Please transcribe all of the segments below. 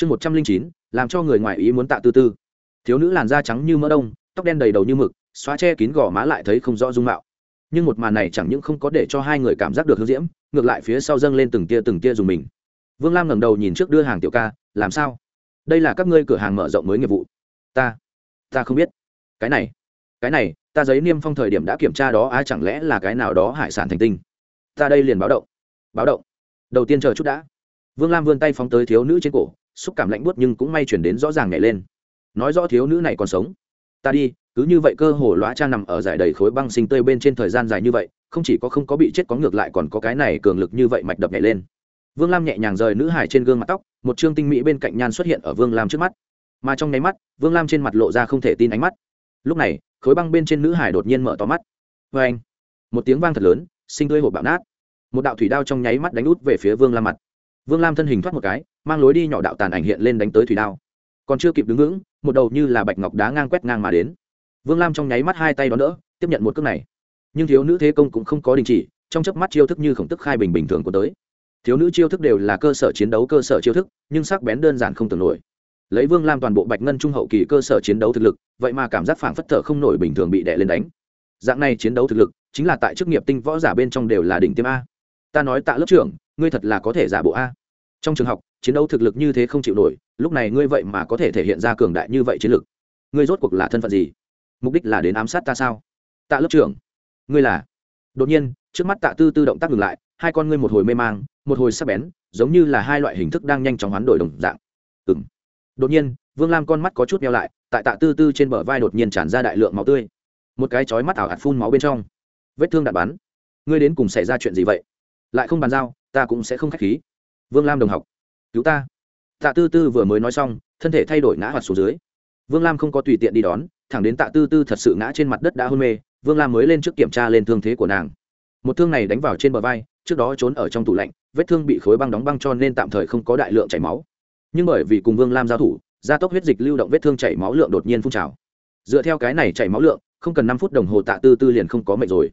chương một trăm linh chín, làm cho người ngoài ý muốn tạ tư tư. Thiếu nữ làn da trắng như mỡ đông, tóc đen đầy đầu như mực, xóa che kín gò má lại thấy không rõ dung mạo. Nhưng một màn này chẳng những không có để cho hai người cảm giác được hương diễm, ngược lại phía sau dâng lên từng tia từng tia dùng mình. Vương lam ngẩng đầu nhìn trước đưa hàng tiểu ca, làm sao? Đây là các ngươi cửa hàng mở rộng mới nghiệp vụ. Ta ta không biết. Cái này cái này, ta giấy niêm phong thời điểm đã kiểm tra đó ai chẳng lẽ là cái nào đó hải sản thành tinh? Ta đây liền báo động báo động. Đầu tiên chờ chút đã. Vương lam vươn tay phóng tới thiếu nữ trên cổ xúc cảm lạnh buốt nhưng cũng may chuyển đến rõ ràng nhảy lên. Nói rõ thiếu nữ này còn sống. Ta đi, cứ như vậy cơ hồ lõa trang nằm ở giải đầy khối băng sinh tươi bên trên thời gian dài như vậy, không chỉ có không có bị chết có ngược lại còn có cái này cường lực như vậy mạch đập nhảy lên. Vương lam nhẹ nhàng rời nữ hải trên gương mặt tóc, một chương tinh mỹ bên cạnh nhan xuất hiện ở vương lam trước mắt. Mà trong nháy mắt, vương lam trên mặt lộ ra không thể tin ánh mắt. Lúc này, khối băng bên trên nữ hải đột nhiên mở to mắt. Vê anh, một tiếng vang thật lớn, sinh tươi hộp bạo nát. Một đạo thủy đao trong nháy mắt đánh út về phía vương lam mặt. Vương lam thân hình thoát một cái mang lối đi nhỏ đạo tàn ảnh hiện lên đánh tới thủy đao. Còn chưa kịp đứng vững, một đầu như là bạch ngọc đá ngang quét ngang mà đến. Vương lam trong nháy mắt hai tay đón đỡ, tiếp nhận một cước này. Nhưng thiếu nữ thế công cũng không có đình chỉ, trong chớp mắt chiêu thức như khổng tức khai bình bình thường của tới. Thiếu nữ chiêu thức đều là cơ sở chiến đấu cơ sở chiêu thức, nhưng sắc bén đơn giản không tưởng nổi. Lấy vương lam toàn bộ bạch ngân trung hậu kỳ cơ sở chiến đấu thực lực, vậy mà cảm giác phảng phất thở không nổi bình thường bị đè lên đánh. Dạng này chiến đấu thực lực, chính là tại chức nghiệp tinh võ giả bên trong đều là đỉnh tiêm a. Ta nói tạ lớp trưởng, ngươi thật là có thể giả bộ a trong trường học, chiến đấu thực lực như thế không chịu nổi, lúc này ngươi vậy mà có thể thể hiện ra cường đại như vậy chiến lực. Ngươi rốt cuộc là thân phận gì? Mục đích là đến ám sát ta sao? Tạ lớp trưởng. Ngươi là? Đột nhiên, trước mắt tạ tư tư động tác ngừng lại, hai con ngươi một hồi mê mang, một hồi sắc bén, giống như là hai loại hình thức đang nhanh chóng hoán đổi đồng dạng. Ừng đột nhiên, vương lam con mắt có chút meo lại, tại tạ tư tư trên bờ vai đột nhiên tràn ra đại lượng máu tươi. Một cái chói mắt ảo hạt phun máu bên trong. Vết thương đạn bắn. Ngươi đến cùng xảy ra chuyện gì vậy? Lại không bàn giao, ta cũng sẽ không k h á c h khí vương lam đồng học, cứu ta. Tạ tư tư vừa mới nói xong, thân thể thay đổi ngã hoạt xuống dưới. Vương lam không có tùy tiện đi đón, thẳng đến tạ tư tư thật sự ngã trên mặt đất đã hôn mê, vương lam mới lên trước kiểm tra lên thương thế của nàng. Một thương này đánh vào trên bờ vai, trước đó trốn ở trong tủ lạnh, vết thương bị khối băng đóng băng cho nên tạm thời không có đại lượng chảy máu. Nhưng bởi vì cùng vương lam giao thủ, gia tốc huyết dịch lưu động vết thương chảy máu lượng đột nhiên phun trào. Dựa theo cái này chảy máu lượng, không cần năm phút đồng hồ tạ tư tư liền không có mệnh rồi.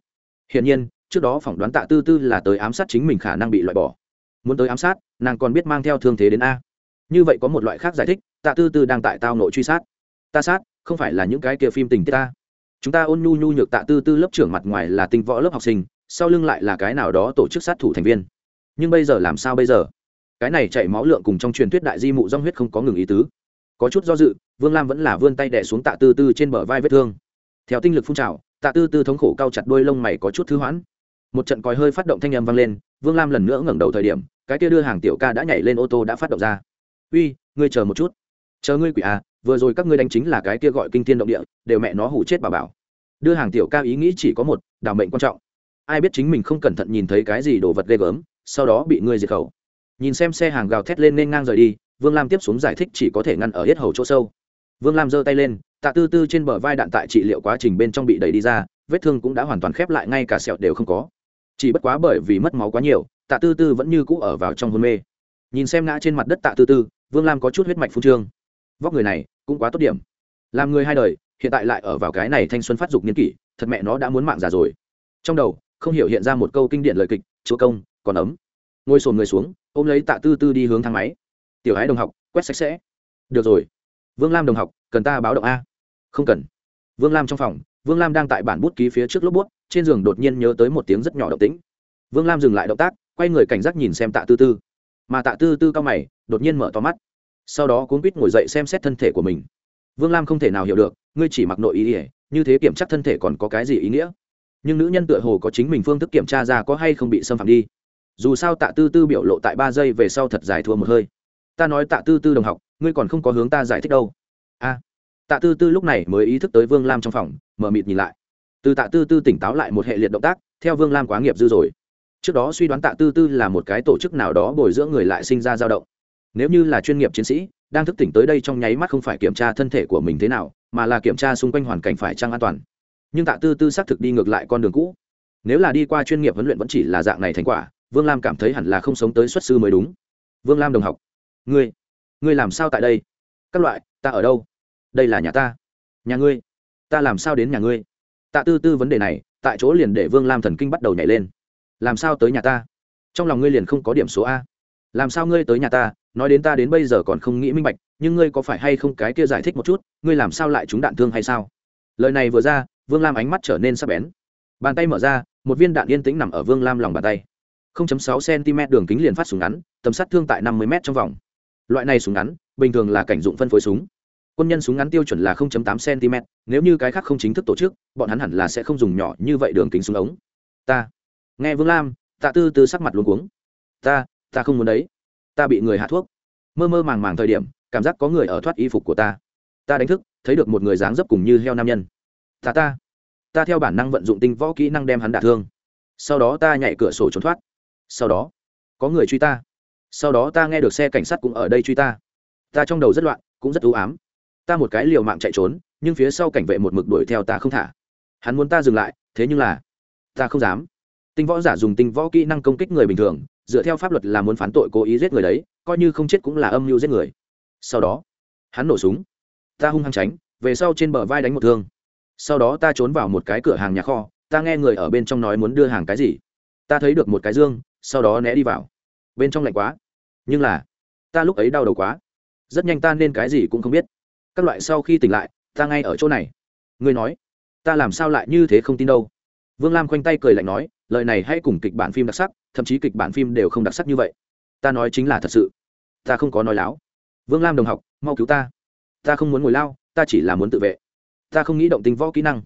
Hiển nhiên, trước đó phỏng đoán tạ tư tư là tới ám sát chính mình khả năng bị loại bỏ muốn tới ám sát, nàng còn biết mang theo thương thế đến a. Như vậy có một loại khác giải thích, tạ tư tư đang tại tao nội truy sát. Ta sát, không phải là những cái kia phim tình tiết ta chúng ta ôn nhu nhu nhược tạ tư tư lớp trưởng mặt ngoài là tinh võ lớp học sinh, sau lưng lại là cái nào đó tổ chức sát thủ thành viên. Nhưng bây giờ làm sao bây giờ? Cái này chạy máu lượng cùng trong truyền thuyết đại di mụ rong huyết không có ngừng ý tứ. Có chút do dự, vương lam vẫn là vươn tay đẻ xuống tạ tư tư trên bờ vai vết thương. Theo tinh lực phun trào, tạ tư tư thống khổ cao chặt đôi lông mày có chút thư hoãn. Một trận còi hơi phát động thanh âm vang lên, vương lam lần nữa ngẩng đầu thời điểm cái kia đưa hàng tiểu ca đã nhảy lên ô tô đã phát động ra. Uy, ngươi chờ một chút. Chờ ngươi quỷ à vừa rồi các ngươi đánh chính là cái kia gọi kinh thiên động địa, đều mẹ nó hủ chết bà bảo. Đưa hàng tiểu ca ý nghĩ chỉ có một, đảm mệnh quan trọng. Ai biết chính mình không cẩn thận nhìn thấy cái gì đồ vật ghê gớm, sau đó bị ngươi diệt khẩu. Nhìn xem xe hàng gào thét lên nên ngang rời đi, vương lam tiếp xuống giải thích chỉ có thể ngăn ở hết hầu chỗ sâu. Vương lam giơ tay lên, tạ tư tư trên bờ vai đạn tại trị liệu quá trình bên trong bị đẩy đi ra, vết thương cũng đã hoàn toàn khép lại, ngay cả sẹo đều không có. Chỉ bất quá bởi vì mất máu quá nhiều tạ tư tư vẫn như cũ ở vào trong hôn mê. Nhìn xem ngã trên mặt đất tạ tư tư, vương lam có chút huyết mạch phu trương. Vóc người này cũng quá tốt điểm. Làm người hai đời, hiện tại lại ở vào cái này thanh xuân phát dục niên kỷ, thật mẹ nó đã muốn mạng già rồi. Trong đầu, không hiểu hiện ra một câu kinh điển lời kịch, chúa công, còn ấm. Ngồi sồn người xuống, ôm lấy tạ tư tư đi hướng thang máy. Tiểu hái đồng học, quét sạch sẽ. Được rồi. Vương lam đồng học, cần ta báo động a. Không cần. Vương lam trong phòng, vương lam đang tại bản bút ký phía trước lốp bút, trên giường đột nhiên nhớ tới một tiếng rất nhỏ động tĩnh. Vương lam dừng lại động tác quay người cảnh giác nhìn xem tạ tư tư. Mà tạ tư tư cao mày, đột nhiên mở to mắt. Sau đó cuốn quýt ngồi dậy xem xét thân thể của mình. Vương lam không thể nào hiểu được, ngươi chỉ mặc nội ý ỉa như thế kiểm tra thân thể còn có cái gì ý nghĩa? Nhưng nữ nhân tựa hồ có chính mình phương thức kiểm tra ra có hay không bị xâm phạm đi. Dù sao tạ tư tư biểu lộ tại ba giây về sau thật dài thua một hơi. Ta nói tạ tư tư đồng học, ngươi còn không có hướng ta giải thích đâu. A. Tạ tư tư lúc này mới ý thức tới vương lam trong phòng mờ mịt nhìn lại. Từ tạ tư tư tỉnh táo lại một hệ liệt động tác, theo vương lam quá nghiệp dư rồi trước đó suy đoán tạ tư tư là một cái tổ chức nào đó bồi dưỡng người lại sinh ra dao động. Nếu như là chuyên nghiệp chiến sĩ, đang thức tỉnh tới đây trong nháy mắt không phải kiểm tra thân thể của mình thế nào, mà là kiểm tra xung quanh hoàn cảnh phải trăng an toàn. Nhưng tạ tư tư xác thực đi ngược lại con đường cũ. Nếu là đi qua chuyên nghiệp huấn luyện vẫn chỉ là dạng này thành quả, vương lam cảm thấy hẳn là không sống tới xuất sư mới đúng. Vương lam đồng học, ngươi ngươi làm sao tại đây? Các loại, ta ở đâu? Đây là nhà ta. Nhà ngươi. Ta làm sao đến nhà ngươi? Tạ tư tư vấn đề này, tại chỗ liền để vương lam thần kinh bắt đầu nhảy lên làm sao tới nhà ta? Trong lòng ngươi liền không có điểm số a. Làm sao ngươi tới nhà ta? Nói đến ta đến bây giờ còn không nghĩ minh bạch, nhưng ngươi có phải hay không cái kia giải thích một chút, ngươi làm sao lại trúng đạn thương hay sao? Lời này vừa ra, vương lam ánh mắt trở nên sắc bén. Bàn tay mở ra, một viên đạn yên tĩnh nằm ở vương lam lòng bàn tay. 0.6 cm đường kính liền phát súng ngắn, tầm sát thương tại 50 m trong vòng. Loại này súng ngắn, bình thường là cảnh dụng phân phối súng. Quân nhân súng ngắn tiêu chuẩn là 0.8 cm, nếu như cái khác không chính thức tổ chức, bọn hắn hẳn là sẽ không dùng nhỏ như vậy đường kính súng ống. Ta nghe vương lam, tạ tư tư sắc mặt luôn cuống. Ta ta không muốn đấy. Ta bị người hạ thuốc. Mơ mơ màng màng thời điểm, cảm giác có người ở thoát y phục của ta. Ta đánh thức, thấy được một người dáng dấp cùng như heo nam nhân. Ta ta. Ta theo bản năng vận dụng tinh võ kỹ năng đem hắn đả thương. Sau đó ta nhảy cửa sổ trốn thoát. Sau đó, có người truy ta. Sau đó ta nghe được xe cảnh sát cũng ở đây truy ta. Ta trong đầu rất loạn, cũng rất ưu ám. Ta một cái liều mạng chạy trốn, nhưng phía sau cảnh vệ một mực đuổi theo ta không thả. Hắn muốn ta dừng lại, thế nhưng là, ta không dám tinh võ giả dùng tinh võ kỹ năng công kích người bình thường, dựa theo pháp luật là muốn phán tội cố ý giết người đấy, coi như không chết cũng là âm mưu giết người. Sau đó, hắn nổ súng. Ta hung hăng tránh, về sau trên bờ vai đánh một thương. Sau đó ta trốn vào một cái cửa hàng nhà kho, ta nghe người ở bên trong nói muốn đưa hàng cái gì. Ta thấy được một cái dương, sau đó né đi vào. Bên trong lạnh quá. Nhưng là, ta lúc ấy đau đầu quá. Rất nhanh ta nên cái gì cũng không biết. Các loại sau khi tỉnh lại, ta ngay ở chỗ này. Ngươi nói, ta làm sao lại như thế không tin đâu? Vương lam khoanh tay cười lạnh nói lời này hãy cùng kịch bản phim đặc sắc, thậm chí kịch bản phim đều không đặc sắc như vậy. Ta nói chính là thật sự. Ta không có nói láo. Vương lam đồng học, mau cứu ta. Ta không muốn ngồi lao, ta chỉ là muốn tự vệ. Ta không nghĩ động tinh võ kỹ năng.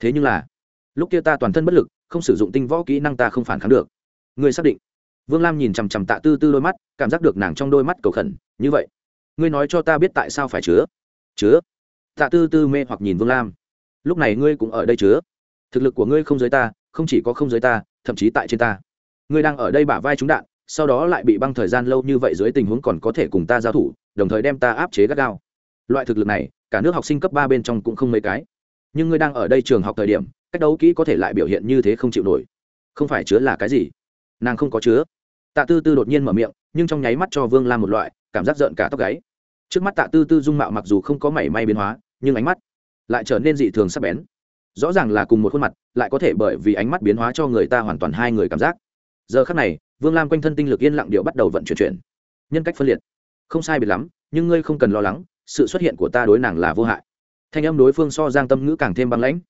Thế nhưng là, lúc kia ta toàn thân bất lực, không sử dụng tinh võ kỹ năng ta không phản kháng được. Ngươi xác định. Vương lam nhìn chằm chằm tạ tư tư đôi mắt, cảm giác được nàng trong đôi mắt cầu khẩn, như vậy. Ngươi nói cho ta biết tại sao phải chứa? Chứa? Tạ tư tư mê hoặc nhìn vương lam. Lúc này ngươi cũng ở đây chứa. Thực lực của ngươi không giới ta, không chỉ có không giới ta thậm chí tại trên ta. Ngươi đang ở đây bả vai trúng đạn, sau đó lại bị băng thời gian lâu như vậy dưới tình huống còn có thể cùng ta giao thủ, đồng thời đem ta áp chế gắt gao. Loại thực lực này, cả nước học sinh cấp ba bên trong cũng không mấy cái. Nhưng ngươi đang ở đây trường học thời điểm, cách đấu kỹ có thể lại biểu hiện như thế không chịu nổi. Không phải chứa là cái gì? Nàng không có chứa. Tạ tư tư đột nhiên mở miệng, nhưng trong nháy mắt cho vương lam một loại, cảm giác rợn cả tóc gáy. Trước mắt tạ tư tư dung mạo mặc dù không có mảy may biến hóa, nhưng ánh mắt lại trở nên dị thường sắc bén rõ ràng là cùng một khuôn mặt, lại có thể bởi vì ánh mắt biến hóa cho người ta hoàn toàn hai người cảm giác. Giờ khắc này, vương lam quanh thân tinh lực yên lặng điệu bắt đầu vận chuyển chuyển. Nhân cách phân liệt. Không sai biệt lắm, nhưng ngươi không cần lo lắng, sự xuất hiện của ta đối nàng là vô hại. Thanh âm đối phương so giang tâm ngữ càng thêm băng lãnh.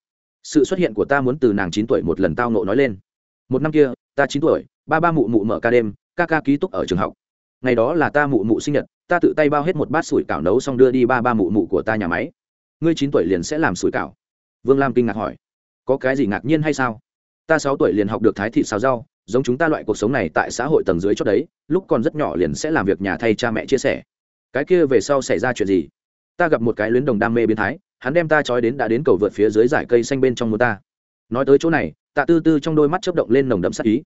Sự xuất hiện của ta muốn từ nàng chín tuổi một lần tao nộ nói lên. Một năm kia, ta chín tuổi, ba ba mụ mụ mở ca đêm, ca ca ký túc ở trường học. Ngày đó là ta mụ mụ sinh nhật, ta tự tay bao hết một bát sủi cảo nấu xong đưa đi ba ba mụ mụ của ta nhà máy. Ngươi chín tuổi liền sẽ làm sủi cảo vương lam kinh ngạc hỏi, có cái gì ngạc nhiên hay sao? Ta sáu tuổi liền học được thái thị xào rau, giống chúng ta loại cuộc sống này tại xã hội tầng dưới chót đấy, lúc còn rất nhỏ liền sẽ làm việc nhà thay cha mẹ chia sẻ. Cái kia về sau xảy ra chuyện gì? Ta gặp một cái luyến đồng đam mê biến thái, hắn đem ta trói đến đã đến cầu vượt phía dưới dải cây xanh bên trong mưa ta. Nói tới chỗ này, tạ tư tư trong đôi mắt chớp động lên nồng đậm sắc ý.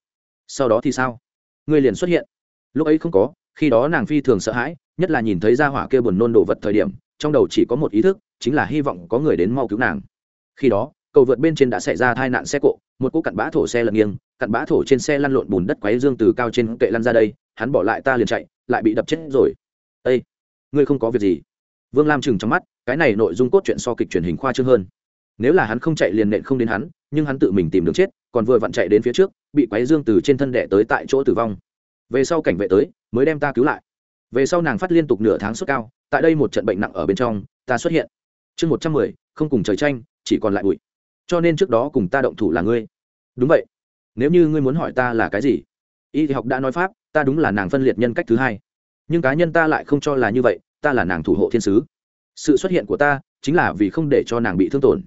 Sau đó thì sao? Ngươi liền xuất hiện. Lúc ấy không có, khi đó nàng phi thường sợ hãi, nhất là nhìn thấy ra hỏa kia buồn nôn đồ vật thời điểm, trong đầu chỉ có một ý thức, chính là hy vọng có người đến mau cứu nàng khi đó, cầu vượt bên trên đã xảy ra tai nạn xe cộ, một cỗ cặn bã thổ xe lật nghiêng, cặn bã thổ trên xe lăn lộn bùn đất quấy dương từ cao trên kệ lăn ra đây, hắn bỏ lại ta liền chạy, lại bị đập chết rồi. Ây ngươi không có việc gì. Vương lam chừng trong mắt, cái này nội dung cốt truyện so kịch truyền hình khoa trương hơn. Nếu là hắn không chạy liền nện không đến hắn, nhưng hắn tự mình tìm đường chết, còn vừa vặn chạy đến phía trước, bị quấy dương từ trên thân đẻ tới tại chỗ tử vong. Về sau cảnh vệ tới, mới đem ta cứu lại. Về sau nàng phát liên tục nửa tháng sốt cao, tại đây một trận bệnh nặng ở bên trong, ta xuất hiện. Chương một trăm mười, không cùng trời tranh chỉ còn lại bụi. Cho nên trước đó cùng ta động thủ là ngươi. Đúng vậy. Nếu như ngươi muốn hỏi ta là cái gì? Y học đã nói pháp, ta đúng là nàng phân liệt nhân cách thứ hai. Nhưng cá nhân ta lại không cho là như vậy, ta là nàng thủ hộ thiên sứ. Sự xuất hiện của ta chính là vì không để cho nàng bị thương tổn.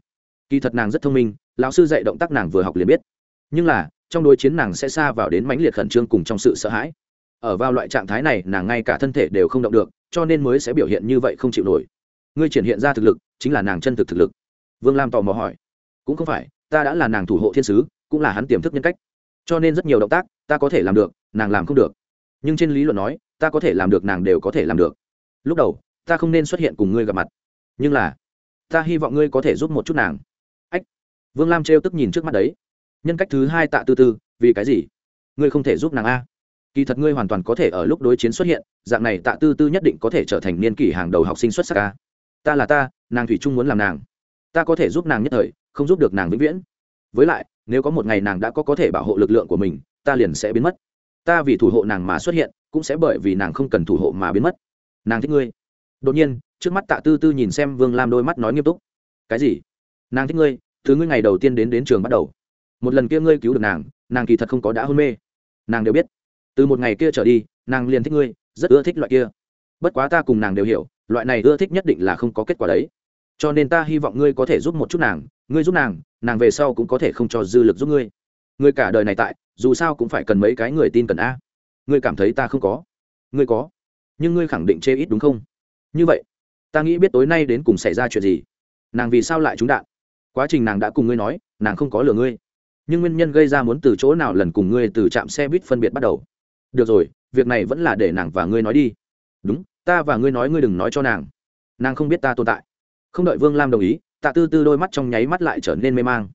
Kỳ thật nàng rất thông minh, lão sư dạy động tác nàng vừa học liền biết. Nhưng là, trong đối chiến nàng sẽ xa vào đến mãnh liệt khẩn trương cùng trong sự sợ hãi. Ở vào loại trạng thái này, nàng ngay cả thân thể đều không động được, cho nên mới sẽ biểu hiện như vậy không chịu nổi. Ngươi triển hiện ra thực lực chính là nàng chân thực thực lực vương lam tò mò hỏi. Cũng không phải, ta đã là nàng thủ hộ thiên sứ, cũng là hắn tiềm thức nhân cách. Cho nên rất nhiều động tác, ta có thể làm được, nàng làm không được. Nhưng trên lý luận nói, ta có thể làm được, nàng đều có thể làm được. Lúc đầu, ta không nên xuất hiện cùng ngươi gặp mặt. Nhưng là, ta hy vọng ngươi có thể giúp một chút nàng. Ách. Vương lam trêu tức nhìn trước mắt đấy. Nhân cách thứ hai tạ tư tư, vì cái gì? Ngươi không thể giúp nàng a. Kỳ thật ngươi hoàn toàn có thể ở lúc đối chiến xuất hiện, dạng này tạ tư tư nhất định có thể trở thành niên kỷ hàng đầu học sinh xuất sắc a. Ta là ta, nàng thủy trung muốn làm nàng ta có thể giúp nàng nhất thời, không giúp được nàng vĩnh viễn. Với lại, nếu có một ngày nàng đã có có thể bảo hộ lực lượng của mình, ta liền sẽ biến mất. Ta vì thủ hộ nàng mà xuất hiện, cũng sẽ bởi vì nàng không cần thủ hộ mà biến mất. Nàng thích ngươi. Đột nhiên, trước mắt tạ tư tư nhìn xem vương lam đôi mắt nói nghiêm túc. Cái gì? Nàng thích ngươi từ ngươi ngày đầu tiên đến đến trường bắt đầu. Một lần kia ngươi cứu được nàng nàng kỳ thật không có đã hôn mê. Nàng đều biết. Từ một ngày kia trở đi, nàng liền thích ngươi, rất ưa thích loại kia. Bất quá ta cùng nàng đều hiểu, loại này ưa thích nhất định là không có kết quả đấy cho nên ta hy vọng ngươi có thể giúp một chút nàng, ngươi giúp nàng nàng về sau cũng có thể không cho dư lực giúp ngươi. Ngươi cả đời này tại, dù sao cũng phải cần mấy cái người tin cần a. Ngươi cảm thấy ta không có? Ngươi có. Nhưng ngươi khẳng định chê ít đúng không? Như vậy, ta nghĩ biết tối nay đến cùng xảy ra chuyện gì. Nàng vì sao lại trúng đạn? Quá trình nàng đã cùng ngươi nói, nàng không có lừa ngươi. Nhưng nguyên nhân gây ra muốn từ chỗ nào lần cùng ngươi từ trạm xe buýt phân biệt bắt đầu. Được rồi, việc này vẫn là để nàng và ngươi nói đi. Đúng, ta và ngươi nói ngươi đừng nói cho nàng. Nàng không biết ta tồn tại không đợi vương lam đồng ý, tạ tư tư đôi mắt trong nháy mắt lại trở nên mê mang.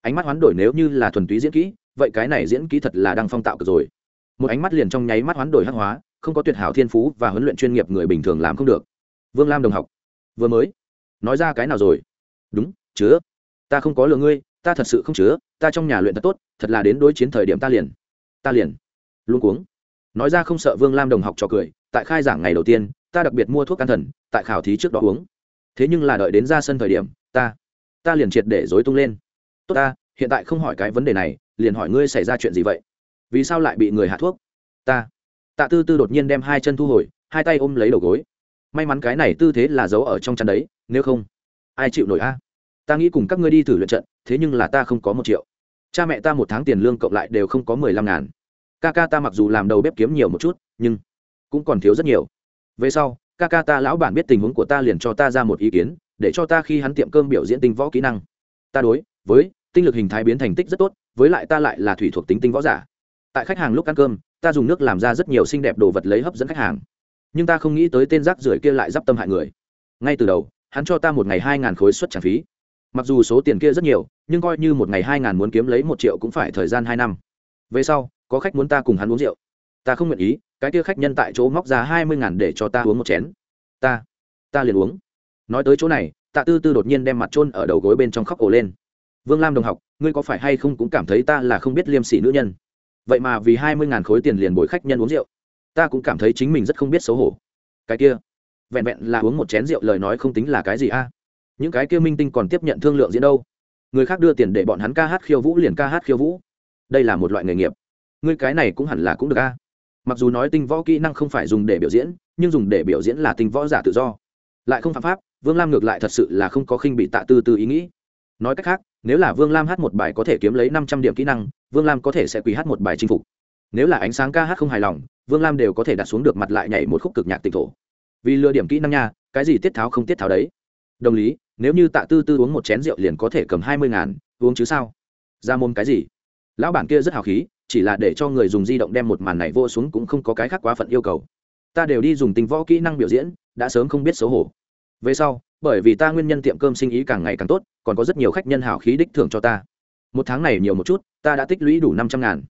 Ánh mắt hoán đổi nếu như là thuần túy diễn kỹ, vậy cái này diễn kỹ thật là đang phong tạo cực rồi. Một ánh mắt liền trong nháy mắt hoán đổi hắc hóa, không có tuyệt hảo thiên phú và huấn luyện chuyên nghiệp người bình thường làm không được. Vương lam đồng học, vừa mới nói ra cái nào rồi? Đúng, chứa. Ta không có lừa ngươi, ta thật sự không chứa, ta trong nhà luyện thật tốt, thật là đến đối chiến thời điểm ta liền ta liền luôn cuống. Nói ra không sợ vương lam đồng học cho cười, tại khai giảng ngày đầu tiên, ta đặc biệt mua thuốc can thần, tại khảo thí trước đó uống thế nhưng là đợi đến ra sân thời điểm, ta ta liền triệt để dối tung lên. Tốt ta, hiện tại không hỏi cái vấn đề này, liền hỏi ngươi xảy ra chuyện gì vậy? Vì sao lại bị người hạ thuốc? Ta, tạ tư tư đột nhiên đem hai chân thu hồi, hai tay ôm lấy đầu gối. May mắn cái này tư thế là giấu ở trong chăn đấy, nếu không, ai chịu nổi a? Ta nghĩ cùng các ngươi đi thử luyện trận, thế nhưng là ta không có một triệu. Cha mẹ ta một tháng tiền lương cộng lại đều không có mười lăm ngàn. Ca ca ta mặc dù làm đầu bếp kiếm nhiều một chút, nhưng cũng còn thiếu rất nhiều. Về sau ca ca ta lão bản biết tình huống của ta liền cho ta ra một ý kiến, để cho ta khi hắn tiệm cơm biểu diễn tinh võ kỹ năng. Ta đối với tinh lực hình thái biến thành tích rất tốt, với lại ta lại là thủy thuộc tính tinh võ giả. Tại khách hàng lúc ăn cơm, ta dùng nước làm ra rất nhiều xinh đẹp đồ vật lấy hấp dẫn khách hàng. Nhưng ta không nghĩ tới tên rác rưởi kia lại d i p tâm hại người. Ngay từ đầu, hắn cho ta một ngày hai ngàn khối suất trả phí. Mặc dù số tiền kia rất nhiều, nhưng coi như một ngày hai ngàn muốn kiếm lấy một triệu cũng phải thời gian hai năm. Về sau, có khách muốn ta cùng hắn uống rượu ta không nguyện ý, cái kia khách nhân tại chỗ móc ra hai mươi ngàn để cho ta uống một chén. Ta ta liền uống. Nói tới chỗ này, tạ tư tư đột nhiên đem mặt trôn ở đầu gối bên trong khóc ổ lên. Vương lam đồng học, ngươi có phải hay không cũng cảm thấy ta là không biết liêm sỉ nữ nhân? Vậy mà vì hai mươi ngàn khối tiền liền bồi khách nhân uống rượu, ta cũng cảm thấy chính mình rất không biết xấu hổ. Cái kia, vẹn vẹn là uống một chén rượu lời nói không tính là cái gì a? Những cái kia minh tinh còn tiếp nhận thương lượng diễn đâu? Người khác đưa tiền để bọn hắn ca hát khiêu vũ liền ca hát khiêu vũ. Đây là một loại nghề nghiệp. Ngươi cái này cũng hẳn là cũng được a mặc dù nói tinh võ kỹ năng không phải dùng để biểu diễn, nhưng dùng để biểu diễn là tinh võ giả tự do. Lại không phạm pháp, vương lam ngược lại thật sự là không có khinh bị tạ tư tư ý nghĩ. Nói cách khác, nếu là vương lam hát một bài có thể kiếm lấy năm trăm điểm kỹ năng, vương lam có thể sẽ quý hát một bài chinh phục. Nếu là ánh sáng ca hát không hài lòng, vương lam đều có thể đặt xuống được mặt lại nhảy một khúc cực nhạc tịch thổ. Vì lừa điểm kỹ năng nha, cái gì tiết tháo không tiết tháo đấy. Đồng lý, nếu như tạ tư tư uống một chén rượu liền có thể cầm hai mươi ngàn, uống chứ sao? Ra môn cái gì? Lão bản kia rất hào khí chỉ là để cho người dùng di động đem một màn này vô xuống cũng không có cái khác quá phận yêu cầu. Ta đều đi dùng tình võ kỹ năng biểu diễn, đã sớm không biết xấu hổ. Về sau, bởi vì ta nguyên nhân tiệm cơm sinh ý càng ngày càng tốt, còn có rất nhiều khách nhân hào khí đích thưởng cho ta. Một tháng này nhiều một chút, ta đã tích lũy đủ năm trăm ngàn.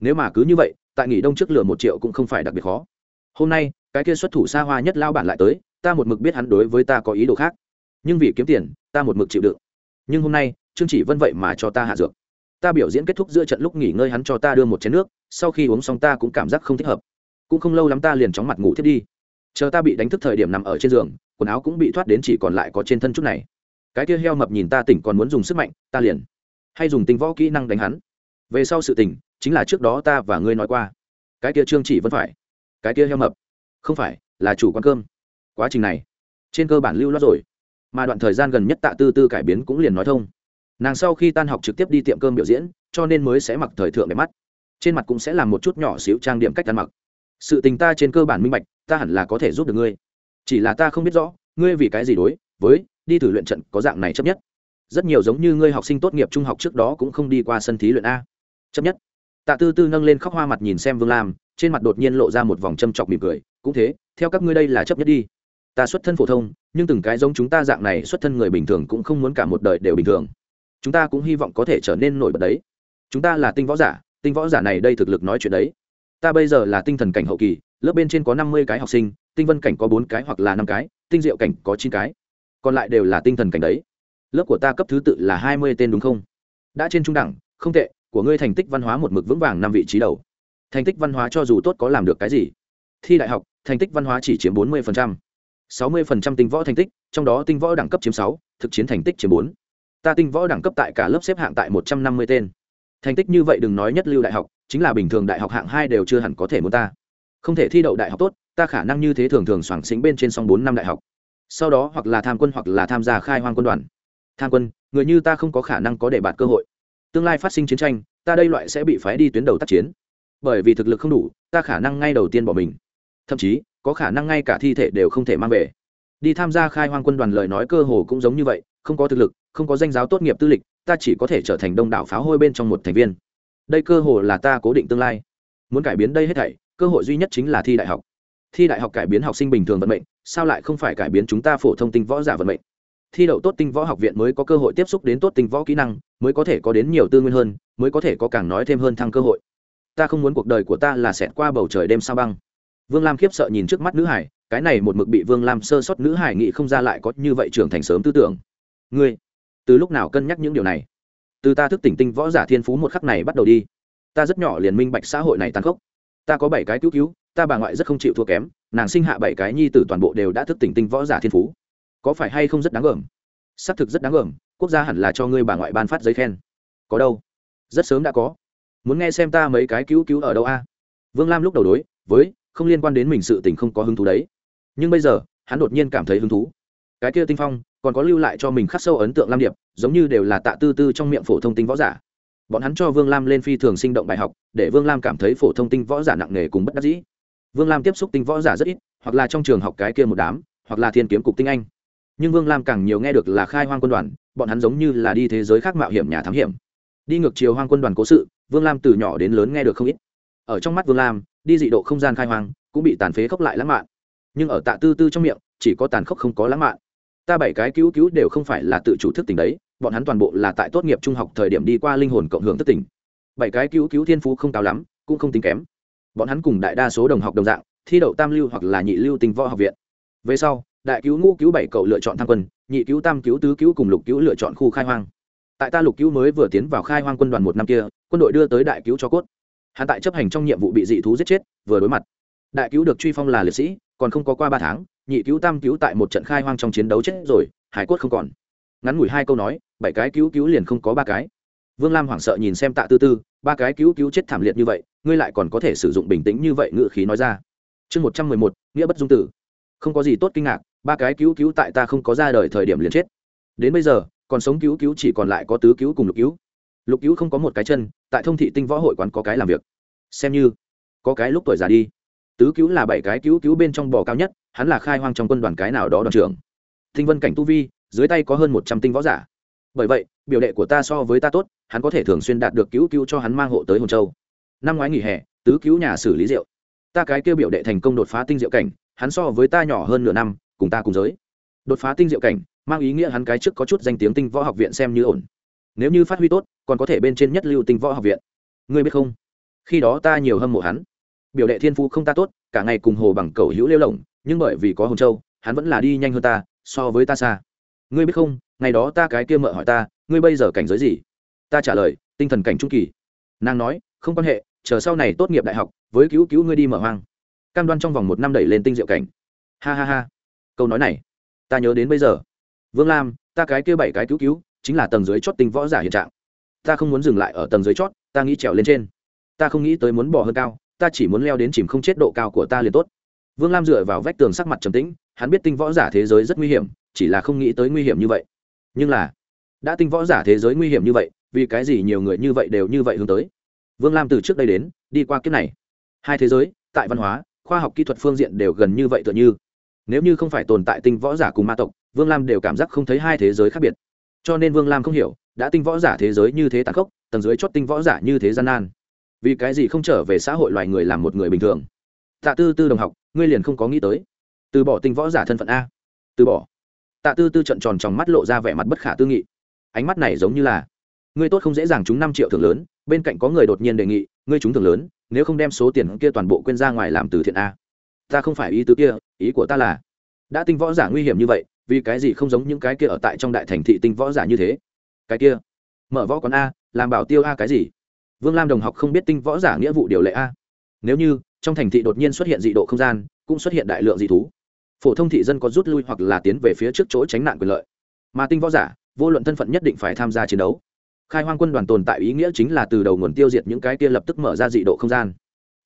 Nếu mà cứ như vậy, tại nghỉ đông trước lửa một triệu cũng không phải đặc biệt khó. Hôm nay, cái kia xuất thủ xa hoa nhất lao bản lại tới, ta một mực biết hắn đối với ta có ý đồ khác. Nhưng vì kiếm tiền, ta một mực chịu đựng. Nhưng hôm nay, trương chỉ vân vậy mà cho ta hạ dược ta biểu diễn kết thúc giữa trận lúc nghỉ ngơi hắn cho ta đưa một chén nước, sau khi uống xong ta cũng cảm giác không thích hợp. Cũng không lâu lắm ta liền chóng mặt ngủ thiết đi. Chờ ta bị đánh thức thời điểm nằm ở trên giường, quần áo cũng bị thoát đến chỉ còn lại có trên thân chút này. Cái kia heo mập nhìn ta tỉnh còn muốn dùng sức mạnh, ta liền hay dùng tình võ kỹ năng đánh hắn. Về sau sự tình, chính là trước đó ta và ngươi nói qua. Cái kia trương chỉ vẫn phải. Cái kia heo mập. Không phải, là chủ quán cơm. Quá trình này, trên cơ bản lưu loát rồi. Mà đoạn thời gian gần nhất tạ tư tư cải biến cũng liền nói thông nàng sau khi tan học trực tiếp đi tiệm cơm biểu diễn, cho nên mới sẽ mặc thời thượng đẹp mắt. Trên mặt cũng sẽ làm một chút nhỏ xíu trang điểm cách ăn mặc. Sự tình ta trên cơ bản minh bạch, ta hẳn là có thể giúp được ngươi. Chỉ là ta không biết rõ, ngươi vì cái gì đối với đi thử luyện trận có dạng này chấp nhất. Rất nhiều giống như ngươi học sinh tốt nghiệp trung học trước đó cũng không đi qua sân thí luyện a. Chấp nhất. Tạ tư tư nâng lên khóc hoa mặt nhìn xem vương lam, trên mặt đột nhiên lộ ra một vòng châm chọc mỉm cười, cũng thế, theo các ngươi đây là chấp nhất đi. Ta xuất thân phổ thông, nhưng từng cái giống chúng ta dạng này xuất thân người bình thường cũng không muốn cả một đời đều bình thường chúng ta cũng hy vọng có thể trở nên nổi bật đấy. Chúng ta là tinh võ giả, tinh võ giả này đây thực lực nói chuyện đấy. Ta bây giờ là tinh thần cảnh hậu kỳ, lớp bên trên có năm mươi cái học sinh, tinh vân cảnh có bốn cái hoặc là năm cái, tinh diệu cảnh có chín cái. Còn lại đều là tinh thần cảnh đấy. Lớp của ta cấp thứ tự là hai mươi tên đúng không? Đã trên trung đẳng, không tệ, của ngươi thành tích văn hóa một mực vững vàng năm vị trí đầu. Thành tích văn hóa cho dù tốt có làm được cái gì? Thi đại học, thành tích văn hóa chỉ chiếm bốn mươi sáu mươi tinh võ thành tích, trong đó tinh võ đẳng cấp chiếm sáu, thực chiến thành tích chiếm bốn ta tinh võ đẳng cấp tại cả lớp xếp hạng tại một trăm năm mươi tên. Thành tích như vậy đừng nói nhất lưu đại học, chính là bình thường đại học hạng hai đều chưa hẳn có thể muốn ta. Không thể thi đậu đại học tốt, ta khả năng như thế thường thường soảng xính bên trên song bốn năm đại học. Sau đó hoặc là tham quân hoặc là tham gia khai hoang quân đoàn. Tham quân, người như ta không có khả năng có để bạt cơ hội. Tương lai phát sinh chiến tranh, ta đây loại sẽ bị phái đi tuyến đầu tác chiến. Bởi vì thực lực không đủ, ta khả năng ngay đầu tiên bỏ mình. Thậm chí, có khả năng ngay cả thi thể đều không thể mang về. Đi tham gia khai hoang quân đoàn lời nói cơ hồ cũng giống như vậy, không có thực lực không có danh giáo tốt nghiệp tư lịch, ta chỉ có thể trở thành đông đảo pháo hôi bên trong một thành viên. Đây cơ hội là ta cố định tương lai. Muốn cải biến đây hết thảy, cơ hội duy nhất chính là thi đại học. Thi đại học cải biến học sinh bình thường vận mệnh, sao lại không phải cải biến chúng ta phổ thông tinh võ giả vận mệnh? Thi đậu tốt tinh võ học viện mới có cơ hội tiếp xúc đến tốt tinh võ kỹ năng, mới có thể có đến nhiều tư nguyên hơn, mới có thể có càng nói thêm hơn thăng cơ hội. Ta không muốn cuộc đời của ta là xẹt qua bầu trời đêm sao băng. Vương lam khiếp sợ nhìn trước mắt nữ hải, cái này một mực bị vương lam sơ sót nữ hải nghĩ không ra lại có như vậy trưởng thành sớm tư tưởng. Ngươi từ lúc nào cân nhắc những điều này? Từ ta thức tỉnh tinh võ giả thiên phú một khắc này bắt đầu đi. Ta rất nhỏ liền minh bạch xã hội này tàn khốc. Ta có bảy cái cứu cứu, ta bà ngoại rất không chịu thua kém, nàng sinh hạ bảy cái nhi tử toàn bộ đều đã thức tỉnh tinh võ giả thiên phú. Có phải hay không rất đáng ẩm xác thực rất đáng ẩm quốc gia hẳn là cho ngươi bà ngoại ban phát giấy khen. Có đâu? Rất sớm đã có. Muốn nghe xem ta mấy cái cứu cứu ở đâu a? Vương lam lúc đầu đối, với, không liên quan đến mình sự tình không có hứng thú đấy. Nhưng bây giờ, hắn đột nhiên cảm thấy hứng thú cái kia tinh phong còn có lưu lại cho mình khắc sâu ấn tượng lam điệp, giống như đều là tạ tư tư trong miệng phổ thông tinh võ giả. Bọn hắn cho vương lam lên phi thường sinh động bài học, để vương lam cảm thấy phổ thông tinh võ giả nặng nề cùng bất đắc dĩ. Vương lam tiếp xúc tinh võ giả rất ít, hoặc là trong trường học cái kia một đám, hoặc là thiên kiếm cục tinh anh. Nhưng vương lam càng nhiều nghe được là khai hoang quân đoàn, bọn hắn giống như là đi thế giới khác mạo hiểm nhà thám hiểm. Đi ngược chiều hoang quân đoàn cố sự, vương lam từ nhỏ đến lớn nghe được không ít. Ở trong mắt vương lam, đi dị độ không gian khai hoang cũng bị tàn phế khốc lại lãng mạn. Nhưng ở tạ tư tư trong miệng, chỉ có tàn khốc không có lãng mạn ta bảy cái cứu cứu đều không phải là tự chủ thức tỉnh đấy, bọn hắn toàn bộ là tại tốt nghiệp trung học thời điểm đi qua linh hồn cộng hưởng thức tỉnh. Bảy cái cứu cứu thiên phú không cao lắm, cũng không tính kém. Bọn hắn cùng đại đa số đồng học đồng dạng, thi đậu tam lưu hoặc là nhị lưu tình võ học viện. Về sau, đại cứu ngũ cứu bảy cậu lựa chọn tham quân, nhị cứu tam cứu tứ cứu cùng lục cứu lựa chọn khu khai hoang. Tại ta lục cứu mới vừa tiến vào khai hoang quân đoàn một năm kia, quân đội đưa tới đại cứu cho cốt. Hắn tại chấp hành trong nhiệm vụ bị dị thú giết chết, vừa đối mặt. Đại cứu được truy phong là liệt sĩ, còn không có qua ba tháng nhị cứu tam cứu tại một trận khai hoang trong chiến đấu chết rồi, hải cốt không còn. Ngắn ngủi hai câu nói, bảy cái cứu cứu liền không có ba cái. Vương lam hoảng sợ nhìn xem tạ tư tư, ba cái cứu cứu chết thảm liệt như vậy, ngươi lại còn có thể sử dụng bình tĩnh như vậy ngự khí nói ra. Chương một trăm mười một, nghĩa bất dung tử. Không có gì tốt kinh ngạc, ba cái cứu cứu tại ta không có ra đời thời điểm liền chết. Đến bây giờ, còn sống cứu cứu chỉ còn lại có tứ cứu cùng lục cứu. Lục cứu không có một cái chân, tại thông thị tinh võ hội quán có cái làm việc. Xem như, có cái lúc tuổi già đi. Tứ cứu là bảy cái cứu cứu bên trong bò cao nhất hắn là khai hoang trong quân đoàn cái nào đó đoàn trưởng. Tinh vân cảnh tu vi, dưới tay có hơn một trăm tinh võ giả. Bởi vậy, biểu đệ của ta so với ta tốt, hắn có thể thường xuyên đạt được cứu cứu cho hắn mang hộ tới hồn châu. Năm ngoái nghỉ hè, tứ cứu nhà xử lý rượu. Ta cái kêu biểu đệ thành công đột phá tinh diệu cảnh, hắn so với ta nhỏ hơn nửa năm, cùng ta cùng giới. Đột phá tinh diệu cảnh, mang ý nghĩa hắn cái trước có chút danh tiếng tinh võ học viện xem như ổn. Nếu như phát huy tốt, còn có thể bên trên nhất lưu tinh võ học viện. Ngươi biết không? Khi đó ta nhiều hâm mộ hắn. Biểu đệ thiên phú không ta tốt, cả ngày cùng hồ bằng cầu hữu lêu lỏng nhưng bởi vì có hồn châu, hắn vẫn là đi nhanh hơn ta, so với ta xa. Ngươi biết không, ngày đó ta cái kia mợ hỏi ta, ngươi bây giờ cảnh giới gì? Ta trả lời, tinh thần cảnh trung kỳ. Nàng nói, không quan hệ, chờ sau này tốt nghiệp đại học, với cứu cứu ngươi đi mở hoang. Cam đoan trong vòng một năm đẩy lên tinh diệu cảnh. Ha ha ha. Câu nói này, ta nhớ đến bây giờ. Vương lam, ta cái kia bảy cái cứu cứu, chính là tầng dưới chót tinh võ giả hiện trạng. Ta không muốn dừng lại ở tầng dưới chót, ta nghĩ trèo lên trên. Ta không nghĩ tới muốn bỏ hơn cao, ta chỉ muốn leo đến chìm không chết độ cao của ta liền tốt vương lam dựa vào vách tường sắc mặt trầm tĩnh, hắn biết tinh võ giả thế giới rất nguy hiểm, chỉ là không nghĩ tới nguy hiểm như vậy. Nhưng là, đã tinh võ giả thế giới nguy hiểm như vậy, vì cái gì nhiều người như vậy đều như vậy hướng tới? Vương lam từ trước đây đến, đi qua kiếp này. Hai thế giới, tại văn hóa, khoa học kỹ thuật phương diện đều gần như vậy tựa như. Nếu như không phải tồn tại tinh võ giả cùng ma tộc, vương lam đều cảm giác không thấy hai thế giới khác biệt. Cho nên vương lam không hiểu, đã tinh võ giả thế giới như thế tàn khốc, tầng dưới chót tinh võ giả như thế gian nan. Vì cái gì không trở về xã hội loài người làm một người bình thường? Tạ tư tư đồng học ngươi liền không có nghĩ tới. Từ bỏ tinh võ giả thân phận a. Từ bỏ. Tạ tư tư trận tròn tròng mắt lộ ra vẻ mặt bất khả tư nghị. Ánh mắt này giống như là, ngươi tốt không dễ dàng trúng năm triệu thưởng lớn, bên cạnh có người đột nhiên đề nghị, ngươi trúng thưởng lớn, nếu không đem số tiền kia toàn bộ quên ra ngoài làm từ thiện a. Ta không phải ý tứ kia, ý của ta là, đã tinh võ giả nguy hiểm như vậy, vì cái gì không giống những cái kia ở tại trong đại thành thị tinh võ giả như thế? Cái kia, mở võ quán a, làm bảo tiêu a cái gì? Vương lam đồng học không biết tinh võ giả nghĩa vụ điều lệ a. Nếu như trong thành thị đột nhiên xuất hiện dị độ không gian, cũng xuất hiện đại lượng dị thú. Phổ thông thị dân có rút lui hoặc là tiến về phía trước chỗ tránh nạn quyền lợi. Mà tinh võ giả, vô luận thân phận nhất định phải tham gia chiến đấu. Khai hoang quân đoàn tồn tại ý nghĩa chính là từ đầu nguồn tiêu diệt những cái kia lập tức mở ra dị độ không gian.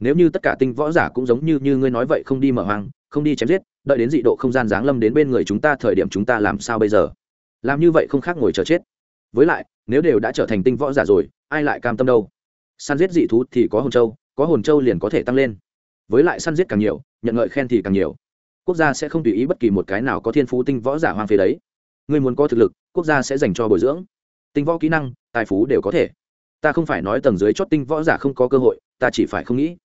Nếu như tất cả tinh võ giả cũng giống như như ngươi nói vậy không đi mở hoang, không đi chém giết, đợi đến dị độ không gian giáng lâm đến bên người chúng ta thời điểm chúng ta làm sao bây giờ? Làm như vậy không khác ngồi chờ chết. Với lại, nếu đều đã trở thành tinh võ giả rồi, ai lại cam tâm đâu? Săn giết dị thú thì có hồn châu, có hồn châu liền có thể tăng lên với lại săn giết càng nhiều, nhận ngợi khen thì càng nhiều. Quốc gia sẽ không tùy ý bất kỳ một cái nào có thiên phú tinh võ giả hoang phế đấy. Người muốn có thực lực, quốc gia sẽ dành cho bồi dưỡng. Tinh võ kỹ năng, tài phú đều có thể. Ta không phải nói tầng dưới chót tinh võ giả không có cơ hội, ta chỉ phải không nghĩ.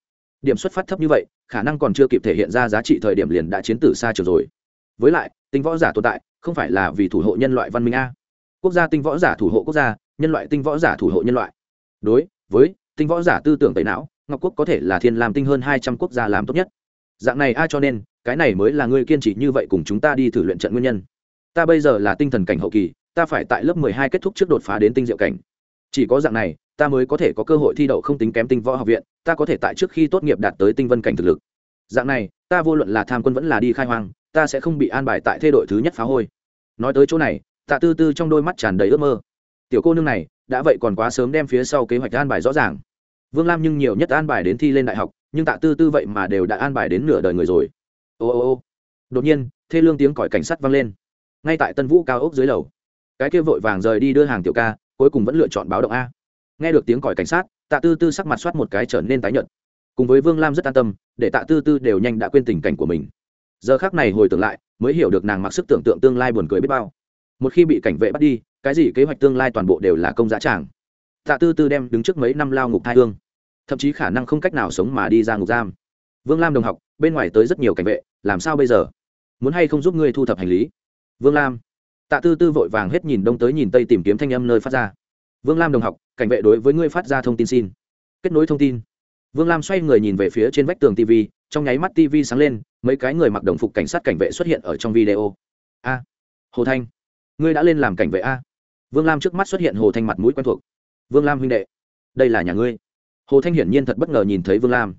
Điểm xuất phát thấp như vậy, khả năng còn chưa kịp thể hiện ra giá trị thời điểm liền đã chiến tử xa trường rồi. Với lại, tinh võ giả tồn tại, không phải là vì thủ hộ nhân loại văn minh a. Quốc gia tinh võ giả thủ hộ quốc gia, nhân loại tinh võ giả thủ hộ nhân loại. Đối, với, tinh võ giả tư tưởng tẩy não ngọc quốc có thể là thiên làm tinh hơn hai trăm quốc gia làm tốt nhất. Dạng này ai cho nên, cái này mới là ngươi kiên trì như vậy cùng chúng ta đi thử luyện trận nguyên nhân. Ta bây giờ là tinh thần cảnh hậu kỳ, ta phải tại lớp mười hai kết thúc trước đột phá đến tinh diệu cảnh. Chỉ có dạng này, ta mới có thể có cơ hội thi đậu không tính kém tinh võ học viện, ta có thể tại trước khi tốt nghiệp đạt tới tinh vân cảnh thực lực. Dạng này, ta vô luận là tham quân vẫn là đi khai hoang, ta sẽ không bị an bài tại thê đội thứ nhất phá hôi. Nói tới chỗ này, tạ tư tư trong đôi mắt tràn đầy ước mơ. Tiểu cô nương này, đã vậy còn quá sớm đem phía sau kế hoạch an bài rõ ràng vương lam nhưng nhiều nhất an bài đến thi lên đại học, nhưng tạ tư tư vậy mà đều đã an bài đến nửa đời người rồi. Ô ô ô. Đột nhiên, thê lương tiếng còi cảnh sát vang lên. Ngay tại tân vũ cao ốc dưới lầu, cái kia vội vàng rời đi đưa hàng tiểu ca, cuối cùng vẫn lựa chọn báo động a. Nghe được tiếng còi cảnh sát, tạ tư tư sắc mặt soát một cái trở nên tái nhợt. Cùng với vương lam rất an tâm, để tạ tư tư đều nhanh đã quên tình cảnh của mình. Giờ khác này hồi tưởng lại, mới hiểu được nàng mặc sức tưởng tượng tương lai buồn cười biết bao. Một khi bị cảnh vệ bắt đi, cái gì kế hoạch tương lai toàn bộ đều là công giá tràng. Tạ tư tư đem đứng trước mấy năm lao ngục thai hương thậm chí khả năng không cách nào sống mà đi ra ngục giam. Vương lam đồng học, bên ngoài tới rất nhiều cảnh vệ, làm sao bây giờ? Muốn hay không giúp ngươi thu thập hành lý? Vương lam. Tạ tư tư vội vàng hết nhìn đông tới nhìn tây tìm kiếm thanh âm nơi phát ra. Vương lam đồng học, cảnh vệ đối với ngươi phát ra thông tin xin. Kết nối thông tin. Vương lam xoay người nhìn về phía trên vách tường tv trong nháy mắt tv sáng lên, mấy cái người mặc đồng phục cảnh sát cảnh vệ xuất hiện ở trong video. A. Hồ thanh. Ngươi đã lên làm cảnh vệ a. Vương lam trước mắt xuất hiện hồ thanh mặt mũi quen thuộc. Vương lam huynh đệ, đây là nhà ngươi hồ thanh hiển nhiên thật bất ngờ nhìn thấy vương lam.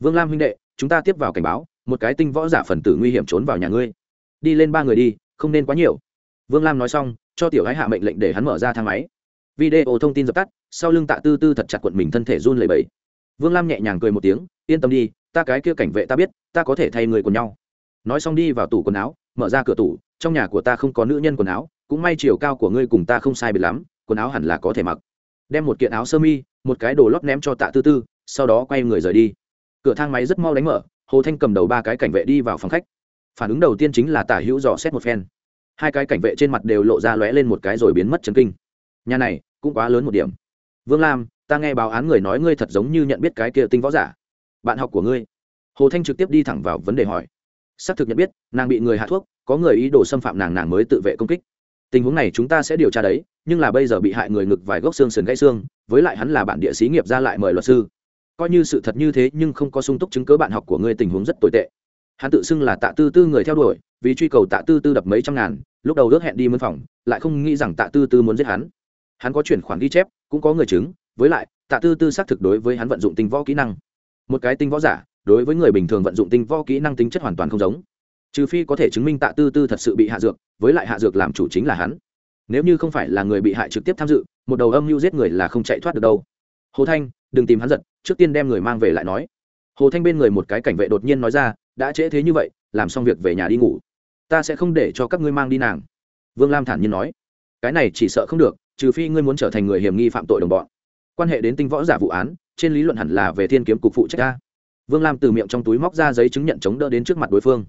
Vương lam huynh đệ, chúng ta tiếp vào cảnh báo, một cái tinh võ giả phần tử nguy hiểm trốn vào nhà ngươi. Đi lên ba người đi, không nên quá nhiều. Vương lam nói xong, cho tiểu gái hạ mệnh lệnh để hắn mở ra thang máy. Video thông tin dập tắt, sau lưng tạ tư tư thật chặt quận mình thân thể run lẩy bẩy. Vương lam nhẹ nhàng cười một tiếng, yên tâm đi, ta cái kia cảnh vệ ta biết, ta có thể thay người quần nhau. Nói xong đi vào tủ quần áo, mở ra cửa tủ, trong nhà của ta không có nữ nhân quần áo, cũng may chiều cao của ngươi cùng ta không sai biệt lắm, quần áo hẳn là có thể mặc. Đem một kiện áo sơ mi một cái đồ lót ném cho tạ tư tư, sau đó quay người rời đi. Cửa thang máy rất mau đánh mở, hồ thanh cầm đầu ba cái cảnh vệ đi vào phòng khách. Phản ứng đầu tiên chính là tả hữu dò xét một phen. Hai cái cảnh vệ trên mặt đều lộ ra lóe lên một cái rồi biến mất chấn kinh. Nhà này, cũng quá lớn một điểm. Vương lam, ta nghe báo án người nói ngươi thật giống như nhận biết cái kia tinh võ giả. Bạn học của ngươi. Hồ thanh trực tiếp đi thẳng vào vấn đề hỏi. Xác thực nhận biết, nàng bị người hạ thuốc, có người ý đồ xâm phạm nàng nàng mới tự vệ công kích. Tình huống này chúng ta sẽ điều tra đấy nhưng là bây giờ bị hại người ngực vài gốc xương sườn gãy xương, với lại hắn là bản địa sĩ nghiệp ra lại mời luật sư. Coi như sự thật như thế, nhưng không có sung túc chứng cớ bạn học của ngươi tình huống rất tồi tệ. Hắn tự xưng là tạ tư tư người theo đuổi, vì truy cầu tạ tư tư đập mấy trăm ngàn, lúc đầu ước hẹn đi mân phòng, lại không nghĩ rằng tạ tư tư muốn giết hắn. Hắn có chuyển khoản ghi chép, cũng có người chứng, với lại, tạ tư tư xác thực đối với hắn vận dụng tinh võ kỹ năng. Một cái tinh võ giả, đối với người bình thường vận dụng tinh võ kỹ năng tính chất hoàn toàn không giống. Trừ phi có thể chứng minh tạ tư tư thật sự bị hạ dược, với lại hạ dược làm chủ chính là hắn nếu như không phải là người bị hại trực tiếp tham dự, một đầu âm mưu giết người là không chạy thoát được đâu. Hồ thanh, đừng tìm hắn giật trước tiên đem người mang về lại nói. Hồ thanh bên người một cái cảnh vệ đột nhiên nói ra, đã trễ thế như vậy, làm xong việc về nhà đi ngủ. Ta sẽ không để cho các ngươi mang đi nàng. Vương lam thản nhiên nói. Cái này chỉ sợ không được, trừ phi ngươi muốn trở thành người hiểm nghi phạm tội đồng bọn. Quan hệ đến tinh võ giả vụ án, trên lý luận hẳn là về thiên kiếm cục phụ trách ta. Vương lam từ miệng trong túi móc ra giấy chứng nhận chống đỡ đến trước mặt đối phương.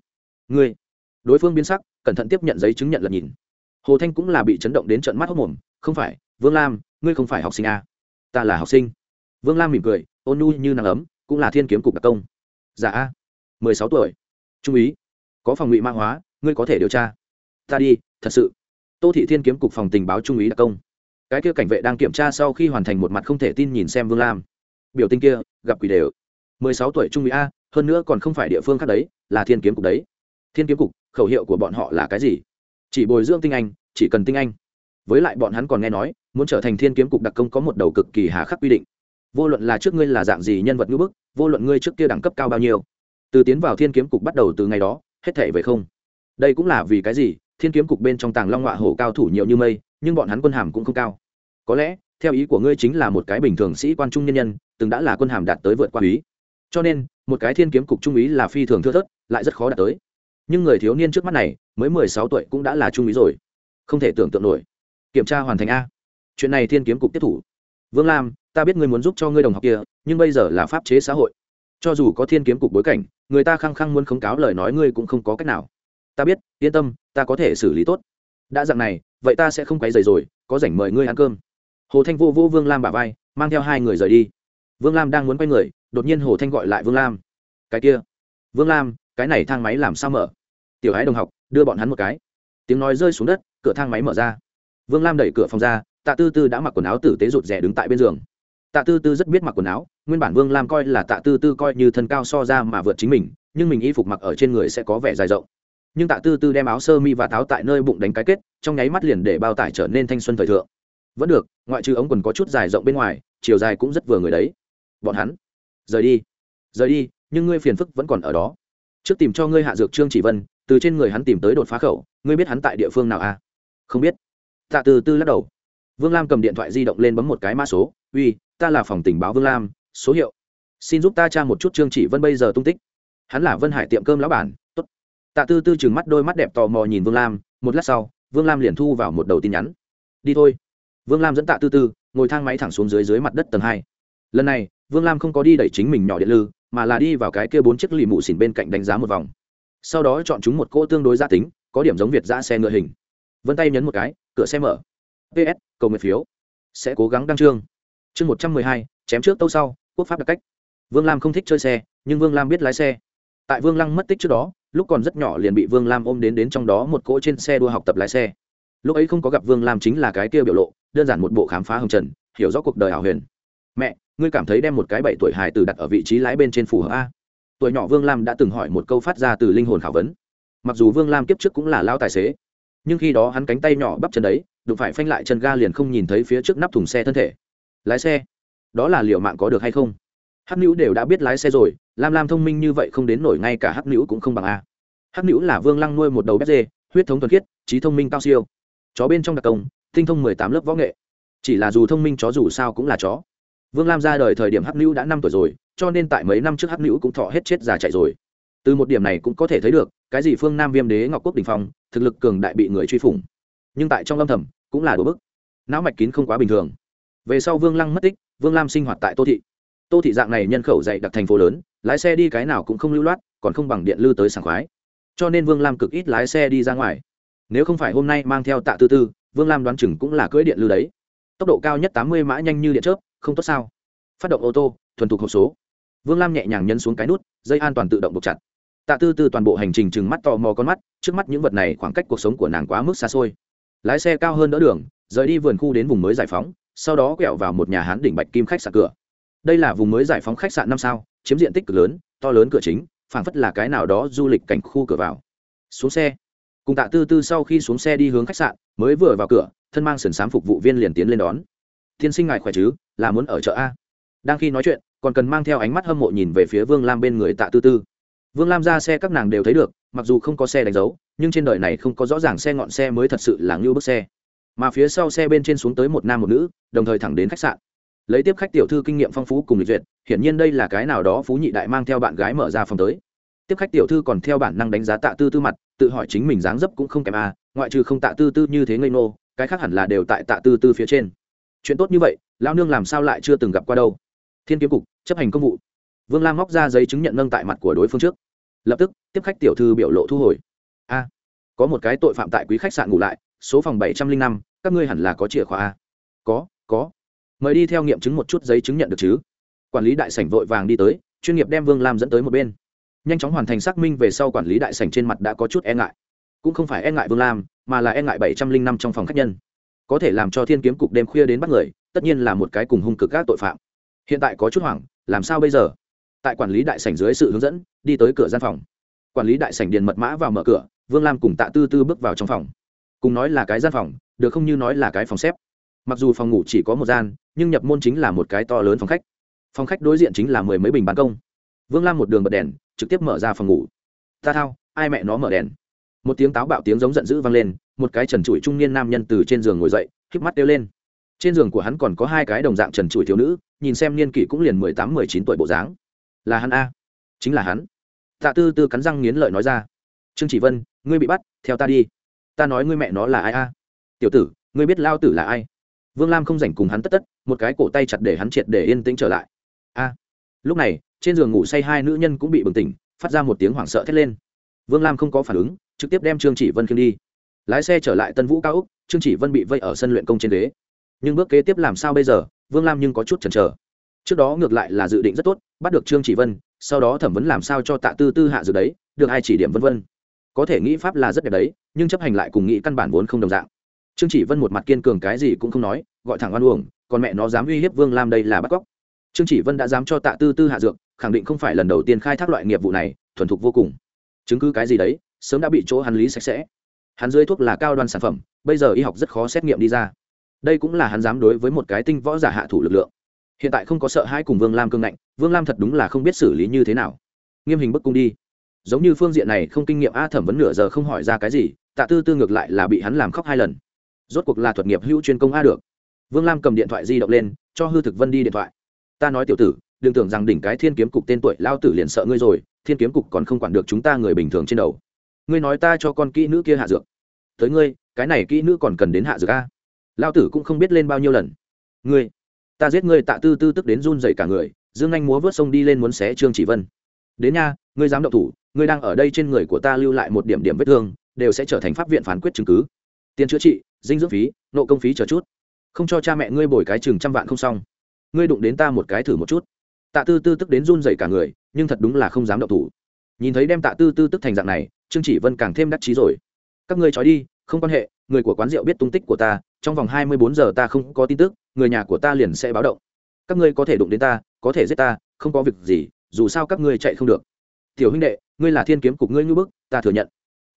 Ngươi. Đối phương biến sắc, cẩn thận tiếp nhận giấy chứng nhận lật nhìn hồ thanh cũng là bị chấn động đến trận mắt hốc mồm, không phải, vương lam, ngươi không phải học sinh à? ta là học sinh. Vương lam mỉm cười, ôn nu như nắng ấm, cũng là thiên kiếm cục đặc công. Giả dạ a, mười sáu tuổi. Trung úy, có phòng ngụy mã hóa, ngươi có thể điều tra. Ta đi, thật sự. Tô thị thiên kiếm cục phòng tình báo trung úy đặc công. Cái kia cảnh vệ đang kiểm tra sau khi hoàn thành một mặt không thể tin nhìn xem vương lam. Biểu tình kia, gặp quỷ đều. Mười sáu tuổi trung úy a, hơn nữa còn không phải địa phương khác đấy, là thiên kiếm cục đấy. Thiên kiếm cục, khẩu hiệu của bọn họ là cái gì? Chỉ bồi dưỡng tinh anh, chỉ cần tinh anh. Với lại bọn hắn còn nghe nói, muốn trở thành thiên kiếm cục đặc công có một đầu cực kỳ hà khắc quy định. Vô luận là trước ngươi là dạng gì nhân vật ngữ bức, vô luận ngươi trước kia đẳng cấp cao bao nhiêu, từ tiến vào thiên kiếm cục bắt đầu từ ngày đó, hết thể về không. Đây cũng là vì cái gì, thiên kiếm cục bên trong tàng long họa hổ cao thủ nhiều như mây, nhưng bọn hắn quân hàm cũng không cao. Có lẽ, theo ý của ngươi chính là một cái bình thường sĩ quan trung nhân nhân, từng đã là quân hàm đạt tới vượt qua úy cho nên, một cái thiên kiếm cục trung úy là phi thường thưa thớt, lại rất khó đạt tới nhưng người thiếu niên trước mắt này, mới mười sáu tuổi cũng đã là trung úy rồi. Không thể tưởng tượng nổi. Kiểm tra hoàn thành a. Chuyện này thiên kiếm cục tiếp thủ. Vương lam, ta biết ngươi muốn giúp cho ngươi đồng học kia, nhưng bây giờ là pháp chế xã hội. Cho dù có thiên kiếm cục bối cảnh, người ta khăng khăng muốn khống cáo lời nói ngươi cũng không có cách nào. Ta biết, yên tâm, ta có thể xử lý tốt. Đã dặn này, vậy ta sẽ không quấy dày rồi, có rảnh mời ngươi ăn cơm. Hồ thanh vô vô vương lam bà vai, mang theo hai người rời đi. Vương lam đang muốn quay người, đột nhiên hồ thanh gọi lại vương lam. Cái kia. Vương lam cái này thang máy làm sao mở? Tiểu hái đồng học, đưa bọn hắn một cái. Tiếng nói rơi xuống đất, cửa thang máy mở ra. Vương lam đẩy cửa phòng ra, tạ tư tư đã mặc quần áo tử tế rụt rè đứng tại bên giường. Tạ tư tư rất biết mặc quần áo, nguyên bản vương lam coi là tạ tư tư coi như thân cao so ra mà vượt chính mình, nhưng mình y phục mặc ở trên người sẽ có vẻ dài rộng. Nhưng tạ tư tư đem áo sơ mi và táo tại nơi bụng đánh cái kết, trong nháy mắt liền để bao tải trở nên thanh xuân thời thượng. Vẫn được, ngoại trừ ống quần có chút dài rộng bên ngoài, chiều dài cũng rất vừa người đấy. Bọn hắn, rời đi rời đi, nhưng ngươi phiền phức vẫn còn ở đó trước tìm cho ngươi hạ dược trương chỉ vân, từ trên người hắn tìm tới đột phá khẩu, ngươi biết hắn tại địa phương nào à? Không biết. Tạ từ tư lắc đầu. Vương lam cầm điện thoại di động lên bấm một cái mã số, uy, ta là phòng tình báo vương lam, số hiệu. Xin giúp ta tra một chút trương chỉ vân bây giờ tung tích. Hắn là vân hải tiệm cơm lão bản t ố t tạ tư tư chừng mắt đôi mắt đẹp tò mò nhìn vương lam, một lát sau, vương lam liền thu vào một đầu tin nhắn. Đi thôi. Vương lam dẫn tạ tư tư ngồi thang máy thẳng xuống dưới dưới mặt đất tầng hai lần này, vương lam không có đi đẩy chính mình nhỏ điện lư, mà là đi vào cái kia bốn chiếc lì mụ xỉn bên cạnh đánh giá một vòng. Sau đó chọn chúng một cỗ tương đối gia tính, có điểm giống việt ra xe ngựa hình. Vân tay nhấn một cái, cửa xe mở. Ps, cầu nguyện phiếu. Sẽ cố gắng đăng trương. Chương một trăm mười hai, chém trước tâu sau, quốc pháp đặc cách. Vương lam không thích chơi xe, nhưng vương lam biết lái xe. Tại vương lăng mất tích trước đó, lúc còn rất nhỏ liền bị vương lam ôm đến đến trong đó một cỗ trên xe đua học tập lái xe. Lúc ấy không có gặp vương lam chính là cái kia biểu lộ, đơn giản một bộ khám phá hồng trần, hiểu rõ cuộc đời ảo huyền ngươi cảm thấy đem một cái bảy tuổi hài tử đặt ở vị trí lái bên trên phù hợp a? Tuổi nhỏ vương lam đã từng hỏi một câu phát ra từ linh hồn khảo vấn. Mặc dù vương lam kiếp trước cũng là lao tài xế, nhưng khi đó hắn cánh tay nhỏ bắp chân đấy, đụng phải phanh lại chân ga liền không nhìn thấy phía trước nắp thùng xe thân thể. Lái xe, đó là liệu mạng có được hay không? Hắc nữ đều đã biết lái xe rồi, lam lam thông minh như vậy không đến nổi ngay cả hắc nữ cũng không bằng a. Hắc nữ là vương lăng nuôi một đầu bét dê, huyết thống thuần khiết, trí thông minh cao siêu. Chó bên trong đặc công, tinh thông mười tám lớp võ nghệ. Chỉ là dù thông minh chó dù sao cũng là chó vương lam ra đời thời điểm hắc nữ đã năm tuổi rồi, cho nên tại mấy năm trước hắc nữ cũng thọ hết chết già chạy rồi. Từ một điểm này cũng có thể thấy được, cái gì phương nam viêm đế ngọc quốc đình phong, thực lực cường đại bị người truy phủng. Nhưng tại trong lâm thầm, cũng là đổ bức. Não mạch kín không quá bình thường. Về sau vương lăng mất tích, vương lam sinh hoạt tại tô thị. Tô thị dạng này nhân khẩu dạy đặc thành phố lớn, lái xe đi cái nào cũng không lưu loát, còn không bằng điện lưu tới sảng khoái. Cho nên vương lam cực ít lái xe đi ra ngoài. Nếu không phải hôm nay mang theo tạ tư tư, vương lam đoán chừng cũng là cưỡi điện lưu đấy. Tốc độ cao nhất tám mươi mã nhanh như điện chớp không tốt sao? Phát động ô tô, thuần thục hộp số. Vương lam nhẹ nhàng nhấn xuống cái nút, dây an toàn tự động buộc chặt. Tạ tư tư toàn bộ hành trình chừng mắt tò mò con mắt, trước mắt những vật này khoảng cách cuộc sống của nàng quá mức xa xôi. Lái xe cao hơn đỡ đường, rời đi vườn khu đến vùng mới giải phóng, sau đó quẹo vào một nhà hán đỉnh bạch kim khách sạn cửa. Đây là vùng mới giải phóng khách sạn năm sao, chiếm diện tích cực lớn, to lớn cửa chính, phảng phất là cái nào đó du lịch cảnh khu cửa vào. Xuống xe. Cùng tạ tư tư sau khi xuống xe đi hướng khách sạn, mới vừa vào cửa, thân mang sườn sám phục vụ viên liền tiến lên đón tiên sinh ngài khỏe chứ, là muốn ở chợ a. Đang khi nói chuyện, còn cần mang theo ánh mắt hâm mộ nhìn về phía vương lam bên người tạ tư tư. Vương lam ra xe các nàng đều thấy được, mặc dù không có xe đánh dấu, nhưng trên đời này không có rõ ràng xe ngọn xe mới thật sự là ngưu bức xe. Mà phía sau xe bên trên xuống tới một nam một nữ, đồng thời thẳng đến khách sạn. Lấy tiếp khách tiểu thư kinh nghiệm phong phú cùng lịch duyệt, hiển nhiên đây là cái nào đó phú nhị đại mang theo bạn gái mở ra phòng tới. Tiếp khách tiểu thư còn theo bản năng đánh giá tạ tư tư mặt, tự hỏi chính mình dáng dấp cũng không kém a, ngoại trừ không tạ tư tư như thế ngây nô cái khác hẳn là đều tại tạ tư tư phía trên chuyện tốt như vậy lao nương làm sao lại chưa từng gặp qua đâu. Thiên kiếm cục, chấp hành công vụ. Vương lam móc ra giấy chứng nhận nâng tại mặt của đối phương trước. Lập tức, tiếp khách tiểu thư biểu lộ thu hồi. A, có một cái tội phạm tại quý khách sạn ngủ lại, số phòng bảy trăm linh năm, các ngươi hẳn là có chìa khóa a. Có có. Mời đi theo nghiệm chứng một chút giấy chứng nhận được chứ. Quản lý đại sảnh vội vàng đi tới, chuyên nghiệp đem vương lam dẫn tới một bên. Nhanh chóng hoàn thành xác minh về sau quản lý đại sảnh trên mặt đã có chút e ngại. Cũng không phải e ngại vương lam, mà là e ngại bảy trăm linh năm trong phòng khách nhân có thể làm cho thiên kiếm cục đêm khuya đến bắt người, tất nhiên là một cái cùng hung cực các tội phạm. Hiện tại có chút hoảng, làm sao bây giờ? Tại quản lý đại sảnh dưới sự hướng dẫn, đi tới cửa gian phòng. Quản lý đại sảnh điền mật mã vào mở cửa, vương lam cùng tạ tư tư bước vào trong phòng. Cùng nói là cái gian phòng, được không như nói là cái phòng xếp. Mặc dù phòng ngủ chỉ có một gian, nhưng nhập môn chính là một cái to lớn phòng khách. Phòng khách đối diện chính là mười mấy bình bán công. Vương lam một đường bật đèn, trực tiếp mở ra phòng ngủ. Ta thao, ai mẹ nó mở đèn? Một tiếng táo bạo tiếng giống giận dữ vang lên, một cái trần trụi trung niên nam nhân từ trên giường ngồi dậy híp mắt kêu lên. Trên giường của hắn còn có hai cái đồng dạng trần trụi thiếu nữ, nhìn xem niên kỷ cũng liền mười tám, mười chín tuổi bộ dáng. Là hắn a. Chính là hắn. Tạ tư tư cắn răng nghiến lợi nói ra. Trương chỉ vân, ngươi bị bắt, theo ta đi. Ta nói ngươi mẹ nó là ai a? Tiểu tử, ngươi biết lao tử là ai? Vương lam không rảnh cùng hắn tất tất, một cái cổ tay chặt để hắn triệt để yên tĩnh trở lại. A. Lúc này, trên giường ngủ say hai nữ nhân cũng bị bừng tỉnh, phát ra một tiếng hoảng sợ thét lên. Vương lam không có phản ứng trực tiếp đem trương chỉ vân khiêng đi. Lái xe trở lại tân vũ cao úc, trương chỉ vân bị vây ở sân luyện công trên ghế. Nhưng bước kế tiếp làm sao bây giờ, vương lam nhưng có chút chần chờ. Trước đó ngược lại là dự định rất tốt, bắt được trương chỉ vân, sau đó thẩm vấn làm sao cho tạ tư tư hạ dự đấy, được ai chỉ điểm vân vân. Có thể nghĩ pháp là rất đẹp đấy, nhưng chấp hành lại cùng nghĩ căn bản vốn không đồng dạng. Trương chỉ vân một mặt kiên cường cái gì cũng không nói, gọi thẳng oan uổng, còn mẹ nó dám uy hiếp vương lam đây là bắt cóc. Trương chỉ vân đã dám cho tạ tư tư hạ dược, khẳng định không phải lần đầu tiên khai thác loại nghiệp vụ này, thuần thục vô cùng. Chứng cứ cái gì đấy sớm đã bị chỗ hắn lý sạch sẽ. Hắn dưới thuốc là cao đoan sản phẩm, bây giờ y học rất khó xét nghiệm đi ra. Đây cũng là hắn dám đối với một cái tinh võ giả hạ thủ lực lượng. Hiện tại không có sợ hai cùng vương lam cương ngạnh, vương lam thật đúng là không biết xử lý như thế nào. Nghiêm hình bức cung đi. Giống như phương diện này không kinh nghiệm a thẩm vấn nửa giờ không hỏi ra cái gì, tạ tư tư ngược lại là bị hắn làm khóc hai lần. Rốt cuộc là thuật nghiệp hữu chuyên công a được. Vương lam cầm điện thoại di động lên, cho hư thực vân đi điện thoại. Ta nói tiểu tử, đừng tưởng rằng đỉnh cái thiên kiếm cục tên tuổi lao tử liền sợ ngươi rồi, thiên kiếm cục còn không quản được chúng ta người bình thường trên đầu ngươi nói ta cho con kỹ nữ kia hạ dược. Tới ngươi, cái này kỹ nữ còn cần đến hạ dược a? Lao tử cũng không biết lên bao nhiêu lần. Ngươi, ta giết ngươi tạ tư tư tức đến run dậy cả người, dương anh múa vớt sông đi lên muốn xé trương chỉ vân. Đến nha, ngươi dám động thủ, ngươi đang ở đây trên người của ta lưu lại một điểm điểm vết thương, đều sẽ trở thành pháp viện phán quyết chứng cứ. Tiền chữa trị, dinh dưỡng phí, nộ công phí chờ chút. Không cho cha mẹ ngươi bồi cái chừng trăm vạn không xong. Ngươi đụng đến ta một cái thử một chút. Tạ tư tư tức đến run dậy cả người, nhưng thật đúng là không dám động thủ. Nhìn thấy đem tạ tư tư tức thành dạng này trương chỉ vân càng thêm đắc chí rồi. Các ngươi trói đi, không quan hệ, người của quán rượu biết tung tích của ta, trong vòng hai mươi bốn giờ ta không có tin tức, người nhà của ta liền sẽ báo động. Các ngươi có thể đụng đến ta, có thể giết ta, không có việc gì, dù sao các ngươi chạy không được. Tiểu huynh đệ, ngươi là thiên kiếm cục ngươi ngưỡng bức, ta thừa nhận.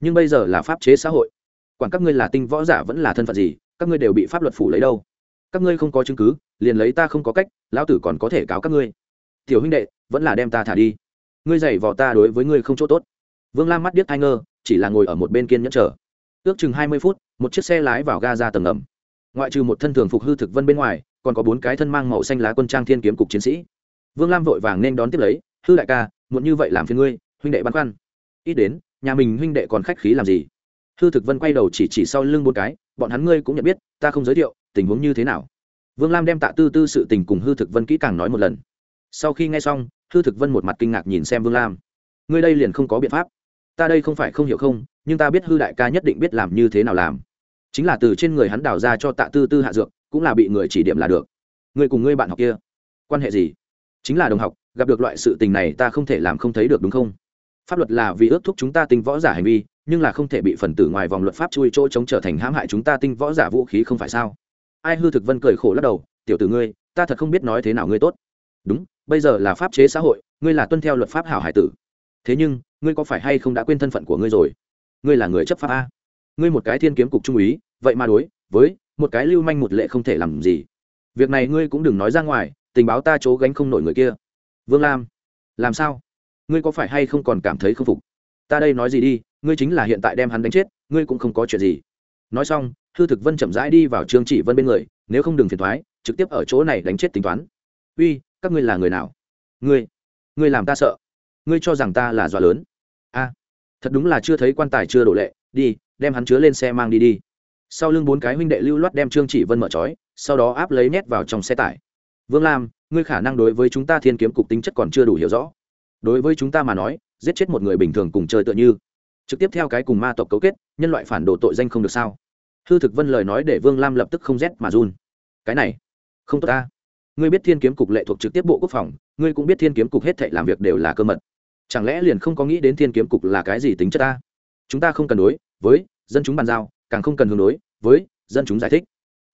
Nhưng bây giờ là pháp chế xã hội. Quản các ngươi là tinh võ giả vẫn là thân phận gì, các ngươi đều bị pháp luật phủ lấy đâu. Các ngươi không có chứng cứ, liền lấy ta không có cách, lão tử còn có thể cáo các ngươi. Tiểu huynh đệ, vẫn là đem ta thả đi. Ngươi giày vò ta đối với ngươi không chỗ tốt vương lam mắt điếc ai ngơ, chỉ là ngồi ở một bên kiên nhẫn chờ. Ước chừng hai mươi phút, một chiếc xe lái vào ga ra tầng ngầm. Ngoại trừ một thân thường phục hư thực vân bên ngoài, còn có bốn cái thân mang màu xanh lá quân trang thiên kiếm cục chiến sĩ. Vương lam vội vàng nên đón tiếp lấy, hư đại ca, muộn như vậy làm phiền ngươi, huynh đệ băn khoăn. Ít đến, nhà mình huynh đệ còn khách khí làm gì? Hư thực vân quay đầu chỉ chỉ sau lưng bốn cái, bọn hắn ngươi cũng nhận biết, ta không giới thiệu, tình huống như thế nào? Vương lam đem tạ tư tư sự tình cùng hư thực vân kỹ càng nói một lần. Sau khi nghe xong, hư thực vân một mặt kinh ngạc nhìn xem vương lam. Ngươi đây liền không có biện pháp ta đây không phải không hiểu không, nhưng ta biết hư đại ca nhất định biết làm như thế nào làm. Chính là từ trên người hắn đào ra cho tạ tư tư hạ dược, cũng là bị người chỉ điểm là được. Người cùng ngươi bạn học kia, quan hệ gì? Chính là đồng học, gặp được loại sự tình này ta không thể làm không thấy được đúng không? Pháp luật là vì ước thúc chúng ta tinh võ giả hành vi, nhưng là không thể bị phần tử ngoài vòng luật pháp chui chỗ chống trở thành hãm hại chúng ta tinh võ giả vũ khí không phải sao? Ai hư thực vân cười khổ lắc đầu, tiểu tử ngươi, ta thật không biết nói thế nào ngươi tốt. Đúng, bây giờ là pháp chế xã hội, ngươi là tuân theo luật pháp hảo hải tử. Thế nhưng ngươi có phải hay không đã quên thân phận của ngươi rồi? Ngươi là người chấp pháp a. Ngươi một cái thiên kiếm cục trung úy, vậy mà đối với một cái lưu manh một lệ không thể làm gì. Việc này ngươi cũng đừng nói ra ngoài, tình báo ta chỗ gánh không nổi người kia. Vương lam, làm sao? Ngươi có phải hay không còn cảm thấy không phục? Ta đây nói gì đi, ngươi chính là hiện tại đem hắn đánh chết, ngươi cũng không có chuyện gì. Nói xong, hư thực vân chậm rãi đi vào trương chỉ vân bên người, nếu không đừng phiền thoái, trực tiếp ở chỗ này đánh chết tính toán. Uy, các ngươi là người nào? Ngươi ngươi làm ta sợ. Ngươi cho rằng ta là dọa lớn a, thật đúng là chưa thấy quan tài chưa đổ lệ, đi, đem hắn chứa lên xe mang đi đi. Sau lưng bốn cái huynh đệ lưu loát đem trương chỉ vân mở trói, sau đó áp lấy nhét vào trong xe tải. Vương lam, ngươi khả năng đối với chúng ta thiên kiếm cục tính chất còn chưa đủ hiểu rõ. Đối với chúng ta mà nói, giết chết một người bình thường cùng chơi tựa như. Trực tiếp theo cái cùng ma tộc cấu kết, nhân loại phản đồ tội danh không được sao? Hư thực vân lời nói để vương lam lập tức không rét mà run. Cái này, không tốt ta. Ngươi biết thiên kiếm cục lệ thuộc trực tiếp bộ quốc phòng, ngươi cũng biết thiên kiếm cục hết thệ làm việc đều là cơ mật chẳng lẽ liền không có nghĩ đến thiên kiếm cục là cái gì tính chất ta? Chúng ta không cần đối với dân chúng bàn giao, càng không cần hướng đối với dân chúng giải thích.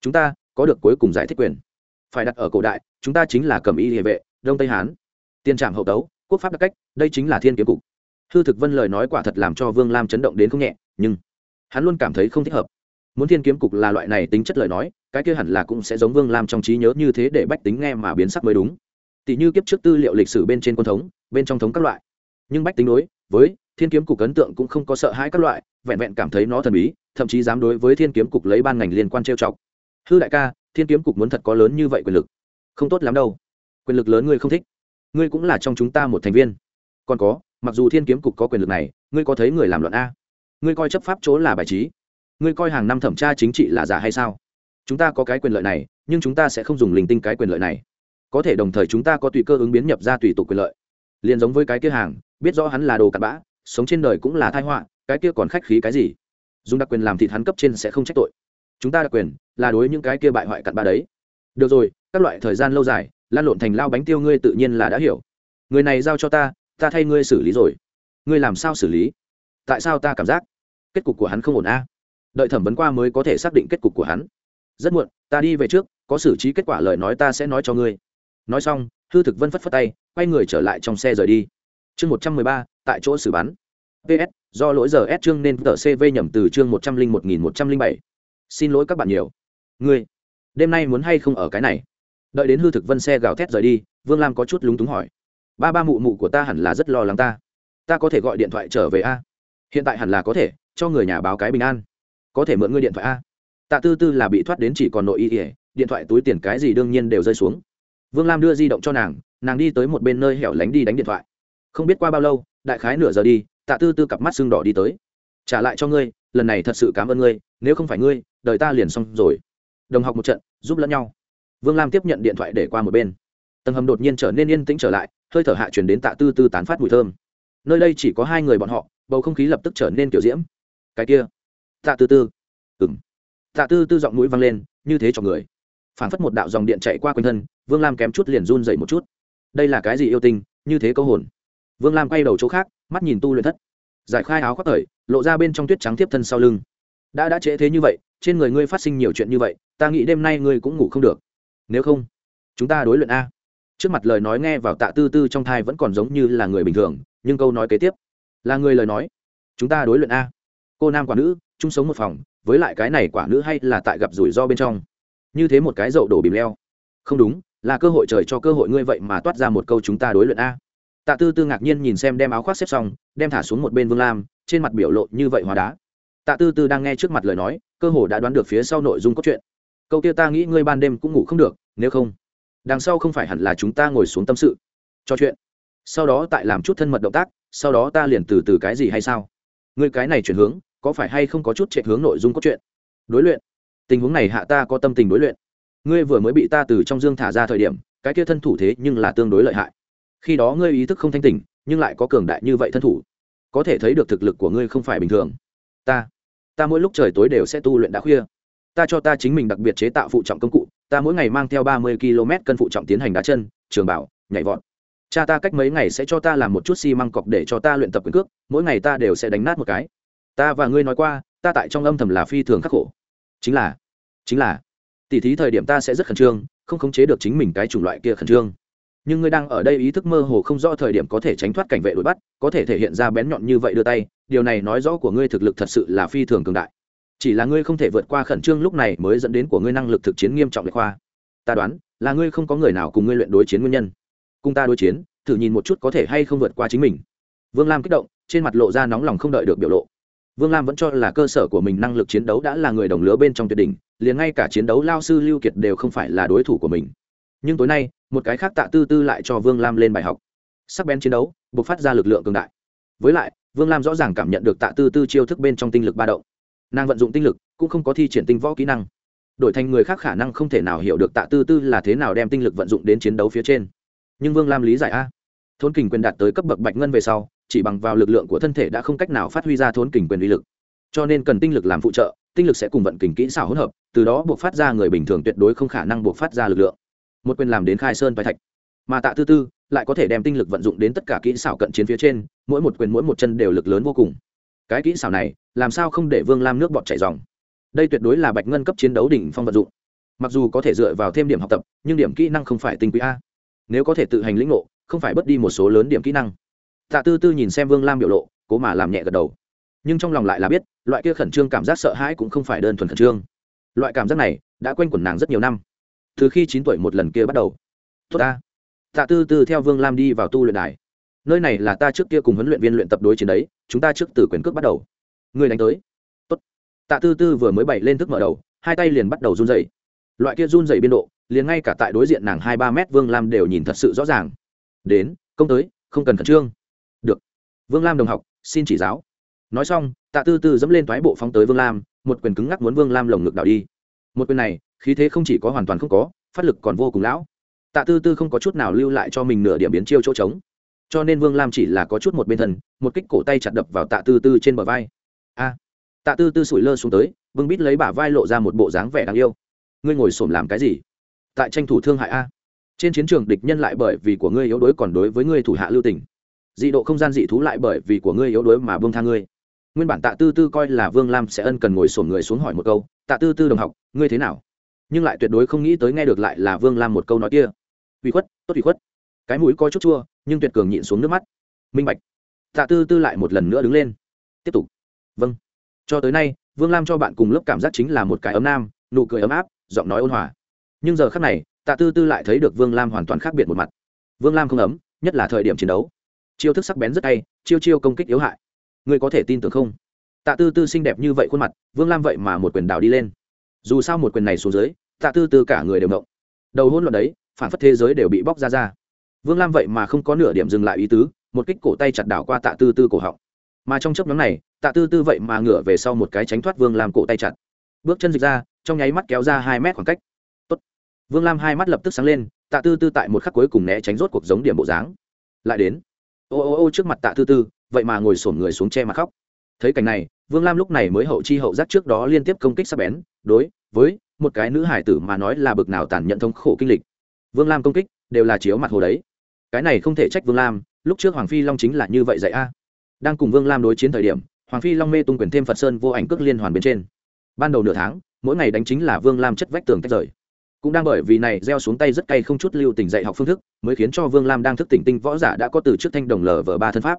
Chúng ta có được cuối cùng giải thích quyền. Phải đặt ở cổ đại, chúng ta chính là cầm y địa vệ, đông tây hán. Tiền trạm hậu tấu, quốc pháp đặc cách, đây chính là thiên kiếm cục. Hư thực vân lời nói quả thật làm cho vương lam chấn động đến không nhẹ, nhưng hắn luôn cảm thấy không thích hợp. Muốn thiên kiếm cục là loại này tính chất lời nói, cái kia hẳn là cũng sẽ giống vương lam trong trí nhớ như thế để bách tính nghe mà biến sắc mới đúng. Tỷ như kiếp trước tư liệu lịch sử bên trên quân thống, bên trong thống các loại nhưng bách tính đối với thiên kiếm cục ấn tượng cũng không có sợ hãi các loại, vẹn vẹn cảm thấy nó thần bí, thậm chí dám đối với thiên kiếm cục lấy ban ngành liên quan trêu chọc. Hư đại ca, thiên kiếm cục muốn thật có lớn như vậy quyền lực. Không tốt lắm đâu. Quyền lực lớn ngươi không thích. Ngươi cũng là trong chúng ta một thành viên. Còn có, mặc dù thiên kiếm cục có quyền lực này, ngươi có thấy người làm luận a? Ngươi coi chấp pháp chỗ là bài trí. Ngươi coi hàng năm thẩm tra chính trị là giả hay sao? Chúng ta có cái quyền lợi này, nhưng chúng ta sẽ không dùng linh tinh cái quyền lợi này. Có thể đồng thời chúng ta có tùy cơ ứng biến nhập ra tùy tục quyền lợi liền giống với cái kia hàng, biết rõ hắn là đồ cặn bã, sống trên đời cũng là thai họa, cái kia còn khách khí cái gì? Dùng đặc quyền làm thịt hắn cấp trên sẽ không trách tội. Chúng ta đặc quyền là đối những cái kia bại hoại cặn bã đấy. Được rồi, các loại thời gian lâu dài, lan lộn thành lao bánh tiêu ngươi tự nhiên là đã hiểu. Người này giao cho ta ta thay ngươi xử lý rồi. Ngươi làm sao xử lý? Tại sao ta cảm giác kết cục của hắn không ổn a? Đợi thẩm vấn qua mới có thể xác định kết cục của hắn. Rất muộn, ta đi về trước, có xử trí kết quả lời nói ta sẽ nói cho ngươi. Nói xong hư thực vân phất phất tay, quay người trở lại trong xe rời đi. Chương một trăm mười ba, tại chỗ xử bắn. Ps do lỗi giờ s chương nên tờ cv nhầm từ chương một trăm linh một nghìn một trăm linh bảy. Xin lỗi các bạn nhiều. Ngươi, đêm nay muốn hay không ở cái này? Đợi đến hư thực vân xe gào thét rời đi, vương lam có chút lúng túng hỏi. Ba ba mụ mụ của ta hẳn là rất lo lắng ta. Ta có thể gọi điện thoại trở về a? Hiện tại hẳn là có thể, cho người nhà báo cái bình an. Có thể mượn ngươi điện thoại a? Tạ tư tư là bị thoát đến chỉ còn nội y ỉa điện thoại túi tiền cái gì đương nhiên đều rơi xuống vương lam đưa di động cho nàng nàng đi tới một bên nơi hẻo lánh đi đánh điện thoại. Không biết qua bao lâu, đại khái nửa giờ đi, tạ tư tư cặp mắt sưng đỏ đi tới. Trả lại cho ngươi, lần này thật sự cảm ơn ngươi, nếu không phải ngươi, đời ta liền xong rồi. Đồng học một trận, giúp lẫn nhau. Vương lam tiếp nhận điện thoại để qua một bên. Tầng hầm đột nhiên trở nên yên tĩnh trở lại, hơi thở hạ chuyển đến tạ tư tư tán phát mùi thơm. Nơi đây chỉ có hai người bọn họ, bầu không khí lập tức trở nên kiểu diễm. Cái kia, tạ tư tư. Ừng tạ tư tư giọng mũi văng lên, như thế cho người phản phất một đạo dòng điện chạy qua quanh thân, vương lam kém chút liền run dậy một chút. Đây là cái gì yêu tinh, như thế câu hồn? Vương lam quay đầu chỗ khác, mắt nhìn tu luyện thất. Giải khai áo khoác thời, lộ ra bên trong tuyết trắng tiếp thân sau lưng. Đã đã trễ thế như vậy, trên người ngươi phát sinh nhiều chuyện như vậy, ta nghĩ đêm nay ngươi cũng ngủ không được. Nếu không, chúng ta đối luyện a. Trước mặt lời nói nghe vào tạ tư tư trong thai vẫn còn giống như là người bình thường, nhưng câu nói kế tiếp là người lời nói. Chúng ta đối luyện a. Cô nam quả nữ, chung sống một phòng, với lại cái này quả nữ hay là tại gặp rủi ro bên trong như thế một cái dậu đổ bìm leo. Không đúng, là cơ hội trời cho cơ hội ngươi vậy mà toát ra một câu chúng ta đối luyện a. Tạ tư tư ngạc nhiên nhìn xem đem áo khoác xếp xong, đem thả xuống một bên vương lam, trên mặt biểu lộ như vậy hóa đá. Tạ tư tư đang nghe trước mặt lời nói, cơ hồ đã đoán được phía sau nội dung cốt truyện. Câu kia ta nghĩ ngươi ban đêm cũng ngủ không được, nếu không, đằng sau không phải hẳn là chúng ta ngồi xuống tâm sự. Cho chuyện. Sau đó tại làm chút thân mật động tác, sau đó ta liền từ từ cái gì hay sao? Ngươi cái này chuyển hướng, có phải hay không có chút chạy hướng nội dung cốt truyện? Đối luyện tình huống này hạ ta có tâm tình đối luyện. Ngươi vừa mới bị ta từ trong dương thả ra thời điểm, cái kia thân thủ thế nhưng là tương đối lợi hại. Khi đó ngươi ý thức không thanh tỉnh, nhưng lại có cường đại như vậy thân thủ, có thể thấy được thực lực của ngươi không phải bình thường. Ta ta mỗi lúc trời tối đều sẽ tu luyện đã khuya. Ta cho ta chính mình đặc biệt chế tạo phụ trọng công cụ, ta mỗi ngày mang theo ba mươi km cân phụ trọng tiến hành đá chân, trường bảo nhảy vọt. Cha ta cách mấy ngày sẽ cho ta làm một chút xi măng cọc để cho ta luyện tập quyền cước, mỗi ngày ta đều sẽ đánh nát một cái. Ta và ngươi nói qua, ta tại trong âm thầm là phi thường khắc khổ chính là chính là, tỉ thí thời điểm ta sẽ rất khẩn trương, không khống chế được chính mình cái chủng loại kia khẩn trương. Nhưng ngươi đang ở đây ý thức mơ hồ không rõ thời điểm có thể tránh thoát cảnh vệ đuổi bắt, có thể thể hiện ra bén nhọn như vậy đưa tay, điều này nói rõ của ngươi thực lực thật sự là phi thường cường đại. Chỉ là ngươi không thể vượt qua khẩn trương lúc này mới dẫn đến của ngươi năng lực thực chiến nghiêm trọng lệ khoa ta đoán, là ngươi không có người nào cùng ngươi luyện đối chiến nguyên nhân. Cùng ta đối chiến, thử nhìn một chút có thể hay không vượt qua chính mình. Vương lam kích động, trên mặt lộ ra nóng lòng không đợi được biểu lộ vương lam vẫn cho là cơ sở của mình năng lực chiến đấu đã là người đồng lứa bên trong tuyệt đỉnh, liền ngay cả chiến đấu lao sư lưu kiệt đều không phải là đối thủ của mình. Nhưng tối nay, một cái khác tạ tư tư lại cho vương lam lên bài học. Sắc bén chiến đấu, bộc phát ra lực lượng cường đại. Với lại, vương lam rõ ràng cảm nhận được tạ tư tư chiêu thức bên trong tinh lực ba động. Nàng vận dụng tinh lực, cũng không có thi triển tinh võ kỹ năng. Đổi thành người khác khả năng không thể nào hiểu được tạ tư tư là thế nào đem tinh lực vận dụng đến chiến đấu phía trên. Nhưng vương lam lý giải a. Thôn kình quyền đạt tới cấp bậc bạch ngân về sau chỉ bằng vào lực lượng của thân thể đã không cách nào phát huy ra thốn kình quyền uy lực. Cho nên cần tinh lực làm phụ trợ, tinh lực sẽ cùng vận kình kỹ xảo hỗn hợp, từ đó buộc phát ra người bình thường tuyệt đối không khả năng buộc phát ra lực lượng. Một quyền làm đến khai sơn vai thạch. Mà tạ tư tư lại có thể đem tinh lực vận dụng đến tất cả kỹ xảo cận chiến phía trên, mỗi một quyền mỗi một chân đều lực lớn vô cùng. Cái kỹ xảo này, làm sao không để vương lam nước bọt chảy dòng? Đây tuyệt đối là bạch ngân cấp chiến đấu đỉnh phong vận dụng. Mặc dù có thể dựa vào thêm điểm học tập, nhưng điểm kỹ năng không phải tinh quý a. Nếu có thể tự hành lĩnh ngộ, không phải bất đi một số lớn điểm kỹ năng tạ tư tư nhìn xem vương lam biểu lộ, cố mà làm nhẹ gật đầu. Nhưng trong lòng lại là biết, loại kia khẩn trương cảm giác sợ hãi cũng không phải đơn thuần khẩn trương. Loại cảm giác này đã quanh quẩn nàng rất nhiều năm. Từ khi chín tuổi một lần kia bắt đầu. Tốt ta. Tạ tư tư theo vương lam đi vào tu luyện đài. Nơi này là ta trước kia cùng huấn luyện viên luyện tập đối chiến đấy, chúng ta trước từ quyền cước bắt đầu. Người đánh tới. Tốt. tạ tư tư vừa mới bày lên thức mở đầu, hai tay liền bắt đầu run dày loại kia run dày biên độ, liền ngay cả tại đối diện nàng hai ba mét vương lam đều nhìn thật sự rõ ràng. Đến, công tới, không cần khẩn trương vương lam đồng học, xin chỉ giáo. Nói xong, tạ tư tư dẫm lên toái bộ phóng tới vương lam, một quyền cứng ngắc muốn vương lam lồng ngực đảo đi. Một quyền này, khí thế không chỉ có hoàn toàn không có, phát lực còn vô cùng lão. Tạ tư tư không có chút nào lưu lại cho mình nửa điểm biến chiêu chỗ trống. Cho nên vương lam chỉ là có chút một bên thần một kích cổ tay chặt đập vào tạ tư tư trên bờ vai. A! Tạ tư tư sủi lơ xuống tới, vương bít lấy bả vai lộ ra một bộ dáng vẻ đáng yêu. Ngươi ngồi xổm làm cái gì? Tại tranh thủ thương hại a. Trên chiến trường địch nhân lại bởi vì của ngươi yếu đuối còn đối với ngươi thủ hạ lưu tình dị độ không gian dị thú lại bởi vì của ngươi yếu đuối mà vương tha ngươi. Nguyên bản tạ tư tư coi là vương lam sẽ ân cần ngồi sổm người xuống hỏi một câu, tạ tư tư đồng học, ngươi thế nào? Nhưng lại tuyệt đối không nghĩ tới nghe được lại là vương lam một câu nói kia. Uy khuất, tốt uy khuất. Cái mũi coi chút chua, nhưng tuyệt cường nhịn xuống nước mắt. Minh bạch. Tạ tư tư lại một lần nữa đứng lên. Tiếp tục. Vâng. Cho tới nay, vương lam cho bạn cùng lớp cảm giác chính là một cái ấm nam, nụ cười ấm áp, giọng nói ôn hòa. Nhưng giờ khác này, tạ tư tư lại thấy được vương lam hoàn toàn khác biệt một mặt. Vương lam không ấm, nhất là thời điểm chiến đấu chiêu thức sắc bén rất hay, chiêu chiêu công kích yếu hại. Ngươi có thể tin tưởng không? Tạ tư tư xinh đẹp như vậy khuôn mặt, vương lam vậy mà một quyền đảo đi lên. Dù sao một quyền này xuống dưới, tạ tư tư cả người đều động. Đầu hôn luận đấy, phản phất thế giới đều bị bóc ra ra. Vương lam vậy mà không có nửa điểm dừng lại ý tứ, một kích cổ tay chặt đảo qua tạ tư tư cổ họng. Mà trong chấp nhóm này, tạ tư tư vậy mà ngửa về sau một cái tránh thoát vương lam cổ tay chặt. Bước chân dịch ra, trong nháy mắt kéo ra hai mét khoảng cách. Tốt. vương lam hai mắt lập tức sáng lên, tạ tư tư tại một khắc cuối cùng né tránh rốt cuộc giống điểm bộ dáng. Lại đến ô ô ô trước mặt tạ tư tư, vậy mà ngồi sổn người xuống che mặt khóc. Thấy cảnh này, vương lam lúc này mới hậu chi hậu giác trước đó liên tiếp công kích sắp bén, đối với một cái nữ hải tử mà nói là bực nào tàn nhẫn thống khổ kinh lịch. Vương lam công kích đều là chiếu mặt hồ đấy. Cái này không thể trách vương lam, lúc trước hoàng phi long chính là như vậy dạy a. Đang cùng vương lam đối chiến thời điểm, hoàng phi long mê tung quyền thêm phật sơn vô ảnh cước liên hoàn bên trên. Ban đầu nửa tháng, mỗi ngày đánh chính là vương lam chất vách tường tách rời cũng đang bởi vì này gieo xuống tay rất cay không chút lưu tình dạy học phương thức, mới khiến cho vương lam đang thức tỉnh tinh võ giả đã có từ trước thanh đồng lờ vờ ba thân pháp.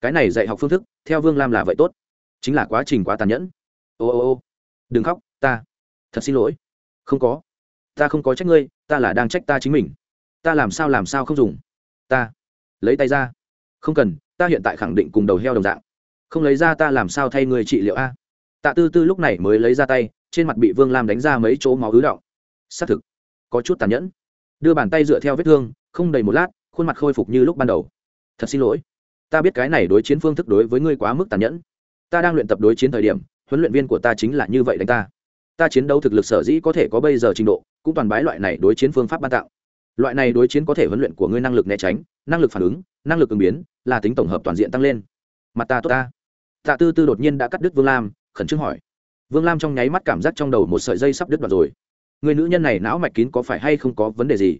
Cái này dạy học phương thức, theo vương lam là vậy tốt. Chính là quá trình quá tàn nhẫn. Ô ô ô, đừng khóc, ta, thật xin lỗi. Không có, ta không có trách ngươi, ta là đang trách ta chính mình. Ta làm sao làm sao không dùng. Ta, lấy tay ra. Không cần, ta hiện tại khẳng định cùng đầu heo đồng dạng. Không lấy ra ta làm sao thay người trị liệu a? Tạ tư tư lúc này mới lấy ra tay, trên mặt bị vương lam đánh ra mấy chỗ máu ứ động xác thực. Có chút tàn nhẫn. Đưa bàn tay dựa theo vết thương, không đầy một lát, khuôn mặt khôi phục như lúc ban đầu. Thật xin lỗi. Ta biết cái này đối chiến phương thức đối với ngươi quá mức tàn nhẫn. Ta đang luyện tập đối chiến thời điểm, huấn luyện viên của ta chính là như vậy đánh ta. Ta chiến đấu thực lực sở dĩ có thể có bây giờ trình độ, cũng toàn bái loại này đối chiến phương pháp ban tạo. Loại này đối chiến có thể huấn luyện của ngươi năng lực né tránh, năng lực phản ứng, năng lực ứng biến, là tính tổng hợp toàn diện tăng lên. Mặt ta tốt ta. Tạ tư tư đột nhiên đã cắt đứt vương lam, khẩn trương hỏi. Vương lam trong nháy mắt cảm giác trong đầu một sợi dây sắp đứt đoạt rồi người nữ nhân này não mạch kín có phải hay không có vấn đề gì?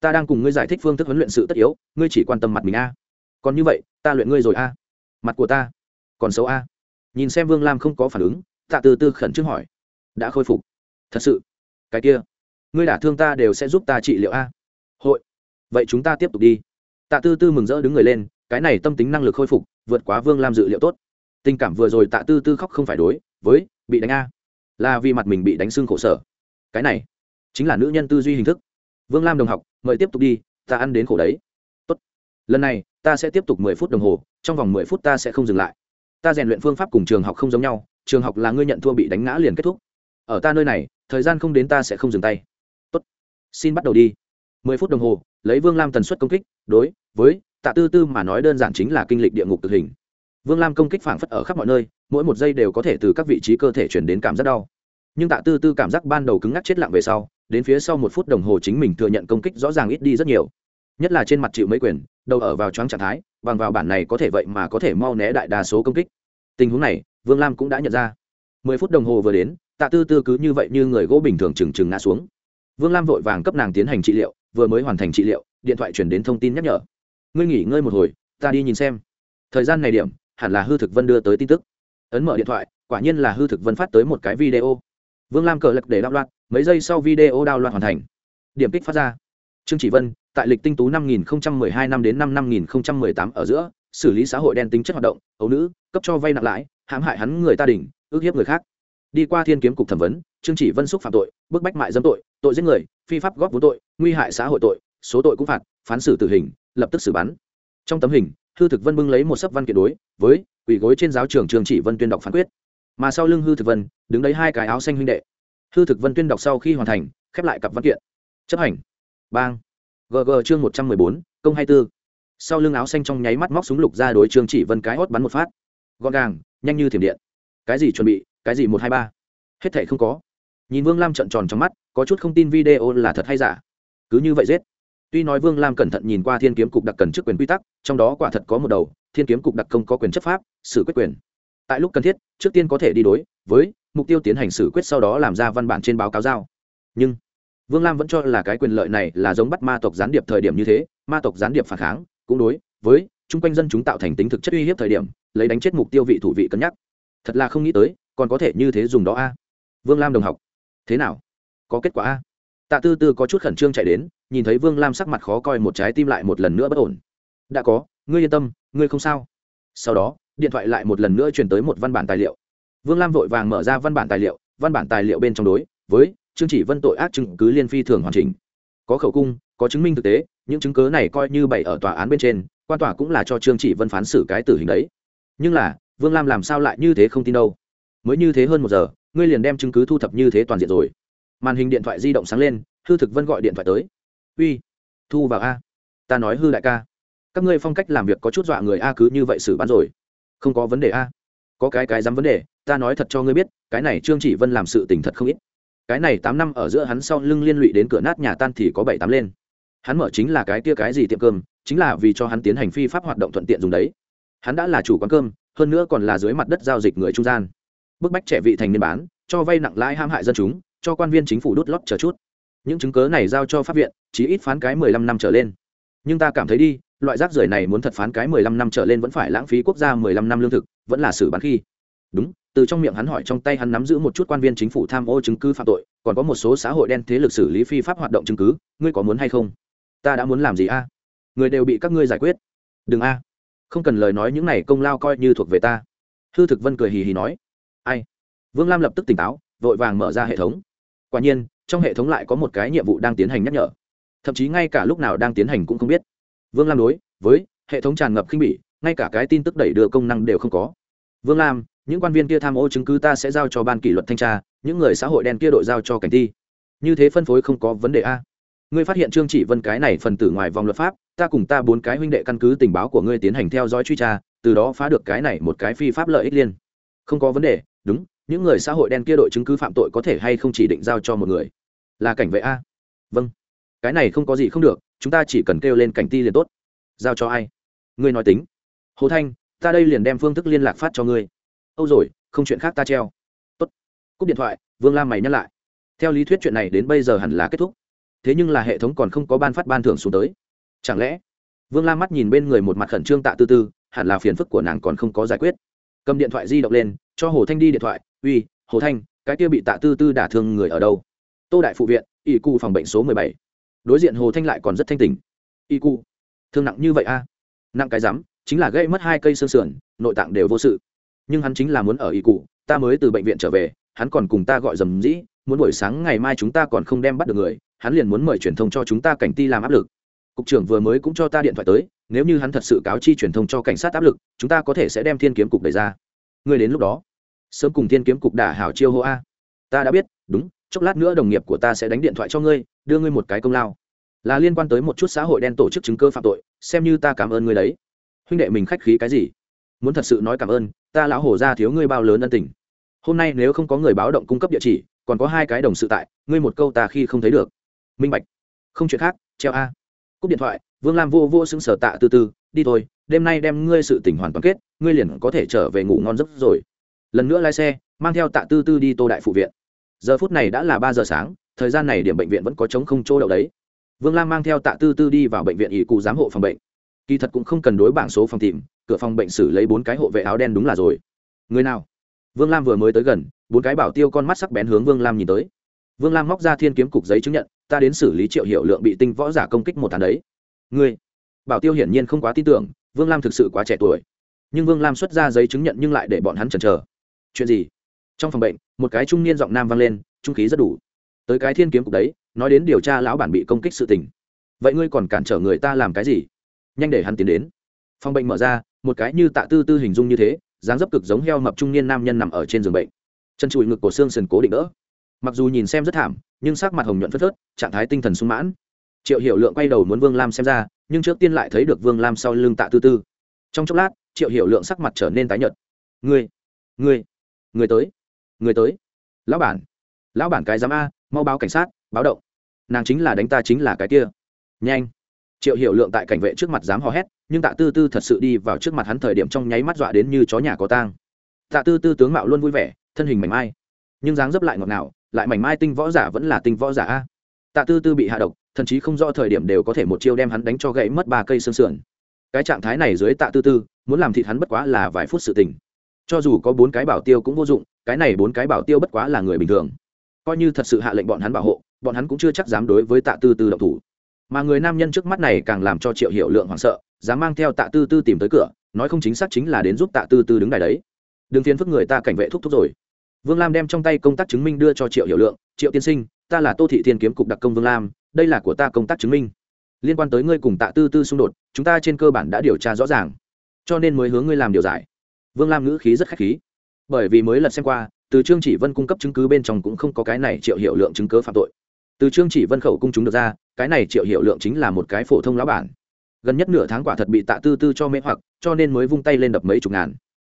Ta đang cùng ngươi giải thích phương thức huấn luyện sự tất yếu, ngươi chỉ quan tâm mặt mình a. Còn như vậy, ta luyện ngươi rồi a. Mặt của ta còn xấu a. Nhìn xem vương lam không có phản ứng, tạ tư tư khẩn trương hỏi. Đã khôi phục. Thật sự. Cái kia. Ngươi đả thương ta đều sẽ giúp ta trị liệu a. Hội. Vậy chúng ta tiếp tục đi. Tạ tư tư mừng rỡ đứng người lên, cái này tâm tính năng lực khôi phục, vượt quá vương lam dự liệu tốt. Tình cảm vừa rồi tạ tư tư khóc không phải đối với, bị đánh a. Là vì mặt mình bị đánh xương khổ sở cái này chính là nữ nhân tư duy hình thức vương lam đồng học mời tiếp tục đi ta ăn đến khổ đấy Tốt. lần này ta sẽ tiếp tục mười phút đồng hồ trong vòng mười phút ta sẽ không dừng lại ta rèn luyện phương pháp cùng trường học không giống nhau trường học là ngươi nhận thua bị đánh ngã liền kết thúc ở ta nơi này thời gian không đến ta sẽ không dừng tay Tốt. xin bắt đầu đi mười phút đồng hồ lấy vương lam tần suất công kích đối với tạ tư tư mà nói đơn giản chính là kinh lịch địa ngục thực hình vương lam công kích phảng phất ở khắp mọi nơi mỗi một giây đều có thể từ các vị trí cơ thể chuyển đến cảm giác đau nhưng tạ tư tư cảm giác ban đầu cứng ngắc chết lặng về sau, đến phía sau một phút đồng hồ chính mình thừa nhận công kích rõ ràng ít đi rất nhiều. Nhất là trên mặt chịu mấy quyền, đầu ở vào choáng trạng thái, bằng vào bản này có thể vậy mà có thể mau né đại đa số công kích. Tình huống này, vương lam cũng đã nhận ra. Mười phút đồng hồ vừa đến, tạ tư tư cứ như vậy như người gỗ bình thường trừng trừng ngã xuống. Vương lam vội vàng cấp nàng tiến hành trị liệu, vừa mới hoàn thành trị liệu, điện thoại chuyển đến thông tin nhắc nhở. Ngươi nghỉ ngơi một hồi, ta đi nhìn xem. Thời gian này điểm, hẳn là hư thực vân đưa tới tin tức. Ấn mở điện thoại, quả nhiên là hư thực vân phát tới một cái video vương lam cờ lật để đạo loạt mấy giây sau video đạo loạt hoàn thành. Điểm kích phát ra. Trương chỉ vân, tại lịch tinh tú năm 2012 năm đến năm 2018 ở giữa, xử lý xã hội đen tính chất hoạt động, ấu nữ, cấp cho vay nặng lãi, hãm hại hắn người ta đình ước hiếp người khác. Đi qua thiên kiếm cục thẩm vấn, trương chỉ vân xúc phạm tội, bức bách mại dâm tội tội giết người, phi pháp góp vốn tội, nguy hại xã hội tội, số tội cũng phạt, phán xử tử hình, lập tức xử bắn. Trong tấm hình, Thư thực vân bưng lấy một sấp văn kiện đối với quỷ gối trên giáo trường Trương chỉ vân tuyên đọc phán quyết mà sau lưng hư thực vân, đứng đấy hai cái áo xanh huynh đệ. Hư thực vân tuyên đọc sau khi hoàn thành, khép lại cặp văn kiện. Chấp hành. Bang. Gg chương một trăm mười bốn, công hai tư. Sau lưng áo xanh trong nháy mắt móc súng lục ra đối trương chỉ vân cái hót bắn một phát. Gọn gàng, nhanh như thiểm điện. Cái gì chuẩn bị, cái gì một hai ba. Hết thảy không có. Nhìn vương lam trận tròn trong mắt, có chút không tin video là thật hay giả. Cứ như vậy giết. Tuy nói vương lam cẩn thận nhìn qua thiên kiếm cục đặc cần chức quyền quy tắc, trong đó quả thật có một đầu, thiên kiếm cục đặc công có quyền chấp pháp, xử quyết quyền tại lúc cần thiết, trước tiên có thể đi đối với mục tiêu tiến hành xử quyết sau đó làm ra văn bản trên báo cáo giao. Nhưng, vương lam vẫn cho là cái quyền lợi này là giống bắt ma tộc gián điệp thời điểm như thế, ma tộc gián điệp phản kháng, cũng đối với chung quanh dân chúng tạo thành tính thực chất uy hiếp thời điểm, lấy đánh chết mục tiêu vị thủ vị cân nhắc. Thật là không nghĩ tới, còn có thể như thế dùng đó a. Vương lam đồng học, thế nào? Có kết quả a? Tạ tư tư có chút khẩn trương chạy đến, nhìn thấy vương lam sắc mặt khó coi một trái tim lại một lần nữa bất ổn. Đã có, ngươi yên tâm, ngươi không sao. Sau đó điện thoại lại một lần nữa truyền tới một văn bản tài liệu. Vương lam vội vàng mở ra văn bản tài liệu, văn bản tài liệu bên trong đối với chương chỉ vân tội ác chứng cứ liên phi thường hoàn chỉnh. Có khẩu cung, có chứng minh thực tế, những chứng cứ này coi như bày ở tòa án bên trên, quan tòa cũng là cho trương chỉ vân phán xử cái tử hình đấy. Nhưng là, vương lam làm sao lại như thế không tin đâu? Mới như thế hơn một giờ, ngươi liền đem chứng cứ thu thập như thế toàn diện rồi. Màn hình điện thoại di động sáng lên, hư thực vân gọi điện thoại tới. Uy, thu vào a. Ta nói hư đại ca. Các ngươi phong cách làm việc có chút dọa người a cứ như vậy xử bắn rồi không có vấn đề a. Có cái cái dám vấn đề, ta nói thật cho ngươi biết, cái này trương chỉ vân làm sự tình thật không ít. Cái này tám năm ở giữa hắn sau lưng liên lụy đến cửa nát nhà tan thì có bảy tám lên. Hắn mở chính là cái kia cái gì tiệm cơm, chính là vì cho hắn tiến hành phi pháp hoạt động thuận tiện dùng đấy. Hắn đã là chủ quán cơm, hơn nữa còn là dưới mặt đất giao dịch người trung gian. Bức bách trẻ vị thành niên bán, cho vay nặng lãi ham hại dân chúng, cho quan viên chính phủ đút lót chờ chút. Những chứng cớ này giao cho pháp viện chỉ ít phán cái mười lăm năm trở lên. Nhưng ta cảm thấy đi loại rác rưởi này muốn thật phán cái mười lăm năm trở lên vẫn phải lãng phí quốc gia mười lăm năm lương thực, vẫn là xử bán khi. Đúng, từ trong miệng hắn hỏi trong tay hắn nắm giữ một chút quan viên chính phủ tham ô chứng cứ phạm tội, còn có một số xã hội đen thế lực xử lý phi pháp hoạt động chứng cứ, ngươi có muốn hay không? Ta đã muốn làm gì a? Người đều bị các ngươi giải quyết. Đừng a. Không cần lời nói những này công lao coi như thuộc về ta. Hư thực vân cười hì hì nói. Ai? Vương lam lập tức tỉnh táo, vội vàng mở ra hệ thống. Quả nhiên, trong hệ thống lại có một cái nhiệm vụ đang tiến hành nhắc nhở. Thậm chí ngay cả lúc nào đang tiến hành cũng không biết vương lam đối với hệ thống tràn ngập khinh bỉ, ngay cả cái tin tức đẩy đưa công năng đều không có. Vương lam, những quan viên kia tham ô chứng cứ ta sẽ giao cho ban kỷ luật thanh tra, những người xã hội đen kia đội giao cho cảnh thi. Như thế phân phối không có vấn đề a. Ngươi phát hiện trương chỉ vân cái này phần tử ngoài vòng luật pháp, ta cùng ta bốn cái huynh đệ căn cứ tình báo của ngươi tiến hành theo dõi truy tra, từ đó phá được cái này một cái phi pháp lợi ích liên. Không có vấn đề, đúng, những người xã hội đen kia đội chứng cứ phạm tội có thể hay không chỉ định giao cho một người? Là cảnh vệ a? Vâng cái này không có gì không được, chúng ta chỉ cần kêu lên cảnh ti liền tốt. Giao cho ai? Ngươi nói tính. Hồ thanh, ta đây liền đem phương thức liên lạc phát cho ngươi. Âu rồi, không chuyện khác ta treo. Tốt. Cúp điện thoại, vương lam mày nhắc lại. Theo lý thuyết chuyện này đến bây giờ hẳn là kết thúc. Thế nhưng là hệ thống còn không có ban phát ban thưởng xuống tới. Chẳng lẽ? Vương lam mắt nhìn bên người một mặt khẩn trương tạ tư tư, hẳn là phiền phức của nàng còn không có giải quyết. Cầm điện thoại di động lên, cho hồ thanh đi điện thoại. Uy, hồ thanh, cái kia bị tạ tư tư đả thương người ở đâu? Tô đại phụ viện y cụ phòng bệnh số mười bảy đối diện hồ thanh lại còn rất thanh tình. Y cu, thương nặng như vậy a nặng cái rắm chính là gây mất hai cây xương sườn, nội tạng đều vô sự. Nhưng hắn chính là muốn ở y cụ ta mới từ bệnh viện trở về, hắn còn cùng ta gọi dầm dĩ, muốn buổi sáng ngày mai chúng ta còn không đem bắt được người, hắn liền muốn mời truyền thông cho chúng ta cảnh ti làm áp lực. Cục trưởng vừa mới cũng cho ta điện thoại tới, nếu như hắn thật sự cáo chi truyền thông cho cảnh sát áp lực, chúng ta có thể sẽ đem thiên kiếm cục đẩy ra. Ngươi đến lúc đó, sớm cùng thiên kiếm cục đả hảo chiêu hô a. Ta đã biết, đúng chốc lát nữa đồng nghiệp của ta sẽ đánh điện thoại cho ngươi, đưa ngươi một cái công lao. Là liên quan tới một chút xã hội đen tổ chức chứng cơ phạm tội, xem như ta cảm ơn ngươi đấy. Huynh đệ mình khách khí cái gì? Muốn thật sự nói cảm ơn, ta lão hổ ra thiếu ngươi bao lớn ân tình. Hôm nay nếu không có người báo động cung cấp địa chỉ, còn có hai cái đồng sự tại, ngươi một câu ta khi không thấy được. Minh bạch. Không chuyện khác, treo a. Cúp điện thoại, vương lam vô vô xứng sở tạ từ từ, đi thôi, đêm nay đem ngươi sự tỉnh hoàn toàn kết, ngươi liền có thể trở về ngủ ngon giấc rồi. Lần nữa lái xe, mang theo tạ tư tư đi tô đại phụ viện giờ phút này đã là ba giờ sáng, thời gian này điểm bệnh viện vẫn có chống không chỗ đậu đấy. Vương lam mang theo tạ tư tư đi vào bệnh viện ỷ cụ giám hộ phòng bệnh. Kỳ thật cũng không cần đối bảng số phòng tìm, cửa phòng bệnh xử lấy bốn cái hộ vệ áo đen đúng là rồi. Người nào? Vương lam vừa mới tới gần, bốn cái bảo tiêu con mắt sắc bén hướng vương lam nhìn tới. Vương lam móc ra thiên kiếm cục giấy chứng nhận, ta đến xử lý triệu hiệu lượng bị tinh võ giả công kích một tháng đấy. Ngươi? Bảo tiêu hiển nhiên không quá tin tưởng, vương lam thực sự quá trẻ tuổi. Nhưng vương lam xuất ra giấy chứng nhận nhưng lại để bọn hắn chần chờ. Chuyện gì? Trong phòng bệnh, một cái trung niên giọng nam vang lên, trung khí rất đủ. Tới cái thiên kiếm cục đấy, nói đến điều tra lão bản bị công kích sự tình. Vậy ngươi còn cản trở người ta làm cái gì? Nhanh để hắn tiến đến. Phòng bệnh mở ra, một cái như tạ tư tư hình dung như thế, dáng dấp cực giống heo mập trung niên nam nhân nằm ở trên giường bệnh. Chân trụi ngực cổ xương sườn cố định đỡ. Mặc dù nhìn xem rất thảm, nhưng sắc mặt hồng nhuận phất phớt, trạng thái tinh thần sung mãn. Triệu hiểu lượng quay đầu muốn vương lam xem ra, nhưng trước tiên lại thấy được vương lam sau lưng tạ tư tư. Trong chốc lát, triệu hiểu lượng sắc mặt trở nên tái nhợt. Người người người tới người tới. Lão bản. Lão bản cái giám a, mau báo cảnh sát, báo động. Nàng chính là đánh ta chính là cái kia. Nhanh. Triệu hiểu lượng tại cảnh vệ trước mặt dám hò hét, nhưng tạ tư tư thật sự đi vào trước mặt hắn thời điểm trong nháy mắt dọa đến như chó nhà có tang. Tạ tư tư tướng mạo luôn vui vẻ, thân hình mảnh mai. Nhưng dáng dấp lại ngọt ngào, lại mảnh mai tinh võ giả vẫn là tinh võ giả a. Tạ tư tư bị hạ độc, thậm chí không rõ thời điểm đều có thể một chiêu đem hắn đánh cho gãy mất ba cây xương sườn. Cái trạng thái này dưới tạ tư tư, muốn làm thịt hắn bất quá là vài phút sự tình. Cho dù có bốn cái bảo tiêu cũng vô dụng cái này bốn cái bảo tiêu bất quá là người bình thường. Coi như thật sự hạ lệnh bọn hắn bảo hộ, bọn hắn cũng chưa chắc dám đối với tạ tư tư độc thủ. Mà người nam nhân trước mắt này càng làm cho triệu hiệu lượng hoảng sợ, dám mang theo tạ tư tư tìm tới cửa, nói không chính xác chính là đến giúp tạ tư tư đứng đài đấy. Đừng phiền phức người ta cảnh vệ thúc thúc rồi. Vương lam đem trong tay công tác chứng minh đưa cho triệu hiệu lượng, triệu tiên sinh, ta là tô thị thiên kiếm cục đặc công vương lam, đây là của ta công tác chứng minh. Liên quan tới ngươi cùng tạ tư tư xung đột, chúng ta trên cơ bản đã điều tra rõ ràng. Cho nên mới hướng ngươi làm điều giải. Vương lam ngữ khí rất khách khí bởi vì mới lật xem qua, từ trương chỉ vân cung cấp chứng cứ bên trong cũng không có cái này triệu hiệu lượng chứng cớ phạm tội. Từ trương chỉ vân khẩu cung chúng được ra, cái này triệu hiệu lượng chính là một cái phổ thông lão bản. Gần nhất nửa tháng quả thật bị tạ tư tư cho mê hoặc, cho nên mới vung tay lên đập mấy chục ngàn.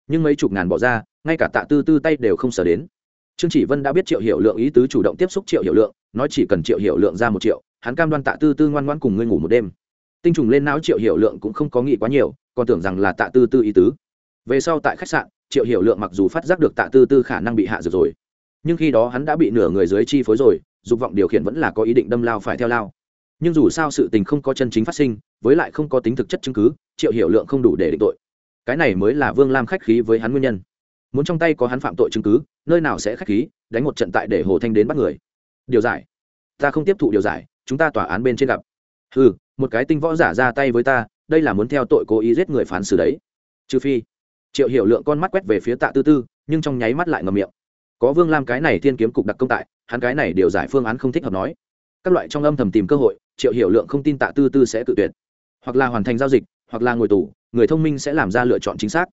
Nhưng mấy chục ngàn bỏ ra, ngay cả tạ tư tư tay đều không sở đến. Trương chỉ vân đã biết triệu hiệu lượng ý tứ chủ động tiếp xúc triệu hiệu lượng, nói chỉ cần triệu hiệu lượng ra một triệu, hắn cam đoan tạ tư tư ngoan ngoan cùng ngươi ngủ một đêm. Tinh trùng lên não triệu hiệu lượng cũng không có nghĩ quá nhiều, còn tưởng rằng là tạ tư tư ý tứ. Về sau tại khách sạn triệu Hiểu lượng mặc dù phát giác được tạ tư tư khả năng bị hạ dược rồi, nhưng khi đó hắn đã bị nửa người dưới chi phối rồi, dục vọng điều khiển vẫn là có ý định đâm lao phải theo lao. Nhưng dù sao sự tình không có chân chính phát sinh, với lại không có tính thực chất chứng cứ, triệu Hiểu lượng không đủ để định tội. Cái này mới là vương lam khách khí với hắn nguyên nhân. Muốn trong tay có hắn phạm tội chứng cứ, nơi nào sẽ khách khí, đánh một trận tại để hồ thanh đến bắt người. Điều giải. Ta không tiếp thụ điều giải, chúng ta tòa án bên trên gặp. Ừ một cái tinh võ giả ra tay với ta, đây là muốn theo tội cố ý giết người phán xử đấy. Trừ phi triệu hiểu lượng con mắt quét về phía tạ tư tư, nhưng trong nháy mắt lại ngầm miệng. Có vương lam cái này thiên kiếm cục đặc công tại, hắn cái này điều giải phương án không thích hợp nói. Các loại trong âm thầm tìm cơ hội, triệu hiểu lượng không tin tạ tư tư sẽ tự tuyệt. Hoặc là hoàn thành giao dịch, hoặc là ngồi tù, người thông minh sẽ làm ra lựa chọn chính xác.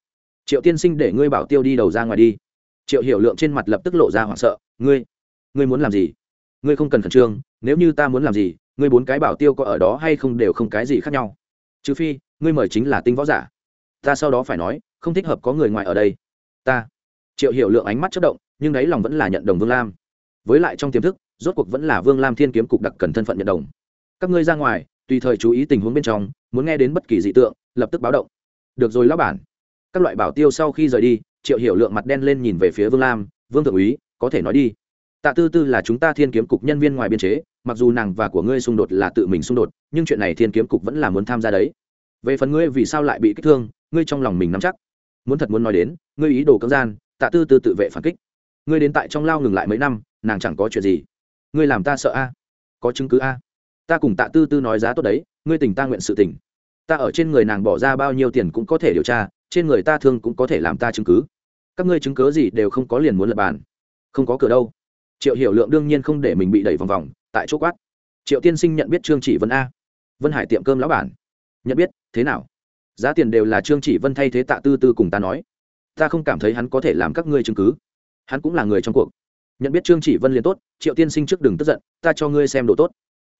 Triệu tiên sinh để ngươi bảo tiêu đi đầu ra ngoài đi. Triệu hiểu lượng trên mặt lập tức lộ ra hoảng sợ. Ngươi ngươi muốn làm gì? Ngươi không cần khẩn trương, nếu như ta muốn làm gì, ngươi bốn cái bảo tiêu có ở đó hay không đều không cái gì khác nhau. Trừ phi, ngươi mời chính là tinh võ giả. Ta sau đó phải nói không thích hợp có người ngoài ở đây. Ta. Triệu hiểu lượng ánh mắt chất động, nhưng đáy lòng vẫn là nhận đồng vương lam. Với lại trong tiềm thức, rốt cuộc vẫn là vương lam thiên kiếm cục đặc cần thân phận nhận đồng. Các ngươi ra ngoài, tùy thời chú ý tình huống bên trong, muốn nghe đến bất kỳ dị tượng, lập tức báo động. Được rồi lão bản. Các loại bảo tiêu sau khi rời đi, triệu hiểu lượng mặt đen lên nhìn về phía vương lam, vương thượng úy, có thể nói đi. Tạ tư tư là chúng ta thiên kiếm cục nhân viên ngoài biên chế, mặc dù nàng và của ngươi xung đột là tự mình xung đột, nhưng chuyện này thiên kiếm cục vẫn là muốn tham gia đấy. Về phần ngươi vì sao lại bị kích thương, ngươi trong lòng mình nắm chắc muốn thật muốn nói đến, ngươi ý đồ cưỡng gian, tạ tư tư tự vệ phản kích. Ngươi đến tại trong lao ngừng lại mấy năm, nàng chẳng có chuyện gì. Ngươi làm ta sợ a? Có chứng cứ a? Ta cùng tạ tư tư nói giá tốt đấy, ngươi tình ta nguyện sự tình. Ta ở trên người nàng bỏ ra bao nhiêu tiền cũng có thể điều tra, trên người ta thương cũng có thể làm ta chứng cứ. Các ngươi chứng cứ gì đều không có liền muốn lập bàn. Không có cửa đâu. Triệu hiểu lượng đương nhiên không để mình bị đẩy vòng vòng, tại chỗ quát. Triệu tiên sinh nhận biết trương chỉ vân a. Vân hải tiệm cơm lão bản. Nhận biết, thế nào? Giá tiền đều là trương chỉ vân thay thế tạ tư tư cùng ta nói. Ta không cảm thấy hắn có thể làm các ngươi chứng cứ. Hắn cũng là người trong cuộc. Nhận biết trương chỉ vân liền tốt, triệu tiên sinh trước đừng tức giận, ta cho ngươi xem đồ tốt.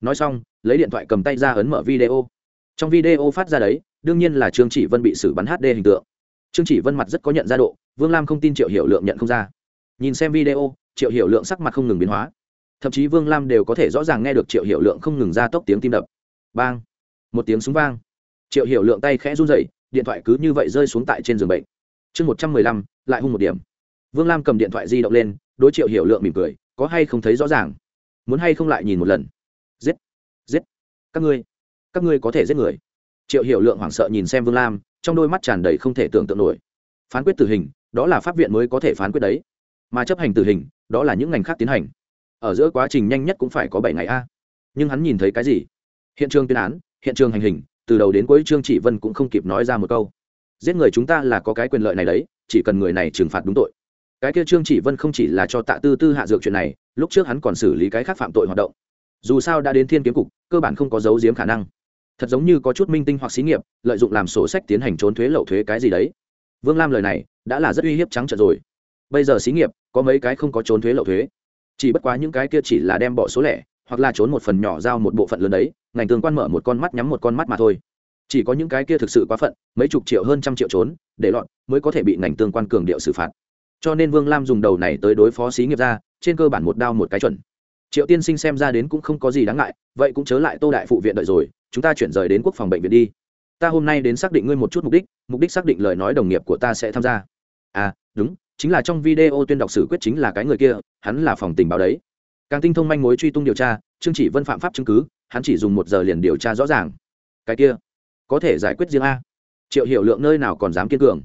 Nói xong, lấy điện thoại cầm tay ra ấn mở video. Trong video phát ra đấy, đương nhiên là trương chỉ vân bị xử bắn hd hình tượng. Trương chỉ vân mặt rất có nhận ra độ, vương lam không tin triệu hiểu lượng nhận không ra. Nhìn xem video, triệu hiểu lượng sắc mặt không ngừng biến hóa. Thậm chí vương lam đều có thể rõ ràng nghe được triệu hiểu lượng không ngừng ra tốc tiếng tim đập. Bang! Một tiếng súng vang triệu hiểu lượng tay khẽ run rẩy, điện thoại cứ như vậy rơi xuống tại trên giường bệnh. Chương một trăm mười lăm lại hung một điểm. Vương lam cầm điện thoại di động lên đối triệu hiểu lượng mỉm cười có hay không thấy rõ ràng? Muốn hay không lại nhìn một lần? Giết! Giết! Các ngươi! Các ngươi có thể giết người. Triệu hiểu lượng hoảng sợ nhìn xem vương lam trong đôi mắt tràn đầy không thể tưởng tượng nổi. Phán quyết tử hình đó là pháp viện mới có thể phán quyết đấy. Mà chấp hành tử hình đó là những ngành khác tiến hành. Ở giữa quá trình nhanh nhất cũng phải có bảy ngày a. Nhưng hắn nhìn thấy cái gì? Hiện trường tuyên án hiện trường hành hình từ đầu đến cuối trương chỉ vân cũng không kịp nói ra một câu. Giết người chúng ta là có cái quyền lợi này đấy, chỉ cần người này trừng phạt đúng tội. Cái kia trương chỉ vân không chỉ là cho tạ tư tư hạ dược chuyện này, lúc trước hắn còn xử lý cái khác phạm tội hoạt động. Dù sao đã đến thiên kiếm cục, cơ bản không có dấu giếm khả năng. Thật giống như có chút minh tinh hoặc xí nghiệp, lợi dụng làm sổ sách tiến hành trốn thuế lậu thuế cái gì đấy. Vương lam lời này, đã là rất uy hiếp trắng trợn rồi. Bây giờ xí nghiệp, có mấy cái không có trốn thuế lậu thuế. Chỉ bất quá những cái kia chỉ là đem bỏ số lẻ hoặc là trốn một phần nhỏ giao một bộ phận lớn đấy, ngành tương quan mở một con mắt nhắm một con mắt mà thôi. Chỉ có những cái kia thực sự quá phận, mấy chục triệu hơn trăm triệu trốn, để lọt, mới có thể bị ngành tương quan cường điệu xử phạt. Cho nên vương lam dùng đầu này tới đối phó xí nghiệp ra, trên cơ bản một đao một cái chuẩn. Triệu tiên sinh xem ra đến cũng không có gì đáng ngại, vậy cũng chớ lại tô đại phụ viện đợi rồi, chúng ta chuyển rời đến quốc phòng bệnh viện đi. Ta hôm nay đến xác định ngươi một chút mục đích mục đích xác định lời nói đồng nghiệp của ta sẽ tham gia. À đúng, chính là trong video tuyên đọc sử quyết chính là cái người kia, hắn là phòng tình báo đấy càng tinh thông manh mối truy tung điều tra chương chỉ vân phạm pháp chứng cứ, hắn chỉ dùng một giờ liền điều tra rõ ràng. Cái kia, có thể giải quyết riêng a. Triệu hiểu lượng nơi nào còn dám kiên cường?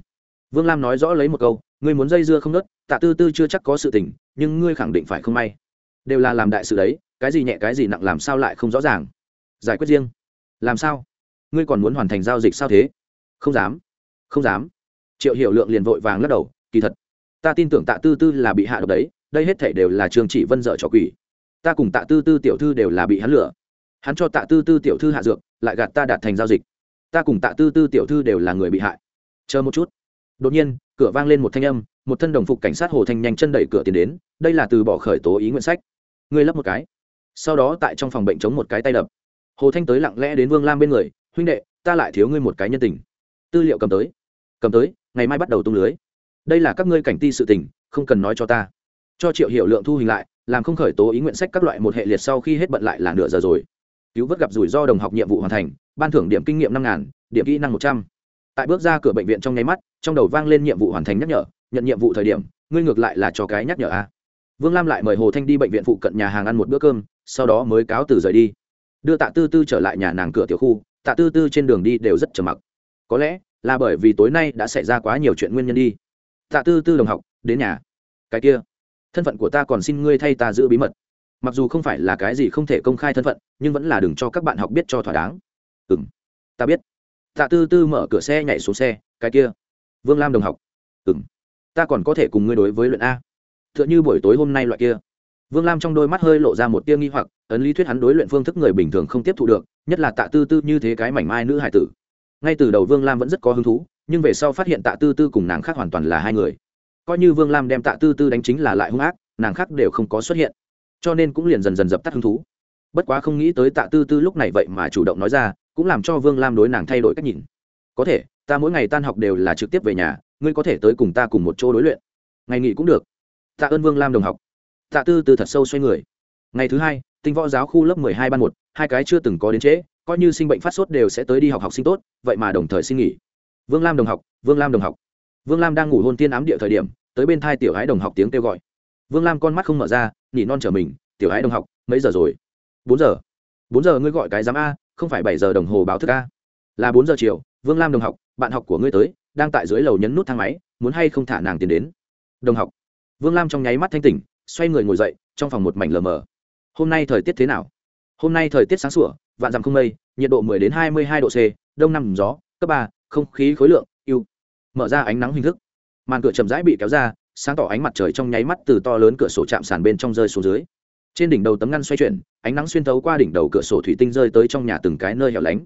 Vương lam nói rõ lấy một câu, ngươi muốn dây dưa không nớt, tạ tư tư chưa chắc có sự tình, nhưng ngươi khẳng định phải không may. Đều là làm đại sự đấy, cái gì nhẹ cái gì nặng làm sao lại không rõ ràng? Giải quyết riêng. Làm sao? Ngươi còn muốn hoàn thành giao dịch sao thế? Không dám không dám. Triệu hiểu lượng liền vội vàng lắc đầu, kỳ thật, ta tin tưởng tạ tư tư là bị hạ độc đấy đây hết thể đều là trương chỉ vân dở trò quỷ. Ta cùng tạ tư tư tiểu thư đều là bị hắn lừa. Hắn cho tạ tư tư tiểu thư hạ dược, lại gạt ta đạt thành giao dịch. Ta cùng tạ tư tư tiểu thư đều là người bị hại. Chờ một chút. Đột nhiên, cửa vang lên một thanh âm, một thân đồng phục cảnh sát hồ thanh nhanh chân đẩy cửa tiến đến, đây là từ bỏ khởi tố ý nguyện sách. Ngươi lấp một cái. Sau đó tại trong phòng bệnh chống một cái tay đập. Hồ thanh tới lặng lẽ đến vương lam bên người, huynh đệ, ta lại thiếu ngươi một cái nhân tình. Tư liệu cầm tới. Cầm tới, ngày mai bắt đầu tung lưới. Đây là các ngươi cảnh ti sự tình, không cần nói cho ta cho triệu hiệu lượng thu hình lại, làm không khởi tố ý nguyện sách các loại một hệ liệt sau khi hết bận lại là nửa giờ rồi. Cứu vớt gặp rủi ro đồng học nhiệm vụ hoàn thành, ban thưởng điểm kinh nghiệm năm ngàn, điểm kỹ năng một trăm. Tại bước ra cửa bệnh viện trong nháy mắt, trong đầu vang lên nhiệm vụ hoàn thành nhắc nhở, nhận nhiệm vụ thời điểm, ngươi ngược lại là cho cái nhắc nhở a. Vương lam lại mời hồ thanh đi bệnh viện phụ cận nhà hàng ăn một bữa cơm, sau đó mới cáo từ rời đi. Đưa tạ tư tư trở lại nhà nàng cửa tiểu khu, tạ tư tư trên đường đi đều rất trầm mặc. Có lẽ là bởi vì tối nay đã xảy ra quá nhiều chuyện nguyên nhân đi. Tạ tư tư đồng học, đến nhà. Cái kia thân phận của ta còn xin ngươi thay ta giữ bí mật. Mặc dù không phải là cái gì không thể công khai thân phận, nhưng vẫn là đừng cho các bạn học biết cho thỏa đáng. Ừ m ta biết. Tạ tư tư mở cửa xe nhảy xuống xe, cái kia, vương lam đồng học. Ừ m ta còn có thể cùng ngươi đối với luyện a. T h ư ợ n h ư buổi tối hôm nay loại kia. Vương lam trong đôi mắt hơi lộ ra một tia nghi hoặc, ấn lý thuyết hắn đối luyện phương thức người bình thường không tiếp thu được, nhất là tạ tư tư như thế cái mảnh mai nữ hải tử. Ngay từ đầu vương lam vẫn rất có hứng thú, nhưng về sau phát hiện tạ tư tư cùng nàng khác hoàn toàn là hai người coi như vương lam đem tạ tư tư đánh chính là lại hung ác, nàng khác đều không có xuất hiện. Cho nên cũng liền dần dần dập tắt hứng thú. Bất quá không nghĩ tới tạ tư tư lúc này vậy mà chủ động nói ra, cũng làm cho vương lam đối nàng thay đổi cách nhìn. Có thể, ta mỗi ngày tan học đều là trực tiếp về nhà, ngươi có thể tới cùng ta cùng một chỗ đối luyện. Ngày nghỉ cũng được. Tạ ơn vương lam đồng học. Tạ tư tư thật sâu xoay người. Ngày thứ hai, tinh võ giáo khu lớp mười hai ban một, hai cái chưa từng có đến trễ, coi như sinh bệnh phát sốt đều sẽ tới đi học học sinh tốt, vậy mà đồng thời xin nghỉ. Vương lam đồng học, vương lam đồng học vương lam đang ngủ hôn tiên ám địa thời điểm, tới bên thai tiểu hái đồng học tiếng kêu gọi. Vương lam con mắt không mở ra, nhỉ non trở mình, tiểu hái đồng học, mấy giờ rồi? Bốn giờ. Bốn giờ ngươi gọi cái giám a, không phải bảy giờ đồng hồ báo thức a. Là bốn giờ chiều, vương lam đồng học, bạn học của ngươi tới, đang tại dưới lầu nhấn nút thang máy, muốn hay không thả nàng tiến đến? Đồng học. Vương lam trong nháy mắt thanh tỉnh, xoay người ngồi dậy, trong phòng một mảnh lờ mờ. Hôm nay thời tiết thế nào? Hôm nay thời tiết sáng sủa, vạn dặm không mây, nhiệt độ 10 đến 22 độ c, đông nam gió, cấp ba, không khí khối lượng mở ra ánh nắng hình thức. Màn cửa chậm rãi bị kéo ra, sáng tỏ ánh mặt trời trong nháy mắt từ to lớn cửa sổ chạm sàn bên trong rơi xuống dưới. Trên đỉnh đầu tấm ngăn xoay chuyển, ánh nắng xuyên thấu qua đỉnh đầu cửa sổ thủy tinh rơi tới trong nhà từng cái nơi hẻo lánh.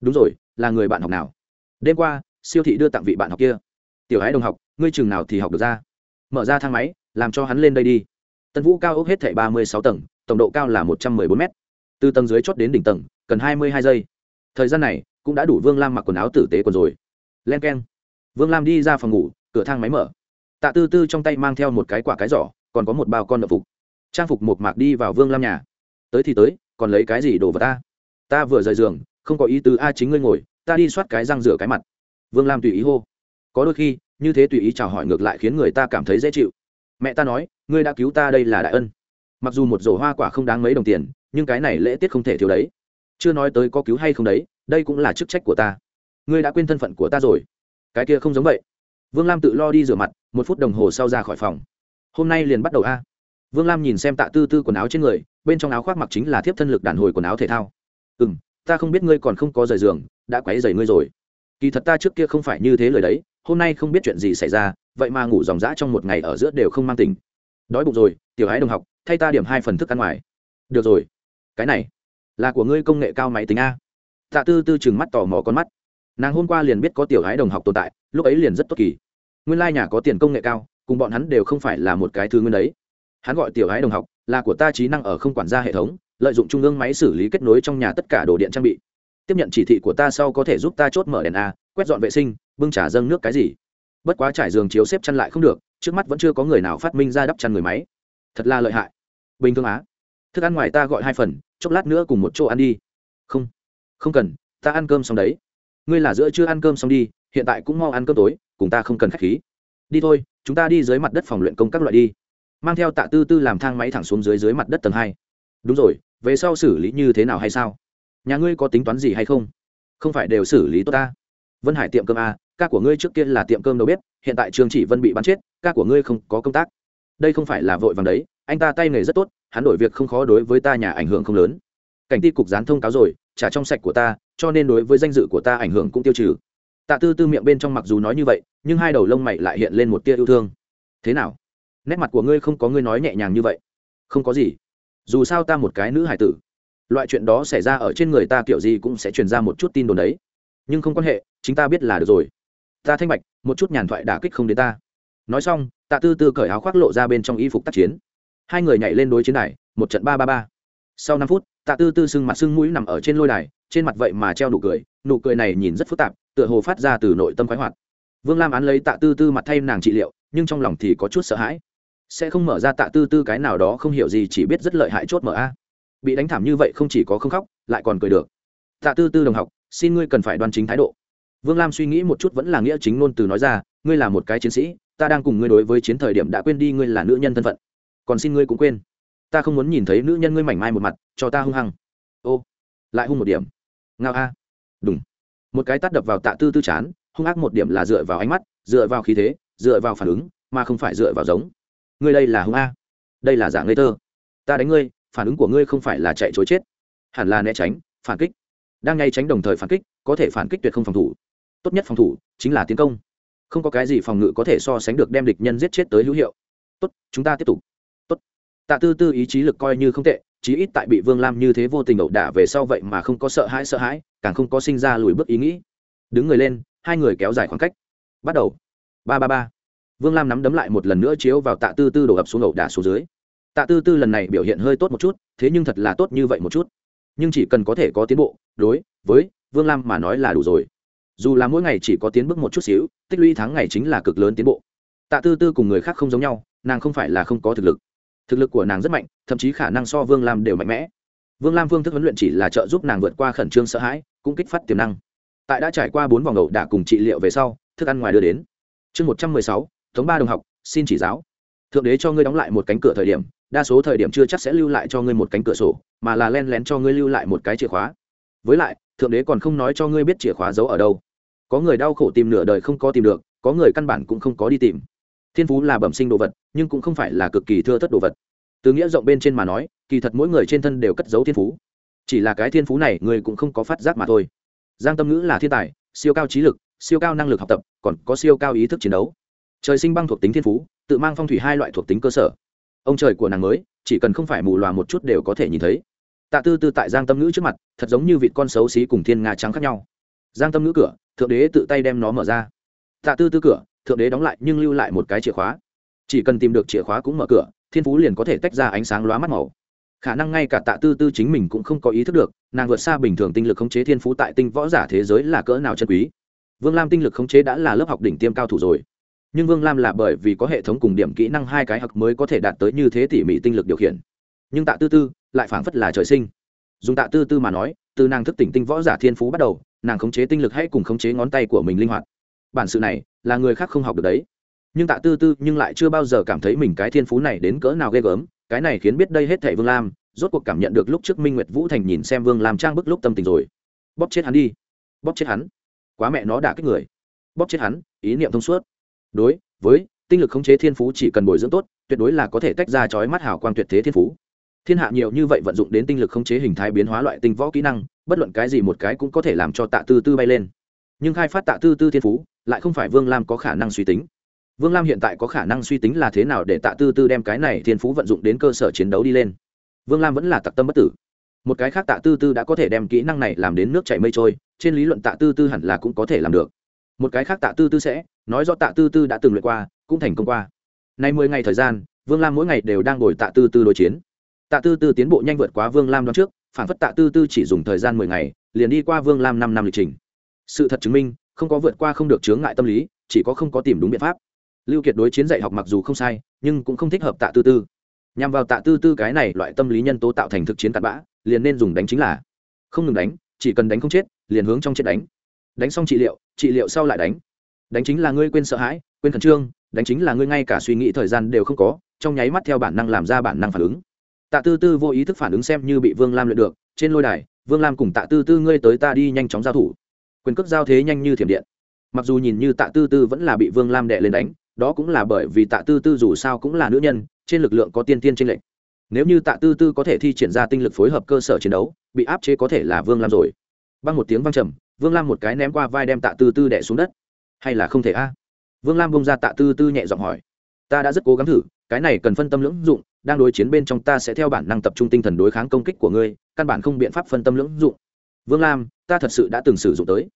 Đúng rồi, là người bạn học nào? Đêm qua, siêu thị đưa tặng vị bạn học kia. Tiểu hái đồng học, ngươi chừng nào thì học được ra? Mở ra thang máy, làm cho hắn lên đây đi. Tân vũ cao ốc hết thảy ba mươi sáu tầng, tổng độ cao là một trăm m ư ơ i bốn m từ tầng dưới chót đến đỉnh tầng, cần hai mươi hai giây. Thời gian này, cũng đã đủ vương lam mặc quần áo tử tế còn rồi. Len k e n vương lam đi ra phòng ngủ, cửa thang máy mở. Tạ tư tư trong tay mang theo một cái quả cái giỏ, còn có một bao con đậu phục. Trang phục một mạc đi vào vương lam nhà. Tới thì tới, còn lấy cái gì đồ vào ta? Ta vừa rời giường, không có ý tứ a chính ngươi ngồi, ta đi soát cái răng rửa cái mặt. Vương lam tùy ý hô. Có đôi khi, như thế tùy ý chào hỏi ngược lại khiến người ta cảm thấy dễ chịu. Mẹ ta nói, ngươi đã cứu ta đây là đại ân. Mặc dù một rổ hoa quả không đáng mấy đồng tiền, nhưng cái này lễ tiết không thể thiếu đấy. Chưa nói tới có cứu hay không đấy, đây cũng là chức trách của ta. Ngươi đã quên thân phận của ta rồi cái kia không giống vậy. Vương lam tự lo đi rửa mặt, một phút đồng hồ sau ra khỏi phòng. Hôm nay liền bắt đầu a. Vương lam nhìn xem tạ tư tư quần áo trên người, bên trong áo khoác mặc chính là thiếp thân lực đàn hồi quần áo thể thao. Ừ m ta không biết ngươi còn không có rời giường, đã quấy dày ngươi rồi. Kỳ thật ta trước kia không phải như thế lời đấy, hôm nay không biết chuyện gì xảy ra, vậy mà ngủ dòng dã trong một ngày ở giữa đều không mang tình. Đói bụng rồi, tiểu hái đồng học, thay ta điểm hai phần thức ăn ngoài. Được rồi. Cái này là của ngươi công nghệ cao máy tính a. Tạ tư tư chừng mắt tò mò con mắt nàng hôm qua liền biết có tiểu gái đồng học tồn tại, lúc ấy liền rất tốt kỳ. Nguyên lai nhà có tiền công nghệ cao, cùng bọn hắn đều không phải là một cái thứ nguyên đấy. Hắn gọi tiểu gái đồng học, là của ta trí năng ở không quản gia hệ thống, lợi dụng trung ương máy xử lý kết nối trong nhà tất cả đồ điện trang bị. Tiếp nhận chỉ thị của ta sau có thể giúp ta chốt mở đèn a, quét dọn vệ sinh, bưng trả dâng nước cái gì. Bất quá trải giường chiếu xếp chăn lại không được, trước mắt vẫn chưa có người nào phát minh ra đắp chăn người máy. Thật là lợi hại. Bình thường á. Thức ăn ngoài ta gọi hai phần, chốc lát nữa cùng một chỗ ăn đi. Không. Không cần, ta ăn cơm xong đấy ngươi là giữa chưa ăn cơm xong đi, hiện tại cũng mau ăn cơm tối, cùng ta không cần k h á c h khí. Đi thôi, chúng ta đi dưới mặt đất phòng luyện công các loại đi. Mang theo tạ tư tư làm thang máy thẳng xuống dưới dưới mặt đất tầng hai. Đúng rồi, về sau xử lý như thế nào hay sao? Nhà ngươi có tính toán gì hay không? Không phải đều xử lý tốt ta. Vân hải tiệm cơm a ca của ngươi trước kia là tiệm cơm đâu biết hiện tại trường chỉ vân bị bắn chết, ca của ngươi không có công tác. Đây không phải là vội vàng đấy, anh ta tay nghề rất tốt, hắn đổi việc không khó đối với ta nhà ảnh hưởng không lớn. Cảnh ti cục gián thông cáo rồi, trả trong sạch của ta cho nên đối với danh dự của ta ảnh hưởng cũng tiêu trừ. Tạ tư tư miệng bên trong mặc dù nói như vậy, nhưng hai đầu lông mày lại hiện lên một tia yêu thương. Thế nào? Nét mặt của ngươi không có ngươi nói nhẹ nhàng như vậy. Không có gì. Dù sao ta một cái nữ hải tử. Loại chuyện đó xảy ra ở trên người ta kiểu gì cũng sẽ truyền ra một chút tin đồn đấy. Nhưng không quan hệ, chính ta biết là được rồi. Ta thanh bạch, một chút nhàn thoại đả kích không đến ta. Nói xong, tạ tư tư cởi áo khoác lộ ra bên trong y phục tác chiến. Hai người nhảy lên đối chiến đài, một trận ba ba ba. Sau năm phút tạ tư tư sưng mặt sưng mũi nằm ở trên lôi đài, trên mặt vậy mà treo nụ cười nụ cười này nhìn rất phức tạp, tựa hồ phát ra từ nội tâm khoái hoạt. Vương lam án lấy tạ tư tư mặt thay nàng trị liệu, nhưng trong lòng thì có chút sợ hãi. Sẽ không mở ra tạ tư tư cái nào đó không hiểu gì, chỉ biết rất lợi hại chốt mở a. Bị đánh thảm như vậy không chỉ có không khóc, lại còn cười được. Tạ tư tư đồng học, xin ngươi cần phải đoan chính thái độ. Vương lam suy nghĩ một chút vẫn là nghĩa chính ngôn từ nói ra, ngươi là một cái chiến sĩ, ta đang cùng ngươi đối với chiến thời điểm đã quên đi ngươi là nữ nhân thân phận. Còn xin ngươi cũng quên ta không muốn nhìn thấy nữ nhân ngươi mảnh mai một mặt, cho ta hung hăng. Ô, lại hung một điểm. Ngao a. Đúng một cái tắt đập vào tạ tư tư chán, hung ác một điểm là dựa vào ánh mắt, dựa vào khí thế, dựa vào phản ứng, mà không phải dựa vào giống. Ngươi đây là hung a. Đây là dạng ngây thơ. Ta đánh ngươi, phản ứng của ngươi không phải là chạy chối chết. Hẳn là né tránh, phản kích. Đang ngay tránh đồng thời phản kích, có thể phản kích tuyệt không phòng thủ. Tốt nhất phòng thủ chính là tiến công. Không có cái gì phòng ngự có thể so sánh được đem địch nhân giết chết tới hữu hiệu. Tốt, chúng ta tiếp tục tạ tư tư ý chí lực coi như không tệ, chí ít tại bị vương lam như thế vô tình ẩu đả về sau vậy mà không có sợ hãi sợ hãi, càng không có sinh ra lùi bước ý nghĩ. Đứng người lên, hai người kéo dài khoảng cách. Bắt đầu. Ba ba ba. Vương lam nắm đấm lại một lần nữa chiếu vào tạ tư tư đổ ập xuống ẩu đả xuống dưới. Tạ tư tư lần này biểu hiện hơi tốt một chút, thế nhưng thật là tốt như vậy một chút. Nhưng chỉ cần có thể có tiến bộ, đối với vương lam mà nói là đủ rồi. Dù là mỗi ngày chỉ có tiến bước một chút xíu, tích lũy tháng ngày chính là cực lớn tiến bộ. Tạ tư tư cùng người khác không giống nhau, nàng không phải là không có thực lực thực lực của nàng rất mạnh, thậm chí khả năng so vương lam đều mạnh mẽ. Vương lam phương thức huấn luyện chỉ là trợ giúp nàng vượt qua khẩn trương sợ hãi, cũng kích phát tiềm năng. Tại đã trải qua bốn vòng ẩu đả cùng trị liệu về sau, thức ăn ngoài đưa đến. Chương một trăm mười sáu thống ba đồng học, xin chỉ giáo. Thượng đế cho ngươi đóng lại một cánh cửa thời điểm, đa số thời điểm chưa chắc sẽ lưu lại cho ngươi một cánh cửa sổ, mà là len lén cho ngươi lưu lại một cái chìa khóa. Với lại, thượng đế còn không nói cho ngươi biết chìa khóa giấu ở đâu. Có người đau khổ tìm nửa đời không có tìm được, có người căn bản cũng không có đi tìm thiên phú là bẩm sinh đồ vật, nhưng cũng không phải là cực kỳ thưa thất đồ vật. Từ nghĩa rộng bên trên mà nói, kỳ thật mỗi người trên thân đều cất giấu thiên phú. Chỉ là cái thiên phú này, người cũng không có phát giác mà thôi. Giang tâm ngữ là thiên tài, siêu cao trí lực, siêu cao năng lực học tập, còn có siêu cao ý thức chiến đấu. Trời sinh băng thuộc tính thiên phú, tự mang phong thủy hai loại thuộc tính cơ sở. Ông trời của nàng mới, chỉ cần không phải mù loà một chút đều có thể nhìn thấy. Tạ tư tư tại giang tâm ngữ trước mặt, thật giống như vịt con xấu xí cùng thiên nga trắng khác nhau. Giang tâm ngữ cửa, thượng đế tự tay đem nó mở ra. Tạ tư tư cửa thượng đế đóng lại nhưng lưu lại một cái chìa khóa. Chỉ cần tìm được chìa khóa cũng mở cửa, thiên phú liền có thể tách ra ánh sáng lóa mắt màu. Khả năng ngay cả tạ tư tư chính mình cũng không có ý thức được, nàng vượt xa bình thường tinh lực khống chế thiên phú tại tinh võ giả thế giới là cỡ nào chân quý. Vương lam tinh lực khống chế đã là lớp học đỉnh tiêm cao thủ rồi. Nhưng vương lam là bởi vì có hệ thống cùng điểm kỹ năng hai cái học mới có thể đạt tới như thế tỉ mỉ tinh lực điều khiển. Nhưng tạ tư tư lại phảng phất là trời sinh. Dùng tạ tư tư mà nói, từ nàng thức tỉnh tinh võ giả thiên phú bắt đầu, nàng khống chế tinh lực hãy cùng khống chế ngón tay của mình linh hoạt bản sự này là người khác không học được đấy. Nhưng tạ tư tư nhưng lại chưa bao giờ cảm thấy mình cái thiên phú này đến cỡ nào ghê gớm, cái này khiến biết đây hết thảy vương lam, rốt cuộc cảm nhận được lúc trước minh nguyệt vũ thành nhìn xem vương lam trang bức lúc tâm tình rồi. Bóp chết hắn đi. Bóp chết hắn. Quá mẹ nó đả kích người. Bóp chết hắn, ý niệm thông suốt. Đối với tinh lực khống chế thiên phú chỉ cần bồi dưỡng tốt, tuyệt đối là có thể tách ra chói mắt hào quang tuyệt thế thiên phú. Thiên hạ nhiều như vậy vận dụng đến tinh lực khống chế hình thái biến hóa loại tinh võ kỹ năng, bất luận cái gì một cái cũng có thể làm cho tạ tư tư bay lên nhưng khai phát tạ tư tư thiên phú, lại không phải vương lam có khả năng suy tính. Vương lam hiện tại có khả năng suy tính là thế nào để tạ tư tư đem cái này thiên phú vận dụng đến cơ sở chiến đấu đi lên. Vương lam vẫn là tặc tâm bất tử. Một cái khác tạ tư tư đã có thể đem kỹ năng này làm đến nước chảy mây trôi, trên lý luận tạ tư tư hẳn là cũng có thể làm được. Một cái khác tạ tư tư sẽ nói do tạ tư tư đã từng luyện qua, cũng thành công qua. Nay mười ngày thời gian, vương lam mỗi ngày đều đang ngồi tạ tư tư đối chiến. Tạ tư tư tiến bộ nhanh vượt quá vương lam đoán trước, phản phất tạ tư tư chỉ dùng thời gian mười ngày, liền đi qua vương lam năm năm lịch trình sự thật chứng minh, không có vượt qua không được chướng ngại tâm lý, chỉ có không có tìm đúng biện pháp. Lưu kiệt đối chiến dạy học mặc dù không sai, nhưng cũng không thích hợp tạ tư tư. Nhằm vào tạ tư tư cái này loại tâm lý nhân tố tạo thành thực chiến tạt bã, liền nên dùng đánh chính là không ngừng đánh, chỉ cần đánh không chết, liền hướng trong chết đánh. Đánh xong trị liệu trị liệu sau lại đánh. Đánh chính là ngươi quên sợ hãi, quên khẩn trương, đánh chính là ngươi ngay cả suy nghĩ thời gian đều không có, trong nháy mắt theo bản năng làm ra bản năng phản ứng. Tạ tư tư vô ý thức phản ứng xem như bị vương lam luyện được, trên lôi đài, vương lam cùng tạ tư tư ngươi tới ta đi nhanh chóng giao thủ quyền cước giao thế nhanh như thiểm điện. Mặc dù nhìn như tạ tư tư vẫn là bị vương lam đệ lên đánh, đó cũng là bởi vì tạ tư tư dù sao cũng là nữ nhân, trên lực lượng có tiên tiên tranh lệch. Nếu như tạ tư tư có thể thi triển ra tinh lực phối hợp cơ sở chiến đấu, bị áp chế có thể là vương lam rồi. Băng một tiếng văng trầm, vương lam một cái ném qua vai đem tạ tư tư đẻ xuống đất. Hay là không thể a? Vương lam bông ra tạ tư tư nhẹ giọng hỏi. Ta đã rất cố gắng thử, cái này cần phân tâm lưỡng dụng, đang đối chiến bên trong ta sẽ theo bản năng tập trung tinh thần đối kháng công kích của ngươi, căn bản không biện pháp phân tâm lưỡng dụng vương lam, ta thật sự đã từng sử dụng tới.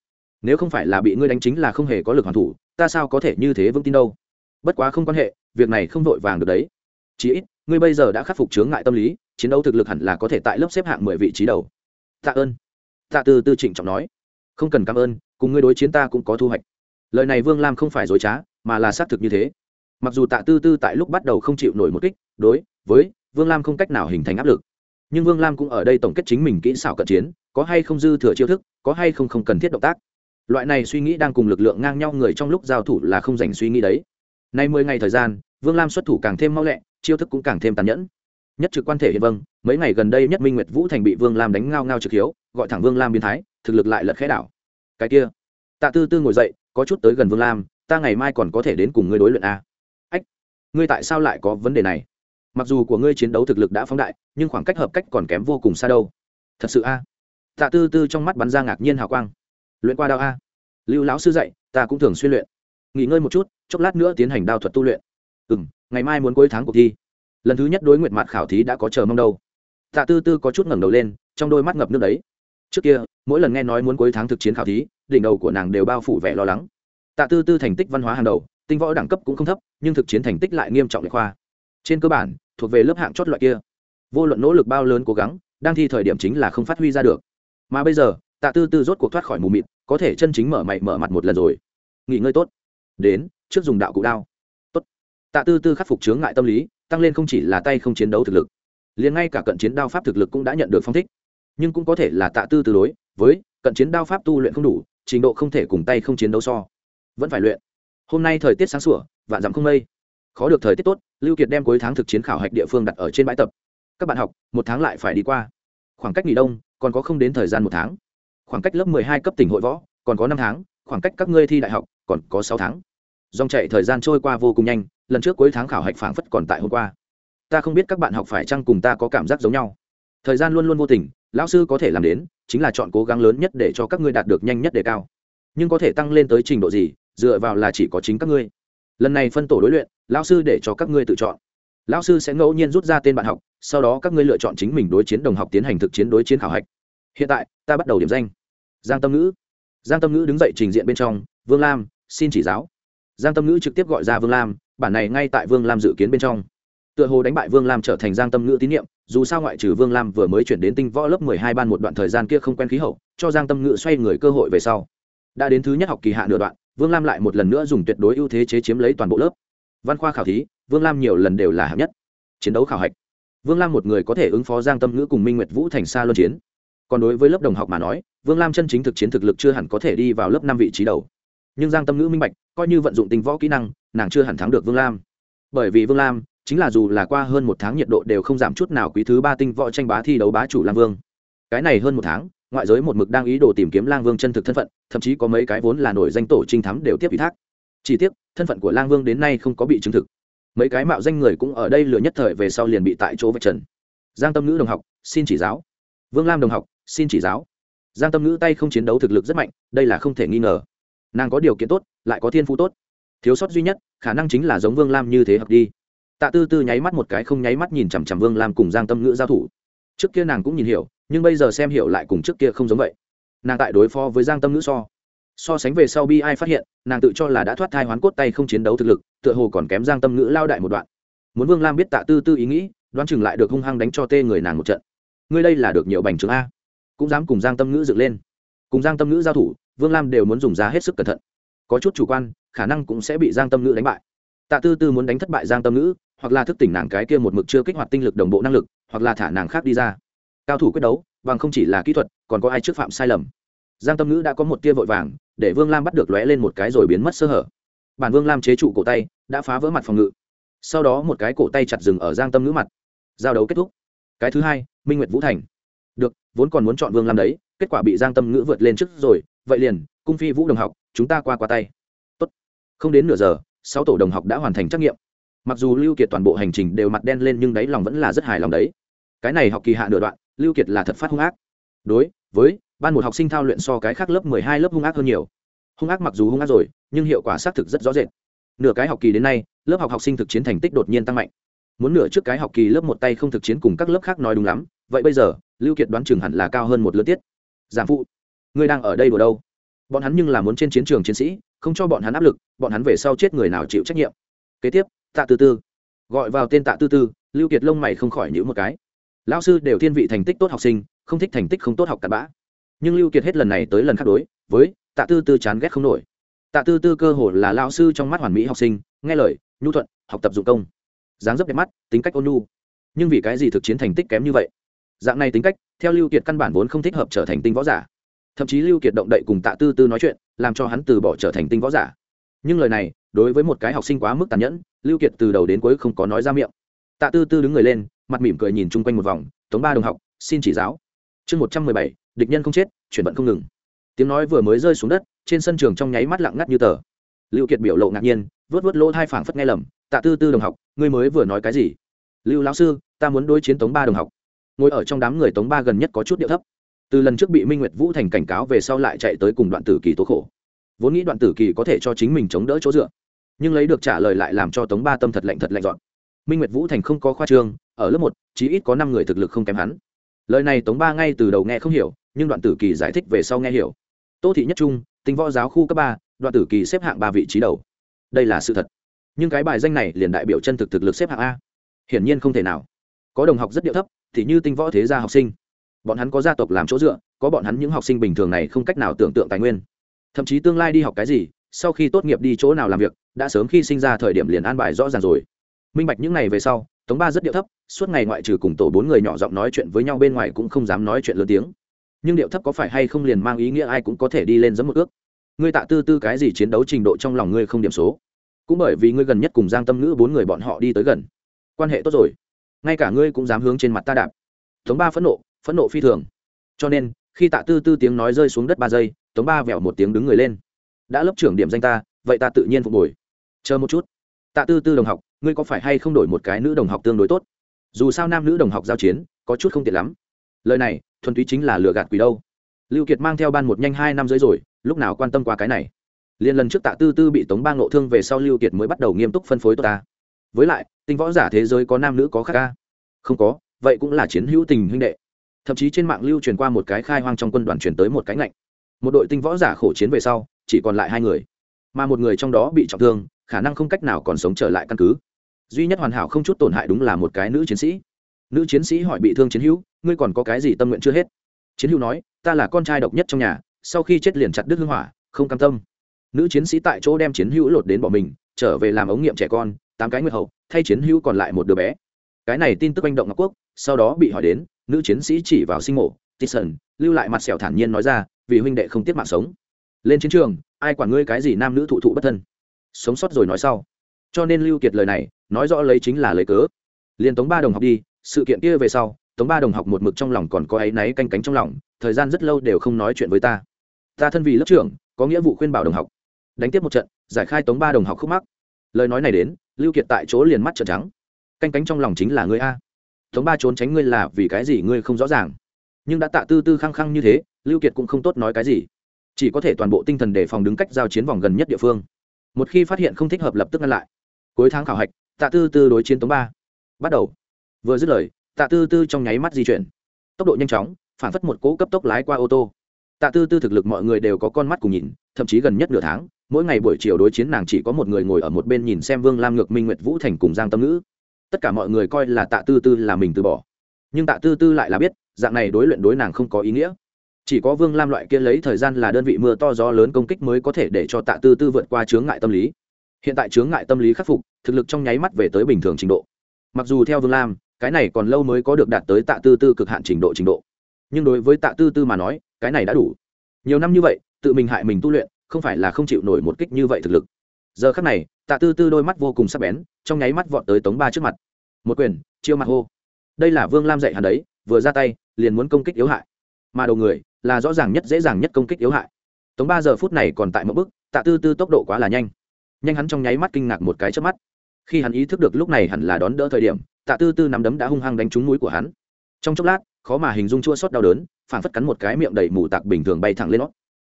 Nếu không phải là bị ngươi đánh chính là không hề có lực hoàn thủ, ta sao có thể như thế vững tin đâu? Bất quá không quan hệ, việc này không vội vàng được đấy. Chí ít, ngươi bây giờ đã khắc phục chướng ngại tâm lý, chiến đấu thực lực hẳn là có thể tại lớp xếp hạng mười vị trí đầu. Tạ ơn. Tạ tư tư trịnh trọng nói. Không cần cảm ơn, cùng ngươi đối chiến ta cũng có thu hoạch. Lời này vương lam không phải dối trá, mà là xác thực như thế. Mặc dù tạ tư tư tại lúc bắt đầu không chịu nổi một kích, đối với vương lam không cách nào hình thành áp lực. Nhưng vương lam cũng ở đây tổng kết chính mình kỹ xảo cận chiến có hay không dư thừa chiêu thức, có hay không không cần thiết động tác. Loại này suy nghĩ đang cùng lực lượng ngang nhau người trong lúc giao thủ là không dành suy nghĩ đấy. Nay mười ngày thời gian, vương lam xuất thủ càng thêm mau lẹ, chiêu thức cũng càng thêm tàn nhẫn. Nhất trực quan thể hiện vâng mấy ngày gần đây nhất minh nguyệt vũ thành bị vương lam đánh ngao ngao trực hiếu, gọi thẳng vương lam biến thái, thực lực lại lật khẽ đảo. Cái kia, tạ tư tư ngồi dậy, có chút tới gần vương lam, ta ngày mai còn có thể đến cùng ngươi đối luyện a ách, ngươi tại sao lại có vấn đề này? Mặc dù của ngươi chiến đấu thực lực đã phóng đại, nhưng khoảng cách hợp cách còn kém vô cùng xa đâu. Thật sự a? Tạ tư tư trong mắt bắn ra ngạc nhiên hào quang. Luyện qua đao a? Lưu lão sư dạy, ta cũng thường xuyên luyện. Nghỉ ngơi một chút, chốc lát nữa tiến hành đao thuật tu luyện. Ừ m ngày mai muốn cuối tháng cuộc thi. Lần thứ nhất đối nguyện mặt khảo thí đã có chờ mong đâu. Tạ tư tư có chút ngẩng đầu lên, trong đôi mắt ngập nước đấy. Trước kia, mỗi lần nghe nói muốn cuối tháng thực chiến khảo thí, đỉnh đầu của nàng đều bao phủ vẻ lo lắng. Tạ tư tư thành tích văn hóa hàng đầu, tinh võ đẳng cấp cũng không thấp, nhưng thực chiến thành tích lại nghiêm trọng lệ khoa. Trên cơ bản, thuộc về lớp hạng chót loại kia. Vô luận nỗ lực bao lớn cố gắng, đang thi thời điểm chính là không phát huy ra được mà bây giờ, tạ tư tư rốt cuộc thoát khỏi mù mịt, có thể chân chính mở mày mở mặt một lần rồi. Nghỉ ngơi tốt. Đến, trước dùng đạo cụ đao. Tốt. Tạ tư tư khắc phục chướng ngại tâm lý, tăng lên không chỉ là tay không chiến đấu thực lực, liền ngay cả cận chiến đao pháp thực lực cũng đã nhận được phong thích. Nhưng cũng có thể là tạ tư từ đối với cận chiến đao pháp tu luyện không đủ, trình độ không thể cùng tay không chiến đấu so. Vẫn phải luyện. Hôm nay thời tiết sáng sủa, vạn dặm không mây. Khó được thời tiết tốt, lưu kiệt đem cuối tháng thực chiến khảo hạch địa phương đặt ở trên bãi tập. Các bạn học, một tháng lại phải đi qua khoảng cách nghỉ đông, còn có không đến thời gian một tháng. Khoảng cách lớp mười hai cấp tỉnh hội võ, còn có năm tháng, khoảng cách các ngươi thi đại học, còn có sáu tháng. Dòng chạy thời gian trôi qua vô cùng nhanh, lần trước cuối tháng khảo hạch phảng phất còn tại hôm qua. Ta không biết các bạn học phải chăng cùng ta có cảm giác giống nhau. Thời gian luôn luôn vô tình, lão sư có thể làm đến, chính là chọn cố gắng lớn nhất để cho các ngươi đạt được nhanh nhất đề cao. Nhưng có thể tăng lên tới trình độ gì, dựa vào là chỉ có chính các ngươi. Lần này phân tổ đối luyện, lão sư để cho các ngươi tự chọn lão sư sẽ ngẫu nhiên rút ra tên bạn học, sau đó các ngươi lựa chọn chính mình đối chiến đồng học tiến hành thực chiến đối chiến khảo hạch. Hiện tại, ta bắt đầu điểm danh. Giang tâm ngữ. Giang tâm ngữ đứng dậy trình diện bên trong, vương lam, xin chỉ giáo. Giang tâm ngữ trực tiếp gọi ra vương lam, bản này ngay tại vương lam dự kiến bên trong. Tựa hồ đánh bại vương lam trở thành giang tâm ngữ tín nhiệm, dù sao ngoại trừ vương lam vừa mới chuyển đến tinh võ lớp mười hai ban một đoạn thời gian kia không quen khí hậu, cho giang tâm ngữ xoay người cơ hội về sau. Đã đến thứ nhất học kỳ hạ nửa đoạn, vương lam lại một lần nữa dùng tuyệt đối ưu thế chế chiếm lấy toàn bộ lớp. Văn khoa khảo thí vương lam nhiều lần đều là hạng nhất. Chiến đấu khảo hạch. Vương lam một người có thể ứng phó giang tâm ngữ cùng minh nguyệt vũ thành xa luân chiến. Còn đối với lớp đồng học mà nói, vương lam chân chính thực chiến thực lực chưa hẳn có thể đi vào lớp năm vị trí đầu. Nhưng giang tâm ngữ minh bạch, coi như vận dụng tinh võ kỹ năng, nàng chưa hẳn thắng được vương lam. Bởi vì vương lam chính là dù là qua hơn một tháng nhiệt độ đều không giảm chút nào quý thứ ba tinh võ tranh bá thi đấu bá chủ lang vương. Cái này hơn một tháng, ngoại giới một mực đang ý đồ tìm kiếm lang vương chân thực thân phận, thậm chí có mấy cái vốn là nổi danh tổ trinh thắm đều tiếp ủy thác. Chỉ tiếc, thân phận của lang vương đến nay không có bị chứng thực mấy cái mạo danh người cũng ở đây lừa nhất thời về sau liền bị tại chỗ vạch trần. Giang tâm ngữ đồng học, xin chỉ giáo. Vương lam đồng học, xin chỉ giáo. Giang tâm ngữ tay không chiến đấu thực lực rất mạnh, đây là không thể nghi ngờ. Nàng có điều kiện tốt, lại có thiên phú tốt. Thiếu sót duy nhất, khả năng chính là giống vương lam như thế học đi. Tạ tư tư nháy mắt một cái không nháy mắt nhìn chằm chằm vương lam cùng giang tâm ngữ giao thủ. Trước kia nàng cũng nhìn hiểu, nhưng bây giờ xem hiểu lại cùng trước kia không giống vậy. Nàng tại đối phó với giang tâm ngữ so so sánh về sau bi ai phát hiện, nàng tự cho là đã thoát thai hoán cốt tay không chiến đấu thực lực, tựa hồ còn kém giang tâm ngữ lao đại một đoạn. Muốn vương lam biết tạ tư tư ý nghĩ, đoán chừng lại được hung hăng đánh cho tê người nàng một trận. Ngươi đây là được nhiều bành trướng a. Cũng dám cùng giang tâm ngữ dựng lên. Cùng giang tâm ngữ giao thủ, vương lam đều muốn dùng giá hết sức cẩn thận. Có chút chủ quan, khả năng cũng sẽ bị giang tâm ngữ đánh bại. Tạ tư tư muốn đánh thất bại giang tâm ngữ, hoặc là thức tỉnh nàng cái kia một mực chưa kích hoạt tinh lực đồng bộ năng lực, hoặc là thả nàng khác đi ra. Cao thủ quyết đấu, bằng không chỉ là kỹ thuật, còn có ai trước phạm sai lầm. Giang tâm ngữ đã có một tia vội vàng để vương lam bắt được lóe lên một cái rồi biến mất sơ hở. Bản vương lam chế trụ cổ tay, đã phá vỡ mặt phòng ngự. Sau đó một cái cổ tay chặt rừng ở giang tâm ngữ mặt. Giao đấu kết thúc. Cái thứ hai, minh nguyệt vũ thành. Được, vốn còn muốn chọn vương lam đấy, kết quả bị giang tâm ngữ vượt lên trước rồi, vậy liền, cung phi vũ đồng học, chúng ta qua qua tay. Tốt. không đến nửa giờ, sáu tổ đồng học đã hoàn thành trắc nghiệm. Mặc dù lưu kiệt toàn bộ hành trình đều mặt đen lên nhưng đáy lòng vẫn là rất hài lòng đấy. Cái này học kỳ hạ nửa đoạn, lưu kiệt là thật phát hung ác. Đối, với ban một học sinh thao luyện so cái khác lớp mười hai lớp hung ác hơn nhiều. Hung ác mặc dù hung ác rồi, nhưng hiệu quả xác thực rất rõ rệt. Nửa cái học kỳ đến nay, lớp học học sinh thực chiến thành tích đột nhiên tăng mạnh. Muốn nửa trước cái học kỳ lớp một tay không thực chiến cùng các lớp khác nói đúng lắm, vậy bây giờ, lưu kiệt đoán chừng hẳn là cao hơn một lứa tiết. Giảm phụ, ngươi đang ở đây đùa đâu? Bọn hắn nhưng là muốn trên chiến trường chiến sĩ, không cho bọn hắn áp lực, bọn hắn về sau chết người nào chịu trách nhiệm. Kế tiếp, tạ tư tư. Gọi vào tên tạ tư tư, lưu kiệt lông mày không khỏi nhữ một cái. Lão sư đều thiên vị thành tích tốt học sinh, không thích thành tích không tốt học cặn bã nhưng lưu kiệt hết lần này tới lần khác đối với tạ tư tư chán ghét không nổi. Tạ tư tư cơ hồ là lão sư trong mắt hoàn mỹ học sinh, nghe lời, nhu thuận, học tập dụng công. Dáng dấp đẹp mắt, tính cách ôn nhu. Nhưng vì cái gì thực chiến thành tích kém như vậy? Dạng này tính cách, theo lưu kiệt căn bản vốn không thích hợp trở thành tinh võ giả. Thậm chí lưu kiệt động đậy cùng tạ tư tư nói chuyện, làm cho hắn từ bỏ trở thành tinh võ giả. Nhưng lời này, đối với một cái học sinh quá mức tàn nhẫn, lưu kiệt từ đầu đến cuối không có nói ra miệng. Tạ tư tư đứng người lên, mặt mỉm cười nhìn chung quanh một vòng, tống ba đồng học, xin chỉ giáo. Chương một trăm mười bảy địch nhân không chết, chuyển vận không ngừng. Tiếng nói vừa mới rơi xuống đất, trên sân trường trong nháy mắt lặng ngắt như tờ. Lưu kiệt biểu lộ ngạc nhiên, vớt vớt lỗ hai phảng phất nghe lầm, tạ tư tư đồng học, ngươi mới vừa nói cái gì? Lưu lão sư, ta muốn đối chiến tống ba đồng học. Ngồi ở trong đám người tống ba gần nhất có chút điệu thấp. Từ lần trước bị minh nguyệt vũ thành cảnh cáo về sau lại chạy tới cùng đoạn tử kỳ tố khổ. Vốn nghĩ đoạn tử kỳ có thể cho chính mình chống đỡ chỗ dựa, nhưng lấy được trả lời lại làm cho tống ba tâm thật lạnh thật lạnh dọn. Minh nguyệt vũ thành không có khoa trương, ở lớp một, chí ít có năm người thực lực không kém hắn. Lời này tống ba ngay từ đầu nghe không hiểu nhưng đoạn tử kỳ giải thích về sau nghe hiểu. Tô thị nhất trung, tinh võ giáo khu cấp ba, đoạn tử kỳ xếp hạng ba vị trí đầu. Đây là sự thật. Nhưng cái bài danh này liền đại biểu chân thực thực lực xếp hạng a. Hiển nhiên không thể nào. Có đồng học rất điệu thấp, thì như tinh võ thế gia học sinh. Bọn hắn có gia tộc làm chỗ dựa, có bọn hắn những học sinh bình thường này không cách nào tưởng tượng tài nguyên. Thậm chí tương lai đi học cái gì, sau khi tốt nghiệp đi chỗ nào làm việc, đã sớm khi sinh ra thời điểm liền an bài rõ ràng rồi. Minh bạch những ngày về sau, tống ba rất điệu thấp, suốt ngày ngoại trừ cùng tổ bốn người nhỏ giọng nói chuyện với nhau bên ngoài cũng không dám nói chuyện lớn tiếng nhưng điệu thấp có phải hay không liền mang ý nghĩa ai cũng có thể đi lên giấm một ước? Ngươi tạ tư tư cái gì chiến đấu trình độ trong lòng ngươi không điểm số? Cũng bởi vì ngươi gần nhất cùng giang tâm ngữ bốn người bọn họ đi tới gần. Quan hệ tốt rồi. Ngay cả ngươi cũng dám hướng trên mặt ta đạp. Tống ba phẫn nộ phẫn nộ phi thường. Cho nên, khi tạ tư tư tiếng nói rơi xuống đất ba giây, tống ba vẹo một tiếng đứng người lên. Đã lớp trưởng điểm danh ta, vậy ta tự nhiên phục hồi. Chờ một chút. Tạ tư tư đồng học, ngươi có phải hay không đổi một cái nữ đồng học tương đối tốt? Dù sao nam nữ đồng học giao chiến, có chút không tiện lắm. Lời này thuần túy chính là lừa gạt quỷ đâu. Lưu kiệt mang theo ban một nhanh hai năm dưới rồi, lúc nào quan tâm qua cái này? Liên lần trước tạ tư tư bị tống ba ngộ thương về sau lưu kiệt mới bắt đầu nghiêm túc phân phối tốt ta. Với lại, tinh võ giả thế giới có nam nữ có khác ca? Không có, vậy cũng là chiến hữu tình huynh đệ. Thậm chí trên mạng lưu truyền qua một cái khai hoang trong quân đoàn truyền tới một cái ngạnh. Một đội tinh võ giả khổ chiến về sau, chỉ còn lại hai người. Mà một người trong đó bị trọng thương, khả năng không cách nào còn sống trở lại căn cứ. Duy nhất hoàn hảo không chút tổn hại đúng là một cái nữ chiến sĩ. Nữ chiến sĩ hỏi bị thương chiến hữu ngươi còn có cái gì tâm nguyện chưa hết? Chiến hữu nói, ta là con trai độc nhất trong nhà, sau khi chết liền chặt đứt hưng hỏa, không cam tâm. Nữ chiến sĩ tại chỗ đem chiến hữu lột đến bỏ mình, trở về làm ống nghiệm trẻ con, tám cái nguyệt hậu, thay chiến hữu còn lại một đứa bé. Cái này tin tức manh động ngọc quốc, sau đó bị hỏi đến, nữ chiến sĩ chỉ vào sinh mổ tison, lưu lại mặt sẹo thản nhiên nói ra, vì huynh đệ không tiết mạng sống. Lên chiến trường, ai quản ngươi cái gì nam nữ thụ thụ bất thân. Sống sót rồi nói sau. Cho nên lưu kiệt lời này, nói rõ lấy chính là lấy cớ. Liền tống ba đồng học đi, sự kiện kia về sau tống ba đồng học một mực trong lòng còn có áy náy canh cánh trong lòng, thời gian rất lâu đều không nói chuyện với ta. Ta thân vì lớp trưởng, có nghĩa vụ khuyên bảo đồng học. Đánh tiếp một trận, giải khai tống ba đồng học khúc mắc. Lời nói này đến, lưu kiệt tại chỗ liền mắt trợn trắng. Canh cánh trong lòng chính là ngươi a. Tống ba trốn tránh ngươi là vì cái gì ngươi không rõ ràng. Nhưng đã tạ tư tư khăng khăng như thế, lưu kiệt cũng không tốt nói cái gì. Chỉ có thể toàn bộ tinh thần đề phòng đứng cách giao chiến vòng gần nhất địa phương. Một khi phát hiện không thích hợp lập tức ngăn lại. Cuối tháng khảo hạch, tạ tư tư đối chiến tống ba. Bắt đầu. Vừa dứt lời tạ tư tư trong nháy mắt di chuyển. Tốc độ nhanh chóng, phản phất một cỗ cấp tốc lái qua ô tô. Tạ tư tư thực lực mọi người đều có con mắt cùng nhìn, thậm chí gần nhất nửa tháng, mỗi ngày buổi chiều đối chiến nàng chỉ có một người ngồi ở một bên nhìn xem vương lam ngược minh nguyệt vũ thành cùng giang tâm ngữ. Tất cả mọi người coi là tạ tư tư là mình từ bỏ. Nhưng tạ tư tư lại là biết, dạng này đối luyện đối nàng không có ý nghĩa. Chỉ có vương lam loại kia lấy thời gian là đơn vị mưa to gió lớn công kích mới có thể để cho tạ tư tư vượt qua chướng ngại tâm lý. Hiện tại chướng ngại tâm lý khắc phục, thực lực trong nháy mắt về tới bình thường trình độ. Mặc dù theo vương lam cái này còn lâu mới có được đạt tới tạ tư tư cực hạn trình độ trình độ. Nhưng đối với tạ tư tư mà nói, cái này đã đủ. Nhiều năm như vậy, tự mình hại mình tu luyện, không phải là không chịu nổi một kích như vậy thực lực. Giờ khắc này, tạ tư tư đôi mắt vô cùng sắc bén, trong nháy mắt vọt tới tống ba trước mặt. Một quyền, chiêu mặt hô. Đây là vương lam dạy hắn đấy, vừa ra tay, liền muốn công kích yếu hại. Mà đầu người, là rõ ràng nhất dễ dàng nhất công kích yếu hại. Tống ba giờ phút này còn tại một bước, tạ tư tư tốc độ quá là nhanh. Nhanh hắn trong nháy mắt kinh ngạc một cái trước mắt. Khi hắn ý thức được lúc này hẳn là đón đỡ thời điểm tạ tư tư nắm đấm đã hung hăng đánh trúng mũi của hắn. Trong chốc lát, khó mà hình dung chua xót đau đớn, phản phất cắn một cái miệng đầy mù tạc bình thường bay thẳng lên nót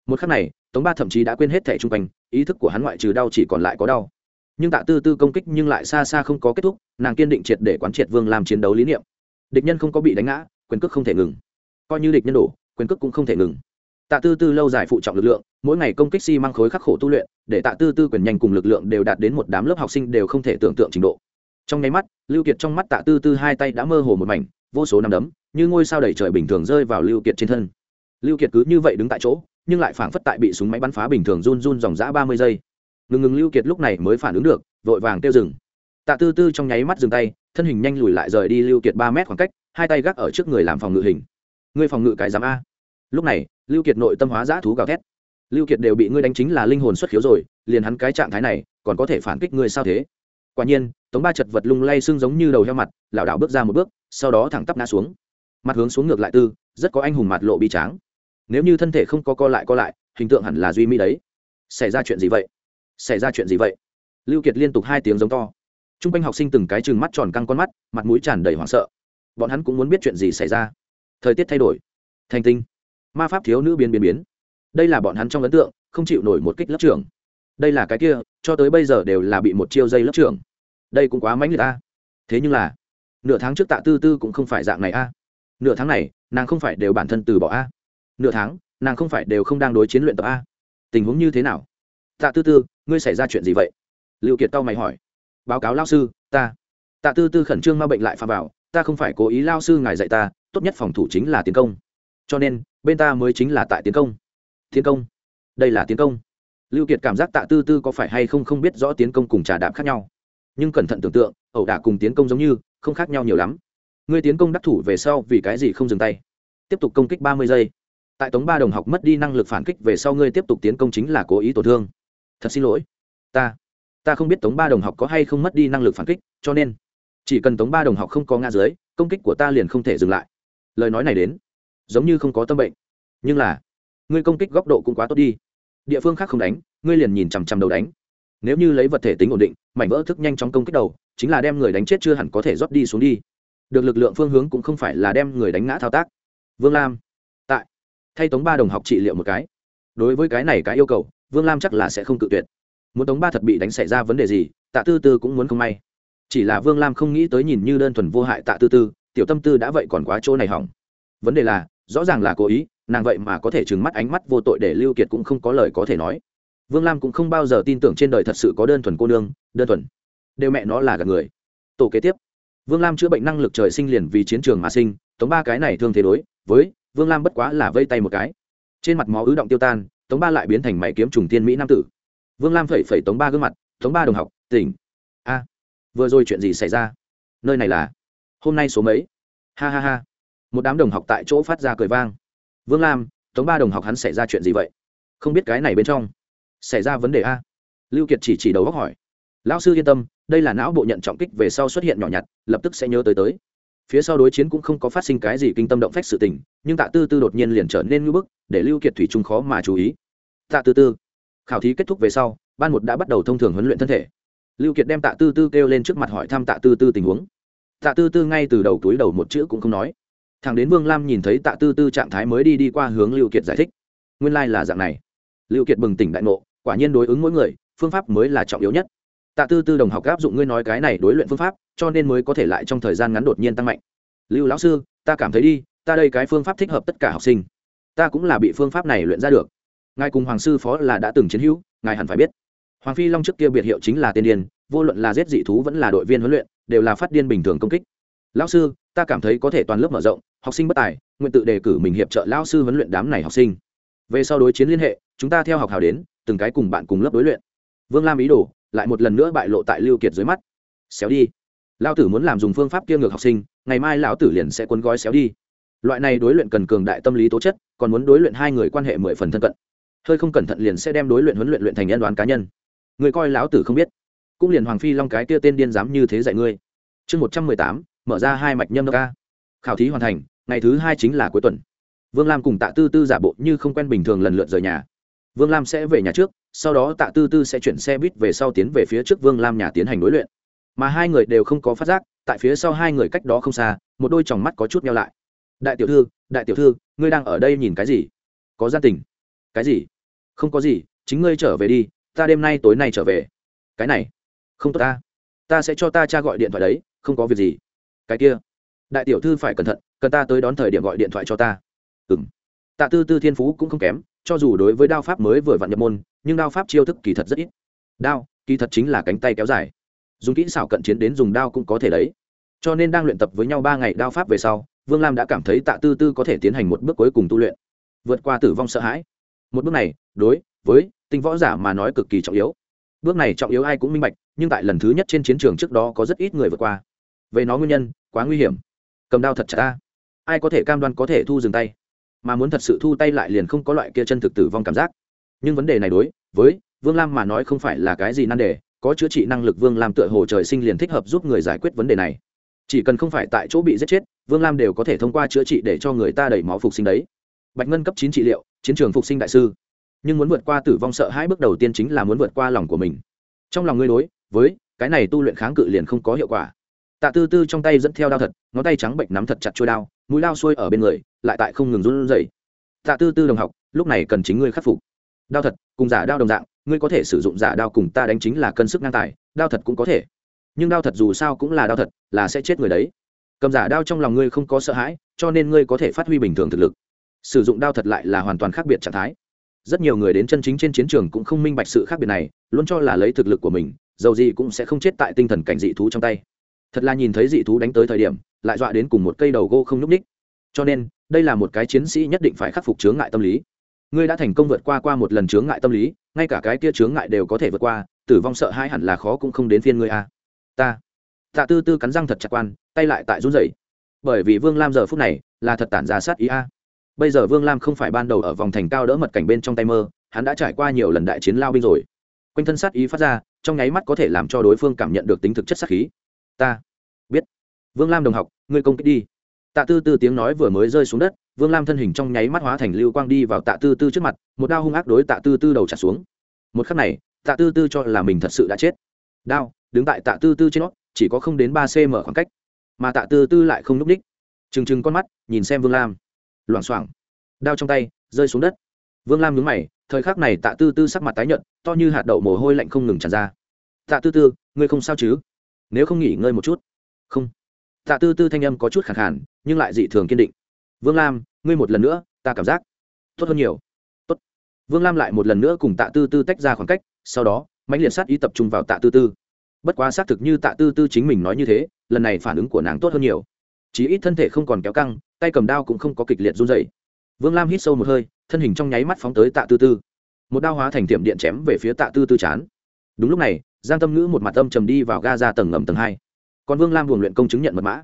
một khắc này, tống ba thậm chí đã quên hết thẻ chung quanh, ý thức của hắn ngoại trừ đau chỉ còn lại có đau. Nhưng tạ tư tư công kích nhưng lại xa xa không có kết thúc, nàng kiên định triệt để quán triệt vương làm chiến đấu lý niệm. Địch nhân không có bị đánh ngã, quyền cước không thể ngừng. Coi như địch nhân đổ, quyền cước cũng không thể ngừng. Tạ tư tư lâu dài phụ trọng lực lượng, mỗi ngày công kích xi、si、măng khối khắc khổ tu luyện, để tạ tư tư quyền nhanh cùng lực lượng đều đạt đến một đám lớp học sinh đều không thể tưởng tượng trình độ trong nháy mắt, lưu kiệt trong mắt tạ tư tư hai tay đã mơ hồ một mảnh, vô số năm đấm, như ngôi sao đầy trời bình thường rơi vào lưu kiệt trên thân. Lưu kiệt cứ như vậy đứng tại chỗ, nhưng lại phảng phất tại bị súng máy bắn phá bình thường run run dòng dã ba mươi giây. Ngừng ngừng lưu kiệt lúc này mới phản ứng được, vội vàng tiêu dừng. Tạ tư tư trong nháy mắt dừng tay, thân hình nhanh lùi lại rời đi lưu kiệt ba mét khoảng cách, hai tay gác ở trước người làm phòng ngự hình. Ngươi phòng ngự cái giám a. Lúc này, lưu kiệt nội tâm hóa giã thú gào thét. Lưu kiệt đều bị ngươi đánh chính là linh hồn xuất khiếu rồi, liền hắn cái trạng thái này, còn có thể phản kích ngươi sao thế? Quả nhiên tống ba chật vật lung lay xương giống như đầu heo mặt, lảo đảo bước ra một bước, sau đó thẳng tắp ngã xuống. Mặt hướng xuống ngược lại tư, rất có anh hùng mặt lộ bi tráng. Nếu như thân thể không có co lại co lại, hình tượng hẳn là duy mỹ đấy. Xảy ra chuyện gì vậy? Xảy ra chuyện gì vậy? Lưu kiệt liên tục hai tiếng giống to. T r u n g quanh học sinh từng cái chừng mắt tròn căng con mắt, mặt mũi tràn đầy hoảng sợ. Bọn hắn cũng muốn biết chuyện gì xảy ra. Thời tiết thay đổi. Thành tinh. Ma pháp thiếu nữ biến biến biến. Đây là bọn hắn trong ấn tượng, không chịu nổi một kích lớp trưởng. Đây là cái kia, cho tới bây giờ đều là bị một chiêu dây lớp trưởng đây cũng quá mãnh liệt ta. Thế nhưng là, nửa tháng trước tạ tư tư cũng không phải dạng này a. Nửa tháng này, nàng không phải đều bản thân từ bỏ a. Nửa tháng, nàng không phải đều không đang đối chiến luyện tập a. Tình huống như thế nào? Tạ tư tư, ngươi xảy ra chuyện gì vậy? Liệu kiệt tao mày hỏi. Báo cáo lao sư, ta. Tạ tư tư khẩn trương ma bệnh lại phà vào, ta không phải cố ý lao sư ngài dạy ta, tốt nhất phòng thủ chính là tiến công. Cho nên, bên ta mới chính là tại tiến công. Tiến công? Đây là tiến công. Lưu kiệt cảm giác tạ tư tư có phải hay không không biết rõ tiến công cùng trà đạp khác nhau nhưng cẩn thận tưởng tượng, ẩu đả cùng tiến công giống như, không khác nhau nhiều lắm. Ngươi tiến công đắc thủ về sau vì cái gì không dừng tay? Tiếp tục công kích ba mươi giây. Tại tống ba đồng học mất đi năng lực phản kích về sau ngươi tiếp tục tiến công chính là cố ý tổn thương. Thật xin lỗi. Ta ta không biết tống ba đồng học có hay không mất đi năng lực phản kích, cho nên chỉ cần tống ba đồng học không có ngã dưới, công kích của ta liền không thể dừng lại. Lời nói này đến, giống như không có tâm bệnh. Nhưng là, ngươi công kích góc độ cũng quá tốt đi. Địa phương khác không đánh, ngươi liền nhìn chằm chằm đầu đánh nếu như lấy vật thể tính ổn định, mảnh vỡ thức nhanh chóng công kích đầu, chính là đem người đánh chết chưa hẳn có thể rót đi xuống đi. Được lực lượng phương hướng cũng không phải là đem người đánh ngã thao tác. Vương lam, tại. Thay tống ba đồng học trị liệu một cái. Đối với cái này cái yêu cầu, vương lam chắc là sẽ không cự tuyệt. Muốn tống ba thật bị đánh xảy ra vấn đề gì, tạ tư tư cũng muốn không may. Chỉ là vương lam không nghĩ tới nhìn như đơn thuần vô hại tạ tư tư, tiểu tâm tư đã vậy còn quá chỗ này hỏng. Vấn đề là, rõ ràng là cố ý, nàng vậy mà có thể trừng mắt ánh mắt vô tội để lưu kiệt cũng không có lời có thể nói vương lam cũng không bao giờ tin tưởng trên đời thật sự có đơn thuần cô nương, đơn thuần. Đều mẹ nó là gạt người. Tổ kế tiếp. Vương lam chữa bệnh năng lực trời sinh liền vì chiến trường mà sinh, tống ba cái này thương thế đối với vương lam bất quá là vây tay một cái. Trên mặt máu ứ động tiêu tan, tống ba lại biến thành mày kiếm trùng tiên mỹ nam tử. Vương lam phẩy phẩy tống ba gương mặt, tống ba đồng học, tỉnh. A, vừa rồi chuyện gì xảy ra? Nơi này là hôm nay số mấy? Ha ha ha. Một đám đồng học tại chỗ phát ra cười vang. Vương lam, tống ba đồng học hắn xảy ra chuyện gì vậy? Không biết cái này bên trong xảy ra vấn đề a? Lưu kiệt chỉ chỉ đầu góc hỏi. Lão sư yên tâm, đây là não bộ nhận trọng kích về sau xuất hiện nhỏ nhặt, lập tức sẽ nhớ tới tới. Phía sau đối chiến cũng không có phát sinh cái gì kinh tâm động phách sự tình, nhưng tạ tư tư đột nhiên liền trở nên ngưỡng bức, để lưu kiệt thủy trung khó mà chú ý. Tạ tư tư. Khảo thí kết thúc về sau, ban một đã bắt đầu thông thường huấn luyện thân thể. Lưu kiệt đem tạ tư tư kêu lên trước mặt hỏi thăm tạ tư tư tình huống. Tạ tư tư ngay từ đầu túi đầu một chữ cũng không nói. Thằng đến vương lam nhìn thấy tạ tư tư trạng thái mới đi đi qua hướng lưu kiệt giải thích. Nguyên lai là dạng này. Lưu kiệt bừng tỉnh đại ngộ quả nhiên đối ứng mỗi người, phương pháp mới là trọng yếu nhất. Tạ tư tư đồng học áp dụng ngươi nói cái này đối luyện phương pháp, cho nên mới có thể lại trong thời gian ngắn đột nhiên tăng mạnh. Lưu lão sư, ta cảm thấy đi, ta đây cái phương pháp thích hợp tất cả học sinh. Ta cũng là bị phương pháp này luyện ra được. Ngài cùng hoàng sư phó là đã từng chiến hữu, ngài hẳn phải biết. Hoàng phi long trước kia biệt hiệu chính là tiên điên, vô luận là giết dị thú vẫn là đội viên huấn luyện, đều là phát điên bình thường công kích. Lão sư, ta cảm thấy có thể toàn lớp mở rộng, học sinh bất tài, nguyện tự đề cử mình hiệp trợ lão sư huấn luyện đám này học sinh. Về sau đối chiến liên hệ, chúng ta theo học hào đến từng cái cùng bạn cùng lớp đối luyện. Vương lam ý đồ, lại một lần nữa bại lộ tại lưu kiệt dưới mắt. Xéo đi. Lao tử muốn làm dùng phương pháp kia ngược học sinh, ngày mai lão tử liền sẽ cuốn gói xéo đi. Loại này đối luyện cần cường đại tâm lý tố chất, còn muốn đối luyện hai người quan hệ mười phần thân cận. Hơi không cẩn thận liền sẽ đem đối luyện huấn luyện luyện thành nhân đoán cá nhân. Người coi lão tử không biết. Cũng liền hoàng phi long cái kia tên điên dám như thế dạy ngươi. Chương một trăm mười tám, mở ra hai mạch nhâm đốc ca khảo thí hoàn thành, ngày thứ hai chính là cuối tuần. Vương lam cùng tạ tư tư giả bộ như không quen bình thường lần lượt rời nhà vương lam sẽ về nhà trước, sau đó tạ tư tư sẽ chuyển xe buýt về sau tiến về phía trước vương lam nhà tiến hành đối luyện. Mà hai người đều không có phát giác, tại phía sau hai người cách đó không xa, một đôi tròng mắt có chút nhau lại. Đại tiểu thư, đại tiểu thư, ngươi đang ở đây nhìn cái gì? Có gia tình. Cái gì? Không có gì, chính ngươi trở về đi, ta đêm nay tối nay trở về. Cái này, không tốt ta. Ta sẽ cho ta cha gọi điện thoại đấy, không có việc gì. Cái kia, đại tiểu thư phải cẩn thận, cần ta tới đón thời điểm gọi điện thoại cho ta. Ừ m tạ tư tư thiên phú cũng không kém cho dù đối với đao pháp mới vừa vặn nhập môn, nhưng đao pháp chiêu thức kỳ thật rất ít. Đao, kỳ thật chính là cánh tay kéo dài. Dùng kỹ xảo cận chiến đến dùng đao cũng có thể đấy. Cho nên đang luyện tập với nhau ba ngày đao pháp về sau, vương lam đã cảm thấy tạ tư tư có thể tiến hành một bước cuối cùng tu luyện. Vượt qua tử vong sợ hãi. Một bước này, đối với tinh võ giả mà nói cực kỳ trọng yếu. Bước này trọng yếu ai cũng minh bạch, nhưng tại lần thứ nhất trên chiến trường trước đó có rất ít người vượt qua. Về nó nguyên nhân, quá nguy hiểm. Cầm đao thật chặt ta. Ai có thể cam đoan có thể thu dừng tay? Mà muốn thật sự thu tay lại liền không có loại kia chân thực tử vong cảm giác. Nhưng vấn đề này đối với vương lam mà nói không phải là cái gì nan đề, có chữa trị năng lực vương lam tựa hồ trời sinh liền thích hợp giúp người giải quyết vấn đề này. Chỉ cần không phải tại chỗ bị giết chết, vương lam đều có thể thông qua chữa trị để cho người ta đẩy máu phục sinh đấy. Bạch ngân cấp chín trị liệu, chiến trường phục sinh đại sư. Nhưng muốn vượt qua tử vong sợ hãi bước đầu tiên chính là muốn vượt qua lòng của mình. Trong lòng ngươi đối với cái này tu luyện kháng cự liền không có hiệu quả tạ tư tư trong tay dẫn theo đao thật, ngón tay trắng bệnh nắm thật chặt trôi đao, mũi lao xuôi ở bên người, lại tại không ngừng run rẩy. Tạ tư tư đồng học, lúc này cần chính ngươi khắc phục. Đao thật, cùng giả đao đồng dạng, ngươi có thể sử dụng giả đao cùng ta đánh chính là cân sức ngang tài, đao thật cũng có thể. Nhưng đao thật dù sao cũng là đao thật, là sẽ chết người đấy. Cầm giả đao trong lòng ngươi không có sợ hãi, cho nên ngươi có thể phát huy bình thường thực lực. Sử dụng đao thật lại là hoàn toàn khác biệt trạng thái. Rất nhiều người đến chân chính trên chiến trường cũng không minh bạch sự khác biệt này, luôn cho là lấy thực lực của mình, dầu gì cũng sẽ không chết tại tinh thần cảnh dị thú trong tay thật là nhìn thấy dị thú đánh tới thời điểm, lại dọa đến cùng một cây đầu gô không nhúc ních cho nên, đây là một cái chiến sĩ nhất định phải khắc phục chướng ngại tâm lý. Ngươi đã thành công vượt qua qua một lần chướng ngại tâm lý, ngay cả cái kia chướng ngại đều có thể vượt qua, tử vong sợ hãi hẳn là khó cũng không đến phiên ngươi a. À. ta, tạ tư tư cắn răng thật chặt quan, tay lại tại run rẩy. Bởi vì vương lam giờ phút này là thật tản ra sát ý a. Bây giờ vương lam không phải ban đầu ở vòng thành cao đỡ mật cảnh bên trong tay mơ, hắn đã trải qua nhiều lần đại chiến lao binh rồi. Quanh thân sát ý phát ra, trong nháy mắt có thể làm cho đối phương cảm nhận được tính thực chất sát khí ta biết. Vương lam đồng học, ngươi công kích đi. Tạ tư tư tiếng nói vừa mới rơi xuống đất, vương lam thân hình trong nháy mắt hóa thành lưu quang đi vào tạ tư tư trước mặt, một đao hung ác đối tạ tư tư đầu trả xuống. Một khắc này, tạ tư tư cho là mình thật sự đã chết. Đao, đứng tại tạ tư tư trên nó chỉ có không đến ba cm khoảng cách. Mà tạ tư tư lại không n ú c ních. Trừng trừng con mắt, nhìn xem vương lam. Loảng xoảng. Đao trong tay, rơi xuống đất. Vương lam nhúng mày, thời khắc này tạ tư tư sắc mặt tái nhợt, to như hạt đậu mồ hôi lạnh không ngừng tràn ra. Tạ tư tư, ngươi không sao chứ? Nếu không nghỉ ngơi một chút. Không. Tạ tư tư thanh âm có chút khẳng khản nhưng lại dị thường kiên định. Vương lam, ngươi một lần nữa, ta cảm giác tốt hơn nhiều. Tốt. Vương lam lại một lần nữa cùng tạ tư tư tách ra khoảng cách, sau đó, mãnh liệt sát ý tập trung vào tạ tư tư. Bất quá xác thực như tạ tư tư chính mình nói như thế, lần này phản ứng của nàng tốt hơn nhiều. Chí ít thân thể không còn kéo căng, tay cầm đao cũng không có kịch liệt run dày vương lam hít sâu một hơi, thân hình trong nháy mắt phóng tới tạ tư tư. Một đao hóa thành tiệm điện chém về phía tạ tư tư chán. Đúng lúc này giang tâm ngữ một mặt âm trầm đi vào ga ra tầng ngầm tầng hai. Còn vương lam buồng luyện công chứng nhận mật mã.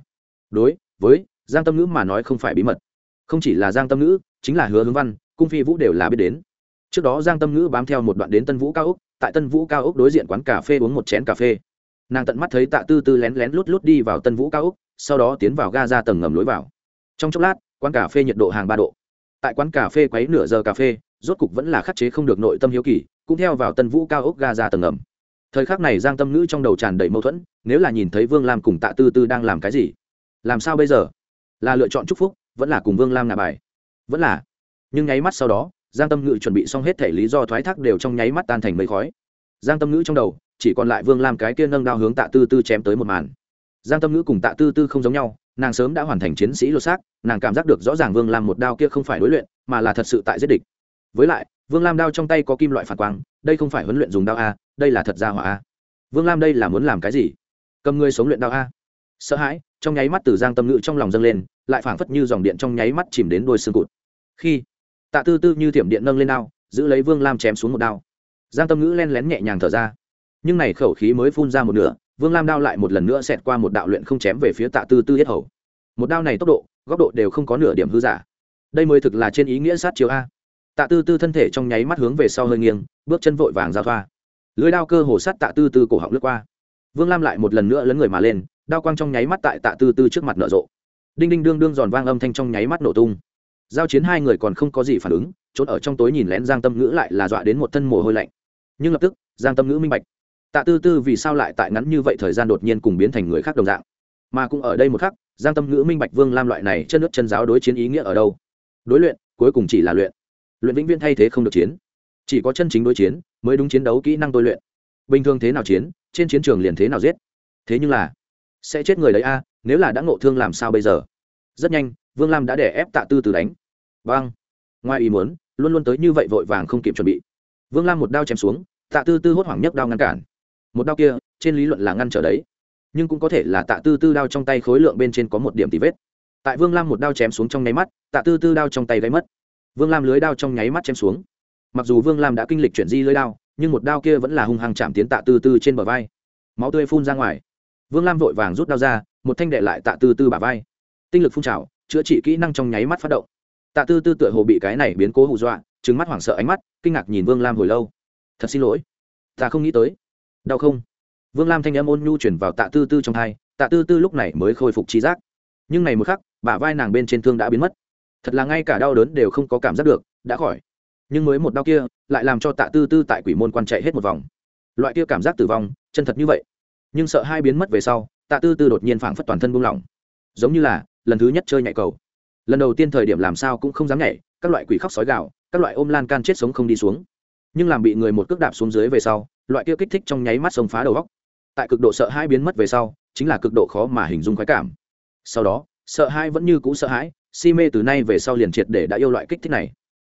Đối với giang tâm ngữ mà nói không phải bí mật. Không chỉ là giang tâm ngữ, chính là hứa hướng văn, cung phi vũ đều là biết đến. Trước đó giang tâm ngữ bám theo một đoạn đến tân vũ cao úc, tại tân vũ cao úc đối diện quán cà phê uống một chén cà phê. Nàng tận mắt thấy tạ tư tư lén lén lút lút đi vào tân vũ cao úc, sau đó tiến vào ga ra tầng ngầm lối vào. Trong chốc lát, quán cà phê nhiệt độ hàng ba độ. Tại quán cà phê quấy nửa giờ cà phê, rốt cục vẫn là khắc chế không được nội tâm hiếu kỳ, cũng theo vào tân vũ cao ốc ga ra tầng ngầm thời khắc này giang tâm ngữ trong đầu tràn đầy mâu thuẫn, nếu là nhìn thấy vương lam cùng tạ tư tư đang làm cái gì? Làm sao bây giờ? Là lựa chọn chúc phúc, vẫn là cùng vương lam ngà bài? Vẫn là. Nhưng nháy mắt sau đó, giang tâm ngữ chuẩn bị xong hết thể lý do thoái thác đều trong nháy mắt tan thành mây khói. Giang tâm ngữ trong đầu, chỉ còn lại vương lam cái kia nâng đao hướng tạ tư tư chém tới một màn. Giang tâm ngữ cùng tạ tư tư không giống nhau, nàng sớm đã hoàn thành chiến sĩ lột xác, nàng cảm giác được rõ ràng vương lam một đao kia không phải đối luyện, mà là thật sự tại giết địch. Với lại vương lam đao trong tay có kim loại phản quang, đây không phải huấn luyện dùng đao a, đây là thật ra hỏa a. Vương lam đây là muốn làm cái gì? Cầm người sống luyện đao a. Sợ hãi, trong nháy mắt từ giang tâm ngữ trong lòng dâng lên, lại phảng phất như dòng điện trong nháy mắt chìm đến đôi xương cụt. Khi, tạ tư tư như thiểm điện nâng lên đao, giữ lấy vương lam chém xuống một đao. Giang tâm ngữ len lén nhẹ nhàng thở ra. Nhưng này khẩu khí mới phun ra một nửa, vương lam đao lại một lần nữa xẹt qua một đạo luyện không chém về phía tạ tư tư yết hầu. Một đao này tốc độ, góc độ đều không có nửa điểm hư giả. Đây mới thực là trên ý nghĩa sát chiếu a tạ tư tư thân thể trong nháy mắt hướng về sau hơi nghiêng, bước chân vội vàng giao thoa. Lưới đao cơ hồ sắt tạ tư tư cổ họng lướt qua. Vương lam lại một lần nữa lấn người mà lên, đao quang trong nháy mắt tại tạ tư tư trước mặt nở rộ. Đinh đinh đương đương giòn vang âm thanh trong nháy mắt nổ tung. Giao chiến hai người còn không có gì phản ứng, trốn ở trong tối nhìn lén giang tâm ngữ lại là dọa đến một thân mồ hôi lạnh. Nhưng lập tức, giang tâm ngữ minh bạch. Tạ tư tư vì sao lại tại ngắn như vậy thời gian đột nhiên cùng biến thành người khác đồng dạng? Mà cũng ở đây một khắc, giang tâm ngữ minh bạch vương lam loại này chân nước chân giáo đối chiến ý nghĩa ở đâu? Đối luyện, cuối cùng chỉ là luyện luyện vĩnh viễn thay thế không được chiến. Chỉ có chân chính đối chiến mới đúng chiến đấu kỹ năng tôi luyện. Bình thường thế nào chiến, trên chiến trường liền thế nào giết. Thế nhưng là, sẽ chết người đấy a, nếu là đã ngộ thương làm sao bây giờ? Rất nhanh, vương lam đã để ép tạ tư từ đánh. Vâng. Ngoài ý muốn, luôn luôn tới như vậy vội vàng không kịp chuẩn bị. Vương lam một đao chém xuống, tạ tư tư hốt hoảng nhất đao ngăn cản. Một đao kia, trên lý luận là ngăn trở đấy. Nhưng cũng có thể là tạ tư tư đao trong tay khối lượng bên trên có một điểm tì vết. Tại vương lam một đao chém xuống trong nháy mắt, tạ tư tư đao trong tay gáy mất vương lam lưới đao trong nháy mắt chém xuống. Mặc dù vương lam đã kinh lịch chuyển di lưới đao, nhưng một đao kia vẫn là hung hăng chạm tiến tạ tư tư trên bờ vai. Máu tươi phun ra ngoài. Vương lam vội vàng rút đao ra, một thanh đệ lại tạ tư tư bả vai. Tinh lực phun trào, chữa trị kỹ năng trong nháy mắt phát động. Tạ tư tư tựa hồ bị cái này biến cố hù dọa trứng mắt hoảng sợ ánh mắt, kinh ngạc nhìn vương lam hồi lâu. Thật xin lỗi, ta không nghĩ tới. Đau không? Vương lam thanh âm ôn nhu chuyển vào tạ tư tư trong hai tạ tư tư lúc này mới khôi phục trí giác. Nhưng này một khắc, bả vai nàng bên trên thương đã biến mất thật là ngay cả đau đớn đều không có cảm giác được, đã khỏi. Nhưng mới một đau kia, lại làm cho tạ tư tư tại quỷ môn quan chạy hết một vòng. Loại kia cảm giác tử vong, chân thật như vậy. Nhưng sợ hai biến mất về sau, tạ tư tư đột nhiên phảng phất toàn thân buông lỏng. Giống như là, lần thứ nhất chơi nhạy cầu. Lần đầu tiên thời điểm làm sao cũng không dám nhảy, các loại quỷ khóc sói gạo các loại ôm lan can chết sống không đi xuống. Nhưng làm bị người một cước đạp xuống dưới về sau, loại kia kích thích trong nháy mắt sông phá đầu góc tại cực độ sợ hai biến mất về sau, chính là cực độ khó mà hình dung khoái cảm. Sau đó, sợ hai vẫn như cũ sợ hãi si mê từ nay về sau liền triệt để đã yêu loại kích thích này.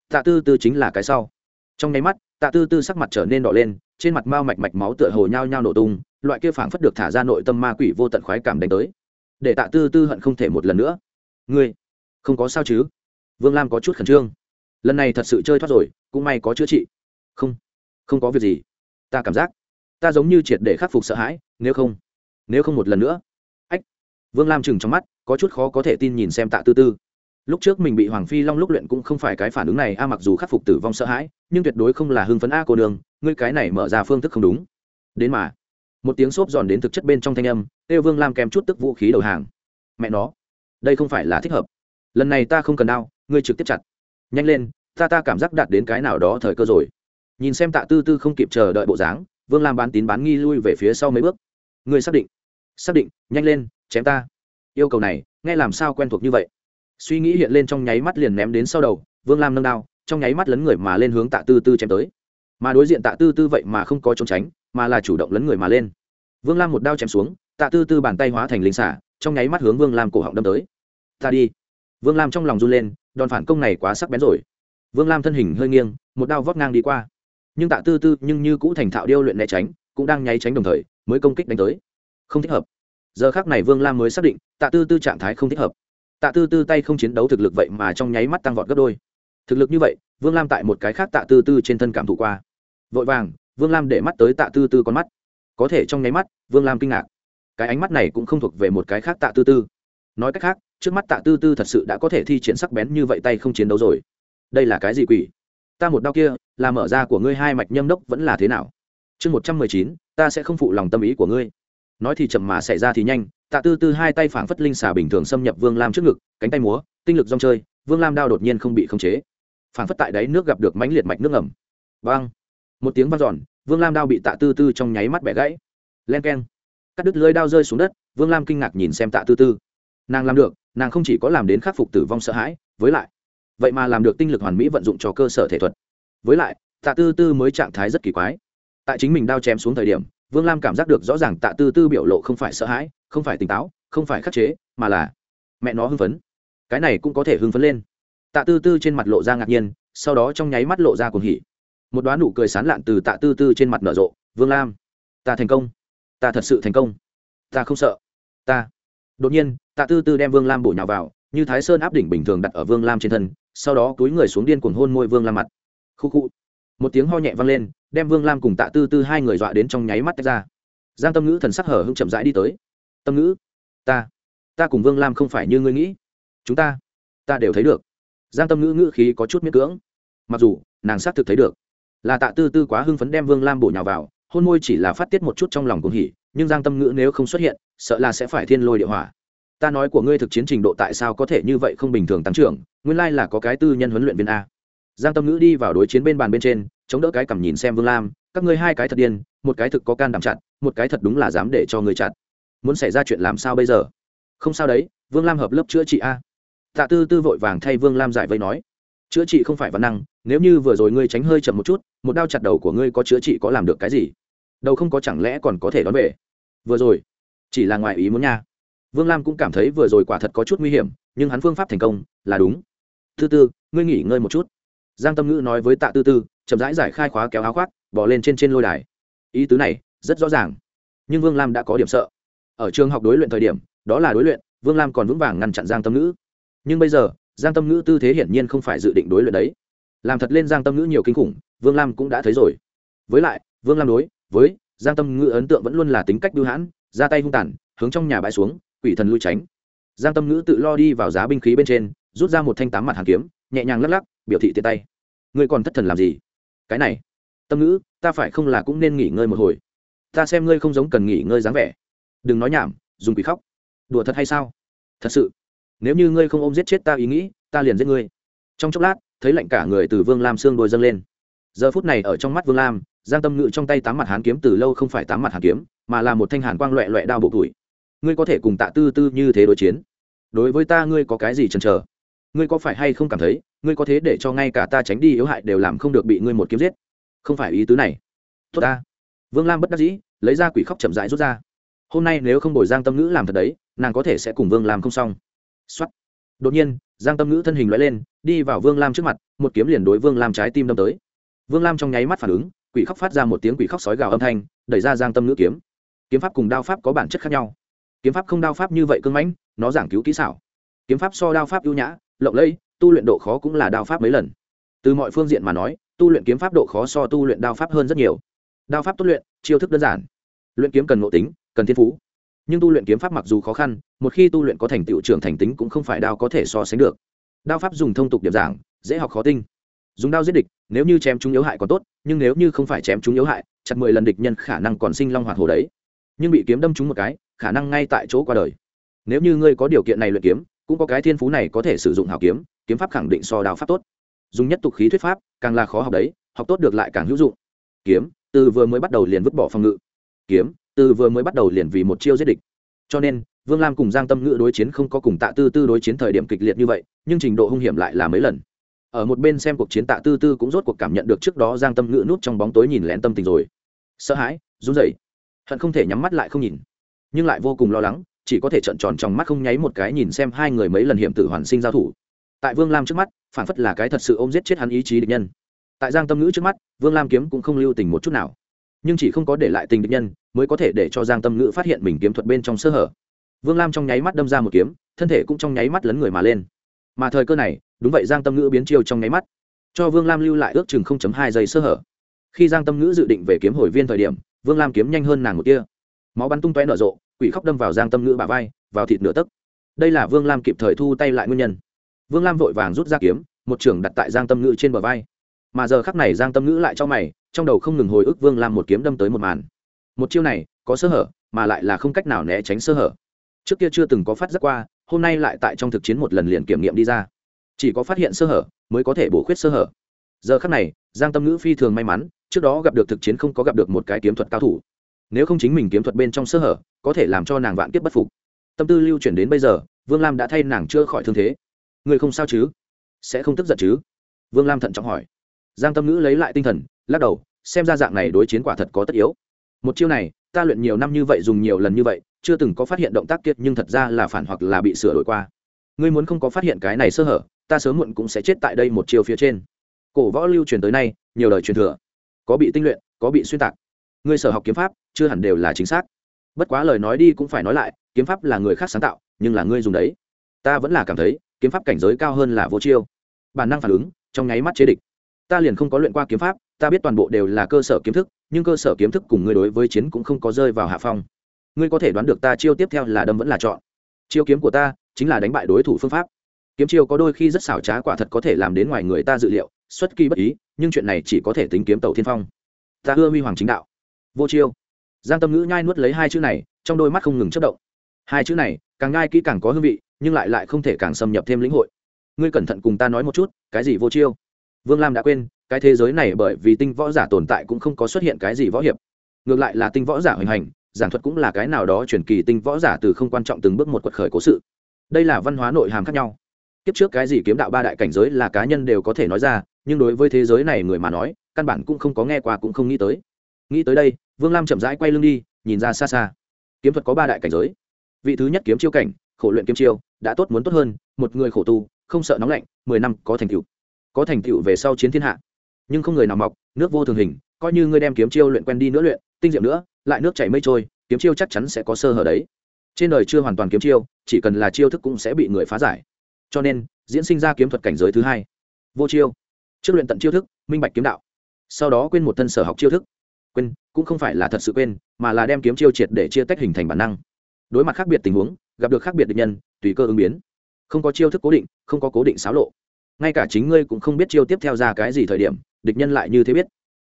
Tạ tư tư chính là cái sau. Trong nháy mắt, tạ tư tư sắc mặt trở nên đỏ lên, trên mặt mao mạch mạch máu tựa hồ nhao nhao nổ tung, loại kia phảng phất được thả ra nội tâm ma quỷ vô tận khoái cảm đánh tới. Để tạ tư tư hận không thể một lần nữa. Ngươi, không có sao chứ? Vương lam có chút khẩn trương. Lần này thật sự chơi thoát rồi, cũng may có chữa trị. Không không có việc gì. Ta cảm giác, ta giống như triệt để khắc phục sợ hãi, nếu không nếu không một lần nữa. Ách, vương lam chừng trong mắt, có chút khó có thể tin nhìn xem tạ tư tư lúc trước mình bị hoàng phi long lúc luyện cũng không phải cái phản ứng này, a mặc dù khắc phục tử vong sợ hãi, nhưng tuyệt đối không là hưng phấn a cô đường ngươi cái này mở ra phương thức không đúng. Đến mà. Một tiếng xốp giòn đến thực chất bên trong thanh âm, têu vương lam kèm chút tức vũ khí đầu hàng. Mẹ nó, đây không phải là thích hợp. Lần này ta không cần đau, ngươi trực tiếp chặt. Nhanh lên, ta ta cảm giác đạt đến cái nào đó thời cơ rồi. Nhìn xem tạ tư tư không kịp chờ đợi bộ dáng, vương lam bán tín bán nghi lui về phía sau mấy bước. Ngươi xác định. Xác định, nhanh lên, chém ta. Yêu cầu này, nghe làm sao quen thuộc như vậy? Suy nghĩ hiện lên trong nháy mắt liền ném đến sau đầu, vương lam nâng đao, trong nháy mắt lấn người mà lên hướng tạ tư tư chém tới. Mà đối diện tạ tư tư vậy mà không có trốn tránh, mà là chủ động lấn người mà lên. Vương lam một đao chém xuống, tạ tư tư bàn tay hóa thành linh xả, trong nháy mắt hướng vương lam cổ họng đâm tới. Ta đi. Vương lam trong lòng run lên, đòn phản công này quá sắc bén rồi. Vương lam thân hình hơi nghiêng, một đao vót ngang đi qua. Nhưng tạ tư tư nhưng như cũ thành thạo điêu luyện né tránh, cũng đang nháy tránh đồng thời, mới công kích đánh tới. Không thích hợp. Giờ khác này vương lam mới xác định, tạ tư tư trạng thái không thích hợp tạ tư tư tay không chiến đấu thực lực vậy mà trong nháy mắt tăng vọt gấp đôi. Thực lực như vậy, vương lam tại một cái khác tạ tư tư trên thân cảm thụ qua. Vội vàng, vương lam để mắt tới tạ tư tư con mắt. Có thể trong nháy mắt, vương lam kinh ngạc. Cái ánh mắt này cũng không thuộc về một cái khác tạ tư tư. Nói cách khác, trước mắt tạ tư tư thật sự đã có thể thi triển sắc bén như vậy tay không chiến đấu rồi. Đây là cái gì quỷ? Ta một đau kia, là mở ra của ngươi hai mạch nhâm đốc vẫn là thế nào? Chương một trăm mười chín, ta sẽ không phụ lòng tâm ý của ngươi. Nói thì chậm mà xảy ra thì nhanh tạ tư tư hai tay phảng phất linh xà bình thường xâm nhập vương lam trước ngực, cánh tay múa, tinh lực rong chơi, vương lam đao đột nhiên không bị khống chế. Phảng phất tại đáy nước gặp được mãnh liệt mạch nước ngầm. Vang! Một tiếng vang giòn vương lam đao bị tạ tư tư trong nháy mắt bẻ gãy. Len keng! Cắt đứt lưới đao rơi xuống đất, vương lam kinh ngạc nhìn xem tạ tư tư. Nàng làm được, nàng không chỉ có làm đến khắc phục tử vong sợ hãi, với lại, vậy mà làm được tinh lực hoàn mỹ vận dụng cho cơ sở thể thuật. Với lại, tạ tư tư mới trạng thái rất kỳ quái. Tại chính mình đao chém xuống thời điểm, vương lam cảm giác được rõ ràng tạ tư tư biểu lộ không phải sợ hãi không phải tỉnh táo, không phải khắc chế, mà là mẹ nó hưng phấn. Cái này cũng có thể hưng phấn lên. Tạ tư tư trên mặt lộ ra ngạc nhiên, sau đó trong nháy mắt lộ ra cuồng hỉ. Một đoán nụ cười sán lạn từ tạ tư tư trên mặt nở rộ, vương lam, ta thành công. Ta thật sự thành công. Ta không sợ. Ta. Đột nhiên, tạ tư tư đem vương lam bổ nhào vào, như thái sơn áp đỉnh bình thường đặt ở vương lam trên thân, sau đó túi người xuống điên cuồng hôn môi vương lam mặt. Khu khu. Một tiếng ho nhẹ vang lên, đem vương lam cùng tạ tư tư hai người dọa đến trong nháy mắt tách ra. Giang tâm ngữ thần sắc hở hưng chậm rãi đi tới tâm ngữ. Ta ta cùng vương lam không phải như ngươi nghĩ. Chúng ta ta đều thấy được. Giang tâm ngữ ngữ khí có chút miễn cưỡng. Mặc dù, nàng xác thực thấy được. Là tạ tư tư quá hưng phấn đem vương lam bổ nhào vào, hôn môi chỉ là phát tiết một chút trong lòng cuồng hỉ, nhưng giang tâm ngữ nếu không xuất hiện, sợ là sẽ phải thiên lôi địa hỏa. Ta nói của ngươi thực chiến trình độ tại sao có thể như vậy không bình thường tăng trưởng, nguyên lai là có cái tư nhân huấn luyện viên a. Giang tâm ngữ đi vào đối chiến bên bàn bên trên, chống đỡ cái cầm nhìn xem vương lam, các ngươi hai cái thật điên, một cái thực có can đảm chặt, một cái thật đúng là dám để cho ngươi chặt muốn xảy ra chuyện làm sao bây giờ? Không sao đấy, vương lam hợp lớp chữa trị a. Tạ tư tư vội vàng thay vương lam giải vây nói. Chữa trị không phải văn năng, nếu như vừa rồi ngươi tránh hơi chậm một chút, một đao chặt đầu của ngươi có chữa trị có làm được cái gì? Đầu không có chẳng lẽ còn có thể đón về? Vừa rồi, chỉ là ngoài ý muốn nha. Vương lam cũng cảm thấy vừa rồi quả thật có chút nguy hiểm, nhưng hắn phương pháp thành công là đúng. Thứ tư, ngươi nghỉ ngơi một chút. Giang tâm ngữ nói với tạ tư tư, chậm rãi giải khai khóa kéo áo khoác bỏ lên trên trên lôi đài. Ý tứ này rất rõ ràng, nhưng vương lam đã có điểm sợ ở trường học đối luyện thời điểm, đó là đối luyện, vương lam còn vững vàng ngăn chặn giang tâm ngữ. Nhưng bây giờ, giang tâm ngữ tư thế hiển nhiên không phải dự định đối luyện đấy. Làm thật lên giang tâm ngữ nhiều kinh khủng, vương lam cũng đã thấy rồi. Với lại, vương lam đối với giang tâm ngữ ấn tượng vẫn luôn là tính cách bưu hãn, ra tay hung tàn, hướng trong nhà bãi xuống, quỷ thần lui tránh. Giang tâm ngữ tự lo đi vào giá binh khí bên trên, rút ra một thanh tám mặt hàng kiếm, nhẹ nhàng lắc lắc, biểu thị tiện tay. Ngươi còn thất thần làm gì? Cái này, tâm ngữ, ta phải không là cũng nên nghỉ ngơi một hồi. Ta xem ngươi không giống cần nghỉ ngơi dáng vẻ đừng nói nhảm, dùng quỷ khóc. Đùa thật hay sao? Thật sự. Nếu như ngươi không ôm giết chết ta ý nghĩ, ta liền giết ngươi. Trong chốc lát, thấy lạnh cả người từ vương lam xương đôi dâng lên. Giờ phút này ở trong mắt vương lam, giang tâm ngự trong tay tám mặt hán kiếm từ lâu không phải tám mặt hàn kiếm, mà là một thanh hàn quang loẹ loẹ đao bộ tuổi. Ngươi có thể cùng tạ tư tư như thế đối chiến. Đối với ta ngươi có cái gì chần chờ? Ngươi có phải hay không cảm thấy, ngươi có thế để cho ngay cả ta tránh đi yếu hại đều làm không được bị ngươi một kiếm giết? Không phải ý tứ này. Tốt ta. Vương lam bất đắc dĩ, lấy ra quỷ khóc chậm rãi rút ra hôm nay nếu không đổi giang tâm ngữ làm thật đấy, nàng có thể sẽ cùng vương làm không xong. Xuất đột nhiên, giang tâm ngữ thân hình loại lên, đi vào vương lam trước mặt, một kiếm liền đối vương lam trái tim đâm tới. Vương lam trong nháy mắt phản ứng, quỷ khóc phát ra một tiếng quỷ khóc sói gào âm thanh, đẩy ra giang tâm ngữ kiếm. Kiếm pháp cùng đao pháp có bản chất khác nhau. Kiếm pháp không đao pháp như vậy cưng mãnh, nó giảng cứu kỹ xảo. Kiếm pháp so đao pháp ưu nhã, lộng lẫy, tu luyện độ khó cũng là đao pháp mấy lần. Từ mọi phương diện mà nói, tu luyện kiếm pháp độ khó so tu luyện đao pháp hơn rất nhiều. Đao pháp tốt luyện, chiêu thức đơn giản. Luyện kiếm cần ngộ tính cần thiên phú. Nhưng tu luyện kiếm pháp mặc dù khó khăn, một khi tu luyện có thành tựu trưởng thành tính cũng không phải đao có thể so sánh được. Đao pháp dùng thông tục điểm giảng, dễ học khó tinh. Dùng đao giết địch, nếu như chém chúng yếu hại còn tốt, nhưng nếu như không phải chém chúng yếu hại, chặt mười lần địch nhân khả năng còn sinh long hoạt hồ đấy. Nhưng bị kiếm đâm chúng một cái, khả năng ngay tại chỗ qua đời. Nếu như ngươi có điều kiện này luyện kiếm, cũng có cái thiên phú này có thể sử dụng hào kiếm kiếm pháp khẳng định so đao pháp tốt. Dùng nhất tục khí thuyết pháp, càng là khó học đấy, học tốt được lại càng hữu dụng. Kiếm, từ vừa mới bắt đầu liền vứt bỏ phòng ngự. Kiếm từ vừa mới bắt đầu liền vì một chiêu giết địch. Cho nên, vương lam cùng giang tâm ngữ đối chiến không có cùng tạ tư tư đối chiến thời điểm kịch liệt như vậy, nhưng trình độ hung hiểm lại là mấy lần. Ở một bên xem cuộc chiến tạ tư tư cũng rốt cuộc cảm nhận được trước đó giang tâm ngữ nút trong bóng tối nhìn lén tâm tình rồi. Sợ hãi, run rẩy, hận không thể nhắm mắt lại không nhìn. Nhưng lại vô cùng lo lắng, chỉ có thể trợn tròn trong mắt không nháy một cái nhìn xem hai người mấy lần hiểm tử hoàn sinh giao thủ. Tại vương lam trước mắt, phản phất là cái thật sự ôm giết chết hắn ý chí địch nhân. Tại giang tâm ngữ trước mắt, vương lam kiếm cũng không lưu tình một chút nào nhưng chỉ không có để lại tình địch nhân, mới có thể để cho giang tâm ngữ phát hiện mình kiếm thuật bên trong sơ hở. Vương lam trong nháy mắt đâm ra một kiếm, thân thể cũng trong nháy mắt lấn người mà lên. Mà thời cơ này, đúng vậy giang tâm ngữ biến chiêu trong nháy mắt, cho vương lam lưu lại ước chừng hai giây sơ hở. Khi giang tâm ngữ dự định về kiếm hồi viên thời điểm, vương lam kiếm nhanh hơn nàng một kia máu bắn tung tóe nở rộ, quỷ khóc đâm vào giang tâm ngữ bà vai, vào thịt nửa tấc. Đây là vương lam kịp thời thu tay lại nguyên nhân. Vương lam vội vàng rút ra kiếm, một trưởng đặt tại giang tâm ngữ trên bờ vai. Mà giờ khắc này giang tâm ngữ lại cho mày trong đầu không ngừng hồi ức vương lam một kiếm đâm tới một màn. Một chiêu này, có sơ hở, mà lại là không cách nào né tránh sơ hở. Trước kia chưa từng có phát giác qua, hôm nay lại tại trong thực chiến một lần liền kiểm nghiệm đi ra. Chỉ có phát hiện sơ hở, mới có thể bổ khuyết sơ hở. Giờ khắc này, giang tâm ngữ phi thường may mắn, trước đó gặp được thực chiến không có gặp được một cái kiếm thuật cao thủ. Nếu không chính mình kiếm thuật bên trong sơ hở, có thể làm cho nàng vạn kiếp bất phục. Tâm tư lưu chuyển đến bây giờ, vương lam đã thay nàng chữa khỏi thương thế. Người không sao chứ? Sẽ không tức giận chứ? Vương lam thận trọng hỏi. Giang tâm ngữ lấy lại tinh thần lắc đầu, xem ra dạng này đối chiến quả thật có tất yếu. Một chiêu này, ta luyện nhiều năm như vậy, dùng nhiều lần như vậy, chưa từng có phát hiện động tác kiệt nhưng thật ra là phản hoặc là bị sửa đổi qua. Ngươi muốn không có phát hiện cái này sơ hở, ta sớm muộn cũng sẽ chết tại đây một chiều phía trên. Cổ võ lưu truyền tới nay, nhiều đời truyền thừa. Có bị tinh luyện, có bị xuyên tạc. Ngươi sở học kiếm pháp, chưa hẳn đều là chính xác. Bất quá lời nói đi cũng phải nói lại, kiếm pháp là người khác sáng tạo, nhưng là ngươi dùng đấy. Ta vẫn là cảm thấy, kiếm pháp cảnh giới cao hơn là vô chiêu. Bản năng phản ứng, trong nháy mắt chế địch. Ta liền không có luyện qua kiếm pháp ta biết toàn bộ đều là cơ sở kiếm thức, nhưng cơ sở kiếm thức cùng ngươi đối với chiến cũng không có rơi vào hạ phong. Ngươi có thể đoán được ta chiêu tiếp theo là đâm vẫn là chọn. Chiêu kiếm của ta chính là đánh bại đối thủ phương pháp. Kiếm chiêu có đôi khi rất xảo trá quả thật có thể làm đến ngoài người ta dự liệu, xuất kỳ bất ý, nhưng chuyện này chỉ có thể tính kiếm tàu thiên phong. Ta ưa huy hoàng chính đạo. Vô chiêu. Giang tâm ngữ nhai nuốt lấy hai chữ này, trong đôi mắt không ngừng chất động. Hai chữ này, càng nhai kỹ càng có hương vị, nhưng lại lại không thể càng xâm nhập thêm lĩnh hội. Ngươi cẩn thận cùng ta nói một chút, cái gì vô chiêu? Vương lam đã quên cái thế giới này bởi vì tinh võ giả tồn tại cũng không có xuất hiện cái gì võ hiệp. Ngược lại là tinh võ giả hoành hành, giảng thuật cũng là cái nào đó truyền kỳ tinh võ giả từ không quan trọng từng bước một quật khởi cố sự. Đây là văn hóa nội hàm khác nhau. Kiếp trước cái gì kiếm đạo ba đại cảnh giới là cá nhân đều có thể nói ra, nhưng đối với thế giới này người mà nói, căn bản cũng không có nghe qua cũng không nghĩ tới. Nghĩ tới đây, vương lam chậm rãi quay lưng đi, nhìn ra xa xa. Kiếm thuật có ba đại cảnh giới. Vị thứ nhất kiếm chiêu cảnh, khổ luyện kiếm chiêu, đã tốt muốn tốt hơn, một người khổ tu, không sợ nóng lạnh, mười năm có thành tựu. Có thành tựu về sau chiến thiên hạ nhưng không người nào mọc, nước vô thường hình, coi như ngươi đem kiếm chiêu luyện quen đi nữa luyện, tinh diệm nữa, lại nước chảy mây trôi, kiếm chiêu chắc chắn sẽ có sơ hở đấy. Trên đời chưa hoàn toàn kiếm chiêu, chỉ cần là chiêu thức cũng sẽ bị người phá giải. Cho nên, diễn sinh ra kiếm thuật cảnh giới thứ hai. Vô chiêu. Trước luyện tận chiêu thức, minh bạch kiếm đạo. Sau đó quên một thân sở học chiêu thức. Quên, cũng không phải là thật sự quên, mà là đem kiếm chiêu triệt để chia tách hình thành bản năng. Đối mặt khác biệt tình huống, gặp được khác biệt địch nhân, tùy cơ ứng biến. Không có chiêu thức cố định, không có cố định xáo lộ. Ngay cả chính ngươi cũng không biết chiêu tiếp theo ra cái gì thời điểm địch nhân lại như thế biết.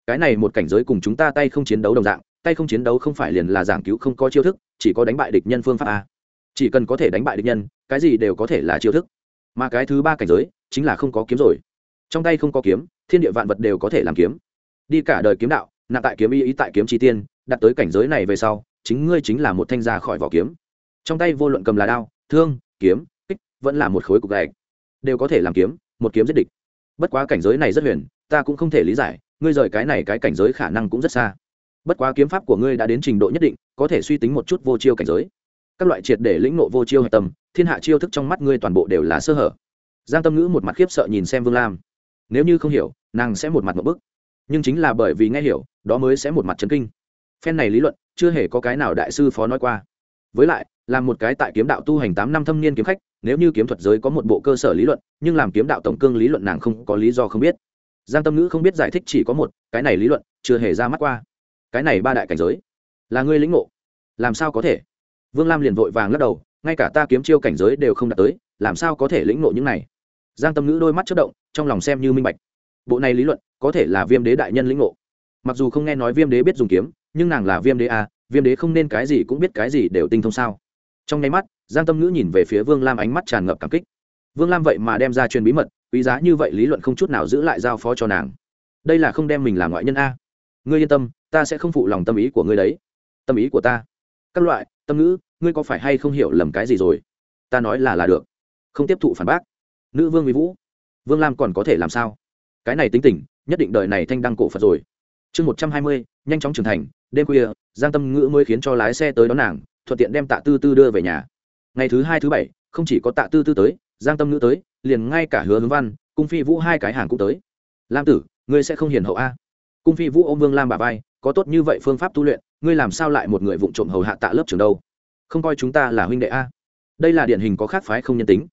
Cái này một cảnh giới cùng chúng ta tay không chiến đấu đồng dạng, tay không chiến đấu không phải liền là giảng cứu không có chiêu thức, chỉ có đánh bại địch nhân phương pháp a. Chỉ cần có thể đánh bại địch nhân, cái gì đều có thể là chiêu thức. Mà cái thứ ba cảnh giới, chính là không có kiếm rồi. Trong tay không có kiếm, thiên địa vạn vật đều có thể làm kiếm. Đi cả đời kiếm đạo nặng tại kiếm y ý tại kiếm chi tiên, đặt tới cảnh giới này về sau, chính ngươi chính là một thanh gia khỏi vỏ kiếm. Trong tay vô luận cầm là đao, thương, kiếm, kích, vẫn là một khối cục gạch. Đều có thể làm kiếm, một kiếm giết địch. Bất quá cảnh giới này rất huyền ta cũng không thể lý giải, ngươi rời cái này cái cảnh giới khả năng cũng rất xa. Bất quá kiếm pháp của ngươi đã đến trình độ nhất định, có thể suy tính một chút vô chiêu cảnh giới. Các loại triệt để lĩnh nộ vô chiêu hạch tâm, thiên hạ chiêu thức trong mắt ngươi toàn bộ đều là sơ hở. Giang tâm ngữ một mặt khiếp sợ nhìn xem vương lam. Nếu như không hiểu, nàng sẽ một mặt một bức. Nhưng chính là bởi vì nghe hiểu, đó mới sẽ một mặt chấn kinh. Phen này lý luận, chưa hề có cái nào đại sư phó nói qua. Với lại, làm một cái tại kiếm đạo tu hành tám năm thâm niên kiếm khách, nếu như kiếm thuật giới có một bộ cơ sở lý luận, nhưng làm kiếm đạo tổng cương lý luận nàng không có lý do không biết giang tâm ngữ không biết giải thích chỉ có một cái này lý luận chưa hề ra mắt qua. Cái này ba đại cảnh giới là ngươi lĩnh ngộ làm sao có thể? Vương lam liền vội vàng lắc đầu ngay cả ta kiếm chiêu cảnh giới đều không đạt tới làm sao có thể lĩnh ngộ những này? Giang tâm ngữ đôi mắt chất động trong lòng xem như minh bạch. Bộ này lý luận có thể là viêm đế đại nhân lĩnh ngộ. Mặc dù không nghe nói viêm đế biết dùng kiếm nhưng nàng là viêm đế à, viêm đế không nên cái gì cũng biết cái gì đều tinh thông sao? Trong nháy mắt giang tâm ngữ nhìn về phía vương lam ánh mắt tràn ngập cảm kích. Vương lam vậy mà đem ra truyền bí mật quý giá như vậy lý luận không chút nào giữ lại giao phó cho nàng. Đây là không đem mình làm ngoại nhân a. Ngươi yên tâm, ta sẽ không phụ lòng tâm ý của ngươi đấy. Tâm ý của ta. Các loại, tâm ngữ, ngươi có phải hay không hiểu lầm cái gì rồi? Ta nói là là được. Không tiếp thụ phản bác. Nữ vương mỹ vũ. Vương lam còn có thể làm sao? Cái này tính tình, nhất định đời này thanh đăng cổ phật rồi. Chương một trăm hai mươi, nhanh chóng trưởng thành, đêm khuya, giang tâm ngữ mới khiến cho lái xe tới đón nàng, thuận tiện đem tạ tư tư đưa về nhà. Ngày thứ hai thứ bảy, không chỉ có tạ tư tư tới giang tâm ngữ tới, liền ngay cả hứa hướng văn, cung phi vũ hai cái hàng cũng tới. Lam tử, ngươi sẽ không hiền hậu a? Cung phi vũ ô m vương lam bà vai, có tốt như vậy phương pháp tu luyện, ngươi làm sao lại một người vụng trộm hầu hạ tạ lớp trường đâu? Không coi chúng ta là huynh đệ a? Đây là điển hình có khác phái không nhân tính.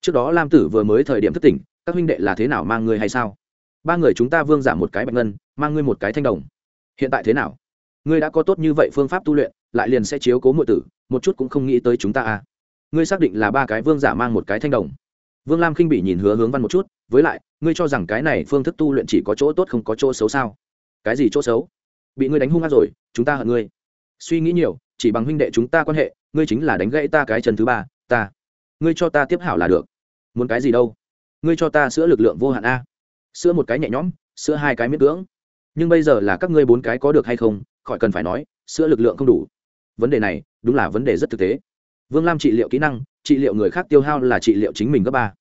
Trước đó lam tử vừa mới thời điểm thất tỉnh, các huynh đệ là thế nào mang ngươi hay sao? Ba người chúng ta vương giảm một cái bạch ngân, mang ngươi một cái thanh đồng. Hiện tại thế nào? Ngươi đã có tốt như vậy phương pháp tu luyện, lại liền sẽ chiếu cố mọi tử, một chút cũng không nghĩ tới chúng ta à ngươi xác định là ba cái vương giả mang một cái thanh đồng. Vương lam khinh bị nhìn hứa hướng văn một chút, với lại, ngươi cho rằng cái này phương thức tu luyện chỉ có chỗ tốt không có chỗ xấu sao? Cái gì chỗ xấu? Bị ngươi đánh hung hát rồi, chúng ta hận ngươi. Suy nghĩ nhiều, chỉ bằng huynh đệ chúng ta quan hệ, ngươi chính là đánh gãy ta cái chân thứ ba, ta. Ngươi cho ta tiếp hảo là được. Muốn cái gì đâu? Ngươi cho ta sữa lực lượng vô hạn a. Sữa một cái nhẹ nhõm, sữa hai cái miết cưỡng. Nhưng bây giờ là các ngươi bốn cái có được hay không, khỏi cần phải nói, sữa lực lượng không đủ. Vấn đề này, đúng là vấn đề rất thực tế vương lam trị liệu kỹ năng, trị liệu người khác tiêu hao là trị liệu chính mình gấp ba.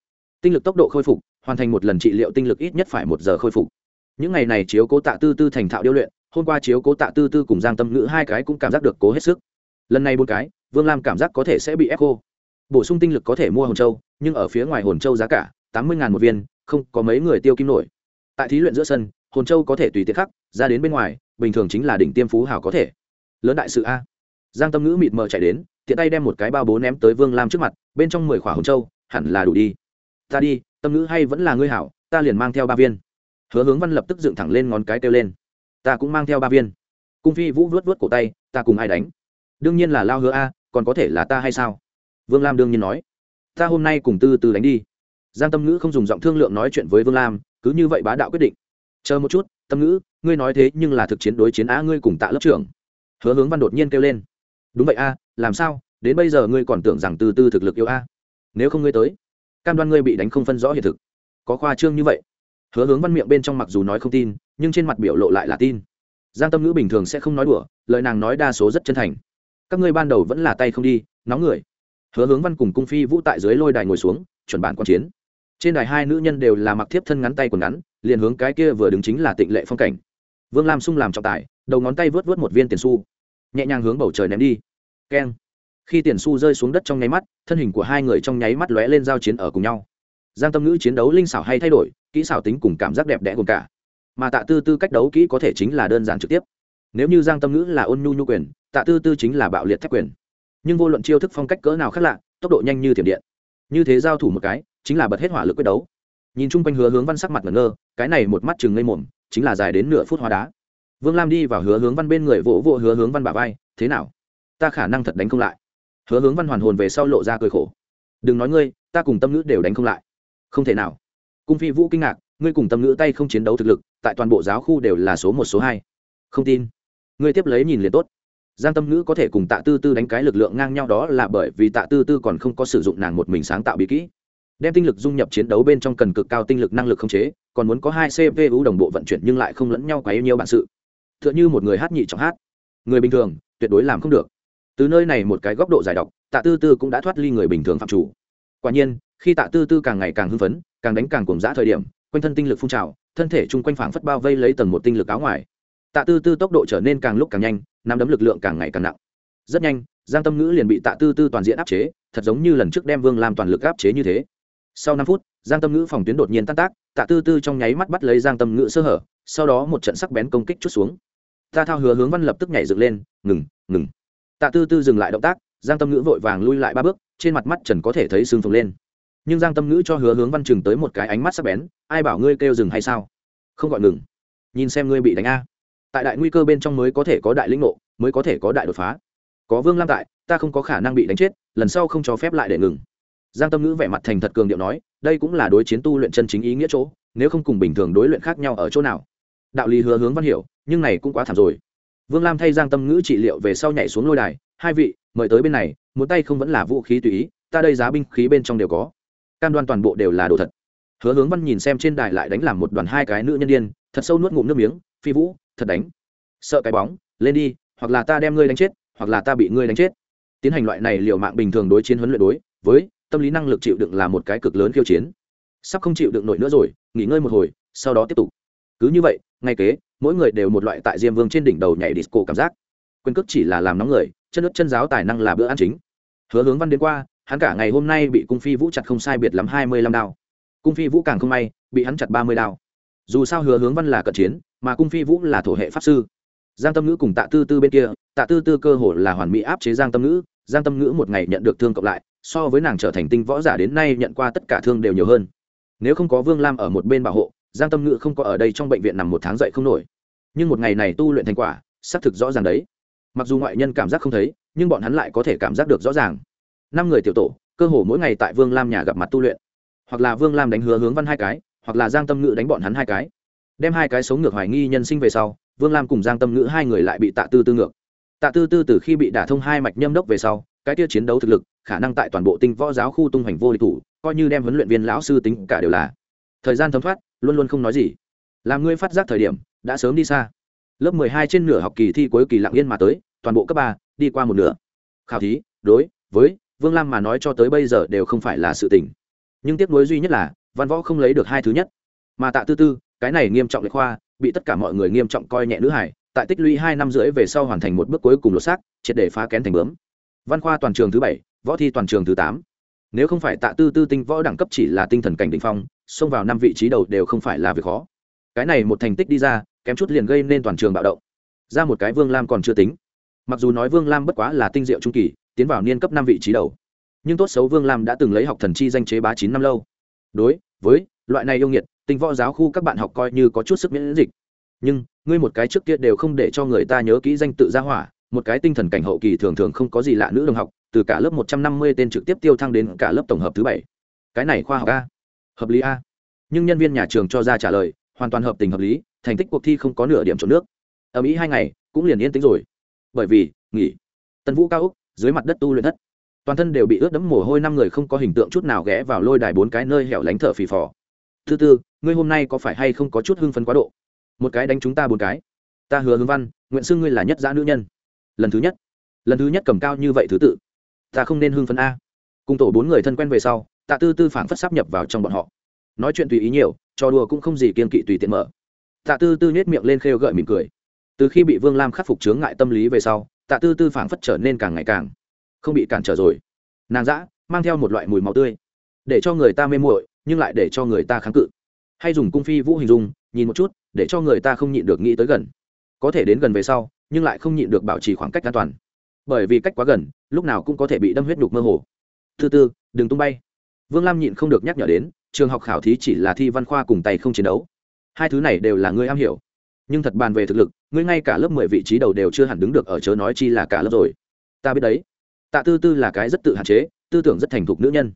Tinh lực tốc độ khôi phục, hoàn thành một lần trị liệu tinh lực ít nhất phải một giờ khôi phục. Những ngày này chiếu cố tạ tư tư thành thạo điêu luyện, hôm qua chiếu cố tạ tư tư cùng giang tâm ngữ hai cái cũng cảm giác được cố hết sức. Lần này bốn cái, vương lam cảm giác có thể sẽ bị ép cô bổ sung tinh lực có thể mua hồn châu, nhưng ở phía ngoài hồn châu giá cả, tám mươi một viên, không có mấy người tiêu kim nổi. Tại thí luyện giữa sân, hồn châu có thể tùy tiện khắc, ra đến bên ngoài, bình thường chính là đỉnh tiêm phú hảo có thể. Lớn đại sự a giang tâm ngữ mịt mờ chạy đến, tiện tay đem một cái bao bố ném tới vương lam trước mặt, bên trong mười khỏa hồng châu, hẳn là đủ đi. Ta đi, tâm ngữ hay vẫn là ngươi hảo, ta liền mang theo ba viên. Hứa hướng văn lập tức dựng thẳng lên ngón cái kêu lên. Ta cũng mang theo ba viên. Cung phi vũ vớt vớt cổ tay, ta cùng ai đánh? Đương nhiên là lao hứa a, còn có thể là ta hay sao? Vương lam đương nhiên nói. Ta hôm nay cùng tư tư đánh đi. Giang tâm ngữ không dùng giọng thương lượng nói chuyện với vương lam, cứ như vậy bá đạo quyết định. Chờ một chút, tâm ngữ, ngươi nói thế nhưng là thực chiến đối chiến á ngươi cùng tạ lớp trưởng. Hứa hướng văn đột nhiên kêu lên đúng vậy a, làm sao? Đến bây giờ ngươi còn tưởng rằng từ tư thực lực yêu a? Nếu không ngươi tới, cam đoan ngươi bị đánh không phân rõ hiện thực. Có khoa trương như vậy. Hứa hướng văn miệng bên trong mặc dù nói không tin, nhưng trên mặt biểu lộ lại là tin. Giang tâm ngữ bình thường sẽ không nói đùa, lời nàng nói đa số rất chân thành. Các ngươi ban đầu vẫn là tay không đi, nóng người. Hứa hướng văn cùng cung phi vũ tại dưới lôi đài ngồi xuống, chuẩn bản quan chiến. Trên đài hai nữ nhân đều là mặc thiếp thân ngắn tay quần ngắn, liền hướng cái kia vừa đứng chính là tịnh lệ phong cảnh. Vương lam sung làm trọng tài, đầu ngón tay vớt vớt một viên tiền su nhẹ nhàng hướng bầu trời ném đi keng. Khi tiền su rơi xuống đất trong nháy mắt, thân hình của hai người trong nháy mắt lóe lên giao chiến ở cùng nhau. Giang tâm ngữ chiến đấu linh xảo hay thay đổi, kỹ xảo tính cùng cảm giác đẹp đẽ gồm cả. Mà tạ tư tư cách đấu kỹ có thể chính là đơn giản trực tiếp. Nếu như giang tâm ngữ là ôn nhu nhu quyền, tạ tư tư chính là bạo liệt thép quyền. Nhưng vô luận chiêu thức phong cách cỡ nào khác lạ, tốc độ nhanh như thiểm điện. Như thế giao thủ một cái, chính là bật hết hỏa lực quyết đấu. Nhìn chung quanh hứa hướng văn sắc mặt ngẩn ngơ, cái này một mắt chừng ngây mồm, chính là dài đến nửa phút hóa đá. Vương lam đi vào hứa hướng văn bên người vỗ vỗ hứa hướng văn bà vai, thế nào? Ta khả năng thật đánh không lại. Hứa hướng văn hoàn hồn về sau lộ ra cười khổ. Đừng nói ngươi, ta cùng tâm ngữ đều đánh không lại. Không thể nào. Cung phi vũ kinh ngạc, ngươi cùng tâm ngữ tay không chiến đấu thực lực, tại toàn bộ giáo khu đều là số một, số hai. Không tin. Ngươi tiếp lấy nhìn liền tốt. Giang tâm ngữ có thể cùng tạ tư tư đánh cái lực lượng ngang nhau đó là bởi vì tạ tư tư còn không có sử dụng nàng một mình sáng tạo bí kỹ. Đem tinh lực dung nhập chiến đấu bên trong cần cực cao tinh lực năng lực không chế, còn muốn có hai cpu đồng bộ vận chuyển nhưng lại không lẫn nhau quá yêu nhiều bản sự. T h ư ợ n h ư một người hát nhị trọng hát. Người bình thường, tuyệt đối làm không được từ nơi này một cái góc độ giải độc, tạ tư tư cũng đã thoát ly người bình thường phạm chủ. Quả nhiên, khi tạ tư tư càng ngày càng hưng phấn, càng đánh càng cuồng dã thời điểm, quanh thân tinh lực phun trào, thân thể chung quanh phảng phất bao vây lấy tầng một tinh lực áo ngoài. Tạ tư tư tốc độ trở nên càng lúc càng nhanh, nắm đấm lực lượng càng ngày càng nặng. Rất nhanh, giang tâm ngữ liền bị tạ tư tư toàn diện áp chế, thật giống như lần trước đem vương làm toàn lực áp chế như thế. Sau năm phút, giang tâm ngữ phòng tuyến đột nhiên tan tác, tạ tư tư trong nháy mắt bắt lấy giang tâm ngữ sơ hở, sau đó một trận sắc bén công kích chút xuống. Ta thao hứa hướng văn lập tức nhảy dựng lên, ngừng ngừng tạ tư tư dừng lại động tác, giang tâm ngữ vội vàng lui lại ba bước, trên mặt mắt trần có thể thấy sưng phồng lên. Nhưng giang tâm ngữ cho hứa hướng văn chừng tới một cái ánh mắt sắc bén, ai bảo ngươi kêu dừng hay sao? Không gọi ngừng. Nhìn xem ngươi bị đánh a. Tại đại nguy cơ bên trong mới có thể có đại lĩnh ngộ, mới có thể có đại đột phá. Có vương lam tại, ta không có khả năng bị đánh chết, lần sau không cho phép lại để ngừng. Giang tâm ngữ vẻ mặt thành thật cường điệu nói, đây cũng là đối chiến tu luyện chân chính ý nghĩa chỗ, nếu không cùng bình thường đối luyện khác nhau ở chỗ nào? Đạo lý hứa hướng văn hiểu, nhưng này cũng quá thảm rồi vương lam thay giang tâm ngữ trị liệu về sau nhảy xuống lôi đài, hai vị, mời tới bên này muốn tay không vẫn là vũ khí tùy ý, ta đây giá binh khí bên trong đều có. Cam đoan toàn bộ đều là đồ thật. Hứa hướng văn nhìn xem trên đài lại đánh làm một đoàn hai cái nữ nhân đ i ê n thật sâu nuốt ngụm nước miếng, phi vũ, thật đánh. Sợ cái bóng, lên đi, hoặc là ta đem ngươi đánh chết, hoặc là ta bị ngươi đánh chết. Tiến hành loại này liệu mạng bình thường đối chiến huấn luyện đối, với tâm lý năng lực chịu đựng là một cái cực lớn khiêu chiến. Sắp không chịu đựng nổi nữa rồi, nghỉ ngơi một hồi, sau đó tiếp tục. Cứ như vậy, ngay kế mỗi người đều một loại tại diêm vương trên đỉnh đầu nhảy disco cảm giác. Quyền cước chỉ là làm nóng người, chân nước chân giáo tài năng là bữa ăn chính. Hứa hướng văn đến qua, hắn cả ngày hôm nay bị cung phi vũ chặt không sai biệt lắm hai mươi lăm đao. Cung phi vũ càng không may, bị hắn chặt ba mươi đao. Dù sao hứa hướng văn là cận chiến, mà cung phi vũ là thổ hệ pháp sư. Giang tâm ngữ cùng tạ tư tư bên kia, tạ tư tư cơ hồ là hoàn mỹ áp chế giang tâm ngữ, giang tâm ngữ một ngày nhận được thương cộng lại, so với nàng trở thành tinh võ giả đến nay nhận qua tất cả thương đều nhiều hơn. Nếu không có vương lam ở một bên bảo hộ giang tâm ngữ không có ở đây trong bệnh viện nằm một tháng dậy không nổi. Nhưng một ngày này tu luyện thành quả, xác thực rõ ràng đấy. Mặc dù ngoại nhân cảm giác không thấy, nhưng bọn hắn lại có thể cảm giác được rõ ràng. Năm người tiểu tổ, cơ hồ mỗi ngày tại vương lam nhà gặp mặt tu luyện. Hoặc là vương lam đánh hứa hướng văn hai cái, hoặc là giang tâm ngữ đánh bọn hắn hai cái. Đem hai cái sống ngược hoài nghi nhân sinh về sau, vương lam cùng giang tâm ngữ hai người lại bị tạ tư tư ngược. Tạ tư tư từ khi bị đả thông hai mạch nhâm đốc về sau, cái tiêu chiến đấu thực lực, khả năng tại toàn bộ tinh võ giáo khu tung hoành vô địch thủ, coi như đem huấn luyện viên lão sư tính cả đều là thời gian thấm thoát, luôn luôn không nói gì. Làm ngươi phát giác thời điểm, đã sớm đi xa. Lớp mười hai trên nửa học kỳ thi cuối kỳ lặng yên mà tới, toàn bộ cấp ba, đi qua một nửa. Khảo thí, đối, với, vương lam mà nói cho tới bây giờ đều không phải là sự tình. Nhưng tiếc nuối duy nhất là, văn võ không lấy được hai thứ nhất. Mà tạ tư tư, cái này nghiêm trọng lệ khoa, bị tất cả mọi người nghiêm trọng coi nhẹ nữ hải tại tích lũy hai năm rưỡi về sau hoàn thành một bước cuối cùng lột xác, triệt để phá kén thành bướm. Văn khoa toàn trường thứ bảy, võ thi toàn trường thứ tám nếu không phải tạ tư tư tinh võ đẳng cấp chỉ là tinh thần cảnh đỉnh phong, xông vào năm vị trí đầu đều không phải là việc khó. Cái này một thành tích đi ra, kém chút liền gây nên toàn trường bạo động. Ra một cái vương lam còn chưa tính. Mặc dù nói vương lam bất quá là tinh diệu trung kỳ, tiến vào niên cấp năm vị trí đầu. Nhưng tốt xấu vương lam đã từng lấy học thần chi danh chế bá chín năm lâu. Đối với loại này yêu nghiệt, tinh võ giáo khu các bạn học coi như có chút sức miễn dịch. Nhưng, ngươi một cái trước kia đều không để cho người ta nhớ kỹ danh tự gia hỏa, một cái tinh thần cảnh hậu kỳ thường thường không có gì lạ nữ đồng học từ cả lớp một trăm năm mươi tên trực tiếp tiêu thăng đến cả lớp tổng hợp thứ bảy. Cái này khoa học a. Hợp lý a. Nhưng nhân viên nhà trường cho ra trả lời, hoàn toàn hợp tình hợp lý, thành tích cuộc thi không có nửa điểm trộn nước. Ở mỹ hai ngày, cũng liền yên tĩnh rồi. Bởi vì, nghỉ. Tân vũ cao úc, dưới mặt đất tu luyện thất. Toàn thân đều bị ướt đẫm mồ hôi năm người không có hình tượng chút nào ghé vào lôi đài bốn cái nơi hẻo lánh thở phì phò. Thứ tư, ngươi hôm nay có phải hay không có chút hưng phấn quá độ? Một cái đánh chúng ta bốn cái. Ta hứa hướng văn, nguyện xưng ngươi là nhất giã nữ nhân. Lần thứ nhất. Lần thứ nhất cầm cao như vậy thứ tự ta không nên hưng phấn a. Cùng tổ bốn người thân quen về sau, tạ tư tư phảng phất sắp nhập vào trong bọn họ. Nói chuyện tùy ý nhiều trò đùa cũng không gì kiên kỵ tùy tiện mở. Tạ tư tư nhét miệng lên khêu gợi mỉm cười. Từ khi bị vương lam khắc phục chướng ngại tâm lý về sau, tạ tư tư phảng phất trở nên càng ngày càng không bị cản trở rồi. Nàng dã, mang theo một loại mùi máu tươi, để cho người ta mê muội, nhưng lại để cho người ta kháng cự. Hay dùng cung phi vũ hình dung, nhìn một chút, để cho người ta không nhịn được nghĩ tới gần. Có thể đến gần về sau, nhưng lại không nhịn được bảo trì khoảng cách an toàn bởi vì cách quá gần, lúc nào cũng có thể bị đâm huyết đục mơ hồ. Thứ tư, đừng tung bay. Vương lam nhịn không được nhắc nhở đến, trường học khảo thí chỉ là thi văn khoa cùng tay không chiến đấu. Hai thứ này đều là ngươi am hiểu. Nhưng thật bàn về thực lực, ngươi ngay cả lớp mười vị trí đầu đều chưa hẳn đứng được ở chớ nói chi là cả lớp rồi. Ta biết đấy. Tạ tư tư là cái rất tự hạn chế, tư tưởng rất thành thục nữ nhân.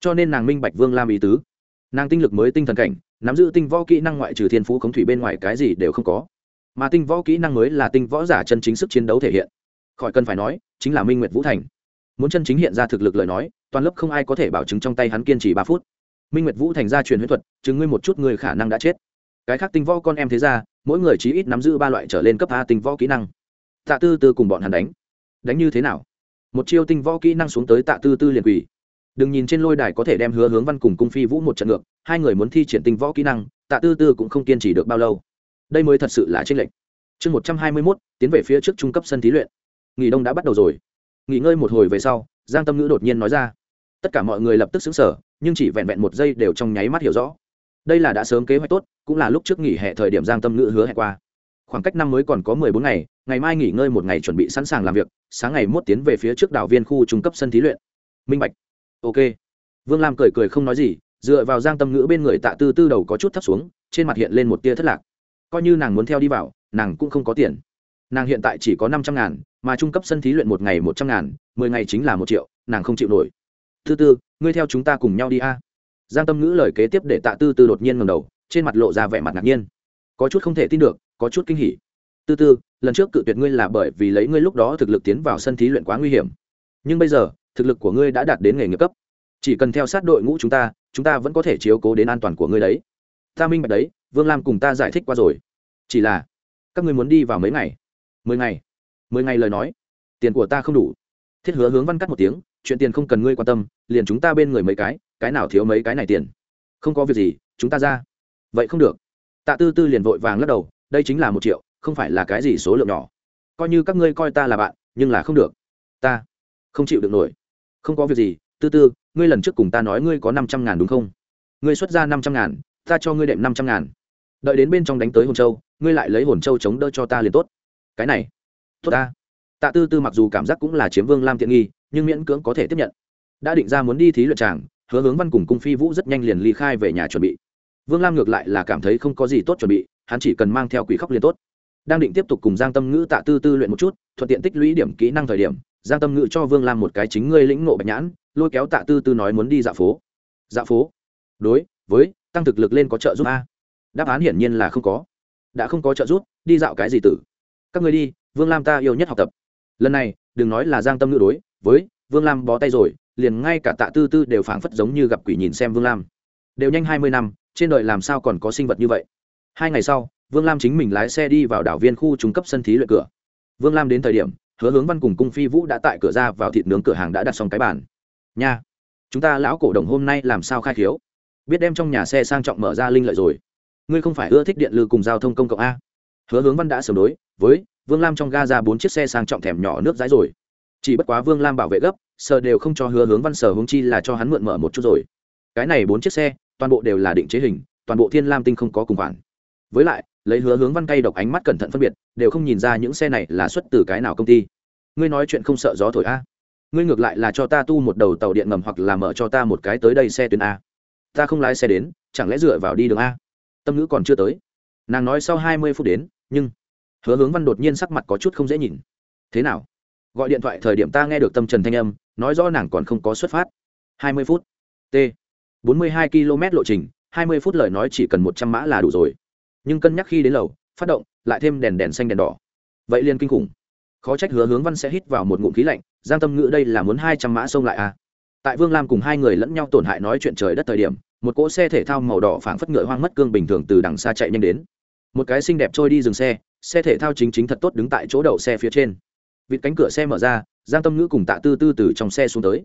Cho nên nàng minh bạch vương lam ý tứ. Nàng tinh lực mới tinh thần cảnh, nắm giữ tinh võ kỹ năng ngoại trừ thiên phú khống thủy bên ngoài cái gì đều không có. Mà tinh võ kỹ năng mới là tinh võ giả chân chính sức chiến đấu thể hiện khỏi cần phải nói, chính là minh nguyệt vũ thành. Muốn chân chính hiện ra thực lực lời nói, toàn lớp không ai có thể bảo chứng trong tay hắn kiên trì ba phút. Minh nguyệt vũ thành ra truyền huyết thuật, chứng ngươi một chút người khả năng đã chết. Cái khác tinh võ con em thế ra mỗi người chí ít nắm giữ ba loại trở lên cấp a tinh võ kỹ năng. Tạ tư tư cùng bọn hắn đánh. Đánh như thế nào? Một chiêu tinh võ kỹ năng xuống tới tạ tư tư liền quỳ. Đừng nhìn trên lôi đài có thể đem hứa hướng văn cùng cung phi vũ một trận ngược, hai người muốn thi triển tinh võ kỹ năng, tạ tư tư cũng không kiên trì được bao lâu. Đây mới thật sự là tranh lệch. Chương một trăm hai mươi mốt, tiến về phía trước trung cấp sân thí luyện nghỉ đông đã bắt đầu rồi. Nghỉ ngơi một hồi về sau, giang tâm ngữ đột nhiên nói ra. Tất cả mọi người lập tức xứng sở nhưng chỉ vẹn vẹn một giây đều trong nháy mắt hiểu rõ. Đây là đã sớm kế hoạch tốt, cũng là lúc trước nghỉ hè thời điểm giang tâm ngữ hứa hẹn qua. Khoảng cách năm mới còn có mười bốn ngày ngày mai nghỉ ngơi một ngày chuẩn bị sẵn sàng làm việc, sáng ngày mốt tiến về phía trước đảo viên khu trung cấp sân thí luyện. Minh bạch. Ok. Vương lam cười cười không nói gì, dựa vào giang tâm ngữ bên người tạ tư tư đầu có chút thấp xuống, trên mặt hiện lên một tia thất lạc. Coi như nàng muốn theo đi vào, nàng cũng không có tiền. Nàng hiện tại chỉ có năm trăm ngàn mà trung cấp sân thí luyện một ngày một trăm ngàn, mười ngày chính là một triệu, nàng không chịu nổi. Thứ tư, ngươi theo chúng ta cùng nhau đi a. Giang tâm ngữ lời kế tiếp để tạ tư tư đột nhiên ngầm đầu, trên mặt lộ ra vẻ mặt ngạc nhiên. Có chút không thể tin được, có chút kinh hỉ. Tư tư, lần trước cự tuyệt ngươi là bởi vì lấy ngươi lúc đó thực lực tiến vào sân thí luyện quá nguy hiểm. Nhưng bây giờ, thực lực của ngươi đã đạt đến nghề nghiệp cấp. Chỉ cần theo sát đội ngũ chúng ta chúng ta vẫn có thể chiếu cố đến an toàn của ngươi đấy. Ta minh bạch đấy, vương lam cùng ta giải thích qua rồi. Chỉ là, các ngươi muốn đi vào mấy ngày? Mười ngày mười ngày lời nói. Tiền của ta không đủ. Thiết hứa hướng văn cắt một tiếng, chuyện tiền không cần ngươi quan tâm, liền chúng ta bên người mấy cái cái nào thiếu mấy cái này tiền. Không có việc gì, chúng ta ra. Vậy không được. Tạ tư tư liền vội vàng lắc đầu, đây chính là một triệu, không phải là cái gì số lượng nhỏ. Coi như các ngươi coi ta là bạn, nhưng là không được. Ta không chịu được nổi. Không có việc gì, tư tư, ngươi lần trước cùng ta nói ngươi có năm trăm ngàn đúng không? Ngươi xuất ra năm trăm ngàn, ta cho ngươi đệm năm trăm ngàn. Đợi đến bên trong đánh tới hồn châu, ngươi lại lấy hồn châu chống đỡ cho ta liền tốt. Cái này tốt ta. Tạ tư tư mặc dù cảm giác cũng là chiếm vương lam tiện nghi, nhưng miễn cưỡng có thể tiếp nhận. Đã định ra muốn đi thí luyện tràng hứa hướng văn cùng cung phi vũ rất nhanh liền ly khai về nhà chuẩn bị. Vương lam ngược lại là cảm thấy không có gì tốt chuẩn bị, hắn chỉ cần mang theo quỷ khóc liền tốt. Đang định tiếp tục cùng giang tâm ngữ tạ tư tư luyện một chút, thuận tiện tích lũy điểm kỹ năng thời điểm, giang tâm ngữ cho vương lam một cái chính ngươi lĩnh ngộ bạch nhãn, lôi kéo tạ tư tư nói muốn đi dạo phố. Dạo phố? Đối, với, tăng thực lực lên có trợ giúp a? Đáp án hiển nhiên là không có. Đã không có trợ giúp, đi dạo cái gì tử? Các người đi vương lam ta yêu nhất học tập. Lần này, đừng nói là giang tâm ngữ đối với vương lam bó tay rồi, liền ngay cả tạ tư tư đều phảng phất giống như gặp quỷ nhìn xem vương lam. Đều nhanh hai mươi năm, trên đời làm sao còn có sinh vật như vậy? Hai ngày sau, vương lam chính mình lái xe đi vào đảo viên khu trung cấp sân thí luyện cửa. Vương lam đến thời điểm, hứa hướng văn cùng cung phi vũ đã tại cửa ra vào thịt nướng cửa hàng đã đặt xong cái bàn. Nha, chúng ta lão cổ đồng hôm nay làm sao khai khiếu? Biết đem trong nhà xe sang trọng mở ra linh lợi rồi. Ngươi không phải ưa thích điện lư cùng giao thông công cộng a? Hứa hướng văn đã sửa đối với vương lam trong ga ra bốn chiếc xe sang trọng thèm nhỏ nước rãi rồi. Chỉ bất quá vương lam bảo vệ gấp sờ đều không cho hứa hướng văn sở hướng chi là cho hắn mượn mở một chút rồi. Cái này bốn chiếc xe, toàn bộ đều là định chế hình, toàn bộ thiên lam tinh không có cùng khoản. Với lại, lấy hứa hướng văn cay độc ánh mắt cẩn thận phân biệt, đều không nhìn ra những xe này là xuất từ cái nào công ty. Ngươi nói chuyện không sợ gió thổi a? Ngươi ngược lại là cho ta tu một đầu tàu điện ngầm hoặc là mở cho ta một cái tới đây xe tuyến a. Ta không lái xe đến, chẳng lẽ dựa vào đi đường a? Tâm ngữ còn chưa tới. Nàng nói sau hai mươi phút đến, nhưng hứa hướng văn đột nhiên sắc mặt có chút không dễ nhìn. Thế nào? Gọi điện thoại thời điểm ta nghe được tâm trần thanh âm, nói rõ nàng còn không có xuất phát. Hai mươi phút. T. Bốn mươi hai km lộ trình, hai mươi phút lời nói chỉ cần một trăm mã là đủ rồi. Nhưng cân nhắc khi đến lầu, phát động, lại thêm đèn đèn xanh đèn đỏ. Vậy liền kinh khủng. Khó trách hứa hướng văn sẽ hít vào một ngụm khí lạnh, giang tâm ngữ đây là muốn hai trăm mã xông lại à? Tại vương lam cùng hai người lẫn nhau tổn hại nói chuyện trời đất thời điểm, một cỗ xe thể thao màu đỏ phảng phất ngựa hoang mất cương bình thường từ đằng xa chạy nhanh đến. Một cái xinh đẹp trôi đi dừng xe xe thể thao chính chính thật tốt đứng tại chỗ đậu xe phía trên. Vịt cánh cửa xe mở ra, giang tâm ngữ cùng tạ tư tư từ trong xe xuống tới.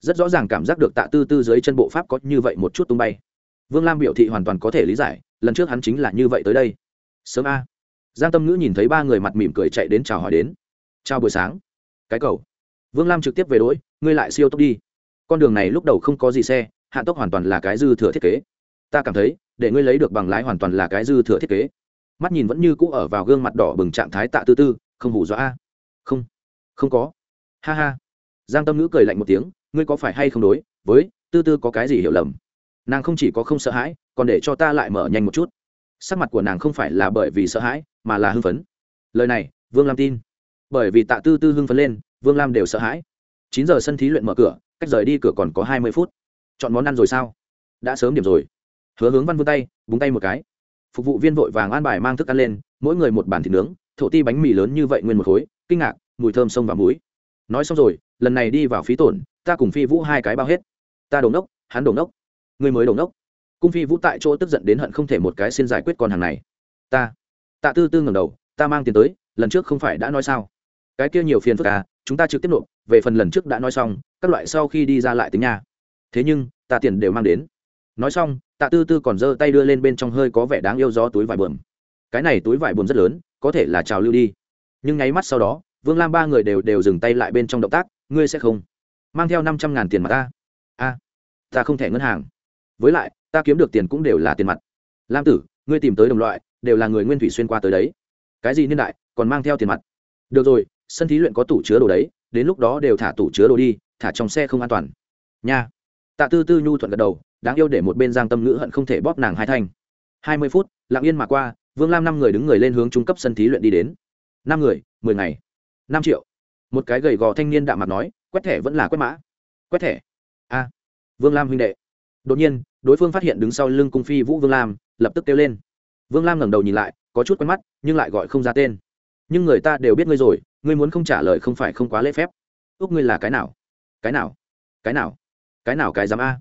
Rất rõ ràng cảm giác được tạ tư tư dưới chân bộ pháp có như vậy một chút tung bay. Vương lam biểu thị hoàn toàn có thể lý giải, lần trước hắn chính là như vậy tới đây. Sớm a. Giang tâm ngữ nhìn thấy ba người mặt mỉm cười chạy đến chào hỏi đến. Chào buổi sáng. Cái cầu. Vương lam trực tiếp về đỗi ngươi lại siêu tốc đi. Con đường này lúc đầu không có gì xe, hạ tốc hoàn toàn là cái dư thừa thiết kế. Ta cảm thấy, để ngươi lấy được bằng lái hoàn toàn là cái dư thừa thiết kế mắt nhìn vẫn như cũ ở vào gương mặt đỏ bừng trạng thái tạ tư tư, không hủ dọa a. Không không có. Ha ha. Giang tâm ngữ cười lạnh một tiếng, ngươi có phải hay không đối với tư tư có cái gì hiểu lầm? Nàng không chỉ có không sợ hãi, còn để cho ta lại mở nhanh một chút. Sắc mặt của nàng không phải là bởi vì sợ hãi, mà là hưng phấn. Lời này, vương lam tin. Bởi vì tạ tư tư hưng phấn lên, vương lam đều sợ hãi. Chín giờ sân thí luyện mở cửa, cách rời đi cửa còn có hai mươi phút. Chọn món ăn rồi sao? Đã sớm điểm rồi. Hứa hướng văn vươn tay, búng tay một cái phục vụ viên vội vàng an bài mang thức ăn lên, mỗi người một bàn thịt nướng, thổ ti bánh mì lớn như vậy nguyên một khối, kinh ngạc, mùi thơm sông và muối. Nói xong rồi, lần này đi vào phí tổn, ta cùng phi vũ hai cái bao hết. Ta đồn nốc, hắn đồn nốc. Người mới đồn nốc. Cung phi vũ tại chỗ tức giận đến hận không thể một cái xin giải quyết con hàng này. Ta, tạ tư tư ngầm đầu, ta mang tiền tới, lần trước không phải đã nói sao? Cái kia nhiều phiền phức à chúng ta trực tiếp nộp, về phần lần trước đã nói xong, các loại sau khi đi ra lại tính nha. Thế nhưng, ta tiền đều mang đến. Nói xong tạ tư tư còn giơ tay đưa lên bên trong hơi có vẻ đáng yêu gió túi vải bờm cái này túi vải bờm rất lớn, có thể là trào lưu đi. Nhưng nháy mắt sau đó, vương lam ba người đều đều dừng tay lại bên trong động tác, ngươi sẽ không mang theo năm trăm ngàn tiền mặt ta? A, ta không thẻ ngân hàng. Với lại, ta kiếm được tiền cũng đều là tiền mặt. Lam tử, ngươi tìm tới đồng loại, đều là người nguyên thủy xuyên qua tới đấy. Cái gì niên đại, còn mang theo tiền mặt? Được rồi, sân thí luyện có tủ chứa đồ đấy, đến lúc đó đều thả tủ chứa đồ đi, thả trong xe không an toàn. Nha. Tạ tư tư nhu thuận gật đầu đáng yêu để một bên giang tâm ngữ hận không thể bóp nàng hai thanh. Hai mươi phút, lặng yên mà qua, vương lam năm người đứng người lên hướng trung cấp sân thí luyện đi đến. Năm người, mười ngày. Năm triệu. Một cái gầy gò thanh niên đạm mặt nói, quét thẻ vẫn là quét mã. Quét thẻ. A. Vương lam huynh đệ. Đột nhiên, đối phương phát hiện đứng sau lưng cung phi vũ vương lam, lập tức kêu lên. Vương lam ngẩng đầu nhìn lại, có chút quen mắt, nhưng lại gọi không ra tên. Nhưng người ta đều biết ngươi rồi, ngươi muốn không trả lời không phải không quá lễ phép. Úc ngươi là cái nào? Cái nào? Cái nào? Cái nào cái dám a?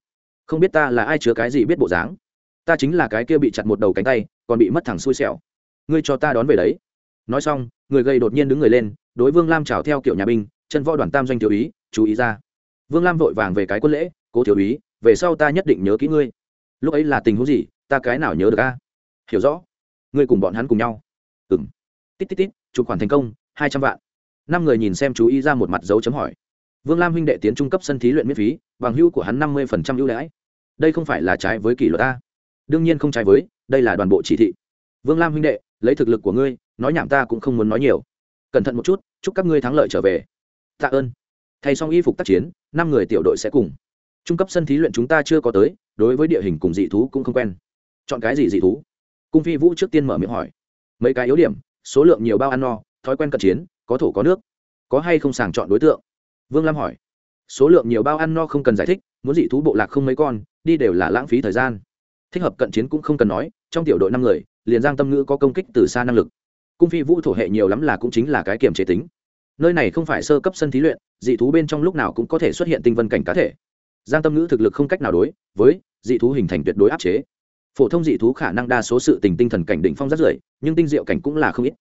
Không biết ta là ai chứa cái gì biết bộ dáng. Ta chính là cái kia bị chặt một đầu cánh tay, còn bị mất thẳng xui xẻo. Ngươi cho ta đón về đấy. Nói xong, người gây đột nhiên đứng người lên, đối vương lam chào theo kiểu nhà binh, chân võ đoàn tam doanh thiếu úy, chú ý ra. Vương lam vội vàng về cái quân lễ, cố thiếu úy, về sau ta nhất định nhớ kỹ ngươi. Lúc ấy là tình huống gì, ta cái nào nhớ được a? Hiểu rõ. Ngươi cùng bọn hắn cùng nhau. Ừng tít tít tít chụp khoản thành công, hai trăm vạn. Năm người nhìn xem chú ý ra một mặt dấu chấm hỏi. Vương lam huynh đệ tiến trung cấp sân thí luyện miễn phí, bằng hưu của hắn năm mươi phần trăm ưu đãi đây không phải là trái với kỷ luật ta. Đương nhiên không trái với, đây là đoàn bộ chỉ thị. Vương lam huynh đệ, lấy thực lực của ngươi, nói nhảm ta cũng không muốn nói nhiều. Cẩn thận một chút, chúc các ngươi thắng lợi trở về. Tạ ơn. Thay xong y phục tác chiến, năm người tiểu đội sẽ cùng. Trung cấp sân thí luyện chúng ta chưa có tới, đối với địa hình cùng dị thú cũng không quen. Chọn cái gì dị thú? Cung phi vũ trước tiên mở miệng hỏi. Mấy cái yếu điểm, số lượng nhiều bao ăn no, thói quen cận chiến, có thổ có nước. Có hay không sàng chọn đối tượng? Vương lam hỏi số lượng nhiều bao ăn no không cần giải thích, muốn dị thú bộ lạc không mấy con, đi đều là lãng phí thời gian. Thích hợp cận chiến cũng không cần nói, trong tiểu đội năm người, liền giang tâm ngữ có công kích từ xa năng lực. Cung phi vũ thổ hệ nhiều lắm là cũng chính là cái kiểm chế tính. Nơi này không phải sơ cấp sân thí luyện, dị thú bên trong lúc nào cũng có thể xuất hiện tinh vân cảnh cá thể. Giang tâm ngữ thực lực không cách nào đối với dị thú hình thành tuyệt đối áp chế. Phổ thông dị thú khả năng đa số sự tình tinh thần cảnh đỉnh phong rất rưỡi, nhưng tinh diệu cảnh cũng là không ít.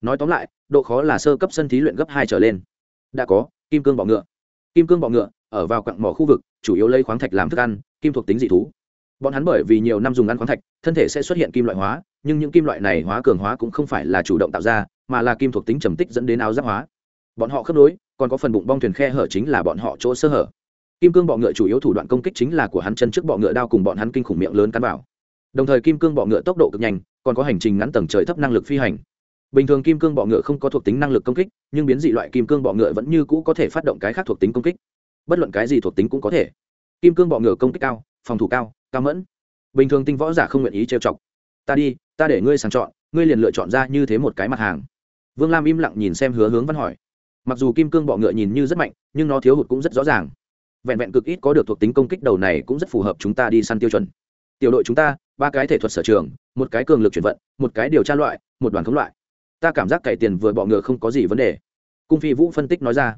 Nói tóm lại, độ khó là sơ cấp sân thí luyện gấp hai trở lên. Đã có, kim cương bọ ngựa kim cương bọ ngựa, ở vào quặng mỏ khu vực, chủ yếu lấy khoáng thạch làm thức ăn, kim thuộc tính dị thú. Bọn hắn bởi vì nhiều năm dùng ăn khoáng thạch, thân thể sẽ xuất hiện kim loại hóa, nhưng những kim loại này hóa cường hóa cũng không phải là chủ động tạo ra, mà là kim thuộc tính trầm tích dẫn đến áo giáp hóa. Bọn họ khớp nối, còn có phần bụng bong thuyền khe hở chính là bọn họ chỗ sơ hở. Kim cương bọ ngựa chủ yếu thủ đoạn công kích chính là của hắn chân trước bọ ngựa đao cùng bọn hắn kinh khủng miệng lớn cắn vào. Đồng thời kim cương bọ ngựa tốc độ cực nhanh, còn có hành trình ngắn tầng trời thấp năng lực phi hành bình thường kim cương bọ ngựa không có thuộc tính năng lực công kích, nhưng biến dị loại kim cương bọ ngựa vẫn như cũ có thể phát động cái khác thuộc tính công kích. Bất luận cái gì thuộc tính cũng có thể. Kim cương bọ ngựa công kích cao, phòng thủ cao cao mẫn. Bình thường tinh võ giả không nguyện ý trêu chọc. Ta đi, ta để ngươi sàng chọn, ngươi liền lựa chọn ra như thế một cái mặt hàng. Vương lam im lặng nhìn xem hứa hướng văn hỏi. Mặc dù kim cương bọ ngựa nhìn như rất mạnh, nhưng nó thiếu hụt cũng rất rõ ràng. Vẹn vẹn cực ít có được thuộc tính công kích đầu này cũng rất phù hợp chúng ta đi săn tiêu chuẩn. Tiểu đội chúng ta, ba cái thể thuật sở trường, một cái cường lực chuyển vận, một cái điều tra loại, một đoàn thống loại ta cảm giác cày tiền vừa bọ ngựa không có gì vấn đề. Cung phi vũ phân tích nói ra.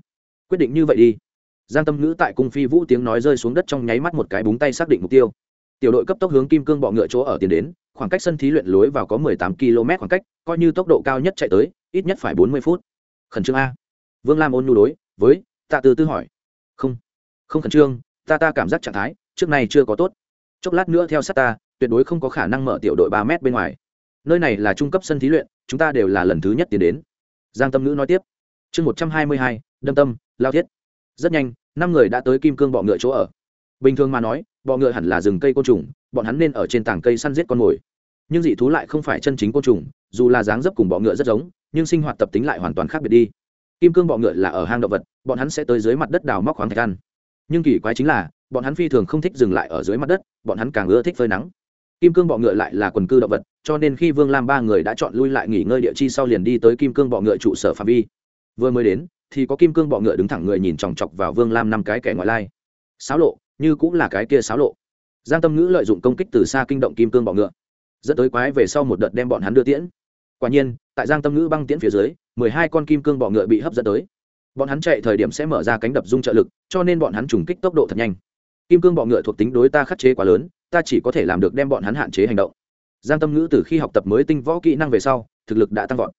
Quyết định như vậy đi. Giang tâm ngữ tại cung phi vũ tiếng nói rơi xuống đất trong nháy mắt một cái búng tay xác định mục tiêu. Tiểu đội cấp tốc hướng kim cương bọ ngựa chỗ ở tiền đến, khoảng cách sân thí luyện lối vào có mười tám km khoảng cách, coi như tốc độ cao nhất chạy tới, ít nhất phải bốn mươi phút. Khẩn trương a. Vương lam ôn nhu đối với, tạ từ tư hỏi. Không không khẩn trương, ta ta cảm giác trạng thái trước này chưa có tốt. Chốc lát nữa theo sát ta, tuyệt đối không có khả năng mở tiểu đội ba m bên ngoài nơi này là trung cấp sân thí luyện, chúng ta đều là lần thứ nhất tiến đến. Giang tâm ngữ nói tiếp. Chương một trăm hai mươi hai, đâm tâm, lao thiết. Rất nhanh, năm người đã tới kim cương bọ ngựa chỗ ở. Bình thường mà nói, bọ ngựa hẳn là rừng cây côn trùng, bọn hắn nên ở trên tảng cây săn giết con mồi. Nhưng dị thú lại không phải chân chính côn trùng, dù là dáng dấp cùng bọ ngựa rất giống, nhưng sinh hoạt tập tính lại hoàn toàn khác biệt đi. Kim cương bọ ngựa là ở hang động vật, bọn hắn sẽ tới dưới mặt đất đào móc khoáng thạch ăn. Nhưng kỳ quái chính là, bọn hắn phi thường không thích dừng lại ở dưới mặt đất, bọn hắn càng ưa thích phơi nắng. Kim cương bọ ngựa lại là quần cư động vật cho nên khi vương lam ba người đã chọn lui lại nghỉ ngơi địa chi sau liền đi tới kim cương bọ ngựa trụ sở phạm vi. Vừa mới đến, thì có kim cương bọ ngựa đứng thẳng người nhìn chòng chọc vào vương lam năm cái kẻ ngoại lai. Xáo lộ, như cũng là cái kia xáo lộ. Giang tâm ngữ lợi dụng công kích từ xa kinh động kim cương bọ ngựa, dẫn tới quái về sau một đợt đem bọn hắn đưa tiễn. Quả nhiên, tại giang tâm ngữ băng tiễn phía dưới, mười hai con kim cương bọ ngựa bị hấp dẫn tới. Bọn hắn chạy thời điểm sẽ mở ra cánh đập dung trợ lực, cho nên bọn hắn trùng kích tốc độ thật nhanh. Kim cương bọ ngựa thuộc tính đối ta khắc chế quá lớn, ta chỉ có thể làm được đem bọn hắn hạn chế hành động giang tâm ngữ từ khi học tập mới tinh võ kỹ năng về sau, thực lực đã tăng vọt.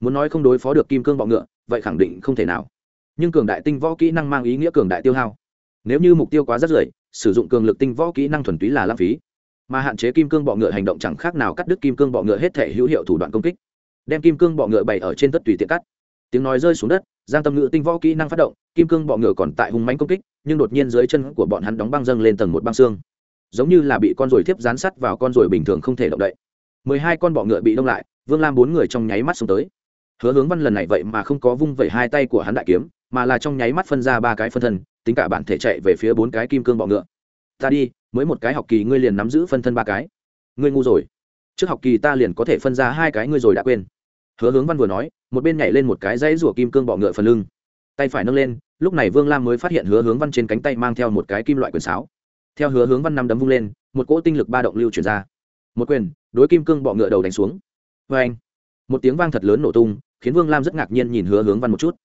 Muốn nói không đối phó được kim cương bọ ngựa, vậy khẳng định không thể nào. Nhưng cường đại tinh võ kỹ năng mang ý nghĩa cường đại tiêu hao. Nếu như mục tiêu quá rất rời sử dụng cường lực tinh võ kỹ năng thuần túy là lãng phí. Mà hạn chế kim cương bọ ngựa hành động chẳng khác nào cắt đứt kim cương bọ ngựa hết thể hữu hiệu thủ đoạn công kích. Đem kim cương bọ ngựa bày ở trên tất tùy tiện cắt. Tiếng nói rơi xuống đất, giang tâm ngữ tinh võ kỹ năng phát động, kim cương bọ ngựa còn tại hung mánh công kích, nhưng đột nhiên dưới chân của bọn hắn đóng băng dâng lên tầng một băng xương giống như là bị con ruồi thiếp dán sắt vào con ruồi bình thường không thể động đậy. Mười hai con bọ ngựa bị đông lại, vương lam bốn người trong nháy mắt xuống tới. Hứa hướng văn lần này vậy mà không có vung vẩy hai tay của hắn đại kiếm, mà là trong nháy mắt phân ra ba cái phân thân, tính cả bản thể chạy về phía bốn cái kim cương bọ ngựa. Ta đi, mới một cái học kỳ ngươi liền nắm giữ phân thân ba cái. Ngươi ngu rồi. Trước học kỳ ta liền có thể phân ra hai cái ngươi rồi đã quên. Hứa hướng văn vừa nói, một bên nhảy lên một cái dãy rủa kim cương bọ ngựa phần lưng. Tay phải nâng lên, lúc này vương lam mới phát hiện hứa hướng văn trên cánh tay mang theo một cái kim loại quyền sáo theo hứa hướng văn năm đấm vung lên, một cỗ tinh lực ba động lưu chuyển ra. Một quyền, đối kim cương bọ ngựa đầu đánh xuống. Vê anh, một tiếng vang thật lớn nổ tung, khiến vương lam rất ngạc nhiên nhìn hứa hướng văn một chút.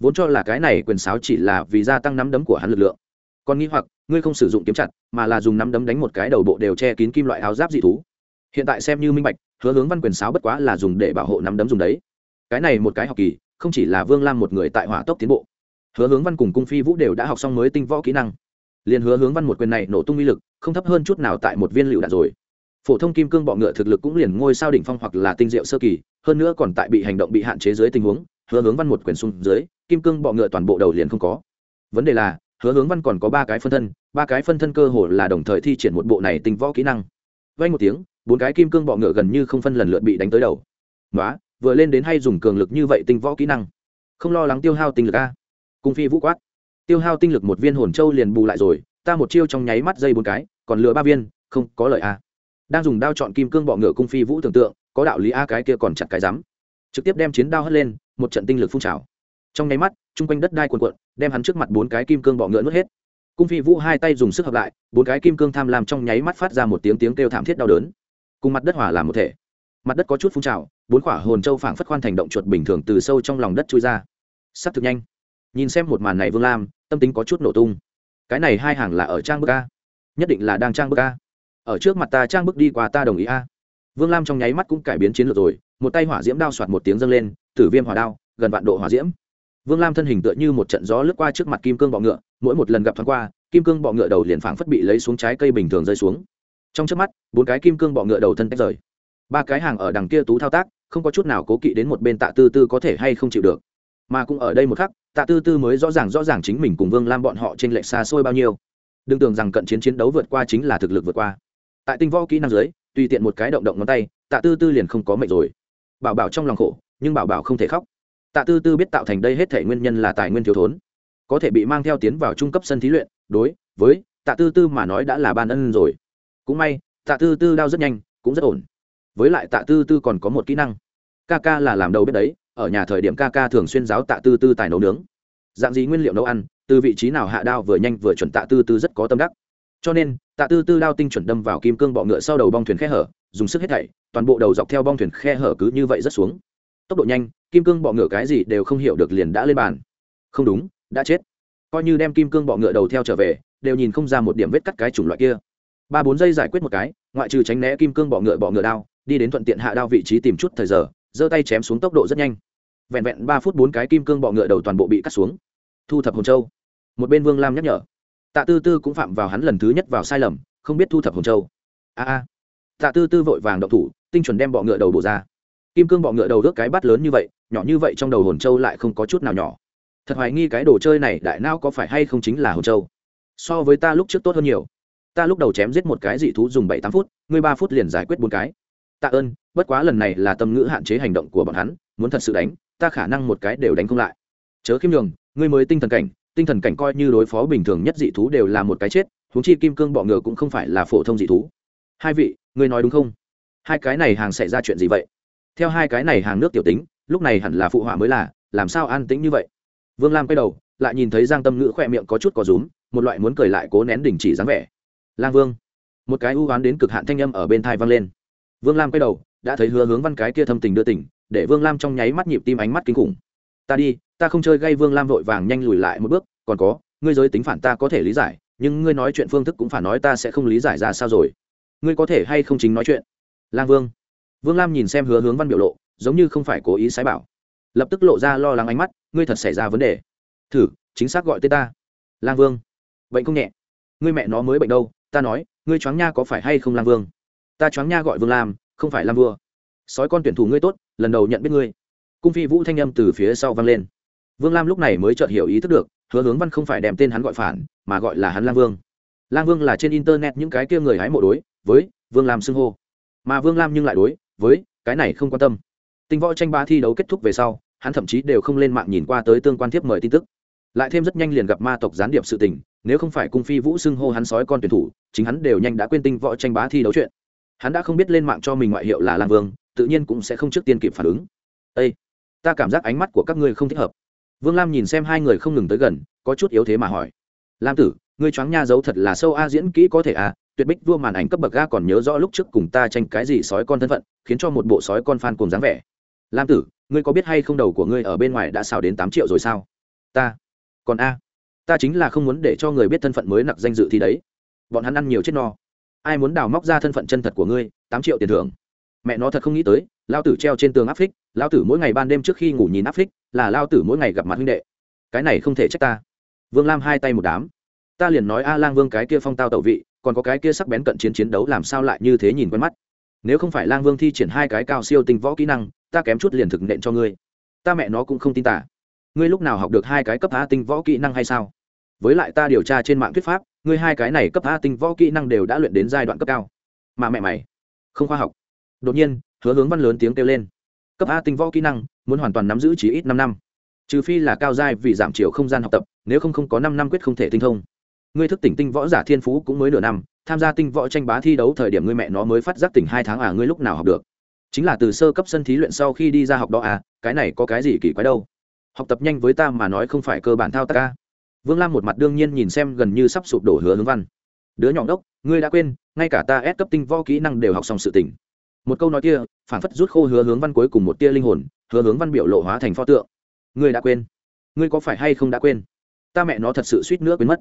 Vốn cho là cái này quyền sáo chỉ là vì gia tăng nắm đấm của hắn lực lượng. Còn nghĩ hoặc, ngươi không sử dụng kiếm chặt, mà là dùng nắm đấm đánh một cái đầu bộ đều che kín kim loại áo giáp dị thú. Hiện tại xem như minh bạch, hứa hướng văn quyền sáo bất quá là dùng để bảo hộ nắm đấm dùng đấy. Cái này một cái học kỳ, không chỉ là vương lam một người tại hỏa tốc tiến bộ. Hứa hướng văn cùng cung phi vũ đều đã học xong mới tinh võ kỹ năng liền hứa hướng văn một quyền này nổ tung uy lực, không thấp hơn chút nào tại một viên lựu đạn rồi. Phổ thông kim cương bọ ngựa thực lực cũng liền ngôi sao đỉnh phong hoặc là tinh diệu sơ kỳ, hơn nữa còn tại bị hành động bị hạn chế dưới tình huống, hứa hướng văn một quyền xuống dưới, kim cương bọ ngựa toàn bộ đầu liền không có. Vấn đề là, hứa hướng văn còn có ba cái phân thân, ba cái phân thân cơ hồ là đồng thời thi triển một bộ này tinh võ kỹ năng. Vay một tiếng, bốn cái kim cương bọ ngựa gần như không phân lần lượt bị đánh tới đầu. Nói vừa lên đến hay dùng cường lực như vậy tinh võ kỹ năng. Không lo lắng tiêu hao tinh lực a. Cung phi vũ quát tiêu hao tinh lực một viên hồn châu liền bù lại rồi, ta một chiêu trong nháy mắt dây bốn cái, còn lừa ba viên, không, có lợi a đang dùng đao chọn kim cương bọ ngựa cung phi vũ tưởng tượng, có đạo lý a cái kia còn chặt cái rắm. Trực tiếp đem chiến đao hất lên, một trận tinh lực phun trào. Trong nháy mắt, chung quanh đất đai cuồn cuộn, đem hắn trước mặt bốn cái kim cương bọ ngựa nuốt hết. Cung phi vũ hai tay dùng sức hợp lại, bốn cái kim cương tham lam trong nháy mắt phát ra một tiếng tiếng kêu thảm thiết đau đớn. Cùng mặt đất hỏa làm một thể. Mặt đất có chút phun trào, bốn quả hồn châu phảng phất khoan thành động chuột bình thường từ sâu trong lòng đất chui ra. Sắp thực nhanh. Nhìn xem một màn này vương lam tâm tính có chút nổ tung. Cái này hai hàng là ở trang bức a. Nhất định là đang trang bức a. Ở trước mặt ta trang bức đi qua ta đồng ý a. Vương lam trong nháy mắt cũng cải biến chiến lược rồi, một tay hỏa diễm đao soạt một tiếng dâng lên, tử viêm hỏa đao, gần vạn độ hỏa diễm. Vương lam thân hình tựa như một trận gió lướt qua trước mặt kim cương bọ ngựa, mỗi một lần gặp thoáng qua, kim cương bọ ngựa đầu liền phảng phất bị lấy xuống trái cây bình thường rơi xuống. Trong trước mắt, bốn cái kim cương bọ ngựa đầu thân tách rời. Ba cái hàng ở đằng kia tú thao tác, không có chút nào cố kỵ đến một bên tạ tư tư có thể hay không chịu được. Mà cũng ở đây một khắc tạ tư tư mới rõ ràng rõ ràng chính mình cùng vương lam bọn họ trên lệch xa xôi bao nhiêu. Đừng tưởng rằng cận chiến chiến đấu vượt qua chính là thực lực vượt qua. Tại tinh võ kỹ năng dưới, tùy tiện một cái động động ngón tay, tạ tư tư liền không có mệnh rồi. Bảo bảo trong lòng khổ, nhưng bảo bảo không thể khóc. Tạ tư tư biết tạo thành đây hết thể nguyên nhân là tài nguyên thiếu thốn. Có thể bị mang theo tiến vào trung cấp sân thí luyện, đối với tạ tư tư mà nói đã là ban ân rồi. Cũng may, tạ tư tư đau rất nhanh, cũng rất ổn. Với lại tạ tư tư còn có một kỹ năng. Ca ca là làm đầu biết đấy ở nhà thời điểm ca ca thường xuyên giáo tạ tư tư tài nấu nướng. Dạng gì nguyên liệu nấu ăn, từ vị trí nào hạ đao vừa nhanh vừa chuẩn tạ tư tư rất có tâm đắc. Cho nên, tạ tư tư đao tinh chuẩn đâm vào kim cương bọ ngựa sau đầu bong thuyền khe hở, dùng sức hết thảy, toàn bộ đầu dọc theo bong thuyền khe hở cứ như vậy rất xuống. Tốc độ nhanh, kim cương bọ ngựa cái gì đều không hiểu được liền đã lên bàn. Không đúng, đã chết. Coi như đem kim cương bọ ngựa đầu theo trở về, đều nhìn không ra một điểm vết cắt cái chủng loại kia. Ba bốn giây giải quyết một cái, ngoại trừ tránh né kim cương bọ ngựa bọ ngựa đao, đi đến thuận tiện hạ đao vị trí tìm chút thời giờ giơ tay chém xuống tốc độ rất nhanh. Vẹn vẹn ba phút bốn cái kim cương bọ ngựa đầu toàn bộ bị cắt xuống. Thu thập hồn châu. Một bên vương lam nhắc nhở. Tạ tư tư cũng phạm vào hắn lần thứ nhất vào sai lầm, không biết thu thập hồn châu. A a. Tạ tư tư vội vàng đậu thủ, tinh chuẩn đem bọ ngựa đầu bổ ra. Kim cương bọ ngựa đầu rước cái bắt lớn như vậy, nhỏ như vậy trong đầu hồn châu lại không có chút nào nhỏ. Thật hoài nghi cái đồ chơi này đại nao có phải hay không chính là hồn châu. So với ta lúc trước tốt hơn nhiều. Ta lúc đầu chém giết một cái dị thú dùng bảy tám phút, ngươi ba phút liền giải quyết bốn cái tạ ơn, bất quá lần này là tâm ngữ hạn chế hành động của bọn hắn, muốn thật sự đánh, ta khả năng một cái đều đánh không lại. Chớ khiêm nhường, ngươi mới tinh thần cảnh, tinh thần cảnh coi như đối phó bình thường nhất dị thú đều là một cái chết, huống chi kim cương bọ ngựa cũng không phải là phổ thông dị thú. Hai vị, ngươi nói đúng không? Hai cái này hàng xảy ra chuyện gì vậy? Theo hai cái này hàng nước tiểu tính, lúc này hẳn là phụ họa mới là, làm sao an tĩnh như vậy? Vương lam quay đầu, lại nhìn thấy giang tâm ngữ khỏe miệng có chút có rúm, một loại muốn cười lại cố nén đình chỉ dáng vẻ. Lang vương, một cái ưu oán đến cực hạn thanh âm ở bên thai vang lên vương lam quay đầu, đã thấy hứa hướng văn cái kia thâm tình đưa tỉnh, để vương lam trong nháy mắt nhịp tim ánh mắt kinh khủng. Ta đi, ta không chơi gây vương lam vội vàng nhanh lùi lại một bước, còn có, ngươi giới tính phản ta có thể lý giải, nhưng ngươi nói chuyện phương thức cũng phản nói ta sẽ không lý giải ra sao rồi. Ngươi có thể hay không chính nói chuyện? Lang vương. Vương lam nhìn xem hứa hướng văn biểu lộ, giống như không phải cố ý sái bảo. Lập tức lộ ra lo lắng ánh mắt, ngươi thật xảy ra vấn đề. Thử, chính xác gọi tên ta. Lang vương. Bệnh không nhẹ. Ngươi mẹ nó mới bệnh đâu, ta nói, ngươi choáng nha có phải hay không lang vương? Ta choáng nha gọi vương lam, không phải lam vua. Sói con tuyển thủ ngươi tốt, lần đầu nhận biết ngươi. Cung phi vũ thanh â m từ phía sau vang lên. Vương lam lúc này mới chợt hiểu ý thức được, hứa hướng văn không phải đem tên hắn gọi phản, mà gọi là hắn lang vương. Lang vương là trên internet những cái kia người hái mộ đối, với vương lam xưng hô. Mà vương lam nhưng lại đối, với cái này không quan tâm. Tinh võ tranh ba thi đấu kết thúc về sau, hắn thậm chí đều không lên mạng nhìn qua tới tương quan thiếp mời tin tức. Lại thêm rất nhanh liền gặp ma tộc gián điệp sự tình, nếu không phải cung phi vũ xưng hô hắn sói con tuyển thủ, chính hắn đều nhanh đã quên tinh võ tranh bá thi đấu chuyện hắn đã không biết lên mạng cho mình ngoại hiệu là lang vương, tự nhiên cũng sẽ không trước tiên kịp phản ứng. Ây ta cảm giác ánh mắt của các ngươi không thích hợp. Vương lam nhìn xem hai người không ngừng tới gần, có chút yếu thế mà hỏi. Lam tử, ngươi choáng nha giấu thật là sâu a diễn kỹ có thể à tuyệt bích vua màn ảnh cấp bậc ga còn nhớ rõ lúc trước cùng ta tranh cái gì sói con thân phận, khiến cho một bộ sói con phan cùng dáng vẻ. Lam tử, ngươi có biết hay không đầu của ngươi ở bên ngoài đã xào đến tám triệu rồi sao? Ta, còn a, ta chính là không muốn để cho người biết thân phận mới nặc danh dự thì đấy. Bọn hắn ăn nhiều chết no ai muốn đào móc ra thân phận chân thật của ngươi, tám triệu tiền thưởng. Mẹ nó thật không nghĩ tới, lao tử treo trên tường áp phích, lao tử mỗi ngày ban đêm trước khi ngủ nhìn áp phích, là lao tử mỗi ngày gặp mặt huynh đệ. Cái này không thể trách ta. Vương lam hai tay một đám. Ta liền nói a lang vương cái kia phong tao tẩu vị, còn có cái kia sắc bén cận chiến chiến đấu làm sao lại như thế nhìn quen mắt. Nếu không phải lang vương thi triển hai cái cao siêu tinh võ kỹ năng, ta kém chút liền thực nện cho ngươi. Ta mẹ nó cũng không tin tả ngươi lúc nào học được hai cái cấp a tinh võ kỹ năng hay sao? Với lại ta điều tra trên mạng thuyết pháp ngươi hai cái này cấp a tinh võ kỹ năng đều đã luyện đến giai đoạn cấp cao. Mà mẹ mày, không khoa học. Đột nhiên, hứa hướng văn lớn tiếng kêu lên. Cấp a tinh võ kỹ năng, muốn hoàn toàn nắm giữ chỉ ít năm năm. Trừ phi là cao giai vì giảm chiều không gian học tập, nếu không không có năm năm quyết không thể tinh thông. Ngươi thức tỉnh tinh võ giả thiên phú cũng mới nửa năm, tham gia tinh võ tranh bá thi đấu thời điểm ngươi mẹ nó mới phát giác tỉnh hai tháng à ngươi lúc nào học được? Chính là từ sơ cấp sân thí luyện sau khi đi ra học đó à cái này có cái gì kỳ quái đâu? Học tập nhanh với ta mà nói không phải cơ bản thao tác ca vương lam một mặt đương nhiên nhìn xem gần như sắp sụp đổ hứa hướng văn. Đứa nhỏ đốc ngươi đã quên, ngay cả ta ép cấp tinh võ kỹ năng đều học xong sự tỉnh một câu nói kia, phản phất rút khô hứa hướng văn cuối cùng một tia linh hồn, hứa hướng văn biểu lộ hóa thành pho tượng. Ngươi đã quên. Ngươi có phải hay không đã quên? Ta mẹ nó thật sự suýt nữa quên mất.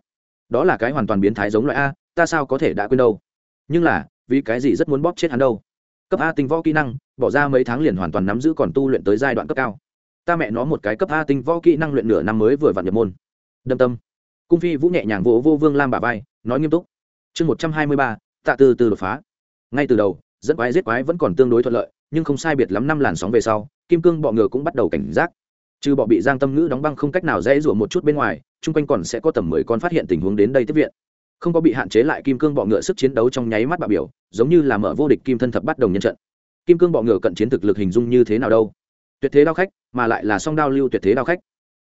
Đó là cái hoàn toàn biến thái giống loại a, ta sao có thể đã quên đâu? Nhưng là, vì cái gì rất muốn bóp chết hắn đâu? Cấp a tinh võ kỹ năng, bỏ ra mấy tháng liền hoàn toàn nắm giữ còn tu luyện tới giai đoạn cấp cao. Ta mẹ nó một cái cấp a tinh võ kỹ năng luyện nửa năm mới vừa vặn nhập môn đâm tâm. Cung phi vũ nhẹ nhàng vỗ vô vương lam bà vai, nói nghiêm túc. Chương một trăm hai mươi ba, tạ từ từ đột phá. Ngay từ đầu dẫn quái giết quái vẫn còn tương đối thuận lợi, nhưng không sai biệt lắm năm làn sóng về sau, kim cương bọ ngựa cũng bắt đầu cảnh giác. Trừ bọ bị giang tâm ngữ đóng băng không cách nào dễ rủa một chút bên ngoài, chung quanh còn sẽ có tầm mười con phát hiện tình huống đến đây tiếp viện. Không có bị hạn chế lại kim cương bọ ngựa sức chiến đấu trong nháy mắt bạo biểu, giống như là mở vô địch kim thân thập bắt đồng nhân trận. Kim cương bọ ngựa cận chiến thực lực hình dung như thế nào đâu? Tuyệt thế đao khách, mà lại là song đao lưu tuyệt thế đao khách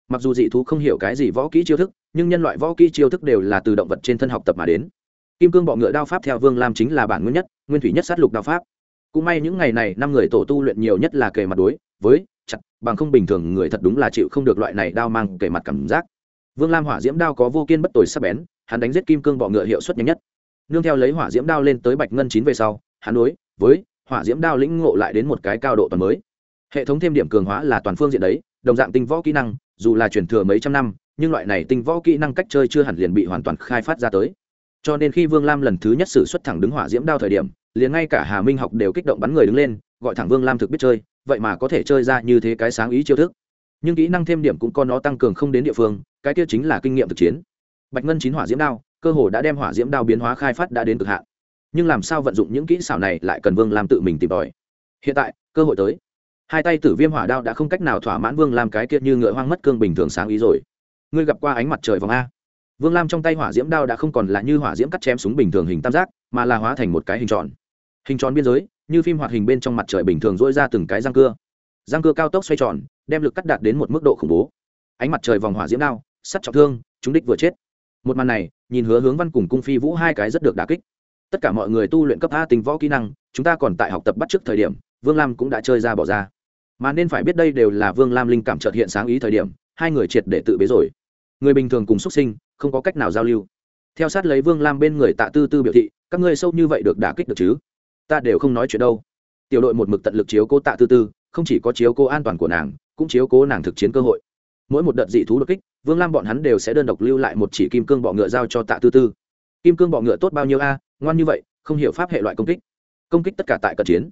mặc dù dị thú không hiểu cái gì võ kỹ chiêu thức, nhưng nhân loại võ kỹ chiêu thức đều là từ động vật trên thân học tập mà đến. Kim cương bọ ngựa đao pháp theo vương lam chính là bản nguyên nhất, nguyên thủy nhất sát lục đao pháp. Cũng may những ngày này năm người tổ tu luyện nhiều nhất là kề mặt đối, với, chặt, bằng không bình thường người thật đúng là chịu không được loại này đao mang kề mặt cảm giác. Vương lam hỏa diễm đao có vô kiên bất tồi sắc bén, hắn đánh giết kim cương bọ ngựa hiệu suất nhanh nhất. Nương theo lấy hỏa diễm đao lên tới bạch ngân chín về sau, hắn đối, với, hỏa diễm đao lĩnh ngộ lại đến một cái cao độ toàn mới. Hệ thống thêm điểm cường hóa là toàn phương diện đấy đồng dạng tinh võ kỹ năng, dù là truyền thừa mấy trăm năm, nhưng loại này tinh võ kỹ năng cách chơi chưa hẳn liền bị hoàn toàn khai phát ra tới. Cho nên khi vương lam lần thứ nhất xử xuất thẳng đứng hỏa diễm đao thời điểm, liền ngay cả hà minh học đều kích động bắn người đứng lên, gọi thẳng vương lam thực biết chơi, vậy mà có thể chơi ra như thế cái sáng ý chiêu thức. Nhưng kỹ năng thêm điểm cũng có nó tăng cường không đến địa phương, cái kia chính là kinh nghiệm thực chiến. Bạch ngân chín hỏa diễm đao, cơ hồ đã đem hỏa diễm đao biến hóa khai phát đã đến cực hạn. Nhưng làm sao vận dụng những kỹ xảo này lại cần vương lam tự mình tìm tòi? Hiện tại, cơ hội tới hai tay tử viêm hỏa đao đã không cách nào thỏa mãn vương lam cái kia như ngựa hoang mất cương bình thường sáng ý rồi. Ngươi gặp qua ánh mặt trời vòng a? Vương lam trong tay hỏa diễm đao đã không còn là như hỏa diễm cắt chém súng bình thường hình tam giác, mà là hóa thành một cái hình tròn. Hình tròn biên giới, như phim hoạt hình bên trong mặt trời bình thường dỗi ra từng cái răng cưa. Răng cưa cao tốc xoay tròn, đem lực cắt đạt đến một mức độ khủng bố. Ánh mặt trời vòng hỏa diễm đao, sắt trọng thương, chúng đích vừa chết. Một màn này, nhìn hứa hướng văn cùng cung phi vũ hai cái rất được đà kích. Tất cả mọi người tu luyện cấp a tình võ kỹ năng, chúng ta còn tại học tập bắt trước thời điểm, vương lam cũng đã chơi ra bỏ ra mà nên phải biết đây đều là vương lam linh cảm trợt hiện sáng ý thời điểm, hai người triệt để tự bế rồi. Người bình thường cùng xuất sinh, không có cách nào giao lưu. Theo sát lấy vương lam bên người tạ tư tư biểu thị, các ngươi sâu như vậy được đả kích được chứ? Ta đều không nói chuyện đâu. Tiểu đội một mực tận lực chiếu cố tạ tư tư, không chỉ có chiếu cố an toàn của nàng, cũng chiếu cố nàng thực chiến cơ hội. Mỗi một đợt dị thú đột kích, vương lam bọn hắn đều sẽ đơn độc lưu lại một chỉ kim cương bọ ngựa giao cho tạ tư tư. Kim cương bọ ngựa tốt bao nhiêu a? Ngoan như vậy, không hiểu pháp hệ loại công kích. Công kích tất cả tại cận chiến.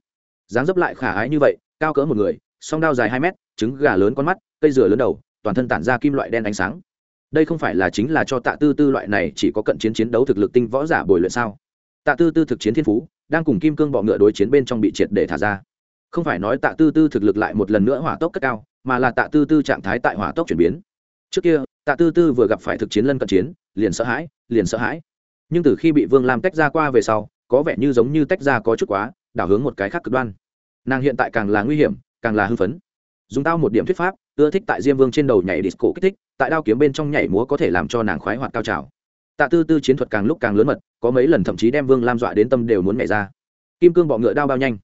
Dáng dấp lại khả ái như vậy, cao cỡ một người song đao dài hai mét, trứng gà lớn con mắt, cây dừa lớn đầu, toàn thân tản ra kim loại đen ánh sáng. Đây không phải là chính là cho tạ tư tư loại này chỉ có cận chiến chiến đấu thực lực tinh võ giả bồi luyện sao? Tạ tư tư thực chiến thiên phú, đang cùng kim cương bọ ngựa đối chiến bên trong bị triệt để thả ra. Không phải nói tạ tư tư thực lực lại một lần nữa hỏa tốc cất cao, mà là tạ tư tư trạng thái tại hỏa tốc chuyển biến. Trước kia, tạ tư tư vừa gặp phải thực chiến lân cận chiến, liền sợ hãi, liền sợ hãi. Nhưng từ khi bị vương lam tách ra qua về sau, có vẻ như giống như tách ra có chút quá, đảo hướng một cái khác cực đoan. Nàng hiện tại càng là nguy hiểm càng là hưng phấn. Dùng tao một điểm thuyết pháp, ưa thích tại diêm vương trên đầu nhảy disco kích thích, tại đao kiếm bên trong nhảy múa có thể làm cho nàng khoái hoạt cao trào. Tạ tư tư chiến thuật càng lúc càng lớn mật, có mấy lần thậm chí đem vương lam dọa đến tâm đều muốn nhảy ra. Kim cương bọ ngựa đao bao nhanh.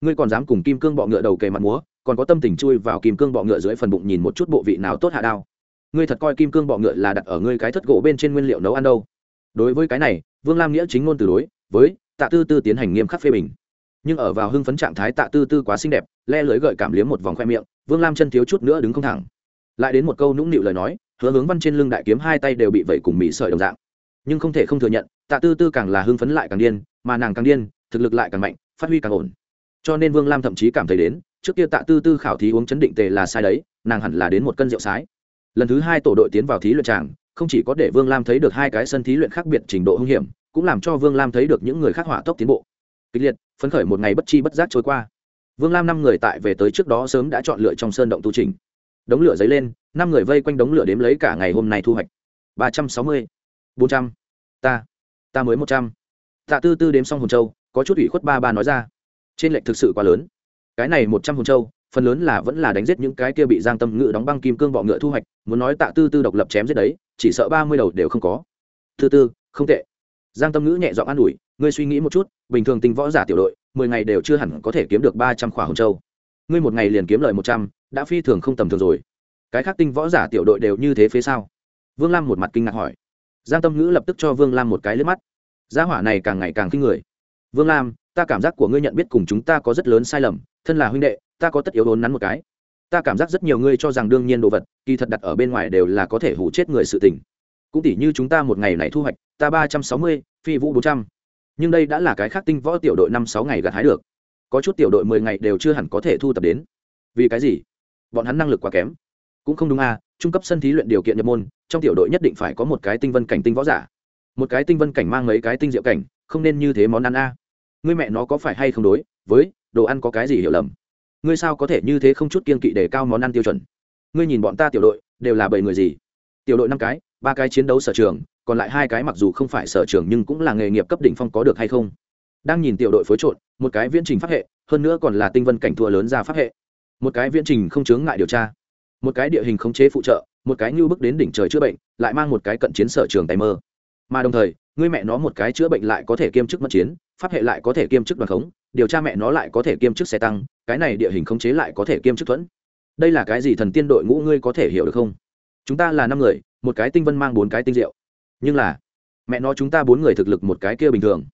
Ngươi còn dám cùng kim cương bọ ngựa đầu kề mặt múa, còn có tâm tình chui vào kim cương bọ ngựa dưới phần bụng nhìn một chút bộ vị nào tốt hạ đao. Ngươi thật coi kim cương bọ ngựa là đặt ở ngươi cái thất gỗ bên trên nguyên liệu nấu ăn đâu. Đối với cái này, vương lam nghĩa chính ngôn từ đối, với tạ tư tư tiến hành nghiêm khắc phê bình nhưng ở vào hưng phấn trạng thái tạ tư tư quá xinh đẹp, le lưới gợi cảm liếm một vòng khoe miệng, vương lam chân thiếu chút nữa đứng không thẳng. Lại đến một câu nũng nịu lời nói, hứa hướng văn trên lưng đại kiếm hai tay đều bị vẩy cùng mỹ sợi đồng dạng. Nhưng không thể không thừa nhận, tạ tư tư càng là hưng phấn lại càng điên, mà nàng càng điên, thực lực lại càng mạnh, phát huy càng ổn. Cho nên vương lam thậm chí cảm thấy đến, trước kia tạ tư tư khảo thí uống chấn định tề là sai đấy, nàng hẳn là đến một cân rượu sái. Lần thứ hai tổ đội tiến vào thí luyện tràng, không chỉ có để vương lam thấy được hai cái sân thí luyện khác biệt trình độ hung hiểm, cũng làm cho vương lam thấy được những người khác hỏa tốc tiến bộ kịch liệt, phấn khởi một ngày bất chi bất giác trôi qua. Vương lam năm người tại về tới trước đó sớm đã chọn lựa trong sơn động tu trình. Đống lửa dấy lên, năm người vây quanh đống lửa đếm lấy cả ngày hôm nay thu hoạch. ba trăm sáu mươi, bốn trăm, ta ta mới một trăm. Tạ tư tư đếm xong hồn châu, có chút ủy khuất ba ba nói ra. Trên lệnh thực sự quá lớn. Cái này một trăm hồn châu, phần lớn là vẫn là đánh giết những cái kia bị giang tâm ngự đóng băng kim cương bọ ngựa thu hoạch, muốn nói tạ tư tư độc lập chém giết đấy, chỉ sợ ba mươi đầu đều không có. Tư tư, không tệ. Giang tâm ngữ nhẹ giọng an ủi ngươi suy nghĩ một chút, bình thường tinh võ giả tiểu đội, mười ngày đều chưa hẳn có thể kiếm được ba trăm khỏa hồng châu. Ngươi một ngày liền kiếm lời một trăm, đã phi thường không tầm thường rồi. Cái khác tinh võ giả tiểu đội đều như thế phía sao? Vương lam một mặt kinh ngạc hỏi. Giang tâm ngữ lập tức cho vương lam một cái lướt mắt. Gia hỏa này càng ngày càng kinh người. Vương lam, ta cảm giác của ngươi nhận biết cùng chúng ta có rất lớn sai lầm, thân là huynh đệ, ta có tất yếu đốn nắn một cái. Ta cảm giác rất nhiều ngươi cho rằng đương nhiên đồ vật, kỳ thật đặt ở bên ngoài đều là có thể hủ chết người sự tình. Cũng tỉ như chúng ta một ngày này thu hoạch, ta ba trăm sáu mươi, phi vũ bốn trăm nhưng đây đã là cái khác tinh võ tiểu đội năm sáu ngày gặt hái được. Có chút tiểu đội mười ngày đều chưa hẳn có thể thu tập đến. Vì cái gì? Bọn hắn năng lực quá kém. Cũng không đúng à trung cấp sân thí luyện điều kiện nhập môn, trong tiểu đội nhất định phải có một cái tinh vân cảnh tinh võ giả. Một cái tinh vân cảnh mang mấy cái tinh diệu cảnh, không nên như thế món ăn a. À. người mẹ nó có phải hay không đối với đồ ăn có cái gì hiểu lầm? Ngươi sao có thể như thế không chút kiên kỵ để cao món ăn tiêu chuẩn? Ngươi nhìn bọn ta tiểu đội, đều là bảy người gì? Tiểu đội năm cái, ba cái chiến đấu sở trường còn lại hai cái mặc dù không phải sở trường nhưng cũng là nghề nghiệp cấp đỉnh phong có được hay không? Đang nhìn tiểu đội phối trộn, một cái viễn trình pháp hệ, hơn nữa còn là tinh vân cảnh thua lớn ra pháp hệ. Một cái viễn trình không chướng ngại điều tra. Một cái địa hình khống chế phụ trợ, một cái như bước đến đỉnh trời chữa bệnh, lại mang một cái cận chiến sở trường tay mơ. Mà đồng thời ngươi mẹ nó một cái chữa bệnh lại có thể kiêm chức mất chiến, pháp hệ lại có thể kiêm chức đoàn khống, điều tra mẹ nó lại có thể kiêm chức xe tăng, cái này địa hình khống chế lại có thể kiêm chức thuẫn. Đây là cái gì thần tiên đội ngũ ngươi có thể hiểu được không? Chúng ta là năm người, một cái tinh vân mang bốn cái tinh diệu nhưng là, mẹ nó chúng ta bốn người thực lực một cái kia bình thường.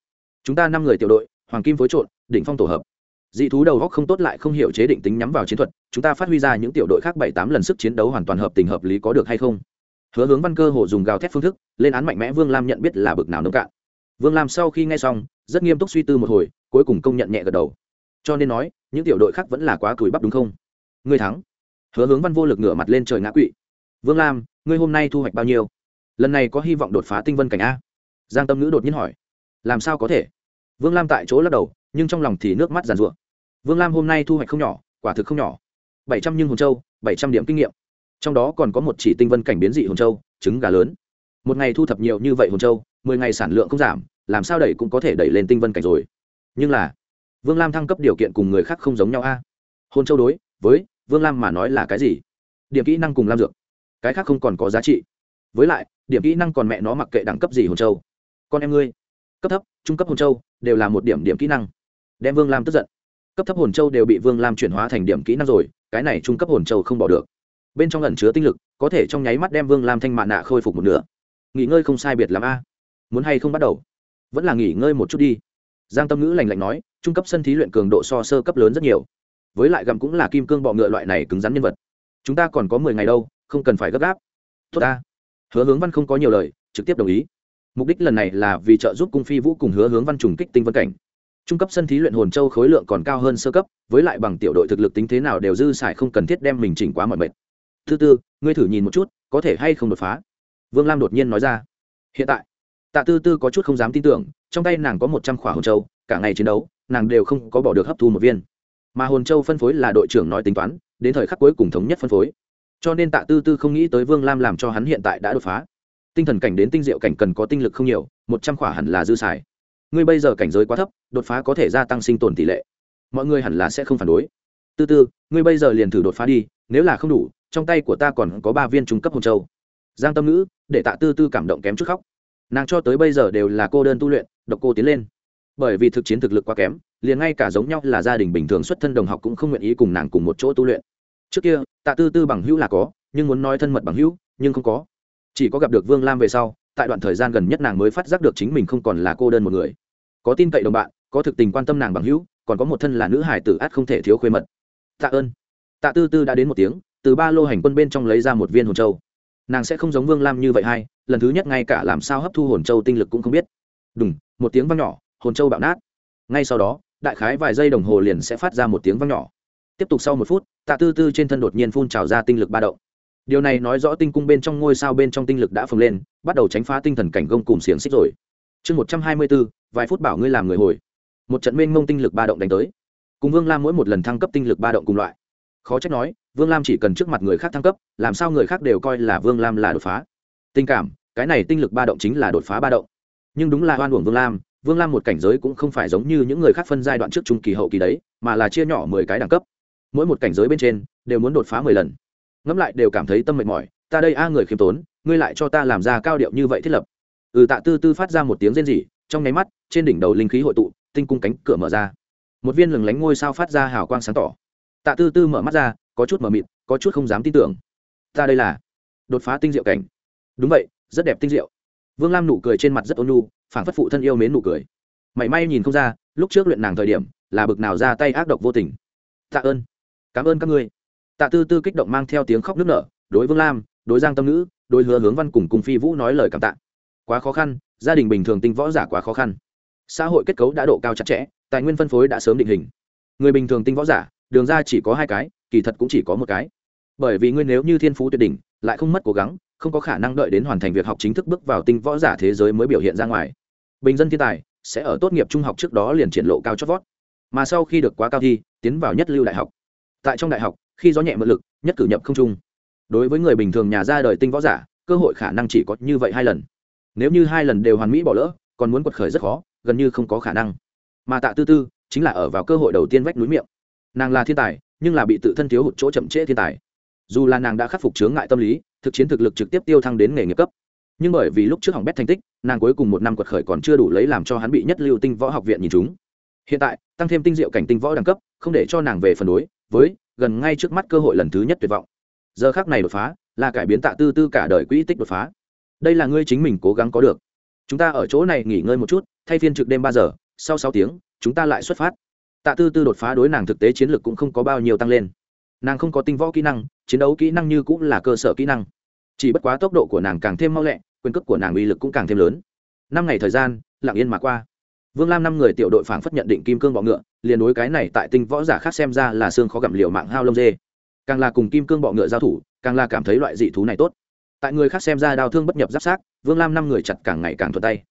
Chúng ta năm người tiểu đội, hoàng kim phối trộn, đỉnh phong tổ hợp. Dị thú đầu góc không tốt lại không hiểu chế định tính nhắm vào chiến thuật, chúng ta phát huy ra những tiểu đội khác bảy tám lần sức chiến đấu hoàn toàn hợp tình hợp lý có được hay không? Hứa hướng văn cơ hồ dùng gào thét phương thức, lên án mạnh mẽ vương lam nhận biết là bực nào nông cạn. Vương lam sau khi nghe xong, rất nghiêm túc suy tư một hồi, cuối cùng công nhận nhẹ gật đầu. Cho nên nói, những tiểu đội khác vẫn là quá cùi bắp đúng không? Ngươi thắng. Hứa hướng văn vô lực ngửa mặt lên trời ngã quỵ. Vương lam, ngươi hôm nay thu hoạch bao nhiêu? Lần này có hy vọng đột phá tinh vân cảnh a giang tâm ngữ đột nhiên hỏi làm sao có thể vương lam tại chỗ lắc đầu nhưng trong lòng thì nước mắt giàn rụa vương lam hôm nay thu hoạch không nhỏ quả thực không nhỏ bảy trăm nhưng hồn châu bảy trăm điểm kinh nghiệm trong đó còn có một chỉ tinh vân cảnh biến dị hồn châu trứng gà lớn một ngày thu thập nhiều như vậy hồn châu mười ngày sản lượng không giảm làm sao đẩy cũng có thể đẩy lên tinh vân cảnh rồi nhưng là vương lam thăng cấp điều kiện cùng người khác không giống nhau a hồn châu đối với vương lam mà nói là cái gì điểm kỹ năng cùng lam dược cái khác không còn có giá trị với lại, điểm kỹ năng còn mẹ nó mặc kệ đẳng cấp gì hồn châu. Con em ngươi, cấp thấp, trung cấp hồn châu, đều là một điểm điểm kỹ năng. Đem vương lam tức giận. Cấp thấp hồn châu đều bị vương lam chuyển hóa thành điểm kỹ năng rồi, cái này trung cấp hồn châu không bỏ được. Bên trong ẩn chứa tinh lực, có thể trong nháy mắt đem vương lam thanh mạ nạ khôi phục một nửa. Nghỉ ngơi không sai biệt làm a. Muốn hay không bắt đầu? Vẫn là nghỉ ngơi một chút đi. Giang tâm ngữ lành lạnh nói, trung cấp sân thí luyện cường độ so sơ cấp lớn rất nhiều. Với lại gặm cũng là kim cương bọ ngựa loại này cứng rắn nhân vật. Chúng ta còn có mười ngày đâu, không cần phải gấp gáp. Tốt ta hứa hướng văn không có nhiều lời, trực tiếp đồng ý. Mục đích lần này là vì trợ giúp cung phi vũ cùng hứa hướng văn trùng kích tinh vân cảnh. Trung cấp sân thí luyện hồn châu khối lượng còn cao hơn sơ cấp, với lại bằng tiểu đội thực lực tính thế nào đều dư xài không cần thiết đem mình chỉnh quá mọi mệt. Thứ tư, ngươi thử nhìn một chút, có thể hay không đột phá? Vương lam đột nhiên nói ra. Hiện tại, tạ tư tư có chút không dám tin tưởng, trong tay nàng có một trăm khỏa hồn châu, cả ngày chiến đấu, nàng đều không có bỏ được hấp thu một viên. Mà hồn châu phân phối là đội trưởng nói tính toán, đến thời khắc cuối cùng thống nhất phân phối cho nên tạ tư tư không nghĩ tới vương lam làm cho hắn hiện tại đã đột phá. Tinh thần cảnh đến tinh diệu cảnh cần có tinh lực không nhiều, một trăm khỏa hẳn là dư xài. Ngươi bây giờ cảnh giới quá thấp, đột phá có thể gia tăng sinh tồn tỷ lệ. Mọi người hẳn là sẽ không phản đối. Tư tư, ngươi bây giờ liền thử đột phá đi, nếu là không đủ, trong tay của ta còn có ba viên trung cấp hồn châu. Giang tâm ngữ, để tạ tư tư cảm động kém chút khóc. Nàng cho tới bây giờ đều là cô đơn tu luyện, độc cô tiến lên. Bởi vì thực chiến thực lực quá kém, liền ngay cả giống nhau là gia đình bình thường xuất thân đồng học cũng không nguyện ý cùng nàng cùng một chỗ tu luyện trước kia, tạ tư tư bằng hữu là có, nhưng muốn nói thân mật bằng hữu, nhưng không có. Chỉ có gặp được vương lam về sau, tại đoạn thời gian gần nhất nàng mới phát giác được chính mình không còn là cô đơn một người. Có tin cậy đồng bạn, có thực tình quan tâm nàng bằng hữu, còn có một thân là nữ hải tử át không thể thiếu khuê mật. Tạ ơn. Tạ tư tư đã đến một tiếng, từ ba lô hành quân bên trong lấy ra một viên hồn châu. Nàng sẽ không giống vương lam như vậy hay, lần thứ nhất ngay cả làm sao hấp thu hồn châu tinh lực cũng không biết. Đúng một tiếng văng nhỏ, hồn châu bạo nát. Ngay sau đó, đại khái vài giây đồng hồ liền sẽ phát ra một tiếng văng nhỏ tiếp tục sau một phút, tạ tư tư trên thân đột nhiên phun trào ra tinh lực ba động. Điều này nói rõ tinh cung bên trong ngôi sao bên trong tinh lực đã phồng lên, bắt đầu tránh phá tinh thần cảnh gông cùng xiềng xích rồi. Chương một trăm hai mươi bốn, vài phút bảo ngươi làm người hồi. Một trận mênh mông tinh lực ba động đánh tới. Cùng vương lam mỗi một lần thăng cấp tinh lực ba động cùng loại. Khó trách nói, vương lam chỉ cần trước mặt người khác thăng cấp, làm sao người khác đều coi là vương lam là đột phá. Tình cảm, cái này tinh lực ba động chính là đột phá ba động. Nhưng đúng là oan uổng vương lam vương lam một cảnh giới cũng không phải giống như những người khác phân giai đoạn trước trung kỳ hậu kỳ đấy, mà là chia nhỏ mười cái đẳng cấp mỗi một cảnh giới bên trên đều muốn đột phá mười lần. Ngẫm lại đều cảm thấy tâm mệt mỏi, ta đây a à, người khiêm tốn, ngươi lại cho ta làm ra cao điệu như vậy thiết lập. Ừ tạ tư tư phát ra một tiếng rên rỉ, trong nháy mắt, trên đỉnh đầu linh khí hội tụ, tinh cung cánh cửa mở ra. Một viên lừng lánh ngôi sao phát ra hào quang sáng tỏ. Tạ tư tư mở mắt ra, có chút mờ mịt, có chút không dám tin tưởng. Ta đây là đột phá tinh diệu cảnh. Đúng vậy, rất đẹp tinh diệu. Vương lam nụ cười trên mặt rất ôn nhu phản phất phụ thân yêu mến nụ cười. Mảy may nhìn không ra, lúc trước luyện nàng thời điểm, là bực nào ra tay ác độc vô tình. Tạ ơn cảm ơn các ngươi. Tạ tư tư kích động mang theo tiếng khóc nức nở, đối vương lam, đối giang tâm ngữ, đối hứa hướng văn cùng cùng phi vũ nói lời cảm tạ. Quá khó khăn, gia đình bình thường tinh võ giả quá khó khăn. Xã hội kết cấu đã độ cao chặt chẽ, tài nguyên phân phối đã sớm định hình. Người bình thường tinh võ giả, đường ra chỉ có hai cái, kỳ thật cũng chỉ có một cái. Bởi vì ngươi nếu như thiên phú tuyệt đỉnh, lại không mất cố gắng, không có khả năng đợi đến hoàn thành việc học chính thức bước vào tinh võ giả thế giới mới biểu hiện ra ngoài. Bình dân thiên tài, sẽ ở tốt nghiệp trung học trước đó liền triển lộ cao chót vót. Mà sau khi được quá cao thi, tiến vào nhất lưu đại học tại trong đại học, khi gió nhẹ mượn lực, nhất cử nhập không trung. Đối với người bình thường nhà ra đời tinh võ giả, cơ hội khả năng chỉ có như vậy hai lần. Nếu như hai lần đều hoàn mỹ bỏ lỡ, còn muốn quật khởi rất khó, gần như không có khả năng. Mà tạ tư tư chính là ở vào cơ hội đầu tiên vách núi miệng. Nàng là thiên tài, nhưng là bị tự thân thiếu hụt chỗ chậm trễ thiên tài. Dù là nàng đã khắc phục chướng ngại tâm lý, thực chiến thực lực trực tiếp tiêu thăng đến nghề nghiệp cấp. Nhưng bởi vì lúc trước hỏng bét thành tích, nàng cuối cùng một năm quật khởi còn chưa đủ lấy làm cho hắn bị nhất lưu tinh võ học viện nhìn chúng. Hiện tại, tăng thêm tinh diệu cảnh tinh võ đẳng cấp, không để cho nàng về phần đối với gần ngay trước mắt cơ hội lần thứ nhất tuyệt vọng. Giờ khác này đột phá là cải biến tạ tư tư cả đời quỹ tích đột phá. Đây là ngươi chính mình cố gắng có được. Chúng ta ở chỗ này nghỉ ngơi một chút, thay phiên trực đêm ba giờ, sau sáu tiếng, chúng ta lại xuất phát. Tạ tư tư đột phá đối nàng thực tế chiến lược cũng không có bao nhiêu tăng lên. Nàng không có tinh võ kỹ năng, chiến đấu kỹ năng như cũng là cơ sở kỹ năng. Chỉ bất quá tốc độ của nàng càng thêm mau lẹ, quyền cước của nàng uy lực cũng càng thêm lớn. Năm ngày thời gian, lặng yên mà qua vương lam năm người tiểu đội phảng phất nhận định kim cương bọ ngựa, liền đối cái này tại tinh võ giả khác xem ra là xương khó gặm liều mạng hao lông dê. Càng là cùng kim cương bọ ngựa giao thủ, càng là cảm thấy loại dị thú này tốt. Tại người khác xem ra đau thương bất nhập giáp sát, vương lam năm người chặt càng ngày càng thuận tay.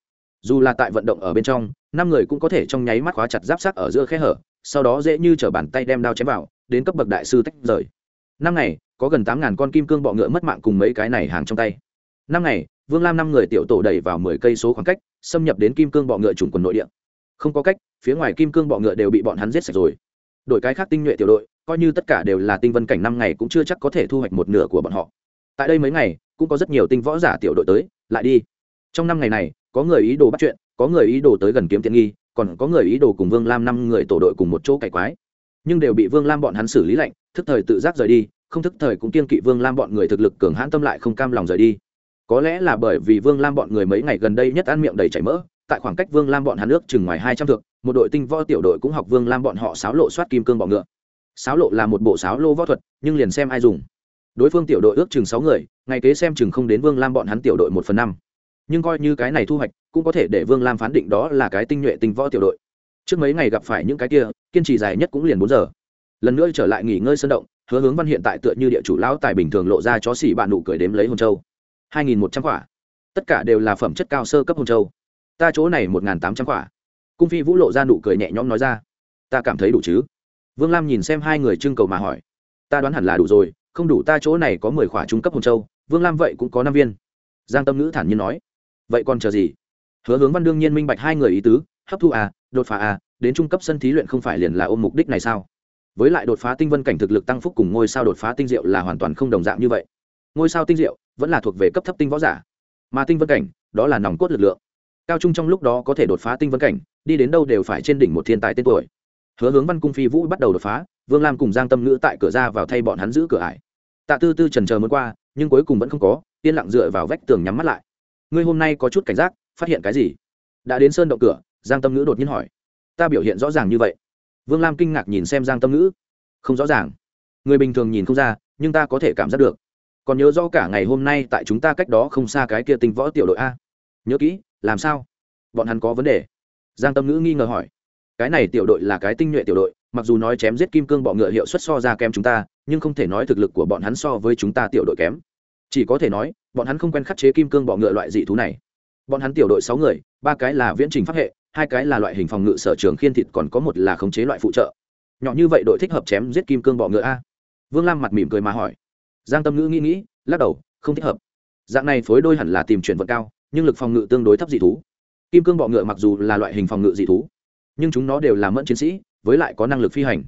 Dù là tại vận động ở bên trong, năm người cũng có thể trong nháy mắt khóa chặt giáp sát ở giữa khe hở, sau đó dễ như t r ở bàn tay đem đao chém vào, đến cấp bậc đại sư tách rời. Năm ngày, có gần tám ngàn con kim cương bọ ngựa mất mạng cùng mấy cái này hàng trong tay. Năm ngày vương lam năm người tiểu tổ đẩy vào mười cây số khoảng cách, xâm nhập đến kim cương bọ ngựa trùng quần nội địa. Không có cách, phía ngoài kim cương bọ ngựa đều bị bọn hắn giết sạch rồi. Đội cái khác tinh nhuệ tiểu đội, coi như tất cả đều là tinh vân cảnh năm ngày cũng chưa chắc có thể thu hoạch một nửa của bọn họ. Tại đây mấy ngày, cũng có rất nhiều tinh võ giả tiểu đội tới, lại đi. Trong năm ngày này, có người ý đồ bắt chuyện, có người ý đồ tới gần kiếm tiện nghi, còn có người ý đồ cùng vương lam năm người tổ đội cùng một chỗ cải quái. Nhưng đều bị vương lam bọn hắn xử lý lạnh, thức thời tự giác rời đi, không thức thời cũng kiên kỵ vương lam bọn người thực lực cường hãn tâm lại không cam lòng rời đi có lẽ là bởi vì vương lam bọn người mấy ngày gần đây nhất ăn miệng đầy chảy mỡ, tại khoảng cách vương lam bọn Hà nước chừng ngoài hai trăm thước, một đội tinh võ tiểu đội cũng học vương lam bọn họ sáo lộ soát kim cương bọ ngựa. Sáo lộ là một bộ sáo lô võ thuật, nhưng liền xem ai dùng. Đối phương tiểu đội ước chừng sáu người, ngày kế xem chừng không đến vương lam bọn hắn tiểu đội một phần năm. Nhưng coi như cái này thu hoạch, cũng có thể để vương lam phán định đó là cái tinh nhuệ tinh võ tiểu đội. Trước mấy ngày gặp phải những cái kia, kiên trì dài nhất cũng liền bốn giờ. Lần nữa trở lại nghỉ ngơi sân động, hứa hướng văn hiện tại tựa như địa chủ lão tài bình thường lộ ra chó xỉ bạn nụ cười đếm lấy hồn châu hai nghìn một trăm quả. Tất cả đều là phẩm chất cao sơ cấp hồn châu. Ta chỗ này một nghìn tám trăm quả. Cung phi vũ lộ ra nụ cười nhẹ nhõm nói ra. Ta cảm thấy đủ chứ? Vương lam nhìn xem hai người trưng cầu mà hỏi. Ta đoán hẳn là đủ rồi, không đủ ta chỗ này có mười khỏa trung cấp hồn châu, vương lam vậy cũng có năm viên. Giang tâm ngữ thản nhiên nói. Vậy còn chờ gì? Hứa hướng văn đương nhiên minh bạch hai người ý tứ, hấp thu à đột phá à đến trung cấp sân thí luyện không phải liền là ôm mục đích này sao? Với lại đột phá tinh vân cảnh thực lực tăng phúc cùng ngôi sao đột phá tinh diệu là hoàn toàn không đồng dạng như vậy ngôi sao tinh diệu vẫn là thuộc về cấp thấp tinh võ giả, mà tinh vân cảnh, đó là nòng cốt lực lượng. Cao trung trong lúc đó có thể đột phá tinh vân cảnh, đi đến đâu đều phải trên đỉnh một thiên tài tên tuổi. Hứa hướng văn cung phi vũ bắt đầu đột phá, vương lam cùng giang tâm ngữ tại cửa ra vào thay bọn hắn giữ cửa ải. Tạ tư tư trần chờ muốn qua, nhưng cuối cùng vẫn không có, yên lặng dựa vào vách tường nhắm mắt lại. Ngươi hôm nay có chút cảnh giác, phát hiện cái gì? Đã đến sơn động cửa, giang tâm ngữ đột nhiên hỏi. Ta biểu hiện rõ ràng như vậy. Vương lam kinh ngạc nhìn xem giang tâm ngữ. Không rõ ràng. Người bình thường nhìn không ra, nhưng ta có thể cảm giác được còn nhớ rõ cả ngày hôm nay tại chúng ta cách đó không xa cái kia tinh võ tiểu đội a. Nhớ kỹ, làm sao? Bọn hắn có vấn đề. Giang tâm ngữ nghi ngờ hỏi. Cái này tiểu đội là cái tinh nhuệ tiểu đội, mặc dù nói chém giết kim cương bọ ngựa hiệu suất so ra kém chúng ta, nhưng không thể nói thực lực của bọn hắn so với chúng ta tiểu đội kém. Chỉ có thể nói, bọn hắn không quen khắc chế kim cương bọ ngựa loại dị thú này. Bọn hắn tiểu đội sáu người, ba cái là viễn trình pháp hệ, hai cái là loại hình phòng ngự sở trường khiên thịt còn có một là khống chế loại phụ trợ. Nhỏ như vậy đội thích hợp chém giết kim cương bọ ngựa a. Vương lam mặt mỉm cười mà hỏi giang tâm ngữ nghĩ nghĩ, lắc đầu, không thích hợp. Dạng này phối đôi hẳn là tìm chuyển vận cao, nhưng lực phòng ngự tương đối thấp dị thú. Kim cương bọ ngựa mặc dù là loại hình phòng ngự dị thú, nhưng chúng nó đều là mẫn chiến sĩ, với lại có năng lực phi hành.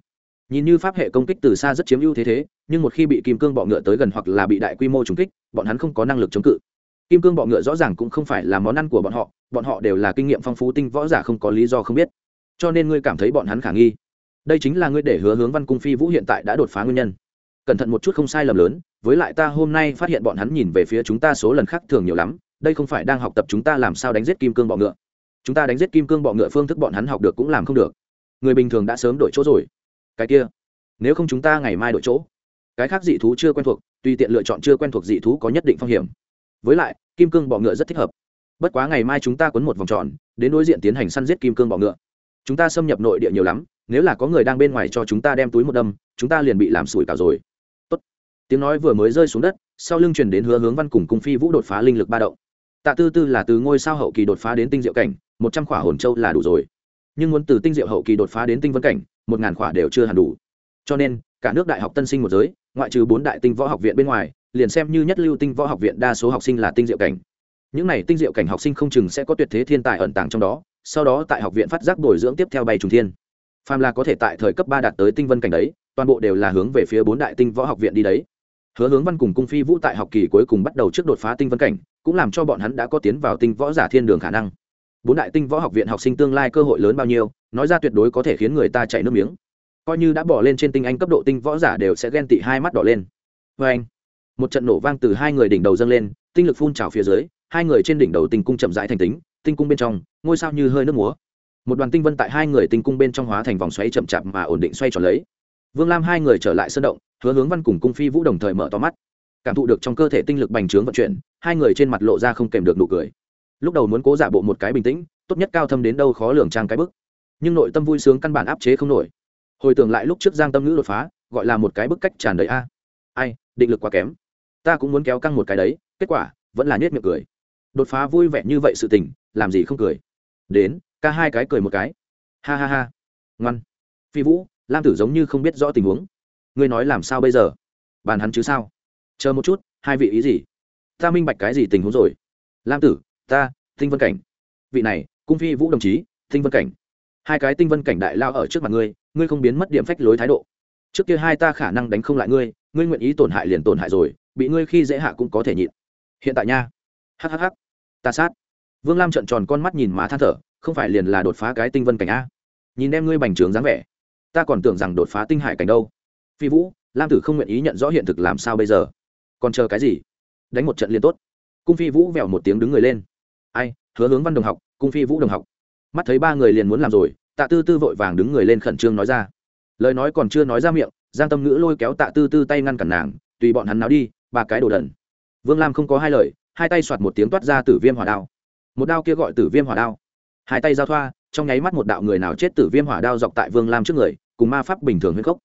Nhìn như pháp hệ công kích từ xa rất chiếm ưu thế thế, nhưng một khi bị kim cương bọ ngựa tới gần hoặc là bị đại quy mô trúng kích, bọn hắn không có năng lực chống cự. Kim cương bọ ngựa rõ ràng cũng không phải là món ăn của bọn họ bọn họ đều là kinh nghiệm phong phú tinh võ giả không có lý do không biết. Cho nên ngươi cảm thấy bọn hắn khả nghi. Đây chính là ngươi để hứa hướng văn cung phi vũ hiện tại đã đột phá nguyên nhân cẩn thận một chút không sai lầm lớn, với lại ta hôm nay phát hiện bọn hắn nhìn về phía chúng ta số lần khác thường nhiều lắm, đây không phải đang học tập chúng ta làm sao đánh giết kim cương bọ ngựa. Chúng ta đánh giết kim cương bọ ngựa phương thức bọn hắn học được cũng làm không được. Người bình thường đã sớm đổi chỗ rồi. Cái kia, nếu không chúng ta ngày mai đổi chỗ. Cái khác dị thú chưa quen thuộc, tùy tiện lựa chọn chưa quen thuộc dị thú có nhất định phong hiểm. Với lại, kim cương bọ ngựa rất thích hợp. Bất quá ngày mai chúng ta quấn một vòng tròn, đến đối diện tiến hành săn giết kim cương bọ ngựa. Chúng ta xâm nhập nội địa nhiều lắm, nếu là có người đang bên ngoài cho chúng ta đem túi một đâm, chúng ta liền bị làm sủi cả rồi tiếng nói vừa mới rơi xuống đất, sau lưng truyền đến hứa hướng văn cùng cung phi vũ đột phá linh lực ba động. Tạ tư tư là từ ngôi sao hậu kỳ đột phá đến tinh diệu cảnh, một trăm khỏa hồn châu là đủ rồi. Nhưng muốn từ tinh diệu hậu kỳ đột phá đến tinh vân cảnh, một ngàn khỏa đều chưa hẳn đủ. Cho nên, cả nước đại học tân sinh một giới, ngoại trừ bốn đại tinh võ học viện bên ngoài, liền xem như nhất lưu tinh võ học viện đa số học sinh là tinh diệu cảnh. Những này tinh diệu cảnh học sinh không chừng sẽ có tuyệt thế thiên tài ẩn tàng trong đó, sau đó tại học viện phát giác bồi dưỡng tiếp theo bay trùng thiên. Phàm là có thể tại thời cấp ba đạt tới tinh vân cảnh đấy, toàn bộ đều là hướng về phía bốn đại tinh võ học viện đi đấy hứa hướng văn cùng cung phi vũ tại học kỳ cuối cùng bắt đầu trước đột phá tinh vân cảnh, cũng làm cho bọn hắn đã có tiến vào tinh võ giả thiên đường khả năng. Bốn đại tinh võ học viện học sinh tương lai cơ hội lớn bao nhiêu, nói ra tuyệt đối có thể khiến người ta chạy nước miếng. Coi như đã bỏ lên trên tinh anh cấp độ tinh võ giả đều sẽ ghen tị hai mắt đỏ lên. Vê anh, một trận nổ vang từ hai người đỉnh đầu dâng lên, tinh lực phun trào phía dưới, hai người trên đỉnh đầu tinh cung chậm rãi thành tính, tinh cung bên trong, ngôi sao như hơi nước múa. Một đoàn tinh vân tại hai người tinh cung bên trong hóa thành vòng xoáy chậm chạp mà ổn định xoay tròn lấy. Vương lam hai người trở lại sân động hứa hướng văn cùng cung phi vũ đồng thời mở to mắt. Cảm thụ được trong cơ thể tinh lực bành trướng vận chuyển, hai người trên mặt lộ ra không kèm được nụ cười. Lúc đầu muốn cố giả bộ một cái bình tĩnh, tốt nhất cao thâm đến đâu khó lường trang cái bức. Nhưng nội tâm vui sướng căn bản áp chế không nổi. Hồi tưởng lại lúc trước giang tâm ngữ đột phá, gọi là một cái bức cách tràn đầy a. Ai, định lực quá kém. Ta cũng muốn kéo căng một cái đấy, kết quả, vẫn là nhét miệng cười. Đột phá vui vẻ như vậy sự tình, làm gì không cười. Đến, ca hai cái cười một cái. Ha ha ha. Ngoan. Phi vũ, lam tử giống như không biết rõ tình huống ngươi nói làm sao bây giờ? Bàn hắn chứ sao? Chờ một chút, hai vị ý gì? Ta minh bạch cái gì tình huống rồi? Lam tử, ta, tinh vân cảnh. Vị này, cung phi vũ đồng chí, tinh vân cảnh. Hai cái tinh vân cảnh đại lao ở trước mặt ngươi ngươi không biến mất điểm phách lối thái độ. Trước kia hai ta khả năng đánh không lại ngươi ngươi nguyện ý tổn hại liền tổn hại rồi, bị ngươi khi dễ hạ cũng có thể nhịn. Hiện tại nha. Hhh ta sát. Vương lam trợn tròn con mắt nhìn má than thở, không phải liền là đột phá cái tinh vân cảnh a? Nhìn em ngươi bành trướng dáng vẻ. Ta còn tưởng rằng đột phá tinh hải cảnh đâu phi vũ, lam tử không nguyện ý nhận rõ hiện thực làm sao bây giờ. Còn chờ cái gì? Đánh một trận liên tốt. Cung phi vũ vèo một tiếng đứng người lên. Ai, hứa hướng văn đồng học, cung phi vũ đồng học. Mắt thấy ba người liền muốn làm rồi, tạ tư tư vội vàng đứng người lên khẩn trương nói ra. Lời nói còn chưa nói ra miệng, giang tâm ngữ lôi kéo tạ tư tư tay ngăn cản nàng, tùy bọn hắn nào đi, ba cái đồ đần. Vương lam không có hai lời, hai tay soạt một tiếng toát ra tử viêm hỏa đao. Một đao kia gọi tử viêm hỏa đao. Hai tay giao thoa, trong nháy mắt một đạo người nào chết tử viêm hỏa đao dọc tại vương lam trước người, cùng ma pháp bình thường huyết cốc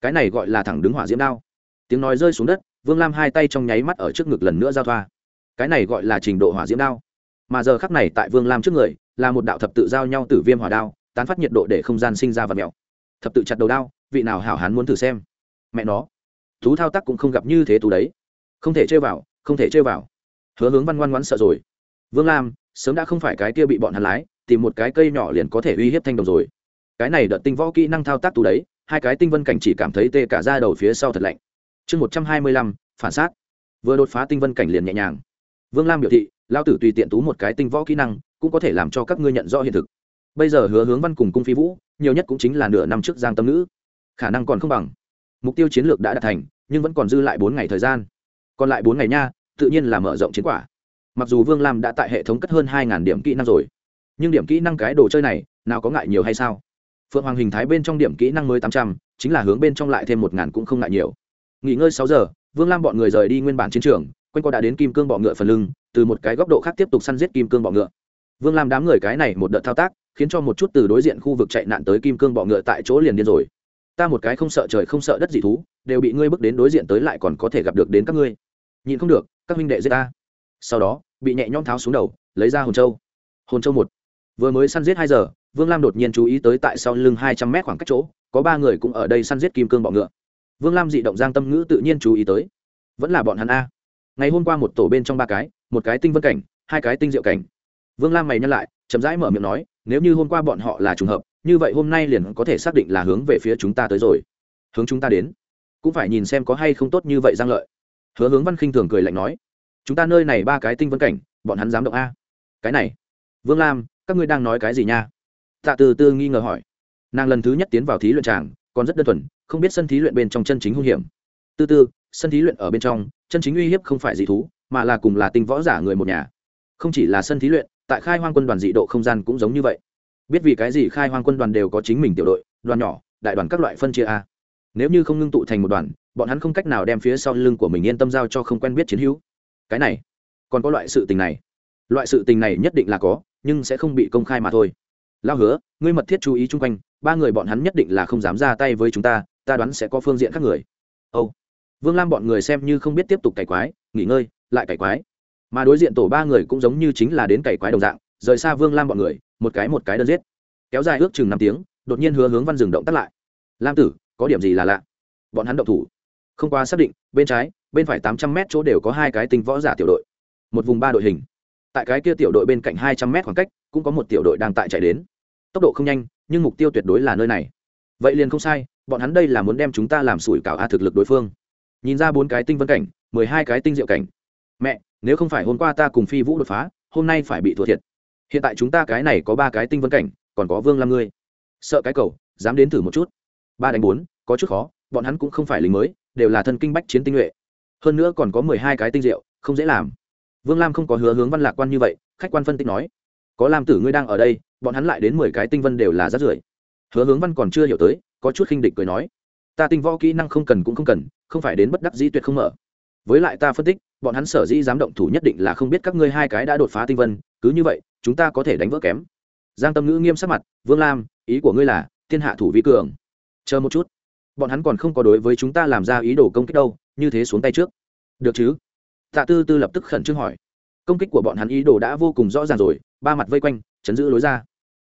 cái này gọi là thẳng đứng hỏa diễm đao. Tiếng nói rơi xuống đất vương lam hai tay trong nháy mắt ở trước ngực lần nữa giao thoa. Cái này gọi là trình độ hỏa diễm đao. Mà giờ khắc này tại vương lam trước người là một đạo thập tự giao nhau tử viêm hỏa đao tán phát nhiệt độ để không gian sinh ra và mẹo, thập tự chặt đầu đao vị nào hảo hán muốn thử xem. Mẹ nó thú thao tác cũng không gặp như thế tú đấy. Không thể chơi vào không thể chơi vào. Hứa hướng văn ngoan ngoãn sợ rồi. Vương lam sớm đã không phải cái kia bị bọn hắn lái tìm một cái cây nhỏ liền có thể uy hiếp thanh đồng rồi. Cái này đợt tinh võ kỹ năng thao tác tú đấy hai cái tinh vân cảnh chỉ cảm thấy tê cả ra đầu phía sau thật lạnh. Chương một trăm hai mươi lăm, phản sát vừa đột phá tinh vân cảnh liền nhẹ nhàng. Vương lam biểu thị lao tử tùy tiện tú một cái tinh võ kỹ năng, cũng có thể làm cho các ngươi nhận rõ hiện thực. Bây giờ hứa hướng văn cùng cung phi vũ, nhiều nhất cũng chính là nửa năm trước giang tâm nữ. Khả năng còn không bằng. Mục tiêu chiến lược đã đạt thành, nhưng vẫn còn dư lại bốn ngày thời gian. Còn lại bốn ngày nha, tự nhiên là mở rộng chiến quả. Mặc dù vương lam đã tại hệ thống cất hơn hai điểm kỹ năng rồi, nhưng điểm kỹ năng cái đồ chơi này, nào có ngại nhiều hay sao? Phượng hoàng hình thái bên trong điểm kỹ năng mới tám trăm, chính là hướng bên trong lại thêm một ngàn cũng không ngại nhiều. Nghỉ ngơi sáu giờ, vương lam bọn người rời đi nguyên bản chiến trường, quanh co đã đến kim cương bọ ngựa phần lưng, từ một cái góc độ khác tiếp tục săn giết kim cương bọ ngựa. Vương lam đám người cái này một đợt thao tác, khiến cho một chút từ đối diện khu vực chạy nạn tới kim cương bọ ngựa tại chỗ liền điên rồi. Ta một cái không sợ trời không sợ đất dị thú, đều bị ngươi bước đến đối diện tới lại còn có thể gặp được đến các ngươi. Nhìn không được, các huynh đệ giết ta. Sau đó, bị nhẹ nhõm tháo xuống đầu, lấy ra hồn châu. Hồn châu một vừa mới săn giết hai giờ, vương lam đột nhiên chú ý tới tại sau lưng hai trăm mét khoảng cách chỗ, có ba người cũng ở đây săn giết kim cương bọ ngựa. Vương lam dị động giang tâm ngữ tự nhiên chú ý tới. Vẫn là bọn hắn a. Ngày hôm qua một tổ bên trong ba cái, một cái tinh vân cảnh, hai cái tinh diệu cảnh. Vương lam mày nhắc lại, chậm rãi mở miệng nói, nếu như hôm qua bọn họ là trùng hợp, như vậy hôm nay liền có thể xác định là hướng về phía chúng ta tới rồi. Hướng chúng ta đến. Cũng phải nhìn xem có hay không tốt như vậy giang lợi. Hứa hướng văn khinh thường cười lạnh nói, chúng ta nơi này ba cái tinh vân cảnh, bọn hắn dám động a. Cái này. Vương lam các ngươi đang nói cái gì nha? Tạ từ tư nghi ngờ hỏi. Nàng lần thứ nhất tiến vào thí luyện tràng, còn rất đơn thuần, không biết sân thí luyện bên trong chân chính hung hiểm. Tư tư sân thí luyện ở bên trong, chân chính uy hiếp không phải dị thú, mà là cùng là tinh võ giả người một nhà. Không chỉ là sân thí luyện, tại khai hoang quân đoàn dị độ không gian cũng giống như vậy. Biết vì cái gì khai hoang quân đoàn đều có chính mình tiểu đội, đoàn nhỏ, đại đoàn các loại phân chia a. Nếu như không ngưng tụ thành một đoàn, bọn hắn không cách nào đem phía sau lưng của mình yên tâm giao cho không quen biết chiến hữu. Cái này, còn có loại sự tình này. Loại sự tình này nhất định là có nhưng sẽ không bị công khai mà thôi. Lao hứa, ngươi mật thiết chú ý chung quanh, ba người bọn hắn nhất định là không dám ra tay với chúng ta ta đoán sẽ có phương diện khác người. Âu、oh. vương lam bọn người xem như không biết tiếp tục cày quái, nghỉ ngơi, lại cày quái. Mà đối diện tổ ba người cũng giống như chính là đến cày quái đồng dạng, rời xa vương lam bọn người, một cái một cái đơn giết. Kéo dài ước chừng năm tiếng, đột nhiên hứa hướng văn dừng động tắt lại. Lam tử, có điểm gì là lạ? Bọn hắn động thủ. Không qua xác định, bên trái, bên phải tám trăm m chỗ đều có hai cái tinh võ giả tiểu đội. Một vùng ba đội hình tại cái kia tiểu đội bên cạnh hai trăm mét khoảng cách, cũng có một tiểu đội đang tại chạy đến. Tốc độ không nhanh, nhưng mục tiêu tuyệt đối là nơi này. Vậy liền không sai, bọn hắn đây là muốn đem chúng ta làm sủi cảo a thực lực đối phương. Nhìn ra bốn cái tinh vân cảnh, mười hai cái tinh diệu cảnh. Mẹ, nếu không phải hôm qua ta cùng phi vũ đột phá, hôm nay phải bị thua thiệt. Hiện tại chúng ta cái này có ba cái tinh vân cảnh, còn có vương lam ngươi. Sợ cái cầu, dám đến thử một chút. Ba đánh bốn, có chút khó, bọn hắn cũng không phải lính mới, đều là thân kinh bách chiến tinh nhuệ. Hơn nữa còn có mười hai cái tinh diệu, không dễ làm vương lam không có hứa hướng văn lạc quan như vậy, khách quan phân tích nói, có lam tử ngươi đang ở đây, bọn hắn lại đến mười cái tinh vân đều là rát rưởi. Hứa hướng văn còn chưa hiểu tới, có chút khinh địch cười nói, ta tinh võ kỹ năng không cần cũng không cần, không phải đến bất đắc dĩ tuyệt không mở. Với lại ta phân tích, bọn hắn sở dĩ dám động thủ nhất định là không biết các ngươi hai cái đã đột phá tinh vân, cứ như vậy, chúng ta có thể đánh vỡ kém. Giang tâm ngữ nghiêm sắc mặt, vương lam, ý của ngươi là, thiên hạ thủ vi cường. Chờ một chút. Bọn hắn còn không có đối với chúng ta làm ra ý đồ công kích đâu, như thế xuống tay trước. Được chứ tạ tư tư lập tức khẩn trương hỏi. Công kích của bọn hắn ý đồ đã vô cùng rõ ràng rồi, ba mặt vây quanh, chấn giữ lối ra.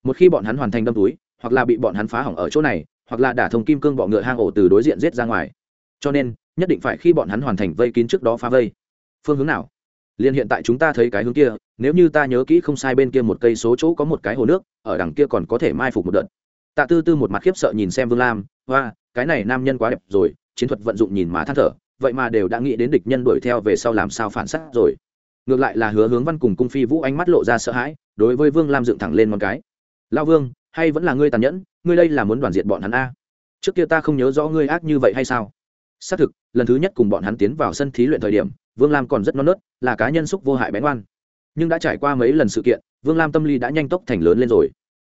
Một khi bọn hắn hoàn thành đâm túi, hoặc là bị bọn hắn phá hỏng ở chỗ này, hoặc là đả thông kim cương bọ ngựa hang ổ từ đối diện giết ra ngoài. Cho nên, nhất định phải khi bọn hắn hoàn thành vây kín trước đó phá vây. Phương hướng nào? Liền hiện tại chúng ta thấy cái hướng kia, nếu như ta nhớ kỹ không sai bên kia một cây số chỗ có một cái hồ nước, ở đằng kia còn có thể mai phục một đợt. Tạ tư tư một mặt khiếp sợ nhìn xem vương lam hoa cái này nam nhân quá đẹp rồi, chiến thuật vận dụng nhìn má than thở vậy mà đều đã nghĩ đến địch nhân đuổi theo về sau làm sao phản sát rồi. Ngược lại là hứa hướng văn cùng cung phi vũ ánh mắt lộ ra sợ hãi, đối với vương lam dựng thẳng lên một cái. Lao vương, hay vẫn là ngươi tàn nhẫn, ngươi đây là muốn đoàn diệt bọn hắn a? Trước kia ta không nhớ rõ ngươi ác như vậy hay sao? Xác thực, lần thứ nhất cùng bọn hắn tiến vào sân thí luyện thời điểm, vương lam còn rất non nớt, là cá nhân xúc vô hại bén oan nhưng đã trải qua mấy lần sự kiện, vương lam tâm lý đã nhanh tốc thành lớn lên rồi.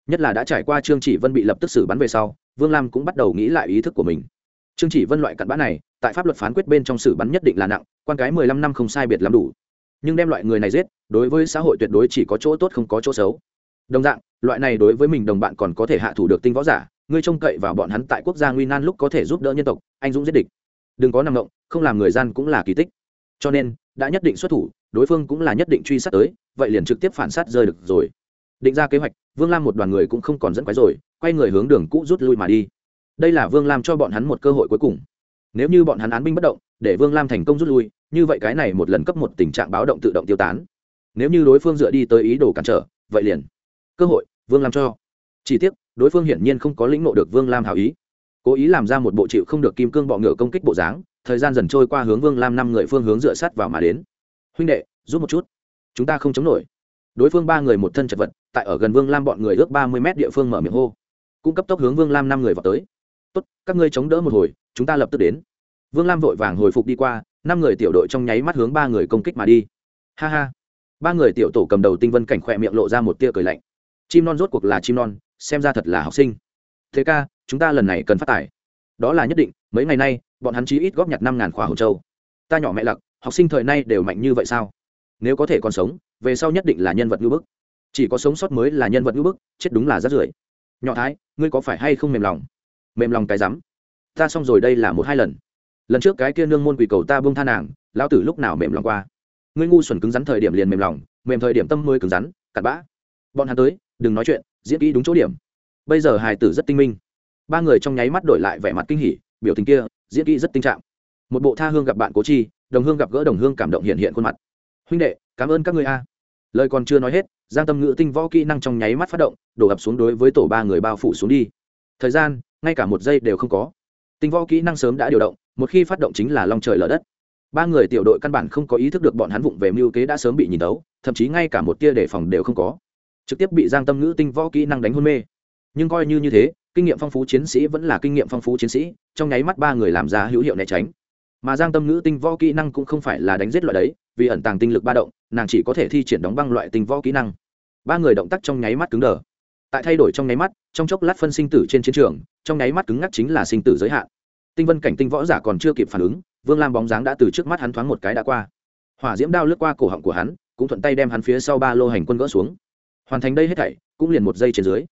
Nhất là đã trải qua trương chỉ vân bị lập tức xử bắn về sau, vương lam cũng bắt đầu nghĩ lại ý thức của mình. Trương chỉ vân loại cặn bã này tại pháp luật phán quyết bên trong xử bắn nhất định là nặng, quan cái mười lăm năm không sai biệt lắm đủ. Nhưng đem loại người này giết, đối với xã hội tuyệt đối chỉ có chỗ tốt không có chỗ xấu. Đồng dạng, loại này đối với mình đồng bạn còn có thể hạ thủ được tinh võ giả, ngươi trông cậy vào bọn hắn tại quốc gia nguy nan lúc có thể giúp đỡ nhân tộc, anh dũng giết địch. Đừng có năng động, không làm người gian cũng là kỳ tích. Cho nên, đã nhất định xuất thủ, đối phương cũng là nhất định truy sát tới, vậy liền trực tiếp phản sát rơi được rồi. Định ra kế hoạch, vương lam một đoàn người cũng không còn dẫn quái rồi, quay người hướng đường cũ rút lui mà đi. Đây là vương lam cho bọn hắn một cơ hội cuối cùng nếu như bọn hắn án binh bất động, để vương lam thành công rút lui, như vậy cái này một lần cấp một tình trạng báo động tự động tiêu tán. Nếu như đối phương dựa đi tới ý đồ cản trở, vậy liền. Cơ hội, vương lam cho. Chỉ tiếc, đối phương hiển nhiên không có lĩnh nộ được vương lam hào ý. Cố ý làm ra một bộ chịu không được kim cương bọ ngựa công kích bộ dáng, thời gian dần trôi qua hướng vương lam năm người phương hướng dựa sát vào mà đến. Huynh đệ, giúp một chút. Chúng ta không chống nổi. Đối phương ba người một thân chật vật, tại ở gần vương lam bọn người ước ba mươi mét địa phương mở miệng hô. Cũng cấp tốc hướng vương lam năm người vào tới. Tốt, các ngươi chống đỡ một hồi chúng ta lập tức đến. Vương lam vội vàng hồi phục đi qua, năm người tiểu đội trong nháy mắt hướng ba người công kích mà đi. Ha ha. Ba người tiểu tổ cầm đầu tinh vân cảnh khỏe miệng lộ ra một tia cười lạnh. Chim non rốt cuộc là chim non, xem ra thật là học sinh. Thế ca, chúng ta lần này cần phát tài đó là nhất định, mấy ngày nay, bọn hắn chí ít góp nhặt năm ngàn khỏa hồn châu. Ta nhỏ mẹ lặc, học sinh thời nay đều mạnh như vậy sao? Nếu có thể còn sống, về sau nhất định là nhân vật ngữ bức. Chỉ có sống sót mới là nhân vật ngữ bức, chết đúng là rất rưởi. Nhỏ thái, ngươi có phải hay không mềm lòng? Mềm lòng cái rắm ta xong rồi đây là một hai lần. Lần trước cái kia nương môn quỳ cầu ta bông tha nàng, lão tử lúc nào mềm lòng qua. Ngươi ngu xuẩn cứng rắn thời điểm liền mềm lòng, mềm thời điểm tâm mới cứng rắn, cặn bã. Bọn hắn tới, đừng nói chuyện, diễn kỹ đúng chỗ điểm. Bây giờ hài tử rất tinh minh. Ba người trong nháy mắt đổi lại vẻ mặt kinh hỉ, biểu tình kia, diễn kỹ rất tinh trạng. Một bộ tha hương gặp bạn cố chi, đồng hương gặp gỡ đồng hương cảm động hiện hiện khuôn mặt. Huynh đệ, cảm ơn các ngươi a. Lời còn chưa nói hết, giang tâm ngữ tinh võ kỹ năng trong nháy mắt phát động, đổ ập xuống đối với tổ ba người bao phủ xuống đi. Thời gian, ngay cả một giây đều không có tinh võ kỹ năng sớm đã điều động, một khi phát động chính là long trời lở đất. Ba người tiểu đội căn bản không có ý thức được bọn hắn vụng về mưu kế đã sớm bị nhìn tấu thậm chí ngay cả một tia đề phòng đều không có. Trực tiếp bị giang tâm ngữ tinh võ kỹ năng đánh hôn mê. Nhưng coi như như thế, kinh nghiệm phong phú chiến sĩ vẫn là kinh nghiệm phong phú chiến sĩ, trong nháy mắt ba người làm ra hữu hiệu né tránh. Mà giang tâm ngữ tinh võ kỹ năng cũng không phải là đánh giết loại đấy, vì ẩn tàng tinh lực ba động, nàng chỉ có thể thi triển đóng băng loại tinh võ kỹ năng. Ba người động tác trong nháy mắt cứng đờ. Tại thay đổi trong nháy mắt, trong chốc lát phân sinh tử trên chiến trường trong nháy mắt cứng ngắc chính là sinh tử giới hạn. Tinh vân cảnh tinh võ giả còn chưa kịp phản ứng, vương lam bóng dáng đã từ trước mắt hắn thoáng một cái đã qua. Hỏa diễm đao lướt qua cổ họng của hắn, cũng thuận tay đem hắn phía sau ba lô hành quân gỡ xuống. Hoàn thành đây hết thảy, cũng liền một giây trên dưới.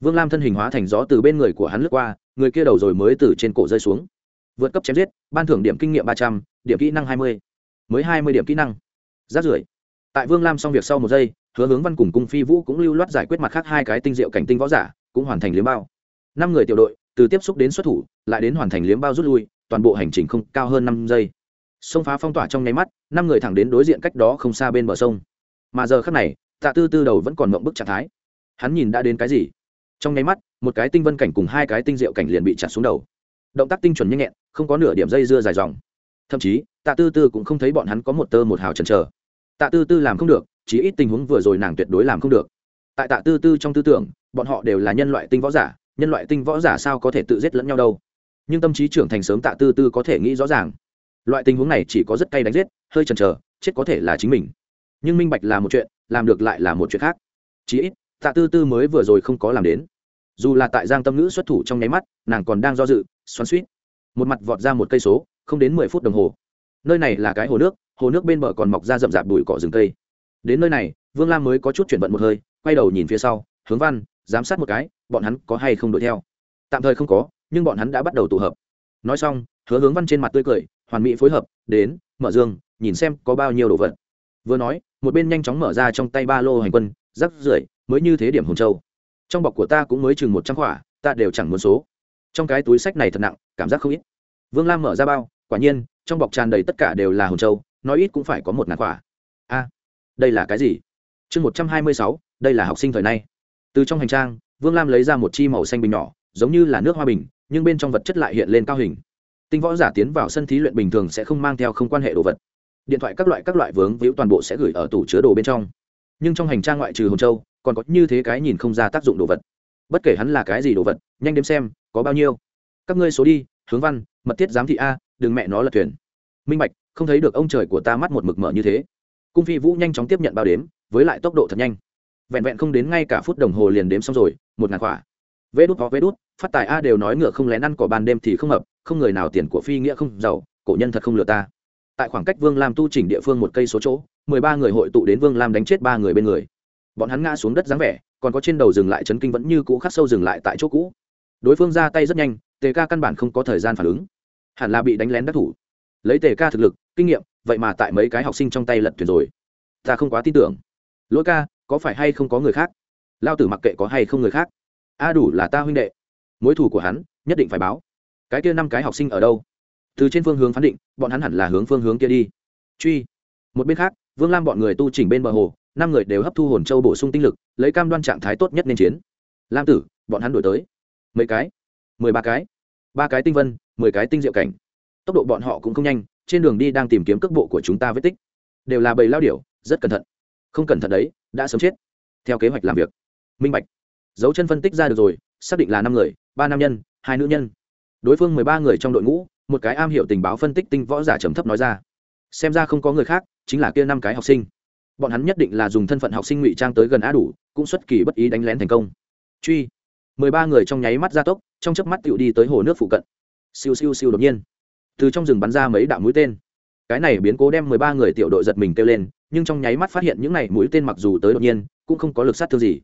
Vương lam thân hình hóa thành gió từ bên người của hắn lướt qua, người kia đầu rồi mới từ trên cổ rơi xuống. Vượt cấp chém giết, ban thưởng điểm kinh nghiệm ba trăm, điểm kỹ năng hai mươi. Mới hai mươi điểm kỹ năng. Rát rưởi. Tại vương lam xong việc sau một giây, hứa hướng văn cùng cung phi vũ cũng lưu loát giải quyết mặt khác hai cái tinh diệu cảnh tinh võ giả, cũng hoàn thành liếm bao. Năm người tiểu đội từ tiếp xúc đến xuất thủ, lại đến hoàn thành liếm bao rút lui, toàn bộ hành trình không cao hơn năm giây. Sông phá phong tỏa trong nháy mắt, năm người thẳng đến đối diện cách đó không xa bên bờ sông. Mà giờ khắc này, tạ tư tư đầu vẫn còn mộng bức trạng thái. Hắn nhìn đã đến cái gì? Trong nháy mắt, một cái tinh vân cảnh cùng hai cái tinh diệu cảnh liền bị chặt xuống đầu. Động tác tinh chuẩn nhanh nhẹn, không có nửa điểm dây dưa dài dòng. Thậm chí, tạ tư tư cũng không thấy bọn hắn có một tơ một hào chần chờ. Tạ tư tư làm không được chỉ ít tình huống vừa rồi nàng tuyệt đối làm không được. Tại tạ tư tư trong tư tưởng, bọn họ đều là nhân loại tinh võ giả nhân loại tinh võ giả sao có thể tự giết lẫn nhau đâu? Nhưng tâm trí trưởng thành sớm tạ tư tư có thể nghĩ rõ ràng. Loại tình huống này chỉ có rất cay đánh giết, hơi chần chờ, chết có thể là chính mình. Nhưng minh bạch là một chuyện, làm được lại là một chuyện khác. Chí ít, tạ tư tư mới vừa rồi không có làm đến. Dù là tại giang tâm ngữ xuất thủ trong nháy mắt, nàng còn đang do dự, xoắn suýt một mặt vọt ra một cây số, không đến mười phút đồng hồ. Nơi này là cái hồ nước hồ nước bên bờ còn mọc ra rậm rạp bụi cỏ rừng cây. Đến nơi này, vương lam mới có chút chuyển vận một hơi, quay đầu nhìn phía sau, hướng văn, giám sát một cái bọn hắn có hay không đuổi theo? Tạm thời không có, nhưng bọn hắn đã bắt đầu tụ hợp. Nói xong, hứa hướng văn trên mặt tươi cười, hoàn mỹ phối hợp, đến, mở dương, nhìn xem có bao nhiêu đồ vật. Vừa nói, một bên nhanh chóng mở ra trong tay ba lô hành quân, rắc rưởi, mới như thế điểm hồn châu. Trong bọc của ta cũng mới chừng một trăm khỏa ta đều chẳng muốn số. Trong cái túi sách này thật nặng, cảm giác không ít. Vương lam mở ra bao, quả nhiên, trong bọc tràn đầy tất cả đều là hồn châu, nói ít cũng phải có một ngàn khỏa a, đây là cái gì? Chương một trăm hai mươi sáu, đây là học sinh thời nay. Từ trong hành trang vương lam lấy ra một chi màu xanh bình nhỏ, giống như là nước hoa bình, nhưng bên trong vật chất lại hiện lên cao hình. Tinh võ giả tiến vào sân thí luyện bình thường sẽ không mang theo không quan hệ đồ vật. Điện thoại các loại các loại vướng víu toàn bộ sẽ gửi ở tủ chứa đồ bên trong. Nhưng trong hành trang ngoại trừ hồn châu, còn có như thế cái nhìn không ra tác dụng đồ vật. Bất kể hắn là cái gì đồ vật, nhanh đếm xem, có bao nhiêu. Các ngươi số đi, hướng văn, mật thiết giám thị a, đừng mẹ nó lật thuyền. Minh bạch, không thấy được ông trời của ta mắt một mực mở như thế. Cung phi vũ nhanh chóng tiếp nhận bao đếm, với lại tốc độ thật nhanh. Vẹn vẹn không đến ngay cả phút đồng hồ liền đếm xong rồi một ngàn quả vê đút có vê đút, phát tài a đều nói ngựa không lén ăn, cỏ ban đêm thì không hợp không người nào tiền của phi nghĩa không giàu, cổ nhân thật không lừa ta. Tại khoảng cách vương lam tu chỉnh địa phương một cây số chỗ, mười ba người hội tụ đến vương lam đánh chết ba người bên người. Bọn hắn ngã xuống đất dáng vẻ, còn có trên đầu dừng lại chấn kinh vẫn như cũ khắc sâu dừng lại tại chỗ cũ. Đối phương ra tay rất nhanh, tề ca căn bản không có thời gian phản ứng. Hẳn là bị đánh lén đắc thủ. Lấy tề ca thực lực, kinh nghiệm, vậy mà tại mấy cái học sinh trong tay lật thuyền rồi. Ta không quá tin tưởng. Lỗi ca, có phải hay không có người khác? Lao tử mặc kệ có hay không người khác. A đủ là ta huynh đệ. Mối thủ của hắn, nhất định phải báo. Cái kia năm cái học sinh ở đâu? Từ trên phương hướng phán định, bọn hắn hẳn là hướng phương hướng kia đi. Truy. Một bên khác, vương lam bọn người tu chỉnh bên bờ hồ, năm người đều hấp thu hồn châu bổ sung tinh lực, lấy cam đoan trạng thái tốt nhất nên chiến. Lam tử, bọn hắn đổi tới. Mấy cái? Mười ba cái. Ba cái tinh vân, mười cái tinh diệu cảnh. Tốc độ bọn họ cũng không nhanh, trên đường đi đang tìm kiếm cước bộ của chúng ta vết tích. Đều là bầy lao điểu, rất cẩn thận. Không cẩn thận đấy, đã sớm chết. Theo kế hoạch làm việc minh bạch. Dấu chân phân tích ra được rồi, xác định là năm người, ba nam nhân, hai nữ nhân. Đối phương mười ba người trong đội ngũ, một cái am hiểu tình báo phân tích tinh võ giả trầm thấp nói ra. Xem ra không có người khác, chính là kia năm cái học sinh. Bọn hắn nhất định là dùng thân phận học sinh ngụy trang tới gần á đủ, cũng xuất kỳ bất ý đánh lén thành công. Truy. Mười ba người trong nháy mắt gia tốc, trong chớp mắt tựu đi tới hồ nước phụ cận. Siêu siêu siêu đột nhiên. Từ trong rừng bắn ra mấy đạo mũi tên. Cái này biến cố đem mười ba người tiểu đội giật mình kêu lên, nhưng trong nháy mắt phát hiện những này mũi tên mặc dù tới đột nhiên, cũng không có lực sát thương gì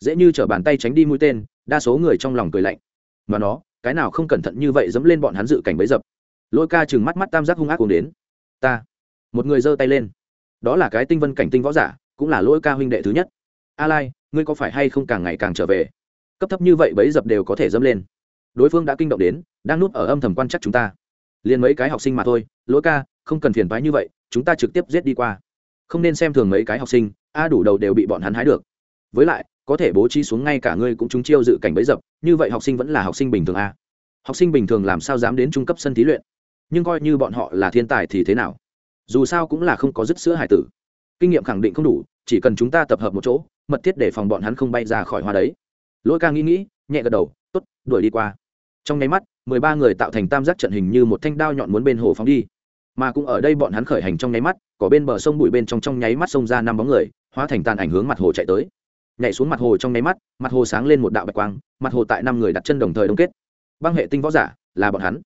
dễ như t bàn tay tránh đi mũi tên, đa số người trong lòng cười lạnh. Mà nó, cái nào không cẩn thận như vậy dẫm lên bọn hắn dự cảnh bấy dập. Lôi ca chừng mắt mắt tam giác hung ác cùng đến. Ta. Một người giơ tay lên. Đó là cái tinh vân cảnh tinh võ giả, cũng là lỗi ca huynh đệ thứ nhất. A lai, ngươi có phải hay không càng ngày càng trở về? Cấp thấp như vậy bấy dập đều có thể dẫm lên. Đối phương đã kinh động đến, đang núp ở âm thầm quan chắc chúng ta. Liền mấy cái học sinh mà thôi lỗi ca, không cần phiền phái như vậy, chúng ta trực tiếp giết đi qua. Không nên xem thường mấy cái học sinh, a đủ đầu đều bị bọn hắn hái được. Với lại có thể bố trí xuống ngay cả ngươi cũng trúng chiêu dự cảnh bấy dập, như vậy học sinh vẫn là học sinh bình thường a. Học sinh bình thường làm sao dám đến trung cấp sân thí luyện? Nhưng coi như bọn họ là thiên tài thì thế nào? Dù sao cũng là không có dứt sữa hải tử. Kinh nghiệm khẳng định không đủ, chỉ cần chúng ta tập hợp một chỗ, mật thiết để phòng bọn hắn không bay ra khỏi hoa đấy. Lỗi ca nghĩ nghĩ, nhẹ gật đầu t ố t đuổi đi qua. Trong nháy mắt, mười ba người tạo thành tam giác trận hình như một thanh đao nhọn muốn bên hồ phóng đi. Mà cũng ở đây bọn hắn khởi hành trong nháy mắt, có bên bờ sông bụi bên trong trong nháy mắt xông ra năm bóng người, hóa thành tàn ảnh hướng mặt hồ chạy tới nhảy xuống mặt hồ trong nháy mắt, mặt hồ sáng lên một đạo bạch quang, mặt hồ tại năm người đặt chân đồng thời đông kết. Băng hệ tinh võ giả, là bọn hắn.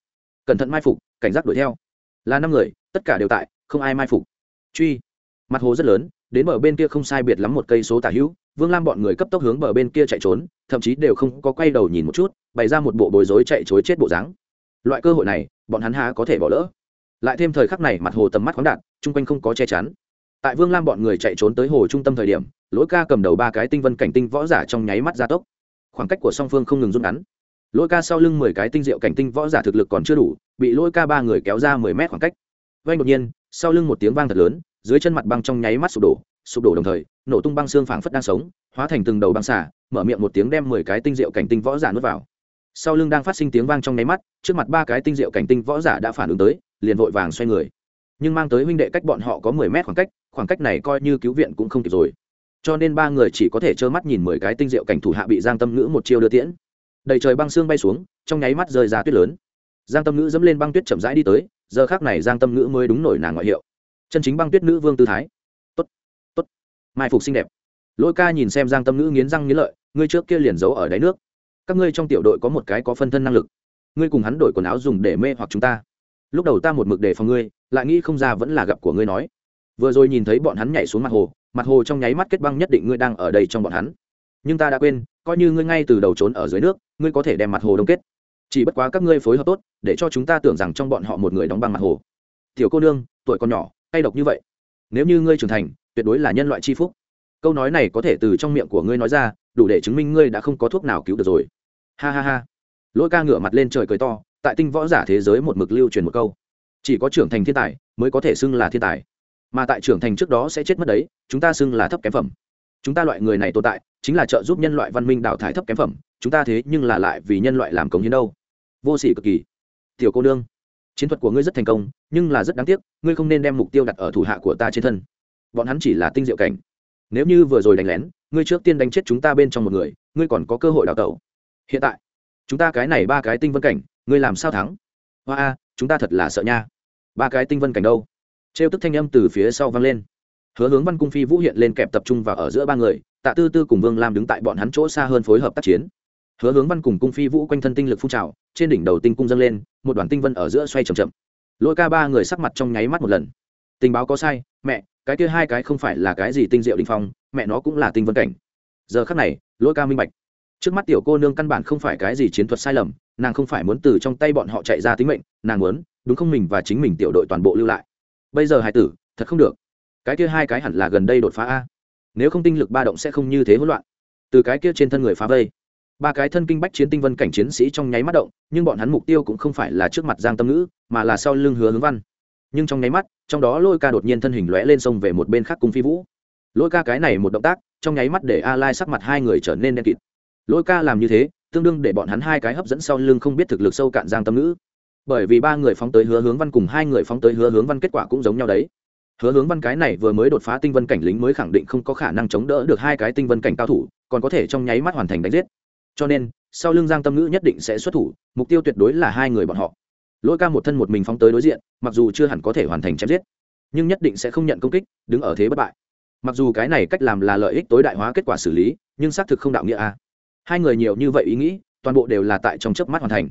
Cẩn thận mai phục, cảnh giác đuổi theo. Là năm người, tất cả đều tại, không ai mai phục. Truy. Mặt hồ rất lớn, đến bờ bên kia không sai biệt lắm một cây số tả hữu, vương lam bọn người cấp tốc hướng bờ bên kia chạy trốn, thậm chí đều không có quay đầu nhìn một chút, bày ra một bộ bối rối chạy chối chết bộ dáng. Loại cơ hội này, bọn hắn há có thể bỏ lỡ. Lại thêm thời khắc này, mặt hồ tầm mắt khoáng đạt, chung quanh không có che chắn tại vương lam bọn người chạy trốn tới hồ trung tâm thời điểm, lỗi ca cầm đầu ba cái tinh vân cảnh tinh võ giả trong nháy mắt gia tốc. Khoảng cách của song phương không ngừng rút ngắn. Lỗi ca sau lưng mười cái tinh diệu cảnh tinh võ giả thực lực còn chưa đủ, bị lỗi ca ba người kéo ra mười mét khoảng cách. Vay đột nhiên, sau lưng một tiếng vang thật lớn, dưới chân mặt băng trong nháy mắt sụp đổ sụp đổ đồng thời, nổ tung băng xương phảng phất đang sống, hóa thành từng đầu băng xả mở miệng một tiếng đem mười cái tinh diệu cảnh tinh võ giả nuốt vào. Sau lưng đang phát sinh tiếng vang trong nháy mắt, trước mặt ba cái tinh diệu cảnh tinh võ giả đã phản ứng tới, liền vội vàng xoay người nhưng mang tới huynh đệ cách bọn họ có mười mét khoảng cách khoảng cách này coi như cứu viện cũng không kịp rồi. Cho nên ba người chỉ có thể trơ mắt nhìn mười cái tinh diệu cảnh thủ hạ bị giang tâm ngữ một chiêu đưa tiễn. Đầy trời băng xương bay xuống, trong nháy mắt rơi ra tuyết lớn. Giang tâm ngữ dẫm lên băng tuyết chậm rãi đi tới, giờ khác này giang tâm ngữ mới đúng nổi nàng ngoại hiệu. Chân chính băng tuyết nữ vương tư thái. Tốt tốt. Mai phục xinh đẹp. Lỗi ca nhìn xem giang tâm ngữ nghiến răng nghiến lợi, ngươi trước kia liền giấu ở đáy nước. Các ngươi trong tiểu đội có một cái có phân thân năng lực. Ngươi cùng hắn đổi quần áo dùng để mê hoặc chúng ta lúc đầu ta một mực để phòng ngươi, lại nghĩ không ra vẫn là gặp của ngươi nói. Vừa rồi nhìn thấy bọn hắn nhảy xuống mặt hồ mặt hồ trong nháy mắt kết băng nhất định ngươi đang ở đây trong bọn hắn. Nhưng ta đã quên, coi như ngươi ngay từ đầu trốn ở dưới nước, ngươi có thể đem mặt hồ đông kết. Chỉ bất quá các ngươi phối hợp tốt, để cho chúng ta tưởng rằng trong bọn họ một người đóng băng mặt hồ. Tiểu cô nương, tuổi còn nhỏ hay độc như vậy. Nếu như ngươi trưởng thành, tuyệt đối là nhân loại c phúc. Câu nói này có thể từ trong miệng của ngươi nói ra, đủ để chứng minh ngươi đã không có thuốc nào cứu được rồi. Ha ha ha. Lỗi ca ngửa mặt lên trời cười to tại tinh võ giả thế giới một mực lưu truyền một câu, chỉ có trưởng thành thiên tài mới có thể xưng là thiên tài. Mà tại trưởng thành trước đó sẽ chết mất đấy, chúng ta xưng là thấp kém phẩm. Chúng ta loại người này tồn tại, chính là trợ giúp nhân loại văn minh đào thải thấp kém phẩm, chúng ta thế nhưng là lại vì nhân loại làm cống hiến đâu. Vô sỉ cực kỳ. Tiểu cô nương, chiến thuật của ngươi rất thành công, nhưng là rất đáng tiếc, ngươi không nên đem mục tiêu đặt ở thủ hạ của ta trên thân. Bọn hắn chỉ là tinh diệu cảnh. Nếu như vừa rồi đánh lén, ngươi trước tiên đánh chết chúng ta bên trong một người, ngươi còn có cơ hội đào tẩu. Hiện tại, chúng ta cái này ba cái tinh vân cảnh ngươi làm sao thắng? Hoa a, chúng ta thật là sợ nha. Ba cái tinh vân cảnh đâu? Trêu tức thanh âm từ phía sau vang lên. Hứa hướng văn cung phi vũ hiện lên kẹp tập trung vào ở giữa ba người, tạ tư tư cùng vương lam đứng tại bọn hắn chỗ xa hơn phối hợp tác chiến. Hứa hướng văn cùng cung phi vũ quanh thân tinh lực phun trào, trên đỉnh đầu tinh cung dâng lên, một đoàn tinh vân ở giữa xoay c h ậ m chậm. Lôi ca ba người sắc mặt trong nháy mắt một lần. Tình báo có sai, mẹ, cái kia hai cái không phải là cái gì tinh diệu đình phong, mẹ nó cũng là tinh vân cảnh. Giờ khắc này, lôi ca minh bạch trước mắt tiểu cô nương căn bản không phải cái gì chiến thuật sai lầm, nàng không phải muốn từ trong tay bọn họ chạy ra tính mệnh, nàng muốn, đúng không mình và chính mình tiểu đội toàn bộ lưu lại. Bây giờ hải tử, thật không được. Cái kia hai cái hẳn là gần đây đột phá a. Nếu không tinh lực ba động sẽ không như thế hỗn loạn. Từ cái kia trên thân người phá vây. Ba cái thân kinh bách chiến tinh vân cảnh chiến sĩ trong nháy mắt động, nhưng bọn hắn mục tiêu cũng không phải là trước mặt giang tâm ngữ, mà là sau lưng hứa hướng văn. Nhưng trong nháy mắt, trong đó lôi ca đột nhiên thân hình lóe lên sông về một bên khác cung phi vũ. Lôi ca cái này một động tác, trong nháy mắt để a lai sắc mặt hai người trở nên đen kịt. Lỗi ca làm như thế, tương đương để bọn hắn hai cái hấp dẫn sau lưng không biết thực lực sâu cạn giang tâm ngữ. Bởi vì ba người phóng tới hứa hướng văn cùng hai người phóng tới hứa hướng văn kết quả cũng giống nhau đấy. Hứa hướng văn cái này vừa mới đột phá tinh vân cảnh lính mới khẳng định không có khả năng chống đỡ được hai cái tinh vân cảnh cao thủ, còn có thể trong nháy mắt hoàn thành đánh giết. Cho nên, sau lưng giang tâm ngữ nhất định sẽ xuất thủ, mục tiêu tuyệt đối là hai người bọn họ. Lỗi ca một thân một mình phóng tới đối diện, mặc dù chưa hẳn có thể hoàn thành chém giết, nhưng nhất định sẽ không nhận công kích, đứng ở thế bất bại. Mặc dù cái này cách làm là lợi ích tối đại hóa kết quả xử lý, nhưng xác thực không đạo nghĩa a hai người nhiều như vậy ý nghĩ, toàn bộ đều là tại trong chớp mắt hoàn thành.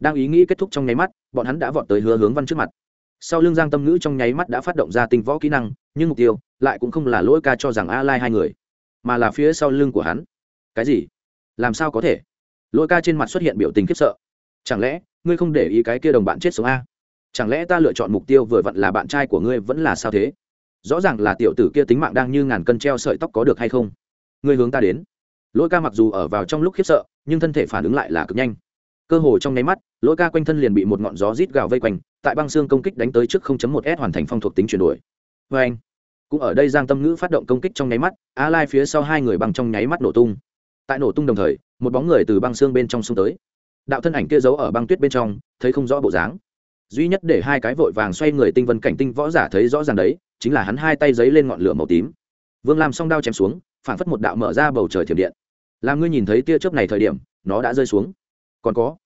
Đang ý nghĩ kết thúc trong nháy mắt, bọn hắn đã vọt tới hứa hướng văn trước mặt. Sau lưng giang tâm ngữ trong nháy mắt đã phát động ra tinh võ kỹ năng, nhưng mục tiêu lại cũng không là lỗi ca cho rằng a lai hai người, mà là phía sau lưng của hắn. Cái gì? Làm sao có thể? Lỗi ca trên mặt xuất hiện biểu tình khiếp sợ. Chẳng lẽ, ngươi không để ý cái kia đồng bạn chết sống a? Chẳng lẽ ta lựa chọn mục tiêu vừa vặn là bạn trai của ngươi vẫn là sao thế? Rõ ràng là tiểu tử kia tính mạng đang như ngàn cân treo sợi tóc có được hay không? Ngươi hướng ta đến lỗi ca mặc dù ở vào trong lúc khiếp sợ, nhưng thân thể phản ứng lại là cực nhanh. Cơ hồ trong nháy mắt, lỗi ca quanh thân liền bị một ngọn gió rít gào vây quanh, tại băng xương công kích đánh tới trước 0.1 s hoàn thành phong thuộc tính chuyển đổi. Vê anh, cũng ở đây giang tâm ngữ phát động công kích trong nháy mắt, a lai phía sau hai người băng trong nháy mắt nổ tung. Tại nổ tung đồng thời, một bóng người từ băng xương bên trong xông tới. Đạo thân ảnh kia giấu ở băng tuyết bên trong, thấy không rõ bộ dáng. Duy nhất để hai cái vội vàng xoay người tinh vân cảnh tinh võ giả thấy rõ ràng đấy, chính là hắn hai tay giấy lên ngọn lửa màu tím. Vương làm song đao chém xuống, phản phất một đạo mở ra bầu trời thiểm điện làm ngươi nhìn thấy tia chớp này thời điểm, nó đã rơi xuống. Còn có,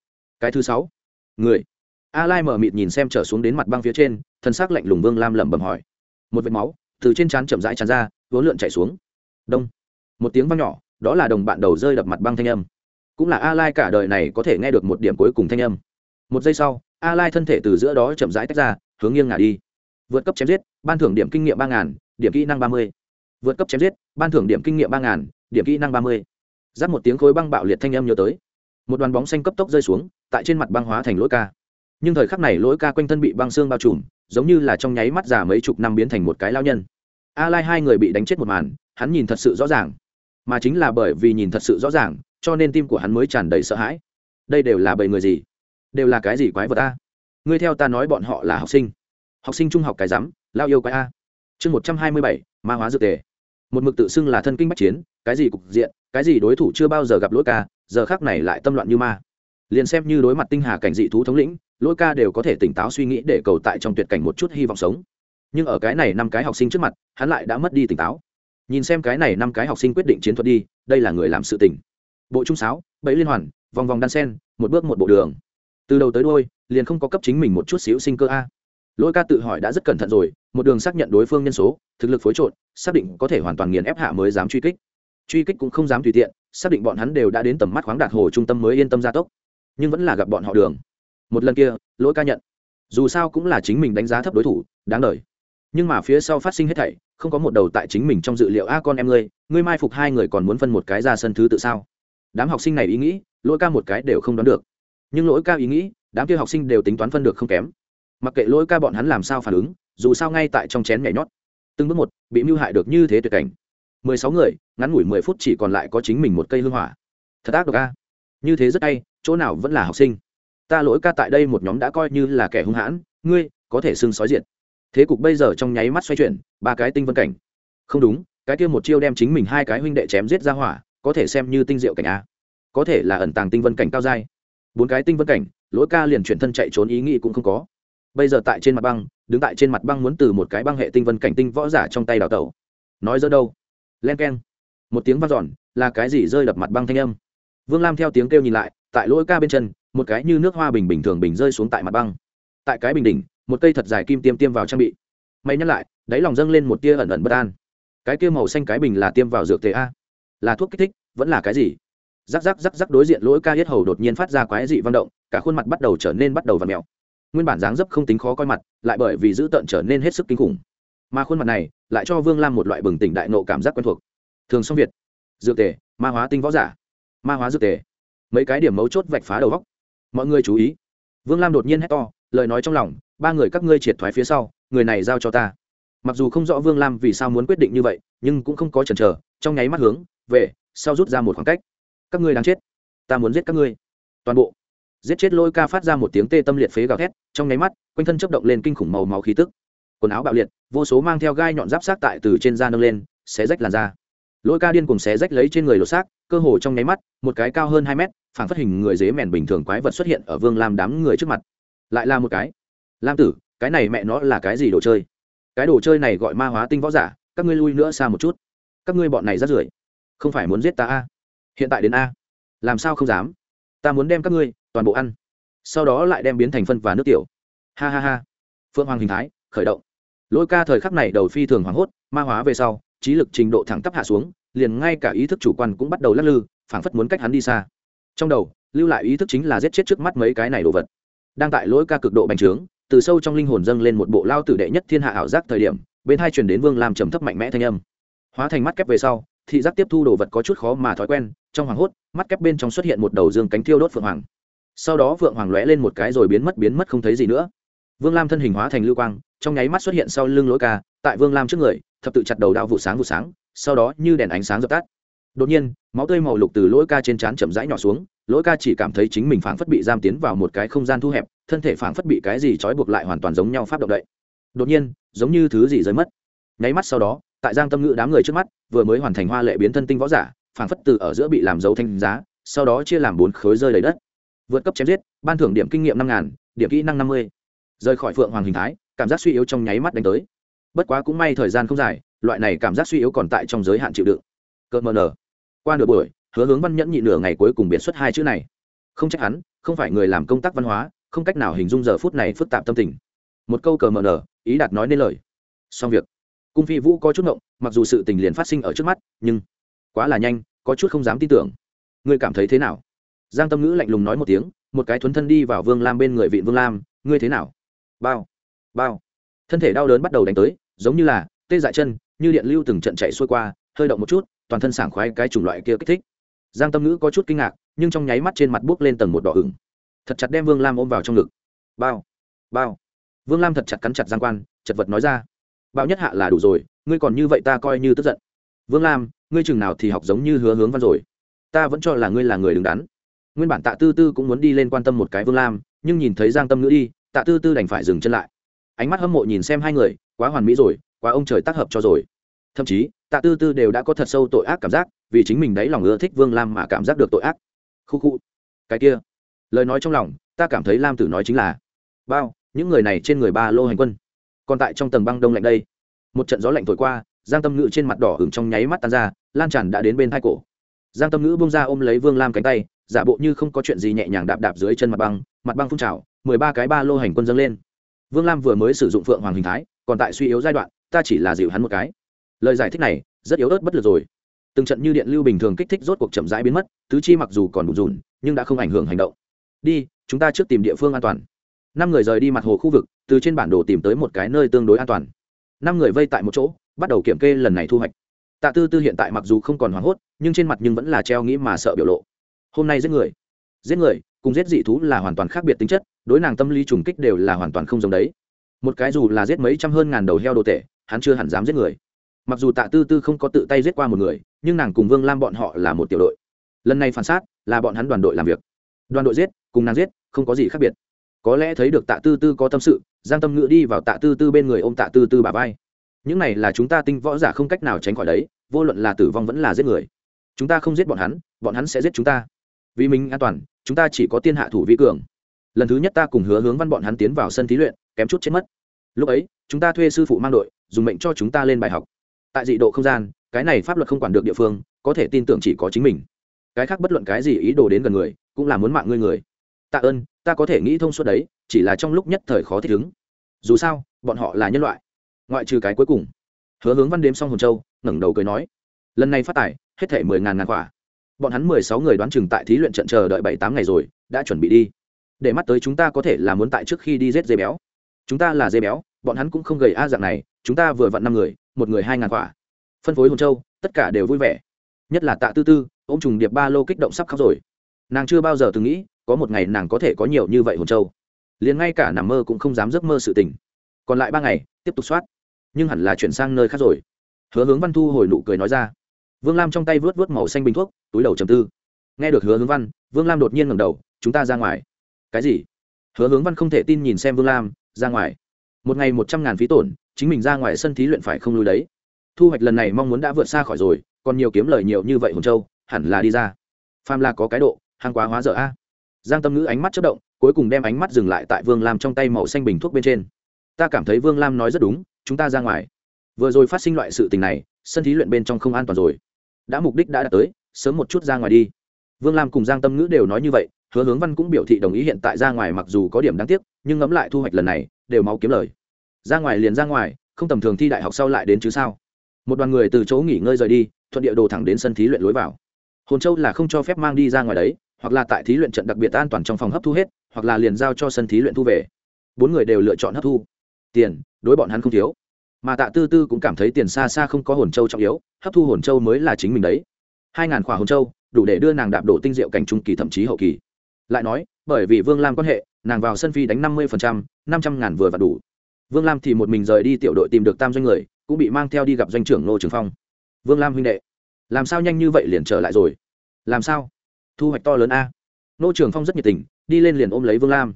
cái thứ sáu. Người. A lai mở mịt nhìn xem trở xuống đến mặt băng phía trên, thân xác lạnh lùng vương lam lẩm bẩm hỏi. Một vệt máu, từ trên trán chậm rãi tràn ra, vốn lượn chạy xuống. Đông. Một tiếng vang nhỏ, đó là đồng bạn đầu rơi đập mặt băng thanh âm. Cũng là a lai cả đời này có thể nghe được một điểm cuối cùng thanh âm. Một giây sau, a lai thân thể từ giữa đó chậm rãi tách ra, hướng nghiêng ngả đi. Vượt cấp chém giết, ban thưởng điểm kinh nghiệm ba ngàn, điểm kỹ năng ba mươi. Vượt cấp chém giết, ban thưởng điểm kinh nghiệm ba ngàn, điểm kỹ năng ba mươi giáp một tiếng khối băng bạo liệt thanh âm nhớ tới. Một đoàn bóng xanh cấp tốc rơi xuống, tại trên mặt băng hóa thành lỗi ca. Nhưng thời khắc này lỗi ca quanh thân bị băng xương bao trùm, giống như là trong nháy mắt già mấy chục năm biến thành một cái lao nhân. A lai hai người bị đánh chết một màn, hắn nhìn thật sự rõ ràng. Mà chính là bởi vì nhìn thật sự rõ ràng, cho nên tim của hắn mới tràn đầy sợ hãi. Đây đều là bầy người gì? Đều là cái gì quái vật ta ngươi theo ta nói bọn họ là học sinh. Học sinh trung học cái rắm, lao yêu quái a. Chương một trăm hai mươi bảy, ma hóa dược tề. Một mực tự xưng là thân kinh bắc chiến, cái gì cục diện? Cái gì đối thủ chưa bao giờ gặp lỗi ca, giờ khác này lại tâm loạn như ma. Liền xem như đối mặt tinh hà cảnh dị thú thống lĩnh, lỗi ca đều có thể tỉnh táo suy nghĩ để cầu tại trong tuyệt cảnh một chút hy vọng sống. Nhưng ở cái này năm cái học sinh trước mặt, hắn lại đã mất đi tỉnh táo. Nhìn xem cái này năm cái học sinh quyết định chiến thuật đi, đây là người làm sự tỉnh bộ trung sáo, bẫy liên hoàn, vòng vòng đan sen, một bước một bộ đường. Từ đầu tới đôi liền không có cấp chính mình một chút xíu sinh cơ a. Lỗi ca tự hỏi đã rất cẩn thận rồi, một đường xác nhận đối phương nhân số, thực lực phối trộn, xác định có thể hoàn toàn nghiền ép hạ mới dám truy kích truy kích cũng không dám tùy tiện, xác định bọn hắn đều đã đến tầm mắt khoáng đạt hồ trung tâm mới yên tâm gia tốc. Nhưng vẫn là gặp bọn họ đường. Một lần kia, lỗi ca nhận. Dù sao cũng là chính mình đánh giá thấp đối thủ, đáng đời. Nhưng mà phía sau phát sinh hết thảy, không có một đầu tại chính mình trong dự liệu, a con em ngươi ngươi mai phục hai người còn muốn phân một cái ra sân thứ tự sao? Đám học sinh này ý nghĩ, lỗi ca một cái đều không đoán được. Nhưng lỗi ca ý nghĩ, đám kia học sinh đều tính toán phân được không kém. Mặc kệ lỗi ca bọn hắn làm sao phản ứng, dù sao ngay tại trong chén nhảy nhót. Từng bước một, bị mưu hại được như thế tuyệt cảnh mười sáu người, ngắn ngủi mười phút chỉ còn lại có chính mình một cây hương hỏa. Thật ác độc ca như thế rất hay, chỗ nào vẫn là học sinh. Ta lỗi ca tại đây một nhóm đã coi như là kẻ hung hãn, ngươi có thể xưng sói diệt. Thế cục bây giờ trong nháy mắt xoay chuyển, ba cái tinh vân cảnh. Không đúng, cái kia một chiêu đem chính mình hai cái huynh đệ chém giết ra hỏa, có thể xem như tinh diệu cảnh a. Có thể là ẩn tàng tinh vân cảnh cao dai bốn cái tinh vân cảnh, lỗi ca liền chuyển thân chạy trốn ý nghĩ cũng không có. Bây giờ tại trên mặt băng, đứng tại trên mặt băng muốn từ một cái băng hệ tinh vân cảnh tinh võ giả trong tay đào tẩu. Nói dỡ đâu? Len k e n một tiếng v a n giòn là cái gì rơi đập mặt băng thanh âm? Vương lam theo tiếng kêu nhìn lại, tại lỗi ca bên chân, một cái như nước hoa bình bình thường bình rơi xuống tại mặt băng. Tại cái bình đỉnh, một cây thật dài kim tiêm tiêm vào trang bị. May nhắc lại, đáy lòng dâng lên một tia ẩn ẩn bất an. Cái kia màu xanh cái bình là tiêm vào dược tế a. Là thuốc kích thích, vẫn là cái gì? Rắc rắc rắc rắc đối diện lỗi ca hết hầu đột nhiên phát ra quái dị văn động, cả khuôn mặt bắt đầu trở nên bắt đầu và mèo. Nguyên bản dáng dấp không tính khó coi mặt, lại bởi vì giữ tợn trở nên hết sức kinh khủng. Mà khuôn mặt này lại cho vương lam một loại bừng tỉnh đại nộ cảm giác quen thuộc. Thường song việt. Dược tề, ma hóa tinh võ giả. Ma hóa dược tề. Mấy cái điểm mấu chốt vạch phá đầu góc mọi người chú ý. Vương lam đột nhiên hét to, lời nói trong lòng, ba người các ngươi triệt thoái phía sau, người này giao cho ta. Mặc dù không rõ vương lam vì sao muốn quyết định như vậy, nhưng cũng không có chần chờ, trong nháy mắt hướng về, sau rút ra một khoảng cách. Các ngươi đang chết. Ta muốn giết các ngươi. Toàn bộ. Giết chết lôi ca phát ra một tiếng tê tâm liệt phế gào thét, trong nháy mắt, quanh thân chấp động lên kinh khủng màu máu khí tức quần áo bạo liệt, vô số mang theo gai nhọn giáp sát tại từ trên da nâng lên, xé rách làn da. Lôi ca điên cùng xé rách lấy trên người lột xác, cơ hồ trong nháy mắt, một cái cao hơn hai mét phản phát hình người dế mèn bình thường quái vật xuất hiện ở vương lam đám người trước mặt. Lại là một cái. Lam tử, cái này mẹ nó là cái gì đồ chơi? Cái đồ chơi này gọi ma hóa tinh võ giả, các ngươi lui nữa xa một chút. Các ngươi bọn này rát rưởi. Không phải muốn giết ta a? Hiện tại đến a? Làm sao không dám? Ta muốn đem các ngươi toàn bộ ăn. Sau đó lại đem biến thành phân và nước tiểu. Ha ha ha. Phượng hoàng hình thái, khởi động lỗi ca thời khắc này đầu phi thường hoảng hốt, ma hóa về sau, trí lực trình độ thẳng tắp hạ xuống, liền ngay cả ý thức chủ quan cũng bắt đầu lắc lư, phảng phất muốn cách hắn đi xa. Trong đầu, lưu lại ý thức chính là giết chết trước mắt mấy cái này đồ vật. Đang tại lỗi ca cực độ bành trướng, từ sâu trong linh hồn dâng lên một bộ lao tử đệ nhất thiên hạ ảo giác thời điểm, bên hai truyền đến vương làm trầm thấp mạnh mẽ thanh âm. Hóa thành mắt kép về sau, thị giác tiếp thu đồ vật có chút khó mà thói quen, trong hoàng hốt, mắt kép bên trong xuất hiện một đầu dương cánh thiêu đốt phượng hoàng. Sau đó phượng hoàng lóe lên một cái rồi biến mất biến mất không thấy gì nữa vương lam thân hình hóa thành lưu quang, trong nháy mắt xuất hiện sau lưng lỗi ca, tại vương lam trước người, thập tự chặt đầu đao vụ sáng vụ sáng, sau đó như đèn ánh sáng dập tắt. Đột nhiên, máu tươi màu lục từ lỗi ca trên trán chậm rãi nhỏ xuống lỗi ca chỉ cảm thấy chính mình phảng phất bị giam tiến vào một cái không gian thu hẹp, thân thể phảng phất bị cái gì trói buộc lại hoàn toàn giống nhau phát động đậy. Đột nhiên, giống như thứ gì rơi mất. Nháy mắt sau đó, tại giang tâm ngữ đám người trước mắt, vừa mới hoàn thành hoa lệ biến thân tinh võ giả, phảng phất từ ở giữa bị làm dấu thanh giá, sau đó chia làm bốn khối rơi đầy đất. Vượt cấp chém giết, ban thưởng điểm kinh nghiệm năm ngàn, điểm kỹ năng năm mươi rời khỏi phượng hoàng hình thái, cảm giác suy yếu trong nháy mắt đánh tới. Bất quá cũng may thời gian không dài, loại này cảm giác suy yếu còn tại trong giới hạn chịu đựng. Cợt mờ nở qua nửa buổi, hứa hướng văn nhẫn nhị nửa ngày cuối cùng biệt xuất hai chữ này. Không trách hắn, không phải người làm công tác văn hóa, không cách nào hình dung giờ phút này phức tạp tâm tình. Một câu cờ mờ nở ý đạt nói nên lời. Xong việc. Cung phi vũ có chút ngộng, mặc dù sự tình liền phát sinh ở trước mắt, nhưng quá là nhanh, có chút không dám tin tưởng. Ngươi cảm thấy thế nào? Giang tâm ngữ lạnh lùng nói một tiếng, một cái thuấn thân đi vào vương lam bên người vị vương lam, ngươi thế nào? Bao bao. Thân thể đau đớn bắt đầu đánh tới, giống như là tê dại chân, như điện lưu từng trận chạy xuôi qua, hơi động một chút, toàn thân sảng khoái cái chủng loại kia kích thích. Giang tâm ngữ có chút kinh ngạc, nhưng trong nháy mắt trên mặt buốc lên tầng một đỏ ửng. Thật chặt đem vương lam ôm vào trong ngực. Bao bao. Vương lam thật chặt cắn chặt giang quan, chật vật nói ra. Bao nhất hạ là đủ rồi, ngươi còn như vậy ta coi như tức giận. Vương lam, ngươi chừng nào thì học giống như hứa hướng văn rồi. Ta vẫn cho là ngươi là người đứng đắn. Nguyên bản tạ tư tư cũng muốn đi lên quan tâm một cái vương lam, nhưng nhìn thấy giang tâm ngữ đi tạ tư tư đành phải dừng chân lại. Ánh mắt hâm mộ nhìn xem hai người, quá hoàn mỹ rồi, quá ông trời tác hợp cho rồi. Thậm chí, tạ tư tư đều đã có thật sâu tội ác cảm giác, vì chính mình đấy lòng ưa thích vương lam mà cảm giác được tội ác. Khu khu. Cái kia. Lời nói trong lòng, ta cảm thấy lam tử nói chính là, bao, những người này trên người ba lô hành quân, còn tại trong tầng băng đông lạnh đây. Một trận gió lạnh thổi qua, giang tâm ngự trên mặt đỏ hửng trong nháy mắt tan ra, lan tràn đã đến bên hai cổ giang tâm ngữ bung ra ôm lấy vương lam cánh tay, giả bộ như không có chuyện gì nhẹ nhàng đạp đạp dưới chân mặt băng mặt băng phun trào, mười ba cái ba lô hành quân dâng lên. Vương lam vừa mới sử dụng phượng hoàng hình thái, còn tại suy yếu giai đoạn, ta chỉ là dịu hắn một cái. Lời giải thích này, rất yếu ớt bất lực rồi. Từng trận như điện lưu bình thường kích thích rốt cuộc chậm rãi biến mất, tứ chi mặc dù còn bùn rùn, nhưng đã không ảnh hưởng hành động. Đi, chúng ta trước tìm địa phương an toàn. Năm người rời đi mặt hồ khu vực, từ trên bản đồ tìm tới một cái nơi tương đối an toàn. Năm người vây tại một chỗ, bắt đầu kiểm kê lần này thu hoạch tạ tư tư hiện tại mặc dù không còn hoảng hốt, nhưng trên mặt nhưng vẫn là treo nghĩ mà sợ biểu lộ. Hôm nay giết người. Giết người, cùng giết dị thú là hoàn toàn khác biệt tính chất, đối nàng tâm lý trùng kích đều là hoàn toàn không giống đấy. Một cái dù là giết mấy trăm hơn ngàn đầu heo đồ tệ hắn chưa hẳn dám giết người. Mặc dù tạ tư tư không có tự tay giết qua một người, nhưng nàng cùng vương lam bọn họ là một tiểu đội. Lần này phản sát, là bọn hắn đoàn đội làm việc. Đoàn đội giết, cùng nàng giết, không có gì khác biệt. Có lẽ thấy được tạ tư tư có tâm sự, giang tâm ngữ đi vào tạ tư tư bên người ô m tạ tư tư bà vai những này là chúng ta tinh võ giả không cách nào tránh khỏi đấy, vô luận là tử vong vẫn là giết người. Chúng ta không giết bọn hắn bọn hắn sẽ giết chúng ta. Vì mình an toàn, chúng ta chỉ có tiên hạ thủ vi cường. Lần thứ nhất ta cùng hứa hướng văn bọn hắn tiến vào sân thí luyện, kém chút chết mất. Lúc ấy, chúng ta thuê sư phụ mang đội, dùng mệnh cho chúng ta lên bài học. Tại dị độ không gian, cái này pháp luật không quản được địa phương, có thể tin tưởng chỉ có chính mình. Cái khác bất luận cái gì ý đồ đến gần người, cũng là muốn mạng ngươi người. Tạ ơn, ta có thể nghĩ thông suốt đấy, chỉ là trong lúc nhất thời khó thích ứng. Dù sao, bọn họ là nhân loại ngoại trừ cái cuối cùng. Hứa hướng văn đếm xong hồn châu, ngẩng đầu cười nói, lần này phát tài, hết thể mười ngàn ngàn quả. Bọn hắn mười sáu người đoán chừng tại thí luyện trận chờ đợi bảy tám ngày rồi, đã chuẩn bị đi. Để mắt tới chúng ta có thể là muốn tại trước khi đi giết dê béo. Chúng ta là dê béo, bọn hắn cũng không gầy a dạng này, chúng ta vừa vặn năm người, một người hai ngàn quả. Phân phối hồn châu, tất cả đều vui vẻ. Nhất là tạ tư tư ô m trùng điệp ba lô kích động sắp khóc rồi. Nàng chưa bao giờ từng nghĩ, có một ngày nàng có thể có nhiều như vậy hồn châu. Liền ngay cả nằm mơ cũng không dám giấc mơ sự tình. Còn lại ba ngày, tiếp tục soát nhưng hẳn là chuyển sang nơi khác rồi. Hứa hướng văn thu hồi nụ cười nói ra. Vương lam trong tay vớt vớt màu xanh bình thuốc, túi đầu trầm tư. Nghe được hứa hướng văn, vương lam đột nhiên ngẩng đầu, chúng ta ra ngoài. Cái gì? Hứa hướng văn không thể tin nhìn xem vương lam, ra ngoài. Một ngày một trăm ngàn phí tổn, chính mình ra ngoài sân thí luyện phải không lùi đấy? Thu hoạch lần này mong muốn đã vượt xa khỏi rồi, còn nhiều kiếm lời nhiều như vậy hồn châu, hẳn là đi ra. Pham la có cái độ, hàng quá hóa dở a. Giang tâm ngữ ánh mắt chất động, cuối cùng đem ánh mắt dừng lại tại vương lam trong tay màu xanh bình thuốc bên trên. Ta cảm thấy vương lam nói rất đúng chúng ta ra ngoài. Vừa rồi phát sinh loại sự tình này, sân thí luyện bên trong không an toàn rồi. Đã mục đích đã đạt tới, sớm một chút ra ngoài đi. Vương lam cùng giang tâm ngữ đều nói như vậy, hứa hướng văn cũng biểu thị đồng ý hiện tại ra ngoài mặc dù có điểm đáng tiếc, nhưng ngẫm lại thu hoạch lần này, đều máu kiếm lời. Ra ngoài liền ra ngoài, không tầm thường thi đại học sau lại đến chứ sao? Một đoàn người từ chỗ nghỉ ngơi rời đi, thuận địa đồ thẳng đến sân thí luyện lối vào. Hồn châu là không cho phép mang đi ra ngoài đấy, hoặc là tại thí luyện trận đặc biệt an toàn trong phòng hấp thu hết, hoặc là liền giao cho sân thí luyện thu về. Bốn người đều lựa chọn hấp thu. Tiền đối bọn hắn không thiếu. Mà tạ tư tư cũng cảm thấy tiền xa xa không có hồn châu trọng yếu, hấp thu hồn châu mới là chính mình đấy. Hai ngàn khỏa hồn châu, đủ để đưa nàng đạp đổ tinh diệu cảnh trung kỳ thậm chí hậu kỳ. Lại nói, bởi vì vương lam quan hệ, nàng vào sân phi đánh năm mươi năm trăm ngàn vừa và đủ. Vương lam thì một mình rời đi tiểu đội tìm được tam doanh người, cũng bị mang theo đi gặp doanh trưởng nô trường phong. Vương lam huynh đệ, làm sao nhanh như vậy liền trở lại rồi? Làm sao? Thu hoạch to lớn a. Nô trường phong rất nhiệt tình, đi lên liền ôm lấy vương lam.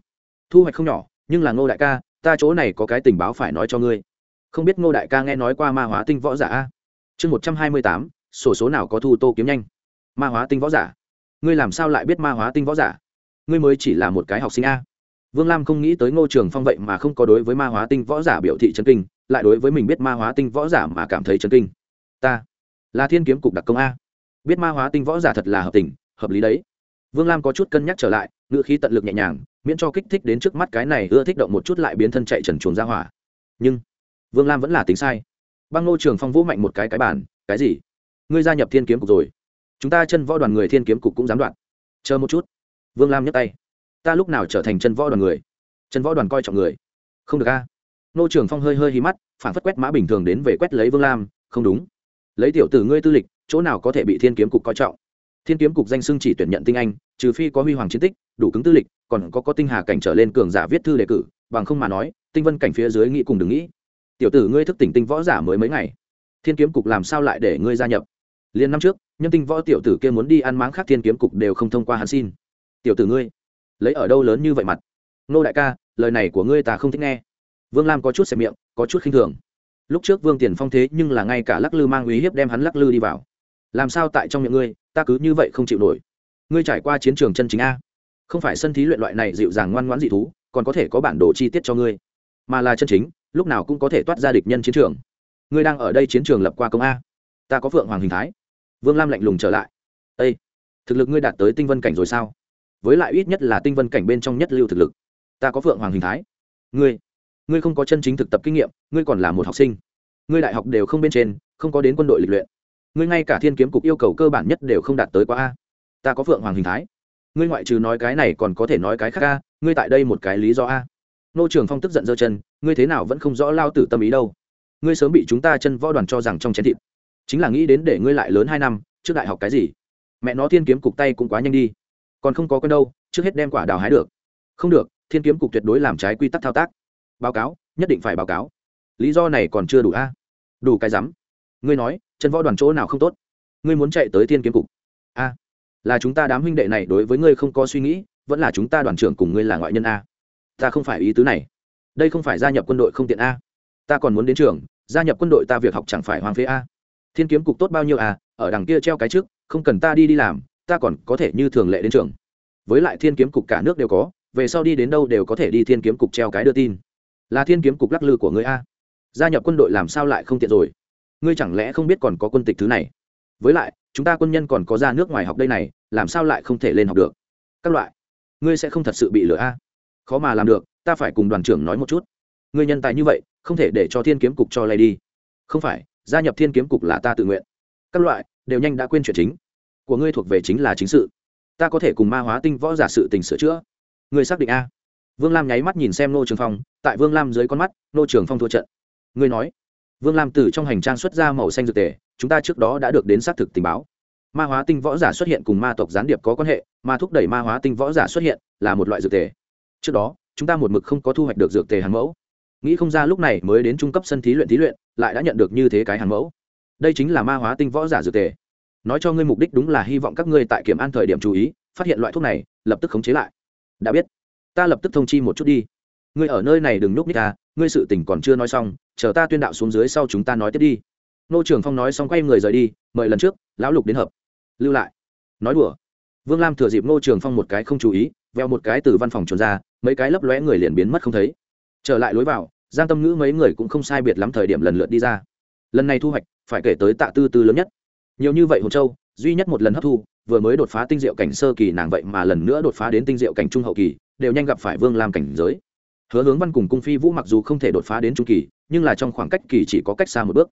Thu hoạch không nhỏ, nhưng là ngô đại ca ta chỗ này có cái tình báo phải nói cho ngươi. Không biết ngô đại ca nghe nói qua ma hóa tinh võ giả a? Chương một trăm hai mươi tám, sổ số nào có thu tô kiếm nhanh? Ma hóa tinh võ giả. Ngươi làm sao lại biết ma hóa tinh võ giả? Ngươi mới chỉ là một cái học sinh a. Vương lam không nghĩ tới ngô trường phong vậy mà không có đối với ma hóa tinh võ giả biểu thị chân kinh, lại đối với mình biết ma hóa tinh võ giả mà cảm thấy chân kinh. Ta là thiên kiếm cục đặc công a. Biết ma hóa tinh võ giả thật là hợp tình, hợp lý đấy vương lam có chút cân nhắc trở lại, ngữ khí tận lực nhẹ nhàng, miễn cho kích thích đến trước mắt cái này ưa thích động một chút lại biến thân chạy trần chuồn ra hỏa. Nhưng, vương lam vẫn là tính sai. Băng ngô trường phong vũ mạnh một cái cái bản cái gì? Ngươi gia nhập thiên kiếm cục rồi? Chúng ta chân võ đoàn người thiên kiếm cục cũng dám đoạn chờ một chút. Vương lam nhấc tay. Ta lúc nào trở thành chân võ đoàn người? Chân võ đoàn coi trọng người. Không được a. Nô trường phong hơi hơi hí mắt phản phất quét mã bình thường đến về quét lấy vương lam, không đúng. Lấy tiểu tử ngươi tư lịch, chỗ nào có thể bị thiên kiếm cục coi trọng? Thiên kiếm cục danh xưng chỉ tuyển nhận tinh anh, trừ phi có huy hoàng chiến tích, đủ cứng tư lịch, còn có có tinh hà cảnh trở lên cường giả viết thư đề cử, bằng không mà nói, tinh vân cảnh phía dưới nghĩ cùng đừng nghĩ. Tiểu tử ngươi thức tỉnh tinh võ giả mới mấy ngày. Thiên kiếm cục làm sao lại để ngươi gia nhập? Liền năm trước, nhân tinh võ tiểu tử kia muốn đi ăn máng khác thiên kiếm cục đều không thông qua hắn xin. Tiểu tử ngươi, lấy ở đâu lớn như vậy mặt? Nô đại ca, lời này của ngươi ta không thích nghe. Vương lam có chút xẹp miệng, có chút khinh thường. Lúc trước vương tiền phong thế nhưng là ngay cả lắc lư mang uy hiếp đem hắn lắc lư đi vào làm sao tại trong miệng ngươi, ta cứ như vậy không chịu nổi. Ngươi trải qua chiến trường chân chính a. Không phải sân thí luyện loại này dịu dàng ngoan ngoãn dị thú, còn có thể có bản đồ chi tiết cho ngươi. Mà là chân chính, lúc nào cũng có thể toát ra địch nhân chiến trường. Ngươi đang ở đây chiến trường lập qua công a. Ta có phượng hoàng hình thái. Vương lam lạnh lùng trở lại. Ây thực lực ngươi đạt tới tinh vân cảnh rồi sao? Với lại ít nhất là tinh vân cảnh bên trong nhất lưu thực lực. Ta có phượng hoàng hình thái. Ngươi ngươi không có chân chính thực tập kinh nghiệm, ngươi còn là một học sinh. Ngươi đại học đều không bên trên, không có đến quân đội lịch luyện ngươi ngay cả thiên kiếm cục yêu cầu cơ bản nhất đều không đạt tới quá a. Ta có phượng hoàng hình thái. Ngươi ngoại trừ nói cái này còn có thể nói cái khác a, ngươi tại đây một cái lý do a. Nô trường phong tức giận giơ chân, ngươi thế nào vẫn không rõ lao tử tâm ý đâu. Ngươi sớm bị chúng ta chân võ đoàn cho rằng trong chén thịt. Chính là nghĩ đến để ngươi lại lớn hai năm, trước đại học cái gì? Mẹ nó thiên kiếm cục tay cũng quá nhanh đi. Còn không có con đâu, trước hết đem quả đào hái được. Không được, thiên kiếm cục tuyệt đối làm trái quy tắc thao tác. Báo cáo, nhất định phải báo cáo. Lý do này còn chưa đủ a. Đủ cái rắm. Ngươi nói chân võ đoàn chỗ nào không tốt? Ngươi muốn chạy tới thiên kiếm cục. A, là chúng ta đám huynh đệ này đối với ngươi không có suy nghĩ, vẫn là chúng ta đoàn trưởng cùng ngươi là ngoại nhân a. Ta không phải ý tứ này. Đây không phải gia nhập quân đội không tiện a. Ta còn muốn đến trường, gia nhập quân đội ta việc học chẳng phải hoang phế a. Thiên kiếm cục tốt bao nhiêu à ở đằng kia treo cái trước, không cần ta đi đi làm, ta còn có thể như thường lệ đến trường. Với lại thiên kiếm cục cả nước đều có, về sau đi đến đâu đều có thể đi thiên kiếm cục treo cái đưa tin. Là thiên kiếm cục lắc lư của ngươi a. Gia nhập quân đội làm sao lại không tiện rồi? Ngươi chẳng lẽ không biết còn có quân tịch thứ này? Với lại, chúng ta quân nhân còn có ra nước ngoài học đây này, làm sao lại không thể lên học được? Các loại. Ngươi sẽ không thật sự bị lừa a? Khó mà làm được, ta phải cùng đoàn trưởng nói một chút. Ngươi nhân tài như vậy, không thể để cho thiên kiếm cục cho lay đi. Không phải, gia nhập thiên kiếm cục là ta tự nguyện. Các loại, đều nhanh đã quên chuyện chính. Của ngươi thuộc về chính là chính sự. Ta có thể cùng ma hóa tinh võ giả sự tình sửa chữa. Ngươi xác định a? Vương lam nháy mắt nhìn xem nô trường phong, tại vương lam dưới con mắt, nô trường phong thua trận. Ngươi nói vương lam từ trong hành trang xuất ra màu xanh dược tề, chúng ta trước đó đã được đến xác thực tình báo. Ma hóa tinh võ giả xuất hiện cùng ma tộc gián điệp có quan hệ, mà thúc đẩy ma hóa tinh võ giả xuất hiện là một loại dược tề. Trước đó, chúng ta một mực không có thu hoạch được dược tề hàng mẫu. Nghĩ không ra lúc này mới đến trung cấp sân thí luyện thí luyện, lại đã nhận được như thế cái hàng mẫu. Đây chính là ma hóa tinh võ giả dược tề. Nói cho ngươi mục đích đúng là hy vọng các ngươi tại kiểm an thời điểm chú ý, phát hiện loại thuốc này, lập tức khống chế lại. Đã biết. Ta lập tức thông chi một chút đi ngươi ở nơi này đừng núp ních ta, ngươi sự tình còn chưa nói xong, chờ ta tuyên đạo xuống dưới sau chúng ta nói tiếp đi. Nô trưởng phong nói xong quay người rời đi, mời lần trước, lão lục đến hợp. Lưu lại. Nói đùa. Vương lam thừa dịp nô trường phong một cái không chú ý, veo một cái từ văn phòng trốn ra, mấy cái lấp lóe người liền biến mất không thấy. Trở lại lối vào, giang tâm ngữ mấy người cũng không sai biệt lắm thời điểm lần lượt đi ra. Lần này thu hoạch, phải kể tới tạ tư tư lớn nhất. Nhiều như vậy hồn châu, duy nhất một lần hấp thu, vừa mới đột phá tinh diệu cảnh sơ kỳ nàng vậy mà lần nữa đột phá đến tinh diệu cảnh trung hậu kỳ, đều nhanh gặp phải vương lam cảnh giới hứa hướng văn cùng cung phi vũ mặc dù không thể đột phá đến trung kỳ, nhưng là trong khoảng cách kỳ chỉ có cách xa một bước.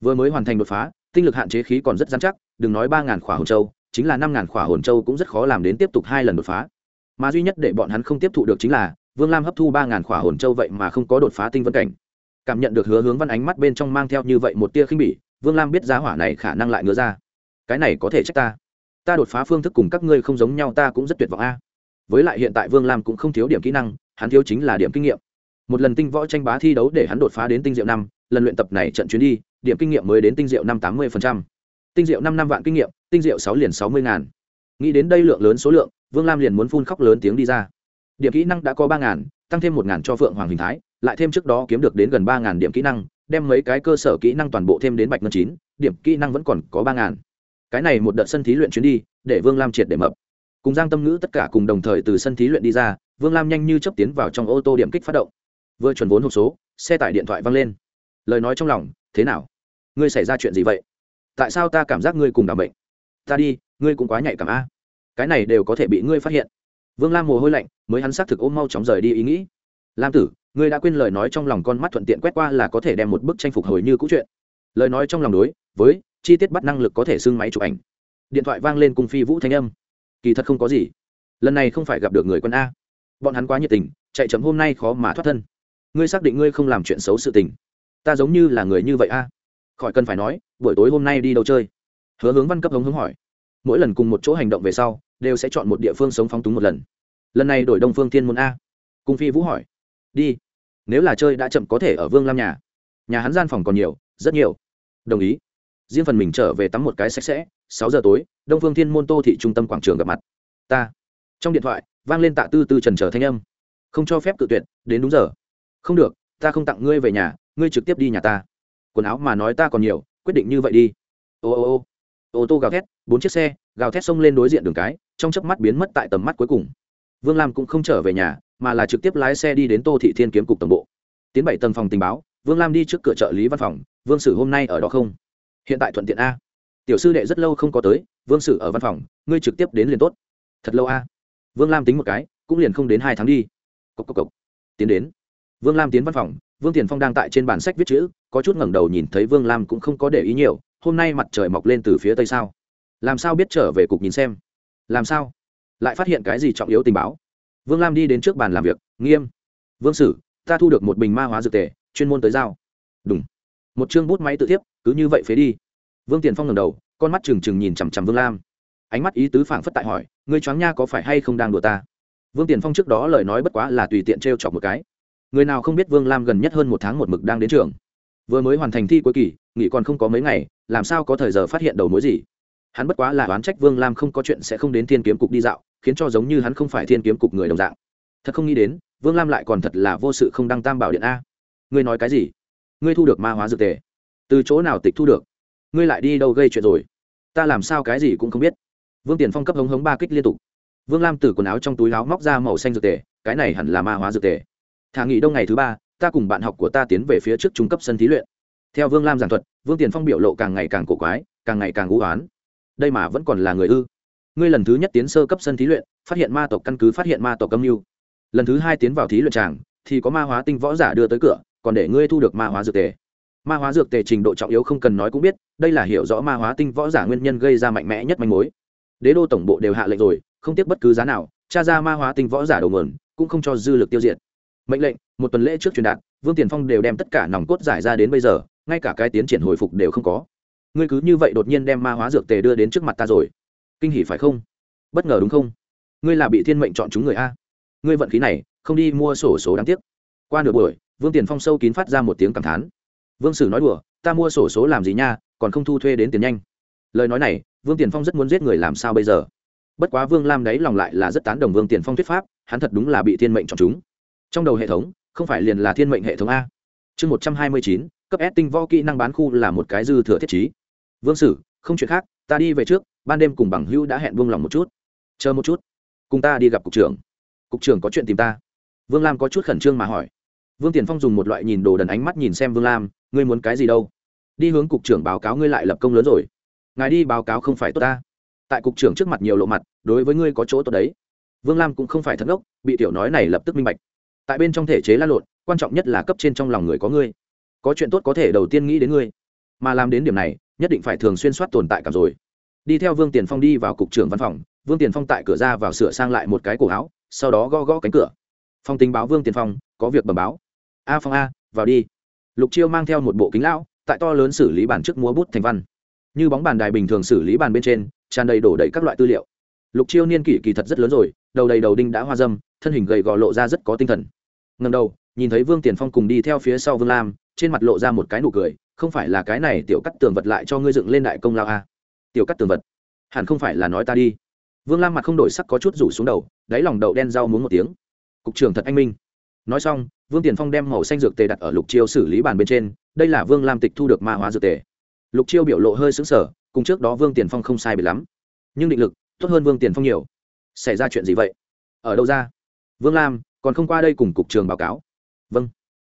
Vừa mới hoàn thành đột phá, tinh lực hạn chế khí còn rất dán chắc, đừng nói ba ngàn khỏa hồn châu, chính là năm ngàn khỏa hồn châu cũng rất khó làm đến tiếp tục hai lần đột phá. Mà duy nhất để bọn hắn không tiếp thụ được chính là, vương lam hấp thu ba ngàn khỏa hồn châu vậy mà không có đột phá tinh vân cảnh. Cảm nhận được hứa hướng văn ánh mắt bên trong mang theo như vậy một tia khinh bỉ, vương lam biết giá hỏa này khả năng lại ngứa ra. Cái này có thể trách ta. Ta đột phá phương thức cùng các ngươi không giống nhau, ta cũng rất tuyệt vọng a. Với lại hiện tại vương lam cũng không thiếu điểm kỹ năng hắn thiếu chính là điểm kinh nghiệm. Một lần tinh võ tranh bá thi đấu để hắn đột phá đến tinh diệu năm, lần luyện tập này trận chuyến đi, điểm kinh nghiệm mới đến tinh diệu năm tám mươi tinh diệu năm năm vạn kinh nghiệm, tinh diệu sáu liền sáu mươi ngàn. Nghĩ đến đây lượng lớn số lượng, vương lam liền muốn phun khóc lớn tiếng đi ra. Điểm kỹ năng đã có ba ngàn, tăng thêm một ngàn cho phượng hoàng hình thái, lại thêm trước đó kiếm được đến gần ba ngàn điểm kỹ năng, đem mấy cái cơ sở kỹ năng toàn bộ thêm đến bạch ngân chín, điểm kỹ năng vẫn còn có ba ngàn. Cái này một đợt sân thí luyện chuyến đi, để vương lam triệt để mập. Cùng giang tâm ngữ tất cả cùng đồng thời từ sân thí luyện đi ra vương lam nhanh như chấp tiến vào trong ô tô điểm kích phát động. Vừa chuẩn vốn hộp số, xe tải điện thoại văng lên. Lời nói trong lòng, thế nào? Ngươi xảy ra chuyện gì vậy? Tại sao ta cảm giác ngươi cùng đảm bệnh ta đi, ngươi cũng quá nhạy cảm a. Cái này đều có thể bị ngươi phát hiện. Vương lam mồ hôi lạnh, mới hắn xác thực ôm mau chóng rời đi ý nghĩ. Lam tử, ngươi đã quên lời nói trong lòng con mắt thuận tiện quét qua là có thể đem một bức tranh phục hồi như cũ chuyện. Lời nói trong lòng đối với chi tiết bắt năng lực có thể xưng máy chụp ảnh. Điện thoại vang lên cùng phi vũ thanh âm. Kỳ thật không có gì. Lần này không phải gặp được người quân a bọn hắn quá nhiệt tình, chạy chậm hôm nay khó mà thoát thân. Ngươi xác định ngươi không làm chuyện xấu sự tình. Ta giống như là người như vậy a. Khỏi cần phải nói, buổi tối hôm nay đi đâu chơi? Hứa hướng văn cấp hống hướng hỏi. Mỗi lần cùng một chỗ hành động về sau, đều sẽ chọn một địa phương sống phóng túng một lần. Lần này đổi đông phương thiên môn a. Cung phi vũ hỏi. Đi. Nếu là chơi đã chậm có thể ở vương lam nhà. Nhà hắn gian phòng còn nhiều, rất nhiều. Đồng ý. Riêng phần mình trở về tắm một cái sạch sẽ, sáu giờ tối, đông phương thiên môn tô thị trung tâm quảng trường gặp mặt. Ta. Trong điện thoại vang lên tạ tư tư trần trở thanh âm. Không cho phép cự tuyệt, đến đúng giờ. Không được, ta không tặng ngươi về nhà, ngươi trực tiếp đi nhà ta. Quần áo mà nói ta còn nhiều, quyết định như vậy đi. Ô ô ô. Ô tô gào thét, bốn chiếc xe, gào thét xông lên đối diện đường cái, trong chớp mắt biến mất tại tầm mắt cuối cùng. Vương lam cũng không trở về nhà, mà là trực tiếp lái xe đi đến tô thị thiên kiếm cục tổng bộ. Tiến bảy tầng phòng tình báo, vương lam đi trước cửa trợ lý văn phòng, vương sử hôm nay ở đó không? Hiện tại thuận tiện a. Tiểu sư đệ rất lâu không có tới, vương sử ở văn phòng, ngươi trực tiếp đến liền tốt. Thật lâu a vương lam tính một cái, cũng liền không đến hai tháng đi. Cốc cốc cốc. tiến đến. Vương lam tiến văn phòng, vương tiền phong đang tại trên bản sách viết chữ, có chút ngẩng đầu nhìn thấy vương lam cũng không có để ý nhiều, hôm nay mặt trời mọc lên từ phía tây sao. Làm sao biết trở về cục nhìn xem? Làm sao? Lại phát hiện cái gì trọng yếu tình báo? Vương lam đi đến trước bàn làm việc, nghiêm. Vương sử, ta thu được một bình ma hóa dược tề, chuyên môn tới giao. Đúng một chương bút máy tự tiếp cứ như vậy phế đi. Vương tiền phong ngẩng đầu, con mắt trừng trừng nhìn chằm chằm vương lam ánh mắt ý tứ phảng phất tại hỏi, ngươi choáng nha có phải hay không đang đùa ta? Vương tiền phong trước đó lời nói bất quá là tùy tiện t r e o chọc một cái. Người nào không biết vương lam gần nhất hơn một tháng một mực đang đến trường. Vừa mới hoàn thành thi cuối kỳ, nghỉ còn không có mấy ngày, làm sao có thời giờ phát hiện đầu mối gì? Hắn bất quá là oán trách vương lam không có chuyện sẽ không đến thiên kiếm cục đi dạo, khiến cho giống như hắn không phải thiên kiếm cục người đồng dạng. Thật không nghĩ đến, vương lam lại còn thật là vô sự không đăng tam bảo điện a. Ngươi nói cái gì? Ngươi thu được ma hóa dược tề. Từ chỗ nào tịch thu được? Ngươi lại đi đâu gây chuyện rồi? Ta làm sao cái gì cũng không biết vương tiền phong cấp hống hống ba kích liên tục. Vương lam từ quần áo trong túi áo móc ra màu xanh dược tề, cái này hẳn là ma hóa dược tề. Thả nghỉ đông ngày thứ ba, ta cùng bạn học của ta tiến về phía trước trung cấp sân thí luyện. Theo vương lam giảng thuật, vương tiền phong biểu lộ càng ngày càng cổ quái, càng ngày càng ngũ oán. Đây mà vẫn còn là người ư? Ngươi lần thứ nhất tiến sơ cấp sân thí luyện, phát hiện ma tộc căn cứ phát hiện ma tộc âm mưu. Lần thứ hai tiến vào thí luyện tràng, thì có ma hóa tinh võ giả đưa tới cửa, còn để ngươi thu được ma hóa dược tề. Ma hóa dược tề trình độ trọng yếu không cần nói cũng biết, đây là hiểu rõ ma hóa tinh võ giả nguyên nhân gây ra mạnh mẽ nhất manh mối đế đô tổng bộ đều hạ lệnh rồi, không tiếc bất cứ giá nào tra ra ma hóa tinh võ giả đầu mườn cũng không cho dư lực tiêu diệt. Mệnh lệnh, một tuần lễ trước truyền đạt, vương tiền phong đều đem tất cả nòng cốt giải ra đến bây giờ, ngay cả cái tiến triển hồi phục đều không có. Ngươi cứ như vậy đột nhiên đem ma hóa dược tề đưa đến trước mặt ta rồi. Kinh hỉ phải không? Bất ngờ đúng không? Ngươi là bị thiên mệnh chọn chúng người a. Ngươi vận khí này, không đi mua sổ số đáng tiếc. Qua nửa buổi, vương tiền phong sâu kín phát ra một tiếng cảm thán. Vương sử nói đùa, ta mua sổ số làm gì nha, còn không thu thuê đến tiền nhanh. Lời nói này vương tiền phong rất muốn giết người làm sao bây giờ? Bất quá vương lam đấy lòng lại là rất tán đồng vương tiền phong thuyết pháp, hắn thật đúng là bị thiên mệnh chọn chúng. Trong đầu hệ thống, không phải liền là thiên mệnh hệ thống a. Chương một trăm hai mươi chín, cấp s tinh võ kỹ năng bán khu là một cái dư thừa thiết chí vương sử, không chuyện khác, ta đi về trước, ban đêm cùng bằng hữu đã hẹn vương lòng một chút. Chờ một chút. Cùng ta đi gặp cục trưởng. Cục trưởng có chuyện tìm ta. Vương lam có chút khẩn trương mà hỏi. Vương tiền phong dùng một loại nhìn đồ đần ánh mắt nhìn xem vương lam, ngươi muốn cái gì đâu? Đi hướng cục trưởng báo cáo ngươi lại lập công lớn rồi ngài đi báo cáo không phải tốt ta. Tại cục trưởng trước mặt nhiều lộ mặt, đối với ngươi có chỗ tốt đấy. Vương lam cũng không phải thất ngốc, bị tiểu nói này lập tức minh bạch. Tại bên trong thể chế la lộn, quan trọng nhất là cấp trên trong lòng người có ngươi. Có chuyện tốt có thể đầu tiên nghĩ đến ngươi. Mà làm đến điểm này, nhất định phải thường xuyên soát tồn tại cả rồi. Đi theo vương tiền phong đi vào cục trưởng văn phòng, vương tiền phong tại cửa ra vào sửa sang lại một cái cổ áo, sau đó gõ gõ cánh cửa. Phong tình báo vương tiền phong, có việc bẩm báo. A phong a, vào đi. Lục chiêu mang theo một bộ kính lão, tại to lớn xử lý bản trước múa bút thành văn như bóng bàn đài bình thường xử lý bàn bên trên, tràn đầy đổ đầy các loại tư liệu. Lục chiêu niên kỷ kỳ thật rất lớn rồi, đầu đầy đầu đinh đã hoa dâm, thân hình gầy gò lộ ra rất có tinh thần. Ngầm đầu, nhìn thấy vương tiền phong cùng đi theo phía sau vương lam, trên mặt lộ ra một cái nụ cười, không phải là cái này tiểu cắt tường vật lại cho ngươi dựng lên đại công lao a à. tiểu cắt tường vật? Hẳn không phải là nói ta đi. Vương lam mặt không đổi sắc có chút rủ xuống đầu, đáy lòng đậu đen rau muốn một tiếng. Cục trưởng thật anh minh. Nói xong, vương tiền phong đem màu xanh dược tề đặt ở lục chiêu xử lý bàn bên trên, đây là vương lam tịch thu được ma hóa dược tề lục chiêu biểu lộ hơi xứng sở cùng trước đó vương tiền phong không sai bị lắm. Nhưng định lực, tốt hơn vương tiền phong nhiều. Xảy ra chuyện gì vậy? Ở đâu ra? Vương lam, còn không qua đây cùng cục trường báo cáo. Vâng.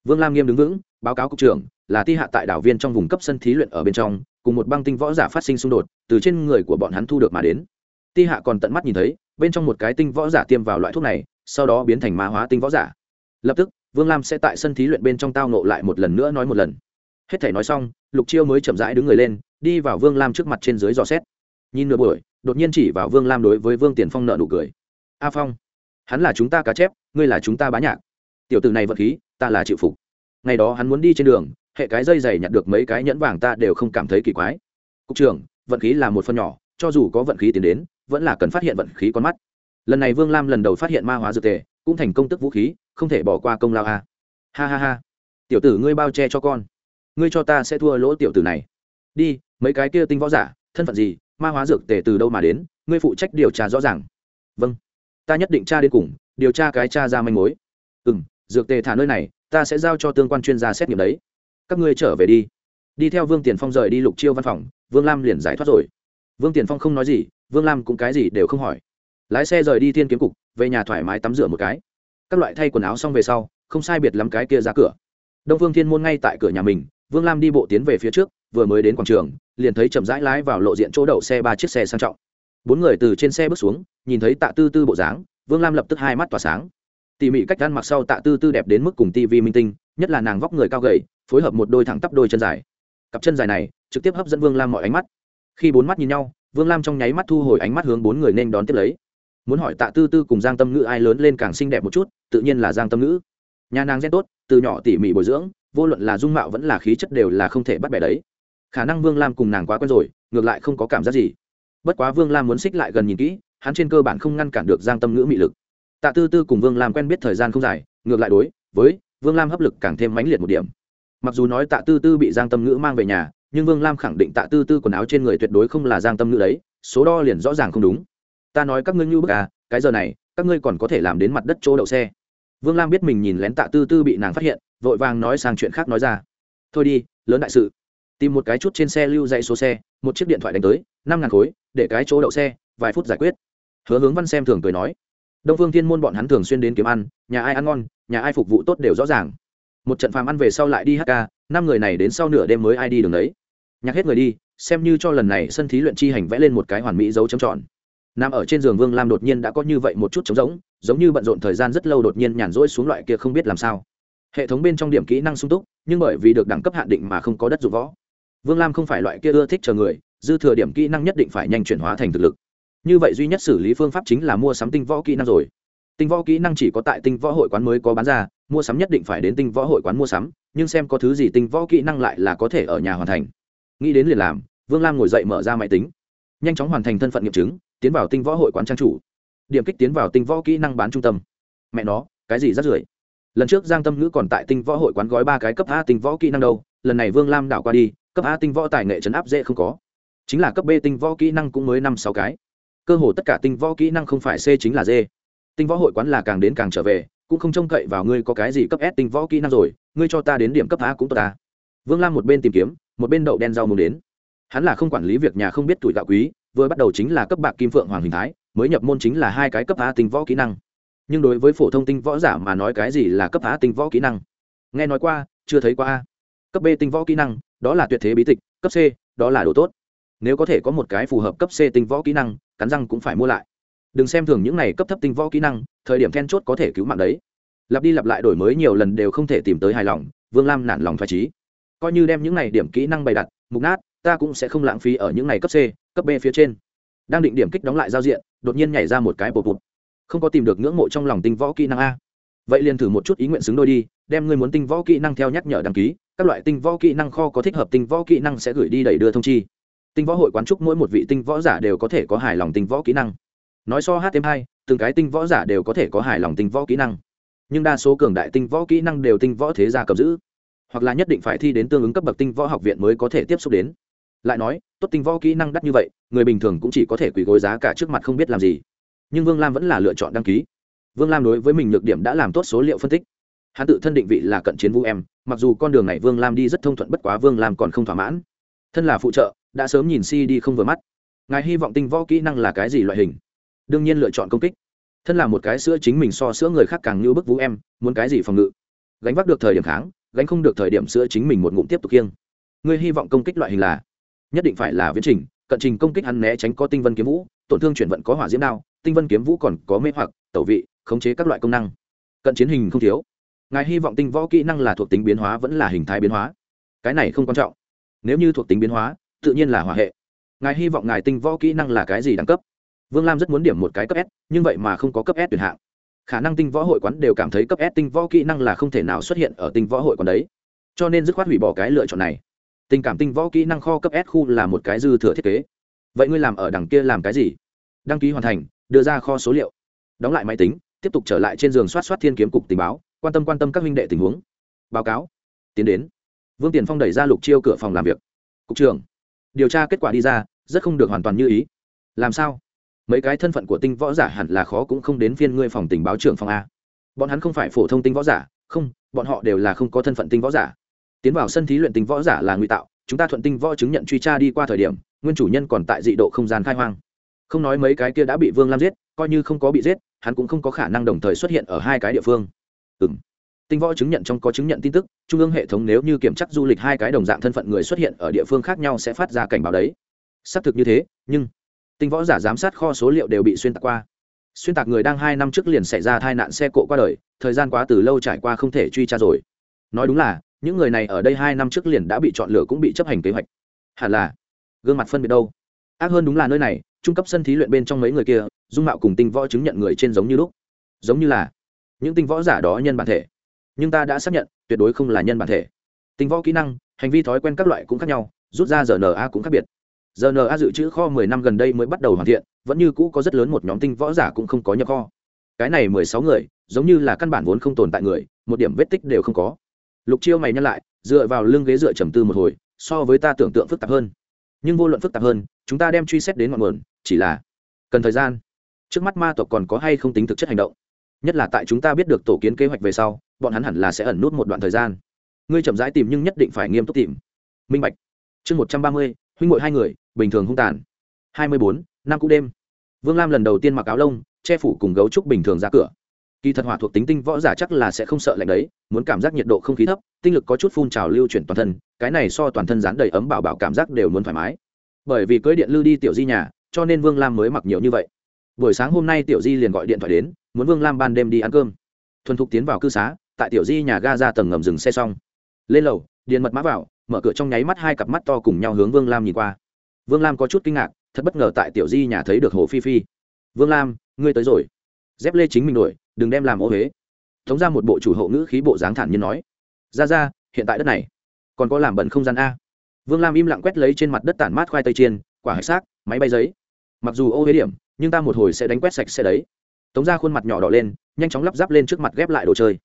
Vương lam nghiêm đứng vững, báo cáo cục trưởng, là ti hạ tại đảo viên trong vùng cấp sân thí luyện ở bên trong, cùng một băng tinh võ giả phát sinh xung đột, từ trên người của bọn hắn thu được mà đến. Ti hạ còn tận mắt nhìn thấy, bên trong một cái tinh võ giả tiêm vào loại thuốc này, sau đó biến thành ma hóa tinh võ giả. Lập tức, vương lam sẽ tại sân thí luyện bên trong tao nộ lại một lần nữa nói một lần hết thể nói xong, lục chiêu mới chậm rãi đứng người lên, đi vào vương lam trước mặt trên dưới dò xét. Nhìn nửa buổi, đột nhiên chỉ vào vương lam đối với vương tiền phong nợ nụ cười. A phong, hắn là chúng ta cá chép, ngươi là chúng ta bá nhạc. Tiểu tử này vật khí, ta là chịu phục. Ngày đó hắn muốn đi trên đường, hệ cái dây dày nhặt được mấy cái nhẫn vàng ta đều không cảm thấy kỳ quái. Cục trưởng, vận khí là một phần nhỏ, cho dù có vận khí tiến đến, vẫn là cần phát hiện vận khí con mắt. Lần này vương lam lần đầu phát hiện ma hóa dược tề, cũng thành công tức vũ khí, không thể bỏ qua công lao a. Ha ha ha. Tiểu tử ngươi bao che cho con ngươi cho ta sẽ thua lỗ tiểu tử này. Đi, mấy cái kia tinh võ giả, thân phận gì, ma hóa dược tề từ đâu mà đến, ngươi phụ trách điều tra rõ ràng. Vâng. Ta nhất định tra đến cùng, điều tra cái tra ra manh mối. Ừ m dược tề thả nơi này, ta sẽ giao cho tương quan chuyên gia xét nghiệm đấy. Các ngươi trở về đi. Đi theo vương tiền phong rời đi lục chiêu văn phòng, vương lam liền giải thoát rồi. Vương tiền phong không nói gì, vương lam cũng cái gì đều không hỏi. Lái xe rời đi thiên kiếm cục, về nhà thoải mái tắm rửa một cái. Các loại thay quần áo xong về sau, không sai biệt lắm cái kia ra cửa. Đông vương thiên môn ngay tại cửa nhà mình vương lam đi bộ tiến về phía trước, vừa mới đến quảng trường, liền thấy chậm rãi lái vào lộ diện chỗ đậu xe ba chiếc xe sang trọng. Bốn người từ trên xe bước xuống, nhìn thấy tạ tư tư bộ dáng, vương lam lập tức hai mắt tỏa sáng. Tỉ mỉ cách ăn mặc sau tạ tư tư đẹp đến mức cùng tivi minh tinh, nhất là nàng vóc người cao gầy, phối hợp một đôi thẳng tắp đôi chân dài. Cặp chân dài này trực tiếp hấp dẫn vương lam mọi ánh mắt. Khi bốn mắt nhìn nhau, vương lam trong nháy mắt thu hồi ánh mắt hướng bốn người nên đón tiếp lấy. Muốn hỏi tạ tư tư cùng giang tâm ngữ ai lớn lên càng xinh đẹp một chút, tự nhiên là giang tâm ngữ. Nhà nàng gen tốt, từ nhỏ tỉ mỉ bồi dưỡng vô luận là dung mạo vẫn là khí chất đều là không thể bắt bẻ đấy. Khả năng vương lam cùng nàng quá quen rồi, ngược lại không có cảm giác gì. Bất quá vương lam muốn xích lại gần nhìn kỹ, hắn trên cơ bản không ngăn cản được giang tâm ngữ mị lực. Tạ tư tư cùng vương lam quen biết thời gian không dài, ngược lại đối với vương lam hấp lực càng thêm mãnh liệt một điểm. Mặc dù nói tạ tư tư bị giang tâm ngữ mang về nhà, nhưng vương lam khẳng định tạ tư tư quần áo trên người tuyệt đối không là giang tâm ngữ đấy, số đo liền rõ ràng không đúng. Ta nói các ngươi như bức à cái giờ này, các ngươi còn có thể làm đến mặt đất chỗ đậu xe vương lam biết mình nhìn lén tạ tư tư bị nàng phát hiện, vội vàng nói sang chuyện khác nói ra. Thôi đi, lớn đại sự. Tìm một cái chút trên xe lưu dãy số xe, một chiếc điện thoại đánh tới, năm ngàn khối, để cái chỗ đậu xe, vài phút giải quyết. Hứa hướng văn xem thường cười nói. Đông phương thiên môn bọn hắn thường xuyên đến kiếm ăn, nhà ai ăn ngon, nhà ai phục vụ tốt đều rõ ràng. Một trận phàm ăn về sau lại đi hk năm người này đến sau nửa đêm mới ai đi đường đấy. Nhắc hết người đi, xem như cho lần này sân thí luyện chi hành vẽ lên một cái hoàn mỹ dấu chấm tròn nằm ở trên giường vương lam đột nhiên đã có như vậy một chút trống rỗng, giống như bận rộn thời gian rất lâu đột nhiên nhàn rỗi xuống loại kia không biết làm sao. Hệ thống bên trong điểm kỹ năng sung túc, nhưng bởi vì được đẳng cấp hạn định mà không có đất dụng võ. Vương lam không phải loại kia ưa thích chờ người, dư thừa điểm kỹ năng nhất định phải nhanh chuyển hóa thành thực lực. Như vậy duy nhất xử lý phương pháp chính là mua sắm tinh võ kỹ năng rồi. Tinh võ kỹ năng chỉ có tại tinh võ hội quán mới có bán ra, mua sắm nhất định phải đến tinh võ hội quán mua sắm, nhưng xem có thứ gì tinh võ kỹ năng lại là có thể ở nhà hoàn thành. Nghĩ đến liền làm, vương lam ngồi dậy mở ra máy tính. Nhanh chóng hoàn thành thân phận nghiệm chứng tiến vào tinh võ hội quán trang chủ. Điểm kích tiến vào tinh võ kỹ năng bán trung tâm. Mẹ nó, cái gì rất rưởi? Lần trước giang tâm ngữ còn tại tinh võ hội quán gói ba cái cấp a tinh võ kỹ năng đâu, lần này vương lam đảo qua đi, cấp a tinh võ tài nghệ chấn áp dễ không có. Chính là cấp b tinh võ kỹ năng cũng mới năm sáu cái. Cơ hồ tất cả tinh võ kỹ năng không phải c chính là d. Tinh võ hội quán là càng đến càng trở về, cũng không trông cậy vào ngươi có cái gì cấp s tinh võ kỹ năng rồi, ngươi cho ta đến điểm cấp a cũng tốt ta. Vương lam một bên tìm kiếm, một bên đậu đen rau mùng đến hắn là không quản lý việc nhà không biết tuổi gạo quý, vừa bắt đầu chính là cấp bạc kim phượng hoàng hình thái, mới nhập môn chính là hai cái cấp a tinh võ kỹ năng. Nhưng đối với phổ thông tinh võ giả mà nói cái gì là cấp a tinh võ kỹ năng? Nghe nói qua, chưa thấy qua a. Cấp b tinh võ kỹ năng, đó là tuyệt thế bí tịch, cấp c, đó là đồ tốt. Nếu có thể có một cái phù hợp cấp c tinh võ kỹ năng, cắn răng cũng phải mua lại. Đừng xem thường những này cấp thấp tinh võ kỹ năng, thời điểm then chốt có thể cứu mạng đấy. Lặp đi lặp lại đổi mới nhiều lần đều không thể tìm tới hài lòng, vương lam nản lòng phải trí coi như đem những này điểm kỹ năng bày đặt, mục nát ta cũng sẽ không lãng phí ở những này cấp c cấp b phía trên đang định điểm kích đóng lại giao diện đột nhiên nhảy ra một cái bột bột không có tìm được ngưỡng mộ trong lòng tinh võ kỹ năng a vậy liền thử một chút ý nguyện xứng đôi đi đem người muốn tinh võ kỹ năng theo nhắc nhở đăng ký các loại tinh võ kỹ năng kho có thích hợp tinh võ kỹ năng sẽ gửi đi đẩy đưa thông chi tinh võ hội quán trúc mỗi một vị tinh võ giả đều có thể có hài lòng tinh võ kỹ năng nói so hát thêm hai từng cái tinh võ giả đều có thể có hài lòng tinh võ kỹ năng nhưng đa số cường đại tinh võ kỹ năng đều tinh võ thế gia cầm giữ hoặc là nhất định phải thi đến tương ứng cấp bậc tinh võ học viện mới có thể tiếp xúc đến lại nói, tốt tinh võ kỹ năng đắt như vậy, người bình thường cũng chỉ có thể quỳ gối giá cả trước mặt không biết làm gì. Nhưng vương lam vẫn là lựa chọn đăng ký. Vương lam đối với mình nhược điểm đã làm tốt số liệu phân tích. Hắn tự thân định vị là cận chiến vũ em, mặc dù con đường này vương lam đi rất thông thuận bất quá vương lam còn không thỏa mãn. Thân là phụ trợ, đã sớm nhìn si đi không vừa mắt. Ngài hy vọng tinh võ kỹ năng là cái gì loại hình? Đương nhiên lựa chọn công kích. Thân là một cái sữa chính mình so sữa người khác càng như bức vũ em, muốn cái gì phòng ngự? Gánh vác được thời điểm kháng, gánh không được thời điểm sữa chính mình một ngụm tiếp tục kiêng. Ngươi hy vọng công kích loại hình là nhất định phải là viễn trình, cận trình công kích hắn né tránh có tinh vân kiếm vũ, tổn thương chuyển vận có hỏa diễm đao, tinh vân kiếm vũ còn có mê hoặc, tẩu vị, khống chế các loại công năng. Cận chiến hình không thiếu. Ngài hy vọng tinh võ kỹ năng là thuộc tính biến hóa vẫn là hình thái biến hóa? Cái này không quan trọng. Nếu như thuộc tính biến hóa, tự nhiên là hỏa hệ. Ngài hy vọng ngài tinh võ kỹ năng là cái gì đẳng cấp? Vương lam rất muốn điểm một cái cấp s, nhưng vậy mà không có cấp s tuyển hạng. Khả năng tinh võ hội quán đều cảm thấy cấp s tinh võ kỹ năng là không thể nào xuất hiện ở tinh võ hội quán đấy. Cho nên dứt khoát hủy bỏ cái lựa chọn này tình cảm tinh võ kỹ năng kho cấp s khu là một cái dư thừa thiết kế. Vậy ngươi làm ở đằng kia làm cái gì? Đăng ký hoàn thành, đưa ra kho số liệu. Đóng lại máy tính, tiếp tục trở lại trên giường soát soát thiên kiếm cục tình báo, quan tâm quan tâm các minh đệ tình huống. Báo cáo. Tiến đến. Vương tiền phong đẩy ra lục chiêu cửa phòng làm việc. Cục trưởng, điều tra kết quả đi ra, rất không được hoàn toàn như ý. Làm sao? Mấy cái thân phận của tinh võ giả hẳn là khó cũng không đến phiên ngươi phòng tình báo trưởng phòng a. Bọn hắn không phải phổ thông tinh võ giả, không, bọn họ đều là không có thân phận tinh võ giả tiến vào sân thí luyện tình võ giả là ngụy tạo, chúng ta thuận tinh võ chứng nhận truy tra đi qua thời điểm, nguyên chủ nhân còn tại dị độ không gian khai hoang. Không nói mấy cái kia đã bị vương lam giết, coi như không có bị giết, hắn cũng không có khả năng đồng thời xuất hiện ở hai cái địa phương. Ừ m tinh võ chứng nhận trong có chứng nhận tin tức, trung ương hệ thống nếu như kiểm tra du lịch hai cái đồng dạng thân phận người xuất hiện ở địa phương khác nhau sẽ phát ra cảnh báo đấy. Xác thực như thế, nhưng tinh võ giả giám sát kho số liệu đều bị xuyên tạc qua. Xuyên tạc người đang hai năm trước liền xảy ra tai nạn xe cộ qua đời, thời gian quá từ lâu trải qua không thể truy tra rồi. Nói đúng là những người này ở đây hai năm trước liền đã bị chọn lựa cũng bị chấp hành kế hoạch. Hẳn là, gương mặt phân biệt đâu? Ác hơn đúng là nơi này, trung cấp sân thí luyện bên trong mấy người kia, dung mạo cùng tinh võ chứng nhận người trên giống như lúc. Giống như là, những tinh võ giả đó nhân bản thể. Nhưng ta đã xác nhận, tuyệt đối không là nhân bản thể. Tinh võ kỹ năng, hành vi thói quen các loại cũng khác nhau, rút ra rna cũng khác biệt. Rna dự trữ kho mười năm gần đây mới bắt đầu hoàn thiện, vẫn như cũ có rất lớn một nhóm tinh võ giả cũng không có nhập kho. Cái này mười sáu người, giống như là căn bản vốn không tồn tại người, một điểm vết tích đều không có lục chiêu mày nhắc lại, dựa vào lưng ghế dựa trầm tư một hồi, so với ta tưởng tượng phức tạp hơn. Nhưng vô luận phức tạp hơn, chúng ta đem truy xét đến ngọn nguồn, chỉ là cần thời gian. Trước mắt ma tộc còn có hay không tính thực chất hành động? Nhất là tại chúng ta biết được tổ kiến kế hoạch về sau, bọn hắn hẳn là sẽ ẩn nút một đoạn thời gian. Ngươi chậm rãi tìm nhưng nhất định phải nghiêm túc tìm. Minh bạch. Chương một trăm ba mươi, huynh ngội hai người, bình thường hung tàn. Hai mươi bốn, năm cũ đêm. Vương lam lần đầu tiên mặc áo lông, che phủ cùng gấu trúc bình thường ra cửa kỳ thật hỏa thuộc tính tinh võ giả chắc là sẽ không sợ lạnh đấy, muốn cảm giác nhiệt độ không khí thấp, tinh lực có chút phun trào lưu chuyển toàn thân, cái này so toàn thân dán đầy ấm bảo bảo cảm giác đều muốn thoải mái. Bởi vì cưới điện lưu đi tiểu di nhà, cho nên vương lam mới mặc nhiều như vậy. Buổi sáng hôm nay tiểu di liền gọi điện thoại đến, muốn vương lam ban đêm đi ăn cơm. Thuần thục tiến vào cư xá, tại tiểu di nhà ga ra tầng ngầm dừng xe xong. Lên lầu điện mật mã vào, mở cửa trong nháy mắt hai cặp mắt to cùng nhau hướng vương lam nhìn qua. Vương lam có chút kinh ngạc, thật bất ngờ tại tiểu di nhà thấy được hồ phi phi. Vương lam, ngươi tới rồi. Dép lê chính mình đuổi đừng đem làm ô huế. Tống ra một bộ chủ hộ ngữ khí bộ dáng thản nhiên nói, ra ra, hiện tại đất này còn có làm bẩn không gian a? Vương lam im lặng quét lấy trên mặt đất tản mát khoai tây chiên, quả hạch xác, máy bay giấy. Mặc dù ô huế điểm, nhưng ta một hồi sẽ đánh quét sạch xe đấy. Tống ra khuôn mặt nhỏ đỏ lên, nhanh chóng lắp ráp lên trước mặt ghép lại đồ chơi.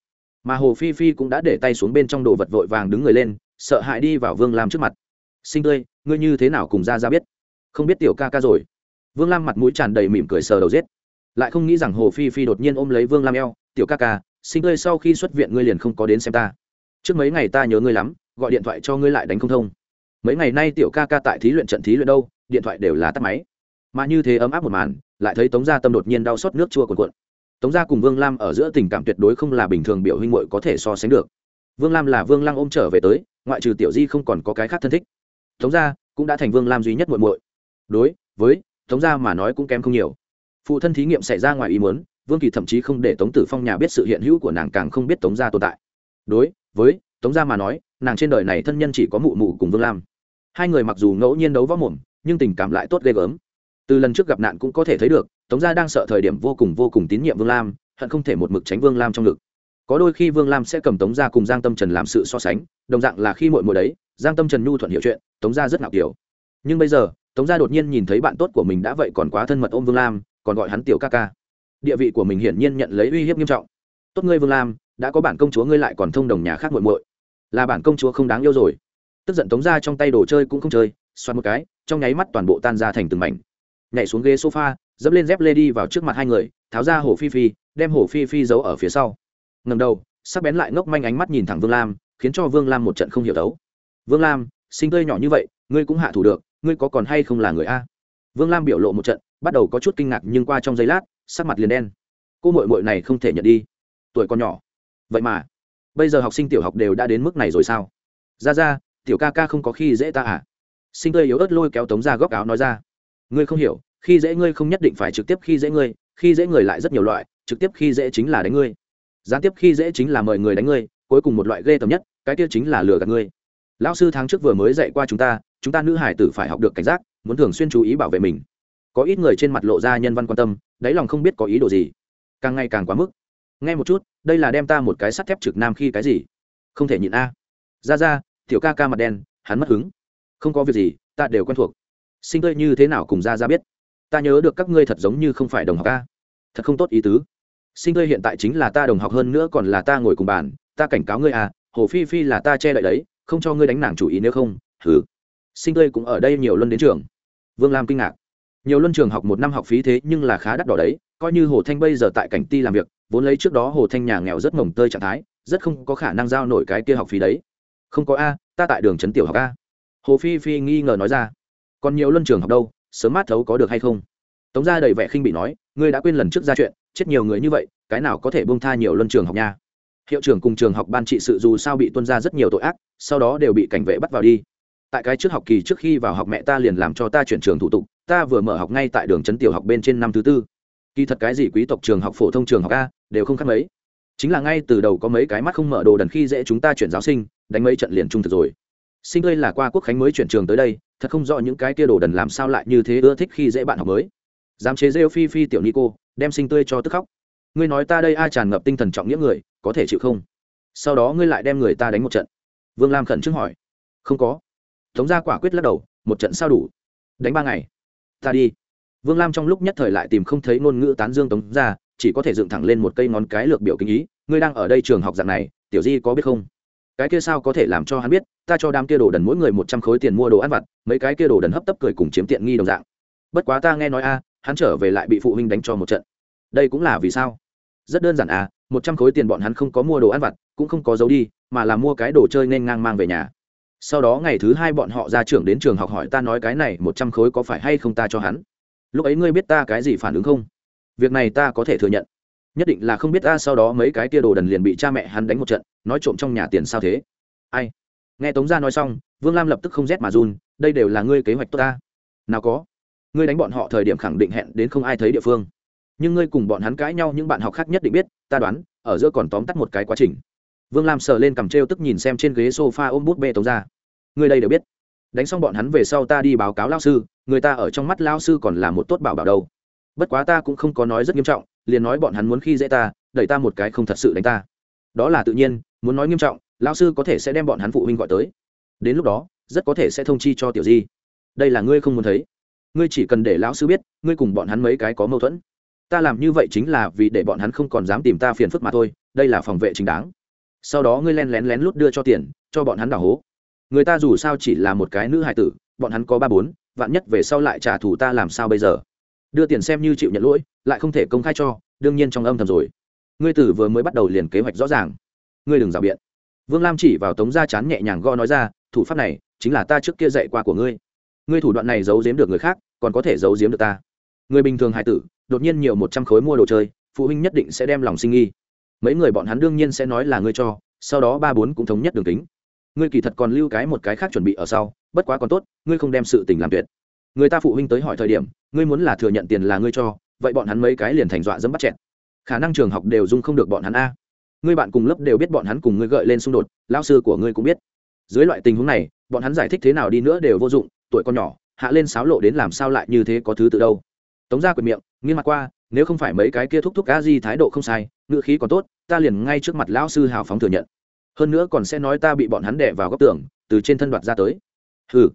Mà hồ phi phi cũng đã để tay xuống bên trong đồ vật vội vàng đứng người lên, sợ hãi đi vào vương lam trước mặt. Sinh tươi, ngươi như thế nào cùng ra ra biết? Không biết tiểu ca ca rồi. Vương lam mặt mũi tràn đầy mỉm cười sờ đầu giết lại không nghĩ rằng hồ phi phi đột nhiên ôm lấy vương lam eo, tiểu ca ca sinh ngươi sau khi xuất viện ngươi liền không có đến xem ta. Trước mấy ngày ta nhớ ngươi lắm, gọi điện thoại cho ngươi lại đánh không thông. Mấy ngày nay tiểu ca ca tại thí luyện trận thí luyện đâu, điện thoại đều là tắt máy. Mà như thế ấm áp một màn, lại thấy tống gia tâm đột nhiên đau xót nước chua cuồn cuộn. Tống gia cùng vương lam ở giữa tình cảm tuyệt đối không là bình thường biểu huynh muội có thể so sánh được. Vương lam là vương lăng ôm trở về tới, ngoại trừ tiểu di không còn có cái khác thân thích. Tống gia cũng đã thành vương lam duy nhất muội muội. Đối với tống gia mà nói cũng kém không nhiều phụ thân thí nghiệm xảy ra ngoài ý muốn, vương kỳ thậm chí không để tống tử phong nhà biết sự hiện hữu của nàng càng không biết tống gia tồn tại. Đối với tống gia mà nói, nàng trên đời này thân nhân chỉ có mụ mụ cùng vương lam. Hai người mặc dù ngẫu nhiên đấu võ mồm, nhưng tình cảm lại tốt ghê gớm. Từ lần trước gặp nạn cũng có thể thấy được, tống gia đang sợ thời điểm vô cùng vô cùng tín nhiệm vương lam, hận không thể một mực tránh vương lam trong ngực. Có đôi khi vương lam sẽ cầm tống gia cùng giang tâm trần làm sự so sánh, đồng dạng là khi mội mội đấy, giang tâm trần nhu thuận hiểu chuyện, tống gia rất ngạo kiểu nhưng bây giờ, tống gia đột nhiên nhìn thấy bạn tốt của mình đã vậy còn quá thân mật ôm vương lam còn gọi hắn tiểu ca ca. Địa vị của mình hiển nhiên nhận lấy uy hiếp nghiêm trọng. Tốt ngươi vương lam, đã có bản công chúa ngươi lại còn thông đồng nhà khác muội muội. Là bản công chúa không đáng yêu rồi. Tức giận tống ra trong tay đồ chơi cũng không chơi, xoắn một cái, trong nháy mắt toàn bộ tan ra thành từng mảnh. Nhảy xuống ghế sofa, dẫm lên dép lê đi vào trước mặt hai người, tháo ra hồ phi phi, đem hồ phi phi giấu ở phía sau. Ngầm đầu, sắc bén lại ngốc manh ánh mắt nhìn thẳng vương lam, khiến cho vương lam một trận không hiểu đấu vương lam, sinh tươi nhỏ như vậy, ngươi cũng hạ thủ được, ngươi có còn hay không là người a? Vương lam biểu lộ một trận bắt đầu có chút kinh ngạc nhưng qua trong giây lát, sắc mặt liền đen. Cô mội mội này không thể nhận đi. Tuổi còn nhỏ. Vậy mà, bây giờ học sinh tiểu học đều đã đến mức này rồi sao? Ra ra, tiểu ca ca không có khi dễ ta à? Sinh tươi yếu ớt lôi kéo tống ra góc áo nói ra. Ngươi không hiểu, khi dễ ngươi không nhất định phải trực tiếp khi dễ ngươi, khi dễ người lại rất nhiều loại, trực tiếp khi dễ chính là đánh ngươi. Gián tiếp khi dễ chính là mời người đánh ngươi, cuối cùng một loại ghê tầm nhất, cái kia chính là lừa gạt ngươi. Lão sư tháng trước vừa mới dạy qua chúng ta chúng ta nữ hải tử phải học được cảnh giác, muốn thường xuyên chú ý bảo vệ mình có ít người trên mặt lộ ra nhân văn quan tâm, đáy lòng không biết có ý đồ gì. Càng ngày càng quá mức. Nghe một chút, đây là đem ta một cái sắt thép trực nam khi cái gì? Không thể nhịn a. Ra ra, tiểu ca ca mặt đen, hắn mất hứng. Không có việc gì, ta đều quen thuộc. Sinh tươi như thế nào cùng ra ra biết? Ta nhớ được các ngươi thật giống như không phải đồng học a. Thật không tốt ý tứ. Sinh tươi hiện tại chính là ta đồng học hơn nữa còn là ta ngồi cùng bàn, ta cảnh cáo ngươi à hồ phi phi là ta che đậy đấy, không cho ngươi đánh nàng chủ ý nếu không thử sinh tươi cũng ở đây nhiều luân đến trường. Vương lam kinh ngạc nhiều luân trường học một năm học phí thế nhưng là khá đắt đỏ đấy, coi như hồ thanh bây giờ tại cảnh ti làm việc, vốn lấy trước đó hồ thanh nhà nghèo rất mồng tơi trạng thái, rất không có khả năng giao nổi cái kia học phí đấy. Không có a, ta tại đường trấn tiểu học a. Hồ phi phi nghi ngờ nói ra. Còn nhiều luân trường học đâu, sớm mát thấu có được hay không? Tống gia đầy vẻ khinh bị nói, ngươi đã quên lần trước ra chuyện, chết nhiều người như vậy, cái nào có thể bông tha nhiều luân trường học nha? Hiệu trưởng cùng trường học ban trị sự dù sao bị tuân ra rất nhiều tội ác, sau đó đều bị cảnh vệ bắt vào đi. Tại cái trước học kỳ trước khi vào học mẹ ta liền làm cho ta chuyển trường thủ tục ta vừa mở học ngay tại đường trấn tiểu học bên trên năm thứ tư. Kỳ thật cái gì quý tộc trường học, phổ thông trường học a, đều không khác mấy. Chính là ngay từ đầu có mấy cái mắt không mở đồ đần khi dễ chúng ta chuyển giáo sinh, đánh mấy trận liền trung thực rồi. Sinh tươi là qua quốc khánh mới chuyển trường tới đây, thật không rõ những cái kia đồ đần làm sao lại như thế ưa thích khi dễ bạn học mới. Dám chế rêu phi phi tiểu ni cô đem sinh tươi cho tức khóc. Ngươi nói ta đây ai tràn ngập tinh thần trọng nghĩa người, có thể chịu không? Sau đó ngươi lại đem người ta đánh một trận. Vương lam khẩn trương hỏi. Không có. Tống gia quả quyết lắc đầu, một trận sao đủ? Đánh ba ngày ta đi. Vương lam trong lúc nhất thời lại tìm không thấy ngôn ngữ tán dương tống ra, chỉ có thể dựng thẳng lên một cây ngón cái lược biểu kinh ý ngươi đang ở đây trường học dạng này tiểu di có biết không? Cái kia sao có thể làm cho hắn biết ta cho đám kia đồ đần mỗi người một trăm khối tiền mua đồ ăn vặt mấy cái kia đồ đần hấp tấp cười cùng chiếm tiện nghi đồng dạng. Bất quá ta nghe nói a hắn trở về lại bị phụ huynh đánh cho một trận. Đây cũng là vì sao? Rất đơn giản à một trăm khối tiền bọn hắn không có mua đồ ăn vặt cũng không có giấu đi mà là mua cái đồ chơi nên ngang mang về nhà sau đó ngày thứ hai bọn họ ra trưởng đến trường học hỏi ta nói cái này một trăm khối có phải hay không ta cho hắn? Lúc ấy ngươi biết ta cái gì phản ứng không? Việc này ta có thể thừa nhận. Nhất định là không biết ta sau đó mấy cái tia đồ đần liền bị cha mẹ hắn đánh một trận, nói trộm trong nhà tiền sao thế? Ai? Nghe tống gia nói xong, vương lam lập tức không rét mà run, đây đều là ngươi kế hoạch tốt ta. Nào có. Ngươi đánh bọn họ thời điểm khẳng định hẹn đến không ai thấy địa phương. Nhưng ngươi cùng bọn hắn cãi nhau những bạn học khác nhất định biết, ta đoán, ở giữa còn tóm tắt một cái quá trình. Vương lam sờ lên cầm t r e o tức nhìn xem trên ghế s o f a ôm bút bê tống ra ngươi đây đều biết. Đánh xong bọn hắn về sau ta đi báo cáo lao sư, người ta ở trong mắt lao sư còn là một tốt bảo bảo đâu. Bất quá ta cũng không có nói rất nghiêm trọng, liền nói bọn hắn muốn khi dễ ta, đẩy ta một cái không thật sự đánh ta. Đó là tự nhiên, muốn nói nghiêm trọng lao sư có thể sẽ đem bọn hắn phụ huynh gọi tới. Đến lúc đó, rất có thể sẽ thông chi cho tiểu di. Đây là ngươi không muốn thấy. Ngươi chỉ cần để lão sư biết, ngươi cùng bọn hắn mấy cái có mâu thuẫn. Ta làm như vậy chính là vì để bọn hắn không còn dám tìm ta phiền phức mà thôi, đây là phòng vệ chính đáng. Sau đó ngươi len lén lén lút đưa cho tiền, cho bọn hắn đào hố người ta dù sao chỉ là một cái nữ hài tử, bọn hắn có ba bốn, vạn nhất về sau lại trả thù ta làm sao bây giờ? Đưa tiền xem như chịu nhận lỗi, lại không thể công khai cho, đương nhiên trong âm thầm rồi. Ngươi tử vừa mới bắt đầu liền kế hoạch rõ ràng. Ngươi đừng rào biện. Vương lam chỉ vào tống gia chán nhẹ nhàng go nói ra, thủ pháp này, chính là ta trước kia dạy qua của ngươi. Ngươi thủ đoạn này giấu giếm được người khác, còn có thể giấu giếm được ta. Người bình thường hài tử, đột nhiên nhiều một trăm khối mua đồ chơi, phụ huynh nhất định sẽ đem lòng sinh nghi. Mấy người bọn hắn đương nhiên sẽ nói là ngươi cho, sau đó ba bốn cũng thống nhất đường tính ngươi kỳ thật còn lưu cái một cái khác chuẩn bị ở sau, bất quá còn tốt, ngươi không đem sự tình làm tuyệt. Người ta phụ huynh tới hỏi thời điểm, ngươi muốn là thừa nhận tiền là ngươi cho, vậy bọn hắn mấy cái liền thành dọa dẫm bắt chẹt. khả năng trường học đều dung không được bọn hắn a. Ngươi bạn cùng lớp đều biết bọn hắn cùng ngươi gợi lên xung đột lao sư của ngươi cũng biết. Dưới loại tình huống này, bọn hắn giải thích thế nào đi nữa đều vô dụng, tuổi con nhỏ, hạ lên sáo lộ đến làm sao lại như thế có thứ tự đâu. Tống ra quyệt miệng, nghiêng mặt qua, nếu không phải mấy cái kia thúc thúc cá di thái độ không sai ngựa khí còn tốt, ta liền ngay trước mặt lão sư hào phóng thừa nhận hơn nữa còn sẽ nói ta bị bọn hắn đẻ vào góc tường, từ trên thân đoạt ra tới. Ừ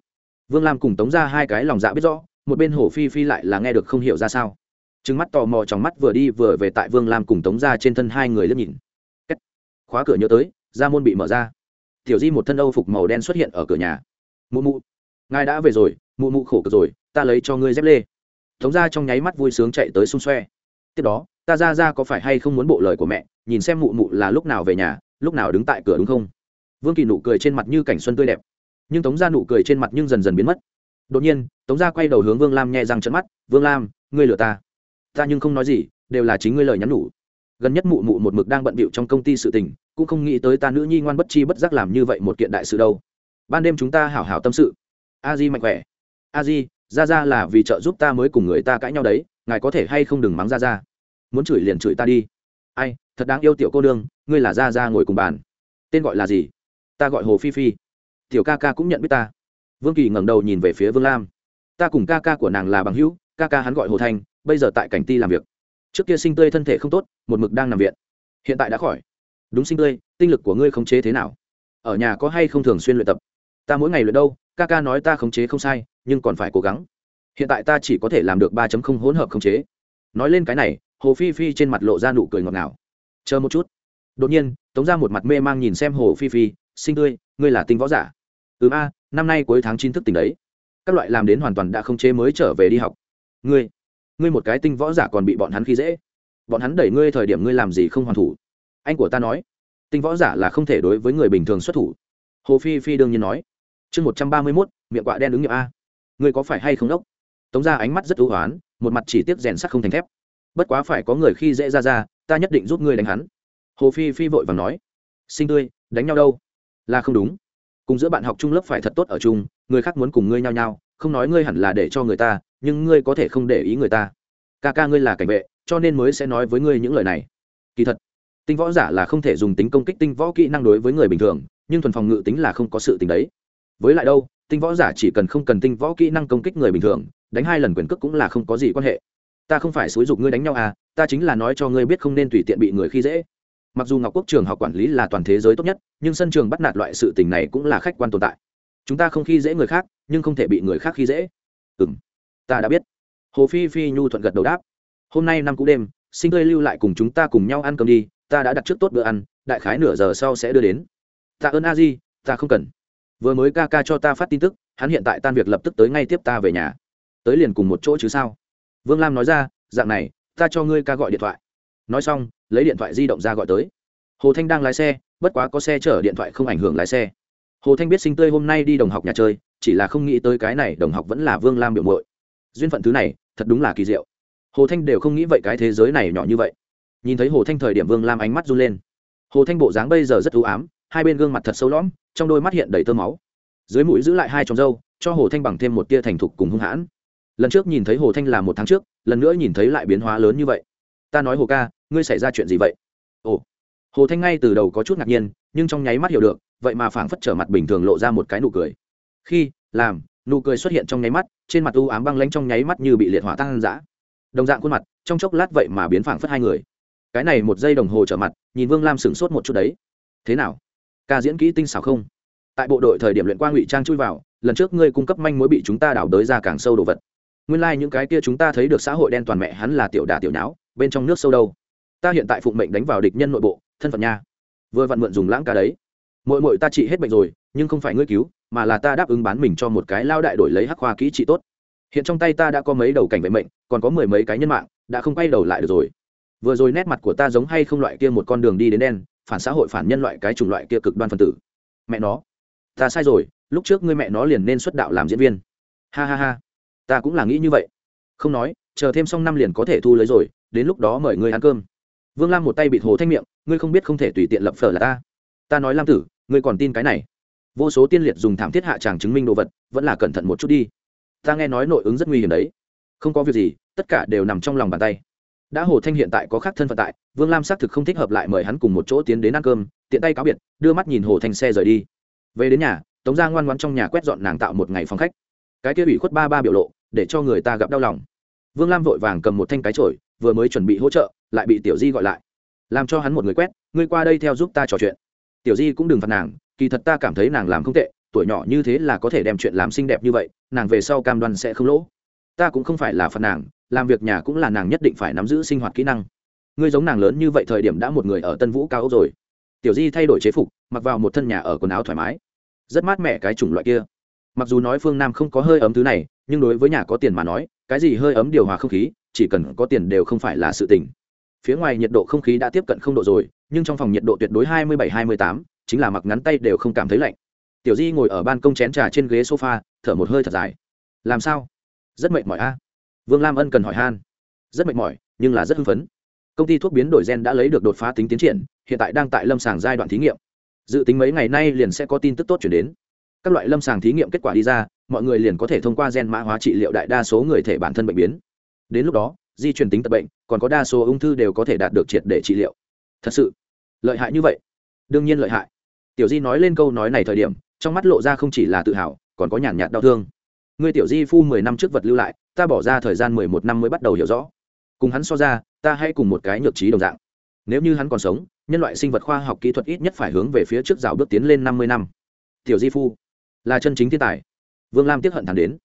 vương lam cùng tống ra hai cái lòng dạ biết rõ, một bên hổ phi phi lại là nghe được không hiểu ra sao. Trứng mắt tò mò trong mắt vừa đi vừa về tại vương lam cùng tống ra trên thân hai người lướt nhìn. Kết. khóa cửa nhớ tới, ra môn bị mở ra. Tiểu di một thân âu phục màu đen xuất hiện ở cửa nhà. Mụ mụ. Ngài đã về rồi, mụ mụ khổ cực rồi, ta lấy cho ngươi dép lê. Tống ra trong nháy mắt vui sướng chạy tới xung xoe. Tiếp đó, ta ra ra có phải hay không muốn bộ lời của mẹ, nhìn xem mụ mụ là lúc nào về nhà lúc nào đứng tại cửa đúng không? Vương kỳ nụ cười trên mặt như cảnh xuân tươi đẹp, nhưng tống ra nụ cười trên mặt nhưng dần dần biến mất. Đột nhiên, tống ra quay đầu hướng vương lam nhẹ răng trận mắt, vương lam, ngươi lừa ta. Ta nhưng không nói gì, đều là chính ngươi lời nhắn nhủ. Gần nhất mụ mụ một mực đang bận bịu trong công ty sự tình, cũng không nghĩ tới ta nữ nhi ngoan bất chi bất giác làm như vậy một kiện đại sự đâu. Ban đêm chúng ta hảo hảo tâm sự. A di mạnh khỏe. A di ra ra là vì trợ giúp ta mới cùng người ta cãi nhau đấy, ngài có thể hay không đừng mắng ra ra muốn chửi liền chửi ta đi. Ai, thật đáng yêu tiểu cô đương ngươi là ra ra ngồi cùng bàn. Tên gọi là gì? Ta gọi hồ phi phi. Tiểu ca ca cũng nhận biết ta. Vương kỳ ngẩng đầu nhìn về phía vương lam. Ta cùng ca ca của nàng là bằng hữu, ca ca hắn gọi hồ thanh, bây giờ tại cảnh ti làm việc. Trước kia sinh tươi thân thể không tốt, một mực đang nằm viện. Hiện tại đã khỏi. Đúng sinh tươi, tinh lực của ngươi khống chế thế nào? Ở nhà có hay không thường xuyên luyện tập? Ta mỗi ngày luyện đâu, ca ca nói ta khống chế không sai, nhưng còn phải cố gắng. Hiện tại ta chỉ có thể làm được ba hỗn hợp khống chế. Nói lên cái này, hồ phi phi trên mặt lộ ra nụ cười ngọt ngào. Chờ một chút đột nhiên, tống ra một mặt mê mang nhìn xem hồ phi phi, sinh tươi ngươi là tinh võ giả? Ừ a, năm nay cuối tháng chín thức tỉnh đấy. Các loại làm đến hoàn toàn đã không chế mới trở về đi học. Ngươi ngươi một cái tinh võ giả còn bị bọn hắn khi dễ. Bọn hắn đẩy ngươi thời điểm ngươi làm gì không hoàn thủ? Anh của ta nói, tinh võ giả là không thể đối với người bình thường xuất thủ. Hồ phi phi đương nhiên nói. Chương một trăm ba mươi mốt, miệng quạ đen ứng nghiệm a. Ngươi có phải hay không đốc? Tống ra ánh mắt rất ưu hoán, một mặt chỉ tiếc rèn sắt không thành thép. Bất quá phải có người khi dễ ra ra, ta nhất định giúp ngươi đánh hắn hồ phi phi vội và nói, sinh tươi đánh nhau đâu? Là không đúng. Cùng giữa bạn học trung lớp phải thật tốt ở chung, người khác muốn cùng ngươi nhau nhau không nói ngươi hẳn là để cho người ta, nhưng ngươi có thể không để ý người ta. Ca ca ngươi là cảnh vệ, cho nên mới sẽ nói với ngươi những lời này. Kỳ thật, tinh võ giả là không thể dùng tính công kích tinh võ kỹ năng đối với người bình thường, nhưng thuần phòng ngự tính là không có sự tính đấy. Với lại đâu, tinh võ giả chỉ cần không cần tinh võ kỹ năng công kích người bình thường, đánh hai lần quyền cước cũng là không có gì quan hệ. Ta không phải xúi dục ngươi đánh nhau à ta chính là nói cho ngươi biết không nên tùy tiện bị người khi dễ mặc dù ngọc quốc trường học quản lý là toàn thế giới tốt nhất, nhưng sân trường bắt nạt loại sự tình này cũng là khách quan tồn tại. Chúng ta không khi dễ người khác, nhưng không thể bị người khác khi dễ. Ừ m ta đã biết. Hồ phi phi nhu thuận gật đầu đáp. Hôm nay năm cũ đêm, sinh tươi lưu lại cùng chúng ta cùng nhau ăn cơm đi, ta đã đặt trước tốt bữa ăn, đại khái nửa giờ sau sẽ đưa đến. Tạ ơn a di, ta không cần. Vừa mới ca ca cho ta phát tin tức, hắn hiện tại tan việc lập tức tới ngay tiếp ta về nhà. Tới liền cùng một chỗ chứ sao? Vương lam nói ra, dạng này, ta cho ngươi ca gọi điện thoại nói xong, lấy điện thoại di động ra gọi tới. Hồ thanh đang lái xe, bất quá có xe chở điện thoại không ảnh hưởng lái xe. Hồ thanh biết sinh tươi hôm nay đi đồng học nhà chơi, chỉ là không nghĩ tới cái này đồng học vẫn là vương lam biểu mội duyên phận thứ này, thật đúng là kỳ diệu. Hồ thanh đều không nghĩ vậy cái thế giới này nhỏ như vậy. Nhìn thấy hồ thanh thời điểm vương lam ánh mắt run lên. Hồ thanh bộ dáng bây giờ rất ưu ám, hai bên gương mặt thật sâu lõm, trong đôi mắt hiện đầy tơ máu. Dưới mũi giữ lại hai tròng râu, cho hồ thanh bằng thêm một tia thành thục cùng hung hãn. Lần trước nhìn thấy hồ thanh là một tháng trước, lần nữa nhìn thấy lại biến hóa lớn như vậy. Ta nói hồ ca ngươi xảy ra chuyện gì vậy? Ồ. Hồ thanh ngay từ đầu có chút ngạc nhiên, nhưng trong nháy mắt hiểu được, vậy mà phảng phất trở mặt bình thường lộ ra một cái nụ cười. Khi, làm, nụ cười xuất hiện trong nháy mắt, trên mặt u ám băng lanh trong nháy mắt như bị liệt hỏa tăng dã đồng dạng khuôn mặt, trong chốc lát vậy mà biến phảng phất hai người. Cái này một giây đồng hồ trở mặt, nhìn vương lam sửng sốt một chút đấy. Thế nào? Ca diễn kỹ tinh xảo không? Tại bộ đội thời điểm luyện qua ngụy trang chui vào, lần trước ngươi cung cấp manh mối bị chúng ta đảo đới ra càng sâu đồ vật. Nguyên lai、like、những cái kia chúng ta thấy được xã hội đen toàn mẹ hắn là tiểu đà tiểu não bên trong nước sâu đâu? Ta hiện tại phụng mệnh đánh vào địch nhân nội bộ, thân phận nha. Vừa vặn mượn dùng lãng ca đấy. Mội mội ta trị hết bệnh rồi, nhưng không phải ngươi cứu, mà là ta đáp ứng bán mình cho một cái lao đại đổi lấy hắc hoa kỹ trị tốt. Hiện trong tay ta đã có mấy đầu cảnh vệ mệnh, còn có mười mấy cái nhân mạng, đã không quay đầu lại được rồi. Vừa rồi nét mặt của ta giống hay không loại kia một con đường đi đến đen, phản xã hội phản nhân loại cái chủng loại kia cực đoan phân tử. Mẹ nó. Ta sai rồi, lúc trước ngươi mẹ nó liền nên xuất đạo làm diễn viên. Ha ha ha. Ta cũng là nghĩ như vậy. Không nói, chờ thêm xong năm liền có thể thu lấy rồi, đến lúc đó mời ngươi ăn cơm vương lam một tay bịt hồ thanh miệng, ngươi không biết không thể tùy tiện lập phở là ta. Ta nói lam tử, ngươi còn tin cái này. Vô số tiên liệt dùng thảm thiết hạ tràng chứng minh đồ vật, vẫn là cẩn thận một chút đi. Ta nghe nói nội ứng rất nguy hiểm đấy. Không có việc gì, tất cả đều nằm trong lòng bàn tay. Đã hồ thanh hiện tại có khác thân phận tại, vương lam xác thực không thích hợp lại mời hắn cùng một chỗ tiến đến ăn cơm, tiện tay cáo biệt, đưa mắt nhìn hồ thanh xe rời đi. Về đến nhà, tống gia ngoan ngoan trong nhà quét dọn nàng tạo một ngày phòng khách. Cái kia ủy khuất ba ba biểu lộ, để cho người ta gặp đau lòng. Vương lam vội vàng cầm một thanh cái chổi, vừa mới chuẩn bị hỗ trợ lại bị tiểu di gọi lại. Làm cho hắn một người quét, ngươi qua đây theo giúp ta trò chuyện. Tiểu di cũng đừng phạt nàng, kỳ thật ta cảm thấy nàng làm không tệ, tuổi nhỏ như thế là có thể đem chuyện làm xinh đẹp như vậy, nàng về sau cam đoan sẽ không lỗ. Ta cũng không phải là phạt nàng, làm việc nhà cũng là nàng nhất định phải nắm giữ sinh hoạt kỹ năng. Ngươi giống nàng lớn như vậy thời điểm đã một người ở tân vũ cao ốc rồi. Tiểu di thay đổi chế phục, mặc vào một thân nhà ở quần áo thoải mái. Rất mát mẻ cái chủng loại kia. Mặc dù nói phương nam không có hơi ấm thứ này, nhưng đối với nhà có tiền mà nói, cái gì hơi ấm điều hòa không khí, chỉ cần có tiền đều không phải là sự tình phía ngoài nhiệt độ không khí đã tiếp cận không độ rồi, nhưng trong phòng nhiệt độ tuyệt đối hai mươi bảy, hai mươi tám, chính là mặc ngắn tay đều không cảm thấy lạnh. Tiểu di ngồi ở ban công chén trà trên ghế sofa, thở một hơi thật dài. Làm sao? Rất mệt mỏi a. Vương lam ân cần hỏi han. Rất mệt mỏi, nhưng là rất hưng phấn. Công ty thuốc biến đổi gen đã lấy được đột phá tính tiến triển, hiện tại đang tại lâm sàng giai đoạn thí nghiệm. Dự tính mấy ngày nay liền sẽ có tin tức tốt chuyển đến. Các loại lâm sàng thí nghiệm kết quả đi ra, mọi người liền có thể thông qua gen mã hóa trị liệu đại đa số người thể bản thân bệnh biến. Đến lúc đó di truyền tính tật bệnh, còn có đa số ung thư đều có thể đạt được triệt để trị liệu. Thật sự, lợi hại như vậy? Đương nhiên lợi hại. Tiểu di nói lên câu nói này thời điểm, trong mắt lộ ra không chỉ là tự hào, còn có nhàn nhạt đau thương. Ngươi tiểu di phu mười năm trước vật lưu lại, ta bỏ ra thời gian mười một năm mới bắt đầu hiểu rõ. Cùng hắn so ra, ta hãy cùng một cái nhược trí đồng dạng. Nếu như hắn còn sống, nhân loại sinh vật khoa học kỹ thuật ít nhất phải hướng về phía trước rào bước tiến lên năm mươi năm. Tiểu di phu, là chân chính thiên tài. Vương lam tiếp hận thẳng đến.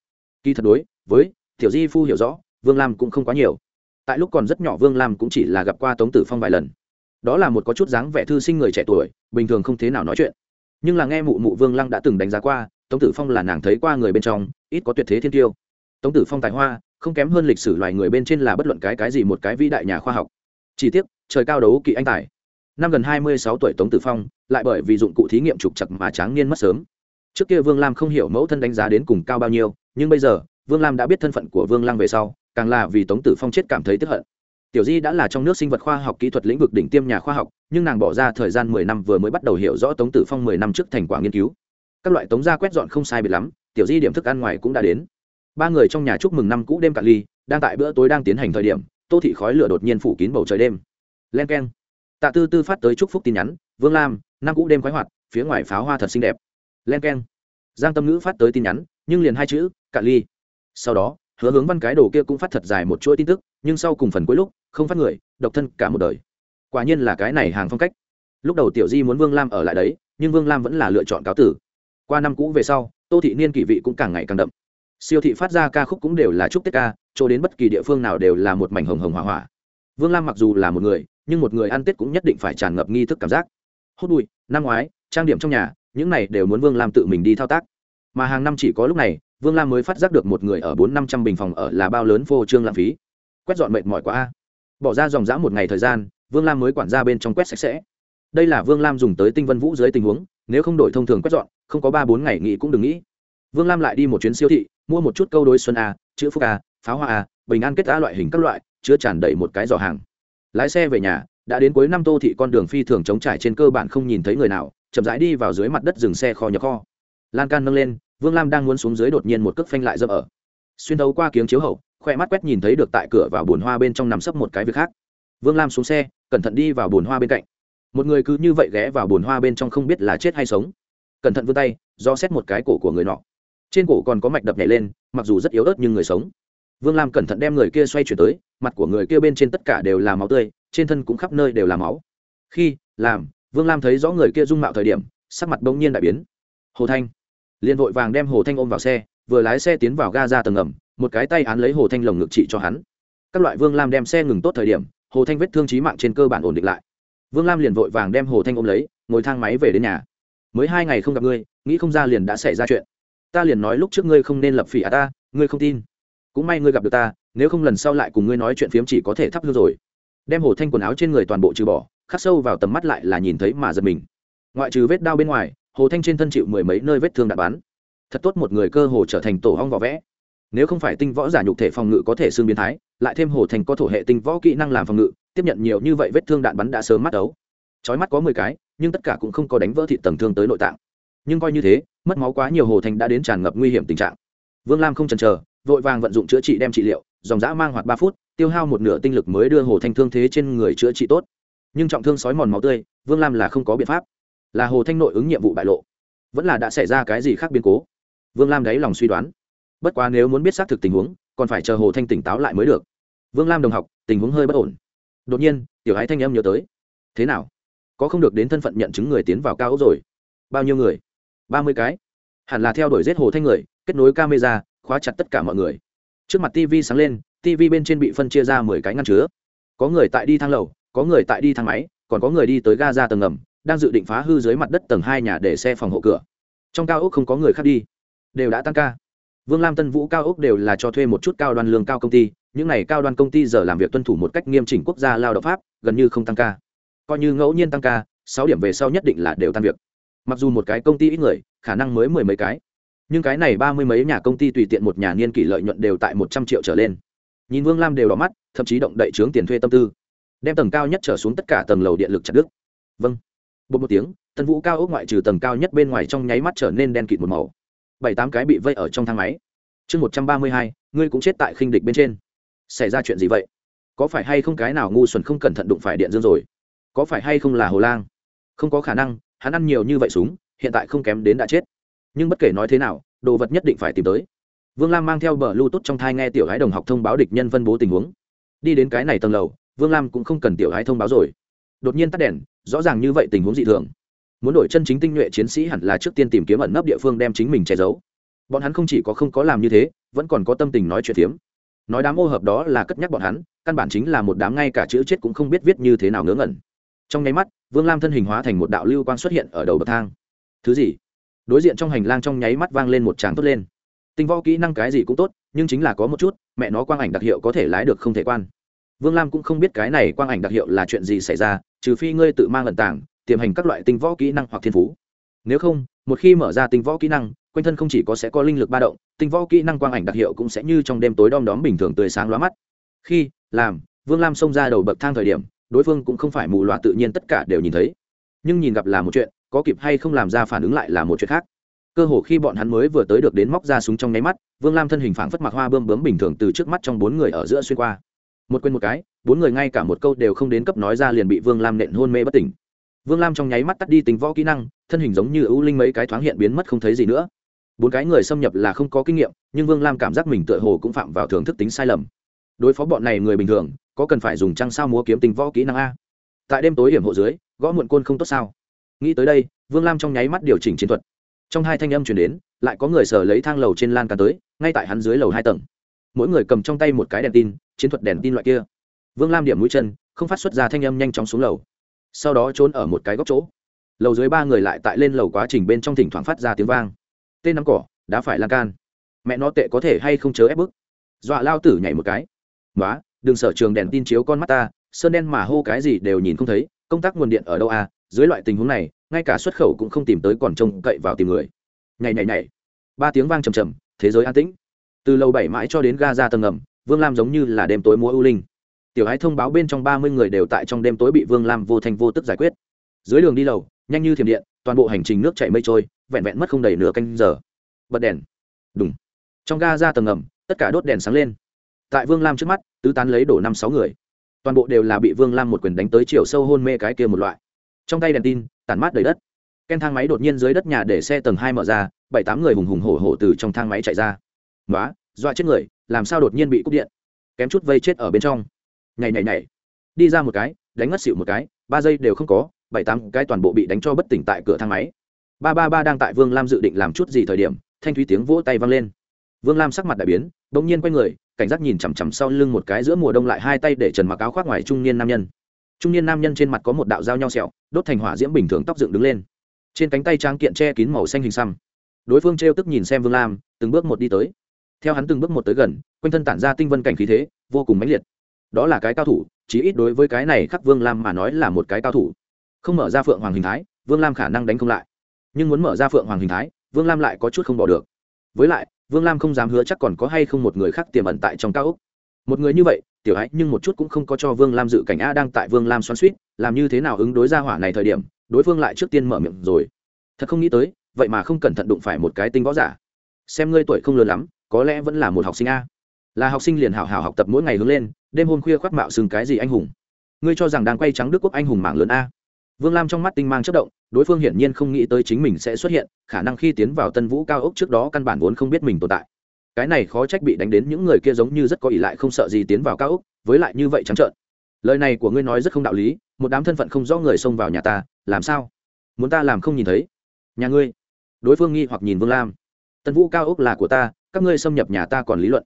Kỳ thật đối với tiểu di phu hiểu rõ vương lam cũng không quá nhiều. Tại lúc còn rất nhỏ vương lam cũng chỉ là gặp qua tống tử phong vài lần. Đó là một có chút dáng vẻ thư sinh người trẻ tuổi, bình thường không thế nào nói chuyện. Nhưng là nghe mụ mụ vương lăng đã từng đánh giá qua, tống tử phong là nàng thấy qua người bên trong, ít có tuyệt thế thiên tiêu. Tống tử phong tài hoa, không kém hơn lịch sử loài người bên trên là bất luận cái cái gì một cái vĩ đại nhà khoa học. Chỉ tiếc, trời cao đấu kỵ anh tài. Năm gần hai mươi sáu tuổi tống tử phong, lại bởi vì dụng cụ thí nghiệm trục chặt mà tráng niên mất sớm. Trước kia vương lam không hiểu mẫu thân đánh giá đến cùng cao bao nhiêu, nhưng bây giờ, vương lam đã biết thân phận của vương lăng về sau càng là vì tống tử phong chết cảm thấy tức hận. Tiểu di đã là trong nước sinh vật khoa học kỹ thuật lĩnh vực đỉnh tiêm nhà khoa học, nhưng nàng bỏ ra thời gian mười năm vừa mới bắt đầu hiểu rõ tống tử phong mười năm trước thành quả nghiên cứu. Các loại tống gia quét dọn không sai biệt lắm, tiểu di điểm thức ăn ngoài cũng đã đến. Ba người trong nhà chúc mừng năm cũ đêm cạn ly, đang tại bữa tối đang tiến hành thời điểm, tô thị khói lửa đột nhiên phủ kín bầu trời đêm. Len k e n tạ tư tư phát tới chúc phúc tin nhắn, vương lam, năm cũ đêm khoái hoạt, phía ngoài pháo hoa thật xinh đẹp. Len k e n giang tâm ngữ phát tới tin nhắn, nhưng liền hai chữ, cạn ly. Sau đó hứa hướng văn cái đồ kia cũng phát thật dài một chuỗi tin tức, nhưng sau cùng phần cuối lúc, không phát người, độc thân cả một đời. Quả nhiên là cái này hàng phong cách. Lúc đầu tiểu di muốn vương lam ở lại đấy, nhưng vương lam vẫn là lựa chọn cáo tử. Qua năm cũ về sau, tô thị niên kỷ vị cũng càng ngày càng đậm. Siêu thị phát ra ca khúc cũng đều là chúc tết ca, chỗ đến bất kỳ địa phương nào đều là một mảnh hồng hồng hỏa hỏa. Vương lam mặc dù là một người, nhưng một người ăn tết cũng nhất định phải tràn ngập nghi thức cảm giác. Hốt bụi, năm ngoái, trang điểm trong nhà, những này đều muốn vương lam tự mình đi thao tác. Mà hàng năm chỉ có lúc này vương lam mới phát giác được một người ở bốn năm trăm bình phòng ở là bao lớn vô trương lãng phí. Quét dọn mệt mỏi quá a. Bỏ ra dòng dã một ngày thời gian, vương lam mới quản ra bên trong quét sạch sẽ. Đây là vương lam dùng tới tinh vân vũ dưới tình huống, nếu không đổi thông thường quét dọn, không có ba bốn ngày nghỉ cũng đừng nghĩ. Vương lam lại đi một chuyến siêu thị, mua một chút câu đối xuân a, chữ phúc a, pháo hoa a, bình an kết a loại hình các loại, chứa tràn đầy một cái giỏ hàng. Lái xe về nhà, đã đến cuối năm tô thị con đường phi thường chống trải trên cơ bản không nhìn thấy người nào, chậm rãi đi vào dưới mặt đất dừng xe kho nhỏ kho. Lan can nâng lên vương lam đang muốn xuống dưới đột nhiên một cước phanh lại dâm ở. Xuyên thấu qua kiếng chiếu hậu khoe mắt quét nhìn thấy được tại cửa vào bồn hoa bên trong nằm sấp một cái việc khác. Vương lam xuống xe, cẩn thận đi vào bồn hoa bên cạnh. Một người cứ như vậy ghé vào bồn hoa bên trong không biết là chết hay sống. Cẩn thận vươn tay, do xét một cái cổ của người nọ. Trên cổ còn có mạch đập nhảy lên, mặc dù rất yếu ớt nhưng người sống. Vương lam cẩn thận đem người kia xoay chuyển tới, mặt của người kia bên trên tất cả đều là máu tươi, trên thân cũng khắp nơi đều là máu. Khi làm, vương lam thấy rõ người kia dung mạo thời điểm, sắc mặt bỗng nhiên đại biến. Hồ thanh liền vội vàng đem hồ thanh ôm vào xe, vừa lái xe tiến vào ga ra tầng ngầm, một cái tay án lấy hồ thanh lồng ngực trị cho hắn. Các loại vương lam đem xe ngừng tốt thời điểm, hồ thanh vết thương trí mạng trên cơ bản ổn định lại. Vương lam liền vội vàng đem hồ thanh ôm lấy, ngồi thang máy về đến nhà. Mới hai ngày không gặp ngươi, nghĩ không ra liền đã xảy ra chuyện. Ta liền nói lúc trước ngươi không nên lập phỉ à ta, ngươi không tin. Cũng may ngươi gặp được ta, nếu không lần sau lại cùng ngươi nói chuyện phiếm chỉ có thể thắp hương rồi. Đem hồ thanh quần áo trên người toàn bộ trừ bỏ, khắc sâu vào tầm mắt lại là nhìn thấy mà giật mình. Ngoại trừ vết đau bên ngoài hồ thanh trên thân chịu mười mấy nơi vết thương đạn bắn. Thật tốt một người cơ hồ trở thành tổ hong vỏ vẽ. Nếu không phải tinh võ giả nhục thể phòng ngự có thể xương biến thái, lại thêm hồ thành có thổ hệ tinh võ kỹ năng làm phòng ngự, tiếp nhận nhiều như vậy vết thương đạn bắn đã sớm mắt đấu. Chói mắt có mười cái, nhưng tất cả cũng không có đánh vỡ thị tầng thương tới nội tạng. Nhưng coi như thế, mất máu quá nhiều hồ thành đã đến tràn ngập nguy hiểm tình trạng. Vương lam không chần chờ, vội vàng vận dụng chữa trị đem trị liệu, dòng dã mang hoạt ba phút, tiêu hao một nửa tinh lực mới đưa hồ thanh thương thế trên người chữa trị tốt. Nhưng trọng thương sói mòn máu tươi, vương lam là không có biện pháp là hồ thanh nội ứng nhiệm vụ bại lộ. Vẫn là đã xảy ra cái gì khác biến cố? Vương lam đáy lòng suy đoán. Bất quá nếu muốn biết xác thực tình huống, còn phải chờ hồ thanh tỉnh táo lại mới được. Vương lam đồng học, tình huống hơi bất ổn. Đột nhiên, tiểu ái thanh âm nhớ tới. Thế nào? Có không được đến thân phận nhận chứng người tiến vào cao ốc rồi? Bao nhiêu người? Ba mươi cái. Hẳn là theo đuổi giết hồ thanh người, kết nối camera, khóa chặt tất cả mọi người. Trước mặt tv sáng lên tv bên trên bị phân chia ra mười cái ngăn chứa. Có người tại đi thang lầu, có người tại đi thang máy, còn có người đi tới ga ra tầng ngầm đang dự định phá hư dưới mặt đất tầng hai nhà để xe phòng hộ cửa. Trong cao ốc không có người khác đi, đều đã tăng ca. Vương lam tân vũ cao ốc đều là cho thuê một chút cao đoàn lương cao công ty, những n à y cao đoàn công ty giờ làm việc tuân thủ một cách nghiêm chỉnh quốc gia lao động pháp, gần như không tăng ca. Coi như ngẫu nhiên tăng ca, sáu điểm về sau nhất định là đều tan việc. Mặc dù một cái công ty ít người, khả năng mới mười mấy cái. Nhưng cái này ba mươi mấy nhà công ty tùy tiện một nhà niên kỷ lợi nhuận đều tại một trăm triệu trở lên. Nhìn vương lam đều đỏ mắt, thậm chí động đậy trướng tiền thuê tâm tư. Đem tầng cao nhất trở xuống tất cả tầng lầu điện lực chặt đức vâng bột một tiếng, tân vũ cao ốc ngoại trừ tầng cao nhất bên ngoài trong nháy mắt trở nên đen kịt một màu. Bảy tám cái bị vây ở trong thang máy. Chương một trăm ba mươi hai, ngươi cũng chết tại khinh địch bên trên. Xảy ra chuyện gì vậy? Có phải hay không cái nào ngu xuẩn không cẩn thận đụng phải điện dương rồi? Có phải hay không là hồ lang? Không có khả năng, hắn ăn nhiều như vậy súng, hiện tại không kém đến đã chết. Nhưng bất kể nói thế nào, đồ vật nhất định phải tìm tới. Vương lam mang theo bờ lưu tốt trong thai nghe tiểu gái đồng học thông báo địch nhân phân bố tình huống. Đi đến cái này tầng lầu, vương lam cũng không cần tiểu gái thông báo rồi đột nhiên tắt đèn, rõ ràng như vậy tình huống dị thường. Muốn đổi chân chính tinh nhuệ chiến sĩ hẳn là trước tiên tìm kiếm ẩn nấp địa phương đem chính mình che giấu. Bọn hắn không chỉ có không có làm như thế, vẫn còn có tâm tình nói chuyện tiếm. nói đám ô hợp đó là cất nhắc bọn hắn, căn bản chính là một đám ngay cả chữ chết cũng không biết viết như thế nào ngớ ngẩn. Trong nháy mắt, vương lam thân hình hóa thành một đạo lưu quang xuất hiện ở đầu bậc thang. Thứ gì? Đối diện trong hành lang trong nháy mắt vang lên một tràng tốt lên. Tinh võ kỹ năng cái gì cũng tốt, nhưng chính là có một chút, mẹ nó quang ảnh đặc hiệu có thể lái được không thể quan vương lam cũng không biết cái này quang ảnh đặc hiệu là chuyện gì xảy ra, trừ phi ngươi tự mang lận tảng tiềm hành các loại tinh võ kỹ năng hoặc thiên phú. Nếu không, một khi mở ra tinh võ kỹ năng, quanh thân không chỉ có sẽ có linh lực ba động, tinh võ kỹ năng quang ảnh đặc hiệu cũng sẽ như trong đêm tối đom đóm bình thường tươi sáng lóa mắt. Khi, làm, vương lam xông ra đầu bậc thang thời điểm, đối phương cũng không phải mù loà tự nhiên tất cả đều nhìn thấy. Nhưng nhìn gặp là một chuyện, có kịp hay không làm ra phản ứng lại là một chuyện khác. Cơ hồ khi bọn hắn mới vừa tới được đến móc ra súng trong nháy mắt, vương lam thân hình phảng phất mặc hoa bơm bướm bình thường từ trước mắt trong bốn người ở giữa xuyên qua một quên một cái, bốn người ngay cả một câu đều không đến cấp nói ra liền bị vương lam nện hôn mê bất tỉnh. Vương lam trong nháy mắt tắt đi tính võ kỹ năng, thân hình giống như ưu linh mấy cái thoáng hiện biến mất không thấy gì nữa. Bốn cái người xâm nhập là không có kinh nghiệm, nhưng vương lam cảm giác mình tựa hồ cũng phạm vào thưởng thức tính sai lầm. Đối phó bọn này người bình thường, có cần phải dùng trăng sao múa kiếm tính võ kỹ năng a? Tại đêm tối hiểm hộ dưới, gõ muộn côn không tốt sao? Nghĩ tới đây, vương lam trong nháy mắt điều chỉnh chiến thuật. Trong hai thanh âm chuyển đến, lại có người sở lấy thang lầu trên lan can tới, ngay tại hắn dưới lầu hai tầng mỗi người cầm trong tay một cái đèn tin, chiến thuật đèn tin loại kia. Vương lam điểm mũi chân, không phát xuất ra thanh âm nhanh chóng xuống lầu. Sau đó trốn ở một cái góc chỗ. Lầu dưới ba người lại tại lên lầu quá trình bên trong thỉnh thoảng phát ra tiếng vang. Tên nắm cỏ, đã phải lan can. Mẹ nó tệ có thể hay không chớ ép bức. Dọa lao tử nhảy một cái. Nói đừng sở trường đèn tin chiếu con mắt ta, sơn đen mà hô cái gì đều nhìn không thấy, công tác nguồn điện ở đâu à? Dưới loại tình huống này, ngay cả xuất khẩu cũng không tìm tới còn trông cậy vào tìm người. Nhảy nhảy nhảy. Ba tiếng vang trầm trầm, thế giới an tĩnh từ lầu bảy mãi cho đến ga ra tầng ngầm, vương lam giống như là đêm tối múa ưu linh. Tiểu ái thông báo bên trong ba mươi người đều tại trong đêm tối bị vương lam vô thành vô tức giải quyết. Dưới đường đi lầu, nhanh như thiểm điện, toàn bộ hành trình nước chảy mây trôi, vẹn vẹn mất không đầy nửa canh giờ. Bật đèn. Đúng trong ga ra tầng ngầm, tất cả đốt đèn sáng lên. Tại vương lam trước mắt, tứ tán lấy đổ năm sáu người. Toàn bộ đều là bị vương lam một quyền đánh tới chiều sâu hôn mê cái kia một loại. Trong tay đèn tin, tản mát đầy đất. Ken thang máy đột nhiên dưới đất nhà để xe tầng hai mở ra, bảy tám người hùng hùng hổ hổ từ trong thang máy chạy ra nói dọa chết người, làm sao đột nhiên bị cúp điện? Kém chút vây chết ở bên trong. Nhảy nhảy nhảy. Đi ra một cái, đánh ngất xịu một cái, ba giây đều không có, bảy, tám cái toàn bộ bị đánh cho bất tỉnh tại cửa thang máy. Ba ba ba đang tại vương lam dự định làm chút gì thời điểm, thanh thúy tiếng vỗ tay vang lên. Vương lam sắc mặt đại biến đ ỗ n g nhiên quay người, cảnh giác nhìn chằm chằm sau lưng một cái giữa mùa đông lại hai tay để trần mặc áo khoác ngoài trung niên nam nhân. Trung niên nam nhân trên mặt có một đạo dao nhau sẹo, đốt thành hỏa diễm bình thường tóc dựng đứng lên. Trên cánh tay tráng kiện che kín màu xanh hình xăm. Đối phương t tức nhìn xem vương lam, từng bước một đi tới theo hắn từng bước một tới gần, quanh thân tản ra tinh vân cảnh khí thế, vô cùng mãnh liệt. Đó là cái cao thủ, chí ít đối với cái này khắc vương lam mà nói là một cái cao thủ. Không mở ra phượng hoàng hình thái, vương lam khả năng đánh không lại. Nhưng muốn mở ra phượng hoàng hình thái, vương lam lại có chút không bỏ được. Với lại, vương lam không dám hứa chắc còn có hay không một người khác tiềm ẩn tại trong cao úc một người như vậy, tiểu hãy nhưng một chút cũng không có cho vương lam dự cảnh a đang tại vương lam xoắn suýt làm như thế nào ứng đối ra hỏa này thời điểm, đối phương lại trước tiên mở miệng rồi. Thật không nghĩ tới, vậy mà không cẩn thận đụng phải một cái tinh võ giả. Xem ngươi tuổi không lớn lắm có lẽ vẫn là một học sinh a. Là học sinh liền hảo hảo học tập mỗi ngày hướng lên, đêm hôm khuya khoác mạo xưng cái gì anh hùng. Ngươi cho rằng đang quay trắng đức quốc anh hùng mạng lớn a? Vương lam trong mắt tinh mang chất động, đối phương hiển nhiên không nghĩ tới chính mình sẽ xuất hiện, khả năng khi tiến vào tân vũ cao ốc trước đó căn bản vốn không biết mình tồn tại. Cái này khó trách bị đánh đến những người kia giống như rất có ỷ lại không sợ gì tiến vào cao ốc, với lại như vậy trắng trợn. Lời này của ngươi nói rất không đạo lý, một đám thân phận không rõ người xông vào nhà ta, làm sao? Muốn ta làm không nhìn thấy? Nhà ngươi? Đối phương nghi hoặc nhìn vương lam. Tân vũ cao ốc là của ta các ngươi xâm nhập nhà ta còn lý luận.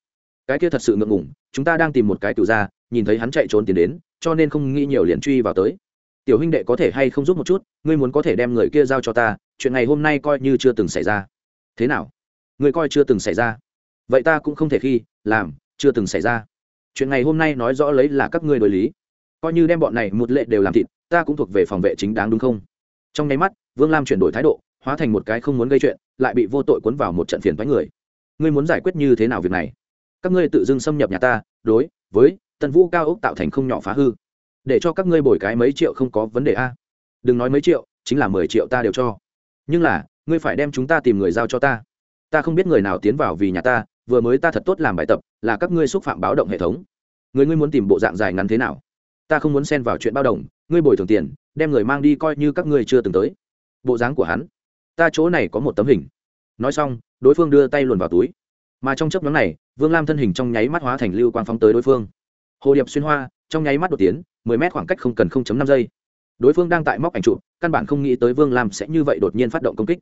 Cái kia thật sự ngượng ngủng chúng ta đang tìm một cái cựu ra nhìn thấy hắn chạy trốn tiến đến, cho nên không nghĩ nhiều liền truy vào tới. Tiểu huynh đệ có thể hay không giúp một chút, ngươi muốn có thể đem người kia giao cho ta, chuyện này hôm nay coi như chưa từng xảy ra. Thế nào? Ngươi coi chưa từng xảy ra. Vậy ta cũng không thể khi, làm, chưa từng xảy ra. Chuyện này hôm nay nói rõ lấy là các ngươi đối lý. Coi như đem bọn này một lệ đều làm thịt, ta cũng thuộc về phòng vệ chính đáng đúng không? Trong nháy mắt, vương lam chuyển đổi thái độ, hóa thành một cái không muốn gây chuyện, lại bị vô tội cuốn vào một trận phiền thoái người ngươi muốn giải quyết như thế nào việc này? Các ngươi tự dưng xâm nhập nhà ta, đối với tân vũ cao ốc tạo thành không nhỏ phá hư. Để cho các ngươi bồi cái mấy triệu không có vấn đề a. Đừng nói mấy triệu, chính là mười triệu ta đều cho. Nhưng là, ngươi phải đem chúng ta tìm người giao cho ta. Ta không biết người nào tiến vào vì nhà ta, vừa mới ta thật tốt làm bài tập, là các ngươi xúc phạm báo động hệ thống. Người ngươi muốn tìm bộ dạng dài ngắn thế nào? Ta không muốn xen vào chuyện bao đồng, ngươi bồi thường tiền, đem người mang đi coi như các ngươi chưa từng tới. Bộ dáng của hắn, ta chỗ này có một tấm hình. Nói xong đối phương đưa tay luồn vào túi. Mà trong chấp nhóm này, vương lam thân hình trong nháy mắt hóa thành lưu quang phóng tới đối phương. Hồ điệp xuyên hoa, trong nháy mắt đột tiến, mười mét khoảng cách không cần không chấm năm giây. Đối phương đang tại móc ảnh trụ căn bản không nghĩ tới vương lam sẽ như vậy đột nhiên phát động công kích.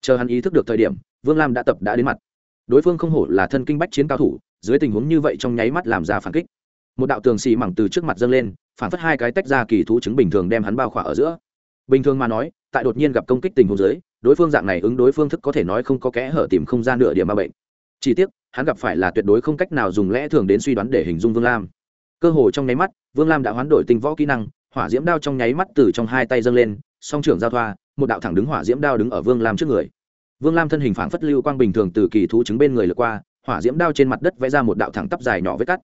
Chờ hắn ý thức được thời điểm, vương lam đã tập đã đến mặt. Đối phương không hổ là thân kinh bách chiến cao thủ, dưới tình huống như vậy trong nháy mắt làm ra phản kích. Một đạo tường xì mẳng từ trước mặt dâng lên, phản phất hai cái tách ra kỳ thú chứng bình thường đem hắn bao khỏa ở giữa. Bình thường mà nói tại đột nhiên gặp công kích tình huống dưới, đối phương dạng này ứng đối phương thức có thể nói không có kẽ hở tìm không gian nửa điểm ma bệnh. Chỉ tiếc, hắn gặp phải là tuyệt đối không cách nào dùng lẽ thường đến suy đoán để hình dung vương lam. Cơ hồ trong nháy mắt, vương lam đã hoán đổi tinh võ kỹ năng, hỏa diễm đao trong nháy mắt từ trong hai tay dâng lên, song trưởng giao thoa, một đạo thẳng đứng hỏa diễm đao đứng ở vương lam trước người. Vương lam thân hình phảng phất lưu quang bình thường từ kỳ thú chứng bên người lượt qua, hỏa diễm đao trên mặt đất vẽ ra một đạo thẳng tắp dài nhỏ vết cắt.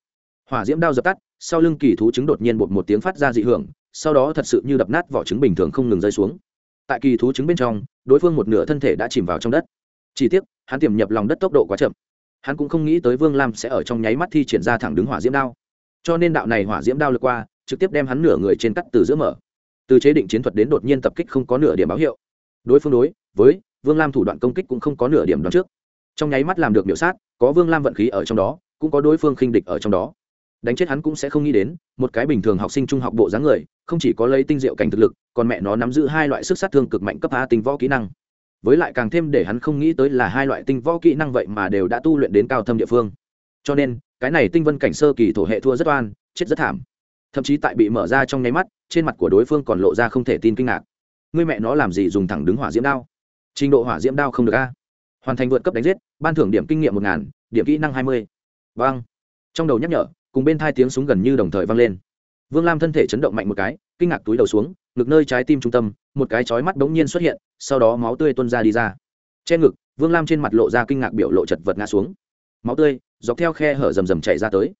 Hỏa diễm đao dập tắt, sau lưng kỳ thú chứng đột nhiên bột một tiếng phát ra dị hưởng, sau đó thật sự như đập nát vỏ trứng bình thường không ngừng rơi xuống tại kỳ thú chứng bên trong, đối phương một nửa thân thể đã chìm vào trong đất. Chỉ tiếc, hắn tiềm nhập lòng đất tốc độ quá chậm. Hắn cũng không nghĩ tới vương lam sẽ ở trong nháy mắt thi triển ra thẳng đứng hỏa diễm đao. Cho nên đạo này hỏa diễm đao lượt qua, trực tiếp đem hắn nửa người trên cắt từ giữa mở. Từ chế định chiến thuật đến đột nhiên tập kích không có nửa điểm báo hiệu. Đối phương đối với vương lam thủ đoạn công kích cũng không có nửa điểm đoán trước. Trong nháy mắt làm được biểu sát, có vương lam vận khí ở trong đó, cũng có đối phương khinh địch ở trong đó đánh chết hắn cũng sẽ không nghĩ đến, một cái bình thường học sinh trung học bộ dáng người, không chỉ có lấy tinh diệu cảnh thực lực, còn mẹ nó nắm giữ hai loại sức sát thương cực mạnh cấp a tinh võ kỹ năng. Với lại càng thêm để hắn không nghĩ tới là hai loại tinh võ kỹ năng vậy mà đều đã tu luyện đến cao thâm địa phương. Cho nên, cái này tinh vân cảnh sơ kỳ thổ hệ thua rất oan, chết rất thảm. Thậm chí tại bị mở ra trong nháy mắt, trên mặt của đối phương còn lộ ra không thể tin kinh ngạc. Người mẹ nó làm gì dùng thẳng đứng hỏa diễm đao? Trình độ hỏa diễm đao không được a. Hoàn thành vượt cấp đánh giết, ban thưởng điểm kinh nghiệm một ngàn, điểm kỹ năng hai mươi. Vâng. Trong đầu nhắc nhở cùng bên thai tiếng súng gần như đồng thời vang lên. Vương lam thân thể chấn động mạnh một cái, kinh ngạc túi đầu xuống, ngực nơi trái tim trung tâm, một cái chói mắt bỗng nhiên xuất hiện, sau đó máu tươi tuôn ra đi ra. Che ngực, vương lam trên mặt lộ ra kinh ngạc biểu lộ chật vật ngã xuống. Máu tươi, dọc theo khe hở rầm rầm chảy ra tới.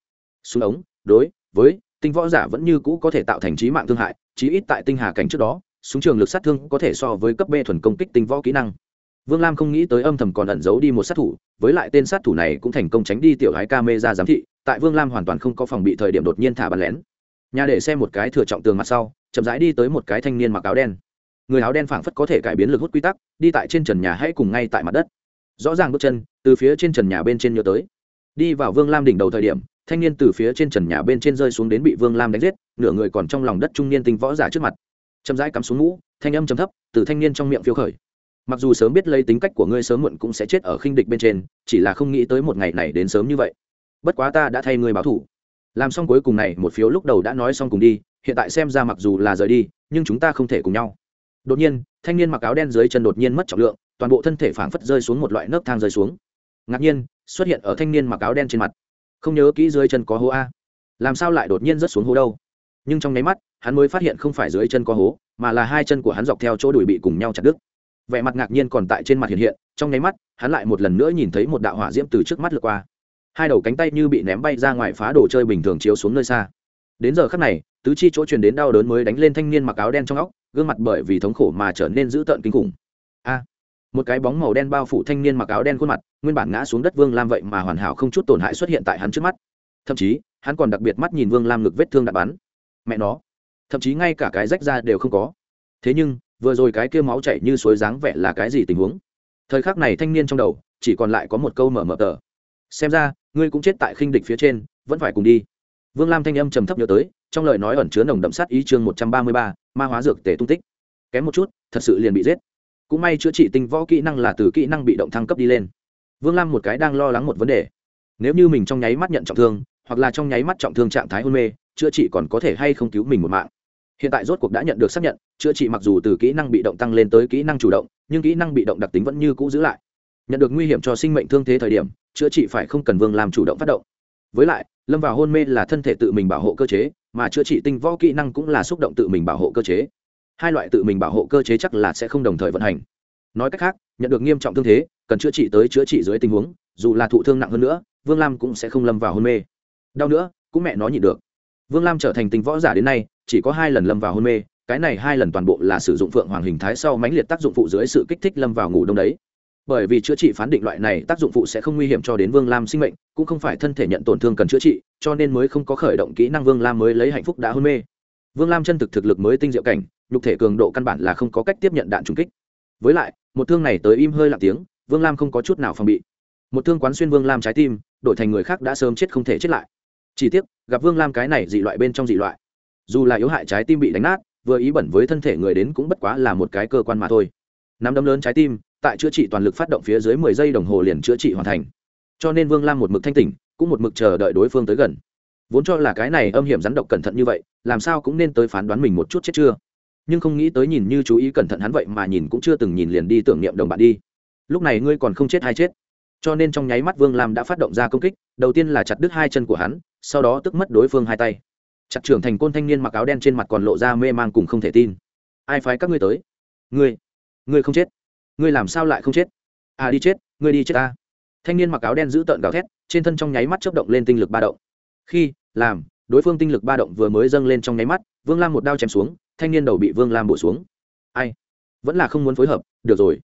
Súng ống, đối với tinh võ giả vẫn như cũ có thể tạo thành trí mạng thương hại, chí ít tại tinh hà cảnh trước đó, súng trường lực sát thương có thể so với cấp b thuần công kích tinh võ kỹ năng vương lam không nghĩ tới âm thầm còn ẩn giấu đi một sát thủ, với lại tên sát thủ này cũng thành công tránh đi tiểu gái ca giám thị, tại vương lam hoàn toàn không có phòng bị thời điểm đột nhiên thả bắn lén. Nhà để xem một cái thừa trọng tường mặt sau, chậm rãi đi tới một cái thanh niên mặc áo đen. Người áo đen phảng phất có thể cải biến lực hút quy tắc, đi tại trên trần nhà hãy cùng ngay tại mặt đất. Rõ ràng bước chân, từ phía trên trần nhà bên trên nhô tới. Đi vào vương lam đỉnh đầu thời điểm, thanh niên từ phía trên trần nhà bên trên rơi xuống đến bị vương lam đánh giết, nửa người còn trong lòng đất trung niên tinh võ giả trước mặt. Chậm rãi cắm xuống ngũ thanh âm trầm thấp, từ thanh niên trong miệng phiêu khởi mặc dù sớm biết lấy tính cách của ngươi sớm muộn cũng sẽ chết ở khinh địch bên trên, chỉ là không nghĩ tới một ngày này đến sớm như vậy. Bất quá ta đã thay ngươi báo thủ. Làm xong cuối cùng này, một phiếu lúc đầu đã nói xong cùng đi, hiện tại xem ra mặc dù là rời đi, nhưng chúng ta không thể cùng nhau. Đột nhiên, thanh niên mặc áo đen dưới chân đột nhiên mất trọng lượng, toàn bộ thân thể phảng phất rơi xuống một loại nấc thang rơi xuống. Ngạc nhiên, xuất hiện ở thanh niên mặc áo đen trên mặt. Không nhớ kỹ dưới chân có hố a. Làm sao lại đột nhiên rớt xuống hố đâu? Nhưng trong nháy mắt, hắn mới phát hiện không phải dưới chân có hố, mà là hai chân của hắn dọc theo chỗ đùi bị cùng nhau chặt đứt vẻ mặt ngạc nhiên còn tại trên mặt hiện hiện, trong nháy mắt, hắn lại một lần nữa nhìn thấy một đạo hỏa diễm từ trước mắt lượt qua. Hai đầu cánh tay như bị ném bay ra ngoài phá đồ chơi bình thường chiếu xuống nơi xa. Đến giờ khắc này, tứ chi chỗ truyền đến đau đớn mới đánh lên thanh niên mặc áo đen trong óc, gương mặt bởi vì thống khổ mà trở nên dữ tợn kinh khủng. A! Một cái bóng màu đen bao phủ thanh niên mặc áo đen khuôn mặt, nguyên bản ngã xuống đất vương lam vậy mà hoàn hảo không chút tổn hại xuất hiện tại hắn trước mắt. Thậm chí, hắn còn đặc biệt mắt nhìn vương lam ngực vết thương đạn bắn. Mẹ nó! Thậm chí ngay cả cái rách ra đều không có. Thế nhưng vừa rồi cái kia máu chảy như suối dáng vẻ là cái gì tình huống? Thời khắc này thanh niên trong đầu, chỉ còn lại có một câu mở mở tờ. Xem ra, ngươi cũng chết tại khinh địch phía trên, vẫn phải cùng đi. Vương lam thanh âm trầm thấp nhớ tới, trong lời nói ẩn chứa nồng đậm sát ý chương một trăm ba mươi ba, ma hóa dược tể tung tích. Kém một chút, thật sự liền bị giết. Cũng may chữa trị tinh võ kỹ năng là từ kỹ năng bị động thăng cấp đi lên. Vương lam một cái đang lo lắng một vấn đề. Nếu như mình trong nháy mắt nhận trọng thương, hoặc là trong nháy mắt trọng thương trạng thái hôn mê, chữa trị còn có thể hay không cứu mình một mạng? Hiện tại rốt cuộc đã nhận được xác nhận, chữa trị mặc dù từ kỹ năng bị động tăng lên tới kỹ năng chủ động, nhưng kỹ năng bị động đặc tính vẫn như cũ giữ lại. Nhận được nguy hiểm cho sinh mệnh thương thế thời điểm, chữa trị phải không cần vương làm chủ động phát động. Với lại, lâm vào hôn mê là thân thể tự mình bảo hộ cơ chế, mà chữa trị tinh võ kỹ năng cũng là xúc động tự mình bảo hộ cơ chế. Hai loại tự mình bảo hộ cơ chế chắc là sẽ không đồng thời vận hành. Nói cách khác, nhận được nghiêm trọng thương thế, cần chữa trị tới chữa trị dưới tình huống, dù là thụ thương nặng hơn nữa, vương lam cũng sẽ không lâm vào hôn mê. Đau nữa, cũng mẹ nó nhịn được vương lam trở thành tình võ giả đến nay, chỉ có hai lần lâm vào hôn mê, cái này hai lần toàn bộ là sử dụng phượng hoàng hình thái sau mãnh liệt tác dụng phụ dưới sự kích thích lâm vào ngủ đông đấy. Bởi vì chữa trị phán định loại này tác dụng phụ sẽ không nguy hiểm cho đến vương lam sinh mệnh, cũng không phải thân thể nhận tổn thương cần chữa trị, cho nên mới không có khởi động kỹ năng vương lam mới lấy hạnh phúc đã hôn mê. Vương lam chân thực thực lực mới tinh diệu cảnh, nhục thể cường độ căn bản là không có cách tiếp nhận đạn trùng kích. Với lại, một thương này tới im hơi lặng tiếng, vương lam không có chút nào phòng bị. Một thương quán xuyên vương lam trái tim, đổi thành người khác đã sớm chết không thể chết lại chỉ tiếc, gặp vương lam cái này dị loại bên trong dị loại. Dù là yếu hại trái tim bị đánh nát, vừa ý bẩn với thân thể người đến cũng bất quá là một cái cơ quan mà thôi. Nắm đấm lớn trái tim, tại chữa trị toàn lực phát động phía dưới mười giây đồng hồ liền chữa trị hoàn thành. Cho nên vương lam một mực thanh tỉnh, cũng một mực chờ đợi đối phương tới gần. Vốn cho là cái này âm hiểm rắn độc cẩn thận như vậy, làm sao cũng nên tới phán đoán mình một chút chết chưa? Nhưng không nghĩ tới nhìn như chú ý cẩn thận hắn vậy mà nhìn cũng chưa từng nhìn liền đi tưởng niệm đồng bạn đi. Lúc này ngươi còn không chết hay chết. Cho nên trong nháy mắt vương lam đã phát động ra công kích, đầu tiên là chặt đứt hai chân của hắn sau đó tức mất đối phương hai tay. Chặt trưởng thành côn thanh niên mặc áo đen trên mặt còn lộ ra mê man cùng không thể tin. Ai phái các ngươi tới? Ngươi ngươi không chết. Ngươi làm sao lại không chết? À đi chết, ngươi đi chết ta. Thanh niên mặc áo đen giữ tợn gào thét, trên thân trong nháy mắt chớp động lên tinh lực ba động. Khi, làm, đối phương tinh lực ba động vừa mới dâng lên trong nháy mắt, vương lam một đao chém xuống, thanh niên đầu bị vương lam bổ xuống. Ai? Vẫn là không muốn phối hợp, được rồi.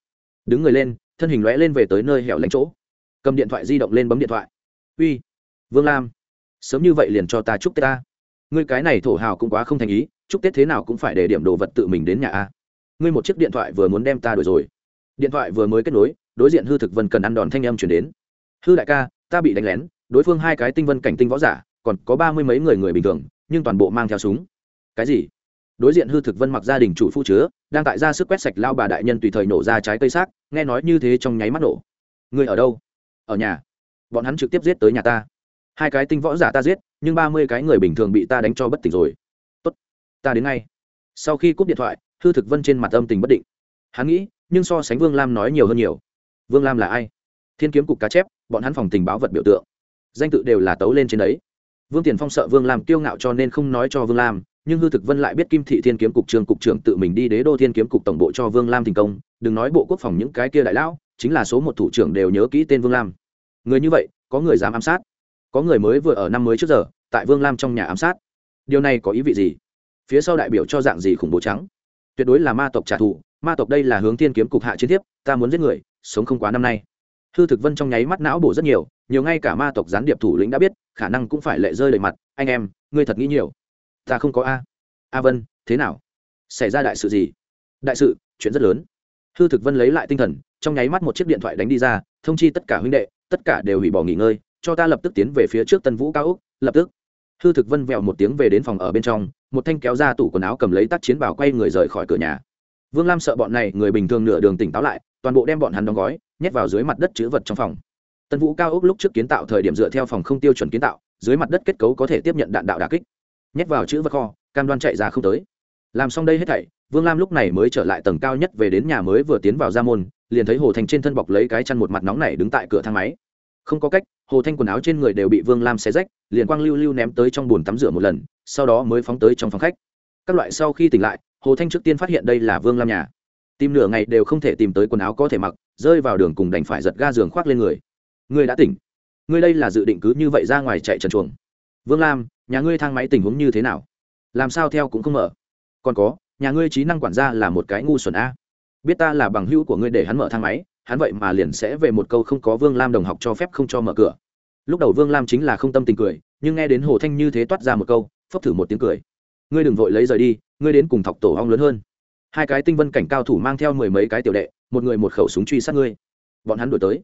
Đứng người lên, thân hình lõe lên về tới nơi hẻo lánh chỗ. Cầm điện thoại di động lên bấm điện thoại. Uy, vương lam sớm như vậy liền cho ta chúc tết ta. Ngươi cái này thổ hào cũng quá không thành ý, chúc tết thế nào cũng phải để điểm đồ vật tự mình đến nhà a. Ngươi một chiếc điện thoại vừa muốn đem ta đổi rồi. Điện thoại vừa mới kết nối, đối diện hư thực vân cần ăn đòn thanh âm chuyển đến. Hư đại ca, ta bị đánh lén, đối phương hai cái tinh vân cảnh tinh võ giả, còn có ba mươi mấy người người bình thường, nhưng toàn bộ mang theo súng. Cái gì? Đối diện hư thực vân mặc gia đình chủ phu chứa, đang tại ra sức quét sạch lao bà đại nhân tùy thời nổ ra trái cây xác, nghe nói như thế trong nháy mắt nổ. Người ở đâu? Ở nhà. Bọn hắn trực tiếp giết tới nhà ta hai cái tinh võ giả ta giết, nhưng ba mươi cái người bình thường bị ta đánh cho bất tỉnh rồi. Tốt, ta đến ngay. Sau khi cúp điện thoại hư thực vân trên mặt âm tình bất định. Hắn nghĩ, nhưng so sánh vương lam nói nhiều hơn nhiều. Vương lam là ai? Thiên kiếm cục cá chép, bọn hắn phòng tình báo vật biểu tượng. Danh tự đều là tấu lên trên đấy. Vương tiền phong sợ vương lam kiêu ngạo cho nên không nói cho vương lam, nhưng hư thực vân lại biết kim thị thiên kiếm cục trường cục trưởng tự mình đi đế đô thiên kiếm cục tổng bộ cho vương lam thành công. Đừng nói bộ quốc phòng những cái kia đại lão, chính là số một thủ trưởng đều nhớ kỹ tên vương lam. Người như vậy, có người dám ám sát? Có người mới vừa ở năm mới trước giờ, tại vương lam trong nhà ám sát. Điều này có ý vị gì? Phía sau đại biểu cho dạng gì khủng bố trắng? Tuyệt đối là ma tộc trả thù, ma tộc đây là hướng thiên kiếm cục hạ chiến tiếp ta muốn giết người, sống không quá năm nay. Hư thực vân trong nháy mắt não bổ rất nhiều nhiều ngay cả ma tộc gián điệp thủ lĩnh đã biết, khả năng cũng phải lệ rơi đầy mặt. Anh em, ngươi thật nghĩ nhiều. Ta không có a. A vân, thế nào? Xảy ra đại sự gì? Đại sự, chuyện rất lớn. Hư thực vân lấy lại tinh thần, trong nháy mắt một chiếc điện thoại đánh đi ra, thông chi tất cả huynh đệ, tất cả đều hủy bỏ nghỉ ngơi cho ta lập tức tiến về phía trước tân vũ cao úc lập tức. Hư thực vân vẹo một tiếng về đến phòng ở bên trong, một thanh kéo ra tủ quần áo cầm lấy tác chiến bảo quay người rời khỏi cửa nhà. Vương lam sợ bọn này, người bình thường nửa đường tỉnh táo lại, toàn bộ đem bọn hắn đóng gói, nhét vào dưới mặt đất chữ vật trong phòng. Tân vũ cao ốc lúc trước kiến tạo thời điểm dựa theo phòng không tiêu chuẩn kiến tạo, dưới mặt đất kết cấu có thể tiếp nhận đạn đạo đà kích. Nhét vào chữ vật kho, cam đoan chạy ra không tới. Làm xong đây hết thảy, vương lam lúc này mới trở lại tầng cao nhất về đến nhà mới vừa tiến vào ra môn, liền thấy hồ thành trên thân bọc lấy cái chăn một mặt nóng này đứng tại cửa thang máy không có cách, hồ thanh quần áo trên người đều bị vương lam xé rách, liền quang lưu lưu ném tới trong bồn tắm rửa một lần, sau đó mới phóng tới trong phòng khách. Các loại sau khi tỉnh lại, hồ thanh trước tiên phát hiện đây là vương lam nhà. Tìm nửa ngày đều không thể tìm tới quần áo có thể mặc, rơi vào đường cùng đành phải giật ga giường khoác lên người. Ngươi đã tỉnh. Ngươi đây là dự định cứ như vậy ra ngoài chạy trần chuồng. Vương lam, nhà ngươi thang máy tình huống như thế nào? Làm sao theo cũng không mở. Còn có, nhà ngươi trí năng quản gia là một cái ngu xuẩn a. Biết ta là bằng hữu của ngươi để hắn mở thang máy hắn vậy mà liền sẽ về một câu không có vương lam đồng học cho phép không cho mở cửa. Lúc đầu vương lam chính là không tâm tình cười, nhưng nghe đến hồ thanh như thế toát ra một câu phấp thử một tiếng cười. Ngươi đừng vội lấy rời đi, ngươi đến cùng thọc tổ hong lớn hơn. Hai cái tinh vân cảnh cao thủ mang theo mười mấy cái tiểu đệ, một người một khẩu súng truy sát ngươi. Bọn hắn đuổi tới.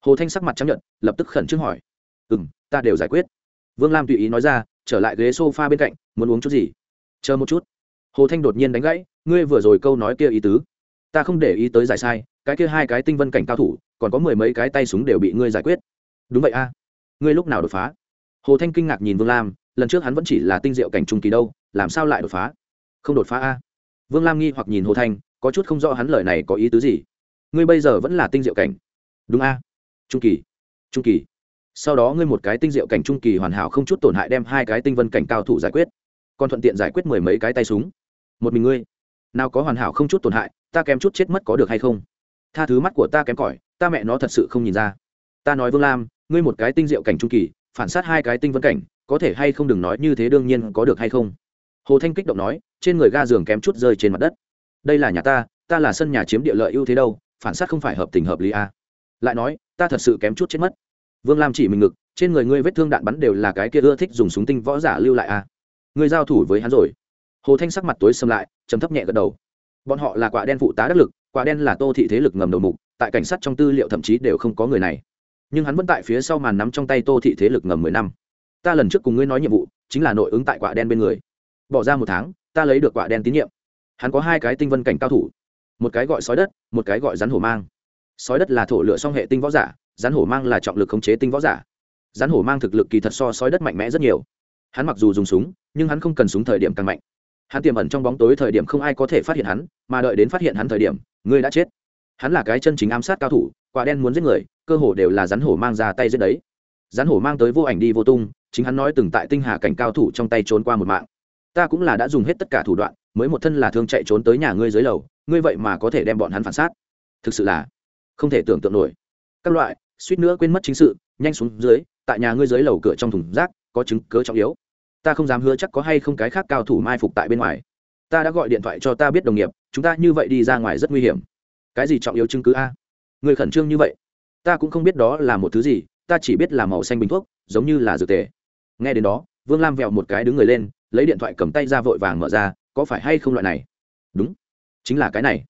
Hồ thanh sắc mặt chấp nhận lập tức khẩn trương hỏi. Ừ m ta đều giải quyết. Vương lam tùy ý nói ra, trở lại ghế s o f a bên cạnh, muốn uống chút gì? Chờ một chút. Hồ thanh đột nhiên đánh gãy, ngươi vừa rồi câu nói kia ý tứ, ta không để ý tới giải sai cái kia hai cái tinh vân cảnh cao thủ, còn có mười mấy cái tay súng đều bị ngươi giải quyết. Đúng vậy a. Ngươi lúc nào đột phá? Hồ thanh kinh ngạc nhìn vương lam, lần trước hắn vẫn chỉ là tinh diệu cảnh trung kỳ đâu, làm sao lại đột phá? Không đột phá a. Vương lam nghi hoặc nhìn hồ thanh, có chút không rõ hắn lời này có ý tứ gì. Ngươi bây giờ vẫn là tinh diệu cảnh. Đúng a. Trung kỳ. Trung kỳ. Sau đó ngươi một cái tinh diệu cảnh trung kỳ hoàn hảo không chút tổn hại đem hai cái tinh vân cảnh cao thủ giải quyết. Còn thuận tiện giải quyết mười mấy cái tay súng. Một mình ngươi. Nào có hoàn hảo không chút tổn hại, ta kém chút chết mất có được hay không? Tha thứ mắt của ta kém cỏi, ta mẹ nó thật sự không nhìn ra. Ta nói vương lam, ngươi một cái tinh diệu cảnh trung kỳ, phản sát hai cái tinh vân cảnh, có thể hay không đừng nói như thế đương nhiên có được hay không? Hồ thanh kích động nói, trên người ga giường kém chút rơi trên mặt đất. Đây là nhà ta ta là sân nhà chiếm địa lợi ưu thế đâu, phản sát không phải hợp tình hợp lý à. lại nói, ta thật sự kém chút chết mất. Vương lam chỉ mình ngực, trên người ngươi vết thương đạn bắn đều là cái kia ưa thích dùng súng tinh võ giả lưu lại à. ngươi giao thủ với hắn rồi. Hồ thanh sắc mặt tối xâm lại chấm thấp nhẹ gật đầu. Bọn họ là quả đen phụ tá đắc lực quả đen là tô thị thế lực ngầm đầu mục, tại cảnh sát trong tư liệu thậm chí đều không có người này. Nhưng hắn vẫn tại phía sau màn nắm trong tay tô thị thế lực ngầm mười năm. Ta lần trước cùng ngươi nói nhiệm vụ, chính là nội ứng tại quả đen bên người. Bỏ ra một tháng, ta lấy được quả đen tín nhiệm. Hắn có hai cái tinh vân cảnh cao thủ. Một cái gọi sói đất, một cái gọi rắn hổ mang. Sói đất là thổ lựa song hệ tinh võ giả, rắn hổ mang là trọng lực khống chế tinh võ giả. Rắn hổ mang thực lực kỳ thật so sói đất mạnh mẽ rất nhiều. Hắn mặc dù dùng súng, nhưng hắn không cần súng thời điểm càng mạnh hắn tiềm ẩn trong bóng tối thời điểm không ai có thể phát hiện hắn, mà đợi đến phát hiện hắn thời điểm, ngươi đã chết. Hắn là cái chân chính ám sát cao thủ, quả đen muốn giết người, cơ hồ đều là rắn hổ mang ra tay giết đấy. Rắn hổ mang tới vô ảnh đi vô tung, chính hắn nói từng tại tinh hà cảnh cao thủ trong tay trốn qua một mạng. Ta cũng là đã dùng hết tất cả thủ đoạn, mới một thân là thương chạy trốn tới nhà ngươi dưới lầu, ngươi vậy mà có thể đem bọn hắn phản sát. Thực sự là không thể tưởng tượng nổi. Các loại, suýt nữa quên mất chính sự, nhanh xuống dưới, tại nhà ngươi dưới lầu cửa trong thùng rác, có chứng cớ trọng yếu ta không dám hứa chắc có hay không cái khác cao thủ mai phục tại bên ngoài. Ta đã gọi điện thoại cho ta biết đồng nghiệp, chúng ta như vậy đi ra ngoài rất nguy hiểm. Cái gì trọng yếu chứng cứ a? Người khẩn trương như vậy, ta cũng không biết đó là một thứ gì, ta chỉ biết là màu xanh bình thuốc, giống như là dược tề. Nghe đến đó, vương lam vẹo một cái đứng người lên, lấy điện thoại cầm tay ra vội vàng mở ra, có phải hay không loại này? Đúng, chính là cái này.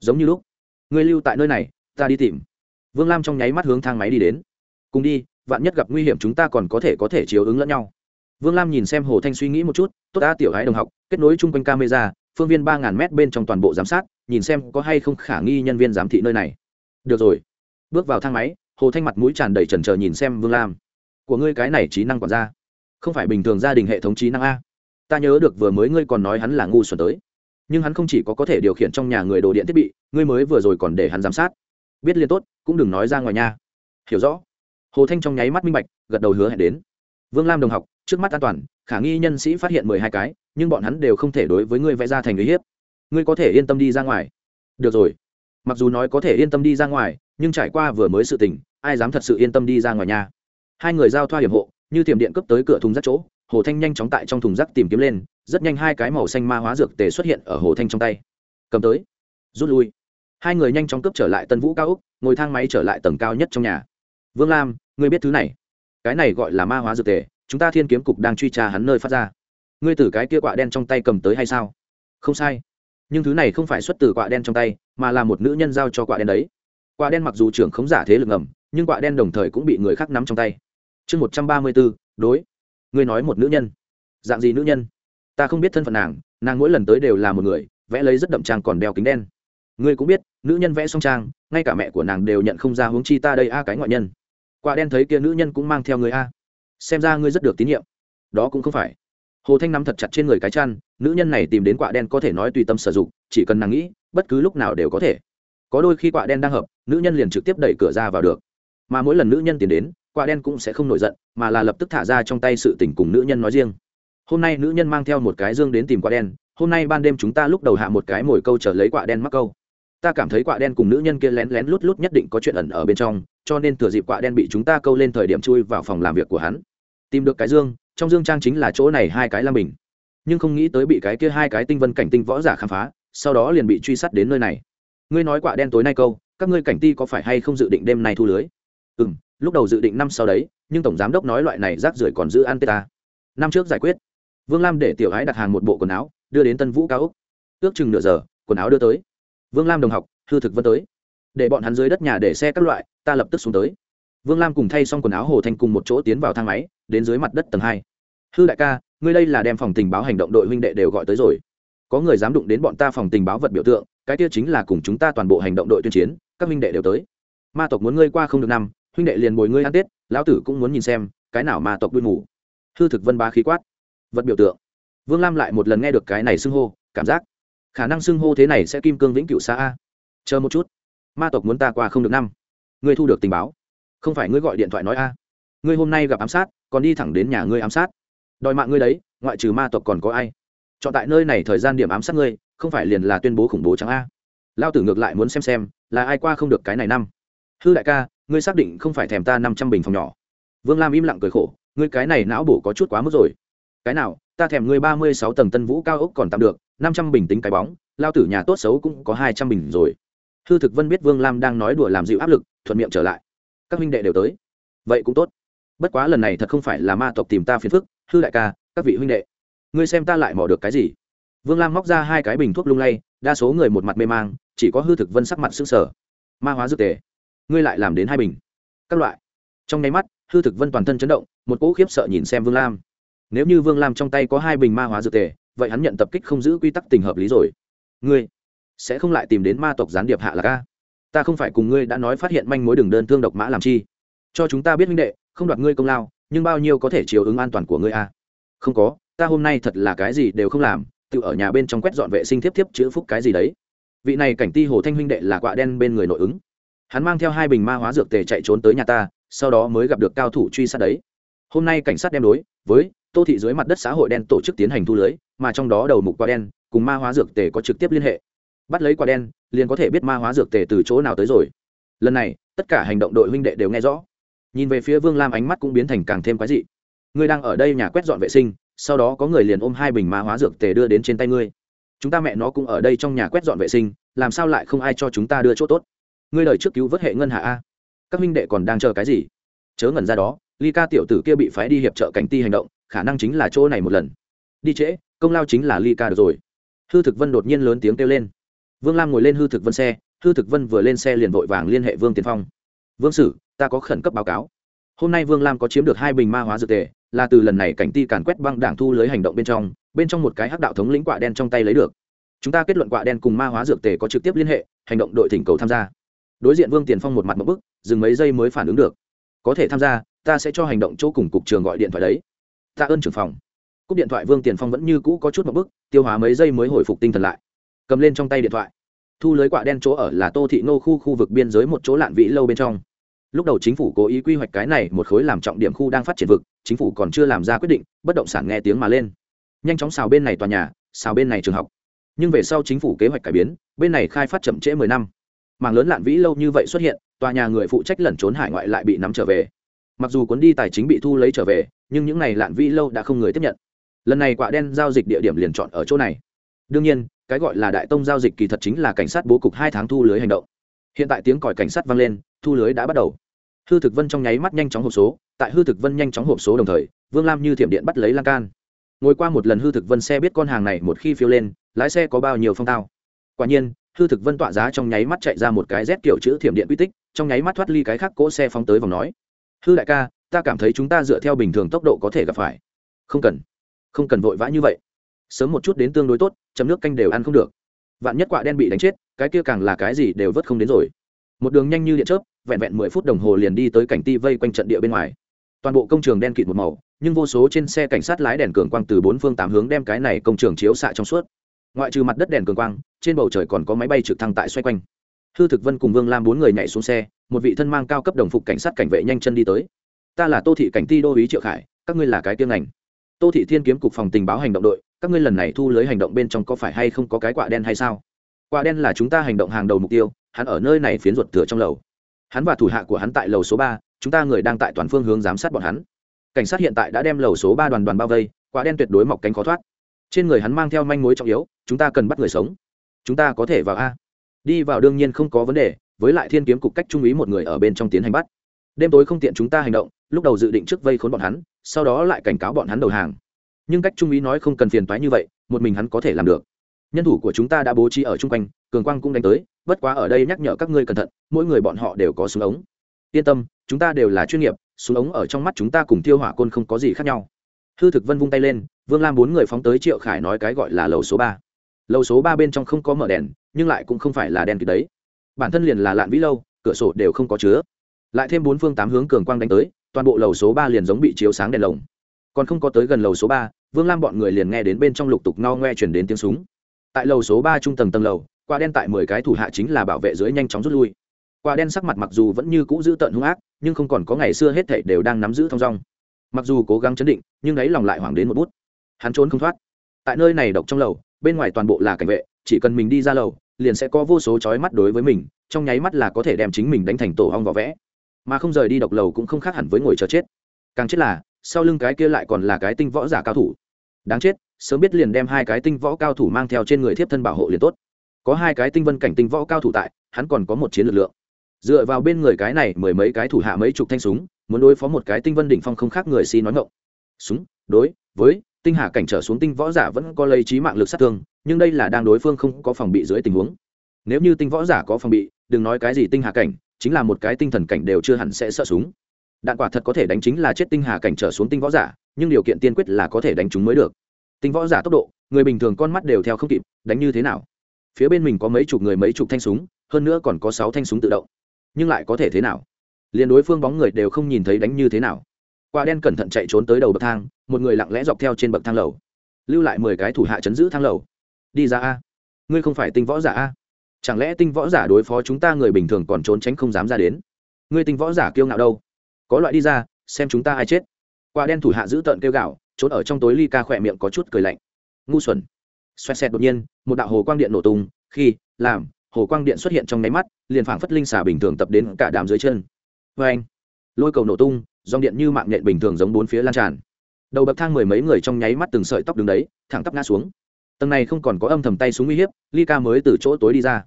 Giống như lúc, người lưu tại nơi này, ta đi tìm. Vương lam trong nháy mắt hướng thang máy đi đến. Cùng đi, vạn nhất gặp nguy hiểm chúng ta còn có thể có thể chiếu ứng lẫn nhau vương lam nhìn xem hồ thanh suy nghĩ một chút, tốt đã tiểu gái đồng học, kết nối chung quanh camera, phương viên ba ngàn m bên trong toàn bộ giám sát, nhìn xem có hay không khả nghi nhân viên giám thị nơi này. Được rồi. Bước vào thang máy, hồ thanh mặt mũi tràn đầy trần trờ nhìn xem vương lam. Của ngươi cái này trí năng quản gia. Không phải bình thường gia đình hệ thống trí năng a. Ta nhớ được vừa mới ngươi còn nói hắn là ngu xuẩn tới. Nhưng hắn không chỉ có có thể điều khiển trong nhà người đồ điện thiết bị, ngươi mới vừa rồi còn để hắn giám sát. Biết liên tốt, cũng đừng nói ra ngoài nha. Hiểu rõ. Hồ thanh trong nháy mắt minh bạch, gật đầu hứa hẹn đến. Vương lam đồng học trước mắt an toàn, khả nghi nhân sĩ phát hiện mười hai cái, nhưng bọn hắn đều không thể đối với ngươi vẽ ra thành uy hiếp. Ngươi có thể yên tâm đi ra ngoài. Được rồi. Mặc dù nói có thể yên tâm đi ra ngoài, nhưng trải qua vừa mới sự tình, ai dám thật sự yên tâm đi ra ngoài nhà hai người giao thoa hiểm hộ, như tiềm điện cấp tới cửa thùng rác chỗ, hồ thanh nhanh chóng tại trong thùng rác tìm kiếm lên, rất nhanh hai cái màu xanh ma hóa dược tề xuất hiện ở hồ thanh trong tay. Cầm tới. Rút lui. Hai người nhanh chóng cướp trở lại tân vũ cao úc ngồi thang máy trở lại tầng cao nhất trong nhà. Vương lam, ngươi biết thứ này? Cái này gọi là ma hóa dược tề chúng ta thiên kiếm cục đang truy tra hắn nơi phát ra. Ngươi từ cái kia quạ đen trong tay cầm tới hay sao? Không sai. Nhưng thứ này không phải xuất từ quạ đen trong tay, mà là một nữ nhân giao cho quạ đen đấy. Quạ đen mặc dù trưởng khống giả thế lực ngầm, nhưng quạ đen đồng thời cũng bị người khác nắm trong tay. Chương một trăm ba mươi bốn đối. Ngươi nói một nữ nhân. Dạng gì nữ nhân? Ta không biết thân phận nàng nàng mỗi lần tới đều là một người, vẽ lấy rất đậm trang còn đeo kính đen. Ngươi cũng biết, nữ nhân vẽ song trang, ngay cả mẹ của nàng đều nhận không ra huống chi ta đây a cái ngoại nhân. Quả đen thấy kia nữ nhân cũng mang theo người a xem ra ngươi rất được tín nhiệm. Đó cũng không phải. Hồ thanh nắm thật chặt trên người cái chăn, nữ nhân này tìm đến quạ đen có thể nói tùy tâm sử dụng, chỉ cần nàng nghĩ, bất cứ lúc nào đều có thể. Có đôi khi quạ đen đang hợp, nữ nhân liền trực tiếp đẩy cửa ra vào được. Mà mỗi lần nữ nhân tiến đến quạ đen cũng sẽ không nổi giận, mà là lập tức thả ra trong tay sự tình cùng nữ nhân nói riêng. Hôm nay nữ nhân mang theo một cái dương đến tìm quạ đen, hôm nay ban đêm chúng ta lúc đầu hạ một cái mồi câu trở lấy quạ đen mắc câu. Ta cảm thấy quạ đen cùng nữ nhân kia lén lén lút lút nhất định có chuyện ẩn ở bên trong, cho nên thừa dịp quạ đen bị chúng ta câu lên thời điểm chui vào phòng làm việc của hắn tìm được cái dương, trong dương trang chính là chỗ này hai cái lam bình. Nhưng không nghĩ tới bị cái kia hai cái tinh vân cảnh tinh võ giả khám phá, sau đó liền bị truy sát đến nơi này. Ngươi nói quạ đen tối nay câu, các ngươi cảnh ti có phải hay không dự định đêm nay thu lưới? Ừ m lúc đầu dự định năm sau đấy, nhưng tổng giám đốc nói loại này rác rưởi còn giữ an tê ta. Năm trước giải quyết, vương lam để tiểu ái đặt hàng một bộ quần áo, đưa đến tân vũ cao úc ước chừng nửa giờ, quần áo đưa tới. Vương lam đồng học, hư thực vân tới. Để bọn hắn dưới đất nhà để xe các loại, ta lập tức xuống tới. Vương lam cùng thay xong quần áo hồ thanh cùng một chỗ tiến vào thang máy đến dưới mặt đất tầng hai. Hư đại ca, ngươi đây là đem phòng tình báo hành động đội huynh đệ đều gọi tới rồi. Có người dám đụng đến bọn ta phòng tình báo vật biểu tượng, cái kia chính là cùng chúng ta toàn bộ hành động đội tuyên chiến, các huynh đệ đều tới. Ma tộc muốn ngươi qua không được năm, huynh đệ liền bồi ngươi ăn tết, lão tử cũng muốn nhìn xem, cái nào ma tộc đuôi mù. Hư thực vân ba khí quát. Vật biểu tượng. Vương lam lại một lần nghe được cái này xưng hô, cảm giác. Khả năng xưng hô thế này sẽ kim cương vĩnh cựu xa a. Chờ một chút. Ma tộc muốn ta qua không được năm. Ngươi thu được tình báo. Không phải ngươi gọi điện thoại nói a. Ngươi hôm nay gặp ám sát còn đi thẳng đến nhà ngươi ám sát. Đòi mạng ngươi đấy, ngoại trừ ma tộc còn có ai? Chọn tại nơi này thời gian điểm ám sát ngươi, không phải liền là tuyên bố khủng bố trắng a? Lao tử ngược lại muốn xem xem, là ai qua không được cái này năm. Hư đại ca, ngươi xác định không phải thèm ta năm trăm bình phòng nhỏ. Vương lam im lặng cười khổ, ngươi cái này não bổ có chút quá mức rồi. Cái nào, ta thèm ngươi ba mươi sáu tầng tân vũ cao ốc còn tạm được, năm trăm bình tính cái bóng, lao tử nhà tốt xấu cũng có hai trăm bình rồi. Hư thực vân biết vương lam đang nói đùa làm dịu áp lực, thuận miệng trở lại. Các huynh đệ đều tới. Vậy cũng tốt bất quá lần này thật không phải là ma tộc tìm ta phiền phức, hư đại ca, các vị huynh đệ. Ngươi xem ta lại mò được cái gì? Vương lam móc ra hai cái bình thuốc lung lay, đa số người một mặt mê mang, chỉ có hư thực vân sắc mặt s ư n g sở ma hóa dược tề. Ngươi lại làm đến hai bình. Các loại. Trong nháy mắt, hư thực vân toàn thân chấn động, một cỗ khiếp sợ nhìn xem vương lam. Nếu như vương lam trong tay có hai bình ma hóa dược tề, vậy hắn nhận tập kích không giữ quy tắc tình hợp lý rồi. Ngươi sẽ không lại tìm đến ma tộc gián điệp hạ là ca ta không phải cùng ngươi đã nói phát hiện manh mối đường đơn thương độc mã làm chi. Cho chúng ta biết minh đệ không đoạt ngươi công lao, nhưng bao nhiêu có thể chiều ứng an toàn của ngươi a à? không có, ta hôm nay thật là cái gì đều không làm, tự ở nhà bên trong quét dọn vệ sinh tiếp tiếp chữ phúc cái gì đấy. Vị này cảnh ti hồ thanh huynh đệ là quạ đen bên người nội ứng. Hắn mang theo hai bình ma hóa dược tề chạy trốn tới nhà ta, sau đó mới gặp được cao thủ truy sát đấy. Hôm nay cảnh sát đem đối với tô thị dưới mặt đất xã hội đen tổ chức tiến hành thu lưới, mà trong đó đầu mục quạ đen cùng ma hóa dược tề có trực tiếp liên hệ. Bắt lấy quạ đen, liền có thể biết ma hóa dược tề từ chỗ nào tới rồi. Lần này, tất cả hành động đội huynh đệ đều nghe rõ nhìn về phía vương lam ánh mắt cũng biến thành càng thêm quái dị. Ngươi đang ở đây nhà quét dọn vệ sinh, sau đó có người liền ôm hai bình ma hóa dược tề đưa đến trên tay ngươi. Chúng ta mẹ nó cũng ở đây trong nhà quét dọn vệ sinh, làm sao lại không ai cho chúng ta đưa chỗ tốt? Ngươi lời trước cứu vớt hệ ngân hạ a. Các huynh đệ còn đang chờ cái gì? Chớ ngẩn ra đó, ly ca tiểu tử kia bị phái đi hiệp trợ cảnh ti hành động, khả năng chính là chỗ này một lần. Đi trễ, công lao chính là ly ca được rồi. Hư thực vân đột nhiên lớn tiếng kêu lên. Vương lam ngồi lên hư thực vân xe, hư thực vân vừa lên xe liền vội vàng liên hệ vương tiền phong. Vương sử ta có khẩn cấp báo cáo. Hôm nay vương lam có chiếm được hai bình ma hóa dược tề, là từ lần này cảnh ti càn quét băng đảng thu lưới hành động bên trong bên trong một cái hắc đạo thống lĩnh quạ đen trong tay lấy được. Chúng ta kết luận quạ đen cùng ma hóa dược tề có trực tiếp liên hệ, hành động đội thỉnh cầu tham gia. Đối diện vương tiền phong một mặt một bức, dừng mấy giây mới phản ứng được. Có thể tham gia, ta sẽ cho hành động chỗ cùng cục trường gọi điện thoại đấy. Ta ơn trưởng phòng. Cúp điện thoại vương tiền phong vẫn như cũ có chút một bức, tiêu hóa mấy giây mới hồi phục tinh thần lại. Cầm lên trong tay điện thoại. Thu lưới quạ đen chỗ ở là tô thị nô khu khu vực biên giới một chỗ lạn vĩ lâu bên trong lúc đầu chính phủ cố ý quy hoạch cái này một khối làm trọng điểm khu đang phát triển vực, chính phủ còn chưa làm ra quyết định, bất động sản nghe tiếng mà lên. Nhanh chóng xào bên này tòa nhà, xào bên này trường học. Nhưng về sau chính phủ kế hoạch cải biến, bên này khai phát chậm trễ mười năm. Mảng lớn lạn vĩ lâu như vậy xuất hiện, tòa nhà người phụ trách lẩn trốn hải ngoại lại bị nắm trở về. Mặc dù cuốn đi tài chính bị thu lấy trở về, nhưng những n à y lạn vĩ lâu đã không người tiếp nhận. Lần này quả đen giao dịch địa điểm liền chọn ở chỗ này. Đương nhiên, cái gọi là đại tông giao dịch kỳ thật chính là cảnh sát bố cục hai tháng thu lưới hành động hiện tại tiếng còi cảnh sát vang lên, thu lưới đã bắt đầu. Hư thực vân trong nháy mắt nhanh chóng hộp số, tại hư thực vân nhanh chóng hộp số đồng thời, vương lam như thiểm điện bắt lấy lan can. Ngồi qua một lần hư thực vân xe biết con hàng này một khi phiêu lên, lái xe có bao nhiêu phong tao. Quả nhiên, hư thực vân tọa giá trong nháy mắt chạy ra một cái rét kiểu chữ thiểm điện quy tích, trong nháy mắt thoát ly cái khác cỗ xe phóng tới vòng nói. Hư đại ca, ta cảm thấy chúng ta dựa theo bình thường tốc độ có thể gặp phải. Không cần. Không cần vội vã như vậy. Sớm một chút đến tương đối tốt chấm nước canh đều ăn không được vạn nhất quạ đen bị đánh chết, cái kia càng là cái gì đều vớt không đến rồi. Một đường nhanh như điện chớp, vẹn vẹn mười phút đồng hồ liền đi tới cảnh ti vây quanh trận địa bên ngoài. Toàn bộ công trường đen kịt một màu, nhưng vô số trên xe cảnh sát lái đèn cường quang từ bốn phương tám hướng đem cái này công trường chiếu xạ trong suốt. Ngoại trừ mặt đất đèn cường quang, trên bầu trời còn có máy bay trực thăng tại xoay quanh. Hư thực vân cùng vương lam bốn người nhảy xuống xe, một vị thân mang cao cấp đồng phục cảnh sát cảnh vệ nhanh chân đi tới. Ta là tô thị cảnh ti đô ý triệu khải, các ngươi là cái tiêng ngành? Tô thị thiên kiếm cục phòng tình báo hành động đội, các ngươi lần này thu lưới hành động bên trong có phải hay không có cái quả đen hay sao? Quả đen là chúng ta hành động hàng đầu mục tiêu, hắn ở nơi này phiến ruột thừa trong lầu. Hắn và thủ hạ của hắn tại lầu số ba, chúng ta người đang tại toàn phương hướng giám sát bọn hắn. Cảnh sát hiện tại đã đem lầu số ba đoàn đoàn bao vây, quả đen tuyệt đối mọc cánh khó thoát. Trên người hắn mang theo manh mối trọng yếu, chúng ta cần bắt người sống. Chúng ta có thể vào a. Đi vào đương nhiên không có vấn đề, với lại thiên kiếm cục cách trung ý một người ở bên trong tiến hành bắt. Đêm tối không tiện chúng ta hành động, lúc đầu dự định trước vây khốn bọn hắn sau đó lại cảnh cáo bọn hắn đầu hàng. Nhưng cách trung ý nói không cần phiền toái như vậy, một mình hắn có thể làm được. Nhân thủ của chúng ta đã bố trí ở chung quanh, cường quang cũng đánh tới, bất quá ở đây nhắc nhở các ngươi cẩn thận, mỗi người bọn họ đều có súng ống. Yên tâm, chúng ta đều là chuyên nghiệp, súng ống ở trong mắt chúng ta cùng tiêu hỏa côn không có gì khác nhau. Hư thực vân vung tay lên, vương lam bốn người phóng tới triệu khải nói cái gọi là lầu số ba. Lầu số ba bên trong không có mở đèn, nhưng lại cũng không phải là đèn kịp đấy. Bản thân liền là lạn vĩ lâu, cửa sổ đều không có chứa. Lại thêm bốn phương tám hướng cường quang đánh tới toàn bộ lầu số ba liền giống bị chiếu sáng đèn lồng. Còn không có tới gần lầu số ba, vương lam bọn người liền nghe đến bên trong lục tục no ngoe chuyển đến tiếng súng. Tại lầu số ba trung tầng tầng lầu, quả đen tại mười cái thủ hạ chính là bảo vệ dưới nhanh chóng rút lui. Quả đen sắc mặt mặc dù vẫn như cũ giữ tợn hung ác, nhưng không còn có ngày xưa hết thảy đều đang nắm giữ thong dong. Mặc dù cố gắng chấn định, nhưng đáy lòng lại hoảng đến một bút. Hắn trốn không thoát. Tại nơi này độc trong lầu, bên ngoài toàn bộ là cảnh vệ, chỉ cần mình đi ra lầu, liền sẽ có vô số chói mắt đối với mình, trong nháy mắt là có thể đem chính mình đánh thành tổ hong vỏ vẽ mà không rời đi độc lầu cũng không khác hẳn với ngồi chờ chết. Càng chết là, sau lưng cái kia lại còn là cái tinh võ giả cao thủ. Đáng chết, sớm biết liền đem hai cái tinh võ cao thủ mang theo trên người thiếp thân bảo hộ liền tốt. Có hai cái tinh vân cảnh tinh võ cao thủ tại, hắn còn có một chiến lực lượng. Dựa vào bên người cái này mười mấy cái thủ hạ mấy chục thanh súng, muốn đối phó một cái tinh vân đỉnh phong không khác người si nói ngộng súng, đối, với, tinh hà cảnh trở xuống tinh võ giả vẫn có lấy trí mạng lực sát thương, nhưng đây là đang đối phương không có phòng bị dưới tình huống. Nếu như tinh võ giả có phòng bị, đừng nói cái gì tinh hà cảnh chính là một cái tinh thần cảnh đều chưa hẳn sẽ sợ súng. Đạn quả thật có thể đánh chính là chết tinh hà cảnh trở xuống tinh võ giả, nhưng điều kiện tiên quyết là có thể đánh chúng mới được. Tinh võ giả tốc độ, người bình thường con mắt đều theo không kịp, đánh như thế nào? Phía bên mình có mấy chục người mấy chục thanh súng, hơn nữa còn có sáu thanh súng tự động. Nhưng lại có thể thế nào? Liền đối phương bóng người đều không nhìn thấy đánh như thế nào. Quả đen cẩn thận chạy trốn tới đầu bậc thang, một người lặng lẽ dọc theo trên bậc thang lầu. Lưu lại mười cái thủ hạ chấn giữ thang lầu. Đi ra a. Ngươi không phải tinh võ giả a chẳng lẽ tinh võ giả đối phó chúng ta người bình thường còn trốn tránh không dám ra đến? Ngươi tinh võ giả kiêu ngạo đâu? Có loại đi ra, xem chúng ta ai chết. Quả đen thủ hạ giữ tợn kêu gạo, trốn ở trong tối ly ca khỏe miệng có chút cười lạnh. Ngu xuẩn. Xoẹt xẹt đột nhiên, một đạo hồ quang điện nổ tung, khi, làm, hồ quang điện xuất hiện trong nháy mắt, liền phảng phất linh xà bình thường tập đến cả đàm dưới chân. Vê anh lôi cầu nổ tung, dòng điện như mạng nhện bình thường giống bốn phía lan tràn. Đầu bậc thang mười mấy người trong nháy mắt từng sợi tóc đứng đấy, thẳng tắp ngã xuống tầng này không còn có âm thầm tay súng uy hiếp, ly ca mới từ chỗ tối đi ra.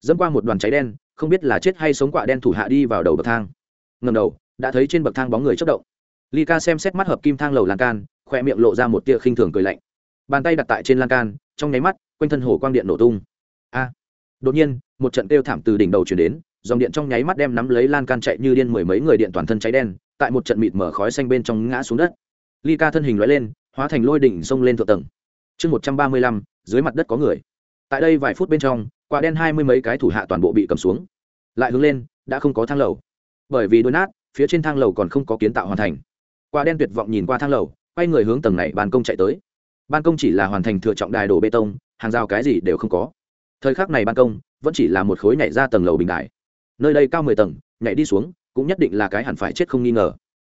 Dẫm qua một đoàn cháy đen, không biết là chết hay sống quạ đen thủ hạ đi vào đầu bậc thang. Ngầm đầu, đã thấy trên bậc thang bóng người chất động. Ly ca xem xét mắt hợp kim thang lầu lan can khoe miệng lộ ra một tia khinh thường cười lạnh. Bàn tay đặt tại trên lan can, trong nháy mắt, quanh thân hồ quang điện nổ tung. A! Đột nhiên, một trận kêu thảm từ đỉnh đầu chuyển đến, dòng điện trong nháy mắt đem nắm lấy lan can chạy như điên mười mấy người điện toàn thân cháy đen, tại một trận mịt mở khói xanh bên trong ngã xuống đất. Ly ca thân hình lóe lên, hóa thành lôi đỉnh xông lên thượng tầng chương một trăm ba mươi lăm, dưới mặt đất có người. Tại đây vài phút bên trong, quả đen hai mươi mấy cái thủ hạ toàn bộ bị cầm xuống. Lại hướng lên, đã không có thang lầu. Bởi vì đôi nát, phía trên thang lầu còn không có kiến tạo hoàn thành. Quả đen tuyệt vọng nhìn qua thang lầu, quay người hướng tầng này ban công chạy tới. Ban công chỉ là hoàn thành thừa trọng đài đổ bê tông, hàng rào cái gì đều không có. Thời khắc này ban công, vẫn chỉ là một khối nhảy ra tầng lầu bình đài. Nơi đây cao mười tầng, nhảy đi xuống, cũng nhất định là cái hẳn phải chết không nghi ngờ.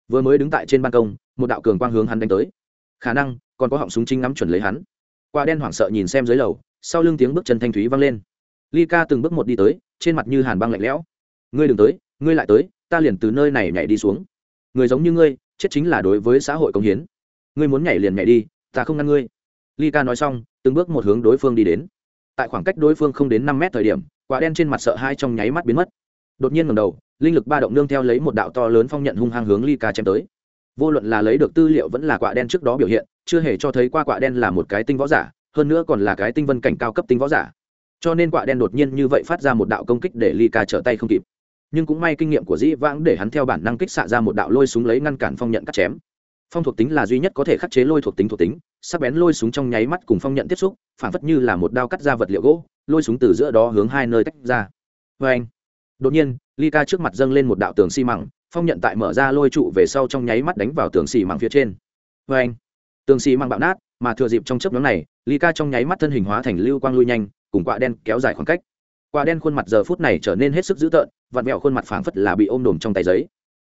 Vừa mới đứng tại trên ban công, một đạo cường quang hướng hắn đánh tới. Khả năng còn có họng súng chính ngắm chuẩn lấy hắn. Qua đen hoảng sợ nhìn xem dưới lầu, sau lưng tiếng bước chân thanh thúy vang lên. Ly ca từng bước một đi tới, trên mặt như hàn băng lạnh lẽo. Ngươi đừng tới, ngươi lại tới, ta liền từ nơi này nhảy đi xuống. Người giống như ngươi, chết chính là đối với xã hội công hiến. Ngươi muốn nhảy liền nhảy đi, ta không ngăn ngươi. Ly ca nói xong, từng bước một hướng đối phương đi đến. Tại khoảng cách đối phương không đến năm mét thời điểm, quả đen trên mặt sợ hai trong nháy mắt biến mất. Đột nhiên ngầm đầu, linh lực ba động nương theo lấy một đạo to lớn phong nhận hung hăng hướng ly ca chém tới vô luận là lấy được tư liệu vẫn là quả đen trước đó biểu hiện, chưa hề cho thấy qua quả đen là một cái tinh võ giả, hơn nữa còn là cái tinh vân cảnh cao cấp tinh võ giả. Cho nên quả đen đột nhiên như vậy phát ra một đạo công kích để ly ca trở tay không kịp. Nhưng cũng may kinh nghiệm của dĩ vãng để hắn theo bản năng kích xạ ra một đạo lôi súng lấy ngăn cản phong nhận cắt chém. Phong thuộc tính là duy nhất có thể khắc chế lôi thuộc tính thuộc tính, sắc bén lôi súng trong nháy mắt cùng phong nhận tiếp xúc, phản phất như là một đao cắt ra vật liệu gỗ, lôi súng từ giữa đó hướng hai nơi tách ra. Vê anh đột nhiên, ly ca trước mặt dâng lên một đạo tường xi măng phong nhận tại mở ra lôi trụ về sau trong nháy mắt đánh vào tường xì măng phía trên. Vê anh, tường xì măng bạo nát, mà thừa dịp trong chớp nhóm này ly ca trong nháy mắt thân hình hóa thành lưu quang lui nhanh, cùng quạ đen kéo dài khoảng cách. Quạ đen khuôn mặt giờ phút này trở nên hết sức dữ tợn, vặn vẹo khuôn mặt phảng phất là bị ôm đồm trong tay giấy.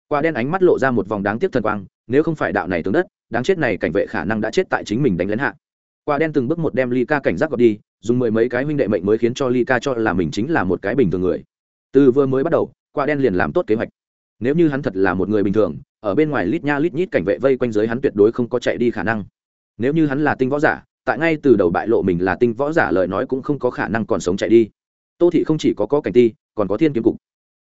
Quạ đen ánh mắt lộ ra một vòng đáng tiếc thần quang, nếu không phải đạo này tướng đất, đáng chết này cảnh vệ khả năng đã chết tại chính mình đánh lén hạ. Quạ đen từng bước một đem ly ca cảnh giác gọt đi, dùng mười mấy cái huynh đệ mệnh mới khiến cho ly ca cho là mình chính là một cái bình thường người. Từ vừa mới bắt đầu quạ đen liền làm tốt kế hoạch nếu như hắn thật là một người bình thường, ở bên ngoài lít nha lít nhít cảnh vệ vây quanh giới hắn tuyệt đối không có chạy đi khả năng. Nếu như hắn là tinh võ giả, tại ngay từ đầu bại lộ mình là tinh võ giả lời nói cũng không có khả năng còn sống chạy đi. Tô thị không chỉ có có cảnh ti, còn có thiên kiếm cục.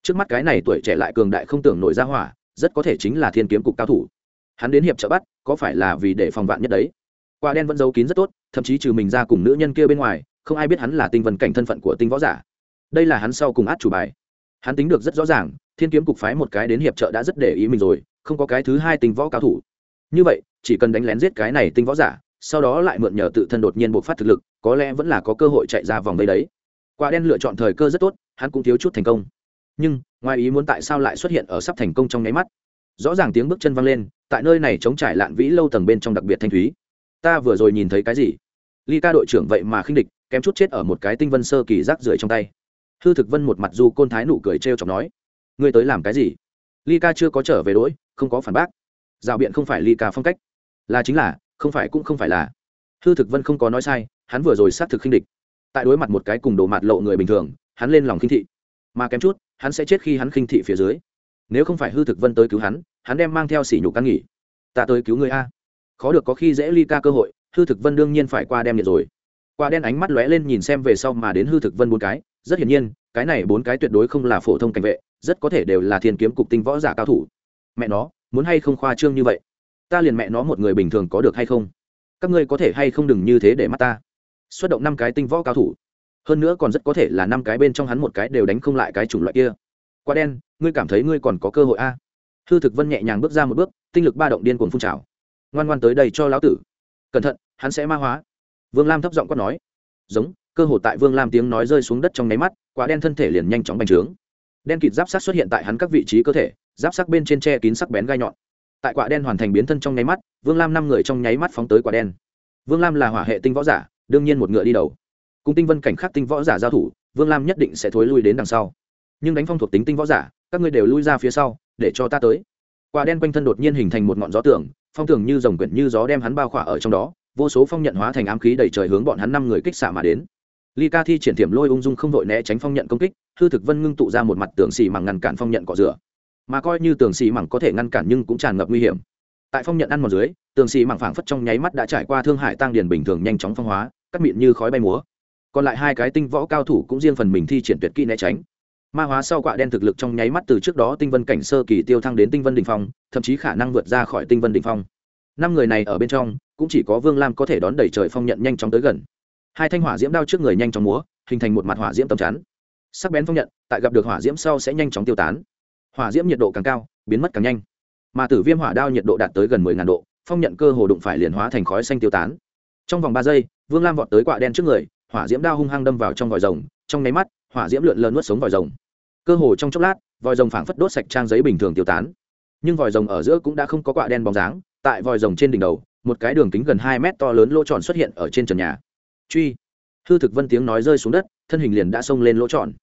Trước mắt cái này tuổi trẻ lại cường đại không tưởng nổi ra hỏa, rất có thể chính là thiên kiếm cục cao thủ. Hắn đến hiệp trợ bắt, có phải là vì để phòng vạn nhất đấy? Quả đen vẫn giấu kín rất tốt, thậm chí trừ mình ra cùng nữ nhân kia bên ngoài, không ai biết hắn là tinh vân cảnh thân phận của tinh võ giả. Đây là hắn sau cùng át chủ bài hắn tính được rất rõ ràng, thiên kiếm cục phái một cái đến hiệp trợ đã rất để ý mình rồi, không có cái thứ hai tinh võ cao thủ. Như vậy, chỉ cần đánh lén giết cái này tinh võ giả, sau đó lại mượn nhờ tự thân đột nhiên bộc phát thực lực, có lẽ vẫn là có cơ hội chạy ra vòng đây đấy. Quả đen lựa chọn thời cơ rất tốt, hắn cũng thiếu chút thành công. Nhưng, ngoài ý muốn tại sao lại xuất hiện ở sắp thành công trong nháy mắt? Rõ ràng tiếng bước chân văng lên, tại nơi này chống trải lạn vĩ lâu tầng bên trong đặc biệt thanh thúy. Ta vừa rồi nhìn thấy cái gì? Ly ca đội trưởng vậy mà khinh địch, kém chút chết ở một cái tinh vân sơ kỳ rác rưởi trong tay hư thực vân một mặt du côn thái nụ cười trêu chọc nói, ngươi tới làm cái gì? Ly ca chưa có trở về đỗi không có phản bác. Rào biện không phải ly ca phong cách, là chính là, không phải cũng không phải là. Hư thực vân không có nói sai, hắn vừa rồi xác thực khinh địch. Tại đối mặt một cái cùng đồ mặt lộ người bình thường, hắn lên lòng khinh thị. Mà kém chút, hắn sẽ chết khi hắn khinh thị phía dưới. Nếu không phải hư thực vân tới cứu hắn hắn đem mang theo sỉ nhục căn nghỉ. Ta tới cứu người a. Khó được có khi dễ ly ca cơ hội, hư thực vân đương nhiên phải qua đem nhiệt rồi qua đen ánh mắt lóe lên nhìn xem về sau mà đến hư thực vân bốn cái, rất hiển nhiên, cái này bốn cái tuyệt đối không là phổ thông cảnh vệ, rất có thể đều là thiên kiếm cục tinh võ giả cao thủ. Mẹ nó, muốn hay không khoa trương như vậy? Ta liền mẹ nó một người bình thường có được hay không? Các ngươi có thể hay không đừng như thế để mắt ta. Xuất động năm cái tinh võ cao thủ. Hơn nữa còn rất có thể là năm cái bên trong hắn một cái đều đánh không lại cái chủng loại kia. Quá đen, ngươi cảm thấy ngươi còn có cơ hội a? À? hư thực vân nhẹ nhàng bước ra một bước, tinh lực ba động điên cuồng phun trào. Ngoan ngoan tới đây cho lão tử. Cẩn thận, hắn sẽ ma hóa vương lam thấp giọng quát nói. Giống, cơ hội tại vương lam tiếng nói rơi xuống đất trong nháy mắt, quả đen thân thể liền nhanh chóng bành trướng. Đen kịt giáp sắc xuất hiện tại hắn các vị trí cơ thể, giáp sắc bên trên tre kín sắc bén gai nhọn. Tại quả đen hoàn thành biến thân trong nháy mắt, vương lam năm người trong nháy mắt phóng tới quả đen. Vương lam là hỏa hệ tinh võ giả, đương nhiên một ngựa đi đầu. Cùng tinh vân cảnh khác tinh võ giả giao thủ, vương lam nhất định sẽ thối lui đến đằng sau. Nhưng đánh phong thuộc tính tinh võ giả, các ngươi đều lui ra phía sau, để cho ta tới. Quả đen quanh thân đột nhiên hình thành một ngọn gió tường, phong tưởng như dòng quyển như gió đem hắn bao khỏa ở trong đó vô số phong nhận hóa thành ám khí đầy trời hướng bọn hắn năm người kích xạ mà đến. Ly ca thi triển thiểm lôi ung dung không đội né tránh phong nhận công kích, hư thực vân ngưng tụ ra một mặt tường xì mảng ngăn cản phong nhận cọ rửa. Mà coi như tường xì mảng có thể ngăn cản nhưng cũng tràn ngập nguy hiểm. Tại phong nhận ăn một dưới, tường xì mảng phảng phất trong nháy mắt đã trải qua thương hại tăng điền bình thường nhanh chóng phong hóa, cắt mịn như khói bay múa. Còn lại hai cái tinh võ cao thủ cũng riêng phần mình thi triển tuyệt kỹ né tránh. Ma hóa sau quạ đen thực lực trong nháy mắt từ trước đó tinh vân cảnh sơ kỳ tiêu thăng đến tinh vân đình phong, thậm chí khả năng vượt ra khỏi tinh vân đình phong. Năm người này ở bên trong cũng chỉ có vương lam có thể đón đẩy trời phong nhận nhanh chóng tới gần. Hai thanh hỏa diễm đao trước người nhanh chóng múa, hình thành một mặt hỏa diễm tầm chắn. Sắc bén phong nhận, tại gặp được hỏa diễm sau sẽ nhanh chóng tiêu tán. Hỏa diễm nhiệt độ càng cao, biến mất càng nhanh. Mà tử viêm hỏa đao nhiệt độ đạt tới gần mười ngàn độ, phong nhận cơ hồ đụng phải liền hóa thành khói xanh tiêu tán. Trong vòng ba giây, vương lam vọt tới quạ đen trước người, hỏa diễm đao hung hăng đâm vào trong vòi rồng, trong nháy mắt, hỏa diễm lượn lờ nuốt sống vòi rồng. Cơ hồ trong chốc lát, vòi rồng phảng phất đốt sạch trang giấy bình thường tiêu tán. Nhưng vòi rồng ở giữa cũng đã không có quạ đen bóng dáng, tại vòi rồng trên đỉnh đầu một cái đường kính gần hai mét to lớn lỗ tròn xuất hiện ở trên trần nhà. Truy. Hư thực vân tiếng nói rơi xuống đất, thân hình liền đã xông lên lỗ tròn.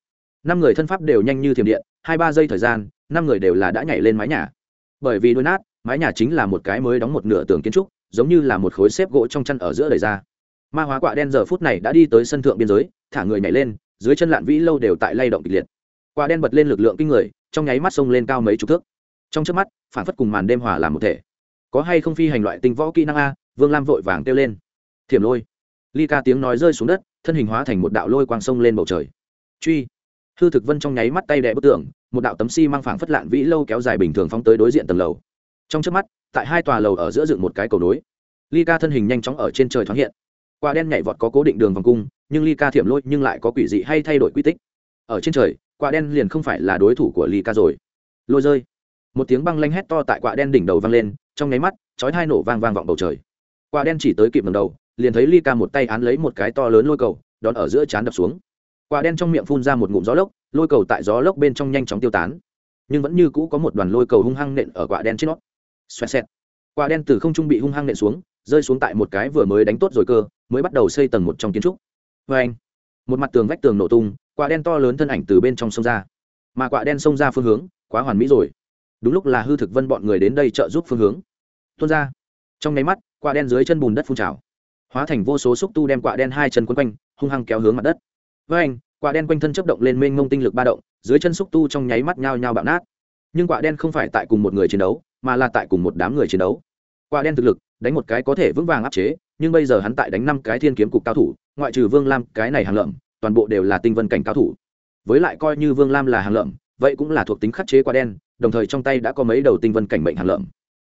Năm người thân pháp đều nhanh như thiểm điện, hai ba giây thời gian, năm người đều là đã nhảy lên mái nhà. Bởi vì đôi nát, mái nhà chính là một cái mới đóng một nửa tường kiến trúc, giống như là một khối xếp gỗ trong chăn ở giữa đầy ra. Ma hóa quạ đen giờ phút này đã đi tới sân thượng biên giới, thả người nhảy lên, dưới chân lạn vĩ lâu đều tại lay động kịch liệt. Quạ đen bật lên lực lượng kinh người, trong nháy mắt xông lên cao mấy chục thước. Trong trước mắt, phản phất cùng màn đêm hòa làm một thể có hay không phi hành loại tinh võ kỹ năng a? Vương lam vội vàng kêu lên. Thiểm lôi. Ly ca tiếng nói rơi xuống đất, thân hình hóa thành một đạo lôi quang sông lên bầu trời. Truy. Hư thực vân trong nháy mắt tay đẻ bức tường, một đạo tấm xi、si、mang phảng phất lạn vĩ lâu kéo dài bình thường phóng tới đối diện tầng lầu. Trong trước mắt, tại hai tòa lầu ở giữa dựng một cái cầu nối. Ly ca thân hình nhanh chóng ở trên trời thoáng hiện. Quả đen nhảy vọt có cố định đường vòng cung, nhưng ly ca thiểm lôi nhưng lại có quỷ dị hay thay đổi quy tích. Ở trên trời, quả đen liền không phải là đối thủ của ly ca rồi. Lôi rơi. Một tiếng băng lanh hét to tại quả đen đỉnh đầu vang lên trong nháy mắt, chói hai nổ vang vang vọng bầu trời. Quả đen chỉ tới kịp ngầm đầu, liền thấy ly ca một tay án lấy một cái to lớn lôi cầu, đón ở giữa chán đập xuống. Quả đen trong miệng phun ra một ngụm gió lốc, lôi cầu tại gió lốc bên trong nhanh chóng tiêu tán. Nhưng vẫn như cũ có một đoàn lôi cầu hung hăng nện ở quả đen trên nó. Xoẹt xẹt. Quả đen từ không trung bị hung hăng nện xuống, rơi xuống tại một cái vừa mới đánh tốt rồi cơ, mới bắt đầu xây tầng một trong kiến trúc. Vê anh, một mặt tường vách tường nổ tung, quả đen to lớn thân ảnh từ bên trong sông ra. Mà quả đen xông ra phương hướng, quá hoàn mỹ rồi đúng lúc là hư thực vân bọn người đến đây trợ giúp phương hướng. Tuôn ra. Trong nháy mắt, quả đen dưới chân bùn đất phun trào. Hóa thành vô số xúc tu đem quả đen hai chân quấn quanh, hung hăng kéo hướng mặt đất. Với anh, quả đen quanh thân chấp động lên mênh mông tinh lực ba động, dưới chân xúc tu trong nháy mắt nhao nhao bạo nát. Nhưng quả đen không phải tại cùng một người chiến đấu, mà là tại cùng một đám người chiến đấu. Quả đen thực lực, đánh một cái có thể vững vàng áp chế, nhưng bây giờ hắn tại đánh năm cái thiên kiếm cục cao thủ, ngoại trừ vương lam, cái này hàng lợm, toàn bộ đều là tinh vân cảnh cao thủ. Với lại coi như vương lam là hàng lợm, vậy cũng là thuộc tính khắc chế quả đen đồng thời trong tay đã có mấy đầu tinh vân cảnh mệnh hàn lợm.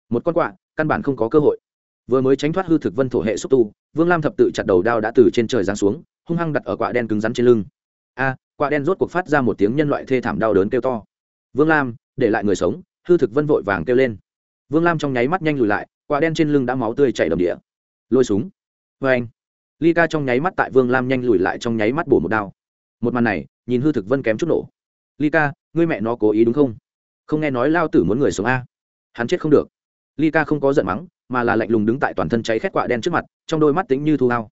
Một con quạ căn bản không có cơ hội. Vừa mới tránh thoát hư thực vân thổ hệ xúc tu vương lam thập tự chặt đầu đao đã từ trên trời giáng xuống hung hăng đặt ở quạ đen cứng rắn trên lưng. A à, quạ đen rốt cuộc phát ra một tiếng nhân loại thê thảm đau đớn kêu to. Vương lam để lại người sống hư thực vân vội vàng kêu lên. Vương lam trong nháy mắt nhanh lùi lại quạ đen trên lưng đã máu tươi chảy đầm địa. Lôi súng. Vê anh ly ca trong nháy mắt tại vương lam nhanh lùi lại trong nháy mắt bổ một đao. Một màn này nhìn hư thực vân kém chút nổ. Ly ca ngươi mẹ nó cố ý đúng không? Không nghe nói lao tử muốn người sống a. Hắn chết không được. Ly ca không có giận mắng, mà là lạnh lùng đứng tại toàn thân cháy khét quạ đen trước mặt, trong đôi mắt tính như thu hao.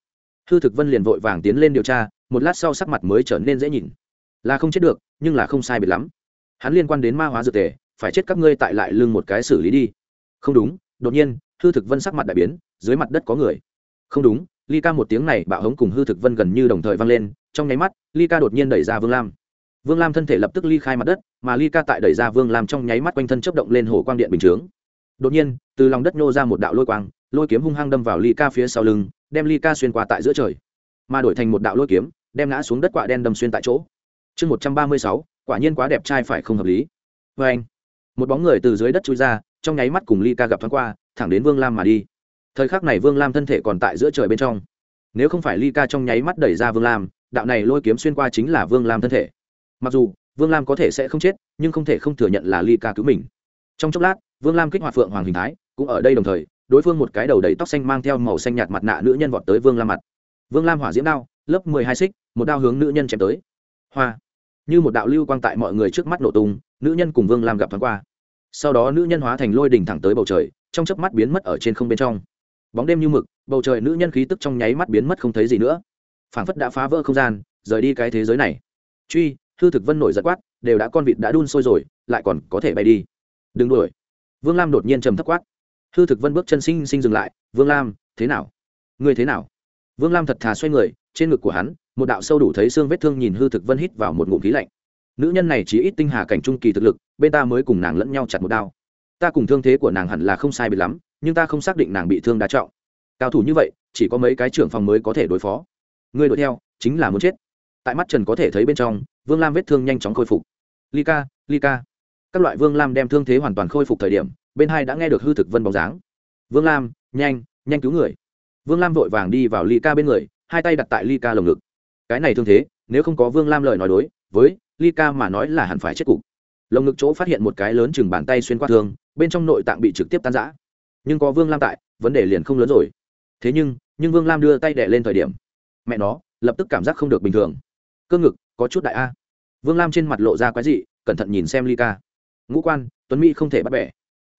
Hư thực vân liền vội vàng tiến lên điều tra, một lát sau sắc mặt mới trở nên dễ nhìn. Là không chết được, nhưng là không sai biệt lắm. Hắn liên quan đến ma hóa dược tề, phải chết các ngươi tại lại lưng một cái xử lý đi. Không đúng, đột nhiên, hư thực vân sắc mặt đại biến, dưới mặt đất có người. Không đúng, ly ca một tiếng này bạo hống cùng hư thực vân gần như đồng thời vang lên, trong nháy mắt, ly ca đột nhiên đẩy ra vương lam vương lam thân thể lập tức ly khai mặt đất, mà ly ca tại đẩy ra vương lam trong nháy mắt quanh thân chấp động lên hồ quang điện bình chướng. Đột nhiên, từ lòng đất nhô ra một đạo lôi quang, lôi kiếm hung hăng đâm vào ly ca phía sau lưng, đem ly ca xuyên qua tại giữa trời. Mà đổi thành một đạo lôi kiếm, đem ngã xuống đất quạ đen đâm xuyên tại chỗ. Chương một trăm ba mươi sáu, quả nhiên quá đẹp trai phải không hợp lý. Vê anh, một bóng người từ dưới đất chui ra, trong nháy mắt cùng ly ca gặp thoáng qua, thẳng đến vương lam mà đi. Thời khắc này vương lam thân thể còn tại giữa trời bên trong. Nếu không phải ly ca trong nháy mắt đẩy ra vương lam, đạo này lôi kiếm xuyên qua chính là vương lam thân thể mặc dù, vương lam có thể sẽ không chết, nhưng không thể không thừa nhận là ly ca cứu mình. Trong chốc lát, vương lam kích hoạt phượng hoàng hình thái, cũng ở đây đồng thời, đối phương một cái đầu đầy tóc xanh mang theo màu xanh nhạt mặt nạ nữ nhân vọt tới vương lam mặt. Vương lam hỏa diễm đao, lớp mười hai xích, một đao hướng nữ nhân chém tới. Hoa! Như một đạo lưu quang tại mọi người trước mắt nổ tung, nữ nhân cùng vương lam gặp thoáng qua. Sau đó nữ nhân hóa thành lôi đỉnh thẳng tới bầu trời, trong chớp mắt biến mất ở trên không bên trong. Bóng đêm như mực, bầu trời nữ nhân khí tức trong nháy mắt biến mất không thấy gì nữa. Phảng phất đã phá vỡ không gian, rời đi cái thế giới này. Truy! Hư thực vân nổi giật quát, đều đã con vịt đã đun sôi rồi, lại còn có thể bay đi. Đừng đuổi. Vương lam đột nhiên trầm thấp quát. Hư thực vân bước chân sinh sinh dừng lại, vương lam, thế nào? Ngươi thế nào? Vương lam thật thà xoay người, trên ngực của hắn, một đạo sâu đủ thấy xương vết thương nhìn hư thực vân hít vào một ngụm khí lạnh. Nữ nhân này chỉ ít tinh hà cảnh trung kỳ thực lực, bên ta mới cùng nàng lẫn nhau chặt một đao. Ta cùng thương thế của nàng hẳn là không sai bị lắm, nhưng ta không xác định nàng bị thương đa trọng. Cao thủ như vậy, chỉ có mấy cái trưởng phòng mới có thể đối phó. Ngươi đuổi theo, chính là muốn chết tại mắt trần có thể thấy bên trong, vương lam vết thương nhanh chóng khôi phục. Ly ca ly ca. Các loại vương lam đem thương thế hoàn toàn khôi phục thời điểm, bên hai đã nghe được hư thực vân bóng dáng. Vương lam, nhanh nhanh cứu người. Vương lam vội vàng đi vào ly ca bên người, hai tay đặt tại ly ca lồng ngực. Cái này thương thế, nếu không có vương lam lời nói đối với ly ca mà nói là hẳn phải chết cục. Lồng ngực chỗ phát hiện một cái lớn chừng bàn tay xuyên qua thương, bên trong nội tạng bị trực tiếp tan giã nhưng có vương lam tại, vấn đề liền không lớn rồi. Thế nhưng nhưng vương lam đưa tay đẻ lên thời điểm, mẹ nó, lập tức cảm giác không được bình thường cơ ngực, có chút đại a. Vương lam trên mặt lộ ra quái dị, cẩn thận nhìn xem ly ca. Ngũ quan, tuấn mỹ không thể bắt bẻ.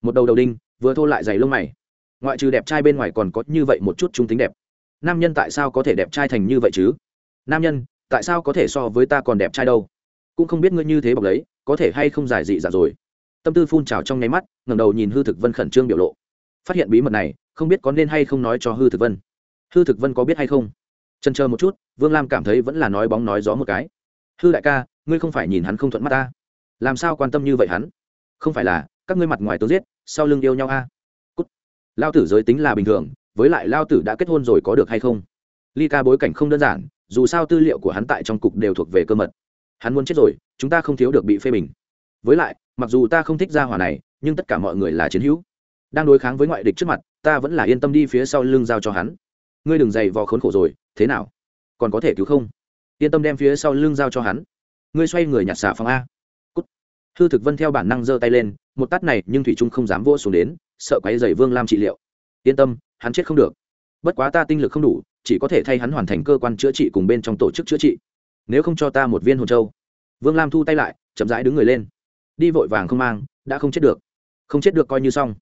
Một đầu đầu đinh, vừa thô lại dày lông mày. Ngoại trừ đẹp trai bên ngoài còn có như vậy một chút trung tính đẹp. Nam nhân tại sao có thể đẹp trai thành như vậy chứ? Nam nhân, tại sao có thể so với ta còn đẹp trai đâu? Cũng không biết ngươi như thế bọc lấy, có thể hay không giải dị dạ rồi. Tâm tư phun trào trong nháy mắt, ngẩng đầu nhìn hư thực vân khẩn trương biểu lộ. Phát hiện bí mật này, không biết có nên hay không nói cho hư thực vân. Hư thực vân có biết hay không? Trần chờ một chút, vương lam cảm thấy vẫn là nói bóng nói gió một cái. Hư đại ca, ngươi không phải nhìn hắn không thuận mắt ta. Làm sao quan tâm như vậy hắn? Không phải là, các ngươi mặt ngoài tôi giết, sau lưng yêu nhau a. Cút. Lao tử giới tính là bình thường, với lại lao tử đã kết hôn rồi có được hay không? Ly ca bối cảnh không đơn giản, dù sao tư liệu của hắn tại trong cục đều thuộc về cơ mật. Hắn muốn chết rồi, chúng ta không thiếu được bị phê bình. Với lại, mặc dù ta không thích gia hỏa này, nhưng tất cả mọi người là chiến hữu. Đang đối kháng với ngoại địch trước mặt, ta vẫn là yên tâm đi phía sau lưng giao cho hắn ngươi đừng dày vò khốn khổ rồi, thế nào? Còn có thể cứu không? Yên tâm đem phía sau lưng giao cho hắn. Ngươi xoay người nhặt xả phòng a. Cút. hư thực vân theo bản năng giơ tay lên, một tát này nhưng thủy trung không dám vô xuống đến, sợ quấy dày vương lam trị liệu. Yên tâm, hắn chết không được. Bất quá ta tinh lực không đủ, chỉ có thể thay hắn hoàn thành cơ quan chữa trị cùng bên trong tổ chức chữa trị. Nếu không cho ta một viên hồn châu. Vương lam thu tay lại, chậm rãi đứng người lên. Đi vội vàng không mang, đã không chết được. Không chết được coi như xong.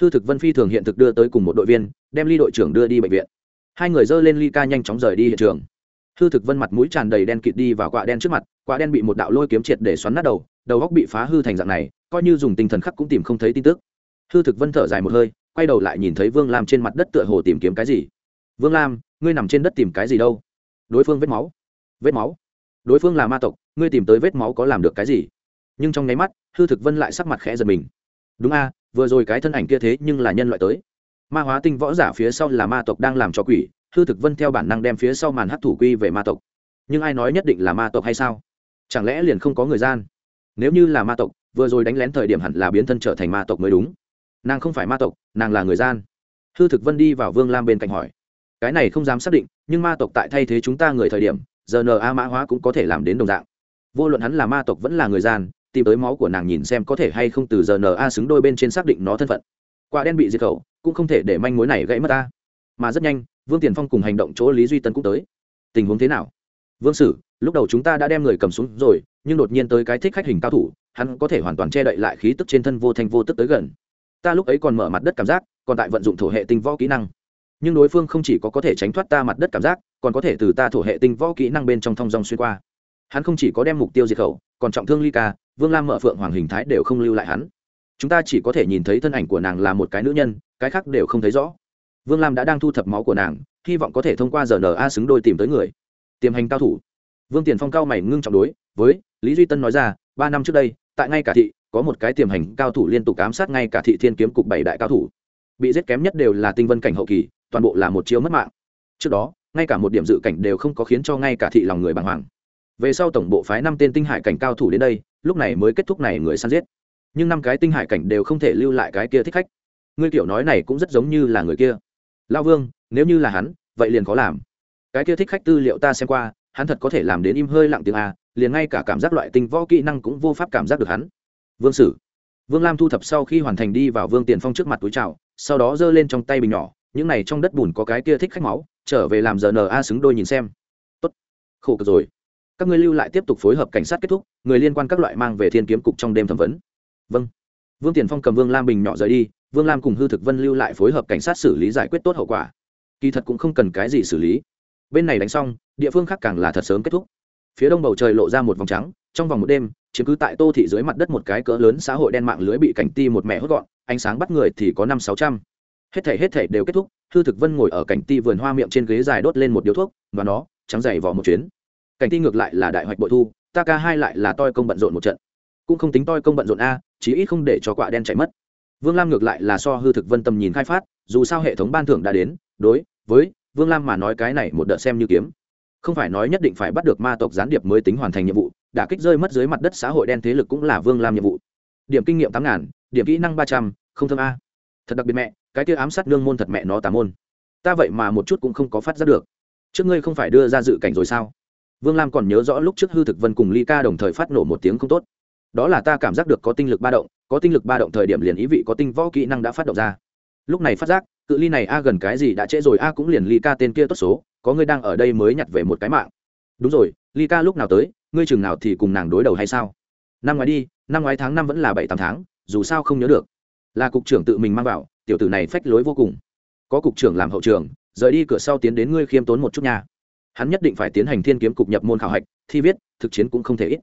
Hư thực vân phi thường hiện thực đưa tới cùng một đội viên, đem ly đội trưởng đưa đi bệnh viện hai người dơ lên ly ca nhanh chóng rời đi hiện trường. Hư thực vân mặt mũi tràn đầy đen kịt đi vào quạ đen trước mặt quạ đen bị một đạo lôi kiếm triệt để xoắn nát đầu đầu góc bị phá hư thành dạng này, coi như dùng tinh thần khắc cũng tìm không thấy tin tức. Hư thực vân thở dài một hơi, quay đầu lại nhìn thấy vương lam trên mặt đất tựa hồ tìm kiếm cái gì. Vương lam, ngươi nằm trên đất tìm cái gì đâu? Đối phương vết máu. Vết máu? Đối phương là ma tộc, ngươi tìm tới vết máu có làm được cái gì? Nhưng trong nháy mắt, hư thực vân lại sắc mặt khẽ giật mình. Đúng a, vừa rồi cái thân ảnh kia thế nhưng là nhân loại tới ma hóa tinh võ giả phía sau là ma tộc đang làm cho quỷ, hư thực vân theo bản năng đem phía sau màn hấp thủ quy về ma tộc. Nhưng ai nói nhất định là ma tộc hay sao? Chẳng lẽ liền không có người gian? Nếu như là ma tộc, vừa rồi đánh lén thời điểm hẳn là biến thân trở thành ma tộc mới đúng. Nàng không phải ma tộc, nàng là người gian. Hư thực vân đi vào vương lam bên cạnh hỏi. Cái này không dám xác định, nhưng ma tộc tại thay thế chúng ta người thời điểm, giờ N A mã hóa cũng có thể làm đến đồng dạng. Vô luận hắn là ma tộc vẫn là người gian, tìm tới máu của nàng nhìn xem có thể hay không từ giờ N A xứng đôi bên trên xác định nó thân phận quả đen bị diệt khẩu, cũng không thể để manh mối này gãy mất ta. Mà rất nhanh, vương tiền phong cùng hành động chỗ lý duy tân cũng tới. Tình huống thế nào? Vương sử, lúc đầu chúng ta đã đem người cầm xuống rồi, nhưng đột nhiên tới cái thích khách hình cao thủ, hắn có thể hoàn toàn che đậy lại khí tức trên thân vô thanh vô tức tới gần. Ta lúc ấy còn mở mặt đất cảm giác, còn tại vận dụng thổ hệ tinh võ kỹ năng. Nhưng đối phương không chỉ có có thể tránh thoát ta mặt đất cảm giác, còn có thể từ ta thổ hệ tinh võ kỹ năng bên trong thong dong xuyên qua. Hắn không chỉ có đem mục tiêu diệt khẩu, còn trọng thương ly ca, vương lam mở phượng hoàng hình thái đều không lưu lại hắn chúng ta chỉ có thể nhìn thấy thân ảnh của nàng là một cái nữ nhân, cái khác đều không thấy rõ. Vương lam đã đang thu thập máu của nàng, hy vọng có thể thông qua giờ na xứng đôi tìm tới người. Tiềm hành cao thủ. Vương tiền phong cao mày ngưng trọng đối với lý duy tân nói ra, ba năm trước đây, tại ngay cả thị, có một cái tiềm hành cao thủ liên tục ám sát ngay cả thị thiên kiếm cục bảy đại cao thủ. Bị giết kém nhất đều là tinh vân cảnh hậu kỳ, toàn bộ là một chiếu mất mạng. Trước đó, ngay cả một điểm dự cảnh đều không có khiến cho ngay cả thị lòng người bàng hoàng. Về sau tổng bộ phái năm tên tinh hải cảnh cao thủ đến đây, lúc này mới kết thúc này người săn giết nhưng năm cái tinh hải cảnh đều không thể lưu lại cái kia thích khách. Ngươi kiểu nói này cũng rất giống như là người kia. Lao vương, nếu như là hắn, vậy liền khó làm. Cái kia thích khách tư liệu ta xem qua, hắn thật có thể làm đến im hơi lặng tiếng a, liền ngay cả cảm giác loại tinh võ kỹ năng cũng vô pháp cảm giác được hắn. Vương sử. Vương lam thu thập sau khi hoàn thành đi vào vương tiền phong trước mặt túi trào sau đó giơ lên trong tay bình nhỏ, những này trong đất bùn có cái kia thích khách máu, trở về làm giờ na xứng đôi nhìn xem. Tốt. Khổ cực rồi. Các ngươi lưu lại tiếp tục phối hợp cảnh sát kết thúc, người liên quan các loại mang về thiên kiếm cục trong đêm thẩm vấn vâng. Vương tiền phong cầm vương lam bình nhỏ rời đi, vương lam cùng hư thực vân lưu lại phối hợp cảnh sát xử lý giải quyết tốt hậu quả. Kỳ thật cũng không cần cái gì xử lý. Bên này đánh xong, địa phương khác càng là thật sớm kết thúc. Phía đông bầu trời lộ ra một vòng trắng, trong vòng một đêm, chiếm cứ tại tô thị dưới mặt đất một cái cỡ lớn xã hội đen mạng lưới bị cảnh ti một mẹ hốt gọn, ánh sáng bắt người thì có năm sáu trăm. Hết thể hết thể đều kết thúc, hư thực vân ngồi ở cảnh ti vườn hoa miệng trên ghế dài đốt lên một điếu thuốc, và nó, trắng dày vỏ một chuyến. Cảnh ti ngược lại là đại hoạch bội thu ta ca hai lại là toi công bận rộn một trận. Cũng không tính toi công bận rộn a chí ít không để cho quạ đen chạy mất. Vương lam ngược lại là so hư thực vân tầm nhìn khai phát, dù sao hệ thống ban thưởng đã đến, đối với vương lam mà nói cái này một đợt xem như kiếm. Không phải nói nhất định phải bắt được ma tộc gián điệp mới tính hoàn thành nhiệm vụ đã kích rơi mất dưới mặt đất xã hội đen thế lực cũng là vương lam nhiệm vụ. Điểm kinh nghiệm tám ngàn, điểm kỹ năng ba trăm, không thơm a. Thật đặc biệt mẹ, cái kia ám sát nương môn thật mẹ nó tà môn. Ta vậy mà một chút cũng không có phát ra được. Trước ngươi không phải đưa ra dự cảnh rồi sao? Vương lam còn nhớ rõ lúc trước hư thực vân cùng ly ca đồng thời phát nổ một tiếng không tốt đó là ta cảm giác được có tinh lực ba động, có tinh lực ba động thời điểm liền ý vị có tinh võ kỹ năng đã phát động ra. Lúc này phát giác, cự ly này a gần cái gì đã trễ rồi, a cũng liền ly ca tên kia tốt số, có ngươi đang ở đây mới nhặt về một cái mạng. Đúng rồi, ly ca lúc nào tới, ngươi chừng nào thì cùng nàng đối đầu hay sao? Năm ngoái đi, năm ngoái tháng năm vẫn là bảy tám tháng, dù sao không nhớ được. Là cục trưởng tự mình mang vào, tiểu tử này phách lối vô cùng. Có cục trưởng làm hậu trường, rời đi cửa sau tiến đến ngươi khiêm tốn một chút nha. Hắn nhất định phải tiến hành thiên kiếm cục nhập môn khảo hạch, thi viết, thực chiến cũng không thể ít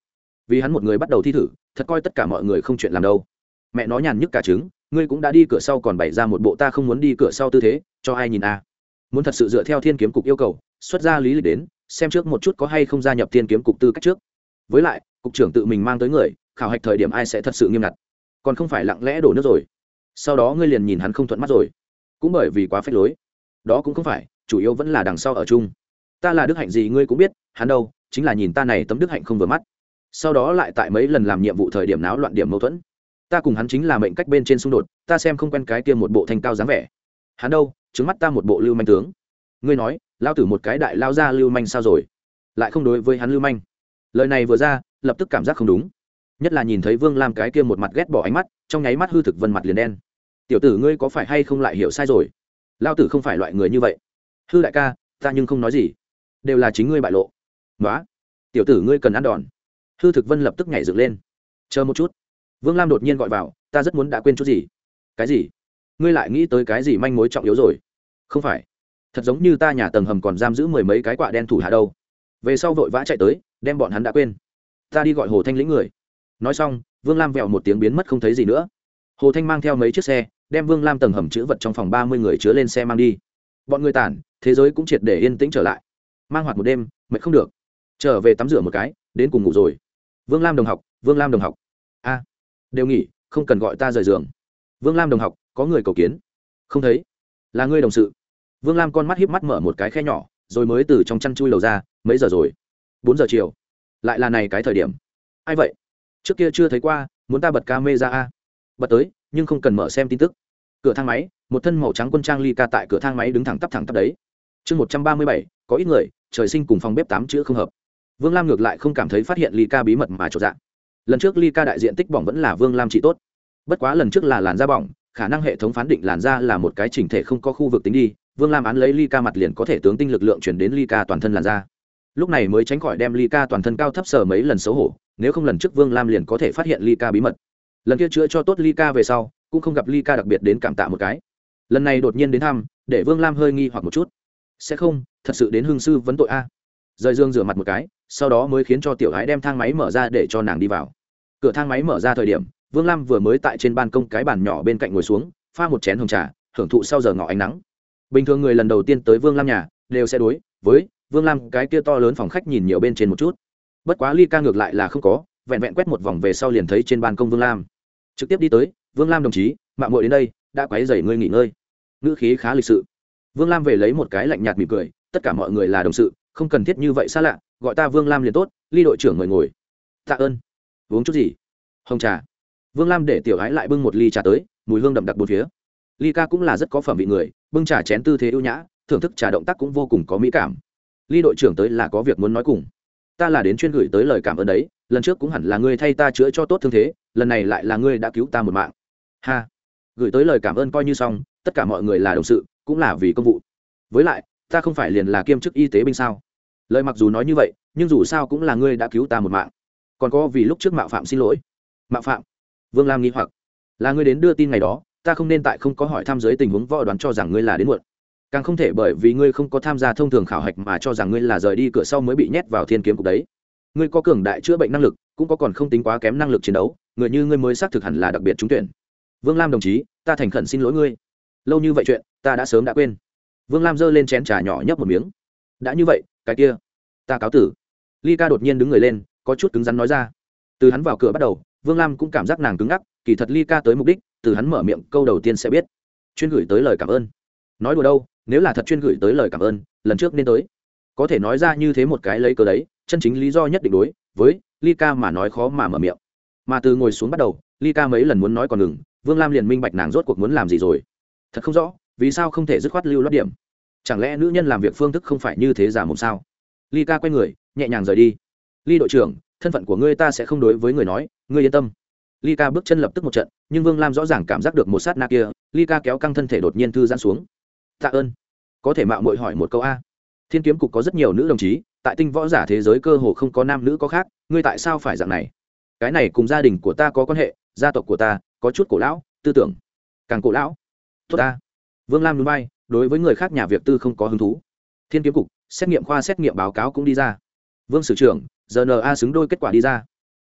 vì hắn một người bắt đầu thi thử, thật coi tất cả mọi người không chuyện làm đâu. Mẹ nó nhàn nhức cả trứng, ngươi cũng đã đi cửa sau còn bày ra một bộ ta không muốn đi cửa sau tư thế, cho ai nhìn a. À. muốn thật sự dựa theo thiên kiếm cục yêu cầu, xuất ra lý lịch đến, xem trước một chút có hay không gia nhập thiên kiếm cục tư cách trước. Với lại, cục trưởng tự mình mang tới người, khảo hạch thời điểm ai sẽ thật sự nghiêm ngặt. Còn không phải lặng lẽ đổ nước rồi. Sau đó ngươi liền nhìn hắn không thuận mắt rồi. Cũng bởi vì quá phép lối. Đó cũng không phải, chủ yếu vẫn là đằng sau ở chung. Ta là đức hạnh gì ngươi cũng biết, hắn đâu, chính là nhìn ta này tấm đức hạnh không vừa mắt sau đó lại tại mấy lần làm nhiệm vụ thời điểm náo loạn điểm mâu thuẫn. Ta cùng hắn chính là mệnh cách bên trên xung đột, ta xem không quen cái kia một bộ thanh cao dáng vẻ. Hắn đâu? Trứng mắt ta một bộ lưu manh tướng. Ngươi nói, lao tử một cái đại lao ra lưu manh sao rồi? Lại không đối với hắn lưu manh. Lời này vừa ra, lập tức cảm giác không đúng. Nhất là nhìn thấy vương lam cái kia một mặt ghét bỏ ánh mắt, trong nháy mắt hư thực vân mặt liền đen. Tiểu tử ngươi có phải hay không lại hiểu sai rồi? Lao tử không phải loại người như vậy. Hư đại ca, ta nhưng không nói gì. Đều là chính ngươi bại lộ. Nói tiểu tử ngươi cần ăn đòn hư thực vân lập tức nhảy dựng lên. Chờ một chút. Vương lam đột nhiên gọi vào, ta rất muốn đã quên chút gì. Cái gì? Ngươi lại nghĩ tới cái gì manh mối trọng yếu rồi? Không phải. Thật giống như ta nhà tầng hầm còn giam giữ mười mấy cái quạ đen thủ hạ đâu. Về sau vội vã chạy tới, đem bọn hắn đã quên. Ta đi gọi hồ thanh lĩnh người. Nói xong, vương lam vẹo một tiếng biến mất không thấy gì nữa. Hồ thanh mang theo mấy chiếc xe, đem vương lam tầng hầm chữ vật trong phòng ba mươi người chứa lên xe mang đi. Bọn người tản, thế giới cũng triệt để yên tĩnh trở lại. Mang hoạt một đêm, mệt không được. Trở về tắm rửa một cái, đến cùng ngủ rồi vương lam đồng học, vương lam đồng học. A, đều nghỉ, không cần gọi ta rời giường. Vương lam đồng học, có người cầu kiến. Không thấy. Là ngươi đồng sự. Vương lam con mắt híp mắt mở một cái khe nhỏ, rồi mới từ trong chăn chui lầu ra, mấy giờ rồi? Bốn giờ chiều. Lại là này cái thời điểm. Ai vậy? Trước kia chưa thấy qua, muốn ta bật ca mê ra a? Bật tới, nhưng không cần mở xem tin tức. Cửa thang máy, một thân màu trắng quân trang ly ca tại cửa thang máy đứng thẳng tắp thẳng tắp đấy. Chương một trăm ba mươi bảy, có ít người, trời sinh cùng phòng bếp tám chữ không hợp vương lam ngược lại không cảm thấy phát hiện ly ca bí mật mà trộn dạng lần trước ly ca đại diện tích bỏng vẫn là vương lam trị tốt. Bất quá lần trước là làn da bỏng, khả năng hệ thống phán định làn da là một cái chỉnh thể không có khu vực tính đi, vương lam án lấy ly ca mặt liền có thể tướng tinh lực lượng chuyển đến ly ca toàn thân làn da. Lúc này mới tránh khỏi đem ly ca toàn thân cao thấp sờ mấy lần xấu hổ, nếu không lần trước vương lam liền có thể phát hiện ly ca bí mật. Lần kia chữa cho tốt ly ca về sau, cũng không gặp ly ca đặc biệt đến cảm tạ một cái. Lần này đột nhiên đến thăm, để vương lam hơi nghi hoặc một chút. Sẽ không, thật sự đến hương sư vấn tội a rời dương rửa mặt một cái, sau đó mới khiến cho tiểu gái đem thang máy mở ra để cho nàng đi vào. Cửa thang máy mở ra thời điểm, vương lam vừa mới tại trên ban công cái bàn nhỏ bên cạnh ngồi xuống, pha một chén hồng trà, hưởng thụ sau giờ ngọ ánh nắng. Bình thường người lần đầu tiên tới vương lam nhà, đều sẽ đối với vương lam cái kia to lớn phòng khách nhìn nhiều bên trên một chút. Bất quá ly ca ngược lại là không có, vẹn vẹn quét một vòng về sau liền thấy trên ban công vương lam. Trực tiếp đi tới, vương lam đồng chí mạng mội đến đây, đã quấy dày ngươi nghỉ ngơi. Ngữ khí khá lịch sự. Vương lam về lấy một cái lạnh nhạt mỉm cười, tất cả mọi người là đồng sự không cần thiết như vậy xa lạ, gọi ta vương lam liền tốt, ly đội trưởng ngồi ngồi. Tạ ơn. Uống chút gì? Hồng trà. Vương lam để tiểu ái lại bưng một ly trà tới, mùi hương đậm đặc bốn phía. Ly ca cũng là rất có phẩm vị người, bưng trà chén tư thế ưu nhã, thưởng thức trà động tác cũng vô cùng có mỹ cảm. Ly đội trưởng tới là có việc muốn nói cùng. Ta là đến chuyên gửi tới lời cảm ơn đấy, lần trước cũng hẳn là ngươi thay ta chữa cho tốt thương thế, lần này lại là ngươi đã cứu ta một mạng. Ha. Gửi tới lời cảm ơn coi như xong, tất cả mọi người là đồng sự, cũng là vì công vụ. Với lại, ta không phải liền là kiêm chức y tế binh sao? Lời mặc dù nói như vậy, nhưng dù sao cũng là ngươi đã cứu ta một mạng. Còn có vì lúc trước mạo phạm xin lỗi. Mạo phạm? Vương lam nghĩ hoặc. Là ngươi đến đưa tin ngày đó, ta không nên tại không có hỏi tham giới tình huống võ đoán cho rằng ngươi là đến muộn. Càng không thể bởi vì ngươi không có tham gia thông thường khảo hạch mà cho rằng ngươi là rời đi cửa sau mới bị nhét vào thiên kiếm cục đấy. Ngươi có cường đại chữa bệnh năng lực, cũng có còn không tính quá kém năng lực chiến đấu, người như ngươi mới xác thực hẳn là đặc biệt trúng tuyển. Vương lam đồng chí, ta thành khẩn xin lỗi ngươi. Lâu như vậy chuyện, ta đã sớm đã quên. Vương lam giơ lên chén trà nhỏ nhấp một miếng đã như vậy, cái kia, ta cáo tử. Ly ca đột nhiên đứng người lên, có chút cứng rắn nói ra. Từ hắn vào cửa bắt đầu, vương lam cũng cảm giác nàng cứng ngắc, kỳ thật ly ca tới mục đích, từ hắn mở miệng, câu đầu tiên sẽ biết. Chuyên gửi tới lời cảm ơn. Nói đùa đâu, nếu là thật chuyên gửi tới lời cảm ơn, lần trước nên tới. Có thể nói ra như thế một cái lấy cớ đấy, chân chính lý do nhất định đối, với ly ca mà nói khó mà mở miệng. Mà từ ngồi xuống bắt đầu, ly ca mấy lần muốn nói còn ngừng, vương lam liền minh bạch nàng rốt cuộc muốn làm gì rồi. Thật không rõ, vì sao không thể dứt khoát lưu loát điểm chẳng lẽ nữ nhân làm việc phương thức không phải như thế giả mồm sao? Ly ca quay người, nhẹ nhàng rời đi. Ly đội trưởng, thân phận của ngươi ta sẽ không đối với người nói, ngươi yên tâm. Ly ca bước chân lập tức một trận, nhưng vương lam rõ ràng cảm giác được một sát na kia, ly ca kéo căng thân thể đột nhiên thư giãn xuống. Tạ ơn. Có thể mạo mội hỏi một câu a. Thiên kiếm cục có rất nhiều nữ đồng chí, tại tinh võ giả thế giới cơ hồ không có nam nữ có khác, ngươi tại sao phải dạng này? Cái này cùng gia đình của ta có quan hệ, gia tộc của ta, có chút cổ lão, tư tưởng. Càng cổ lão, tốt ta. Vương lam núi bay đối với người khác nhà việc tư không có hứng thú. Thiên kiếm cục, xét nghiệm khoa xét nghiệm báo cáo cũng đi ra. Vương sử trưởng rna xứng đôi kết quả đi ra.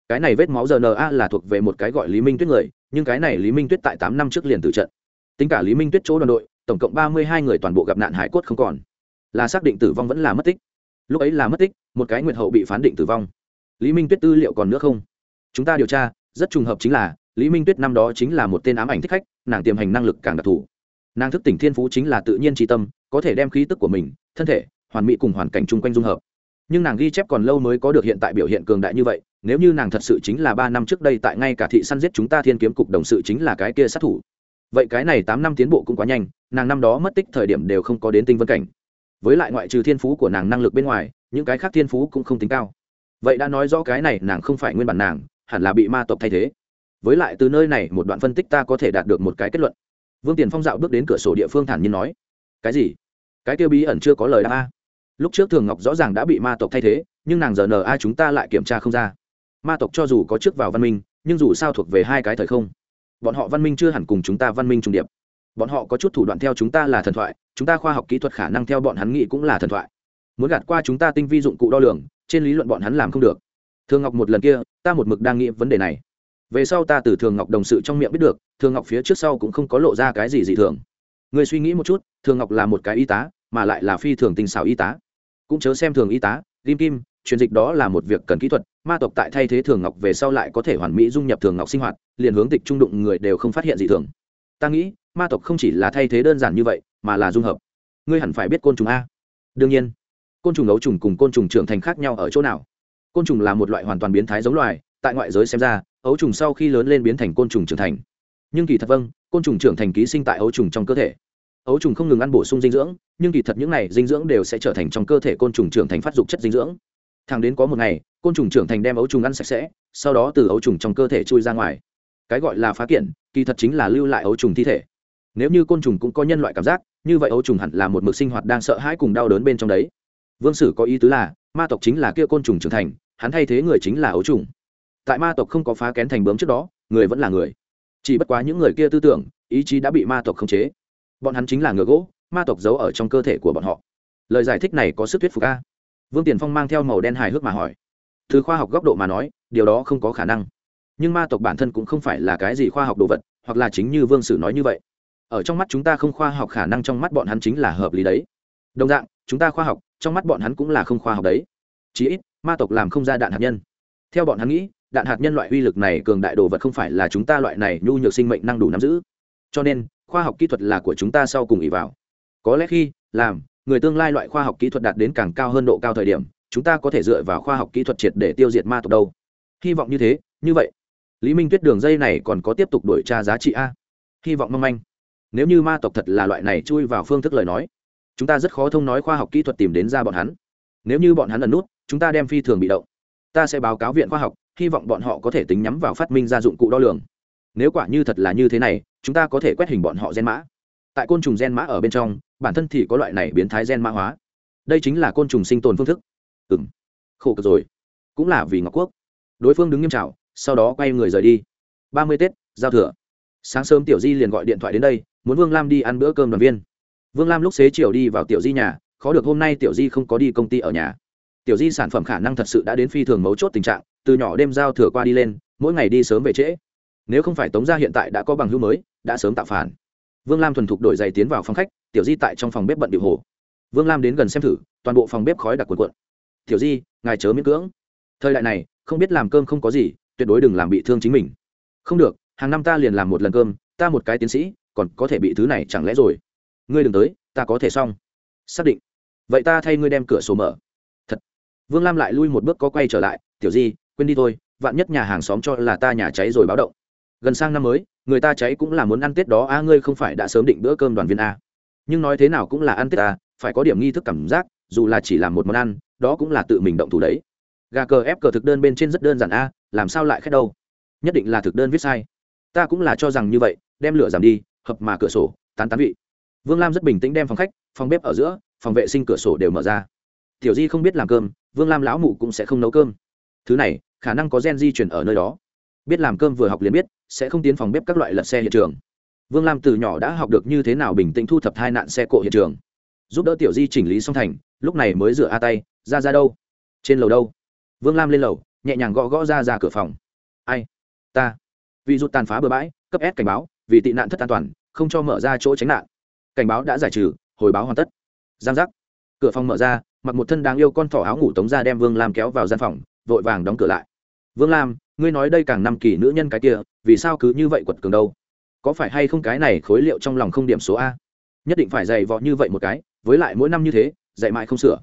Cái này vết máu rna là thuộc về một cái gọi lý minh tuyết người, nhưng cái này lý minh tuyết tại tám năm trước liền tử trận. Tính cả lý minh tuyết chỗ đoàn đội, tổng cộng ba mươi hai người toàn bộ gặp nạn hải cốt không còn. Là xác định tử vong vẫn là mất tích. Lúc ấy là mất tích, một cái nguyệt hậu bị phán định tử vong. Lý minh tuyết tư liệu còn nữa không? Chúng ta điều tra, rất trùng hợp chính là, lý minh tuyết năm đó chính là một tên ám ảnh thích khách, nàng tiềm hành năng lực càng đặc thù nàng thức tỉnh thiên phú chính là tự nhiên tri tâm, có thể đem khí tức của mình, thân thể, hoàn mỹ cùng hoàn cảnh chung quanh dung hợp. Nhưng nàng ghi chép còn lâu mới có được hiện tại biểu hiện cường đại như vậy, nếu như nàng thật sự chính là ba năm trước đây tại ngay cả thị săn giết chúng ta thiên kiếm cục đồng sự chính là cái kia sát thủ. Vậy cái này tám năm tiến bộ cũng quá nhanh, nàng năm đó mất tích thời điểm đều không có đến tinh vân cảnh. Với lại ngoại trừ thiên phú của nàng năng lực bên ngoài, những cái khác thiên phú cũng không tính cao. Vậy đã nói rõ cái này nàng không phải nguyên bản nàng, hẳn là bị ma tộc thay thế. Với lại từ nơi này một đoạn phân tích ta có thể đạt được một cái kết luận vương tiền phong dạo bước đến cửa sổ địa phương thản nhiên nói, cái gì? Cái tiêu bí ẩn chưa có lời đáp a? Lúc trước thường ngọc rõ ràng đã bị ma tộc thay thế, nhưng nàng giờ n a chúng ta lại kiểm tra không ra. Ma tộc cho dù có trước vào văn minh, nhưng dù sao thuộc về hai cái thời không. Bọn họ văn minh chưa hẳn cùng chúng ta văn minh trung điệp. Bọn họ có chút thủ đoạn theo chúng ta là thần thoại, chúng ta khoa học kỹ thuật khả năng theo bọn hắn nghĩ cũng là thần thoại. Muốn gạt qua chúng ta tinh vi dụng cụ đo lường, trên lý luận bọn hắn làm không được. Thường ngọc một lần kia, ta một mực đang nghĩ vấn đề này về sau ta từ thường ngọc đồng sự trong miệng biết được, thường ngọc phía trước sau cũng không có lộ ra cái gì dị thường. Người suy nghĩ một chút, thường ngọc là một cái y tá, mà lại là phi thường tình xảo y tá. Cũng chớ xem thường y tá, lim kim, truyền dịch đó là một việc cần kỹ thuật, ma tộc tại thay thế thường ngọc về sau lại có thể hoàn mỹ dung nhập thường ngọc sinh hoạt, liền hướng tịch trung đụng người đều không phát hiện gì thường. Ta nghĩ, ma tộc không chỉ là thay thế đơn giản như vậy, mà là dung hợp. Ngươi hẳn phải biết côn trùng a. Đương nhiên, côn trùng ấu trùng cùng côn trùng trưởng thành khác nhau ở chỗ nào? Côn trùng là một loại hoàn toàn biến thái giống loài, tại ngoại giới xem ra ấu trùng sau khi lớn lên biến thành côn trùng trưởng thành. Nhưng kỳ thật vâng côn trùng trưởng thành ký sinh tại ấu trùng trong cơ thể. Ấu trùng không ngừng ăn bổ sung dinh dưỡng, nhưng kỳ thật những này dinh dưỡng đều sẽ trở thành trong cơ thể côn trùng trưởng thành phát dục chất dinh dưỡng. Thẳng đến có một ngày, côn trùng trưởng thành đem ấu trùng ăn sạch sẽ, sau đó từ ấu trùng trong cơ thể chui ra ngoài. Cái gọi là phá kiện, kỳ thật chính là lưu lại ấu trùng thi thể. Nếu như côn trùng cũng có nhân loại cảm giác, như vậy ấu trùng hẳn là một mực sinh hoạt đang sợ hãi cùng đau đớn bên trong đấy. Vương sử có ý tứ là, ma tộc chính là kia côn trùng trưởng thành, hắn thay thế người chính là ấu trùng tại ma tộc không có phá kén thành bướm trước đó, người vẫn là người. Chỉ bất quá những người kia tư tưởng, ý chí đã bị ma tộc khống chế. Bọn hắn chính là ngựa gỗ, ma tộc giấu ở trong cơ thể của bọn họ. Lời giải thích này có sức thuyết phục a? Vương tiền phong mang theo màu đen hài hước mà hỏi. Từ khoa học góc độ mà nói, điều đó không có khả năng. Nhưng ma tộc bản thân cũng không phải là cái gì khoa học đồ vật, hoặc là chính như vương sử nói như vậy. Ở trong mắt chúng ta không khoa học khả năng trong mắt bọn hắn chính là hợp lý đấy. Đồng dạng, chúng ta khoa học, trong mắt bọn hắn cũng là không khoa học đấy. Chí ít, ma tộc làm không ra đạn hạt nhân. Theo bọn hắn nghĩ đạn hạt nhân loại uy lực này cường đại đồ vật không phải là chúng ta loại này nhu nhược sinh mệnh năng đủ nắm giữ. Cho nên, khoa học kỹ thuật là của chúng ta sau cùng ỉ vào. Có lẽ khi, làm, người tương lai loại khoa học kỹ thuật đạt đến càng cao hơn độ cao thời điểm, chúng ta có thể dựa vào khoa học kỹ thuật triệt để tiêu diệt ma tộc đâu. Hy vọng như thế, như vậy. Lý minh tuyết đường dây này còn có tiếp tục đổi tra giá trị a. Hy vọng mong manh. Nếu như ma tộc thật là loại này chui vào phương thức lời nói, chúng ta rất khó thông nói khoa học kỹ thuật tìm đến ra bọn hắn. Nếu như bọn hắn ẩn nút, chúng ta đem phi thường bị động. Ta sẽ báo cáo viện khoa học hy vọng bọn họ có thể tính nhắm vào phát minh ra dụng cụ đo lường. Nếu quả như thật là như thế này, chúng ta có thể quét hình bọn họ gen mã. Tại côn trùng gen mã ở bên trong, bản thân thì có loại này biến thái gen mã hóa. Đây chính là côn trùng sinh tồn phương thức. Ừ m khổ cực rồi. Cũng là vì ngọc quốc. Đối phương đứng nghiêm trào sau đó quay người rời đi. Ba mươi tết, giao thừa. Sáng sớm tiểu di liền gọi điện thoại đến đây, muốn vương lam đi ăn bữa cơm đoàn viên. Vương lam lúc xế chiều đi vào tiểu di nhà, khó được hôm nay tiểu di không có đi công ty ở nhà. Tiểu di sản phẩm khả năng thật sự đã đến phi thường mấu chốt tình trạng từ nhỏ đêm giao thừa qua đi lên, mỗi ngày đi sớm về trễ. Nếu không phải tống gia hiện tại đã có bằng hữu mới, đã sớm tạo phản. Vương lam thuần thục đổi giày tiến vào phòng khách, tiểu di tại trong phòng bếp bận điệu hồ. Vương lam đến gần xem thử, toàn bộ phòng bếp khói đặc cuộn cuộn. Tiểu di, ngài chớ miễn cưỡng. Thời đại này, không biết làm cơm không có gì, tuyệt đối đừng làm bị thương chính mình. Không được, hàng năm ta liền làm một lần cơm, ta một cái tiến sĩ, còn có thể bị thứ này chẳng lẽ rồi? Ngươi đừng tới, ta có thể xong. Xác định. Vậy ta thay ngươi đem cửa sổ mở. Thật. Vương lam lại lui một bước có quay trở lại, tiểu di quên đi thôi, vạn nhất nhà hàng xóm cho là ta nhà cháy rồi báo động. Gần sang năm mới, người ta cháy cũng là muốn ăn tết đó, a, ngươi không phải đã sớm định bữa cơm đoàn viên a. Nhưng nói thế nào cũng là ăn tết a, phải có điểm nghi thức cảm giác, dù là chỉ làm một món ăn, đó cũng là tự mình động thủ đấy. Gà cờ ép cờ thực đơn bên trên rất đơn giản a, làm sao lại khét đâu? Nhất định là thực đơn viết sai. Ta cũng là cho rằng như vậy, đem lửa giảm đi, hợp mà cửa sổ, tán tán vị. Vương lam rất bình tĩnh đem phòng khách, phòng bếp ở giữa, phòng vệ sinh cửa sổ đều mở ra. Tiểu di không biết làm cơm, vương lam lão mụ cũng sẽ không nấu cơm thứ này, khả năng có gen di chuyển ở nơi đó. Biết làm cơm vừa học liền biết, sẽ không tiến phòng bếp các loại lật xe hiện trường. Vương lam từ nhỏ đã học được như thế nào bình tĩnh thu thập hai nạn xe cộ hiện trường. Giúp đỡ tiểu di chỉnh lý song thành, lúc này mới rửa a tay, ra ra đâu? Trên lầu đâu? Vương lam lên lầu, nhẹ nhàng gõ gõ ra ra cửa phòng. Ai? Ta. Vì rút tàn phá bừa bãi, cấp s cảnh báo, vì tị nạn thất an toàn, không cho mở ra chỗ tránh nạn. Cảnh báo đã giải trừ, hồi báo hoàn tất. Giang giác. Cửa phòng mở ra, mặc một thân đáng yêu con thỏ áo ngủ tống ra đem vương lam kéo vào gian phòng vội vàng đóng cửa lại. Vương lam, ngươi nói đây càng năm kỳ nữ nhân cái kia, vì sao cứ như vậy quật cường đâu? Có phải hay không cái này khối liệu trong lòng không điểm số a? Nhất định phải dày vọ như vậy một cái, với lại mỗi năm như thế, dạy mãi không sửa.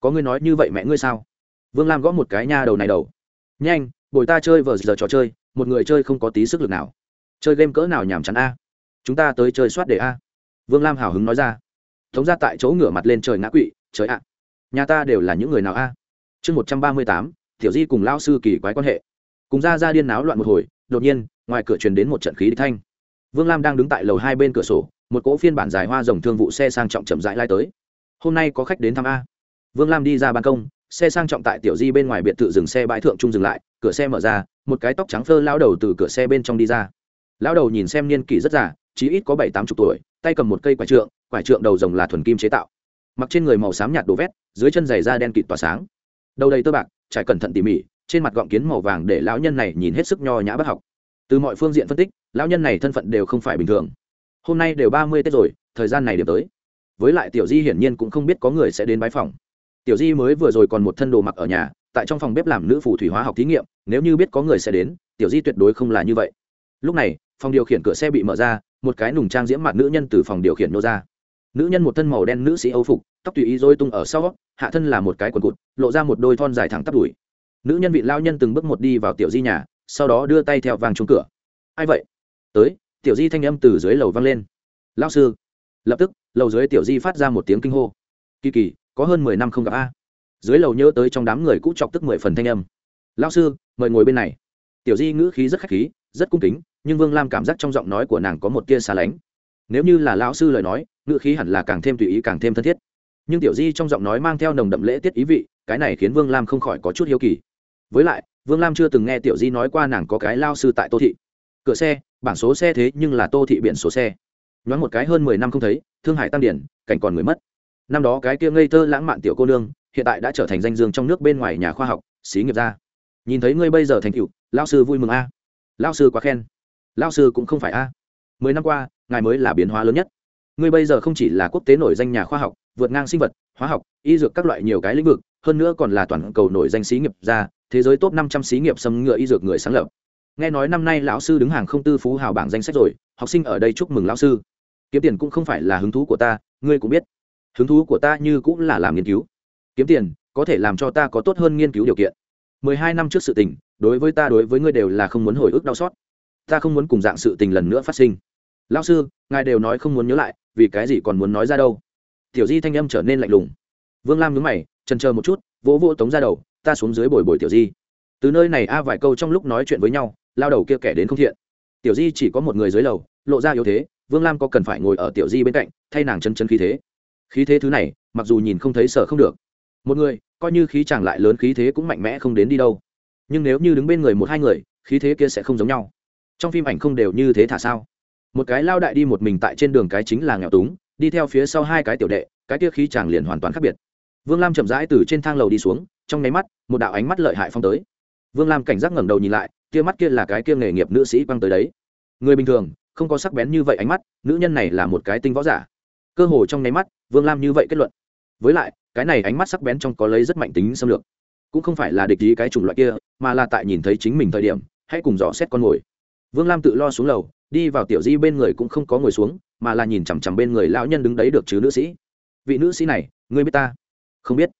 Có ngươi nói như vậy mẹ ngươi sao? Vương lam gõ một cái nha đầu này đầu. Nhanh, bồi ta chơi vờ giờ trò chơi, một người chơi không có tí sức lực nào. Chơi game cỡ nào nhàm chán a? Chúng ta tới chơi soát để a. Vương lam hào hứng nói ra. Thống ra tại chỗ ngửa mặt lên trời ngã quỵ, trời ạ. Nhà ta đều là những người nào a? Chương một trăm ba mươi tám tiểu di cùng lao sư kỳ quái quan hệ. Cùng ra ra điên náo loạn một hồi, đột nhiên, ngoài cửa truyền đến một trận khí địch thanh. Vương lam đang đứng tại lầu hai bên cửa sổ, một cỗ phiên bản dài hoa dòng thương vụ xe sang trọng chậm rãi lai tới. Hôm nay có khách đến thăm a. Vương lam đi ra ban công, xe sang trọng tại tiểu di bên ngoài biệt thự dừng xe bãi thượng trung dừng lại, cửa xe mở ra, một cái tóc trắng phơ lao đầu từ cửa xe bên trong đi ra. Lao đầu nhìn xem niên kỷ rất già, chí ít có bảy tám chục tuổi, tay cầm một cây quải trượng quải trượng đầu rồng là thuần kim chế tạo. Mặc trên người màu xám nhạt đồ vét, dưới chân giày da đen kịt tỏa sáng. Đầu đầy tơ bạc trải cẩn thận tỉ mỉ, trên mặt gọng kiến màu vàng để lão nhân này nhìn hết sức nho nhã bất học. Từ mọi phương diện phân tích, lão nhân này thân phận đều không phải bình thường. Hôm nay đều ba mươi tết rồi, thời gian này điểm tới. Với lại tiểu di hiển nhiên cũng không biết có người sẽ đến bái phòng. Tiểu di mới vừa rồi còn một thân đồ mặc ở nhà, tại trong phòng bếp làm nữ phù thủy hóa học thí nghiệm, nếu như biết có người sẽ đến, tiểu di tuyệt đối không là như vậy. Lúc này, phòng điều khiển cửa xe bị mở ra, một cái nùng trang diễm mặt nữ nhân từ phòng điều khiển nô ra. Nữ nhân một thân màu đen nữ sĩ âu phục tóc tùy ý rối tung ở sau, hạ thân là một cái quần cụt, lộ ra một đôi thon dài thẳng tắp đùi. Nữ nhân vị lao nhân từng bước một đi vào tiểu di nhà, sau đó đưa tay theo vàng trúng cửa. Ai vậy? Tới, tiểu di thanh âm từ dưới lầu vang lên. Lao sư. Lập tức, lầu dưới tiểu di phát ra một tiếng kinh hô. Kỳ kỳ, có hơn mười năm không gặp a. Dưới lầu nhớ tới trong đám người cũ chọc tức mười phần thanh âm. Lao sư, mời ngồi bên này. Tiểu di ngữ khí rất khách khí, rất cung kính, nhưng vương lam cảm giác trong giọng nói của nàng có một tia xa lánh. Nếu như là lão sư lời nói, ngữ khí hẳn là càng thêm tùy ý càng thêm thân thiết nhưng tiểu di trong giọng nói mang theo nồng đậm lễ tiết ý vị, cái này khiến vương lam không khỏi có chút hiếu kỳ. Với lại, vương lam chưa từng nghe tiểu di nói qua nàng có cái lao sư tại tô thị. Cửa xe, bảng số xe thế nhưng là tô thị biển số xe. Nhoáng một cái hơn mười năm không thấy, thương hải tam điển, cảnh còn người mất. Năm đó cái kia ngây thơ lãng mạn tiểu cô nương, hiện tại đã trở thành danh dương trong nước bên ngoài nhà khoa học, xí nghiệp gia. Nhìn thấy ngươi bây giờ thành cựu lao sư vui mừng a. Lao sư quá khen. Lao sư cũng không phải a. Mười năm qua, ngài mới là biến hóa lớn nhất. Ngươi bây giờ không chỉ là quốc tế nổi danh nhà khoa học vượt ngang sinh vật, hóa học, y dược các loại nhiều cái lĩnh vực, hơn nữa còn là toàn cầu nổi danh xí nghiệp gia thế giới top năm trăm xí nghiệp xâm ngựa y dược người sáng lập. Nghe nói năm nay lão sư đứng hàng không tư phú hào bảng danh sách rồi, học sinh ở đây chúc mừng lão sư. Kiếm tiền cũng không phải là hứng thú của ta, ngươi cũng biết. Hứng thú của ta như cũng là làm nghiên cứu. Kiếm tiền có thể làm cho ta có tốt hơn nghiên cứu điều kiện. Mười hai năm trước sự tình, đối với ta đối với ngươi đều là không muốn hồi ức đau xót. Ta không muốn cùng dạng sự tình lần nữa phát sinh. Lão sư, ngài đều nói không muốn nhớ lại, vì cái gì còn muốn nói ra đâu? Tiểu di thanh âm trở nên lạnh lùng. Vương lam nhớ mày, trần chờ một chút, vỗ vỗ tống ra đầu, ta xuống dưới bồi bồi tiểu di. Từ nơi này a vài câu trong lúc nói chuyện với nhau, lao đầu kia kẻ đến không thiện. Tiểu di chỉ có một người dưới lầu, lộ ra yếu thế, vương lam có cần phải ngồi ở tiểu di bên cạnh, thay nàng chân chân khí thế. Khí thế thứ này, mặc dù nhìn không thấy sợ không được. Một người, coi như khí chàng lại lớn, khí thế cũng mạnh mẽ không đến đi đâu. Nhưng nếu như đứng bên người một hai người, khí thế kia sẽ không giống nhau. Trong phim ảnh không đều như thế thả sao? Một cái lao đại đi một mình tại trên đường cái chính là nghèo túng đi theo phía sau hai cái tiểu đệ, cái kia khí chàng liền hoàn toàn khác biệt. Vương lam chậm rãi từ trên thang lầu đi xuống, trong nháy mắt, một đạo ánh mắt lợi hại phong tới. Vương lam cảnh giác ngẩng đầu nhìn lại, kia mắt kia là cái kia nghề nghiệp nữ sĩ quăng tới đấy. Người bình thường, không có sắc bén như vậy ánh mắt, nữ nhân này là một cái tinh võ giả. Cơ hồ trong nháy mắt, vương lam như vậy kết luận. Với lại, cái này ánh mắt sắc bén trong có lấy rất mạnh tính xâm lược. Cũng không phải là địch ý cái chủng loại kia, mà là tại nhìn thấy chính mình thời điểm, hãy cùng dò xét con ngồi vương lam tự lo xuống lầu, đi vào tiểu di bên người cũng không có ngồi xuống mà là nhìn chằm chằm bên người lão nhân đứng đấy được chứ nữ sĩ. Vị nữ sĩ này, ngươi biết ta? Không biết.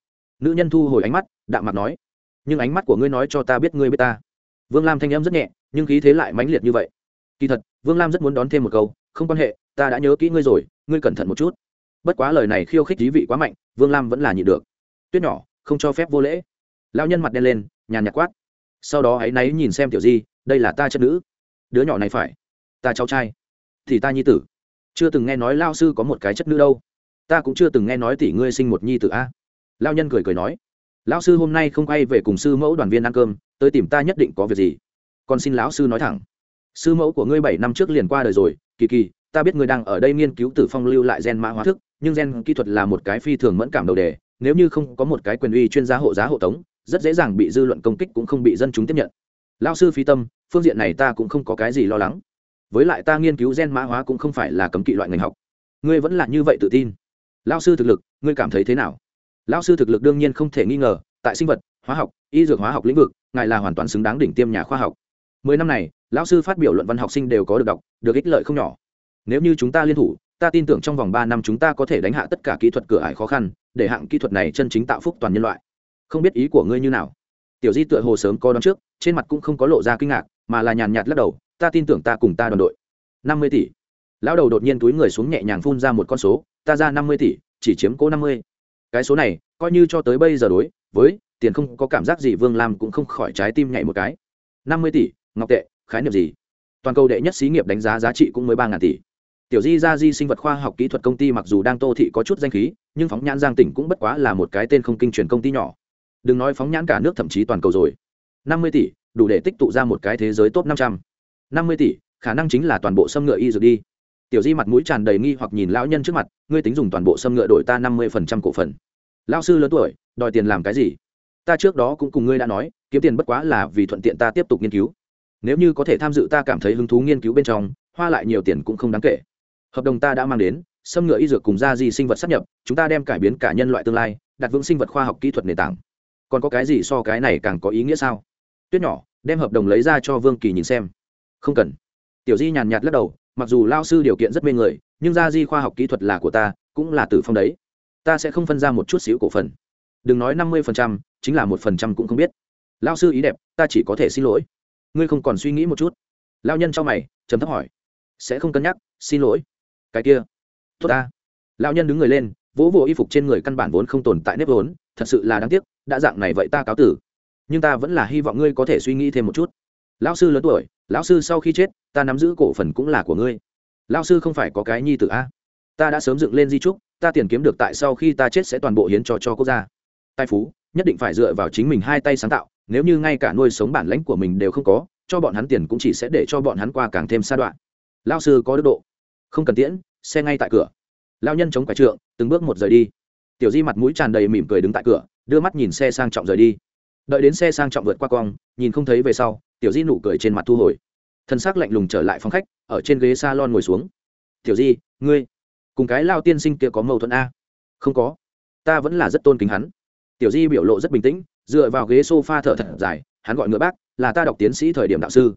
Nữ nhân thu hồi ánh mắt, đạm mặt nói. Nhưng ánh mắt của ngươi nói cho ta biết ngươi biết ta. Vương lam thanh em rất nhẹ, nhưng khí thế lại mãnh liệt như vậy. Kỳ thật, vương lam rất muốn đón thêm một câu, không quan hệ, ta đã nhớ kỹ ngươi rồi, ngươi cẩn thận một chút. Bất quá lời này khiêu khích thí vị quá mạnh, vương lam vẫn là nhịn được. Tuyết nhỏ, không cho phép vô lễ. Lão nhân mặt đen lên, nhàn nhạt quát. Sau đó hãy náy nhìn xem tiểu di, đây là ta chất nữ. Đứa nhỏ này phải. Ta cháu trai. Thì ta nhi tử chưa từng nghe nói lao sư có một cái chất nữ đâu. Ta cũng chưa từng nghe nói tỷ ngươi sinh một nhi tử a. Lao nhân cười cười nói, lão sư hôm nay không quay về cùng sư mẫu đoàn viên ăn cơm, tới tìm ta nhất định có việc gì. Còn xin lão sư nói thẳng, sư mẫu của ngươi bảy năm trước liền qua đời rồi, kỳ kỳ, ta biết ngươi đang ở đây nghiên cứu tử phong lưu lại gen mã hóa thức, nhưng gen kỹ thuật là một cái phi thường mẫn cảm đầu đề, nếu như không có một cái quyền uy chuyên gia hộ giá hộ tống, rất dễ dàng bị dư luận công kích cũng không bị dân chúng tiếp nhận. Lao sư phi tâm, phương diện này ta cũng không có cái gì lo lắng với lại ta nghiên cứu gen mã hóa cũng không phải là cấm kỵ loại ngành học. Ngươi vẫn là như vậy tự tin. Lao sư thực lực, ngươi cảm thấy thế nào? Lao sư thực lực đương nhiên không thể nghi ngờ, tại sinh vật, hóa học, y dược hóa học lĩnh vực, ngài là hoàn toàn xứng đáng đỉnh tiêm nhà khoa học. Mười năm này, lão sư phát biểu luận văn học sinh đều có được đọc, được ích lợi không nhỏ. Nếu như chúng ta liên thủ, ta tin tưởng trong vòng ba năm chúng ta có thể đánh hạ tất cả kỹ thuật cửa ải khó khăn, để hạng kỹ thuật này chân chính tạo phúc toàn nhân loại. Không biết ý của ngươi như nào? Tiểu di tựa hồ sớm có đón trước, trên mặt cũng không có lộ ra kinh ngạc, mà là nhàn nhạt lắc đầu ta tin tưởng ta cùng ta đoàn đội. Năm mươi tỷ. Lão đầu đột nhiên túi người xuống nhẹ nhàng phun ra một con số, ta ra năm mươi tỷ, chỉ chiếm cố năm mươi. Cái số này, coi như cho tới bây giờ đối với tiền không có cảm giác gì, vương lam cũng không khỏi trái tim nhảy một cái. Năm mươi tỷ, ngọc tệ, khái niệm gì? Toàn cầu đệ nhất xí nghiệp đánh giá giá trị cũng mới ba ngàn tỷ. Tiểu di gia di sinh vật khoa học kỹ thuật công ty mặc dù đang tô thị có chút danh khí, nhưng phóng nhãn giang tỉnh cũng bất quá là một cái tên không kinh truyền công ty nhỏ. Đừng nói phóng nhãn cả nước, thậm chí toàn cầu rồi. Năm mươi tỷ, đủ để tích tụ ra một cái thế giới top năm trăm năm mươi tỷ, khả năng chính là toàn bộ sâm ngựa y dược đi. Tiểu di mặt mũi tràn đầy nghi hoặc nhìn lão nhân trước mặt, ngươi tính dùng toàn bộ sâm ngựa đổi ta năm mươi phần trăm cổ phần. Lão sư lớn tuổi, đòi tiền làm cái gì? Ta trước đó cũng cùng ngươi đã nói, kiếm tiền bất quá là vì thuận tiện ta tiếp tục nghiên cứu. Nếu như có thể tham dự ta cảm thấy hứng thú nghiên cứu bên trong, hoa lại nhiều tiền cũng không đáng kể. Hợp đồng ta đã mang đến, xâm ngựa y dược cùng gia di sinh vật sắp nhập, chúng ta đem cải biến cả nhân loại tương lai, đặt vững sinh vật khoa học kỹ thuật nền tảng. Còn có cái gì so cái này càng có ý nghĩa sao? Tuyết nhỏ, đem hợp đồng lấy ra cho vương kỳ nhìn xem không cần. Tiểu di nhàn nhạt lắc đầu, mặc dù lao sư điều kiện rất mê người, nhưng gia di khoa học kỹ thuật là của ta, cũng là tử phong đấy. Ta sẽ không phân ra một chút xíu cổ phần. Đừng nói năm mươi phần trăm, chính là một phần trăm cũng không biết. Lao sư ý đẹp, ta chỉ có thể xin lỗi. Ngươi không còn suy nghĩ một chút. Lao nhân cho mày chấm thấp hỏi. Sẽ không cân nhắc, xin lỗi. Cái kia. Tốt ta. Lao nhân đứng người lên, vỗ vỗ y phục trên người căn bản vốn không tồn tại nếp vốn, thật sự là đáng tiếc, đã dạng này vậy ta cáo tử. Nhưng ta vẫn là hy vọng ngươi có thể suy nghĩ thêm một chút. Lão sư lớn tuổi lão sư sau khi chết, ta nắm giữ cổ phần cũng là của ngươi. Lão sư không phải có cái nhi tử a? Ta đã sớm dựng lên di trúc, ta tiền kiếm được tại sau khi ta chết sẽ toàn bộ hiến cho cho quốc gia. Tài phú, nhất định phải dựa vào chính mình hai tay sáng tạo, nếu như ngay cả nuôi sống bản lãnh của mình đều không có, cho bọn hắn tiền cũng chỉ sẽ để cho bọn hắn qua càng thêm xa đoạn. Lao sư có đức độ. Không cần tiễn, xe ngay tại cửa. Lao nhân chống quả trượng, từng bước một rời đi. Tiểu di mặt mũi tràn đầy mỉm cười đứng tại cửa, đưa mắt nhìn xe sang trọng rời đi. Đợi đến xe sang trọng vượt qua cong, nhìn không thấy về sau tiểu di nụ cười trên mặt thu hồi. Thân xác lạnh lùng trở lại phòng khách, ở trên ghế s a lon ngồi xuống. Tiểu di, ngươi, cùng cái lao tiên sinh kia có mâu thuẫn a? Không có, ta vẫn là rất tôn kính hắn. Tiểu di biểu lộ rất bình tĩnh, dựa vào ghế s o f a thở thật dài, hắn gọi ngựa bác, là ta đọc tiến sĩ thời điểm đạo sư.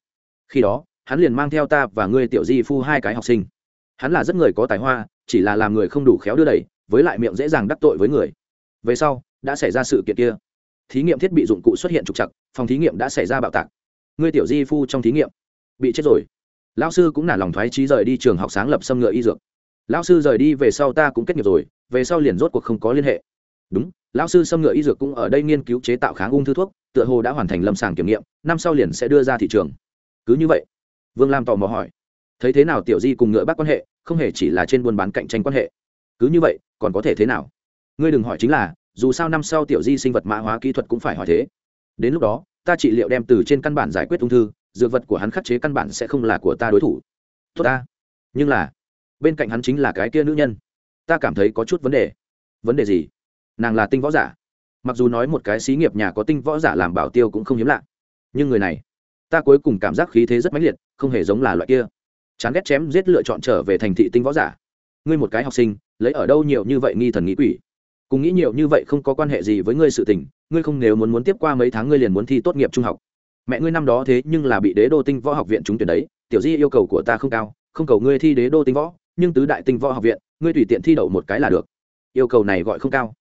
Khi đó, hắn liền mang theo ta và ngươi tiểu di phu hai cái học sinh. Hắn là rất người có tài hoa, chỉ là làm người không đủ khéo đưa đẩy, với lại miệng dễ dàng đắc tội với người. Về sau, đã xảy ra sự kiện kia. Thí nghiệm thiết bị dụng cụ xuất hiện trục chặt phòng thí nghiệm đã xảy ra bạo tạc ngươi tiểu di phu trong thí nghiệm, bị chết rồi. Lão sư cũng nản lòng thoái trí rời đi trường học sáng lập xâm ngựa y dược. Lão sư rời đi về sau ta cũng kết nghiệp rồi, về sau liền rốt cuộc không có liên hệ. Đúng, lão sư xâm ngựa y dược cũng ở đây nghiên cứu chế tạo kháng ung thư thuốc, tựa hồ đã hoàn thành lâm sàng kiểm nghiệm, năm sau liền sẽ đưa ra thị trường. Cứ như vậy, vương lam tò mò hỏi, thấy thế nào tiểu di cùng ngựa bác quan hệ, không hề chỉ là trên buôn bán cạnh tranh quan hệ? Cứ như vậy, còn có thể thế nào? Ngươi đừng hỏi chính là, dù sao năm sau tiểu di sinh vật mã hóa kỹ thuật cũng phải hỏi thế. Đến lúc đó ta trị liệu đem từ trên căn bản giải quyết ung thư, dược vật của hắn khắc chế căn bản sẽ không là của ta đối thủ. Tốt ta. Nhưng là, bên cạnh hắn chính là cái kia nữ nhân. Ta cảm thấy có chút vấn đề. Vấn đề gì? Nàng là tinh võ giả. Mặc dù nói một cái xí nghiệp nhà có tinh võ giả làm bảo tiêu cũng không hiếm lạ. Nhưng người này, ta cuối cùng cảm giác khí thế rất mãnh liệt, không hề giống là loại kia. Chán ghét chém giết lựa chọn trở về thành thị tinh võ giả. Ngươi một cái học sinh, lấy ở đâu nhiều như vậy nghi thần nghĩ quỷ? Cùng nghĩ nhiều như vậy không có quan hệ gì với ngươi sự tình, ngươi không nếu muốn muốn tiếp qua mấy tháng ngươi liền muốn thi tốt nghiệp trung học. Mẹ ngươi năm đó thế nhưng là bị đế đô tinh võ học viện trúng tuyển đấy, tiểu di yêu cầu của ta không cao, không cầu ngươi thi đế đô tinh võ, nhưng tứ đại tinh võ học viện, ngươi tùy tiện thi đậu một cái là được. Yêu cầu này gọi không cao.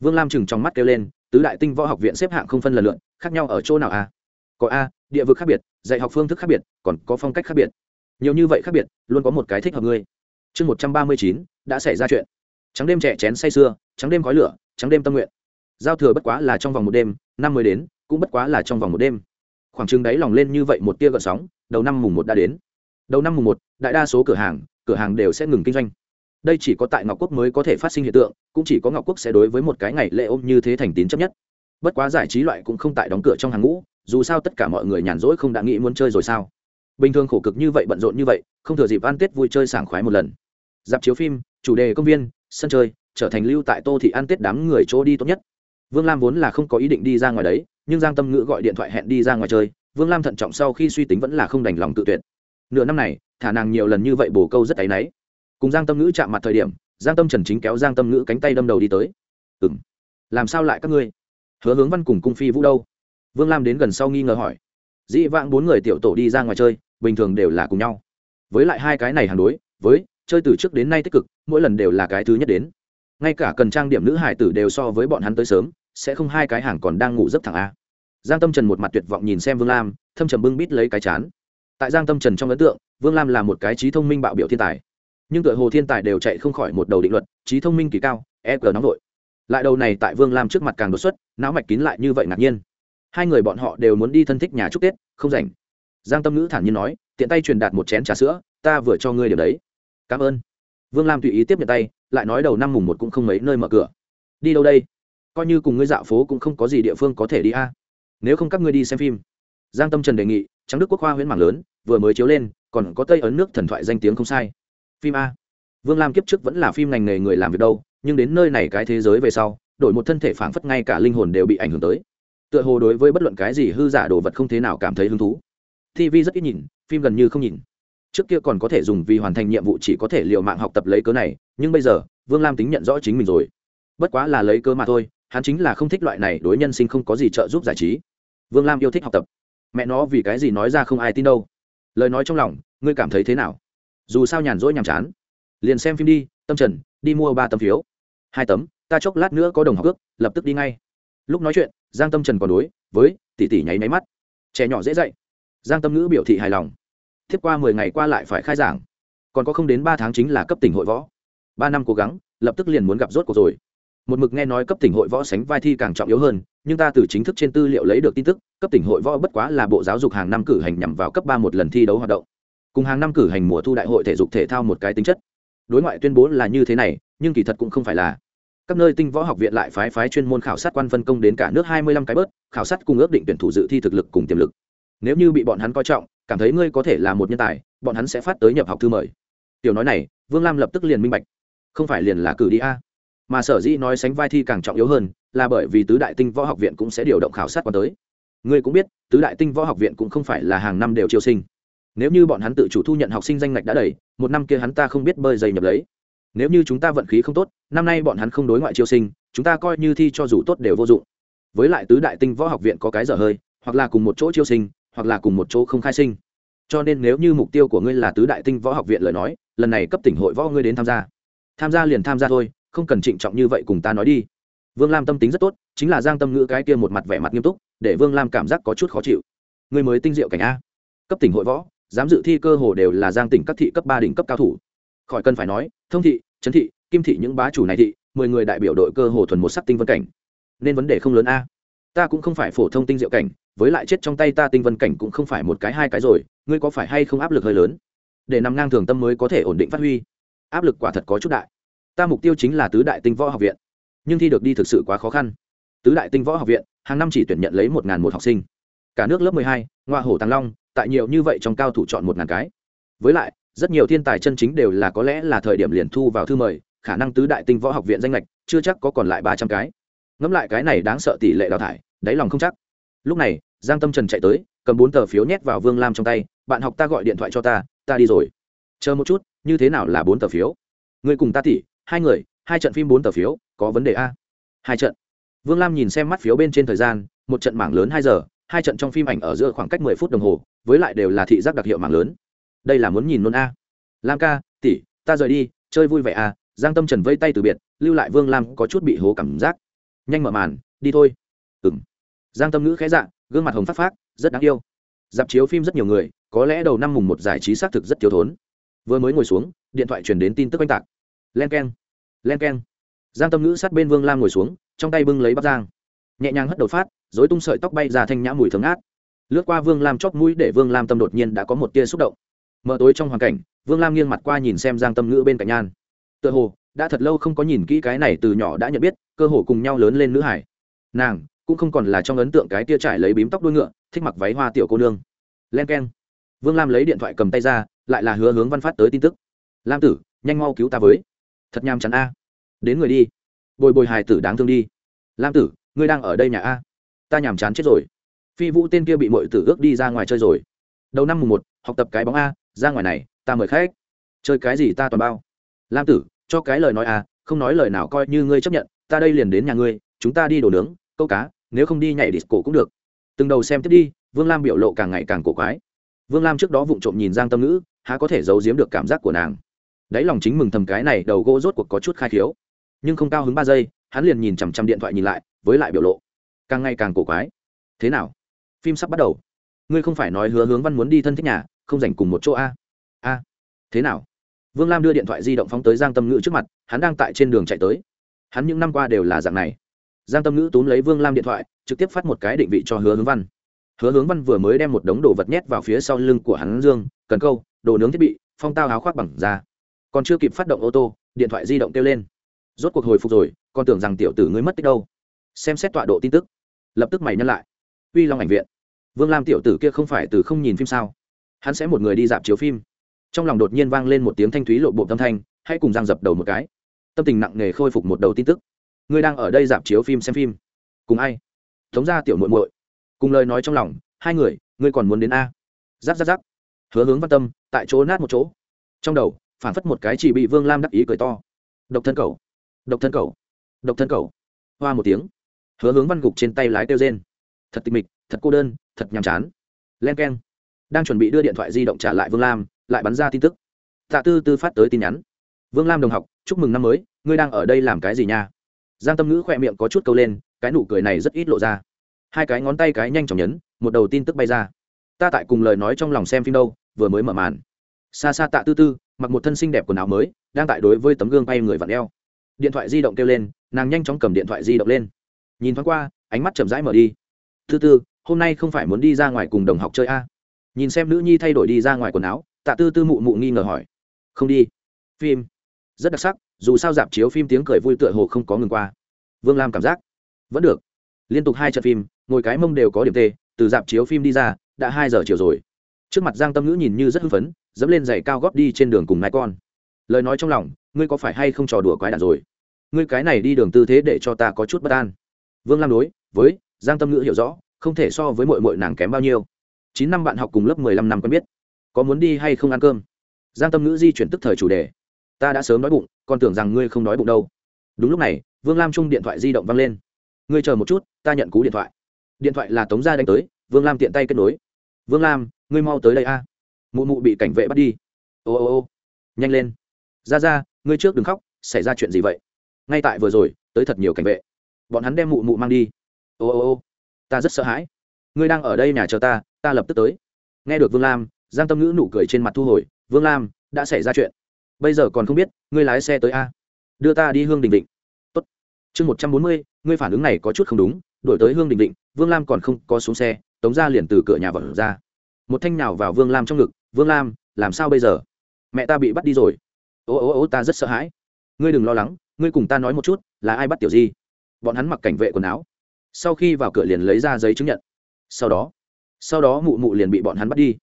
Vương lam chừng trong mắt kêu lên, tứ đại tinh võ học viện xếp hạng không phân lần lượn, khác nhau ở chỗ nào a? Có a, địa vực khác biệt, dạy học phương thức khác biệt, còn có phong cách khác biệt. Nhiều như vậy khác biệt, luôn có một cái thích hợp ngươi. Chương một trăm ba mươi chín, đã xảy ra chuyện trắng đêm trẻ chén say sưa, trắng đêm khói lửa, trắng đêm tâm nguyện. Giao thừa bất quá là trong vòng một đêm, năm mới đến, cũng bất quá là trong vòng một đêm. Khoảng chừng đáy lòng lên như vậy một tia gợn sóng, đầu năm mùng một đã đến. Đầu năm mùng một, đại đa số cửa hàng cửa hàng đều sẽ ngừng kinh doanh. Đây chỉ có tại ngọc quốc mới có thể phát sinh hiện tượng, cũng chỉ có ngọc quốc sẽ đối với một cái ngày lễ ôm như thế thành tín chấp nhất. Bất quá giải trí loại cũng không tại đóng cửa trong hàng ngũ, dù sao tất cả mọi người nhàn rỗi không đã nghĩ muốn chơi rồi sao? Bình thường khổ cực như vậy, bận rộn như vậy, không thừa dịp ăn tết vui chơi sảng khoái một lần. Dạp chiếu phim, chủ đề công viên sân chơi, trở thành lưu tại tô thị ăn tết đám người chỗ đi tốt nhất. Vương lam vốn là không có ý định đi ra ngoài đấy, nhưng giang tâm ngữ gọi điện thoại hẹn đi ra ngoài chơi, vương lam thận trọng sau khi suy tính vẫn là không đành lòng tự tuyệt. Nửa năm này, thả nàng nhiều lần như vậy bồ câu rất áy náy. Cùng giang tâm ngữ chạm mặt thời điểm, giang tâm trần chính kéo giang tâm ngữ cánh tay đâm đầu đi tới. Ừ m làm sao lại các ngươi? Hứa hướng văn cùng cung phi vũ đâu? Vương lam đến gần sau nghi ngờ hỏi. Dĩ vãng bốn người tiểu tổ đi ra ngoài chơi, bình thường đều là cùng nhau. Với lại hai cái này hàng đối, với chơi từ trước đến nay tích cực, mỗi lần đều là cái thứ nhất đến. Ngay cả cần trang điểm nữ hải tử đều so với bọn hắn tới sớm, sẽ không hai cái hàng còn đang ngủ giấc thẳng a. Giang tâm trần một mặt tuyệt vọng nhìn xem vương lam, thâm trầm bưng bít lấy cái chán. Tại giang tâm trần trong ấn tượng, vương lam là một cái trí thông minh bạo biểu thiên tài. Nhưng tựa hồ thiên tài đều chạy không khỏi một đầu định luật, trí thông minh kỳ cao e g nóng vội. Lại đầu này tại vương lam trước mặt càng đột xuất, não mạch kín lại như vậy ngạc nhiên. Hai người bọn họ đều muốn đi thân thích nhà chúc tết, không rảnh. Giang tâm ngữ thản nhiên nói, tiện tay truyền đạt một chén trà sữa, ta vừa cho ngươi điều đấy cảm ơn. Vương lam tùy ý tiếp nhận tay, lại nói đầu năm mùng một cũng không mấy nơi mở cửa. Đi đâu đây? Coi như cùng ngươi dạo phố cũng không có gì địa phương có thể đi a. Nếu không các ngươi đi xem phim. Giang tâm trần đề nghị, trắng đức quốc hoa huyễn mảng lớn, vừa mới chiếu lên, còn có tây ấn nước thần thoại danh tiếng không sai. Phim a. Vương lam kiếp trước vẫn là phim ngành nghề người làm việc đâu, nhưng đến nơi này cái thế giới về sau, đổi một thân thể phảng phất ngay cả linh hồn đều bị ảnh hưởng tới. Tựa hồ đối với bất luận cái gì hư giả đồ vật không thế nào cảm thấy hứng thú. Tv rất ít nhìn, phim gần như không nhìn trước kia còn có thể dùng vì hoàn thành nhiệm vụ chỉ có thể l i ề u mạng học tập lấy cớ này, nhưng bây giờ, vương lam tính nhận rõ chính mình rồi. Bất quá là lấy cớ mà thôi, hắn chính là không thích loại này đối nhân sinh không có gì trợ giúp giải trí. Vương lam yêu thích học tập. Mẹ nó vì cái gì nói ra không ai tin đâu. Lời nói trong lòng, ngươi cảm thấy thế nào? Dù sao nhàn rỗi nhàm chán. Liền xem phim đi, tâm trần, đi mua ba tấm phiếu. Hai tấm, ta chốc lát nữa có đồng học ước, lập tức đi ngay. Lúc nói chuyện, giang tâm trần còn đối với tỷ tỷ nháy máy mắt. Trẻ nhỏ dễ dạy. Giang tâm ngữ biểu thị hài lòng tiếp qua mười ngày qua lại phải khai giảng. Còn có không đến ba tháng chính là cấp tỉnh hội võ. Ba năm cố gắng, lập tức liền muốn gặp rốt cuộc rồi. Một mực nghe nói cấp tỉnh hội võ sánh vai thi càng trọng yếu hơn, nhưng ta từ chính thức trên tư liệu lấy được tin tức, cấp tỉnh hội võ bất quá là bộ giáo dục hàng năm cử hành nhằm vào cấp ba một lần thi đấu hoạt động. Cùng hàng năm cử hành mùa thu đại hội thể dục thể thao một cái tính chất. Đối ngoại tuyên bố là như thế này, nhưng kỳ thật cũng không phải là. Các nơi tinh võ học viện lại phái phái chuyên môn khảo sát quan phân công đến cả nước hai mươi lăm cái bớt, khảo sát cùng ước định tuyển thủ dự thi thực lực cùng tiềm lực. Nếu như bị bọn hắn coi trọng cảm thấy ngươi có thể là một nhân tài, bọn hắn sẽ phát tới nhập học thư mời. Tiểu nói này, vương lam lập tức liền minh bạch. Không phải liền là cử đi a? Mà sở dĩ nói sánh vai thi càng trọng yếu hơn, là bởi vì tứ đại tinh võ học viện cũng sẽ điều động khảo sát quan tới. Ngươi cũng biết, tứ đại tinh võ học viện cũng không phải là hàng năm đều chiêu sinh. Nếu như bọn hắn tự chủ thu nhận học sinh danh ngạch đã đầy, một năm kia hắn ta không biết bơi dày nhập lấy. Nếu như chúng ta vận khí không tốt, năm nay bọn hắn không đối ngoại chiêu sinh, chúng ta coi như thi cho dù tốt đều vô dụng. Với lại tứ đại tinh võ học viện có cái dở hơi, hoặc là cùng một chỗ chiêu sinh hoặc là cùng một chỗ không khai sinh. Cho nên nếu như mục tiêu của ngươi là tứ đại tinh võ học viện lời nói, lần này cấp tỉnh hội võ ngươi đến tham gia. Tham gia liền tham gia thôi, không cần trịnh trọng như vậy cùng ta nói đi. Vương lam tâm tính rất tốt, chính là giang tâm ngữ cái kia một mặt vẻ mặt nghiêm túc, để vương lam cảm giác có chút khó chịu. Người mới tinh diệu cảnh a. Cấp tỉnh hội võ, dám dự thi cơ hồ đều là giang tỉnh các thị cấp ba đỉnh cấp cao thủ. Khỏi cần phải nói, thông thị, trấn thị, kim thị những bá chủ này thị, mười người đại biểu đội cơ hồ thuần một sắc tinh vân cảnh. Nên vấn đề không lớn a ta cũng không phải phổ thông tinh diệu cảnh, với lại chết trong tay ta tinh vân cảnh cũng không phải một cái hai cái rồi, ngươi có phải hay không áp lực hơi lớn? Để nằm ngang thường tâm mới có thể ổn định phát huy. Áp lực quả thật có chút đại. Ta mục tiêu chính là tứ đại tinh võ học viện. Nhưng thi được đi thực sự quá khó khăn. Tứ đại tinh võ học viện, hàng năm chỉ tuyển nhận lấy một một học sinh. Cả nước lớp mười hai, ngoa hổ tàng long, tại nhiều như vậy trong cao thủ chọn một ngàn cái. Với lại, rất nhiều thiên tài chân chính đều là có lẽ là thời điểm liền thu vào thư mời, khả năng tứ đại tinh võ học viện danh lệch, chưa chắc có còn lại ba trăm cái ngẫm lại cái này đáng sợ tỷ lệ đào thải, đáy lòng không chắc. Lúc này, giang tâm trần chạy tới, cầm bốn tờ phiếu nhét vào vương lam trong tay, bạn học ta gọi điện thoại cho ta ta đi rồi. Chờ một chút, như thế nào là bốn tờ phiếu? Người cùng ta tỷ hai người, hai trận phim bốn tờ phiếu, có vấn đề a? Hai trận. Vương lam nhìn xem mắt phiếu bên trên thời gian, một trận mảng lớn hai giờ, hai trận trong phim ảnh ở giữa khoảng cách mười phút đồng hồ, với lại đều là thị giác đặc hiệu mảng lớn. Đây là muốn nhìn luôn a. Lam ca tỷ ta rời đi, chơi vui vẻ a. Giang tâm trần vây tay từ biệt, lưu lại vương lam có chút bị hố cảm giác nhanh mở màn, đi thôi. Ừng giang tâm ngữ khẽ dạ gương mặt hồng phát phát rất đáng yêu. Dạp chiếu phim rất nhiều người, có lẽ đầu năm mùng một giải trí xác thực rất thiếu thốn. Vừa mới ngồi xuống, điện thoại truyền đến tin tức oanh tạc. Len k e n len k e n giang tâm ngữ sát bên vương lam ngồi xuống, trong tay bưng lấy bắp giang. Nhẹ nhàng hất đầu phát dối tung sợi tóc bay ra thanh nhã mùi thơm át lướt qua vương lam chóp mũi để vương lam tâm đột nhiên đã có một tia xúc động. Mở tối trong hoàn cảnh, vương lam nghiêng mặt qua nhìn xem giang tâm ngữ bên cạnh nhan. Tựa hồ đã thật lâu không có nhìn kỹ cái này từ nhỏ đã nhận biết, cơ hồ cùng nhau lớn lên nữ hải. Nàng cũng không còn là trong ấn tượng cái tia trải lấy bím tóc đuôi ngựa, thích mặc váy hoa tiểu cô nương. Len k e n vương lam lấy điện thoại cầm tay ra, lại là hứa hướng văn phát tới tin tức. Lam tử, nhanh mau cứu ta với. Thật nham chắn a. Đến người đi. Bồi bồi hài tử đáng thương đi. Lam tử, ngươi đang ở đây nhà a? Ta nhàm chán chết rồi. Phi vũ tên kia bị mọi tử ước đi ra ngoài chơi rồi. Đầu năm mùng một, học tập cái bóng a, ra ngoài này, ta mời khách. Chơi cái gì ta toàn bao? Lam tử cho cái lời nói à, không nói lời nào coi như ngươi chấp nhận ta đây liền đến nhà ngươi chúng ta đi đồ nướng câu cá nếu không đi nhảy disco cũng được. Từng đầu xem tiếp đi vương lam biểu lộ càng ngày càng cổ quái. Vương lam trước đó vụng trộm nhìn giang tâm ngữ há có thể giấu giếm được cảm giác của nàng. Đáy lòng chính mừng thầm cái này đầu gỗ rốt cuộc có chút khai khiếu. Nhưng không cao hứng ba giây hắn liền nhìn chằm chằm điện thoại nhìn lại với lại biểu lộ càng ngày càng cổ quái. Thế nào? Phim sắp bắt đầu. Ngươi không phải nói hứa hướng văn muốn đi thân thích nhà không dành cùng một chỗ a? A. Thế nào? Vương lam đưa điện thoại di động phóng tới giang tâm ngữ trước mặt, hắn đang tại trên đường chạy tới. Hắn những năm qua đều là dạng này. Giang tâm ngữ túm lấy vương lam điện thoại, trực tiếp phát một cái định vị cho hứa hướng văn. Hứa hướng văn vừa mới đem một đống đồ vật nhét vào phía sau lưng của hắn dương, cần câu, đồ nướng thiết bị, phong tao áo khoác bằng da. Còn chưa kịp phát động ô tô, điện thoại di động kêu lên. Rốt cuộc hồi phục rồi, còn tưởng rằng tiểu tử ngươi mất tích đâu. Xem xét tọa độ tin tức. Lập tức mày nhân lại. Uy long ảnh viện. Vương lam tiểu tử kia không phải từ không nhìn phim sao? Hắn sẽ một người đi dạp chiếu phim trong lòng đột nhiên vang lên một tiếng thanh thúy lộ bộ tâm thanh, hãy cùng giang dập đầu một cái. Tâm tình nặng nề khôi phục một đầu tin tức. Ngươi đang ở đây dạp chiếu phim xem phim. Cùng ai? Thống ra tiểu muội muội. Cùng lời nói trong lòng, hai người, ngươi còn muốn đến a. Giáp giáp giáp. Hứa hướng văn tâm, tại chỗ nát một chỗ. Trong đầu, phản phất một cái chỉ bị vương lam đắc ý cười to. Độc thân cầu. Độc thân cầu. Độc thân cầu. Hoa một tiếng. Hứa hướng văn gục trên tay lái kêu rên. Thật tịch mịch, thật cô đơn, thật nhàm chán. Len k e n đang chuẩn bị đưa điện thoại di động trả lại vương lam lại bắn ra tin tức. Tạ tư tư phát tới tin nhắn. Vương lam đồng học, chúc mừng năm mới, ngươi đang ở đây làm cái gì nha? Giang tâm ngữ khỏe miệng có chút câu lên, cái nụ cười này rất ít lộ ra. Hai cái ngón tay cái nhanh chóng nhấn, một đầu tin tức bay ra. Ta tại cùng lời nói trong lòng xem phim đâu, vừa mới mở màn. Xa xa tạ tư tư, mặc một thân xinh đẹp quần áo mới, đang tại đối với tấm gương bay người vặn eo. Điện thoại di động kêu lên, nàng nhanh chóng cầm điện thoại di động lên. Nhìn thoáng qua, ánh mắt chậm rãi mở đi. Thứ tư, hôm nay không phải muốn đi ra ngoài cùng đồng học chơi a? À? nhìn xem nữ nhi thay đổi đi ra ngoài quần áo tạ tư tư mụ mụ nghi ngờ hỏi. Không đi. Phim. Rất đặc sắc, dù sao dạp chiếu phim tiếng cười vui tựa hồ không có ngừng qua. Vương lam cảm giác. Vẫn được. Liên tục hai trận phim, ngồi cái mông đều có điểm tê, từ dạp chiếu phim đi ra, đã hai giờ chiều rồi. Trước mặt giang tâm ngữ nhìn như rất hưng phấn, dẫm lên giày cao góp đi trên đường cùng nai con. Lời nói trong lòng, ngươi có phải hay không trò đùa quái đạn rồi? Ngươi cái này đi đường tư thế để cho ta có chút bất an. Vương lam đối, với, giang tâm ngữ hiểu rõ, không thể so với mội mội nàng kém bao nhiêu. Chín năm bạn học cùng lớp mười lăm năm quen biết có muốn đi hay không ăn cơm? Giang tâm ngữ di chuyển tức thời chủ đề. Ta đã sớm đói bụng còn tưởng rằng ngươi không đói bụng đâu. Đúng lúc này, vương lam chung điện thoại di động văng lên. Ngươi chờ một chút, ta nhận cú điện thoại. Điện thoại là tống gia đánh tới, vương lam tiện tay kết nối. Vương lam, ngươi mau tới đây a. Mụ mụ bị cảnh vệ bắt đi. Ô ô ô. Nhanh lên. Ra ra ngươi trước đừng khóc, xảy ra chuyện gì vậy? Ngay tại vừa rồi, tới thật nhiều cảnh vệ. Bọn hắn đem mụ mụ mang đi. Ô ô ô. Ta rất sợ hãi. Ngươi đang ở đây nhà chờ ta ta lập tức tới. Nghe được vương lam giang tâm ngữ nụ cười trên mặt thu hồi, vương lam, đã xảy ra chuyện. Bây giờ còn không biết, ngươi lái xe tới a. Đưa ta đi hương đình định tốt. Chương một trăm bốn mươi, ngươi phản ứng này có chút không đúng, đổi tới hương đình định vương lam còn không có xuống xe, tống ra liền từ cửa nhà vật ra. Một thanh nào vào vương lam trong ngực, vương lam, làm sao bây giờ? Mẹ ta bị bắt đi rồi. Ô ô ô, ta rất sợ hãi. Ngươi đừng lo lắng, ngươi cùng ta nói một chút, là ai bắt tiểu di? Bọn hắn mặc cảnh vệ quần áo. Sau khi vào cửa liền lấy ra giấy chứng nhận. Sau đó sau đó mụ mụ liền bị bọn hắn bắt đi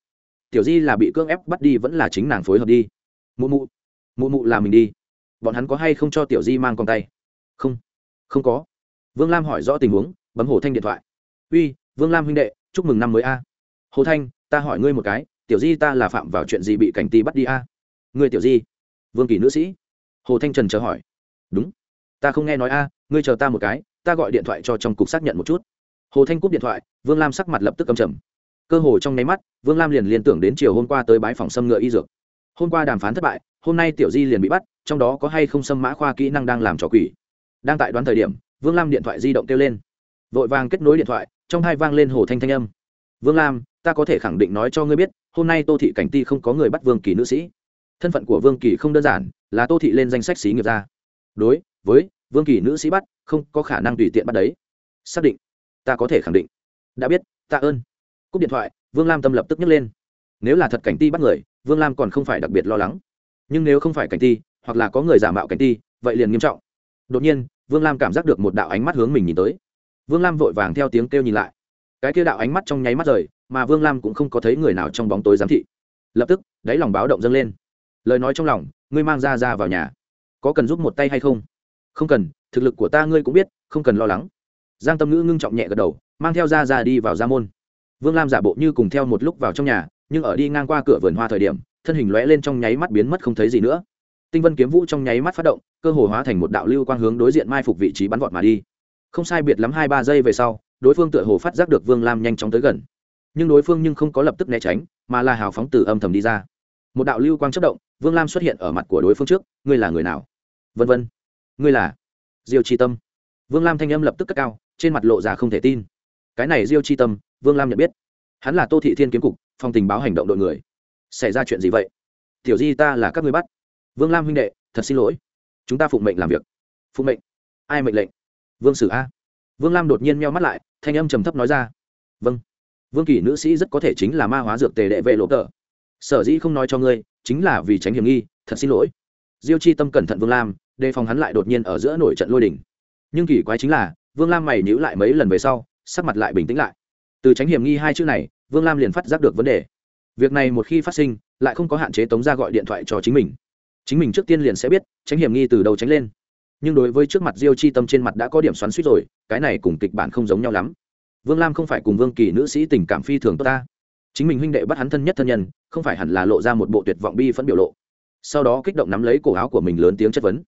tiểu di là bị cưỡng ép bắt đi vẫn là chính nàng phối hợp đi. Mụ mụ mụ mụ là mình đi. Bọn hắn có hay không cho tiểu di mang con tay? Không. Không có. Vương lam hỏi rõ tình huống, bấm hồ thanh điện thoại. Uy, vương lam huynh đệ, chúc mừng năm mới a. Hồ thanh, ta hỏi ngươi một cái, tiểu di ta là phạm vào chuyện gì bị cảnh ti bắt đi a? Ngươi tiểu di, vương kỳ nữ sĩ. Hồ thanh trần chờ hỏi. Đúng. Ta không nghe nói a, ngươi chờ ta một cái, ta gọi điện thoại cho trong cục xác nhận một chút. Hồ thanh cúp điện thoại, vương lam sắc mặt lập tức cầm trầm cơ hồ trong nháy mắt, vương lam liền liên tưởng đến chiều hôm qua tới bái phòng xâm ngựa y dược. Hôm qua đàm phán thất bại, hôm nay tiểu di liền bị bắt, trong đó có hay không xâm mã khoa kỹ năng đang làm trò quỷ. Đang tại đoán thời điểm, vương lam điện thoại di động kêu lên. Vội vàng kết nối điện thoại, trong hai vang lên hồ thanh thanh âm. Vương lam, ta có thể khẳng định nói cho ngươi biết, hôm nay tô thị cảnh ti không có người bắt vương kỳ nữ sĩ. Thân phận của vương kỳ không đơn giản, là tô thị lên danh sách xí nghiệp ra. Đối với vương kỳ nữ sĩ bắt, không có khả năng tùy tiện bắt đấy. Xác định, ta có thể khẳng định. Đã biết, tạ ơn cúp điện thoại, vương lam tâm lập tức nhấc lên. Nếu là thật cảnh ti bắt người, vương lam còn không phải đặc biệt lo lắng. Nhưng nếu không phải cảnh ti, hoặc là có người giả mạo cảnh ti, vậy liền nghiêm trọng. Đột nhiên, vương lam cảm giác được một đạo ánh mắt hướng mình nhìn tới. Vương lam vội vàng theo tiếng kêu nhìn lại. Cái kia đạo ánh mắt trong nháy mắt rời, mà vương lam cũng không có thấy người nào trong bóng tối giám thị. Lập tức, đáy lòng báo động dâng lên. Lời nói trong lòng, ngươi mang ra ra vào nhà. Có cần giúp một tay hay không? Không cần, thực lực của ta ngươi cũng biết, không cần lo lắng. Giang tâm ngữ ngưng trọng nhẹ gật đầu, mang theo ra ra đi vào gia môn vương lam giả bộ như cùng theo một lúc vào trong nhà, nhưng ở đi ngang qua cửa vườn hoa thời điểm, thân hình lóe lên trong nháy mắt biến mất không thấy gì nữa. Tinh vân kiếm vũ trong nháy mắt phát động, cơ hồ hóa thành một đạo lưu quang hướng đối diện mai phục vị trí bắn vọt mà đi. Không sai biệt lắm hai ba giây về sau, đối phương tựa hồ phát giác được vương lam nhanh chóng tới gần. Nhưng đối phương nhưng không có lập tức né tránh, mà là hào phóng từ âm thầm đi ra. Một đạo lưu quang chất động, vương lam xuất hiện ở mặt của đối phương trước, ngươi là người nào? Vân vân. Ngươi là? Diêu chi tâm. Vương lam thanh âm lập tức cất cao, trên mặt lộ ra không thể tin. Cái này diêu chi tâm vương lam nhận biết. Hắn là tô thị thiên kiếm cục phòng tình báo hành động đội người. Xảy ra chuyện gì vậy? Tiểu di ta là các ngươi bắt. Vương lam huynh đệ, thật xin lỗi. Chúng ta phụng mệnh làm việc. Phụng mệnh. Ai mệnh lệnh? Vương sử a. Vương lam đột nhiên meo mắt lại, thanh âm trầm thấp nói ra. Vâng. Vương kỳ nữ sĩ rất có thể chính là ma hóa dược tề đệ vệ lộ tờ. Sở dĩ không nói cho ngươi, chính là vì tránh hiểm nghi, thật xin lỗi. Diêu chi tâm cẩn thận vương lam, đề phòng hắn lại đột nhiên ở giữa nổi trận lôi đình. nhưng kỳ quái chính là, vương lam mày nhữ lại mấy lần về sau, sắc mặt lại bình tĩnh lại từ tránh hiểm nghi hai chữ này, vương lam liền phát giác được vấn đề. Việc này một khi phát sinh, lại không có hạn chế tống ra gọi điện thoại cho chính mình. Chính mình trước tiên liền sẽ biết, tránh hiểm nghi từ đầu tránh lên. Nhưng đối với trước mặt diêu chi tâm trên mặt đã có điểm xoắn suýt rồi, cái này cùng kịch bản không giống nhau lắm. Vương lam không phải cùng vương kỳ nữ sĩ tình cảm phi thường tốt ta. Chính mình huynh đệ bắt hắn thân nhất thân nhân, không phải hẳn là lộ ra một bộ tuyệt vọng bi phẫn biểu lộ. Sau đó kích động nắm lấy cổ áo của mình lớn tiếng chất vấn.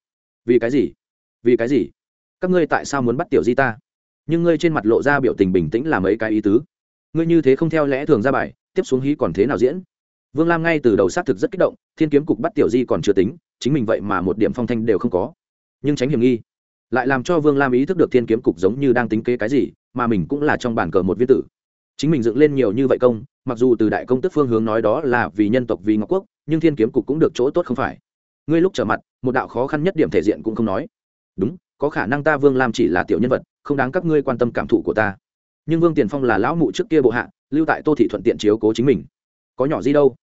Vì cái gì? Vì cái gì? Các ngươi tại sao muốn bắt tiểu di ta? Nhưng ngươi trên mặt lộ ra biểu tình bình tĩnh là mấy cái ý tứ. Ngươi như thế không theo lẽ thường ra bài, tiếp xuống hí còn thế nào diễn? Vương lam ngay từ đầu xác thực rất kích động, thiên kiếm cục bắt tiểu di còn chưa tính, chính mình vậy mà một điểm phong thanh đều không có. Nhưng tránh hiểm nghi, lại làm cho vương lam ý thức được thiên kiếm cục giống như đang tính kế cái gì, mà mình cũng là trong bản cờ một viên tử. Chính mình dựng lên nhiều như vậy công, mặc dù từ đại công tức phương hướng nói đó là vì nhân tộc, vì ngọc quốc, nhưng thiên kiếm cục cũng được chỗ tốt không phải. Ngươi lúc trở mặt, một đạo khó khăn nhất điểm thể diện cũng không nói. Đúng, có khả năng ta vương lam chỉ là tiểu nhân vật không đáng các ngươi quan tâm cảm thụ của ta. Nhưng vương tiền phong là lão mụ trước kia bộ hạ, lưu tại tô thị thuận tiện chiếu cố chính mình. Có nhỏ gì đâu.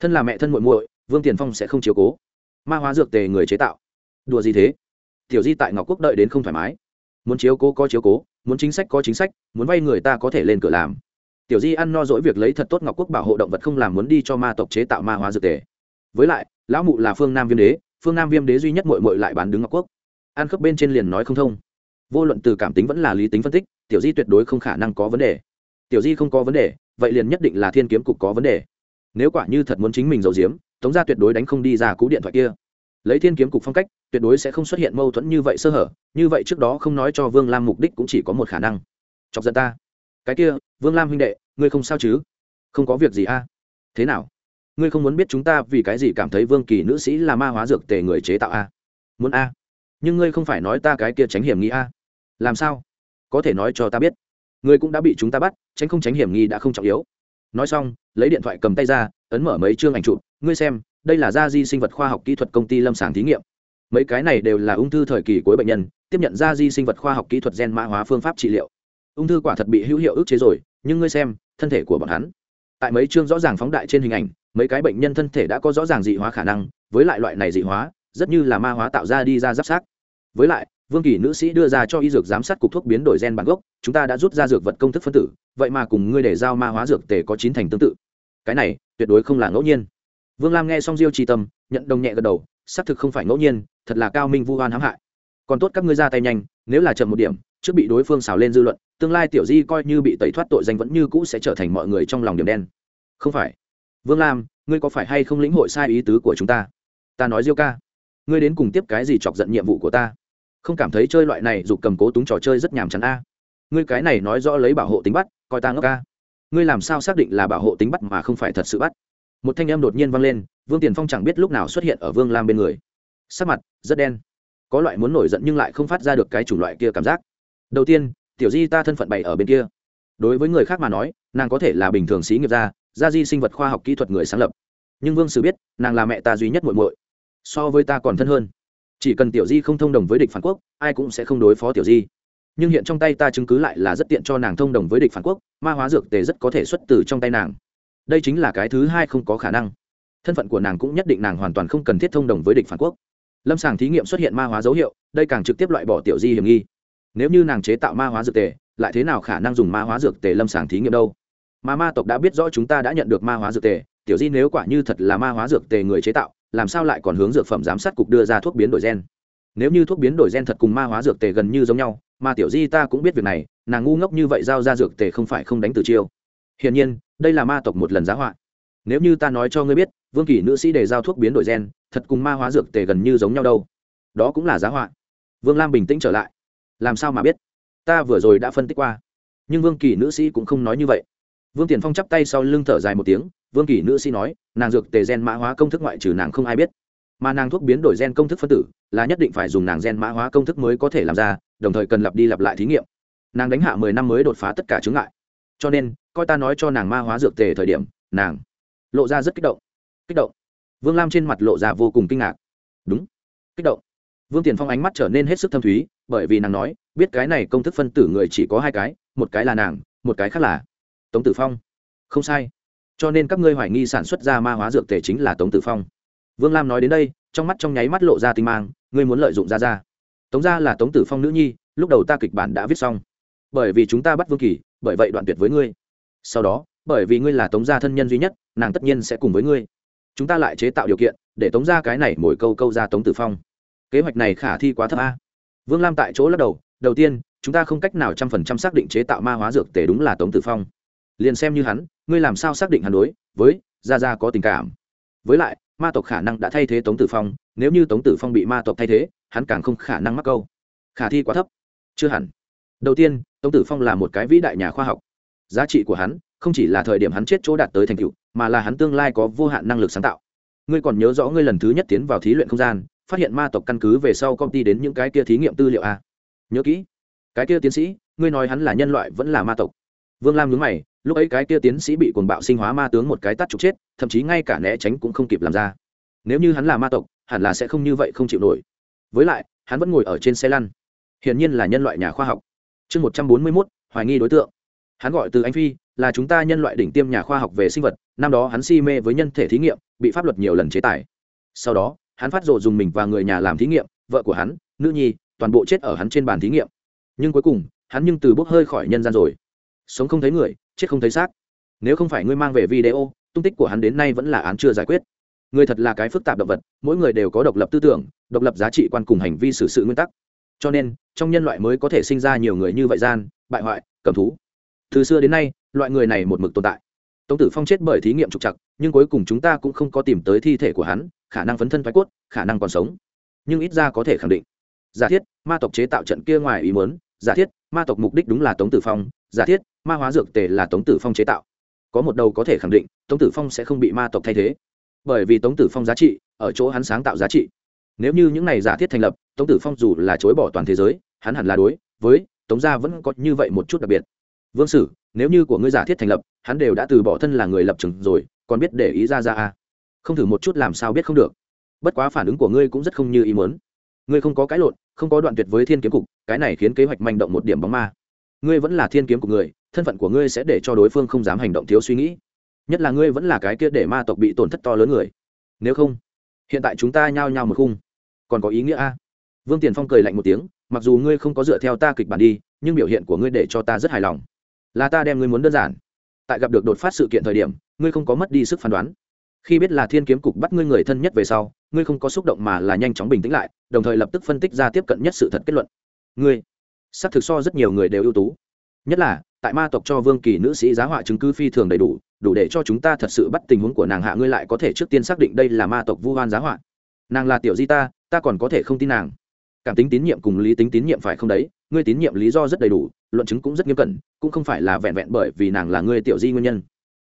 Thân là mẹ thân muội muội, vương tiền phong sẽ không chiếu cố. Ma hóa dược tề người chế tạo. Đùa gì thế? Tiểu di tại ngọc quốc đợi đến không thoải mái. Muốn chiếu cố có chiếu cố, muốn chính sách có chính sách, muốn vay người ta có thể lên cửa làm. Tiểu di ăn no dỗi việc lấy thật tốt ngọc quốc bảo hộ động vật không làm muốn đi cho ma tộc chế tạo ma hóa dược tề. Với lại, lão mụ là phương nam viêm đế, phương nam viêm đế duy nhất mội mội lại bán đứng ngọc quốc. Ăn khớp bên trên liền nói không thông vô luận từ cảm tính vẫn là lý tính phân tích, tiểu di tuyệt đối không khả năng có vấn đề. Tiểu di không có vấn đề, vậy liền nhất định là thiên kiếm cục có vấn đề. Nếu quả như thật muốn chính mình giấu giếm, tống gia tuyệt đối đánh không đi ra cú điện thoại kia. Lấy thiên kiếm cục phong cách, tuyệt đối sẽ không xuất hiện mâu thuẫn như vậy sơ hở, như vậy trước đó không nói cho vương lam mục đích cũng chỉ có một khả năng. Chọc giận ta. Cái kia, vương lam huynh đệ, ngươi không sao chứ? Không có việc gì a. Thế nào? Ngươi không muốn biết chúng ta vì cái gì cảm thấy vương kỳ nữ sĩ là ma hóa dược tề người chế tạo a? Muốn a? Nhưng ngươi không phải nói ta cái kia tránh hiểm nghi a. Làm sao? Có thể nói cho ta biết. Ngươi cũng đã bị chúng ta bắt, tránh không tránh hiểm nghi đã không trọng yếu. Nói xong, lấy điện thoại cầm tay ra, ấn mở mấy chương ảnh chụp. Ngươi xem, đây là gia di sinh vật khoa học kỹ thuật công ty lâm sàng thí nghiệm. Mấy cái này đều là ung thư thời kỳ cuối bệnh nhân, tiếp nhận gia di sinh vật khoa học kỹ thuật gen mã hóa phương pháp trị liệu. Ung thư quả thật bị hữu hiệu ức chế rồi, nhưng ngươi xem, thân thể của bọn hắn. Tại mấy chương rõ ràng phóng đại trên hình ảnh, mấy cái bệnh nhân thân thể đã có rõ ràng dị hóa khả năng, với lại loại này dị hóa, rất như là ma hóa tạo ra đi ra giáp sát với lại, vương kỳ nữ sĩ đưa ra cho y dược giám sát cục thuốc biến đổi gen bản gốc, chúng ta đã rút ra dược vật công thức phân tử, vậy mà cùng ngươi để giao ma hóa dược tề có chín thành tương tự. Cái này, tuyệt đối không là ngẫu nhiên. Vương lam nghe xong diêu tri tâm, nhận đồng nhẹ gật đầu, xác thực không phải ngẫu nhiên, thật là cao minh vu oan hãm hại. Còn tốt các ngươi ra tay nhanh, nếu là chậm một điểm, trước bị đối phương xào lên dư luận, tương lai tiểu di coi như bị tẩy thoát tội danh vẫn như cũ sẽ trở thành mọi người trong lòng điểm đen. Không phải. Vương lam, ngươi có phải hay không lĩnh hội sai ý tứ của chúng ta? Ta nói diêu ca, ngươi đến cùng tiếp cái gì chọc giận nhiệm vụ của ta? Không cảm thấy chơi loại này dục cầm cố túng trò chơi rất nhàm chán a. Ngươi cái này nói rõ lấy bảo hộ tính bắt, coi ta ngốc ca ngươi làm sao xác định là bảo hộ tính bắt mà không phải thật sự bắt? Một thanh âm đột nhiên vang lên, vương tiền phong chẳng biết lúc nào xuất hiện ở vương lam bên người. Sắc mặt rất đen. Có loại muốn nổi giận nhưng lại không phát ra được cái chủng loại kia cảm giác. Đầu tiên, tiểu di ta thân phận bày ở bên kia. Đối với người khác mà nói, nàng có thể là bình thường sĩ nghiệp gia gia di sinh vật khoa học kỹ thuật người sáng lập. Nhưng vương sử biết, nàng là mẹ ta duy nhất muội muội. So với ta còn thân hơn chỉ cần tiểu di không thông đồng với địch phản quốc, ai cũng sẽ không đối phó tiểu di. Nhưng hiện trong tay ta chứng cứ lại là rất tiện cho nàng thông đồng với địch phản quốc, ma hóa dược tề rất có thể xuất từ trong tay nàng. Đây chính là cái thứ hai không có khả năng. Thân phận của nàng cũng nhất định nàng hoàn toàn không cần thiết thông đồng với địch phản quốc. Lâm sàng thí nghiệm xuất hiện ma hóa dấu hiệu, đây càng trực tiếp loại bỏ tiểu di hiểm nghi. Nếu như nàng chế tạo ma hóa dược tề, lại thế nào khả năng dùng ma hóa dược tề lâm sàng thí nghiệm đâu? Mà ma tộc đã biết rõ chúng ta đã nhận được ma hóa dược tề, tiểu di nếu quả như thật là ma hóa dược tề người chế tạo làm sao lại còn hướng dược phẩm giám sát cục đưa ra thuốc biến đổi gen? Nếu như thuốc biến đổi gen thật cùng ma hóa dược tề gần như giống nhau, mà tiểu di ta cũng biết việc này, nàng ngu ngốc như vậy giao ra dược tề không phải không đánh từ chiêu. Hiển nhiên, đây là ma tộc một lần giá họa. Nếu như ta nói cho ngươi biết, vương kỷ nữ sĩ đề giao thuốc biến đổi gen, thật cùng ma hóa dược tề gần như giống nhau đâu. Đó cũng là giá họa. Vương lam bình tĩnh trở lại. Làm sao mà biết? Ta vừa rồi đã phân tích qua. Nhưng vương kỳ nữ sĩ cũng không nói như vậy. Vương tiền phong chắp tay sau lưng thở dài một tiếng vương kỳ nữ sĩ nói, nàng dược tề gen mã hóa công thức ngoại trừ nàng không ai biết. Mà nàng thuốc biến đổi gen công thức phân tử là nhất định phải dùng nàng gen mã hóa công thức mới có thể làm ra, đồng thời cần lặp đi lặp lại thí nghiệm. Nàng đánh hạ mười năm mới đột phá tất cả chướng ngại. Cho nên, coi ta nói cho nàng ma hóa dược tề thời điểm, nàng lộ ra rất kích động. Kích động. Vương lam trên mặt lộ ra vô cùng kinh ngạc. Đúng. Kích động. Vương tiền phong ánh mắt trở nên hết sức thâm thúy, bởi vì nàng nói, biết cái này công thức phân tử người chỉ có hai cái, một cái là nàng, một cái khác là tống tử phong. Không sai cho nên các ngươi hoài nghi sản xuất ra ma hóa dược tề chính là tống tử phong. Vương lam nói đến đây, trong mắt trong nháy mắt lộ ra tinh mang, ngươi muốn lợi dụng ra ra. Tống gia là tống tử phong nữ nhi, lúc đầu ta kịch bản đã viết xong. Bởi vì chúng ta bắt vương kỳ, bởi vậy đoạn tuyệt với ngươi. Sau đó, bởi vì ngươi là tống gia thân nhân duy nhất, nàng tất nhiên sẽ cùng với ngươi. Chúng ta lại chế tạo điều kiện, để tống gia cái này mỗi câu câu ra tống tử phong. Kế hoạch này khả thi quá thấp a. Vương lam tại chỗ lắc đầu đầu tiên, chúng ta không cách nào trăm phần trăm xác định chế tạo ma hóa dược tề đúng là tống tử phong. Liền xem như hắn ngươi làm sao xác định hắn đối với gia gia có tình cảm? Với lại, ma tộc khả năng đã thay thế tống tử phong, nếu như tống tử phong bị ma tộc thay thế, hắn càng không khả năng mắc câu. Khả thi quá thấp. Chưa hẳn. Đầu tiên, tống tử phong là một cái vĩ đại nhà khoa học. Giá trị của hắn không chỉ là thời điểm hắn chết chỗ đạt tới thành tựu, mà là hắn tương lai có vô hạn năng lực sáng tạo. Ngươi còn nhớ rõ ngươi lần thứ nhất tiến vào thí luyện không gian, phát hiện ma tộc căn cứ về sau công ty đến những cái kia thí nghiệm tư liệu a nhớ kỹ. Cái kia tiến sĩ, ngươi nói hắn là nhân loại vẫn là ma tộc. Vương lam nhớ mày lúc ấy cái kia tiến sĩ bị cuồng bạo sinh hóa ma tướng một cái tắt trục chết, thậm chí ngay cả né tránh cũng không kịp làm ra. Nếu như hắn là ma tộc, hẳn là sẽ không như vậy không chịu nổi. Với lại, hắn vẫn ngồi ở trên xe lăn. Hiển nhiên là nhân loại nhà khoa học. Chương một trăm bốn mươi mốt, hoài nghi đối tượng. Hắn gọi từ anh phi, là chúng ta nhân loại đỉnh tiêm nhà khoa học về sinh vật. Năm đó hắn si mê với nhân thể thí nghiệm, bị pháp luật nhiều lần chế tài. Sau đó, hắn phát rộ dùng mình và người nhà làm thí nghiệm, vợ của hắn, nữ nhi, toàn bộ chết ở hắn trên bàn thí nghiệm. Nhưng cuối cùng, hắn nhưng từ bốc hơi khỏi nhân gian rồi. Sống không thấy người chết không thấy xác. Nếu không phải ngươi mang về video, tung tích của hắn đến nay vẫn là án chưa giải quyết. Người thật là cái phức tạp động vật, mỗi người đều có độc lập tư tưởng, độc lập giá trị quan cùng hành vi xử sự nguyên tắc. Cho nên, trong nhân loại mới có thể sinh ra nhiều người như vậy gian, bại hoại, cầm thú. Từ xưa đến nay, loại người này một mực tồn tại. Tống tử phong chết bởi thí nghiệm trục chặt nhưng cuối cùng chúng ta cũng không có tìm tới thi thể của hắn, khả năng phấn thân thoái cốt, khả năng còn sống. Nhưng ít ra có thể khẳng định. Giả thiết, ma tộc chế tạo trận kia ngoài ý muốn, giả thiết, ma tộc mục đích đúng là tống tử phong giả thiết, ma hóa dược tề là tống tử phong chế tạo. Có một đầu có thể khẳng định, tống tử phong sẽ không bị ma tộc thay thế. Bởi vì tống tử phong giá trị, ở chỗ hắn sáng tạo giá trị. Nếu như những này giả thiết thành lập, tống tử phong dù là chối bỏ toàn thế giới, hắn hẳn là đối với tống gia vẫn có như vậy một chút đặc biệt. Vương sử, nếu như của ngươi giả thiết thành lập, hắn đều đã từ bỏ thân là người lập trường rồi, còn biết để ý ra ra à. không thử một chút làm sao biết không được. Bất quá phản ứng của ngươi cũng rất không như ý muốn. Ngươi không có cái lộn, không có đoạn tuyệt với thiên kiếm cục, cái này khiến kế hoạch manh động một điểm bóng ma ngươi vẫn là thiên kiếm của người, thân phận của ngươi sẽ để cho đối phương không dám hành động thiếu suy nghĩ. Nhất là ngươi vẫn là cái kia để ma tộc bị tổn thất to lớn người. Nếu không, hiện tại chúng ta nhao nhao một khung. Còn có ý nghĩa a? Vương tiền phong cười lạnh một tiếng, mặc dù ngươi không có dựa theo ta kịch bản đi, nhưng biểu hiện của ngươi để cho ta rất hài lòng. Là ta đem ngươi muốn đơn giản. Tại gặp được đột phát sự kiện thời điểm, ngươi không có mất đi sức phán đoán. Khi biết là thiên kiếm cục bắt ngươi người thân nhất về sau, ngươi không có xúc động mà là nhanh chóng bình tĩnh lại, đồng thời lập tức phân tích ra tiếp cận nhất sự thật kết luận. Ngươi sắc thực so rất nhiều người đều ưu tú. Nhất là, tại ma tộc cho vương kỳ nữ sĩ giá họa chứng cứ phi thường đầy đủ đủ để cho chúng ta thật sự bắt tình huống của nàng hạ ngươi lại có thể trước tiên xác định đây là ma tộc vu hoan giá họa. Nàng là tiểu di ta ta còn có thể không tin nàng. Cảm tính tín nhiệm cùng lý tính tín nhiệm phải không đấy? Ngươi tín nhiệm lý do rất đầy đủ, luận chứng cũng rất nghiêm cẩn, cũng không phải là vẹn vẹn bởi vì nàng là ngươi tiểu di nguyên nhân.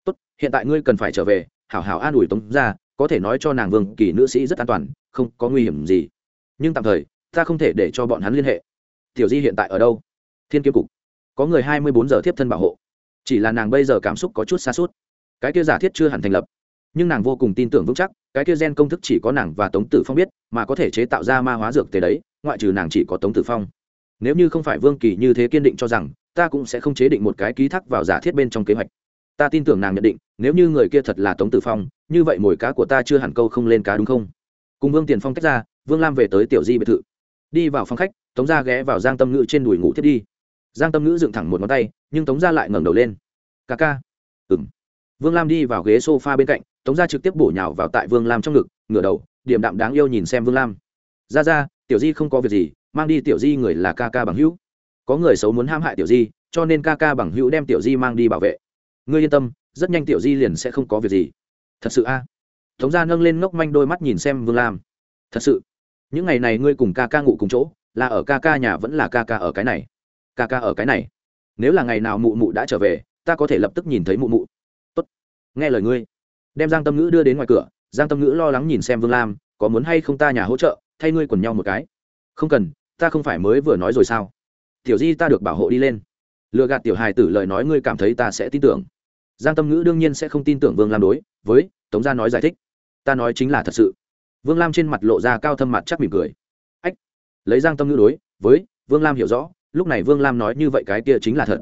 Tốt, hiện tại ngươi cần phải trở về, hảo hảo an ủi tống ra có thể nói cho nàng vương kỳ nữ sĩ rất an toàn, không có nguy hiểm gì. Nhưng tạm thời, ta không thể để cho bọn hắn liên hệ tiểu di hiện tại ở đâu? Thiên kiếm cục. Có người hai mươi bốn giờ tiếp thân bảo hộ. Chỉ là nàng bây giờ cảm xúc có chút xa suốt. Cái kia giả thiết chưa hẳn thành lập. Nhưng nàng vô cùng tin tưởng vững chắc, cái kia gen công thức chỉ có nàng và tống tử phong biết, mà có thể chế tạo ra ma hóa dược tế đấy, ngoại trừ nàng chỉ có tống tử phong. Nếu như không phải vương kỳ như thế kiên định cho rằng, ta cũng sẽ không chế định một cái ký thác vào giả thiết bên trong kế hoạch. Ta tin tưởng nàng nhận định, nếu như người kia thật là tống tử phong, như vậy mồi cá của ta chưa hẳn câu không lên cá đúng không? Cùng vương tiền phong tách ra, vương lam về tới tiểu di biệt thự đi vào phòng khách, tống gia ghé vào giang tâm ngữ trên đùi ngủ thiết đi. Giang tâm ngữ dựng thẳng một ngón tay, nhưng tống gia lại ngẩng đầu lên. Ca ca. M vương lam đi vào ghế s o f a bên cạnh, tống gia trực tiếp bổ nhào vào tại vương lam trong ngực, ngửa đầu điểm đạm đáng yêu nhìn xem vương lam. Ra ra tiểu di không có việc gì, mang đi tiểu di người là ca ca bằng hữu. Có người xấu muốn ham hại tiểu di, cho nên ca ca bằng hữu đem tiểu di mang đi bảo vệ. Ngươi yên tâm, rất nhanh tiểu di liền sẽ không có việc gì. Thật sự a? À? tống gia nâng lên ngốc manh đôi mắt nhìn xem vương lam. Thật sự những ngày này ngươi cùng ca ca ngủ cùng chỗ, là ở ca ca nhà vẫn là ca ca ở cái này? Ca ca ở cái này. Nếu là ngày nào mụ mụ đã trở về, ta có thể lập tức nhìn thấy mụ mụ. Tốt. Nghe lời ngươi. Đem giang tâm ngữ đưa đến ngoài cửa, giang tâm ngữ lo lắng nhìn xem vương lam, có muốn hay không ta nhà hỗ trợ, thay ngươi quần nhau một cái. Không cần, ta không phải mới vừa nói rồi sao? Tiểu di ta được bảo hộ đi lên. Lừa gạt tiểu hài tử lời nói ngươi cảm thấy ta sẽ tin tưởng. Giang tâm ngữ đương nhiên sẽ không tin tưởng vương lam đối, với, tống gia nói giải thích. Ta nói chính là thật sự vương lam trên mặt lộ ra cao thâm mặt chắc mỉm cười. Ách, lấy giang tâm ngữ đối, với vương lam hiểu rõ, lúc này vương lam nói như vậy cái kia chính là thật.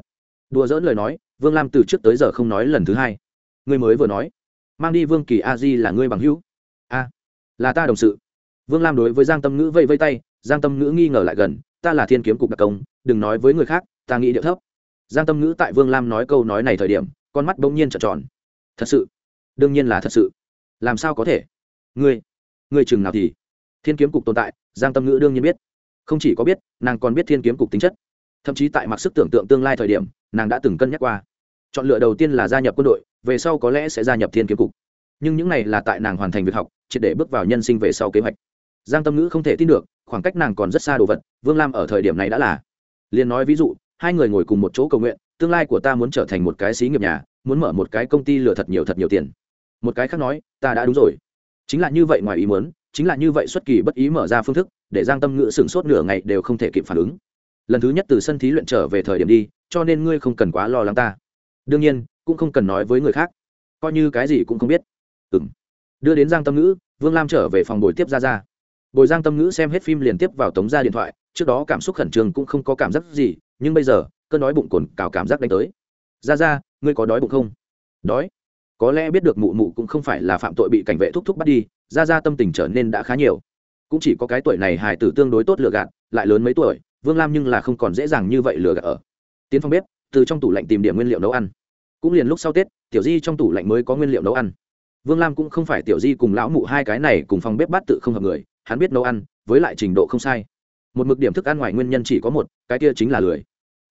Đùa dỡn lời nói, vương lam từ trước tới giờ không nói lần thứ hai. Ngươi mới vừa nói, mang đi vương kỳ a di là ngươi bằng hữu. A, là ta đồng sự. Vương lam đối với giang tâm ngữ vây vây tay, giang tâm ngữ nghi ngờ lại gần, ta là thiên kiếm cục đặc công, đừng nói với người khác, ta nghĩ điệu thấp. Giang tâm ngữ tại vương lam nói câu nói này thời điểm, con mắt bỗng nhiên trợn tròn. Thật sự, đương nhiên là thật sự. Làm sao có thể? Ngươi ngươi chừng nào thì. Thiên kiếm cục tồn tại, giang tâm ngữ đương nhiên biết. Không chỉ có biết, nàng còn biết thiên kiếm cục tính chất. Thậm chí tại mặc sức tưởng tượng tương lai thời điểm, nàng đã từng cân nhắc qua. Chọn lựa đầu tiên là gia nhập quân đội, về sau có lẽ sẽ gia nhập thiên kiếm cục. Nhưng những này là tại nàng hoàn thành việc học, triệt để bước vào nhân sinh về sau kế hoạch. Giang tâm ngữ không thể tin được, khoảng cách nàng còn rất xa đồ vật, vương lam ở thời điểm này đã là. Liền nói ví dụ, hai người ngồi cùng một chỗ cầu nguyện, tương lai của ta muốn trở thành một cái xí nghiệp nhà, muốn mở một cái công ty lừa thật nhiều thật nhiều tiền. Một cái khác nói, ta đã đúng rồi chính là như vậy ngoài ý muốn, chính là như vậy xuất kỳ bất ý mở ra phương thức, để giang tâm ngữ sửng sốt nửa ngày đều không thể kịp phản ứng. Lần thứ nhất từ sân thí luyện trở về thời điểm đi, cho nên ngươi không cần quá lo lắng ta. Đương nhiên, cũng không cần nói với người khác. Coi như cái gì cũng không biết. Ừ m đưa đến giang tâm ngữ vương lam trở về phòng bồi tiếp ra ra bồi giang tâm ngữ xem hết phim liền tiếp vào tống ra điện thoại, trước đó cảm xúc khẩn trương cũng không có cảm giác gì, nhưng bây giờ, cơn đói bụng cồn cào cảm giác đánh tới. Ra ra ngươi có đói bụng không? Đói có lẽ biết được mụ mụ cũng không phải là phạm tội bị cảnh vệ thúc thúc bắt đi, ra ra tâm tình trở nên đã khá nhiều. Cũng chỉ có cái tuổi này hài tử tương đối tốt lừa gạt, lại lớn mấy tuổi, vương lam nhưng là không còn dễ dàng như vậy lừa gạt ở. Tiến phong bếp từ trong tủ lạnh tìm điểm nguyên liệu nấu ăn. Cũng liền lúc sau tết, tiểu di trong tủ lạnh mới có nguyên liệu nấu ăn. Vương lam cũng không phải tiểu di cùng lão mụ hai cái này cùng phòng bếp bát tự không hợp người, hắn biết nấu ăn, với lại trình độ không sai. Một mực điểm thức ăn ngoài nguyên nhân chỉ có một, cái kia chính là lười.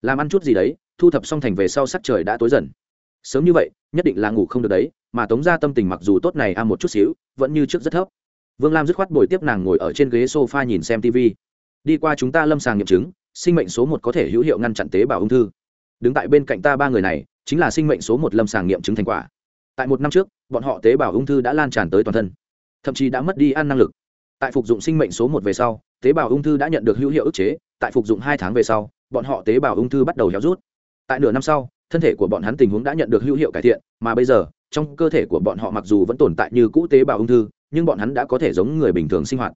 Làm ăn chút gì đấy, thu thập xong thành về sau sắc trời đã tối dần sớm như vậy, nhất định là ngủ không được đấy, mà tống ra tâm tình mặc dù tốt này a một chút xíu, vẫn như trước rất thấp. Vương lam dứt khoát bồi tiếp nàng ngồi ở trên ghế s o f a nhìn xem tv đi qua chúng ta lâm sàng nghiệm chứng, sinh mệnh số một có thể hữu hiệu ngăn chặn tế bào ung thư. Đứng tại bên cạnh ta ba người này, chính là sinh mệnh số một lâm sàng nghiệm chứng thành quả. Tại một năm trước, bọn họ tế bào ung thư đã lan tràn tới toàn thân, thậm chí đã mất đi ăn năng lực. Tại phục dụng sinh mệnh số một về sau, tế bào ung thư đã nhận được hữu hiệu ức chế, tại phục dụng hai tháng về sau, bọn họ tế bào ung thư bắt đầu héo rút. Tại nửa năm sau thân thể của bọn hắn tình huống đã nhận được hữu hiệu cải thiện, mà bây giờ, trong cơ thể của bọn họ mặc dù vẫn tồn tại như cũ tế bào ung thư, nhưng bọn hắn đã có thể giống người bình thường sinh hoạt.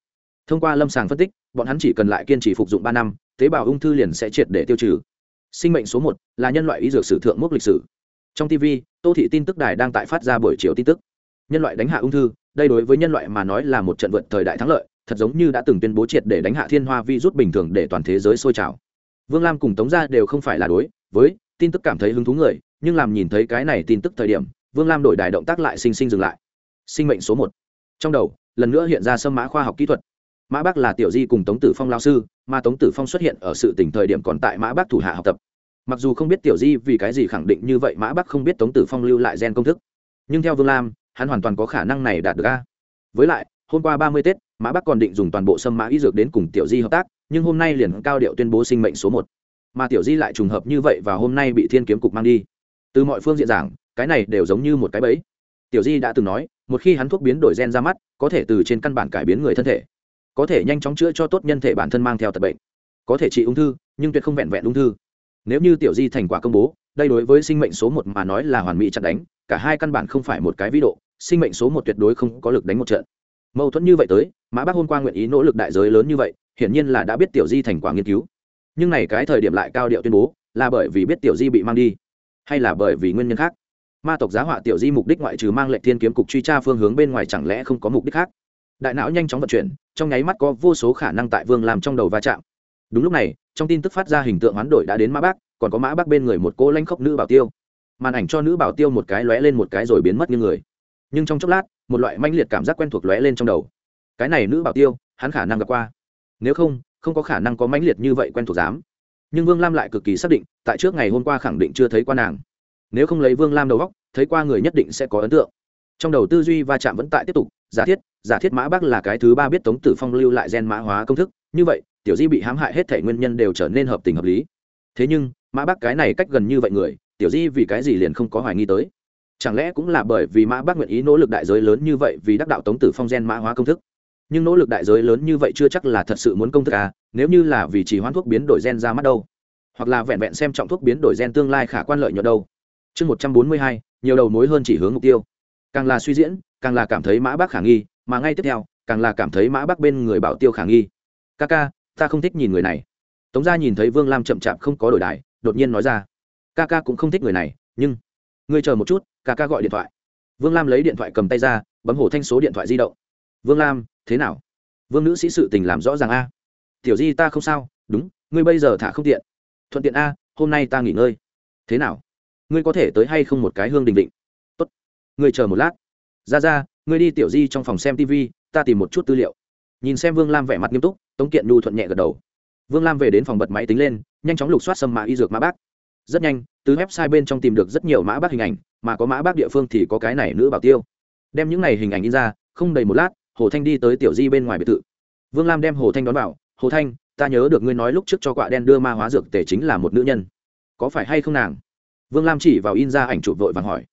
Thông qua lâm sàng phân tích, bọn hắn chỉ cần lại kiên trì phục dụng ba năm, tế bào ung thư liền sẽ triệt để tiêu trừ. Sinh mệnh số một là nhân loại y dược sử thượng mốc lịch sử. Trong tv tô thị tin tức đài đang tại phát ra buổi chiều tin tức. Nhân loại đánh hạ ung thư, đây đối với nhân loại mà nói là một trận vượt thời đại thắng lợi, thật giống như đã từng tuyên bố triệt để đánh hạ thiên hoa vi rút bình thường để toàn thế giới sôi trào. Vương lam cùng tống gia đều không phải là đối với tin tức cảm thấy hứng thú người, nhưng làm nhìn thấy cái này tin tức thời điểm, vương lam đổi đài động tác lại sinh sinh dừng lại. Sinh mệnh số một. Trong đầu, lần nữa hiện ra sâm mã khoa học kỹ thuật. Mã bắc là tiểu di cùng tống tử phong lao sư, mà tống tử phong xuất hiện ở sự tỉnh thời điểm còn tại mã bắc thủ hạ học tập. Mặc dù không biết tiểu di vì cái gì khẳng định như vậy, mã bắc không biết tống tử phong lưu lại gen công thức. Nhưng theo vương lam, hắn hoàn toàn có khả năng này đạt được a. Với lại, hôm qua ba mươi tết, mã bắc còn định dùng toàn bộ sâm mã y dược đến cùng tiểu di hợp tác, nhưng hôm nay liền cao điệu tuyên bố sinh mệnh số một mà tiểu di lại trùng hợp như vậy và hôm nay bị thiên kiếm cục mang đi. Từ mọi phương diện giảng, cái này đều giống như một cái bẫy. Tiểu di đã từng nói, một khi hắn thuốc biến đổi gen ra mắt, có thể từ trên căn bản cải biến người thân thể. Có thể nhanh chóng chữa cho tốt nhân thể bản thân mang theo tật bệnh. Có thể trị ung thư, nhưng tuyệt không vẹn vẹn ung thư. Nếu như tiểu di thành quả công bố, đây đối với sinh mệnh số một mà nói là hoàn mỹ chặt đánh, cả hai căn bản không phải một cái vĩ độ, sinh mệnh số một tuyệt đối không có lực đánh một trận. Mâu thuẫn như vậy tới, mã bác hôm qua nguyện ý nỗ lực đại giới lớn như vậy, hiển nhiên là đã biết tiểu di thành quả nghiên cứu nhưng này cái thời điểm lại cao điệu tuyên bố, là bởi vì biết tiểu di bị mang đi, hay là bởi vì nguyên nhân khác? Ma tộc giá họa tiểu di mục đích ngoại trừ mang lệnh thiên kiếm cục truy tra phương hướng bên ngoài chẳng lẽ không có mục đích khác? Đại não nhanh chóng vận chuyển, trong nháy mắt có vô số khả năng tại vương làm trong đầu va chạm. Đúng lúc này, trong tin tức phát ra hình tượng hoán đổi đã đến mã bác, còn có mã bác bên người một cô lanh khốc nữ bảo tiêu. Màn ảnh cho nữ bảo tiêu một cái lóe lên một cái rồi biến mất như người. Nhưng trong chốc lát, một loại manh liệt cảm giác quen thuộc lóe lên trong đầu. Cái này nữ bảo tiêu, hắn khả năng gặp qua. Nếu không không có khả năng có mãnh liệt như vậy quen thuộc dám. Nhưng vương lam lại cực kỳ xác định, tại trước ngày hôm qua khẳng định chưa thấy qua nàng. Nếu không lấy vương lam đầu góc, thấy qua người nhất định sẽ có ấn tượng. Trong đầu tư duy va chạm vẫn tại tiếp tục, giả thiết giả thiết mã bác là cái thứ ba biết tống tử phong lưu lại gen mã hóa công thức, như vậy, tiểu di bị hãm hại hết thể nguyên nhân đều trở nên hợp tình hợp lý. Thế nhưng, mã bác cái này cách gần như vậy người, tiểu di vì cái gì liền không có hoài nghi tới? Chẳng lẽ cũng là bởi vì mã bác nguyện ý nỗ lực đại giới lớn như vậy vì đắc đạo tống tử phong gen mã hóa công thức? Nhưng nỗ lực đại giới lớn như vậy chưa chắc là thật sự muốn công thức à nếu như là vì chỉ hoãn thuốc biến đổi gen ra mắt đâu. Hoặc là vẹn vẹn xem trọng thuốc biến đổi gen tương lai khả quan lợi nhuận đâu. Chương một trăm bốn mươi hai, nhiều đầu mối hơn chỉ hướng mục tiêu. Càng là suy diễn, càng là cảm thấy mã bác khả nghi, mà ngay tiếp theo, càng là cảm thấy mã bác bên người bảo tiêu khả nghi. Ca ca, ta không thích nhìn người này. Tống gia nhìn thấy vương lam chậm chạp không có đổi đại đột nhiên nói ra. Ca ca cũng không thích người này, nhưng ngươi chờ một chút, ca ca gọi điện thoại. Vương lam lấy điện thoại cầm tay ra, bấm hổ thanh số điện thoại di động vương lam, thế nào? Vương nữ sĩ sự tình làm rõ ràng a. Tiểu di ta không sao, đúng, ngươi bây giờ thả không tiện. Thuận tiện a, hôm nay ta nghỉ ngơi. Thế nào? Ngươi có thể tới hay không một cái hương đình định tốt. Ngươi chờ một lát. Ra ra, ngươi đi tiểu di trong phòng xem tv ta tìm một chút tư liệu. Nhìn xem vương lam vẻ mặt nghiêm túc, tống kiện nhu thuận nhẹ gật đầu. Vương lam về đến phòng bật máy tính lên, nhanh chóng lục soát xâm mã y dược mã bác. Rất nhanh, từ website bên trong tìm được rất nhiều mã bác hình ảnh, mà có mã bác địa phương thì có cái này nữ bảo tiêu. Đem những này hình ảnh in ra, không đầy một lát hồ thanh đi tới tiểu di bên ngoài biệt thự. Vương lam đem hồ thanh đón vào. Hồ thanh, ta nhớ được ngươi nói lúc trước cho quạ đen đưa ma hóa dược tể chính là một nữ nhân. Có phải hay không nàng? Vương lam chỉ vào in ra ảnh chụp vội vàng hỏi.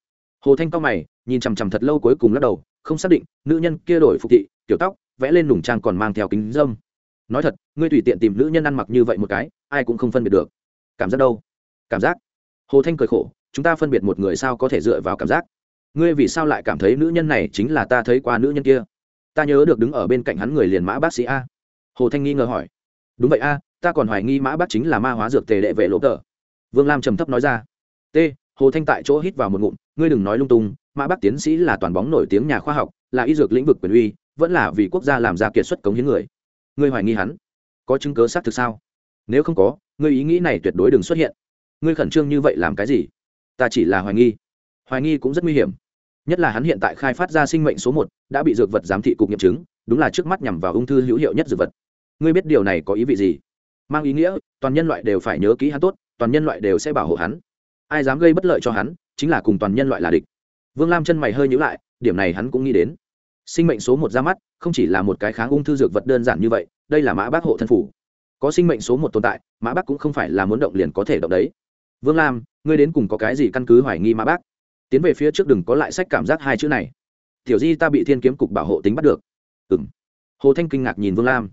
Hồ thanh cao mày, nhìn chằm chằm thật lâu cuối cùng lắc đầu, không xác định, nữ nhân kia đổi phục thị kiểu tóc, vẽ lên nùng trang còn mang theo kính dâm. Nói thật, ngươi tùy tiện tìm nữ nhân ăn mặc như vậy một cái, ai cũng không phân biệt được. Cảm giác đâu? Cảm giác. Hồ thanh cười khổ, chúng ta phân biệt một người sao có thể dựa vào cảm giác? Ngươi vì sao lại cảm thấy nữ nhân này chính là ta thấy qua nữ nhân kia? Ta nhớ được đứng ở bên cạnh hắn người liền mã bác sĩ a. Hồ thanh nghi ngờ hỏi. Đúng vậy a, ta còn hoài nghi mã bác chính là ma hóa dược tề đệ vệ lỗ tờ. Vương lam trầm thấp nói ra. T, hồ thanh tại chỗ hít vào một ngụm, ngươi đừng nói lung tung, mã bác tiến sĩ là toàn bóng nổi tiếng nhà khoa học, là y dược lĩnh vực quyền uy, vẫn là vì quốc gia làm ra kiệt xuất cống hiến người. Ngươi hoài nghi hắn? Có chứng cớ xác thực sao? Nếu không có, ngươi ý nghĩ này tuyệt đối đừng xuất hiện. Ngươi khẩn trương như vậy làm cái gì? Ta chỉ là hoài nghi. Hoài nghi cũng rất nguy hiểm nhất là hắn hiện tại khai phát ra sinh mệnh số một, đã bị dược vật giám thị cục nghiệm chứng, đúng là trước mắt nhằm vào ung thư hữu hiệu nhất dược vật. Ngươi biết điều này có ý vị gì? Mang ý nghĩa, toàn nhân loại đều phải nhớ kỹ hắn tốt, toàn nhân loại đều sẽ bảo hộ hắn. Ai dám gây bất lợi cho hắn, chính là cùng toàn nhân loại là địch. Vương lam chân mày hơi nhữ lại, điểm này hắn cũng nghĩ đến. Sinh mệnh số một ra mắt, không chỉ là một cái kháng ung thư dược vật đơn giản như vậy, đây là mã bác hộ thân phủ. Có sinh mệnh số một tồn tại, mã bác cũng không phải là muốn động liền có thể động đấy. Vương lam, ngươi đến cùng có cái gì căn cứ hoài nghi mã bác? Tiến về phía trước đừng có lại sách cảm giác hai chữ này. Tiểu di ta bị thiên kiếm cục bảo hộ tính bắt được. Ừ m hồ thanh kinh ngạc nhìn vương lam.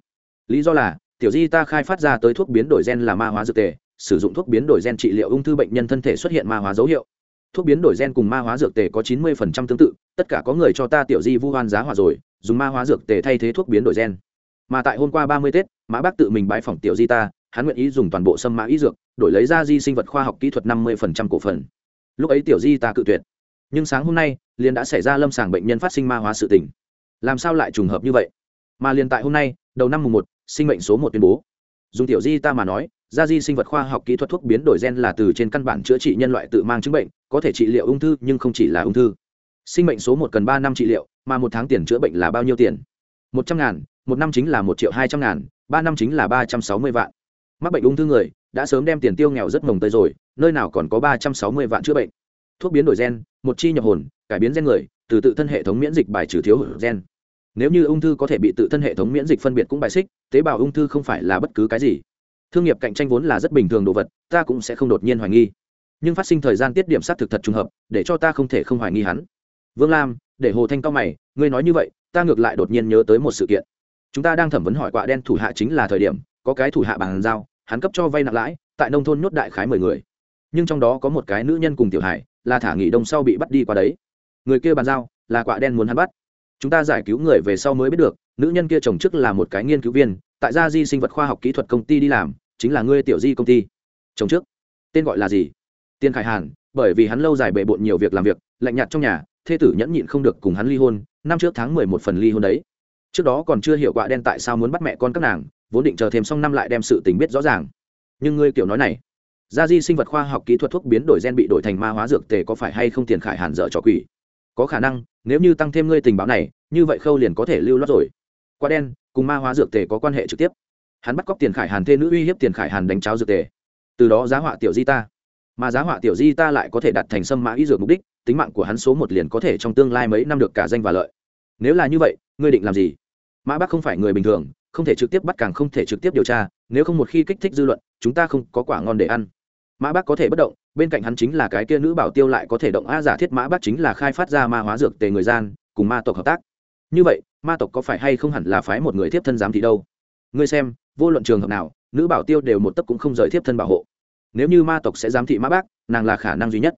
Lý do là, tiểu di ta khai phát ra tới thuốc biến đổi gen là ma hóa dược tề, sử dụng thuốc biến đổi gen trị liệu ung thư bệnh nhân thân thể xuất hiện ma hóa dấu hiệu. Thuốc biến đổi gen cùng ma hóa dược tề có chín mươi phần trăm tương tự, tất cả có người cho ta tiểu di vu hoan giá hòa rồi, dùng ma hóa dược tề thay thế thuốc biến đổi gen. Mà tại hôm qua ba mươi tết, mã bác tự mình bãi phòng tiểu di ta, hắn nguyện ý dùng toàn bộ sâm mã ý dược, đổi lấy ra di sinh vật khoa học kỹ thuật năm mươi phần trăm cổ phần. Lúc ấy tiểu di ta cự tuyệt nhưng sáng hôm nay liền đã xảy ra lâm sàng bệnh nhân phát sinh ma hóa sự tình. Làm sao lại trùng hợp như vậy? Mà liền tại hôm nay, đầu năm mùng một, sinh mệnh số một tuyên bố. Dùng tiểu di ta mà nói, gia di sinh vật khoa học kỹ thuật thuốc biến đổi gen là từ trên căn bản chữa trị nhân loại tự mang chứng bệnh, có thể trị liệu ung thư nhưng không chỉ là ung thư. Sinh mệnh số một cần ba năm trị liệu, mà một tháng tiền chữa bệnh là bao nhiêu tiền? Một trăm ngàn, một năm chính là một triệu hai trăm ngàn, ba năm chính là ba trăm sáu mươi vạn. Mắc bệnh ung thư người, đã sớm đem tiền tiêu nghèo rất mồng tới rồi, nơi nào còn có ba trăm sáu mươi vạn chữa bệnh? Thuốc biến đổi gen, một chi nhập hồn, cải biến gen người, từ tự thân hệ thống miễn dịch bài trừ thiếu hụt gen. Nếu như ung thư có thể bị tự thân hệ thống miễn dịch phân biệt cũng bài xích, tế bào ung thư không phải là bất cứ cái gì. Thương nghiệp cạnh tranh vốn là rất bình thường đồ vật, ta cũng sẽ không đột nhiên hoài nghi. Nhưng phát sinh thời gian tiết điểm xác thực thật trùng hợp, để cho ta không thể không hoài nghi hắn. Vương lam, để hồ thanh cao mày, ngươi nói như vậy, ta ngược lại đột nhiên nhớ tới một sự kiện. Chúng ta đang thẩm vấn hỏi quạ đen thủ hạ chính là thời điểm, có cái thủ hạ bàn giao, hắn cấp cho vay nặng lãi, tại nông thôn nhốt đại khái mười người. Nhưng trong đó có một cái nữ nhân cùng tiểu hải là thả nghỉ đông sau bị bắt đi qua đấy. Người kia bàn giao, là quạ đen muốn hắn bắt. Chúng ta giải cứu người về sau mới biết được, nữ nhân kia chồng chức là một cái nghiên cứu viên, tại gia di sinh vật khoa học kỹ thuật công ty đi làm, chính là ngươi tiểu di công ty. Chồng trước? Tên gọi là gì? Tiên khải hàn, bởi vì hắn lâu dài bề bộn nhiều việc làm việc, lạnh nhạt trong nhà, thê tử nhẫn nhịn không được cùng hắn ly hôn, năm trước tháng mười một phần ly hôn đấy. Trước đó còn chưa hiểu quạ đen tại sao muốn bắt mẹ con các nàng, vốn định chờ thêm xong năm lại đem sự tình biết rõ ràng. Nhưng ngươi kiểu nói này gia di sinh vật khoa học kỹ thuật thuốc biến đổi gen bị đổi thành ma hóa dược tề có phải hay không tiền khải hàn dở trò quỷ? Có khả năng, nếu như tăng thêm ngươi tình báo này, như vậy khâu liền có thể lưu lót rồi. Qua đen, cùng ma hóa dược tề có quan hệ trực tiếp. Hắn bắt cóc tiền khải hàn thê nữ uy hiếp tiền khải hàn đánh cháo dược tề. Từ đó giá họa tiểu di ta. Mà giá họa tiểu di ta lại có thể đặt thành sâm mã ý dược mục đích, tính mạng của hắn số một liền có thể trong tương lai mấy năm được cả danh và lợi. Nếu là như vậy, ngươi định làm gì? Mã bác không phải người bình thường, không thể trực tiếp bắt càng không thể trực tiếp điều tra, nếu không một khi kích thích dư luận, chúng ta không có quả ngon để ăn mã bác có thể bất động, bên cạnh hắn chính là cái kia nữ bảo tiêu lại có thể động a giả thiết mã bác chính là khai phát ra ma hóa dược tề người gian, cùng ma tộc hợp tác. Như vậy, ma tộc có phải hay không hẳn là phái một người tiếp thân giám thị đâu? Ngươi xem, vô luận trường hợp nào, nữ bảo tiêu đều một tấc cũng không rời tiếp thân bảo hộ. Nếu như ma tộc sẽ giám thị mã bác, nàng là khả năng duy nhất.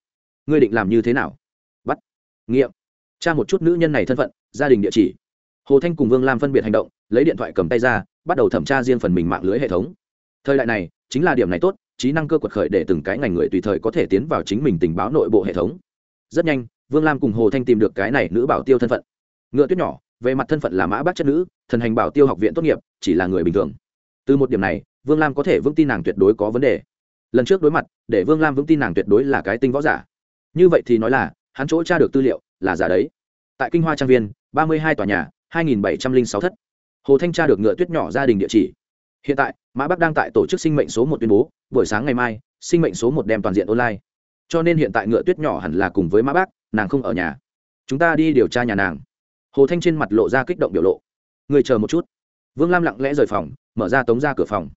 Ngươi định làm như thế nào? Bắt. Nghiệm. Tra một chút nữ nhân này thân phận, gia đình địa chỉ. Hồ thanh cùng vương lam phân biệt hành động, lấy điện thoại cầm tay ra, bắt đầu thẩm tra riêng phần mình mạng lưới hệ thống. Thời đại này, chính là điểm này tốt trí năng cơ quật khởi để từng cái ngành người tùy thời có thể tiến vào chính mình tình báo nội bộ hệ thống. Rất nhanh, vương lam cùng hồ thanh tìm được cái này nữ bảo tiêu thân phận. Ngựa tuyết nhỏ, về mặt thân phận là mã bác chất nữ, thần hành bảo tiêu học viện tốt nghiệp, chỉ là người bình thường. Từ một điểm này, vương lam có thể vững tin nàng tuyệt đối có vấn đề. Lần trước đối mặt, để vương lam vững tin nàng tuyệt đối là cái tinh võ giả. Như vậy thì nói là, hắn chỗ tra được tư liệu, là giả đấy. Tại kinh hoa trang viên, ba mươi hai tòa nhà, hai nghìn bảy trăm linh sáu thất. Hồ thanh tra được ngựa tuyết nhỏ gia đình địa chỉ. Hiện tại mã bắc đang tại tổ chức sinh mệnh số một tuyên bố, buổi sáng ngày mai, sinh mệnh số một đem toàn diện online. Cho nên hiện tại ngựa tuyết nhỏ hẳn là cùng với mã bác nàng không ở nhà. Chúng ta đi điều tra nhà nàng. Hồ thanh trên mặt lộ ra kích động biểu lộ. Người chờ một chút. Vương lam lặng lẽ rời phòng, mở ra tống ra cửa phòng.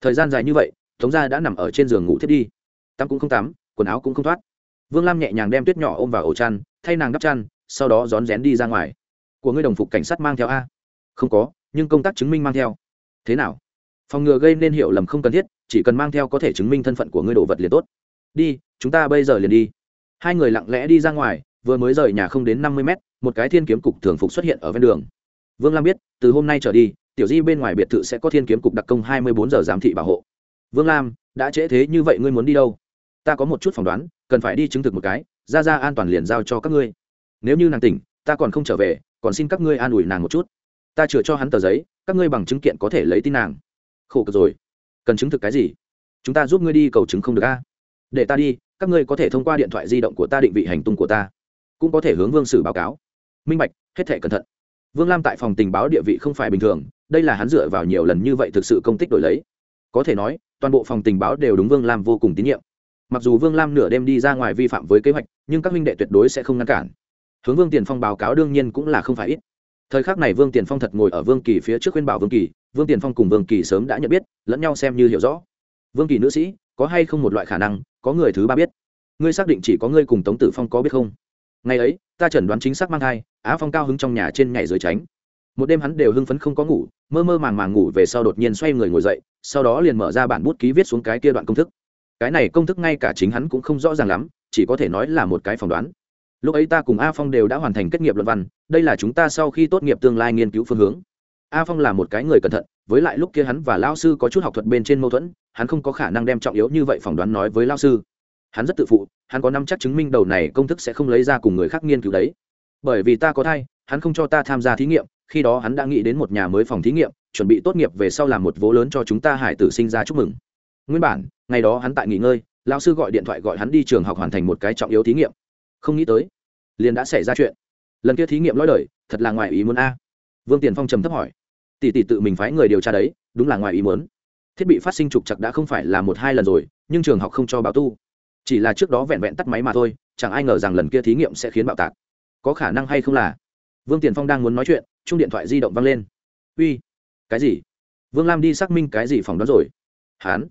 Thời gian dài như vậy, tống ra đã nằm ở trên giường ngủ thiết đi. Tắm cũng không tắm, quần áo cũng không thoát. Vương lam nhẹ nhàng đem tuyết nhỏ ôm vào ổ chăn, thay nàng đắp chăn, sau đó rón rén đi ra ngoài. Của ngươi đồng phục cảnh sát mang theo a? Không có, nhưng công tác chứng minh mang theo. Thế nào? Phòng ngừa gây nên hiểu lầm không cần thiết, chỉ cần mang theo có thể chứng minh thân phận của ngươi đồ vật liền tốt. Đi, chúng ta bây giờ liền đi. Hai người lặng lẽ đi ra ngoài, vừa mới rời nhà không đến năm mươi mét, một cái thiên kiếm cục thường phục xuất hiện ở ven đường. Vương lam biết, từ hôm nay trở đi, tiểu di bên ngoài biệt thự sẽ có thiên kiếm cục đặc công hai mươi bốn giờ giám thị bảo hộ. Vương lam, đã trễ thế như vậy ngươi muốn đi đâu? Ta có một chút phỏng đoán, cần phải đi chứng thực một cái, ra ra an toàn liền giao cho các ngươi. Nếu như nàng tỉnh, ta còn không trở về, còn xin các ngươi an ủi nàng một chút. Ta chừa cho hắn tờ giấy, các ngươi bằng chứng kiện có thể lấy tin nàng khổ cực rồi. Cần chứng thực cái gì? Chúng ta giúp ngươi đi cầu chứng không được a. Để ta đi, các ngươi có thể thông qua điện thoại di động của ta định vị hành tung của ta. Cũng có thể hướng vương sử báo cáo. Minh bạch, hết thể cẩn thận. Vương lam tại phòng tình báo địa vị không phải bình thường, đây là hắn dựa vào nhiều lần như vậy thực sự công tích đổi lấy. Có thể nói, toàn bộ phòng tình báo đều đúng vương lam vô cùng tín nhiệm. Mặc dù vương lam nửa đêm đi ra ngoài vi phạm với kế hoạch, nhưng các minh đệ tuyệt đối sẽ không ngăn cản. Hướng vương tiền phong báo cáo đương nhiên cũng là không phải ít. Thời khắc này vương tiền phong thật ngồi ở vương kỳ phía trước khuyên bảo vương kỳ vương tiền phong cùng vương kỳ sớm đã nhận biết, lẫn nhau xem như hiểu rõ. Vương kỳ nữ sĩ, có hay không một loại khả năng, có người thứ ba biết? Ngươi xác định chỉ có ngươi cùng tống tử phong có biết không? Ngày ấy, ta chẩn đoán chính xác mang thai, á phong cao hứng trong nhà trên nhảy dưới tránh. Một đêm hắn đều hưng phấn không có ngủ, mơ mơ màng màng ngủ về sau đột nhiên xoay người ngồi dậy, sau đó liền mở ra bản bút ký viết xuống cái kia đoạn công thức. Cái này công thức ngay cả chính hắn cũng không rõ ràng lắm, chỉ có thể nói là một cái phỏng đoán. Lúc ấy ta cùng a phong đều đã hoàn thành kết nghiệp luận văn, đây là chúng ta sau khi tốt nghiệp tương lai nghiên cứu phương hướng a phong là một cái người cẩn thận, với lại lúc kia hắn và lao sư có chút học thuật bên trên mâu thuẫn, hắn không có khả năng đem trọng yếu như vậy phỏng đoán nói với lao sư. Hắn rất tự phụ, hắn có năm chắc chứng minh đầu này công thức sẽ không lấy ra cùng người khác nghiên cứu đấy. Bởi vì ta có thai, hắn không cho ta tham gia thí nghiệm, khi đó hắn đã nghĩ đến một nhà mới phòng thí nghiệm, chuẩn bị tốt nghiệp về sau làm một vố lớn cho chúng ta hải tử sinh ra chúc mừng. Nguyên bản, ngày đó hắn tại nghỉ ngơi lao sư gọi điện thoại gọi hắn đi trường học hoàn thành một cái trọng yếu thí nghiệm. Không nghĩ tới, liền đã xảy ra chuyện. Lần kia thí nghiệm lõi đời, thật là ngoài ý muốn a. Vương tiền phong trầm thấp hỏi tỷ tỷ tự mình phái người điều tra đấy, đúng là ngoài ý muốn. Thiết bị phát sinh trục chặt đã không phải là một hai lần rồi, nhưng trường học không cho báo tu. Chỉ là trước đó vẹn vẹn tắt máy mà thôi, chẳng ai ngờ rằng lần kia thí nghiệm sẽ khiến bạo tạc. Có khả năng hay không là? Vương tiền phong đang muốn nói chuyện, chung điện thoại di động văng lên. Uy, cái gì? Vương lam đi xác minh cái gì phòng đó rồi? Hán.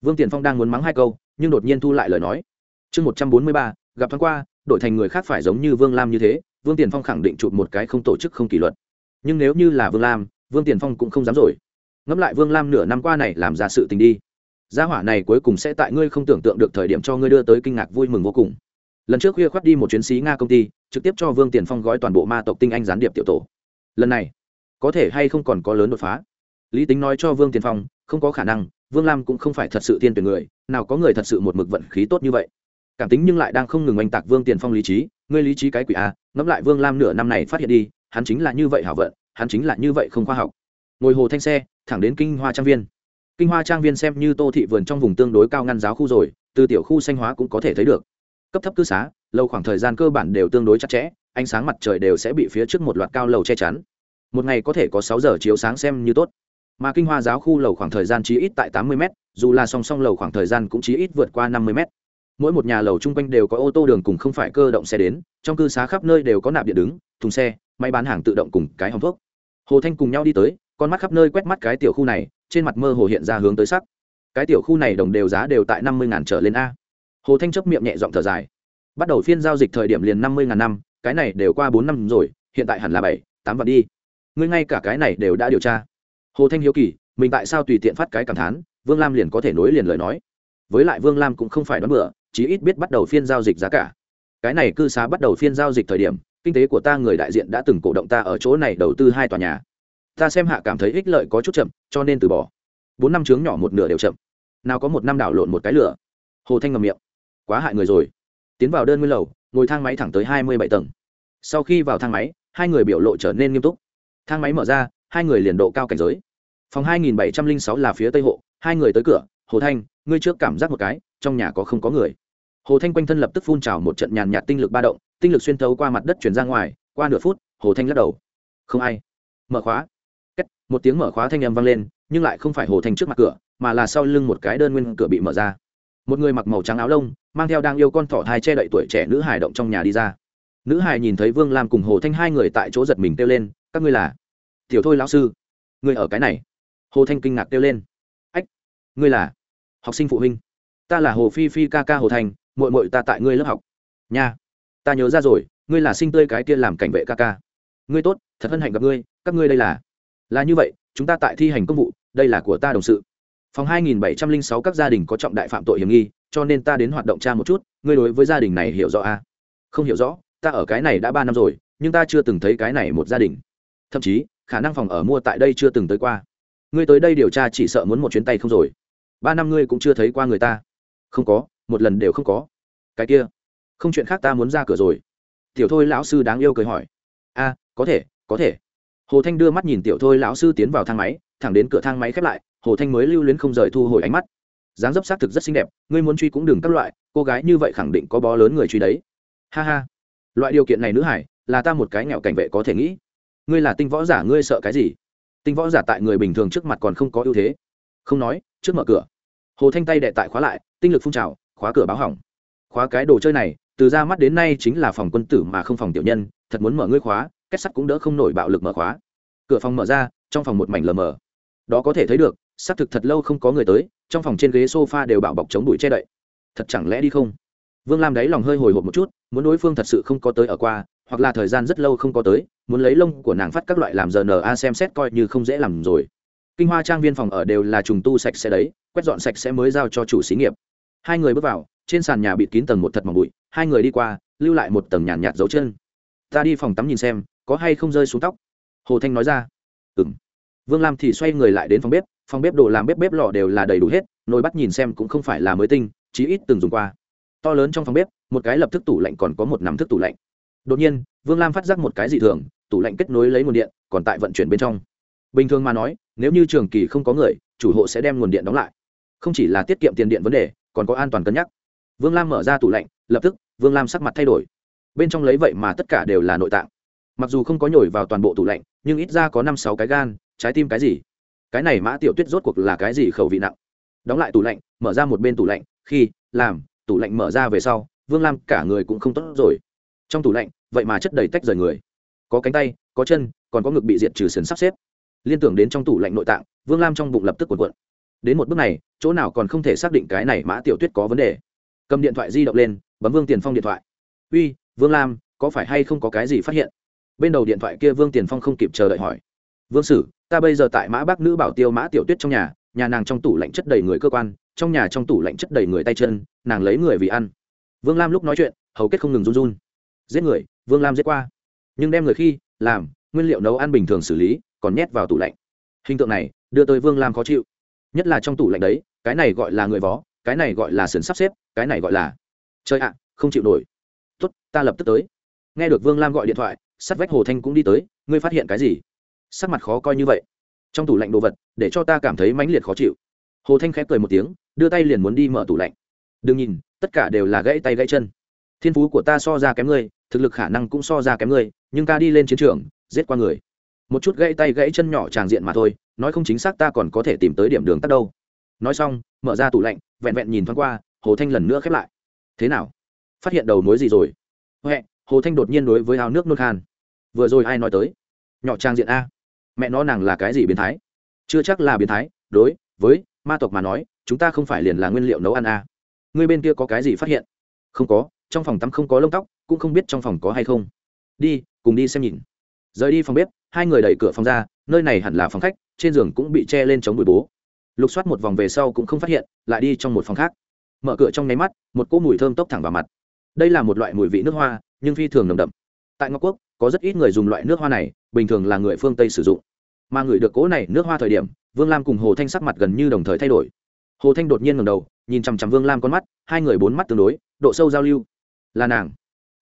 Vương tiền phong đang muốn mắng hai câu, nhưng đột nhiên thu lại lời nói. Chương một trăm bốn mươi ba, gặp thoáng qua, đổi thành người khác phải giống như vương lam như thế, vương tiền phong khẳng định chụp một cái không tổ chức không kỷ luật. Nhưng nếu như là vương lam vương tiền phong cũng không dám rồi. Ngẫm lại vương lam nửa năm qua này làm ra sự tình đi. Gia hỏa này cuối cùng sẽ tại ngươi không tưởng tượng được thời điểm cho ngươi đưa tới kinh ngạc vui mừng vô cùng. Lần trước khuya khoác đi một chuyến xí nga công ty, trực tiếp cho vương tiền phong gói toàn bộ ma tộc tinh anh gián điệp tiểu tổ. Lần này, có thể hay không còn có lớn đột phá? Lý tính nói cho vương tiền phong, không có khả năng, vương lam cũng không phải thật sự tiên tuyển người, nào có người thật sự một mực vận khí tốt như vậy. Cảm tính nhưng lại đang không ngừng oanh tạc vương tiền phong lý trí, ngươi lý trí cái quỷ a ngẫm lại vương lam nửa năm này phát hiện đi, hắn chính là như vậy hảo vận hắn chính là như vậy không khoa học. Ngồi hồ thanh xe, thẳng đến kinh hoa trang viên. Kinh hoa trang viên xem như tô thị vườn trong vùng tương đối cao ngăn giáo khu rồi, từ tiểu khu xanh hóa cũng có thể thấy được. Cấp thấp cư xá, lâu khoảng thời gian cơ bản đều tương đối chặt chẽ, ánh sáng mặt trời đều sẽ bị phía trước một loạt cao lầu che chắn. Một ngày có thể có sáu giờ chiếu sáng xem như tốt. Mà kinh hoa giáo khu lầu khoảng thời gian chí ít tại tám mươi m dù là song song lầu khoảng thời gian cũng chí ít vượt qua năm mươi m mỗi một nhà lầu chung quanh đều có ô tô đường cùng không phải cơ động xe đến, trong cư xá khắp nơi đều có nạp điện đứng, thùng xe máy bán hàng tự động cùng cái hòng thuốc. Hồ thanh cùng nhau đi tới, con mắt khắp nơi quét mắt cái tiểu khu này, trên mặt mơ hồ hiện ra hướng tới sắc. Cái tiểu khu này đồng đều giá đều tại năm mươi ngàn trở lên a. Hồ thanh chấp miệng nhẹ giọng thở dài. Bắt đầu phiên giao dịch thời điểm liền năm mươi ngàn năm, cái này đều qua bốn năm rồi, hiện tại hẳn là bảy, tám vạn đi. Ngươi ngay cả cái này đều đã điều tra. Hồ thanh hiếu kỳ, mình tại sao tùy tiện phát cái cảm thán, vương lam liền có thể nối liền lời nói. Với lại vương lam cũng không phải đoán bựa chí ít biết bắt đầu phiên giao dịch giá cả. Cái này cư xá bắt đầu phiên giao dịch thời điểm kinh tế của ta người đại diện đã từng cổ động ta ở chỗ này đầu tư hai tòa nhà. Ta xem hạ cảm thấy ích lợi có chút chậm, cho nên từ bỏ. Bốn năm chướng nhỏ một nửa đều chậm. Nào có một năm đảo lộn một cái lửa. Hồ thanh ngầm miệng. Quá hại người rồi. Tiến vào đơn nguyên lầu, ngồi thang máy thẳng tới hai mươi bảy tầng. Sau khi vào thang máy, hai người biểu lộ trở nên nghiêm túc. Thang máy mở ra, hai người liền độ cao cảnh giới. Phòng hai nghìn bảy trăm linh sáu là phía tây hộ, hai người tới cửa, hồ thanh, ngươi trước cảm giác một cái, trong nhà có không có người? Hồ thanh quanh thân lập tức phun trào một trận nhàn nhạt tinh lực ba động tinh lực xuyên thấu qua mặt đất chuyển ra ngoài qua nửa phút hồ thanh lắc đầu. Không ai. Mở khóa. Kết, một tiếng mở khóa thanh âm vang lên nhưng lại không phải hồ thanh trước mặt cửa mà là sau lưng một cái đơn nguyên cửa bị mở ra. Một người mặc màu trắng áo lông mang theo đang yêu con thỏ thai che đậy tuổi trẻ nữ hải động trong nhà đi ra. Nữ hải nhìn thấy vương lam cùng hồ thanh hai người tại chỗ giật mình kêu lên các ngươi là? Tiểu thôi lão sư. Ngươi ở cái này? Hồ thanh kinh ngạc kêu lên. Ách ngươi là học sinh phụ huynh. Ta là hồ phi phi ca ca hồ thanh mội mội ta tại ngươi lớp học. Nha ta nhớ ra rồi, ngươi là sinh tươi cái kia làm cảnh vệ ca ca. Ngươi tốt, thật hân hạnh gặp ngươi, các ngươi đây là. Là như vậy, chúng ta tại thi hành công vụ, đây là của ta đồng sự. Phòng 2706 các gia đình có trọng đại phạm tội hiểm nghi, cho nên ta đến hoạt động tra một chút, ngươi đối với gia đình này hiểu rõ à? không hiểu rõ, ta ở cái này đã ba năm rồi, nhưng ta chưa từng thấy cái này một gia đình. Thậm chí, khả năng phòng ở mua tại đây chưa từng tới qua. Ngươi tới đây điều tra chỉ sợ muốn một chuyến tay không rồi. Ba năm ngươi cũng chưa thấy qua người ta. Không có, một lần đều không có. Cái kia không chuyện khác ta muốn ra cửa rồi. Tiểu thôi lão sư đáng yêu cười hỏi. A, có thể có thể. Hồ thanh đưa mắt nhìn tiểu thôi lão sư tiến vào thang máy, thẳng đến cửa thang máy khép lại, hồ thanh mới lưu luyến không rời thu hồi ánh mắt. Dáng dấp xác thực rất xinh đẹp, ngươi muốn truy cũng đừng các loại, cô gái như vậy khẳng định có bó lớn người truy đấy. Ha ha. Loại điều kiện này nữ hải, là ta một cái nghèo cảnh vệ có thể nghĩ. Ngươi là tinh võ giả, ngươi sợ cái gì? Tinh võ giả tại người bình thường trước mặt còn không có ưu thế. Không nói, trước mở cửa. Hồ thanh tay đệ tại khóa lại, tinh lực phun trào, khóa cửa báo hỏng. Khóa cái đồ chơi này từ ra mắt đến nay chính là phòng quân tử mà không phòng tiểu nhân, thật muốn mở ngươi khóa, kết sắt cũng đỡ không nổi bạo lực mở khóa. Cửa phòng mở ra, trong phòng một mảnh lờ mờ. Đó có thể thấy được, xác thực thật lâu không có người tới, trong phòng trên ghế sofa đều bảo bọc chống bụi che đậy. Thật chẳng lẽ đi không? Vương lam đáy lòng hơi hồi hộp một chút, muốn đối phương thật sự không có tới ở qua, hoặc là thời gian rất lâu không có tới, muốn lấy lông của nàng phát các loại làm giờ na xem xét coi như không dễ làm rồi. Kinh hoa trang viên phòng ở đều là trùng tu sạch sẽ đấy, quét dọn sạch sẽ mới giao cho chủ xí nghiệp. Hai người bước vào trên sàn nhà bịt kín tầng một thật mỏng bụi, hai người đi qua, lưu lại một tầng nhàn nhạt dấu chân. Ta đi phòng tắm nhìn xem, có hay không rơi xuống tóc? Hồ thanh nói ra. Ừ m vương lam thì xoay người lại đến phòng bếp phòng bếp đồ làm bếp bếp lò đều là đầy đủ hết, nồi bắt nhìn xem cũng không phải là mới tinh, chí ít từng dùng qua. To lớn trong phòng bếp, một cái lập thức tủ lạnh còn có một nắm thức tủ lạnh. Đột nhiên, vương lam phát giác một cái dị thường, tủ lạnh kết nối lấy nguồn điện, còn tại vận chuyển bên trong. Bình thường mà nói, nếu như trường kỳ không có người, chủ hộ sẽ đem nguồn điện đóng lại. Không chỉ là tiết kiệm tiền điện vấn đề, còn có an toàn cân nhắc vương lam mở ra tủ lạnh, lập tức, vương lam sắc mặt thay đổi. Bên trong lấy vậy mà tất cả đều là nội tạng. Mặc dù không có nhồi vào toàn bộ tủ lạnh, nhưng ít ra có năm sáu cái gan, trái tim cái gì? Cái này mã tiểu tuyết rốt cuộc là cái gì khẩu vị nặng? Đóng lại tủ lạnh, mở ra một bên tủ lạnh, khi, làm, tủ lạnh mở ra về sau, vương lam cả người cũng không tốt rồi. Trong tủ lạnh, vậy mà chất đầy tách rời người. Có cánh tay, có chân, còn có ngực bị diệt trừ sườn sắp xếp. Liên tưởng đến trong tủ lạnh nội tạng, vương lam trong bụng lập tức cuộn cuộn. Đến một bước này, chỗ nào còn không thể xác định cái này mã tiểu tuyết có vấn đề cầm điện thoại di động lên, bấm vương tiền phong điện thoại. Uy, vương lam, có phải hay không có cái gì phát hiện? Bên đầu điện thoại kia vương tiền phong không kịp chờ đợi hỏi. Vương sử, ta bây giờ tại mã bác nữ bảo tiêu mã tiểu tuyết trong nhà nhà nàng trong tủ lạnh chất đầy người cơ quan, trong nhà trong tủ lạnh chất đầy người tay chân, nàng lấy người vì ăn. Vương lam lúc nói chuyện, hầu kết không ngừng run run. Giết người, vương lam giết qua. Nhưng đem người khi, làm, nguyên liệu nấu ăn bình thường xử lý, còn nhét vào tủ lạnh. Hình tượng này, đưa tới vương lam khó chịu. Nhất là trong tủ lạnh đấy, cái này gọi là người vó cái này gọi là sườn sắp xếp, cái này gọi là chơi ạ, không chịu nổi. Tốt, ta lập tức tới. Nghe được vương lam gọi điện thoại, sắt vách hồ thanh cũng đi tới, ngươi phát hiện cái gì? Sắc mặt khó coi như vậy. Trong tủ lạnh đồ vật, để cho ta cảm thấy mãnh liệt khó chịu. Hồ thanh khép cười một tiếng, đưa tay liền muốn đi mở tủ lạnh. Đừng nhìn, tất cả đều là gãy tay gãy chân. Thiên phú của ta so ra kém ngươi, thực lực khả năng cũng so ra kém ngươi, nhưng ta đi lên chiến trường, giết qua người. Một chút gãy tay gãy chân nhỏ tràng diện mà thôi, nói không chính xác ta còn có thể tìm tới điểm đường tắt đâu nói xong, mở ra tủ lạnh, vẹn vẹn nhìn thoáng qua, hồ thanh lần nữa khép lại. Thế nào? Phát hiện đầu mối gì rồi? Huệ hồ thanh đột nhiên đối với ao nước nôn khan. Vừa rồi ai nói tới? Nhỏ trang diện a. Mẹ nó nàng là cái gì biến thái? Chưa chắc là biến thái, đối với ma tộc mà nói, chúng ta không phải liền là nguyên liệu nấu ăn a. Người bên kia có cái gì phát hiện? Không có, trong phòng tắm không có lông tóc, cũng không biết trong phòng có hay không. Đi, cùng đi xem nhìn. Rời đi phòng bếp, hai người đẩy cửa phòng ra, nơi này hẳn là phòng khách, trên giường cũng bị che lên chống bụi bố lục soát một vòng về sau cũng không phát hiện, lại đi trong một phòng khác. Mở cửa trong nháy mắt, một cỗ mùi thơm tốc thẳng vào mặt. Đây là một loại mùi vị nước hoa, nhưng phi thường nồng đậm. Tại ngọc quốc, có rất ít người dùng loại nước hoa này, bình thường là người phương tây sử dụng. Mà người được cỗ này nước hoa thời điểm, vương lam cùng hồ thanh sắc mặt gần như đồng thời thay đổi. Hồ thanh đột nhiên ngầm đầu, nhìn chằm chằm vương lam con mắt, hai người bốn mắt tương đối, độ sâu giao lưu. Là nàng.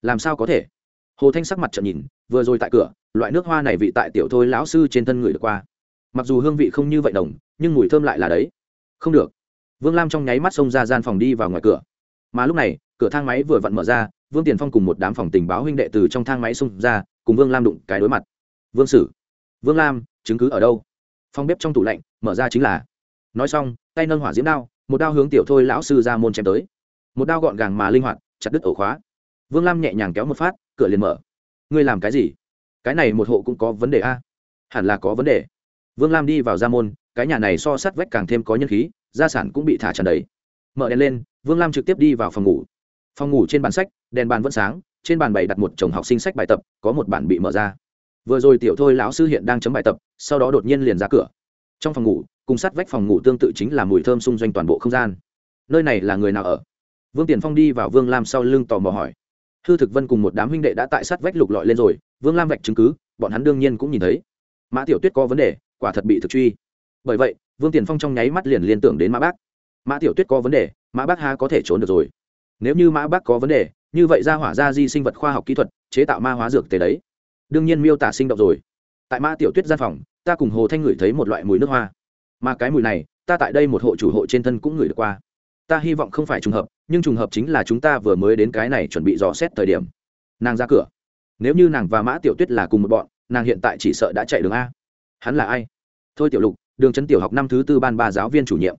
Làm sao có thể? Hồ thanh sắc mặt trợn nhìn, vừa rồi tại cửa, loại nước hoa này vị tại tiểu thôi lão sư trên thân người được qua. Mặc dù hương vị không như vậy đồng nhưng mùi thơm lại là đấy. Không được. Vương lam trong nháy mắt xông ra gian phòng đi vào ngoài cửa. Mà lúc này, cửa thang máy vừa vặn mở ra, vương tiền phong cùng một đám phòng tình báo huynh đệ từ trong thang máy xông ra, cùng vương lam đụng cái đối mặt. Vương sử, vương lam, chứng cứ ở đâu? Phong bếp trong tủ lạnh, mở ra chính là. Nói xong, tay nâng hỏa diễm đao, một đao hướng tiểu thôi lão sư ra môn chém tới. Một đao gọn gàng mà linh hoạt, chặt đứt ổ khóa. Vương lam nhẹ nhàng kéo một phát, cửa liền mở. Ngươi làm cái gì? Cái này một hộ cũng có vấn đề a. Hẳn là có vấn đề. Vương lam đi vào ra môn cái nhà này so sát vách càng thêm có nhân khí, gia sản cũng bị thả tràn đầy. Mở đèn lên, vương lam trực tiếp đi vào phòng ngủ. Phòng ngủ trên bàn sách, đèn bàn vẫn sáng, trên bàn bày đặt một chồng học sinh sách bài tập, có một bản bị mở ra. Vừa rồi tiểu thôi lão sư hiện đang chấm bài tập, sau đó đột nhiên liền ra cửa. Trong phòng ngủ, cùng sát vách phòng ngủ tương tự chính là mùi thơm xung doanh toàn bộ không gian. Nơi này là người nào ở? Vương tiền phong đi vào vương lam sau lưng tò mò hỏi. Hư thực vân cùng một đám huynh đệ đã tại sát vách lục lọi lên rồi, vương lam vạch chứng cứ, bọn hắn đương nhiên cũng nhìn thấy. Mã tiểu tuyết có vấn đề, quả thật bị thực truy bởi vậy, vương tiền phong trong nháy mắt liền liên tưởng đến mã bác. Mã tiểu tuyết có vấn đề, mã bác ha có thể trốn được rồi. Nếu như mã bác có vấn đề, như vậy ra hỏa ra di sinh vật khoa học kỹ thuật, chế tạo ma hóa dược tề đấy. Đương nhiên miêu tả sinh động rồi. Tại mã tiểu tuyết gian phòng, ta cùng hồ thanh ngửi thấy một loại mùi nước hoa. Mà cái mùi này, ta tại đây một hộ chủ hộ trên thân cũng ngửi được qua. Ta hy vọng không phải trùng hợp, nhưng trùng hợp chính là chúng ta vừa mới đến cái này chuẩn bị dò xét thời điểm. Nàng ra cửa. Nếu như nàng và mã tiểu tuyết là cùng một bọn, nàng hiện tại chỉ sợ đã chạy đường a. Hắn là ai? Thôi tiểu lục đường trấn tiểu học năm thứ tư ban ba giáo viên chủ nhiệm.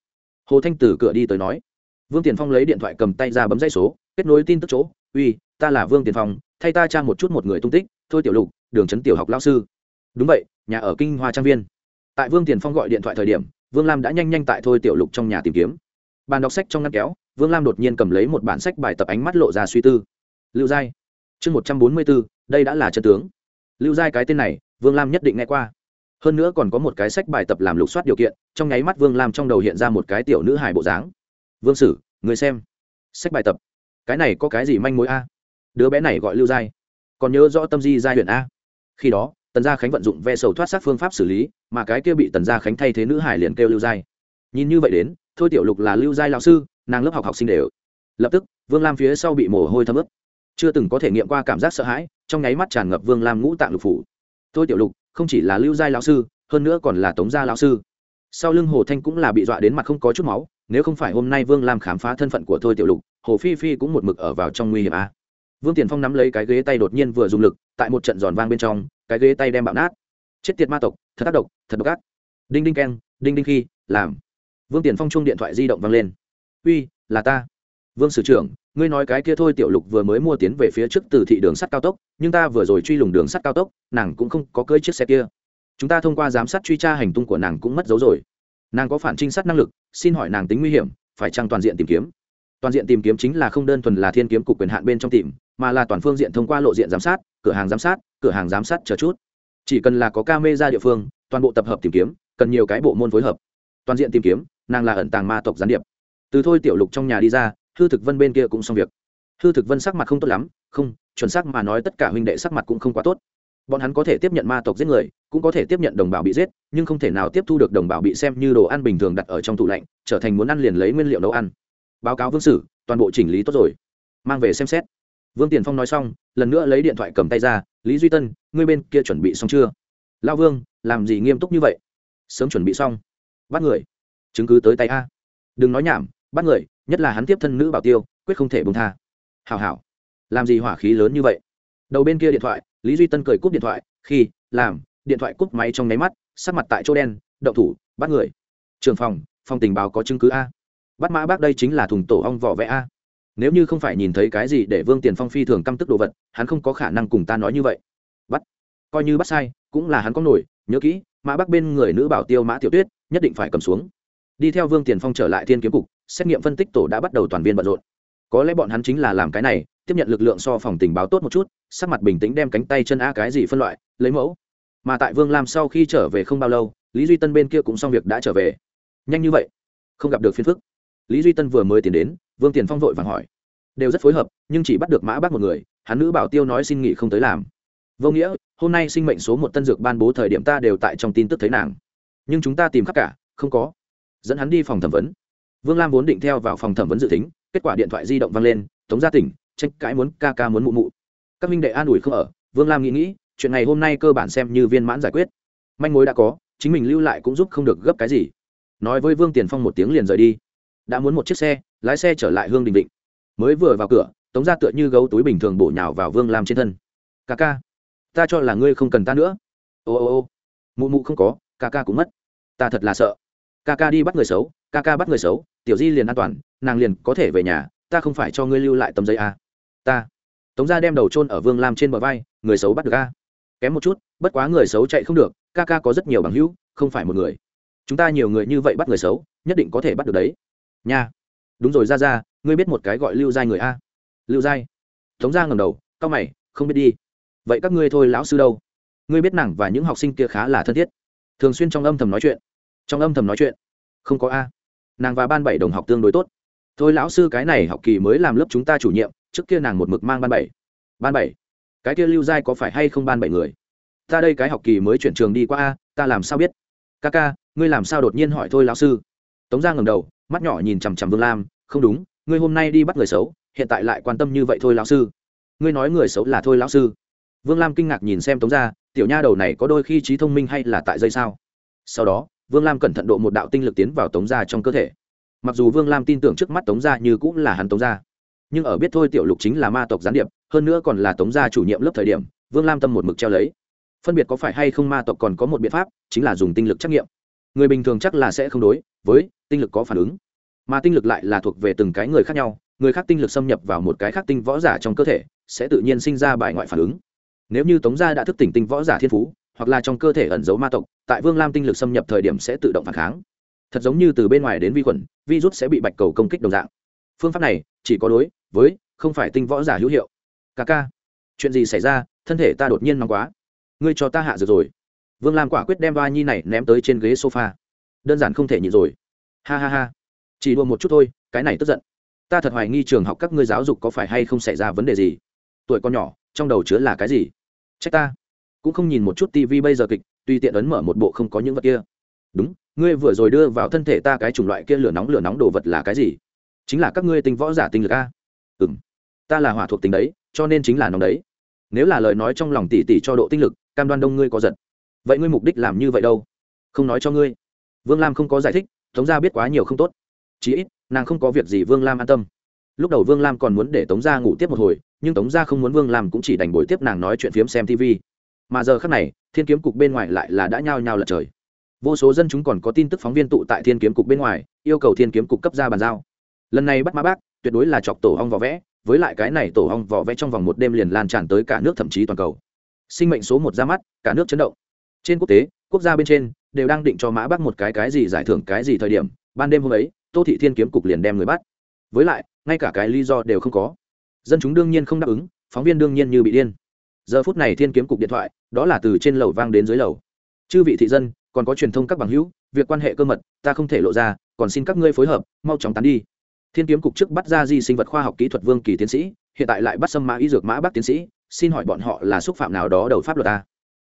Hồ thanh từ cửa đi tới nói, vương tiền phong lấy điện thoại cầm tay ra bấm dây số, kết nối tin tức chỗ. Uy, ta là vương tiền phong, thay ta tra một chút một người tung tích. Thôi tiểu lục, đường trấn tiểu học lao sư. Đúng vậy, nhà ở kinh hoa trang viên. Tại vương tiền phong gọi điện thoại thời điểm, vương lam đã nhanh nhanh tại thôi tiểu lục trong nhà tìm kiếm. Bàn đọc sách trong ngăn kéo, vương lam đột nhiên cầm lấy một bản sách bài tập ánh mắt lộ ra suy tư. Lưu giai, chương một trăm bốn mươi bốn đây đã là chân tướng. Lưu giai cái tên này, vương lam nhất định nghe qua hơn nữa còn có một cái sách bài tập làm lục soát điều kiện, trong nháy mắt vương lam trong đầu hiện ra một cái tiểu nữ hài bộ dáng. Vương sử, người xem. Sách bài tập. Cái này có cái gì manh mối a? Đứa bé này gọi lưu giai. Còn nhớ rõ tâm di giai huyện a? Khi đó, tần gia khánh vận dụng ve sầu thoát sát phương pháp xử lý, mà cái kia bị tần gia khánh thay thế nữ hải liền kêu lưu giai. Nhìn như vậy đến, thôi tiểu lục là lưu giai lão sư, nàng lớp học học sinh đều. Lập tức, vương lam phía sau bị mồ hôi thấm ướt. Chưa từng có thể nghiệm qua cảm giác sợ hãi, trong nháy mắt tràn ngập vương lam ngũ tạng lục phủ. Thôi tiểu lục không chỉ là lưu giai lão sư, hơn nữa còn là tống gia lão sư. Sau lưng hồ thanh cũng là bị dọa đến mặt không có chút máu, nếu không phải hôm nay vương lam khám phá thân phận của thôi tiểu lục, hồ phi phi cũng một mực ở vào trong nguy hiểm a. Vương tiền phong nắm lấy cái ghế tay đột nhiên vừa dùng lực, tại một trận giòn vang bên trong, cái ghế tay đem bạo nát. Chết tiệt ma tộc, thật tác độc, thật độc ác. Đinh đinh keng, đinh đinh khi, làm. Vương tiền phong chung điện thoại di động vang lên. Uy, là ta. Vương sử trưởng ngươi nói cái kia thôi tiểu lục vừa mới mua tiến về phía trước từ thị đường sắt cao tốc, nhưng ta vừa rồi truy lùng đường sắt cao tốc, nàng cũng không có cưỡi chiếc xe kia. Chúng ta thông qua giám sát truy tra hành tung của nàng cũng mất dấu rồi. Nàng có phản trinh sát năng lực, xin hỏi nàng tính nguy hiểm, phải chăng toàn diện tìm kiếm? Toàn diện tìm kiếm chính là không đơn thuần là thiên kiếm cục quyền hạn bên trong tìm, mà là toàn phương diện thông qua lộ diện giám sát, cửa hàng giám sát, cửa hàng giám sát chờ chút. Chỉ cần là có ca mê ra địa phương, toàn bộ tập hợp tìm kiếm, cần nhiều cái bộ môn phối hợp. Toàn diện tìm kiếm, nàng là ẩn tàng ma tộc gián điệp. Từ thôi tiểu lục trong nhà đi ra hư thực vân bên kia cũng xong việc. Hư thực vân sắc mặt không tốt lắm, không, chuẩn xác mà nói tất cả huynh đệ sắc mặt cũng không quá tốt. Bọn hắn có thể tiếp nhận ma tộc giết người, cũng có thể tiếp nhận đồng bào bị giết, nhưng không thể nào tiếp thu được đồng bào bị xem như đồ ăn bình thường đặt ở trong tủ lạnh, trở thành muốn ăn liền lấy nguyên liệu nấu ăn. Báo cáo vương sử, toàn bộ chỉnh lý tốt rồi. Mang về xem xét. Vương tiền phong nói xong, lần nữa lấy điện thoại cầm tay ra, lý duy tân, ngươi bên kia chuẩn bị xong chưa? Lao vương, làm gì nghiêm túc như vậy? Sớm chuẩn bị xong. Bắt người. Chứng cứ tới tay a. Đừng nói nhảm bắt người, nhất là hắn tiếp thân nữ bảo tiêu, quyết không thể bùng tha. Hào hảo. Làm gì hỏa khí lớn như vậy? Đầu bên kia điện thoại, lý duy tân cười cúp điện thoại, khi, làm, điện thoại cúp máy trong nháy mắt, sắc mặt tại chỗ đen, động thủ, bắt người. Trường phòng phòng tình báo có chứng cứ a. Bắt mã bác đây chính là thùng tổ ong vỏ vẽ a. Nếu như không phải nhìn thấy cái gì để vương tiền phong phi thường căm tức đồ vật, hắn không có khả năng cùng ta nói như vậy. Bắt. Coi như bắt sai, cũng là hắn có nổi, nhớ kỹ, mã bác bên người nữ bảo tiêu mã tiểu tuyết, nhất định phải cầm xuống đi theo vương tiền phong trở lại thiên kiếm cục, xét nghiệm phân tích tổ đã bắt đầu toàn viên bận rộn. Có lẽ bọn hắn chính là làm cái này, tiếp nhận lực lượng so phòng tình báo tốt một chút, sắc mặt bình tĩnh đem cánh tay chân a cái gì phân loại, lấy mẫu. Mà tại vương lam sau khi trở về không bao lâu, lý duy tân bên kia cũng xong việc đã trở về. Nhanh như vậy, không gặp được phiên phức. Lý duy tân vừa mới tiến đến, vương tiền phong vội vàng hỏi. Đều rất phối hợp, nhưng chỉ bắt được mã bác một người, hắn nữ bảo tiêu nói xin nghỉ không tới làm. Vô nghĩa, hôm nay sinh mệnh số một tân dược ban bố thời điểm ta đều tại trong tin tức thấy nàng. Nhưng chúng ta tìm khắp cả, không có dẫn hắn đi phòng thẩm vấn. Vương lam vốn định theo vào phòng thẩm vấn dự tính, kết quả điện thoại di động vang lên, tống gia tỉnh, tranh cãi muốn ca ca muốn mụ mụ. Các minh đệ an ủi không ở, vương lam nghĩ nghĩ, chuyện này hôm nay cơ bản xem như viên mãn giải quyết. Manh mối đã có, chính mình lưu lại cũng giúp không được gấp cái gì. Nói với vương tiền phong một tiếng liền rời đi. Đã muốn một chiếc xe, lái xe trở lại hương đình định mới vừa vào cửa, tống ra tựa như gấu túi bình thường bổ nhào vào vương lam trên thân. Ca ca, ta cho là ngươi không cần ta nữa. Ô ô ô, mụ mụ không có, ca ca cũng mất. Ta thật là sợ ca ca đi bắt người xấu, ca ca bắt người xấu, tiểu di liền an toàn, nàng liền có thể về nhà, ta không phải cho ngươi lưu lại tấm giấy à. ta. Tống ra đem đầu trôn ở vương lam trên bờ vai, người xấu bắt được a. Kém một chút, bất quá người xấu chạy không được, ca ca có rất nhiều bằng hữu, không phải một người. Chúng ta nhiều người như vậy bắt người xấu, nhất định có thể bắt được đấy. Nha. Đúng rồi ra ra ngươi biết một cái gọi lưu giai người a? Lưu giai. Tống ra ngầm đầu c mày, không biết đi. Vậy các ngươi thôi, lão sư đâu? Ngươi biết nàng và những học sinh kia khá là thân thiết. Thường xuyên trong âm thầm nói chuyện trong âm thầm nói chuyện. Không có a. Nàng và ban bảy đồng học tương đối tốt. Thôi lão sư cái này học kỳ mới làm lớp chúng ta chủ nhiệm trước kia nàng một mực mang ban bảy. Ban bảy? Cái kia lưu giai có phải hay không ban bảy người? Ta đây cái học kỳ mới chuyển trường đi qua a ta làm sao biết? Ca ca ngươi làm sao đột nhiên hỏi thôi lão sư? Tống giang ngầm đầu mắt nhỏ nhìn chằm chằm vương lam không đúng ngươi hôm nay đi bắt người xấu hiện tại lại quan tâm như vậy thôi lão sư. Ngươi nói người xấu là thôi lão sư. Vương lam kinh ngạc nhìn xem tống gia, tiểu nha đầu này có đôi khi trí thông minh hay là tại dây sao? Sau đó vương lam cẩn thận độ một đạo tinh lực tiến vào tống gia trong cơ thể. Mặc dù vương lam tin tưởng trước mắt tống gia như cũng là hắn tống gia, nhưng ở biết thôi tiểu lục chính là ma tộc gián điệp hơn nữa còn là tống gia chủ nhiệm lớp thời điểm vương lam tâm một mực treo lấy. Phân biệt có phải hay không ma tộc còn có một biện pháp chính là dùng tinh lực trắc nghiệm. Người bình thường chắc là sẽ không đối với tinh lực có phản ứng mà tinh lực lại là thuộc về từng cái người khác nhau người khác tinh lực xâm nhập vào một cái khác tinh võ giả trong cơ thể sẽ tự nhiên sinh ra bài ngoại phản ứng. Nếu như tống gia đã thức tỉnh tinh võ giả thiên phú hoặc là trong cơ thể ẩn giấu ma tộc, tại vương lam tinh lực xâm nhập thời điểm sẽ tự động phản kháng. Thật giống như từ bên ngoài đến vi khuẩn, virus sẽ bị bạch cầu công kích đồng dạng. Phương pháp này chỉ có đối với không phải tinh võ giả hữu hiệu. Ca ca, chuyện gì xảy ra? Thân thể ta đột nhiên nóng quá. Ngươi cho ta hạ dược rồi. Vương lam quả quyết đem ba nhi này ném tới trên ghế sofa. Đơn giản không thể nhịn rồi. Ha ha ha. Chỉ đua một chút thôi, cái này tức giận. Ta thật hoài nghi trường học các ngươi giáo dục có phải hay không xảy ra vấn đề gì. Tuổi con nhỏ, trong đầu chứa là cái gì? Trách ta cũng không nhìn một chút tivi bây giờ kịch tuy tiện ấn mở một bộ không có những vật kia. Đúng, ngươi vừa rồi đưa vào thân thể ta cái chủng loại kia lửa nóng lửa nóng đồ vật là cái gì? Chính là các ngươi tinh võ giả tinh lực a. Ừ m ta là hỏa thuộc tính đấy, cho nên chính là nóng đấy. Nếu là lời nói trong lòng tỉ tỉ cho độ tinh lực, cam đoan đông ngươi có giật vậy ngươi mục đích làm như vậy đâu? Không nói cho ngươi. Vương lam không có giải thích, tống gia biết quá nhiều không tốt. Chí ít, nàng không có việc gì vương lam an tâm. Lúc đầu vương lam còn muốn để tống gia ngủ tiếp một hồi, nhưng tống gia không muốn vương lam cũng chỉ đành bồi tiếp nàng nói chuyện phiếm xem tv mà giờ khác này, thiên kiếm cục bên ngoài lại là đã nhao nhao lật trời. Vô số dân chúng còn có tin tức phóng viên tụ tại thiên kiếm cục bên ngoài, yêu cầu thiên kiếm cục cấp ra bàn giao. Lần này bắt mã bác, tuyệt đối là chọc tổ hong vỏ vẽ, với lại cái này tổ hong vỏ vẽ trong vòng một đêm liền lan tràn tới cả nước thậm chí toàn cầu. Sinh mệnh số một ra mắt, cả nước chấn động. Trên quốc tế, quốc gia bên trên, đều đang định cho mã bắc một cái cái gì giải thưởng, cái gì thời điểm, ban đêm hôm ấy, tô thị thiên kiếm cục liền đem người bắt. Với lại, ngay cả cái lý do đều không có. Dân chúng đương nhiên không đáp ứng, phóng viên đương nhiên như bị điên giờ phút này thiên kiếm cục điện thoại, đó là từ trên lầu vang đến dưới lầu. Chư vị thị dân, còn có truyền thông các bằng hữu, việc quan hệ cơ mật, ta không thể lộ ra, còn xin các ngươi phối hợp, mau chóng tán đi. Thiên kiếm cục trước bắt ra di sinh vật khoa học kỹ thuật vương kỳ tiến sĩ, hiện tại lại bắt xâm mã y dược mã bắc tiến sĩ, xin hỏi bọn họ là xúc phạm nào đó đầu pháp luật ta?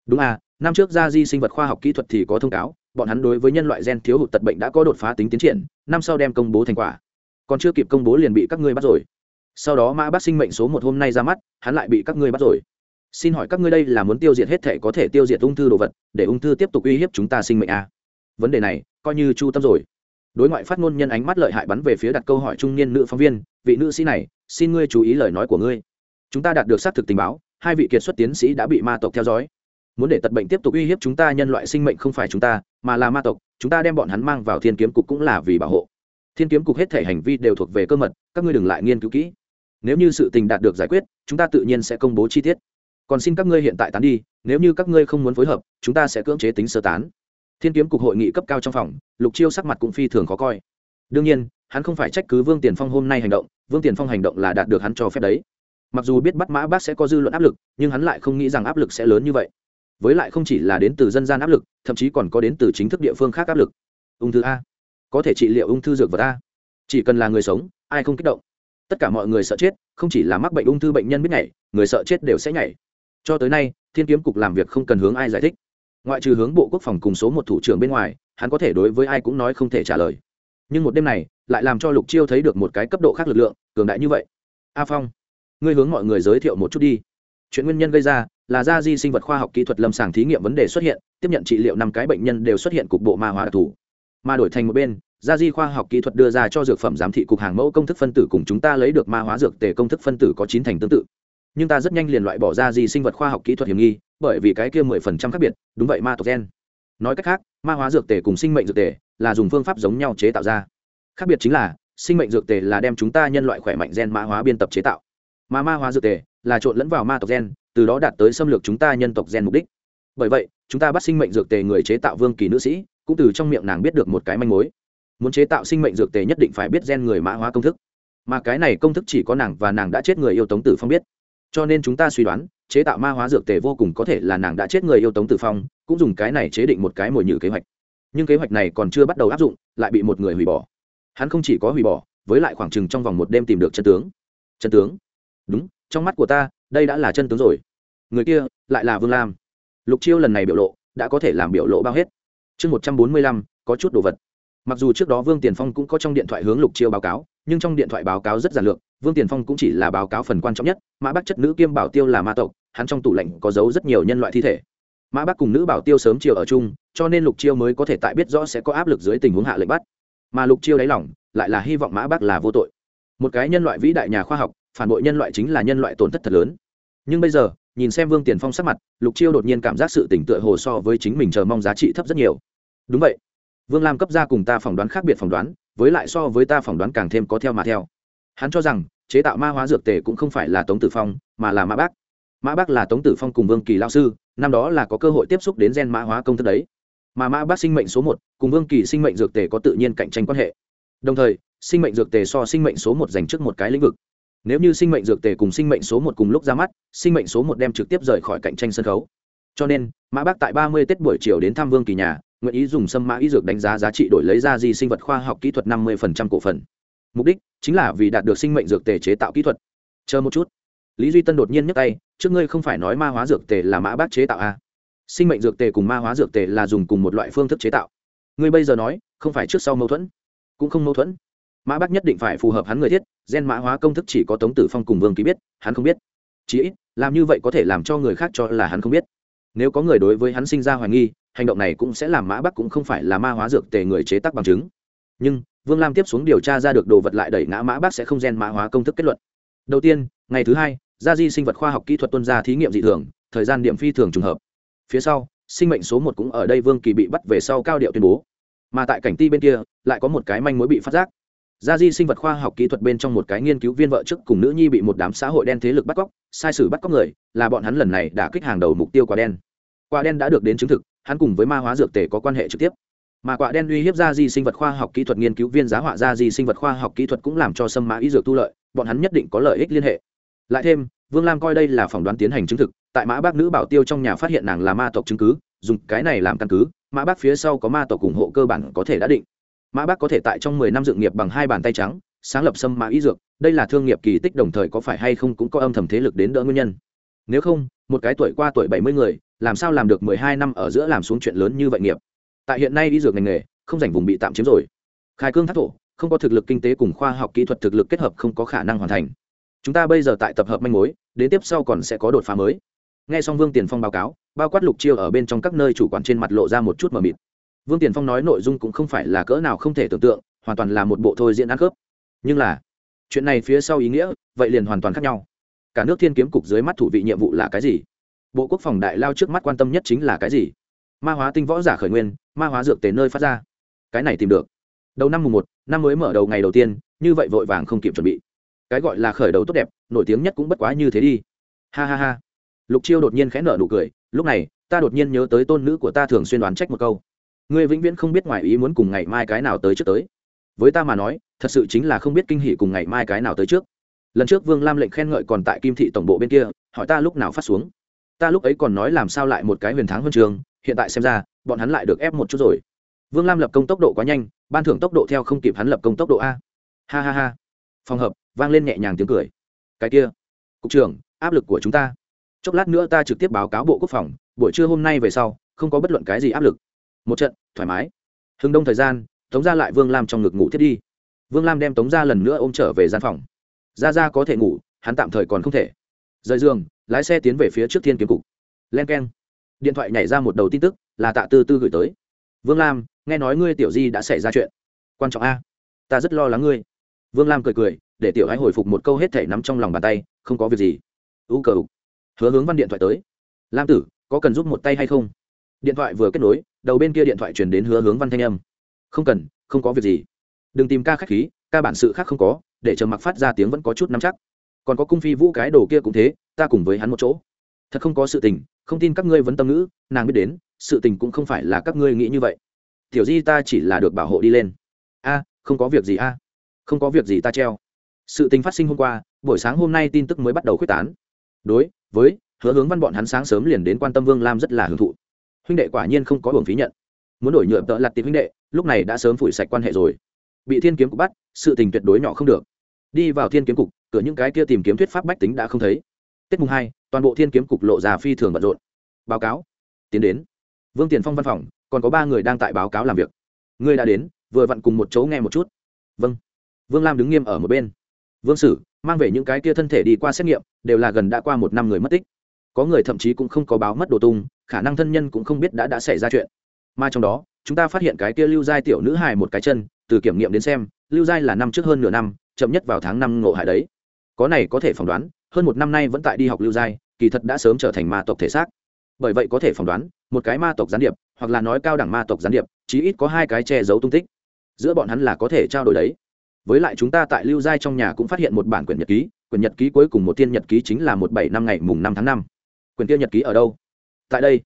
Đúng à năm trước ra di sinh vật khoa học kỹ thuật thì có thông cáo, bọn hắn đối với nhân loại gen thiếu hụt tật bệnh đã có đột phá tính tiến triển, năm sau đem công bố thành quả. Còn chưa kịp công bố liền bị các ngươi bắt rồi. Sau đó mã bác sinh mệnh số một hôm nay ra mắt, hắn lại bị các ngươi bắt rồi xin hỏi các ngươi đây là muốn tiêu diệt hết thể có thể tiêu diệt ung thư đồ vật, để ung thư tiếp tục uy hiếp chúng ta sinh mệnh à? vấn đề này, coi như chu tâm rồi. Đối ngoại phát ngôn nhân ánh mắt lợi hại bắn về phía đặt câu hỏi trung niên nữ phóng viên, vị nữ sĩ này, xin ngươi chú ý lời nói của ngươi. Chúng ta đạt được xác thực tình báo, hai vị kiệt xuất tiến sĩ đã bị ma tộc theo dõi. Muốn để tật bệnh tiếp tục uy hiếp chúng ta nhân loại sinh mệnh không phải chúng ta, mà là ma tộc, chúng ta đem bọn hắn mang vào thiên kiếm cục cũng là vì bảo hộ. Thiên kiếm cục hết thể hành vi đều thuộc về cơ mật, các ngươi đừng lại nghiên cứu kỹ. Nếu như sự tình đạt được giải quyết, chúng ta tự nhiên sẽ công bố chi tiết còn xin các ngươi hiện tại tán đi, nếu như các ngươi không muốn phối hợp, chúng ta sẽ cưỡng chế tính sơ tán. Thiên kiếm cục hội nghị cấp cao trong phòng, lục chiêu sắc mặt cũng phi thường khó coi. Đương nhiên, hắn không phải trách cứ vương tiền phong hôm nay hành động, vương tiền phong hành động là đạt được hắn cho phép đấy. Mặc dù biết bắt mã bác sẽ có dư luận áp lực, nhưng hắn lại không nghĩ rằng áp lực sẽ lớn như vậy. Với lại không chỉ là đến từ dân gian áp lực, thậm chí còn có đến từ chính thức địa phương khác áp lực. Ung thư a. Có thể trị liệu ung thư dược vật a. Chỉ cần là người sống, ai không kích động? Tất cả mọi người sợ chết, không chỉ là mắc bệnh ung thư bệnh nhân biết nhảy, người sợ chết đều sẽ nhảy cho tới nay, thiên kiếm cục làm việc không cần hướng ai giải thích. Ngoại trừ hướng bộ quốc phòng cùng số một thủ trưởng bên ngoài, hắn có thể đối với ai cũng nói không thể trả lời. Nhưng một đêm này, lại làm cho lục chiêu thấy được một cái cấp độ khác lực lượng, cường đại như vậy. A phong, ngươi hướng mọi người giới thiệu một chút đi. Chuyện nguyên nhân gây ra là da di sinh vật khoa học kỹ thuật lâm sàng thí nghiệm vấn đề xuất hiện, tiếp nhận trị liệu năm cái bệnh nhân đều xuất hiện cục bộ ma hóa đặc thù. Mà đổi thành một bên, gia di khoa học kỹ thuật đưa ra cho dược phẩm giám thị cục hàng mẫu công thức phân tử cùng chúng ta lấy được ma hóa dược tề công thức phân tử có chín thành tương tự nhưng ta rất nhanh liền loại bỏ ra gì sinh vật khoa học kỹ thuật hiểm nghi, bởi vì cái kia mười phần trăm khác biệt, đúng vậy, ma tộc gen. Nói cách khác, ma hóa dược tề cùng sinh mệnh dược tề là dùng phương pháp giống nhau chế tạo ra. Khác biệt chính là, sinh mệnh dược tề là đem chúng ta nhân loại khỏe mạnh gen mã hóa biên tập chế tạo. Mà ma hóa dược tề là trộn lẫn vào ma tộc gen, từ đó đạt tới xâm lược chúng ta nhân tộc gen mục đích. Bởi vậy, chúng ta bắt sinh mệnh dược tề người chế tạo vương kỳ nữ sĩ, cũng từ trong miệng nàng biết được một cái manh mối. Muốn chế tạo sinh mệnh dược tề nhất định phải biết gen người mã hóa công thức. Mà cái này công thức chỉ có nàng và nàng đã chết người yêu tống tử phong biết cho nên chúng ta suy đoán, chế tạo ma hóa dược tề vô cùng có thể là nàng đã chết người yêu tống tử phong, cũng dùng cái này chế định một cái mồi nhử kế hoạch. Nhưng kế hoạch này còn chưa bắt đầu áp dụng, lại bị một người hủy bỏ. Hắn không chỉ có hủy bỏ, với lại khoảng chừng trong vòng một đêm tìm được chân tướng. Chân tướng? Đúng, trong mắt của ta, đây đã là chân tướng rồi. Người kia, lại là vương lam. Lục chiêu lần này biểu lộ, đã có thể làm biểu lộ bao hết. Chương một trăm bốn mươi lăm, có chút đồ vật. Mặc dù trước đó vương tiền phong cũng có trong điện thoại hướng lục chiêu báo cáo, nhưng trong điện thoại báo cáo rất giản lược vương tiền phong cũng chỉ là báo cáo phần quan trọng nhất, mã bắc chất nữ kiêm bảo tiêu là ma tộc, hắn trong tủ lạnh có giấu rất nhiều nhân loại thi thể. Mã bắc cùng nữ bảo tiêu sớm chiều ở chung, cho nên lục chiêu mới có thể tại biết rõ sẽ có áp lực dưới tình huống hạ lệnh bắt. Mà lục chiêu đáy lỏng lại là hy vọng mã bắc là vô tội. Một cái nhân loại vĩ đại nhà khoa học, phản bội nhân loại chính là nhân loại tổn thất thật lớn. Nhưng bây giờ, nhìn xem vương tiền phong sắc mặt, lục chiêu đột nhiên cảm giác sự tỉnh tựa hồ so với chính mình chờ mong giá trị thấp rất nhiều. Đúng vậy. Vương lam cấp ra cùng ta phỏng đoán khác biệt phỏng đoán, với lại so với ta phỏng đoán càng thêm có theo mà theo hắn cho rằng, chế tạo ma hóa dược tề cũng không phải là tống tử phong, mà là mã bác. Mã bác là tống tử phong cùng vương kỳ lao sư, năm đó là có cơ hội tiếp xúc đến gen mã hóa công thức đấy. Mà mã bác sinh mệnh số một, cùng vương kỳ sinh mệnh dược tề có tự nhiên cạnh tranh quan hệ. Đồng thời, sinh mệnh dược tề so sinh mệnh số một dành trước một cái lĩnh vực. Nếu như sinh mệnh dược tề cùng sinh mệnh số một cùng lúc ra mắt, sinh mệnh số một đem trực tiếp rời khỏi cạnh tranh sân khấu. Cho nên, mã bác tại ba mươi tết buổi chiều đến thăm vương kỳ nhà, nguyện ý dùng sâm mã y dược đánh giá giá trị đổi lấy ra di sinh vật khoa học kỹ thuật năm mươi cổ phần mục đích chính là vì đạt được sinh mệnh dược tề chế tạo kỹ thuật. Chờ một chút. Lý duy tân đột nhiên nhấc tay, trước ngươi không phải nói ma hóa dược tề là mã bác chế tạo à? sinh mệnh dược tề cùng ma hóa dược tề là dùng cùng một loại phương thức chế tạo. Ngươi bây giờ nói, không phải trước sau mâu thuẫn, cũng không mâu thuẫn. Mã bác nhất định phải phù hợp hắn người thiết, gen mã hóa công thức chỉ có tống tử phong cùng vương ký biết, hắn không biết. Chí ít, làm như vậy có thể làm cho người khác cho là hắn không biết. Nếu có người đối với hắn sinh ra hoài nghi, hành động này cũng sẽ làm mã bắc cũng không phải là ma hóa dược tề người chế tác bằng chứng. Nhưng vương lam tiếp xuống điều tra ra được đồ vật lại đẩy ngã mã bác sẽ không gen mã hóa công thức kết luận. Đầu tiên, ngày thứ hai, gia di sinh vật khoa học kỹ thuật tuân ra thí nghiệm dị thường, thời gian điểm phi thường trùng hợp. Phía sau, sinh mệnh số một cũng ở đây vương kỳ bị bắt về sau cao điệu tuyên bố. Mà tại cảnh ti bên kia, lại có một cái manh mối bị phát giác. Gia di sinh vật khoa học kỹ thuật bên trong một cái nghiên cứu viên vợ trước cùng nữ nhi bị một đám xã hội đen thế lực bắt cóc, sai sử bắt cóc người, là bọn hắn lần này đã kích hàng đầu mục tiêu quả đen. Quả đen đã được đến chứng thực, hắn cùng với ma hóa dược tể có quan hệ trực tiếp mà quả đen uy hiếp gia di sinh vật khoa học kỹ thuật nghiên cứu viên giá họa gia di sinh vật khoa học kỹ thuật cũng làm cho sâm mã y dược tu lợi, bọn hắn nhất định có lợi ích liên hệ. Lại thêm, vương lam coi đây là phỏng đoán tiến hành chứng thực, tại mã bác nữ bảo tiêu trong nhà phát hiện nàng là ma tộc chứng cứ, dùng cái này làm căn cứ, mã bác phía sau có ma tộc ủng hộ cơ bản có thể đã định. Mã bác có thể tại trong mười năm dự nghiệp bằng hai bàn tay trắng, sáng lập sâm mã y dược, đây là thương nghiệp kỳ tích đồng thời có phải hay không cũng có âm thầm thế lực đến đỡ nguyên nhân. Nếu không, một cái tuổi qua tuổi bảy mươi người, làm sao làm được mười hai năm ở giữa làm xuống chuyện lớn như vậy nghiệp? Tại hiện nay y dược ngành nghề, không dành vùng bị tạm chiếm rồi. Khai cương thác thổ, không có thực lực kinh tế cùng khoa học kỹ thuật thực lực kết hợp không có khả năng hoàn thành. Chúng ta bây giờ tại tập hợp manh mối, đến tiếp sau còn sẽ có đột phá mới. Nghe xong vương tiền phong báo cáo, bao quát lục chiêu ở bên trong các nơi chủ quản trên mặt lộ ra một chút mờ mịt. Vương tiền phong nói nội dung cũng không phải là cỡ nào không thể tưởng tượng, hoàn toàn là một bộ thôi diễn ăn khớp. Nhưng là, chuyện này phía sau ý nghĩa, vậy liền hoàn toàn khác nhau. Cả nước thiên kiếm cục dưới mắt thủ vị nhiệm vụ là cái gì? Bộ quốc phòng đại lao trước mắt quan tâm nhất chính là cái gì? Ma hóa tinh võ giả khởi nguyên ma hóa dược tế nơi phát ra. Cái này tìm được. Đầu năm mùng một, năm mới mở đầu ngày đầu tiên, như vậy vội vàng không kịp chuẩn bị. Cái gọi là khởi đầu tốt đẹp, nổi tiếng nhất cũng bất quá như thế đi. Ha ha ha. Lục chiêu đột nhiên khẽ nở nụ cười, lúc này, ta đột nhiên nhớ tới tôn nữ của ta thường xuyên đoán trách một câu. Ngươi vĩnh viễn không biết ngoài ý muốn cùng ngày mai cái nào tới trước tới. Với ta mà nói, thật sự chính là không biết kinh hỉ cùng ngày mai cái nào tới trước. Lần trước vương lam lệnh khen ngợi còn tại kim thị tổng bộ bên kia, hỏi ta lúc nào phát xuống. Ta lúc ấy còn nói làm sao lại một cái huyền thắng huân trường, hiện tại xem ra bọn hắn lại được ép một chút rồi. Vương lam lập công tốc độ quá nhanh, ban thưởng tốc độ theo không kịp hắn lập công tốc độ a. Ha ha ha. Phòng hợp, vang lên nhẹ nhàng tiếng cười. Cái kia, cục trưởng, áp lực của chúng ta. Chốc lát nữa ta trực tiếp báo cáo bộ quốc phòng, buổi trưa hôm nay về sau, không có bất luận cái gì áp lực. Một trận, thoải mái. Hưng đông thời gian, tống gia lại vương lam trong ngực ngủ thiết đi. Vương lam đem tống gia lần nữa ôm trở về gian phòng. Ra ra có thể ngủ, hắn tạm thời còn không thể. Rời giường, lái xe tiến về phía trước thiên kiếm cục. Len k e n điện thoại nhảy ra một đầu tin tức là tạ tư tư gửi tới. Vương lam, nghe nói ngươi tiểu di đã xảy ra chuyện. Quan trọng a, ta rất lo lắng ngươi. Vương lam cười cười, để tiểu ái hồi phục một câu hết thể nắm trong lòng bàn tay, không có việc gì. U cờ hứa hướng văn điện thoại tới. Lam tử, có cần giúp một tay hay không? Điện thoại vừa kết nối, đầu bên kia điện thoại chuyển đến hứa hướng văn thanh âm. Không cần, không có việc gì. Đừng tìm ca k h á c h khí, ca bản sự khác không có, để chờ mặc phát ra tiếng vẫn có chút nắm chắc. Còn có cung phi vũ cái đồ kia cũng thế, ta cùng với hắn một chỗ. Thật không có sự tình không tin các ngươi vấn tâm ngữ, nàng biết đến, sự tình cũng không phải là các ngươi nghĩ như vậy. Tiểu di ta chỉ là được bảo hộ đi lên. A, không có việc gì a. Không có việc gì ta treo. Sự tình phát sinh hôm qua, buổi sáng hôm nay tin tức mới bắt đầu khuếch tán. Đối, với, hứa hướng văn bọn hắn sáng sớm liền đến quan tâm vương lam rất là hưởng thụ. Huynh đệ quả nhiên không có hưởng phí nhận. Muốn đổi nhựa tợ lặt tìm huynh đệ, lúc này đã sớm phủi sạch quan hệ rồi. Bị thiên kiếm cục bắt, sự tình tuyệt đối nhỏ không được. Đi vào thiên kiếm cục, cửa những cái kia tìm kiếm thuyết pháp bách tính đã không thấy. Tết mùng hai toàn bộ thiên kiếm cục lộ ra phi thường bận rộn. Báo cáo. Tiến đến. Vương tiền phong văn phòng, còn có ba người đang tại báo cáo làm việc. Ngươi đã đến, vừa vặn cùng một chỗ nghe một chút. Vâng. Vương lam đứng nghiêm ở một bên. Vương sử, mang về những cái kia thân thể đi qua xét nghiệm, đều là gần đã qua một năm người mất tích. Có người thậm chí cũng không có báo mất đồ tung, khả năng thân nhân cũng không biết đã đã xảy ra chuyện. Mà trong đó, chúng ta phát hiện cái kia lưu giai tiểu nữ hài một cái chân, từ kiểm nghiệm đến xem, lưu giai là năm trước hơn nửa năm, chậm nhất vào tháng năm ngộ hại đấy. Có này có thể phỏng đoán, hơn một năm nay vẫn tại đi học lưu giai kỳ thật đã sớm trở thành ma tộc thể xác. Bởi vậy có thể phỏng đoán, một cái ma tộc gián điệp, hoặc là nói cao đẳng ma tộc gián điệp, chí ít có hai cái che giấu tung tích. Giữa bọn hắn là có thể trao đổi đấy. Với lại chúng ta tại lưu giai trong nhà cũng phát hiện một bản quyển nhật ký, quyển nhật ký cuối cùng một thiên nhật ký chính là một bảy năm ngày mùng năm tháng năm. Quyển kia nhật ký ở đâu? Tại đây.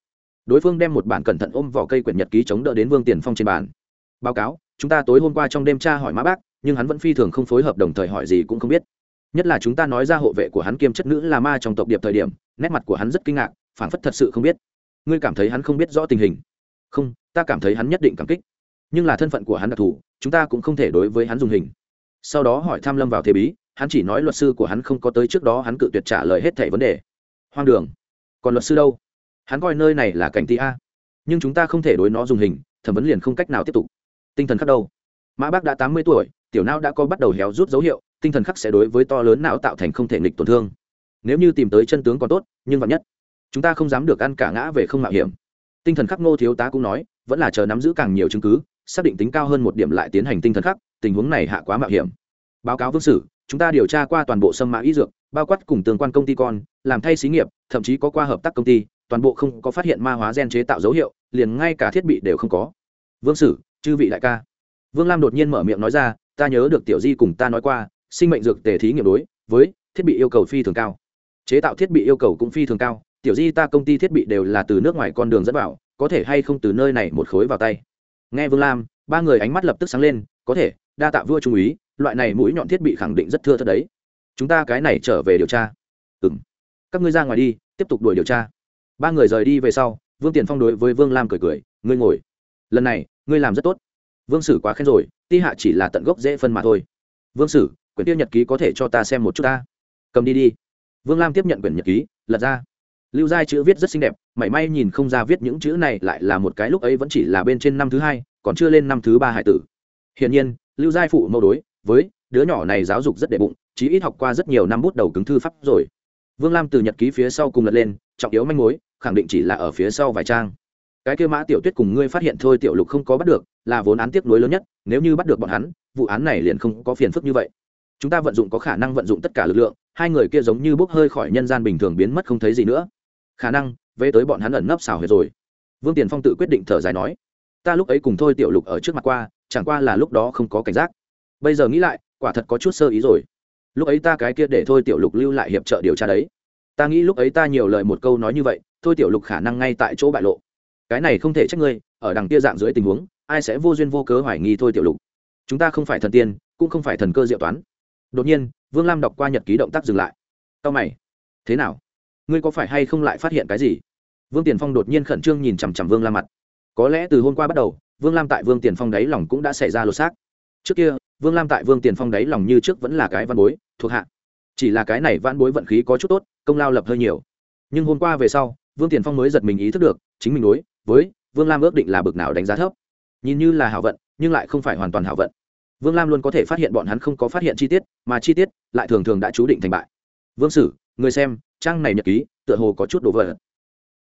Đối phương đem một bản cẩn thận ôm vỏ cây quyển nhật ký chống đỡ đến vương tiền phong trên bàn. Báo cáo, chúng ta tối hôm qua trong đêm tra hỏi mã bác, nhưng hắn vẫn phi thường không phối hợp đồng thời hỏi gì cũng không biết nhất là chúng ta nói ra hộ vệ của hắn kiêm chất nữ là ma trong tộc điệp thời điểm, nét mặt của hắn rất kinh ngạc, phảng phất thật sự không biết. Ngươi cảm thấy hắn không biết rõ tình hình? Không, ta cảm thấy hắn nhất định cảm kích. Nhưng là thân phận của hắn đặc thù, chúng ta cũng không thể đối với hắn dùng hình. Sau đó hỏi tham lâm vào thế bí, hắn chỉ nói luật sư của hắn không có tới trước đó hắn cự tuyệt trả lời hết thẻ vấn đề. Hoang đường. Còn luật sư đâu? Hắn coi nơi này là cảnh ti a. Nhưng chúng ta không thể đối nó dùng hình, thẩm vấn liền không cách nào tiếp tục. Tinh thần khác đâu mã bác đã tám mươi tuổi, tiểu não đã có bắt đầu héo rút dấu hiệu tinh thần khắc sẽ đối với to lớn não tạo thành không thể nghịch tổn thương. Nếu như tìm tới chân tướng còn tốt, nhưng vạn nhất, chúng ta không dám được ăn cả ngã về không mạo hiểm. Tinh thần khắc ngô thiếu tá cũng nói, vẫn là chờ nắm giữ càng nhiều chứng cứ, xác định tính cao hơn một điểm lại tiến hành tinh thần khắc, tình huống này hạ quá mạo hiểm. Báo cáo vương sử, chúng ta điều tra qua toàn bộ sâm mã y dược, bao quát cùng tương quan công ty con, làm thay xí nghiệp, thậm chí có qua hợp tác công ty, toàn bộ không có phát hiện ma hóa gen chế tạo dấu hiệu, liền ngay cả thiết bị đều không có. Vương sử, chư vị đại ca. Vương lam đột nhiên mở miệng nói ra, ta nhớ được tiểu di cùng ta nói qua sinh mệnh dược tề thí nghiệm đối với thiết bị yêu cầu phi thường cao. Chế tạo thiết bị yêu cầu cũng phi thường cao, tiểu di ta công ty thiết bị đều là từ nước ngoài con đường dẫn vào, có thể hay không từ nơi này một khối vào tay. Nghe vương lam, ba người ánh mắt lập tức sáng lên, có thể, đa tạ vua trung úy, loại này mũi nhọn thiết bị khẳng định rất thưa thật đấy. Chúng ta cái này trở về điều tra. Ừ m các ngươi ra ngoài đi, tiếp tục đuổi điều tra. Ba người rời đi về sau, vương tiền phong đối với vương lam cười cười, ngươi ngồi. Lần này, ngươi làm rất tốt. Vương sử quá khen rồi, ti hạ chỉ là tận gốc dễ phân mà thôi. Vương sử quyển tiêu nhật ký có thể cho ta xem một chút ta. Cầm đi đi. Vương lam tiếp nhận quyển nhật ký, lật ra. Lưu giai chữ viết rất xinh đẹp, mảy may nhìn không ra viết những chữ này lại là một cái lúc ấy vẫn chỉ là bên trên năm thứ hai, còn chưa lên năm thứ ba hải tử. Hiển nhiên, lưu giai phụ mâu đối với đứa nhỏ này giáo dục rất đệ bụng, chí ít học qua rất nhiều năm bút đầu cứng thư pháp rồi. Vương lam từ nhật ký phía sau cùng lật lên, trọng yếu manh mối, khẳng định chỉ là ở phía sau vài trang. Cái kêu mã tiểu tuyết cùng ngươi phát hiện thôi tiểu lục không có bắt được, là vốn án tiếc nuối lớn nhất, nếu như bắt được bọn hắn, vụ án này liền không có phiền phức như vậy chúng ta vận dụng có khả năng vận dụng tất cả lực lượng, hai người kia giống như bốc hơi khỏi nhân gian bình thường biến mất không thấy gì nữa. Khả năng, về tới bọn hắn ẩn nấp xào huyệt rồi. Vương tiền phong tự quyết định thở dài nói, ta lúc ấy cùng thôi tiểu lục ở trước mặt qua, chẳng qua là lúc đó không có cảnh giác. Bây giờ nghĩ lại, quả thật có chút sơ ý rồi. Lúc ấy ta cái kia để thôi tiểu lục lưu lại hiệp trợ điều tra đấy. Ta nghĩ lúc ấy ta nhiều lời một câu nói như vậy, thôi tiểu lục khả năng ngay tại chỗ bại lộ. Cái này không thể trách ngươi, ở đằng kia dạng dưới tình huống, ai sẽ vô duyên vô cớ hoài nghi thôi tiểu lục. Chúng ta không phải thần tiên, cũng không phải thần cơ diệu toán đột nhiên, vương lam đọc qua nhật ký động tác dừng lại. Tao mày, thế nào? Ngươi có phải hay không lại phát hiện cái gì? Vương tiền phong đột nhiên khẩn trương nhìn chằm chằm vương lam mặt. Có lẽ từ hôm qua bắt đầu, vương lam tại vương tiền phong đáy lòng cũng đã xảy ra lột xác. Trước kia, vương lam tại vương tiền phong đáy lòng như trước vẫn là cái văn bối, thuộc hạ. Chỉ là cái này văn bối vận khí có chút tốt, công lao lập hơi nhiều. Nhưng hôm qua về sau, vương tiền phong mới giật mình ý thức được, chính mình đối với vương lam ước định là bực nào đánh giá thấp. Nhìn như là hảo vận, nhưng lại không phải hoàn toàn hảo vận vương lam luôn có thể phát hiện bọn hắn không có phát hiện chi tiết, mà chi tiết lại thường thường đã chú định thành bại. Vương sử, người xem, trang này nhật ký, tựa hồ có chút đồ vật